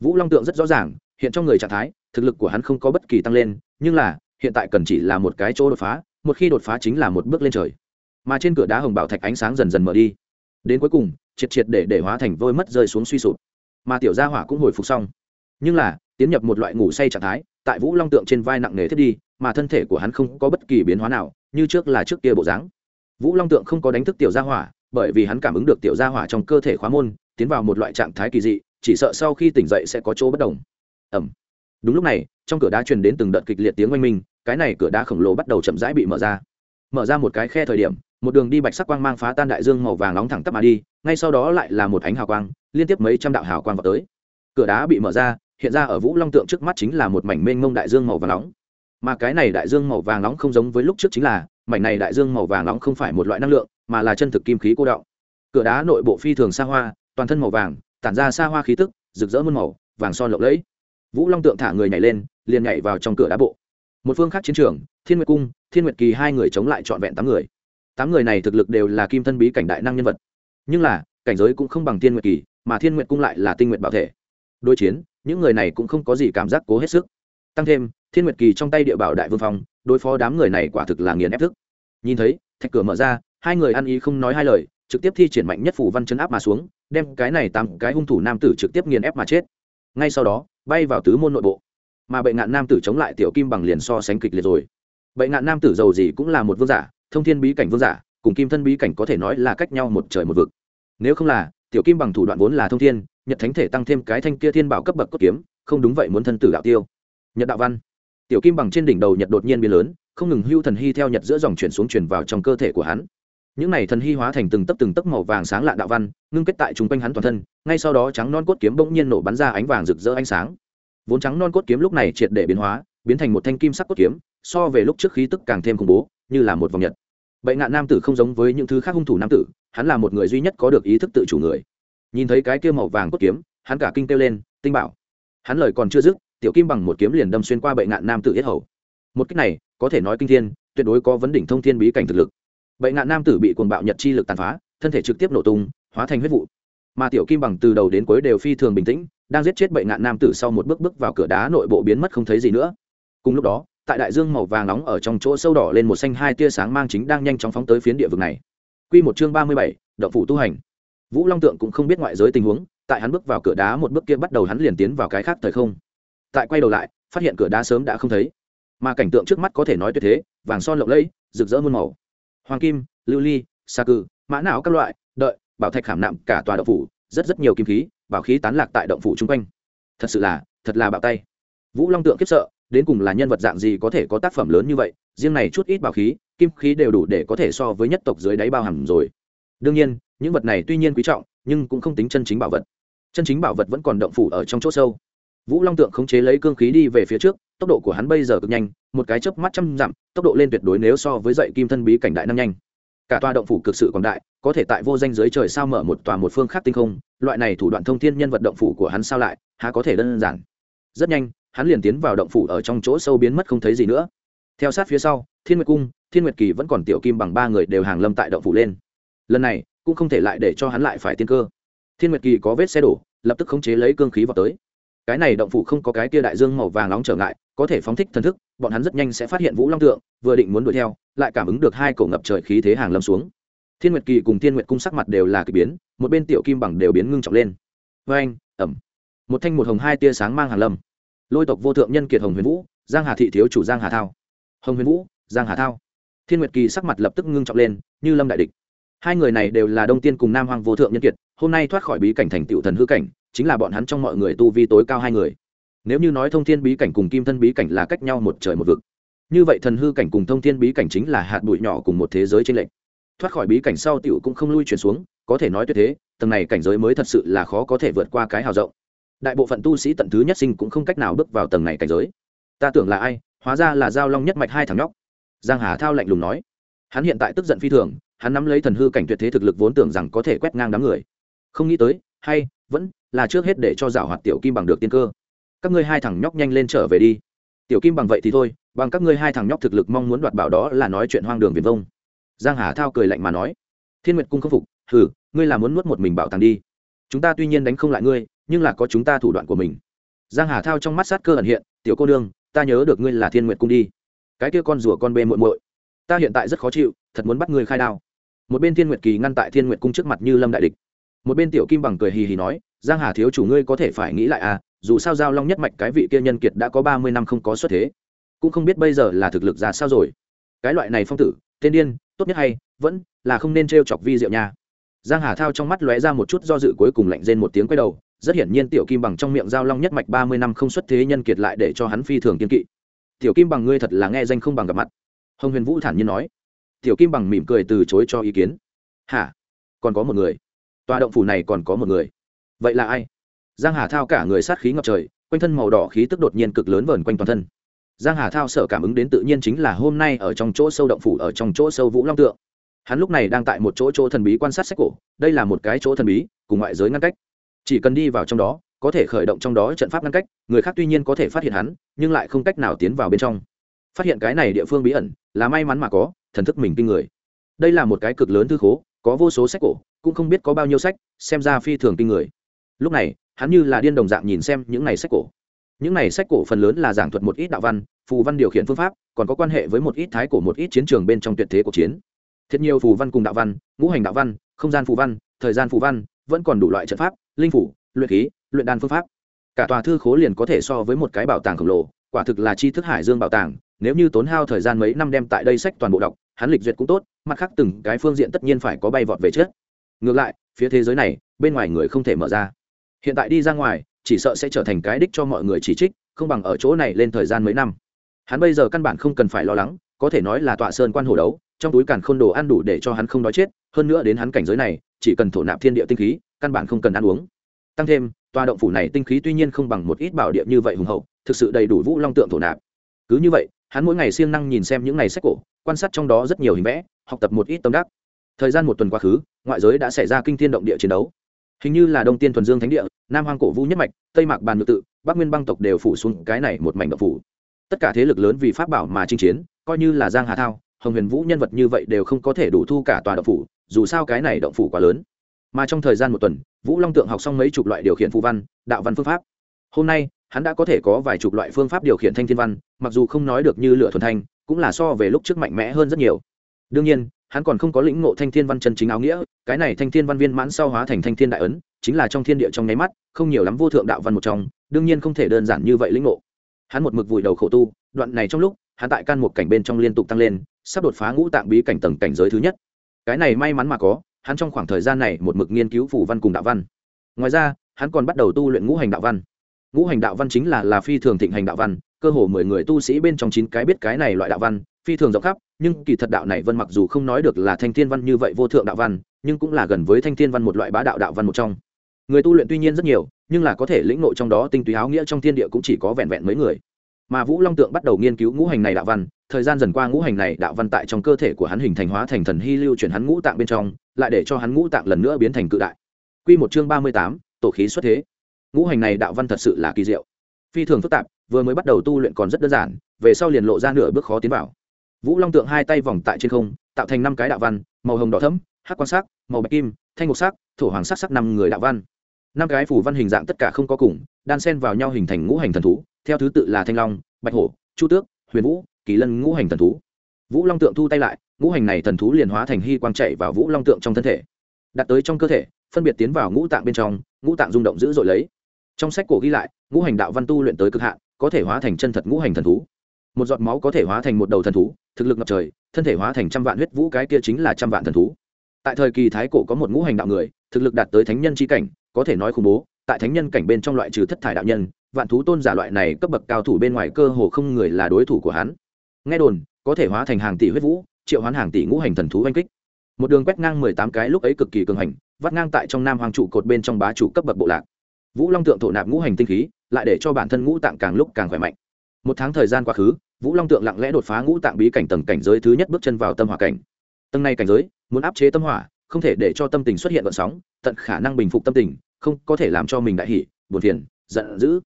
Vũ long tượng rất rõ ràng, hiện trong người trạng thái, thực lực của hắn không có bất kỳ tăng lên, nhưng là, hiện tại cần chỉ là một cái chỗ đột phá, một khi đột phá chính là một bước lên trời. Mà trên cửa đá hồng bảo thạch ánh sáng dần dần mở đi. Đến cuối cùng, triệt triệt để để hóa thành vôi mất rơi xuống suy sụp. Mà tiểu gia hỏa cũng hồi phục xong. Nhưng là, tiến nhập một loại ngủ say trạng thái, tại vũ long tượng trên vai nặng nề thiết đi, mà thân thể của hắn không có bất kỳ biến hóa nào, như trước là trước kia bộ dáng. Vũ long tượng không có đánh thức tiểu gia hỏa bởi vì hắn cảm ứng được tiểu gia hỏa trong cơ thể khóa môn, tiến vào một loại trạng thái kỳ dị, chỉ sợ sau khi tỉnh dậy sẽ có chỗ bất đồng. Ẩm đúng lúc này, trong cửa đá truyền đến từng đợt kịch liệt tiếng oanh minh, cái này cửa đá khổng lồ bắt đầu chậm rãi bị mở ra. Mở ra một cái khe thời điểm, một đường đi bạch sắc quang mang phá tan đại dương màu vàng nóng thẳng tắp mà đi, ngay sau đó lại là một ánh hào quang, liên tiếp mấy trăm đạo hào quang vào tới. Cửa đá bị mở ra, hiện ra ở vũ long tượng trước mắt chính là một mảnh mênh mông đại dương màu vàng nóng. Mà cái này đại dương màu vàng nóng không giống với lúc trước chính là, mảnh này đại dương màu vàng nóng không phải một loại năng lượng mà là chân thực kim khí cô đọng cửa đá nội bộ phi thường xa hoa, toàn thân màu vàng, tản ra xa hoa khí tức, rực rỡ muôn màu, vàng son lộng lẫy. Vũ long tượng thả người nhảy lên, liền nhảy vào trong cửa đá bộ. Một phương khác chiến trường, thiên nguyệt cung, thiên nguyệt kỳ hai người chống lại trọn vẹn tám người. Tám người này thực lực đều là kim thân bí cảnh đại năng nhân vật. Nhưng là, cảnh giới cũng không bằng thiên nguyệt kỳ, mà thiên nguyệt cung lại là tinh nguyện bảo thể. Đối chiến, những người này cũng không có gì cảm giác cố hết sức. Tăng thêm, thiên nguyệt kỳ trong tay địa bảo đại vương phong, đối phó đám người này quả thực là nghiền ép thức. Nhìn thấy, thạch cửa mở ra hai người ăn ý không nói hai lời, trực tiếp thi triển mạnh nhất phủ văn chấn áp mà xuống, đem cái này tám cái hung thủ nam tử trực tiếp nghiền ép mà chết. Ngay sau đó, bay vào tứ môn nội bộ. Mà bệnh ngạn nam tử chống lại tiểu kim bằng liền so sánh kịch liệt rồi. Bệnh ngạn nam tử giàu gì cũng là một vương giả, thông thiên bí cảnh vương giả, cùng kim thân bí cảnh có thể nói là cách nhau một trời một vực. Nếu không là, tiểu kim bằng thủ đoạn vốn là thông thiên, nhật thánh thể tăng thêm cái thanh kia thiên bảo cấp bậc cốt kiếm, không đúng vậy muốn thân tử đạo tiêu. Nhật đạo văn. Tiểu kim bằng trên đỉnh đầu nhật đột nhiên biến lớn, không ngừng hưu thần hy theo nhật giữa dòng chuyển xuống chuyển vào trong cơ thể của hắn những này thần hy hóa thành từng tấc từng tấc màu vàng sáng lạ đạo văn, ngưng kết tại chung quanh hắn toàn thân, ngay sau đó trắng non cốt kiếm bỗng nhiên nổ bắn ra ánh vàng rực rỡ ánh sáng. Vốn trắng non cốt kiếm lúc này triệt để biến hóa, biến thành một thanh kim sắc cốt kiếm, so về lúc trước khí tức càng thêm khủng bố, như là một vòng nhật. Bệnh ngạn nam tử không giống với những thứ khác hung thủ nam tử, hắn là một người duy nhất có được ý thức tự chủ người. Nhìn thấy cái kia màu vàng cốt kiếm, hắn cả kinh kêu lên, tinh bảo! Hắn lời còn chưa dứt, tiểu kim bằng một kiếm liền đâm xuyên qua bệnh ngạn nam tử yết hầu. Một cách này, có thể nói kinh thiên, tuyệt đối có vấn đỉnh thông thiên bí cảnh thực lực bệnh nạn nam tử bị cuồng bạo nhật chi lực tàn phá thân thể trực tiếp nổ tung hóa thành huyết vụ mà tiểu kim bằng từ đầu đến cuối đều phi thường bình tĩnh đang giết chết bệnh nạn nam tử sau một bước bước vào cửa đá nội bộ biến mất không thấy gì nữa cùng lúc đó tại đại dương màu vàng nóng ở trong chỗ sâu đỏ lên một xanh hai tia sáng mang chính đang nhanh chóng phóng tới phiến địa vực này Quy một chương ba mươi bảy, động phủ tu hành. Vũ Long Tượng cũng không biết ngoại giới tình huống, tại hắn bước vào cửa đá một bước kia bắt đầu hắn liền tiến vào cái khác thời không. Tại quay đầu lại, phát hiện cửa đá sớm đã không thấy, mà cảnh tượng trước mắt có thể nói tuyệt thế, vàng son lộng lẫy, rực rỡ muôn màu. Hoàng kim, lưu ly, sa cừ, mã não các loại, đợi, bảo thạch khảm nạm cả tòa động phủ, rất rất nhiều kim khí, bảo khí tán lạc tại động phủ chung quanh. Thật sự là, thật là bạo tay. Vũ Long Tượng kiếp sợ, đến cùng là nhân vật dạng gì có thể có tác phẩm lớn như vậy riêng này chút ít bảo khí kim khí đều đủ để có thể so với nhất tộc dưới đáy bao hẳn rồi đương nhiên những vật này tuy nhiên quý trọng nhưng cũng không tính chân chính bảo vật chân chính bảo vật vẫn còn động phủ ở trong chỗ sâu vũ long tượng khống chế lấy cương khí đi về phía trước tốc độ của hắn bây giờ cực nhanh, một cái chớp mắt trăm dặm, tốc độ lên tuyệt đối nếu so với dậy kim thân bí cảnh đại năng nhanh. Cả tòa động phủ cực sự quảng đại, có thể tại vô danh dưới trời sao mở một tòa một phương khác tinh không, loại này thủ đoạn thông thiên nhân vật động phủ của hắn sao lại, há có thể đơn giản. Rất nhanh, hắn liền tiến vào động phủ ở trong chỗ sâu biến mất không thấy gì nữa. Theo sát phía sau, thiên nguyệt cung, thiên nguyệt kỳ vẫn còn tiểu kim bằng ba người đều hàng lâm tại động phủ lên. Lần này, cũng không thể lại để cho hắn lại phải tiên cơ. Thiên nguyệt kỳ có vết xe đổ, lập tức khống chế lấy cương khí vào tới. Cái này động phủ không có cái kia đại dương màu vàng nóng trở ngại có thể phóng thích thần thức, bọn hắn rất nhanh sẽ phát hiện vũ long tượng, vừa định muốn đuổi theo, lại cảm ứng được hai cổ ngập trời khí thế hàng lâm xuống. Thiên nguyệt kỳ cùng thiên nguyệt cung sắc mặt đều là k ỳ biến, một bên tiểu kim bằng đều biến ngưng trọng lên. Vê anh ẩm một thanh một hồng hai tia sáng mang hàng lâm. Lôi tộc vô thượng nhân kiệt hồng huyền vũ, giang hà thị thiếu chủ giang hà thao. Hồng huyền vũ, giang hà thao. Thiên nguyệt kỳ sắc mặt lập tức ngưng trọng lên, như lâm đại địch. Hai người này đều là đông tiên cùng nam hoàng vô thượng nhân kiệt, hôm nay thoát khỏi bí cảnh thành tựu thần hư cảnh, chính là bọn hắn trong mọi người tu vi tối cao hai người nếu như nói thông thiên bí cảnh cùng kim thân bí cảnh là cách nhau một trời một vực, như vậy thần hư cảnh cùng thông thiên bí cảnh chính là hạt bụi nhỏ cùng một thế giới trên lệnh thoát khỏi bí cảnh sau tiểu cũng không lui chuyển xuống, có thể nói tuyệt thế, tầng này cảnh giới mới thật sự là khó có thể vượt qua cái hào rộng. Đại bộ phận tu sĩ tận thứ nhất sinh cũng không cách nào bước vào tầng này cảnh giới. Ta tưởng là ai? Hóa ra là giao long nhất mạch hai thằng nhóc. Giang hà thao lạnh lùng nói. Hắn hiện tại tức giận phi thường, hắn nắm lấy thần hư cảnh tuyệt thế thực lực vốn tưởng rằng có thể quét ngang đám người. Không nghĩ tới, hay, vẫn là trước hết để cho giảo hoạt tiểu kim bằng được tiên cơ các ngươi hai thằng nhóc nhanh lên trở về đi. Tiểu kim bằng vậy thì thôi, bằng các ngươi hai thằng nhóc thực lực mong muốn đoạt bảo đó là nói chuyện hoang đường viền vông. Giang hà thao cười lạnh mà nói, thiên nguyệt cung không phục, hừ, ngươi là muốn nuốt một mình bảo tàng đi. Chúng ta tuy nhiên đánh không lại ngươi, nhưng là có chúng ta thủ đoạn của mình. Giang hà thao trong mắt sát cơ ẩn hiện, tiểu cô nương, ta nhớ được ngươi là thiên nguyệt cung đi. Cái kia con rùa con bê muội muội, ta hiện tại rất khó chịu, thật muốn bắt ngươi khai đao. Một bên thiên nguyệt kỳ ngăn tại thiên nguyệt cung trước mặt như lâm đại địch. Một bên tiểu kim bằng cười hì hì nói, giang hà thiếu chủ ngươi có thể phải nghĩ lại à dù sao giao long nhất mạch cái vị kia nhân kiệt đã có ba mươi năm không có xuất thế, cũng không biết bây giờ là thực lực ra sao rồi. Cái loại này phong tử, tên điên, tốt nhất hay, vẫn là không nên t chọc vi diệu nha. Giang hà thao trong mắt lóe ra một chút do dự cuối cùng lạnh rên một tiếng quay đầu, rất hiển nhiên tiểu kim bằng trong miệng giao long nhất mạch ba mươi năm không xuất thế nhân kiệt lại để cho hắn phi thường kiên kỵ. Tiểu kim bằng ngươi thật là nghe danh không bằng gặp mặt. Hồng huyền vũ thản nhiên nói. Tiểu kim bằng mỉm cười từ chối cho ý kiến. Hả? Còn có một người. Tòa động phủ này còn có một người. Vậy là ai? Giang hà thao cả người sát khí ngập trời, quanh thân màu đỏ khí tức đột nhiên cực lớn vờn quanh toàn thân. Giang hà thao sở cảm ứng đến tự nhiên chính là hôm nay ở trong chỗ sâu động phủ, ở trong chỗ sâu vũ long tượng. Hắn lúc này đang tại một chỗ chỗ thần bí quan sát sách cổ, đây là một cái chỗ thần bí, cùng ngoại giới ngăn cách. Chỉ cần đi vào trong đó, có thể khởi động trong đó trận pháp ngăn cách, người khác tuy nhiên có thể phát hiện hắn, nhưng lại không cách nào tiến vào bên trong. Phát hiện cái này địa phương bí ẩn, là may mắn mà có, thần thức mình kinh người. Đây là một cái cực lớn thư khố, có vô số sách cổ, cũng không biết có bao nhiêu sách, xem ra phi thường kinh người. Lúc này hắn như là điên đồng dạng nhìn xem những này sách cổ. Những này sách cổ phần lớn là giảng thuật một ít đạo văn, phù văn điều khiển phương pháp, còn có quan hệ với một ít thái cổ một ít chiến trường bên trong tuyệt thế cuộc chiến. Thật nhiều phù văn cùng đạo văn, ngũ hành đạo văn, không gian phù văn, thời gian phù văn, vẫn còn đủ loại trận pháp, linh phủ, luyện khí, luyện đan phương pháp. Cả tòa thư khố liền có thể so với một cái bảo tàng khổng lồ, quả thực là chi thức hải dương bảo tàng, nếu như tốn hao thời gian mấy năm đem tại đây sách toàn bộ đọc, hắn lịch duyệt cũng tốt, mặt khác từng cái phương diện tất nhiên phải có bay vọt về trước. Ngược lại, phía thế giới này, bên ngoài người không thể mở ra hiện tại đi ra ngoài, chỉ sợ sẽ trở thành cái đích cho mọi người chỉ trích, không bằng ở chỗ này lên thời gian mấy năm. Hắn bây giờ căn bản không cần phải lo lắng, có thể nói là tọa sơn quan hồ đấu, trong túi càn khôn đồ ăn đủ để cho hắn không đói chết, hơn nữa đến hắn cảnh giới này, chỉ cần thổ nạp thiên địa tinh khí, căn bản không cần ăn uống. Tăng thêm, tòa động phủ này tinh khí tuy nhiên không bằng một ít bảo địa như vậy hùng hậu, thực sự đầy đủ vũ long tượng thổ nạp. Cứ như vậy, hắn mỗi ngày siêng năng nhìn xem những ngày sách cổ, quan sát trong đó rất nhiều hình vẽ, học tập một ít tâm đắc. Thời gian một tuần quá khứ, ngoại giới đã xảy ra kinh thiên động địa chiến đấu hình như là đông tiên thuần dương thánh địa, nam hoang cổ vũ nhất mạch, tây mạc bàn ngự tự, bắc nguyên băng tộc đều phủ xuống cái này một mảnh độc phủ. Tất cả thế lực lớn vì pháp bảo mà chinh chiến, coi như là giang hà thao, hồng huyền vũ nhân vật như vậy đều không có thể đủ thu cả tòa động phủ, dù sao cái này động phủ quá lớn. Mà trong thời gian một tuần, vũ long tượng học xong mấy chục loại điều khiển phù văn, đạo văn phương pháp. Hôm nay, hắn đã có thể có vài chục loại phương pháp điều khiển thanh thiên văn, mặc dù không nói được như lửa thuần thanh, cũng là so về lúc trước mạnh mẽ hơn rất nhiều. Đương nhiên hắn còn không có lĩnh ngộ thanh thiên văn chân chính áo nghĩa, cái này thanh thiên văn viên mãn sau hóa thành thanh thiên đại ấn, chính là trong thiên địa trong nháy mắt, không nhiều lắm vô thượng đạo văn một trong, đương nhiên không thể đơn giản như vậy lĩnh ngộ. Hắn một mực vùi đầu khổ tu, đoạn này trong lúc, hắn tại căn một cảnh bên trong liên tục tăng lên, sắp đột phá ngũ tạng bí cảnh tầng cảnh giới thứ nhất. Cái này may mắn mà có, hắn trong khoảng thời gian này một mực nghiên cứu phủ văn cùng đạo văn. Ngoài ra, hắn còn bắt đầu tu luyện ngũ hành đạo văn. Ngũ hành đạo văn chính là là phi thường thịnh hành đạo văn, cơ hồ mười người tu sĩ bên trong chín cái biết cái này loại đạo văn phi thường rộng khắp, nhưng kỳ thật đạo này vân mặc dù không nói được là thanh thiên văn như vậy vô thượng đạo văn, nhưng cũng là gần với thanh thiên văn một loại bá đạo đạo văn một trong. Người tu luyện tuy nhiên rất nhiều, nhưng là có thể lĩnh nội trong đó tinh túy áo nghĩa trong thiên địa cũng chỉ có vẹn vẹn mấy người. Mà vũ long tượng bắt đầu nghiên cứu ngũ hành này đạo văn, thời gian dần qua ngũ hành này đạo văn tại trong cơ thể của hắn hình thành hóa thành thần hy lưu chuyển hắn ngũ tạng bên trong, lại để cho hắn ngũ tạng lần nữa biến thành cự đại. Quy một chương ba mươi tám, tổ khí xuất thế. Ngũ hành này đạo văn thật sự là kỳ diệu. Phi thường phức tạp, vừa mới bắt đầu tu luyện còn rất đơn giản, về sau liền lộ ra nửa bước khó tiến vào vũ long tượng hai tay vòng tại trên không, tạo thành năm cái đạo văn, màu hồng đỏ thẫm, hắc quan sắc, màu bạch kim, thanh ngọc sắc, thổ hoàng sắc sắc năm người đạo văn. Năm cái phủ văn hình dạng tất cả không có cùng, đan xen vào nhau hình thành ngũ hành thần thú, theo thứ tự là thanh long, bạch hổ, chu tước, huyền vũ, kỳ lân ngũ hành thần thú. Vũ long tượng thu tay lại, ngũ hành này thần thú liền hóa thành hy quang chạy vào vũ long tượng trong thân thể. Đặt tới trong cơ thể, phân biệt tiến vào ngũ tạng bên trong, ngũ tạng rung động dữ dội lấy. Trong sách cổ ghi lại, ngũ hành đạo văn tu luyện tới cực hạn, có thể hóa thành chân thật ngũ hành thần thú một giọt máu có thể hóa thành một đầu thần thú, thực lực ngập trời, thân thể hóa thành trăm vạn huyết vũ cái kia chính là trăm vạn thần thú. Tại thời kỳ thái cổ có một ngũ hành đạo người, thực lực đạt tới thánh nhân c h i cảnh, có thể nói khủng bố, tại thánh nhân cảnh bên trong loại trừ thất thải đạo nhân, vạn thú tôn giả loại này cấp bậc cao thủ bên ngoài cơ hồ không người là đối thủ của hắn. Nghe đồn, có thể hóa thành hàng tỷ huyết vũ, triệu hoán hàng tỷ ngũ hành thần thú oanh kích. Một đường quét ngang mười tám cái lúc ấy cực kỳ cường hành, vắt ngang tại trong nam hoàng trụ cột bên trong bá chủ cấp bậc bộ lạc. Vũ long tượng thổ nạp ngũ hành tinh khí, lại để cho bản thân ngũ tạng càng lúc càng khỏe mạnh. Một tháng thời gian quá khứ vũ long tượng lặng lẽ đột phá ngũ tạng bí cảnh tầng cảnh giới thứ nhất bước chân vào tâm hỏa cảnh. Tầng này cảnh giới, muốn áp chế tâm hỏa, không thể để cho tâm tình xuất hiện vận sóng, tận khả năng bình phục tâm tình, không có thể làm cho mình đại hỷ buồn phiền, giận dữ.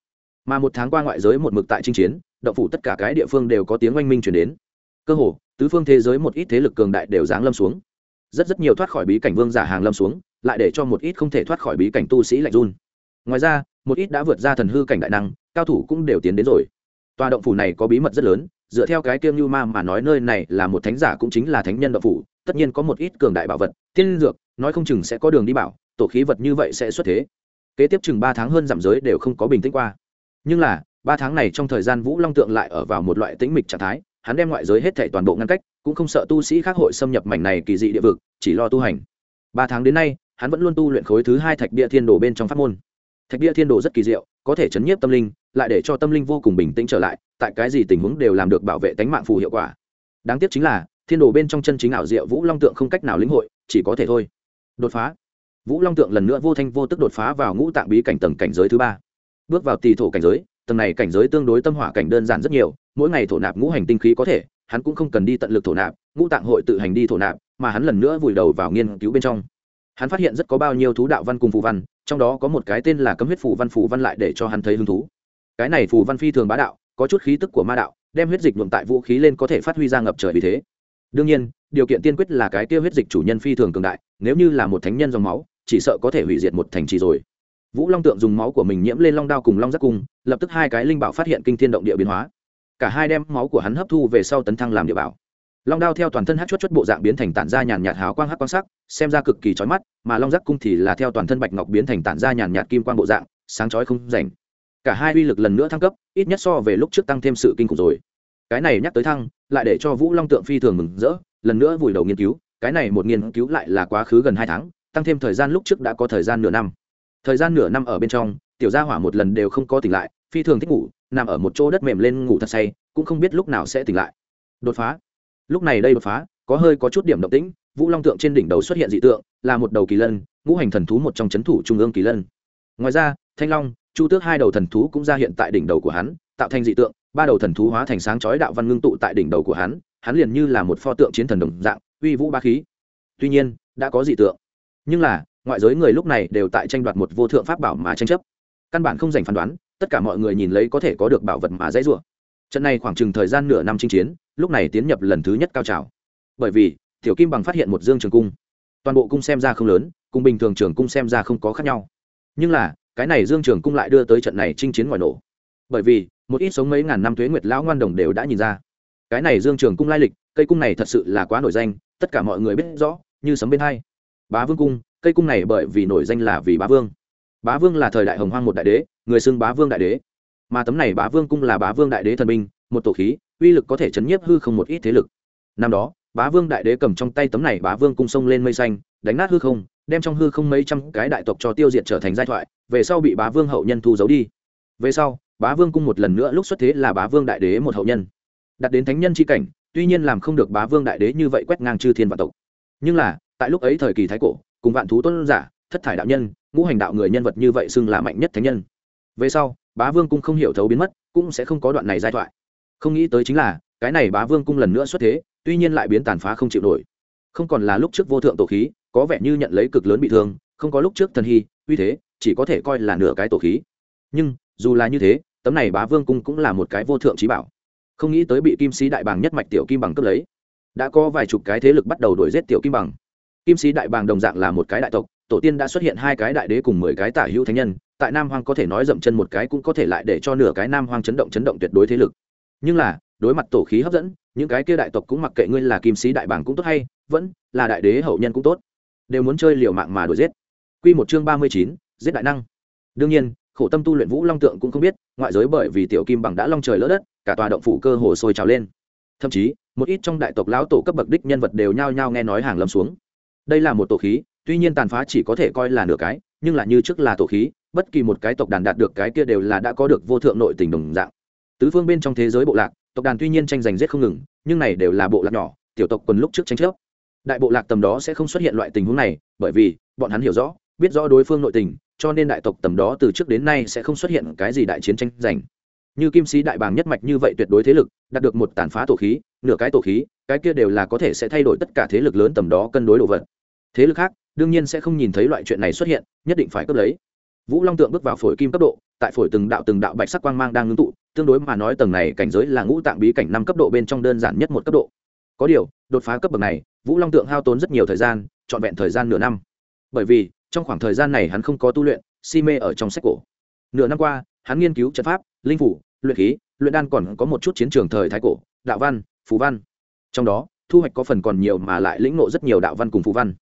Mà một tháng qua ngoại giới một mực tại chinh chiến, động phủ tất cả cái địa phương đều có tiếng oanh minh chuyển đến. Cơ hồ, tứ phương thế giới một ít thế lực cường đại đều giáng lâm xuống. Rất rất nhiều thoát khỏi bí cảnh vương giả hàng lâm xuống, lại để cho một ít không thể thoát khỏi bí cảnh tu sĩ lạnh run. Ngoài ra, một ít đã vượt ra thần hư cảnh đại năng, cao thủ cũng đều tiến đến rồi tòa động phủ này có bí mật rất lớn, dựa theo cái kiêng như ma mà nói nơi này là một thánh giả cũng chính là thánh nhân động phủ, tất nhiên có một ít cường đại bảo vật, tiên dược, nói không chừng sẽ có đường đi bảo, tổ khí vật như vậy sẽ xuất thế. Kế tiếp chừng ba tháng hơn giảm giới đều không có bình tĩnh qua. Nhưng là, ba tháng này trong thời gian vũ long tượng lại ở vào một loại tĩnh mịch trạng thái, hắn đem ngoại giới hết thảy toàn bộ ngăn cách, cũng không sợ tu sĩ khác hội xâm nhập mảnh này kỳ dị địa vực, chỉ lo tu hành. Ba tháng đến nay, hắn vẫn luôn tu luyện khối thứ hai thạch bia thiên đồ bên trong pháp môn thạch bia thiên đồ rất kỳ diệu, có thể chấn nhiếp tâm linh, lại để cho tâm linh vô cùng bình tĩnh trở lại, tại cái gì tình huống đều làm được bảo vệ tánh mạng phù hiệu quả. Đáng tiếc chính là, thiên đồ bên trong chân chính ảo diệu vũ long tượng không cách nào lĩnh hội, chỉ có thể thôi. Đột phá. Vũ long tượng lần nữa vô thanh vô tức đột phá vào ngũ tạng bí cảnh tầng cảnh giới thứ ba. Bước vào tỳ thổ cảnh giới, tầng này cảnh giới tương đối tâm hỏa cảnh đơn giản rất nhiều, mỗi ngày thổ nạp ngũ hành tinh khí có thể, hắn cũng không cần đi tận lực thổ nạp, ngũ tạng hội tự hành đi thổ nạp, mà hắn lần nữa vùi đầu vào nghiên cứu bên trong. Hắn phát hiện rất có bao nhiêu thú đạo văn cùng phù văn trong đó có một cái tên là cấm huyết phù văn phù văn lại để cho hắn thấy hứng thú. Cái này phù văn phi thường bá đạo, có chút khí tức của ma đạo, đem huyết dịch nhuộm tại vũ khí lên có thể phát huy ra ngập trời vì thế. Đương nhiên, điều kiện tiên quyết là cái kia huyết dịch chủ nhân phi thường cường đại, nếu như là một thánh nhân dòng máu, chỉ sợ có thể hủy diệt một thành trì rồi. Vũ long tượng dùng máu của mình nhiễm lên long đao cùng long giác cung, lập tức hai cái linh bảo phát hiện kinh thiên động địa biến hóa. Cả hai đem máu của hắn hấp thu về sau tấn thăng làm địa bảo long đao theo toàn thân hát chuất chuất bộ dạng biến thành tản ra nhàn nhạt hào quang hát quang sắc, xem ra cực kỳ trói mắt, mà long giác cung thì là theo toàn thân bạch ngọc biến thành tản ra nhàn nhạt kim quang bộ dạng, sáng chói không rảnh. Cả hai uy lực lần nữa thăng cấp, ít nhất so về lúc trước tăng thêm sự kinh khủng rồi. Cái này nhắc tới thăng, lại để cho vũ long tượng phi thường mừng rỡ, lần nữa vùi đầu nghiên cứu, cái này một nghiên cứu lại là quá khứ gần hai tháng, tăng thêm thời gian lúc trước đã có thời gian nửa năm. Thời gian nửa năm ở bên trong, tiểu gia hỏa một lần đều không có tỉnh lại, phi thường thích ngủ, nằm ở một chỗ đất mềm lên ngủ thật say, cũng không biết lúc nào sẽ tỉnh lại. Đột phá lúc này đây đột phá, có hơi có chút điểm động tĩnh, vũ long tượng trên đỉnh đầu xuất hiện dị tượng, là một đầu kỳ lân, ngũ hành thần thú một trong c h ấ n thủ trung ương kỳ lân. Ngoài ra, thanh long, chu tước hai đầu thần thú cũng ra hiện tại đỉnh đầu của hắn, tạo thành dị tượng, ba đầu thần thú hóa thành sáng chói đạo văn ngưng tụ tại đỉnh đầu của hắn hắn liền như là một pho tượng chiến thần đồng dạng, uy vũ ba khí. Tuy nhiên, đã có dị tượng. Nhưng là, ngoại giới người lúc này đều tại tranh đoạt một vô thượng pháp bảo mà tranh chấp. Căn bản không dành phán đoán, tất cả mọi người nhìn lấy có thể có được bảo vật mà dãy rủa trận này khoảng chừng thời gian nửa năm chinh chiến, lúc này tiến nhập lần thứ nhất cao trào. Bởi vì, tiểu kim bằng phát hiện một dương trường cung. Toàn bộ cung xem ra không lớn, cùng bình thường trường cung xem ra không có khác nhau. Nhưng là, cái này dương trường cung lại đưa tới trận này chinh chiến ngoài nổ. Bởi vì, một ít sống mấy ngàn năm thuế nguyệt lão ngoan đồng đều đã nhìn ra. Cái này dương trường cung lai lịch, cây cung này thật sự là quá nổi danh, tất cả mọi người biết rõ, như sấm bên hai. Bá vương cung, cây cung này bởi vì nổi danh là vì bá vương. Bá vương là thời đại hồng hoang một đại đế, người xưng bá vương đại đế mà tấm này bá vương cung là bá vương đại đế thần binh, một tổ khí, uy lực có thể chấn nhiếp hư không một ít thế lực. Năm đó, bá vương đại đế cầm trong tay tấm này bá vương cung sông lên mây xanh, đánh nát hư không, đem trong hư không mấy trăm cái đại tộc cho tiêu diệt trở thành giai thoại, về sau bị bá vương hậu nhân thu giấu đi. Về sau, bá vương cung một lần nữa lúc xuất thế là bá vương đại đế một hậu nhân. Đặt đến thánh nhân c h i cảnh, tuy nhiên làm không được bá vương đại đế như vậy quét ngang chư thiên vạn tộc. Nhưng là, tại lúc ấy thời kỳ thái cổ, cùng vạn thú tuân giả, thất thải đạo nhân, ngũ hành đạo người nhân vật như vậy xưng là mạnh nhất thánh nhân. Về sau bá vương cung không hiểu thấu biến mất, cũng sẽ không có đoạn này giai thoại. Không nghĩ tới chính là, cái này bá vương cung lần nữa xuất thế, tuy nhiên lại biến tàn phá không chịu nổi. Không còn là lúc trước vô thượng tổ khí, có vẻ như nhận lấy cực lớn bị thương, không có lúc trước thần hy, uy thế, chỉ có thể coi là nửa cái tổ khí. Nhưng, dù là như thế, tấm này bá vương cung cũng là một cái vô thượng trí bảo. Không nghĩ tới bị kim sĩ đại bàng nhất mạch tiểu kim bằng cướp lấy. Đã có vài chục cái thế lực bắt đầu đuổi giết tiểu kim bằng. Kim sĩ đại bàng đồng dạng là một cái đại tộc tổ tiên đã xuất hiện hai cái đại đế cùng mười cái tả hữu thánh nhân, tại nam hoang có thể nói dậm chân một cái cũng có thể lại để cho nửa cái nam hoang chấn động chấn động tuyệt đối thế lực. Nhưng là, đối mặt tổ khí hấp dẫn, những cái kia đại tộc cũng mặc kệ ngươi là kim sĩ đại bảng cũng tốt hay, vẫn là đại đế hậu nhân cũng tốt, đều muốn chơi liều mạng mà đuổi giết. Quy một chương ba mươi chín, giết đại năng. Đương nhiên, khổ tâm tu luyện vũ long tượng cũng không biết, ngoại giới bởi vì tiểu kim bằng đã long trời lỡ đất, cả tòa động phủ cơ hồ sôi trào lên. Thậm chí, một ít trong đại tộc lão tổ cấp bậc đích nhân vật đều nhao nhao nghe nói hàng lâm xuống. Đây là một tổ khí tuy nhiên tàn phá chỉ có thể coi là nửa cái, nhưng là như trước là tổ khí, bất kỳ một cái tộc đàn đạt được cái kia đều là đã có được vô thượng nội tình đồng dạng. Tứ phương bên trong thế giới bộ lạc, tộc đàn tuy nhiên tranh giành rất không ngừng, nhưng này đều là bộ lạc nhỏ, tiểu tộc quần lúc trước tranh chấp. Đại bộ lạc tầm đó sẽ không xuất hiện loại tình huống này, bởi vì, bọn hắn hiểu rõ, biết rõ đối phương nội tình, cho nên đại tộc tầm đó từ trước đến nay sẽ không xuất hiện cái gì đại chiến tranh giành. Như kim sĩ đại bàng nhất mạch như vậy tuyệt đối thế lực, đạt được một tàn phá tổ khí, nửa cái tổ khí, cái kia đều là có thể sẽ thay đổi tất cả thế lực lớn tầm đó cân đối đồ vật. Thế lực khác đương nhiên sẽ không nhìn thấy loại chuyện này xuất hiện, nhất định phải cướp lấy. Vũ long tượng bước vào phổi kim cấp độ, tại phổi từng đạo từng đạo bạch sắc quang mang đang ngưng tụ, tương đối mà nói tầng này cảnh giới là ngũ tạng bí cảnh năm cấp độ bên trong đơn giản nhất một cấp độ. Có điều, đột phá cấp bậc này, vũ long tượng hao tốn rất nhiều thời gian, trọn vẹn thời gian nửa năm. Bởi vì, trong khoảng thời gian này hắn không có tu luyện, si mê ở trong sách cổ. Nửa năm qua, hắn nghiên cứu trận pháp, linh phủ, luyện khí, luyện đan còn có một chút chiến trường thời thái cổ, đạo văn phú văn. Trong đó, thu hoạch có phần còn nhiều mà lại lĩnh ngộ rất nhiều đạo văn cùng phú văn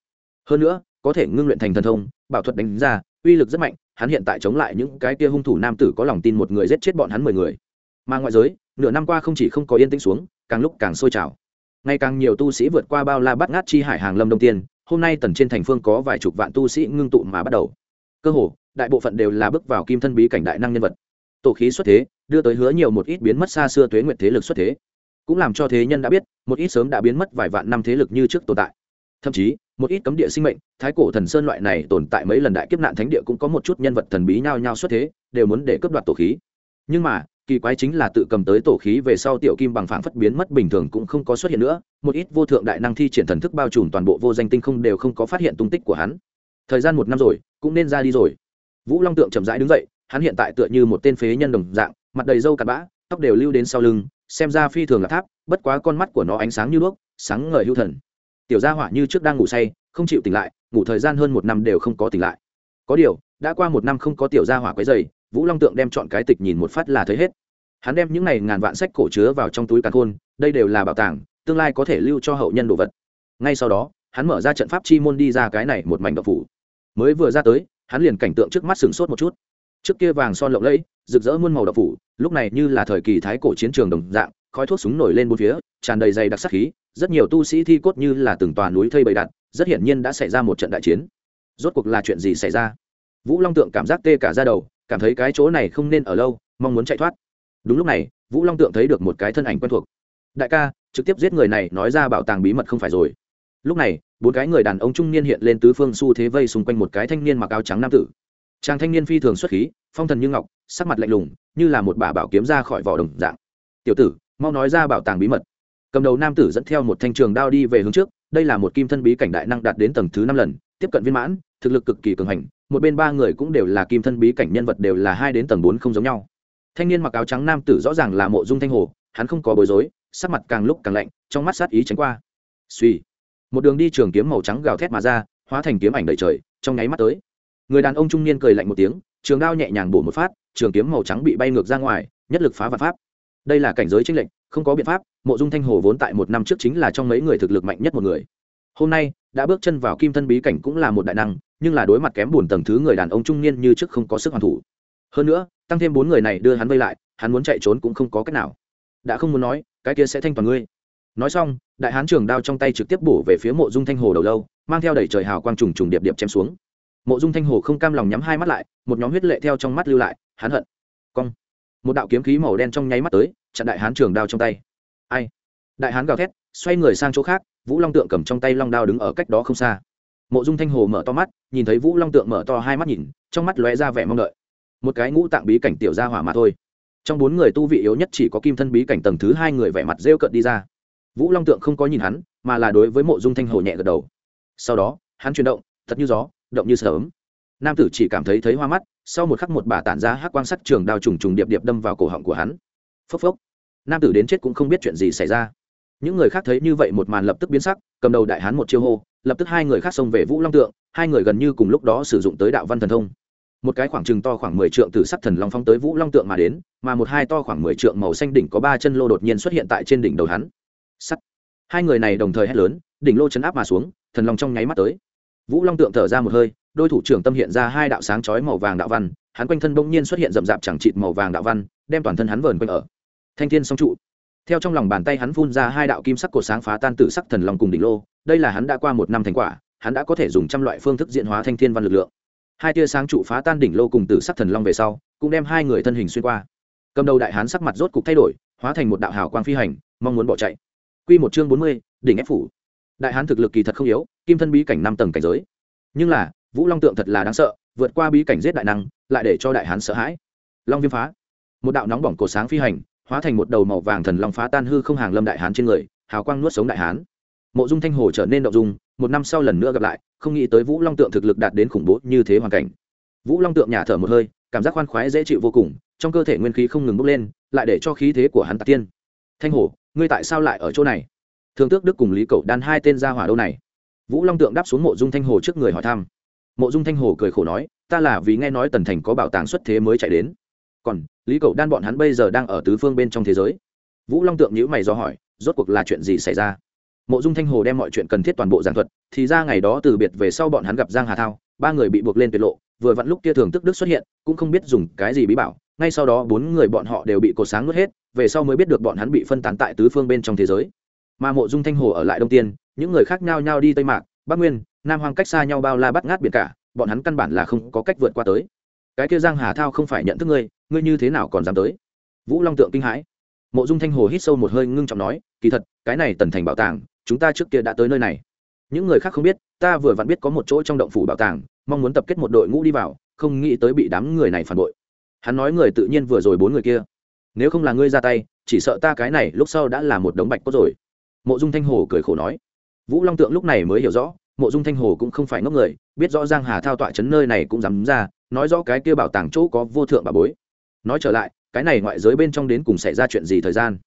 hơn nữa, có thể ngưng luyện thành thần thông, bảo thuật đánh ra, uy lực rất mạnh, hắn hiện tại chống lại những cái kia hung thủ nam tử có lòng tin một người giết chết bọn hắn mười người. Mà ngoại giới, nửa năm qua không chỉ không có yên tĩnh xuống, càng lúc càng sôi trào. Ngày càng nhiều tu sĩ vượt qua bao la bắt ngát chi hải hàng lâm đông tiên, hôm nay tần trên thành phương có vài chục vạn tu sĩ ngưng tụ mà bắt đầu. Cơ hồ, đại bộ phận đều là bước vào kim thân bí cảnh đại năng nhân vật. Tổ khí xuất thế, đưa tới hứa nhiều một ít biến mất xa xưa tuế nguyện thế lực xuất thế. Cũng làm cho thế nhân đã biết, một ít sớm đã biến mất vài vạn năm thế lực như trước tồn tại thậm chí, một ít cấm địa sinh mệnh, thái cổ thần sơn loại này tồn tại mấy lần đại kiếp nạn thánh địa cũng có một chút nhân vật thần bí nhao nhao xuất thế, đều muốn để cướp đoạt tổ khí. Nhưng mà, kỳ quái chính là tự cầm tới tổ khí về sau tiểu kim bằng phảng phất biến mất bình thường cũng không có xuất hiện nữa, một ít vô thượng đại năng thi triển thần thức bao trùm toàn bộ vô danh tinh không đều không có phát hiện tung tích của hắn. Thời gian một năm rồi, cũng nên ra đi rồi. Vũ long tượng chậm rãi đứng dậy, hắn hiện tại tựa như một tên phế nhân đồng dạng, mặt đầy râu cặn bã, tóc đều lưu đến sau lưng, xem ra phi thường là tháp, bất quá con mắt của nó ánh sáng như đuốc, sáng ngời hữu thần tiểu gia hỏa như trước đang ngủ say, không chịu tỉnh lại, ngủ thời gian hơn một năm đều không có tỉnh lại. Có điều, đã qua một năm không có tiểu gia hỏa quấy dày vũ long tượng đem chọn cái tịch nhìn một phát là thấy hết. Hắn đem những này ngàn vạn sách cổ chứa vào trong túi càn khôn, đây đều là bảo tàng, tương lai có thể lưu cho hậu nhân đồ vật. Ngay sau đó, hắn mở ra trận pháp chi môn đi ra cái này một mảnh độc phủ. Mới vừa ra tới, hắn liền cảnh tượng trước mắt sừng sốt một chút. Trước kia vàng son lộng lẫy, rực rỡ muôn màu độc phủ, lúc này như là thời kỳ thái cổ chiến trường đồng dạng, khói thuốc súng nổi lên bốn phía, tràn đầy dày đặc sắc khí rất nhiều tu sĩ thi cốt như là từng tòa núi thây bầy đặt, rất hiển nhiên đã xảy ra một trận đại chiến. Rốt cuộc là chuyện gì xảy ra? Vũ long tượng cảm giác tê cả ra đầu, cảm thấy cái chỗ này không nên ở lâu, mong muốn chạy thoát. Đúng lúc này, vũ long tượng thấy được một cái thân ảnh quen thuộc. Đại ca, trực tiếp giết người này, nói ra bảo tàng bí mật không phải rồi. Lúc này, bốn cái người đàn ông trung niên hiện lên tứ phương xu thế vây xung quanh một cái thanh niên mặc áo trắng nam tử. Chàng thanh niên phi thường xuất khí, phong thần như ngọc, sắc mặt lạnh lùng, như là một bà bảo kiếm ra khỏi vỏ đồng dạng. Tiểu tử, mau nói ra bảo tàng bí mật cầm đầu nam tử dẫn theo một thanh trường đao đi về hướng trước, đây là một kim thân bí cảnh đại năng đạt đến tầng thứ năm lần, tiếp cận viên mãn, thực lực cực kỳ cường hành, một bên ba người cũng đều là kim thân bí cảnh nhân vật đều là hai đến tầng bốn không giống nhau. Thanh niên mặc áo trắng nam tử rõ ràng là mộ dung thanh hồ, hắn không có bối rối, sắc mặt càng lúc càng lạnh, trong mắt sát ý tránh qua. Suy một đường đi trường kiếm màu trắng gào thét mà ra, hóa thành kiếm ảnh đầy trời, trong nháy mắt tới. Người đàn ông trung niên cười lạnh một tiếng, trường đao nhẹ nhàng bổ một phát, trường kiếm màu trắng bị bay ngược ra ngoài, nhất lực phá vật pháp. Đây là cảnh giới trinh lệnh không có biện pháp, mộ dung thanh hồ vốn tại một năm trước chính là trong mấy người thực lực mạnh nhất một người. Hôm nay, đã bước chân vào kim thân bí cảnh cũng là một đại năng, nhưng là đối mặt kém buồn tầng thứ người đàn ông trung niên như trước không có sức hoàn thủ. Hơn nữa, tăng thêm bốn người này đưa hắn vây lại, hắn muốn chạy trốn cũng không có cách nào. Đã không muốn nói, cái kia sẽ thanh toàn ngươi. Nói xong, đại hán trường đao trong tay trực tiếp bổ về phía mộ dung thanh hồ đầu lâu, mang theo đẩy trời hào quang trùng trùng điệp điệp chém xuống. Mộ dung thanh hồ không cam lòng nhắm hai mắt lại, một nhóm huyết lệ theo trong mắt lưu lại, hắn hận. Cong một đạo kiếm khí màu đen trong nháy mắt tới, chặn đại hán trường đao trong tay. Ai? Đại hán gào thét, xoay người sang chỗ khác, vũ long tượng cầm trong tay long đao đứng ở cách đó không xa. Mộ dung thanh hồ mở to mắt, nhìn thấy vũ long tượng mở to hai mắt nhìn, trong mắt lóe ra vẻ mong đợi. Một cái ngũ tạng bí cảnh tiểu gia hỏa mà thôi. Trong bốn người tu vị yếu nhất chỉ có kim thân bí cảnh tầng thứ hai người vẻ mặt rêu cận đi ra. Vũ long tượng không có nhìn hắn, mà là đối với mộ dung thanh hồ nhẹ gật đầu. Sau đó, hắn chuyển động, thật như gió, động như sớm nam tử chỉ cảm thấy thấy hoa mắt, sau một khắc một bà tản ra hắc quang sắc trường đao trùng trùng điệp điệp đâm vào cổ họng của hắn. Phốc phốc. Nam tử đến chết cũng không biết chuyện gì xảy ra. Những người khác thấy như vậy một màn lập tức biến sắc, cầm đầu đại hán một chiêu hô, lập tức hai người khác xông về vũ long tượng, hai người gần như cùng lúc đó sử dụng tới đạo văn thần thông. Một cái khoảng trừng to khoảng mười trượng từ sắc thần long phong tới vũ long tượng mà đến, mà một hai to khoảng mười trượng màu xanh đỉnh có ba chân lô đột nhiên xuất hiện tại trên đỉnh đầu hắn. Sắt. Hai người này đồng thời hét lớn, đỉnh lô chấn áp mà xuống, thần long trong nháy mắt tới. Vũ long tượng thở ra một hơi đôi thủ trưởng tâm hiện ra hai đạo sáng chói màu vàng đạo văn, hắn quanh thân bỗng nhiên xuất hiện rậm rạp chẳng trịt màu vàng đạo văn, đem toàn thân hắn vờn quanh ở. Thanh thiên song trụ. Theo trong lòng bàn tay hắn phun ra hai đạo kim sắc cột sáng phá tan tử sắc thần long cùng đỉnh lô, đây là hắn đã qua một năm thành quả, hắn đã có thể dùng trăm loại phương thức diện hóa thanh thiên văn lực lượng. Hai tia sáng trụ phá tan đỉnh lô cùng tử sắc thần long về sau, cũng đem hai người thân hình xuyên qua. Cầm đầu đại hán sắc mặt rốt cục thay đổi, hóa thành một đạo hào quang phi hành, mong muốn bỏ chạy. Quy một chương bốn mươi, đỉnh ép phủ. Đại hán thực lực kỳ thật không yếu, kim thân bí cảnh năm tầng cảnh giới. Nhưng là vũ long tượng thật là đáng sợ, vượt qua bí cảnh giết đại năng, lại để cho đại hán sợ hãi. Long viêm phá. Một đạo nóng bỏng cổ sáng phi hành, hóa thành một đầu màu vàng thần long phá tan hư không hàng lâm đại hán trên người, hào quang nuốt sống đại hán. Mộ dung thanh hồ trở nên động dung, một năm sau lần nữa gặp lại, không nghĩ tới vũ long tượng thực lực đạt đến khủng bố như thế hoàn cảnh. Vũ long tượng nhả thở một hơi, cảm giác khoan khoái dễ chịu vô cùng, trong cơ thể nguyên khí không ngừng bốc lên, lại để cho khí thế của hắn tạc tiên. Thanh hồ, ngươi tại sao lại ở chỗ này? Thường tước đức cùng lý cậu đan hai tên ra hỏa đâu này? Vũ long tượng đáp xuống mộ dung thanh hồ trước người hỏi thăm mộ dung thanh hồ cười khổ nói, ta là vì nghe nói tần thành có bảo tàng xuất thế mới chạy đến. Còn, lý cậu đan bọn hắn bây giờ đang ở tứ phương bên trong thế giới. Vũ long tượng nhữ mày do hỏi, rốt cuộc là chuyện gì xảy ra? Mộ dung thanh hồ đem mọi chuyện cần thiết toàn bộ giảng thuật, thì ra ngày đó từ biệt về sau bọn hắn gặp giang hà thao, ba người bị buộc lên tuyệt lộ, vừa vặn lúc kia thường tức đức xuất hiện, cũng không biết dùng cái gì bí bảo, ngay sau đó bốn người bọn họ đều bị cột sáng nuốt hết, về sau mới biết được bọn hắn bị phân tán tại tứ phương bên trong thế giới. Mà mộ dung thanh hồ ở lại đông tiên, những người khác nhau nhau đi tây mạc, bắc nguyên nam hoang cách xa nhau bao la bắt ngát biển cả, bọn hắn căn bản là không có cách vượt qua tới. Cái kia giang hà thao không phải nhận thức ngươi ngươi như thế nào còn dám tới? Vũ long tượng kinh hãi. Mộ dung thanh hồ hít sâu một hơi ngưng trọng nói, kỳ thật, cái này tần thành bảo tàng, chúng ta trước kia đã tới nơi này. Những người khác không biết, ta vừa vặn biết có một chỗ trong động phủ bảo tàng, mong muốn tập kết một đội ngũ đi vào, không nghĩ tới bị đám người này phản bội. Hắn nói người tự nhiên vừa rồi bốn người kia. Nếu không là ngươi ra tay, chỉ sợ ta cái này lúc sau đã là một đống bạch cốt rồi. Mộ dung thanh hồ cười khổ nói. Vũ long tượng lúc này mới hiểu rõ mộ dung thanh hồ cũng không phải ngốc người, biết rõ giang hà thao tọa chấn nơi này cũng dám ra, nói rõ cái kia bảo tàng chỗ có vô thượng bà bối. Nói trở lại, cái này ngoại giới bên trong đến cùng xảy ra chuyện gì thời gian?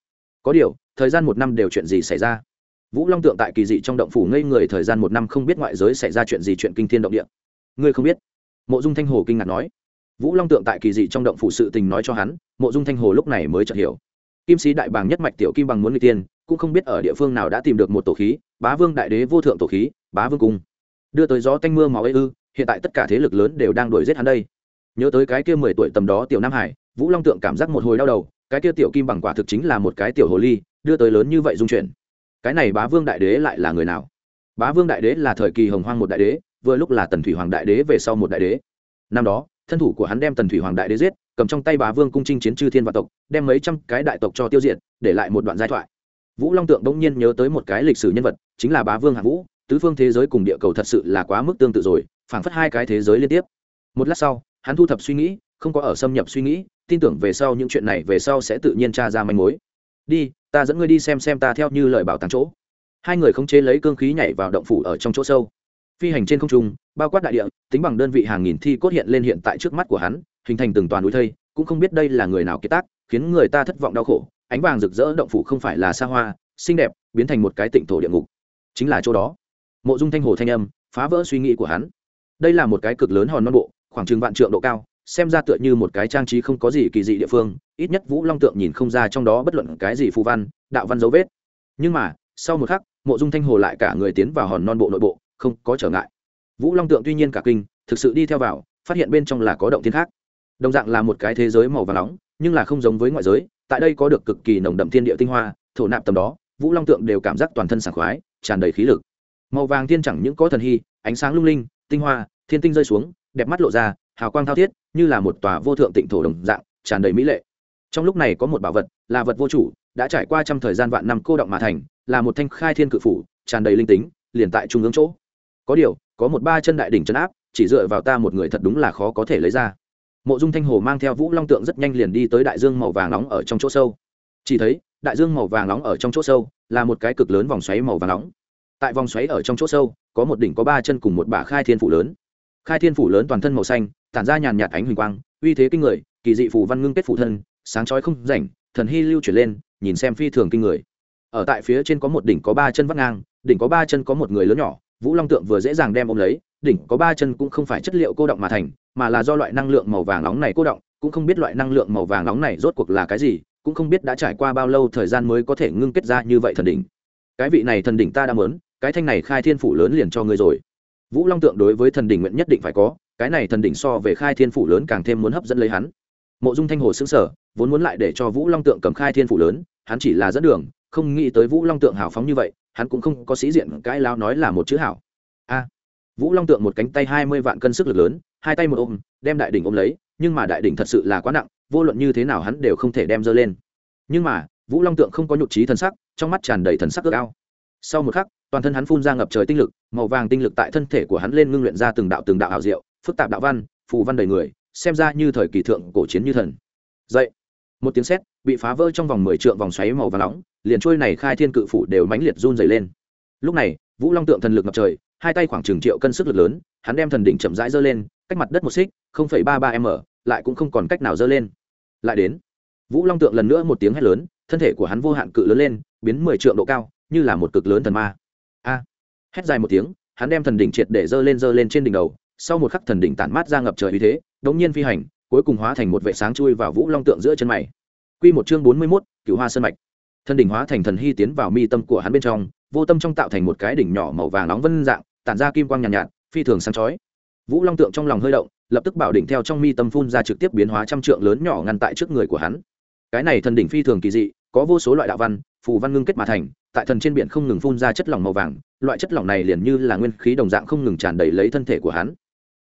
Có điều, thời gian một năm đều chuyện gì xảy ra? Vũ long tượng tại kỳ dị trong động phủ ngây người thời gian một năm không biết ngoại giới xảy ra chuyện gì chuyện kinh thiên động địa. Ngươi không biết? Mộ dung thanh hồ kinh ngạc nói. Vũ long tượng tại kỳ dị trong động phủ sự tình nói cho hắn, mộ dung thanh hồ lúc này mới chợt hiểu. Kim sĩ đại bàng nhất mạch tiểu kim bằng muốn người tiên cũng không biết ở địa phương nào đã tìm được một tổ khí, bá vương đại đế vô thượng tổ khí, bá vương cung. Đưa tới gió tanh mưa máu ấy ư, hiện tại tất cả thế lực lớn đều đang đuổi giết hắn đây. Nhớ tới cái kia mười tuổi tầm đó tiểu nam hải, vũ long tượng cảm giác một hồi đau đầu, cái kia tiểu kim bằng quả thực chính là một cái tiểu hồ ly, đưa tới lớn như vậy dung chuyển. Cái này bá vương đại đế lại là người nào? Bá vương đại đế là thời kỳ hồng hoang một đại đế, vừa lúc là tần thủy hoàng đại đế về sau một đại đế. Năm đó, thân thủ của hắn đem tần thủy hoàng đại đế giết, cầm trong tay bá vương cung trinh chiến chư thiên và tộc, đem mấy trăm cái đại tộc cho tiêu diệt, để lại một đoạn giai thoại vũ long tượng bỗng nhiên nhớ tới một cái lịch sử nhân vật, chính là bá vương Hạng vũ. Tứ phương thế giới cùng địa cầu thật sự là quá mức tương tự rồi, phảng phất hai cái thế giới liên tiếp. Một lát sau, hắn thu thập suy nghĩ, không có ở xâm nhập suy nghĩ, tin tưởng về sau những chuyện này về sau sẽ tự nhiên tra ra manh mối. Đi, ta dẫn ngươi đi xem xem ta theo như lời bảo tàng chỗ. Hai người không chế lấy cương khí nhảy vào động phủ ở trong chỗ sâu. Phi hành trên không trung, bao quát đại địa, tính bằng đơn vị hàng nghìn thi cốt hiện lên hiện tại trước mắt của hắn, hình thành từng toàn núi thây, cũng không biết đây là người nào kiệt tác, khiến người ta thất vọng đau khổ ánh vàng rực rỡ động phủ không phải là xa hoa, xinh đẹp, biến thành một cái tịnh thổ địa ngục. Chính là chỗ đó. Mộ dung thanh hồ thanh âm, phá vỡ suy nghĩ của hắn. Đây là một cái cực lớn hòn non bộ, khoảng chừng vạn trượng độ cao, xem ra tựa như một cái trang trí không có gì kỳ dị địa phương, ít nhất vũ long tượng nhìn không ra trong đó bất luận cái gì phù văn, đạo văn dấu vết. Nhưng mà, sau một khắc, mộ dung thanh hồ lại cả người tiến vào hòn non bộ nội bộ, không có trở ngại. Vũ long tượng tuy nhiên cả kinh, thực sự đi theo vào, phát hiện bên trong là có động thiên khác. Đồng dạng là một cái thế giới màu và nóng, nhưng là không giống với ngoại giới tại đây có được cực kỳ nồng đậm thiên địa tinh hoa, thổ nạp tầm đó, vũ long tượng đều cảm giác toàn thân sảng khoái, tràn đầy khí lực. Màu vàng thiên chẳng những có thần hy, ánh sáng lung linh, tinh hoa, thiên tinh rơi xuống, đẹp mắt lộ ra, hào quang thao thiết, như là một tòa vô thượng tịnh thổ đồng dạng, tràn đầy mỹ lệ. Trong lúc này có một bảo vật, là vật vô chủ, đã trải qua trăm thời gian vạn năm cô động mà thành, là một thanh khai thiên cự phủ, tràn đầy linh tính, liền tại trung ương chỗ. Có điều, có một ba chân đại đỉnh chân áp, chỉ dựa vào ta một người thật đúng là khó có thể lấy ra mộ dung thanh hồ mang theo vũ long tượng rất nhanh liền đi tới đại dương màu vàng nóng ở trong chỗ sâu. Chỉ thấy, đại dương màu vàng nóng ở trong chỗ sâu là một cái cực lớn vòng xoáy màu vàng nóng. Tại vòng xoáy ở trong chỗ sâu, có một đỉnh có ba chân cùng một bả khai thiên phủ lớn. Khai thiên phủ lớn toàn thân màu xanh, tản ra nhàn nhạt ánh huỳnh quang, uy thế kinh người, kỳ dị phủ văn ngưng kết phủ thân, sáng chói không rảnh, thần hy lưu chuyển lên, nhìn xem phi thường kinh người. Ở tại phía trên có một đỉnh có ba chân vắt ngang, đỉnh có ba chân có một người lớn nhỏ vũ long tượng vừa dễ dàng đem ôm lấy, đỉnh có ba chân cũng không phải chất liệu cô động mà thành, mà là do loại năng lượng màu vàng nóng này cô động, cũng không biết loại năng lượng màu vàng nóng này rốt cuộc là cái gì, cũng không biết đã trải qua bao lâu thời gian mới có thể ngưng kết ra như vậy thần đỉnh. Cái vị này thần đỉnh ta đã mớn cái thanh này khai thiên phủ lớn liền cho ngươi rồi. Vũ long tượng đối với thần đỉnh nguyện nhất định phải có, cái này thần đỉnh so về khai thiên phủ lớn càng thêm muốn hấp dẫn lấy hắn. Mộ dung thanh hồ xứng sở vốn muốn lại để cho vũ long tượng cầm khai thiên phủ lớn, hắn chỉ là dẫn đường không nghĩ tới vũ long tượng hào phóng như vậy, hắn cũng không có sĩ diện cãi lao nói là một chữ hảo. A, vũ long tượng một cánh tay hai mươi vạn cân sức lực lớn, hai tay một ôm, đem đại đỉnh ôm lấy, nhưng mà đại đỉnh thật sự là quá nặng, vô luận như thế nào hắn đều không thể đem dơ lên. Nhưng mà, vũ long tượng không có nhụt trí thần sắc, trong mắt tràn đầy thần sắc ước ao. Sau một khắc, toàn thân hắn phun ra ngập trời tinh lực, màu vàng tinh lực tại thân thể của hắn lên ngưng luyện ra từng đạo từng đạo hào diệu, phức tạp đạo văn, phù văn đầy người, xem ra như thời kỳ thượng cổ chiến như thần. Dậy! Một tiếng sét, bị phá vỡ trong vòng mười trượng vòng xoáy màu và nóng, liền trôi này khai thiên cự phủ đều mãnh liệt run dày lên. Lúc này, vũ long tượng thần lực ngập trời, hai tay khoảng chừng triệu cân sức lực lớn, hắn đem thần đỉnh chậm rãi dơ lên, cách mặt đất một xích, không phẩy ba ba m, lại cũng không còn cách nào dơ lên. Lại đến, vũ long tượng lần nữa một tiếng hét lớn, thân thể của hắn vô hạn cự lớn lên, biến mười trượng độ cao, như là một cực lớn thần ma. A! Hét dài một tiếng, hắn đem thần đỉnh triệt để dơ lên dơ lên trên đỉnh đầu, sau một khắc thần đỉnh tản mát ra ngập trời uy thế, đống nhiên phi hành cuối cùng hóa thành một vệ sáng chui vào vũ long tượng giữa chân mày. Quy một chương bốn mươi mốt cựu hoa sân mạch. Thân đỉnh hóa thành thần hy tiến vào mi tâm của hắn bên trong vô tâm trong tạo thành một cái đỉnh nhỏ màu vàng nóng vân dạng tản ra kim quang nhàn nhạt, nhạt phi thường sáng chói. Vũ long tượng trong lòng hơi động lập tức bảo đỉnh theo trong mi tâm phun ra trực tiếp biến hóa trăm trượng lớn nhỏ ngăn tại trước người của hắn. Cái này thần đỉnh phi thường kỳ dị có vô số loại đạo văn phù văn ngưng kết mà thành tại thần trên biển không ngừng phun ra chất lỏng màu vàng loại chất lỏng này liền như là nguyên khí đồng dạng không ngừng tràn đầy lấy thân thể của hắn.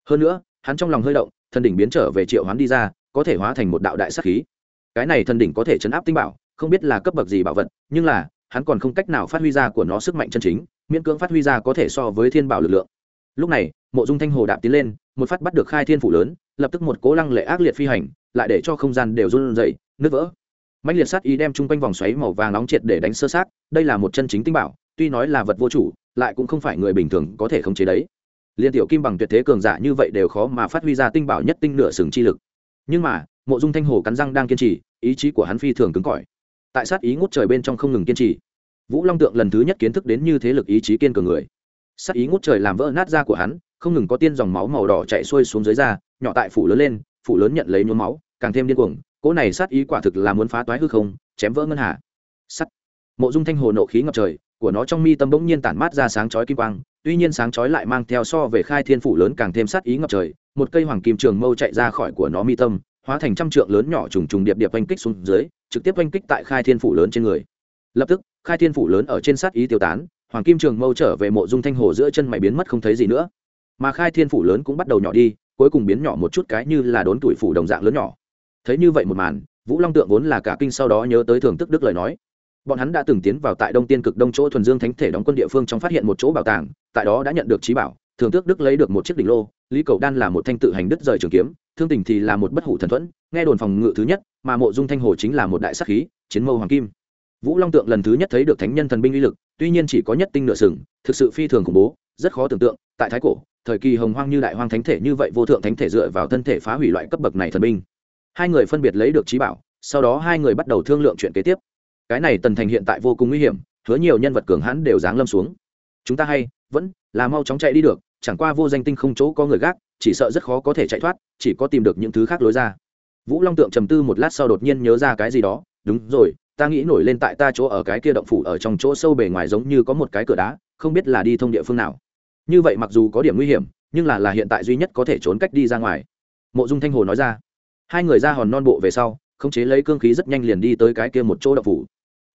Hơn nữa hắn trong lòng hơi động thần đỉnh biến trở về triệu hoán đi ra, có thể hóa thành một đạo đại sắc khí. Cái này thần đỉnh có thể chấn áp tinh bảo, không biết là cấp bậc gì bảo vật, nhưng là, hắn còn không cách nào phát huy ra của nó sức mạnh chân chính, miễn cưỡng phát huy ra có thể so với thiên bảo lực lượng. Lúc này, mộ dung thanh hồ đạp tiến lên, một phát bắt được khai thiên phủ lớn, lập tức một cố lăng lệ ác liệt phi hành, lại để cho không gian đều run dậy nứt vỡ. Mạnh liệt sát ý đem chung quanh vòng xoáy màu vàng nóng triệt để đánh sơ sát đây là một chân chính tinh bảo, tuy nói là vật vô chủ, lại cũng không phải người bình thường có thể khống chế đấy liên tiểu kim bằng tuyệt thế cường giả như vậy đều khó mà phát huy ra tinh bảo nhất tinh nửa sừng chi lực. Nhưng mà, mộ dung thanh hồ cắn răng đang kiên trì, ý chí của hắn phi thường cứng cỏi. Tại sát ý ngút trời bên trong không ngừng kiên trì, vũ long tượng lần thứ nhất kiến thức đến như thế lực ý chí kiên cường người. Sát ý ngút trời làm vỡ nát da của hắn, không ngừng có tiên dòng máu màu đỏ chạy xuôi xuống dưới da, nhỏ tại phủ lớn lên, phủ lớn nhận lấy nhuốm máu, càng thêm điên cuồng, cỗ này sát ý quả thực là muốn phá toái hư không, chém vỡ ngân hà. Sắt. Mộ dung thanh hồ nộ khí ngập trời, của nó trong mi tâm bỗng nhiên tản mát ra sáng chói kim quang tuy nhiên sáng chói lại mang theo so về khai thiên phủ lớn càng thêm sát ý ngập trời, một cây hoàng kim trường mâu chạy ra khỏi của nó mi tâm, hóa thành trăm trượng lớn nhỏ trùng trùng điệp điệp oanh kích xuống dưới, trực tiếp oanh kích tại khai thiên phủ lớn trên người. Lập tức, khai thiên phủ lớn ở trên sát ý tiêu tán, hoàng kim trường mâu trở về mộ dung thanh hồ giữa chân mày biến mất không thấy gì nữa. Mà khai thiên phủ lớn cũng bắt đầu nhỏ đi, cuối cùng biến nhỏ một chút cái như là đốn tuổi phủ đồng dạng lớn nhỏ. Thấy như vậy một màn, vũ long tượng vốn là cả kinh sau đó nhớ tới thường tức đức lời nói bọn hắn đã từng tiến vào tại đông tiên cực đông chỗ thuần dương thánh thể đóng quân địa phương trong phát hiện một chỗ bảo tàng, tại đó đã nhận được trí bảo, thường tước đức lấy được một chiếc đỉnh lô, lý cầu đan là một thanh tự hành đứt rời trường kiếm, thương tình thì là một bất hủ thần thuẫn, nghe đồn phòng ngự thứ nhất, mà mộ dung thanh hồ chính là một đại sắc khí, chiến mâu hoàng kim. Vũ long tượng lần thứ nhất thấy được thánh nhân thần binh uy lực, tuy nhiên chỉ có nhất tinh nửa sừng, thực sự phi thường khủng bố, rất khó tưởng tượng, tại thái cổ, thời kỳ hồng hoang như đại hoang thánh thể như vậy vô thượng thánh thể dựa vào thân thể phá hủy loại cấp bậc này thần binh. Hai người phân biệt lấy được trí bảo, sau đó hai người bắt đầu thương lượng chuyện kế tiếp cái này tần thành hiện tại vô cùng nguy hiểm, hứa nhiều nhân vật cường hãn đều giáng lâm xuống. Chúng ta hay, vẫn là mau chóng chạy đi được, chẳng qua vô danh tinh không chỗ có người gác, chỉ sợ rất khó có thể chạy thoát, chỉ có tìm được những thứ khác lối ra. Vũ long tượng trầm tư một lát sau đột nhiên nhớ ra cái gì đó, đúng rồi, ta nghĩ nổi lên tại ta chỗ ở cái kia động phủ ở trong chỗ sâu bề ngoài giống như có một cái cửa đá, không biết là đi thông địa phương nào. Như vậy mặc dù có điểm nguy hiểm, nhưng là là hiện tại duy nhất có thể trốn cách đi ra ngoài. Mộ dung thanh hồ nói ra. Hai người ra hòn non bộ về sau khống chế lấy cương khí rất nhanh liền đi tới cái kia một chỗ đậu phủ.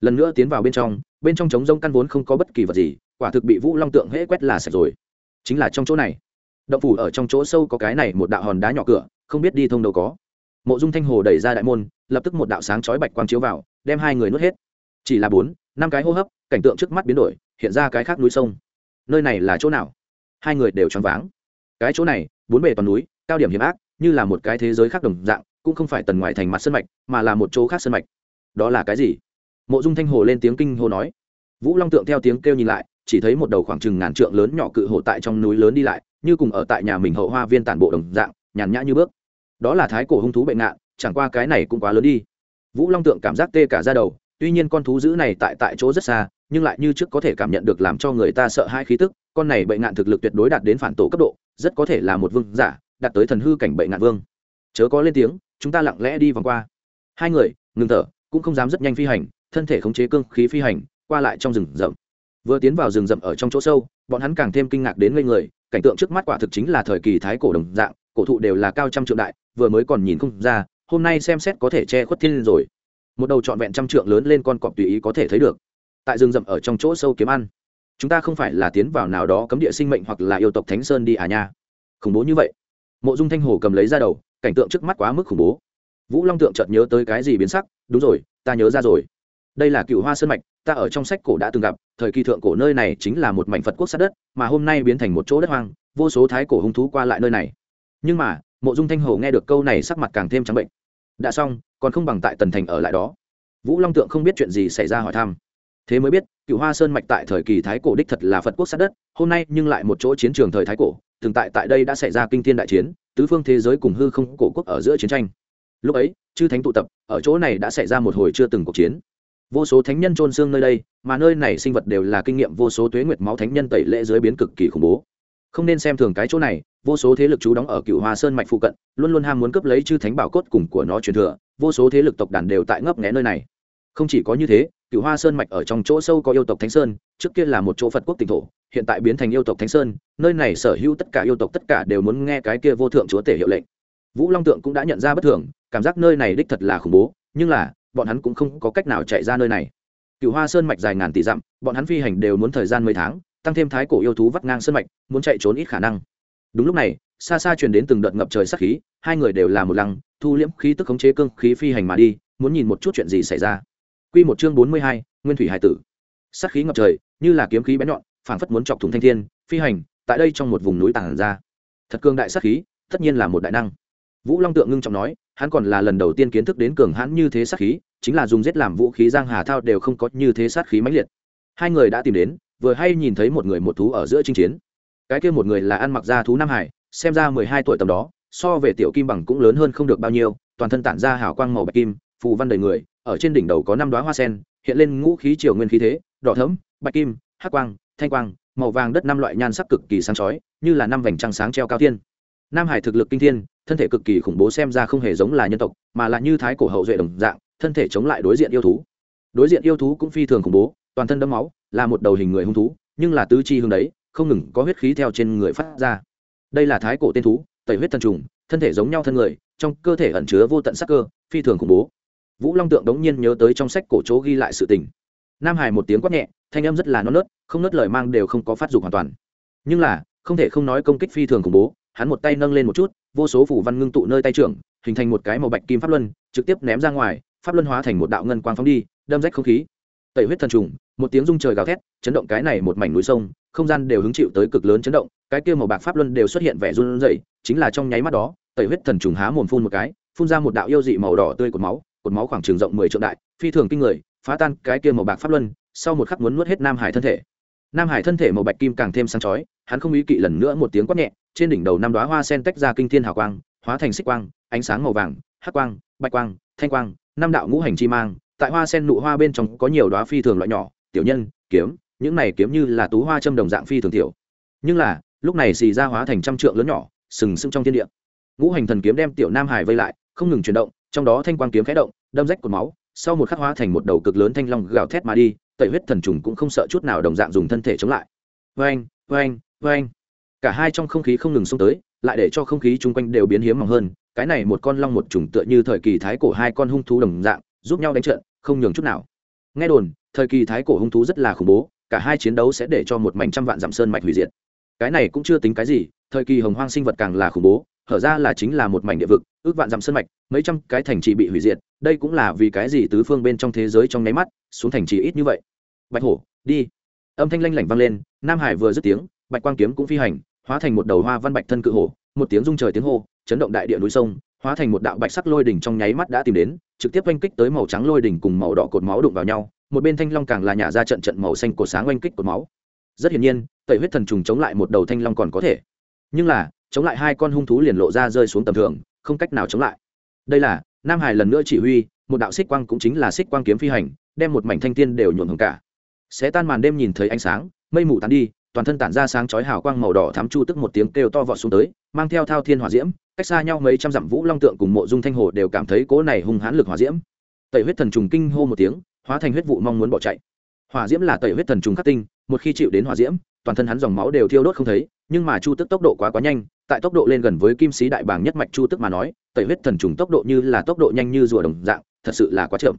Lần nữa tiến vào bên trong bên trong trống rông căn vốn không có bất kỳ vật gì, quả thực bị vũ long tượng hễ quét là sạch rồi. Chính là trong chỗ này. Động phủ ở trong chỗ sâu có cái này một đạo hòn đá nhỏ cửa, không biết đi thông đâu có. Mộ dung thanh hồ đẩy ra đại môn, lập tức một đạo sáng chói bạch quang chiếu vào, đem hai người nuốt hết. Chỉ là bốn, năm cái hô hấp, cảnh tượng trước mắt biến đổi, hiện ra cái khác núi sông. Nơi này là chỗ nào? Hai người đều choáng váng. Cái chỗ này, bốn bề toàn núi, cao điểm hiểm ác, như là một cái thế giới khác đồng dạng cũng không phải tần ngoại thành mặt sân mạch, mà là một chỗ khác sân mạch. Đó là cái gì? Mộ dung thanh hồ lên tiếng kinh hô nói. Vũ long tượng theo tiếng kêu nhìn lại, chỉ thấy một đầu khoảng chừng ngàn trượng lớn nhỏ cự hồ tại trong núi lớn đi lại, như cùng ở tại nhà mình hậu hoa viên tản bộ đồng dạng, nhàn nhã như bước. Đó là thái cổ hung thú bệnh ngạn, chẳng qua cái này cũng quá lớn đi. Vũ long tượng cảm giác tê cả ra đầu, tuy nhiên con thú dữ này tại tại chỗ rất xa, nhưng lại như trước có thể cảm nhận được làm cho người ta sợ hai khí tức, con này bệnh ngạn thực lực tuyệt đối đạt đến phản tổ cấp độ, rất có thể là một vương giả, đạt tới thần hư cảnh bệnh ngạn vương chớ có lên tiếng, chúng ta lặng lẽ đi vòng qua. Hai người, ngừng thở, cũng không dám rất nhanh phi hành, thân thể khống chế cương khí phi hành, qua lại trong rừng rậm. Vừa tiến vào rừng rậm ở trong chỗ sâu, bọn hắn càng thêm kinh ngạc đến ngây người, cảnh tượng trước mắt quả thực chính là thời kỳ thái cổ đồng dạng, cổ thụ đều là cao trăm trượng đại, vừa mới còn nhìn không ra, hôm nay xem xét có thể che khuất thiên rồi. Một đầu trọn vẹn trăm trượng lớn lên con cọp tùy ý có thể thấy được. Tại rừng rậm ở trong chỗ sâu kiếm ăn. Chúng ta không phải là tiến vào nào đó cấm địa sinh mệnh hoặc là yêu tộc thánh sơn đi à nha. Khủng bố như vậy. Mộ dung thanh hồ cầm lấy ra đầu cảnh tượng trước mắt quá mức khủng bố. Vũ long tượng chợt nhớ tới cái gì biến sắc, đúng rồi, ta nhớ ra rồi. Đây là cựu hoa sơn mạch, ta ở trong sách cổ đã từng gặp, thời kỳ thượng cổ nơi này chính là một mảnh phật quốc sát đất, mà hôm nay biến thành một chỗ đất hoang, vô số thái cổ hung thú qua lại nơi này. Nhưng mà, mộ dung thanh hồ nghe được câu này sắc mặt càng thêm trắng bệnh. Đã xong, còn không bằng tại tần thành ở lại đó. Vũ long tượng không biết chuyện gì xảy ra hỏi thăm. Thế mới biết, cựu hoa sơn mạch tại thời kỳ thái cổ đích thật là phật quốc sát đất, hôm nay nhưng lại một chỗ chiến trường thời thái cổ, từng tại tại đây đã xảy ra kinh thiên đại chiến tứ phương thế giới cùng hư không cổ quốc ở giữa chiến tranh. Lúc ấy, chư thánh tụ tập, ở chỗ này đã xảy ra một hồi chưa từng cuộc chiến. Vô số thánh nhân trôn xương nơi đây, mà nơi này sinh vật đều là kinh nghiệm vô số tuế nguyệt máu thánh nhân tẩy lễ dưới biến cực kỳ khủng bố. Không nên xem thường cái chỗ này, vô số thế lực trú đóng ở cựu hoa sơn mạch phụ cận, luôn luôn ham muốn cướp lấy chư thánh bảo cốt cùng của nó truyền thừa, vô số thế lực tộc đàn đều tại ngấp nghé nơi này. Không chỉ có như thế cựu hoa sơn mạch ở trong chỗ sâu có yêu tộc thánh sơn, trước kia là một chỗ phật quốc tỉnh thổ, hiện tại biến thành yêu tộc thánh sơn, nơi này sở hữu tất cả yêu tộc tất cả đều muốn nghe cái kia vô thượng chúa tể hiệu lệnh. Vũ long tượng cũng đã nhận ra bất thường, cảm giác nơi này đích thật là khủng bố, nhưng là, bọn hắn cũng không có cách nào chạy ra nơi này. Cựu hoa sơn mạch dài ngàn tỷ dặm, bọn hắn phi hành đều muốn thời gian mấy tháng, tăng thêm thái cổ yêu thú vắt ngang sơn mạch, muốn chạy trốn ít khả năng. Đúng lúc này, xa xa truyền đến từng đợt ngập trời sắc khí, hai người đều là một lăng, thu liễm khí tức khống chế cương khí phi hành mà đi, muốn nhìn một chút chuyện gì xảy ra. Quy một chương bốn mươi hai, Nguyên thủy hải tử. Sát khí ngập trời, như là kiếm khí bén nhọn, phảng phất muốn chọc thủng thanh thiên, phi hành, tại đây trong một vùng núi tàng ra. Thật cường đại sát khí, tất nhiên là một đại năng. Vũ Long tượng ngưng trọng nói, hắn còn là lần đầu tiên kiến thức đến cường hãn như thế sát khí, chính là dùng giết làm vũ khí giang hà thao đều không có như thế sát khí mãnh liệt. Hai người đã tìm đến, vừa hay nhìn thấy một người một thú ở giữa chinh chiến. Cái kia một người là ăn mặc da thú Nam Hải, xem ra mười hai tuổi tầm đó, so về tiểu kim bằng cũng lớn hơn không được bao nhiêu, toàn thân tản ra hào quang màu bạch kim, phù văn đầy người, ở trên đỉnh đầu có năm đoá hoa sen, hiện lên ngũ khí triều nguyên khí thế, đỏ thấm bạch kim, hắc quang, thanh quang, màu vàng đất năm loại nhan sắc cực kỳ sáng chói, như là năm vành trăng sáng treo cao thiên. Nam hải thực lực kinh thiên, thân thể cực kỳ khủng bố xem ra không hề giống là nhân tộc, mà là như thái cổ hậu duệ đồng dạng, thân thể chống lại đối diện yêu thú. Đối diện yêu thú cũng phi thường khủng bố, toàn thân đẫm máu, là một đầu hình người hung thú, nhưng là tứ chi hướng đấy, không ngừng có huyết khí theo trên người phát ra. Đây là thái cổ tên thú, tẩy huyết thần trùng, thân thể giống nhau thân người, trong cơ thể ẩn chứa vô tận sắc cơ, phi thường khủng bố vũ long tượng đống nhiên nhớ tới trong sách cổ chỗ ghi lại sự tình. Nam hải một tiếng quát nhẹ, thanh âm rất là non nớt, không nớt lời mang đều không có phát dục hoàn toàn. Nhưng là, không thể không nói công kích phi thường khủng bố, hắn một tay nâng lên một chút, vô số phủ văn ngưng tụ nơi tay trưởng, hình thành một cái màu bạch kim pháp luân, trực tiếp ném ra ngoài, pháp luân hóa thành một đạo ngân quang phóng đi, đâm rách không khí. Tẩy huyết thần trùng, một tiếng rung trời gào thét, chấn động cái này một mảnh núi sông, không gian đều hứng chịu tới cực lớn chấn động, cái kia màu bạc pháp luân đều xuất hiện vẻ run rẩy, chính là trong nháy mắt đó, tẩy huyết thần trùng há mồm phun một cái, phun ra một đạo yêu dị màu đỏ tươi của máu cột máu khoảng trường rộng mười triệu đại, phi thường kinh người, phá tan cái kia màu bạc pháp luân, sau một khắc muốn nuốt hết nam hải thân thể. Nam hải thân thể màu bạch kim càng thêm sáng chói, hắn không ý kỵ lần nữa một tiếng quát nhẹ, trên đỉnh đầu năm đoá hoa sen tách ra kinh thiên hào quang, hóa thành xích quang, ánh sáng màu vàng, hắc quang, bạch quang, thanh quang, năm đạo ngũ hành chi mang, tại hoa sen nụ hoa bên trong có nhiều đoá phi thường loại nhỏ, tiểu nhân, kiếm, những này kiếm như là tú hoa châm đồng dạng phi thường tiểu. Nhưng là, lúc này xì ra hóa thành trăm trượng lớn nhỏ, sừng sững trong thiên địa. Ngũ hành thần kiếm đem tiểu nam hải vây lại, không ngừng chuyển động, trong đó thanh quang kiếm khẽ động đâm rách cột máu, sau một khắc hóa thành một đầu cực lớn thanh long gào thét mà đi, tẩy huyết thần trùng cũng không sợ chút nào đồng dạng dùng thân thể chống lại. Vang vang vang cả hai trong không khí không ngừng xông tới, lại để cho không khí chung quanh đều biến hiếm mỏng hơn, cái này một con long một trùng tựa như thời kỳ thái cổ hai con hung thú đồng dạng, giúp nhau đánh trận, không nhường chút nào. Nghe đồn, thời kỳ thái cổ hung thú rất là khủng bố, cả hai chiến đấu sẽ để cho một mảnh trăm vạn dặm sơn mạch hủy diệt. Cái này cũng chưa tính cái gì thời kỳ hồng hoang sinh vật càng là khủng bố, hở ra là chính là một mảnh địa vực, ước vạn dặm sơn mạch, mấy trăm cái thành trì bị hủy diệt, đây cũng là vì cái gì tứ phương bên trong thế giới trong nháy mắt xuống thành trì ít như vậy. Bạch hổ, đi. Âm thanh lanh lảnh vang lên, nam hải vừa dứt tiếng, bạch quang kiếm cũng phi hành, hóa thành một đầu hoa văn bạch thân cự hổ, một tiếng rung trời tiếng hô, chấn động đại địa núi sông, hóa thành một đạo bạch sắc lôi đỉnh trong nháy mắt đã tìm đến, trực tiếp oanh kích tới màu trắng lôi đỉnh cùng màu đỏ cột máu đụng vào nhau, một bên thanh long càng là nhả ra trận trận màu xanh cột sáng oanh kích cột máu. Rất hiển nhiên, tẩy huyết thần trùng chống lại một đầu thanh long còn có thể nhưng là, chống lại hai con hung thú liền lộ ra rơi xuống tầm thường, không cách nào chống lại. Đây là, nam hải lần nữa chỉ huy, một đạo xích quang cũng chính là xích quang kiếm phi hành, đem một mảnh thanh tiên đều nhuộn hồng cả. Sẽ tan màn đêm nhìn thấy ánh sáng, mây mù tán đi, toàn thân tản ra sáng chói hào quang màu đỏ thắm chu tức một tiếng kêu to vọt xuống tới, mang theo thao thiên hòa diễm, cách xa nhau mấy trăm dặm vũ long tượng cùng mộ dung thanh hồ đều cảm thấy cố này hung hãn lực hòa diễm. Tẩy huyết thần trùng kinh hô một tiếng, hóa thành huyết vụ mong muốn bỏ chạy. Hòa diễm là tẩy huyết thần trùng khắc tinh, một khi chịu đến hòa diễm, toàn thân hắn dòng máu đều thiêu đốt không thấy nhưng mà chu tức tốc độ quá quá nhanh, tại tốc độ lên gần với kim sĩ đại bàng nhất mạch chu tức mà nói, tẩy huyết thần trùng tốc độ như là tốc độ nhanh như rùa đồng dạng, thật sự là quá chậm.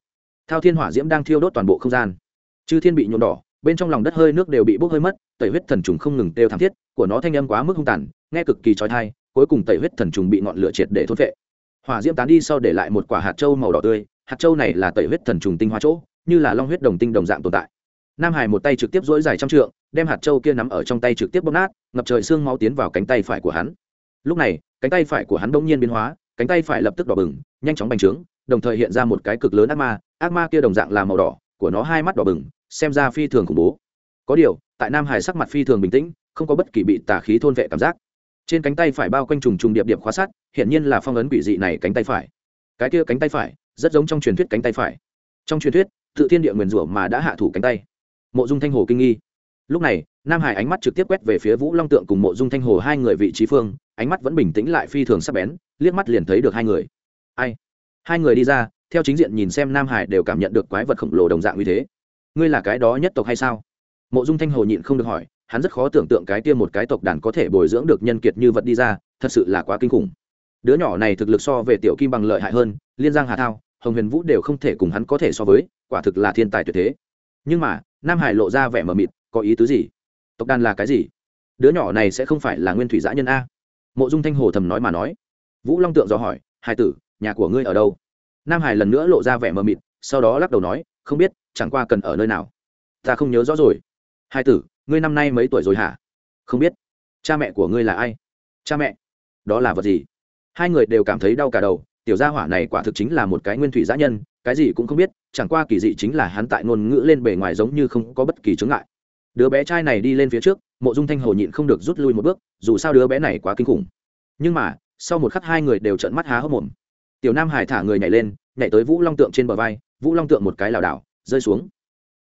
Thao thiên hỏa diễm đang thiêu đốt toàn bộ không gian. Chư thiên bị nhuộm đỏ, bên trong lòng đất hơi nước đều bị bốc hơi mất, tẩy huyết thần trùng không ngừng têu thảm thiết, của nó thanh âm quá mức hung tàn, nghe cực kỳ trói thai cuối cùng tẩy huyết thần trùng bị ngọn lửa triệt để thốt vệ hỏa diễm tán đi sau để lại một quả hạt trâu màu đỏ tươi, hạt trâu này là tẩy huyết thần trùng tinh hoa chỗ, như là long huyết đồng tinh đồng dạng tồn tại nam hải một tay trực tiếp dỗi dài trăm trượng, đem hạt trâu kia nắm ở trong tay trực tiếp bóp nát, ngập trời xương máu tiến vào cánh tay phải của hắn. Lúc này, cánh tay phải của hắn bỗng nhiên biến hóa, cánh tay phải lập tức đỏ bừng, nhanh chóng bành trướng, đồng thời hiện ra một cái cực lớn ác ma ác ma kia đồng dạng là màu đỏ, của nó hai mắt đỏ bừng, xem ra phi thường khủng bố. Có điều, tại nam hải sắc mặt phi thường bình tĩnh, không có bất kỳ bị tà khí thôn vệ cảm giác. Trên cánh tay phải bao quanh trùng trùng điệp điệp khóa sát hiện nhiên là phong ấn quỷ dị này cánh tay phải. Cái kia cánh tay phải, rất giống trong truyền thuyết cánh tay phải. Trong truyền thuyết, tự thiên địa nguyền rủa mà đã hạ thủ cánh tay mộ dung thanh hồ kinh nghi. Lúc này, nam hải ánh mắt trực tiếp quét về phía vũ long tượng cùng mộ dung thanh hồ hai người vị trí phương, ánh mắt vẫn bình tĩnh lại phi thường sắc bén, liếc mắt liền thấy được hai người. Ai? Hai người đi ra, theo chính diện nhìn xem nam hải đều cảm nhận được quái vật khổng lồ đồng dạng như thế. Ngươi là cái đó nhất tộc hay sao? Mộ dung thanh hồ nhịn không được hỏi, hắn rất khó tưởng tượng cái tiêm một cái tộc đàn có thể bồi dưỡng được nhân kiệt như vật đi ra, thật sự là quá kinh khủng. Đứa nhỏ này thực lực so về tiểu kim bằng lợi hại hơn, liên giang hà thao, hồng huyền vũ đều không thể cùng hắn có thể so với, quả thực là thiên tài tuyệt thế. Nhưng mà nam hải lộ ra vẻ mờ mịt, có ý tứ gì? Tộc đàn là cái gì? Đứa nhỏ này sẽ không phải là nguyên thủy giã nhân a. Mộ dung thanh hồ thầm nói mà nói. Vũ long tượng dò hỏi, hải tử, nhà của ngươi ở đâu? Nam hải lần nữa lộ ra vẻ mờ mịt, sau đó lắc đầu nói, không biết, chẳng qua cần ở nơi nào. Ta không nhớ rõ rồi. Hải tử, ngươi năm nay mấy tuổi rồi hả? Không biết. Cha mẹ của ngươi là ai? Cha mẹ. Đó là vật gì? Hai người đều cảm thấy đau cả đầu tiểu gia hỏa này quả thực chính là một cái nguyên thủy giã nhân, cái gì cũng không biết, chẳng qua kỳ dị chính là hắn tại ngôn ngữ lên bề ngoài giống như không có bất kỳ chướng ngại. Đứa bé trai này đi lên phía trước, mộ dung thanh hồ nhịn không được rút lui một bước, dù sao đứa bé này quá kinh khủng. Nhưng mà, sau một khắc hai người đều trợn mắt há hốc mồm. Tiểu nam hải thả người nhảy lên, nhảy tới vũ long tượng trên bờ vai, vũ long tượng một cái lảo đảo, rơi xuống.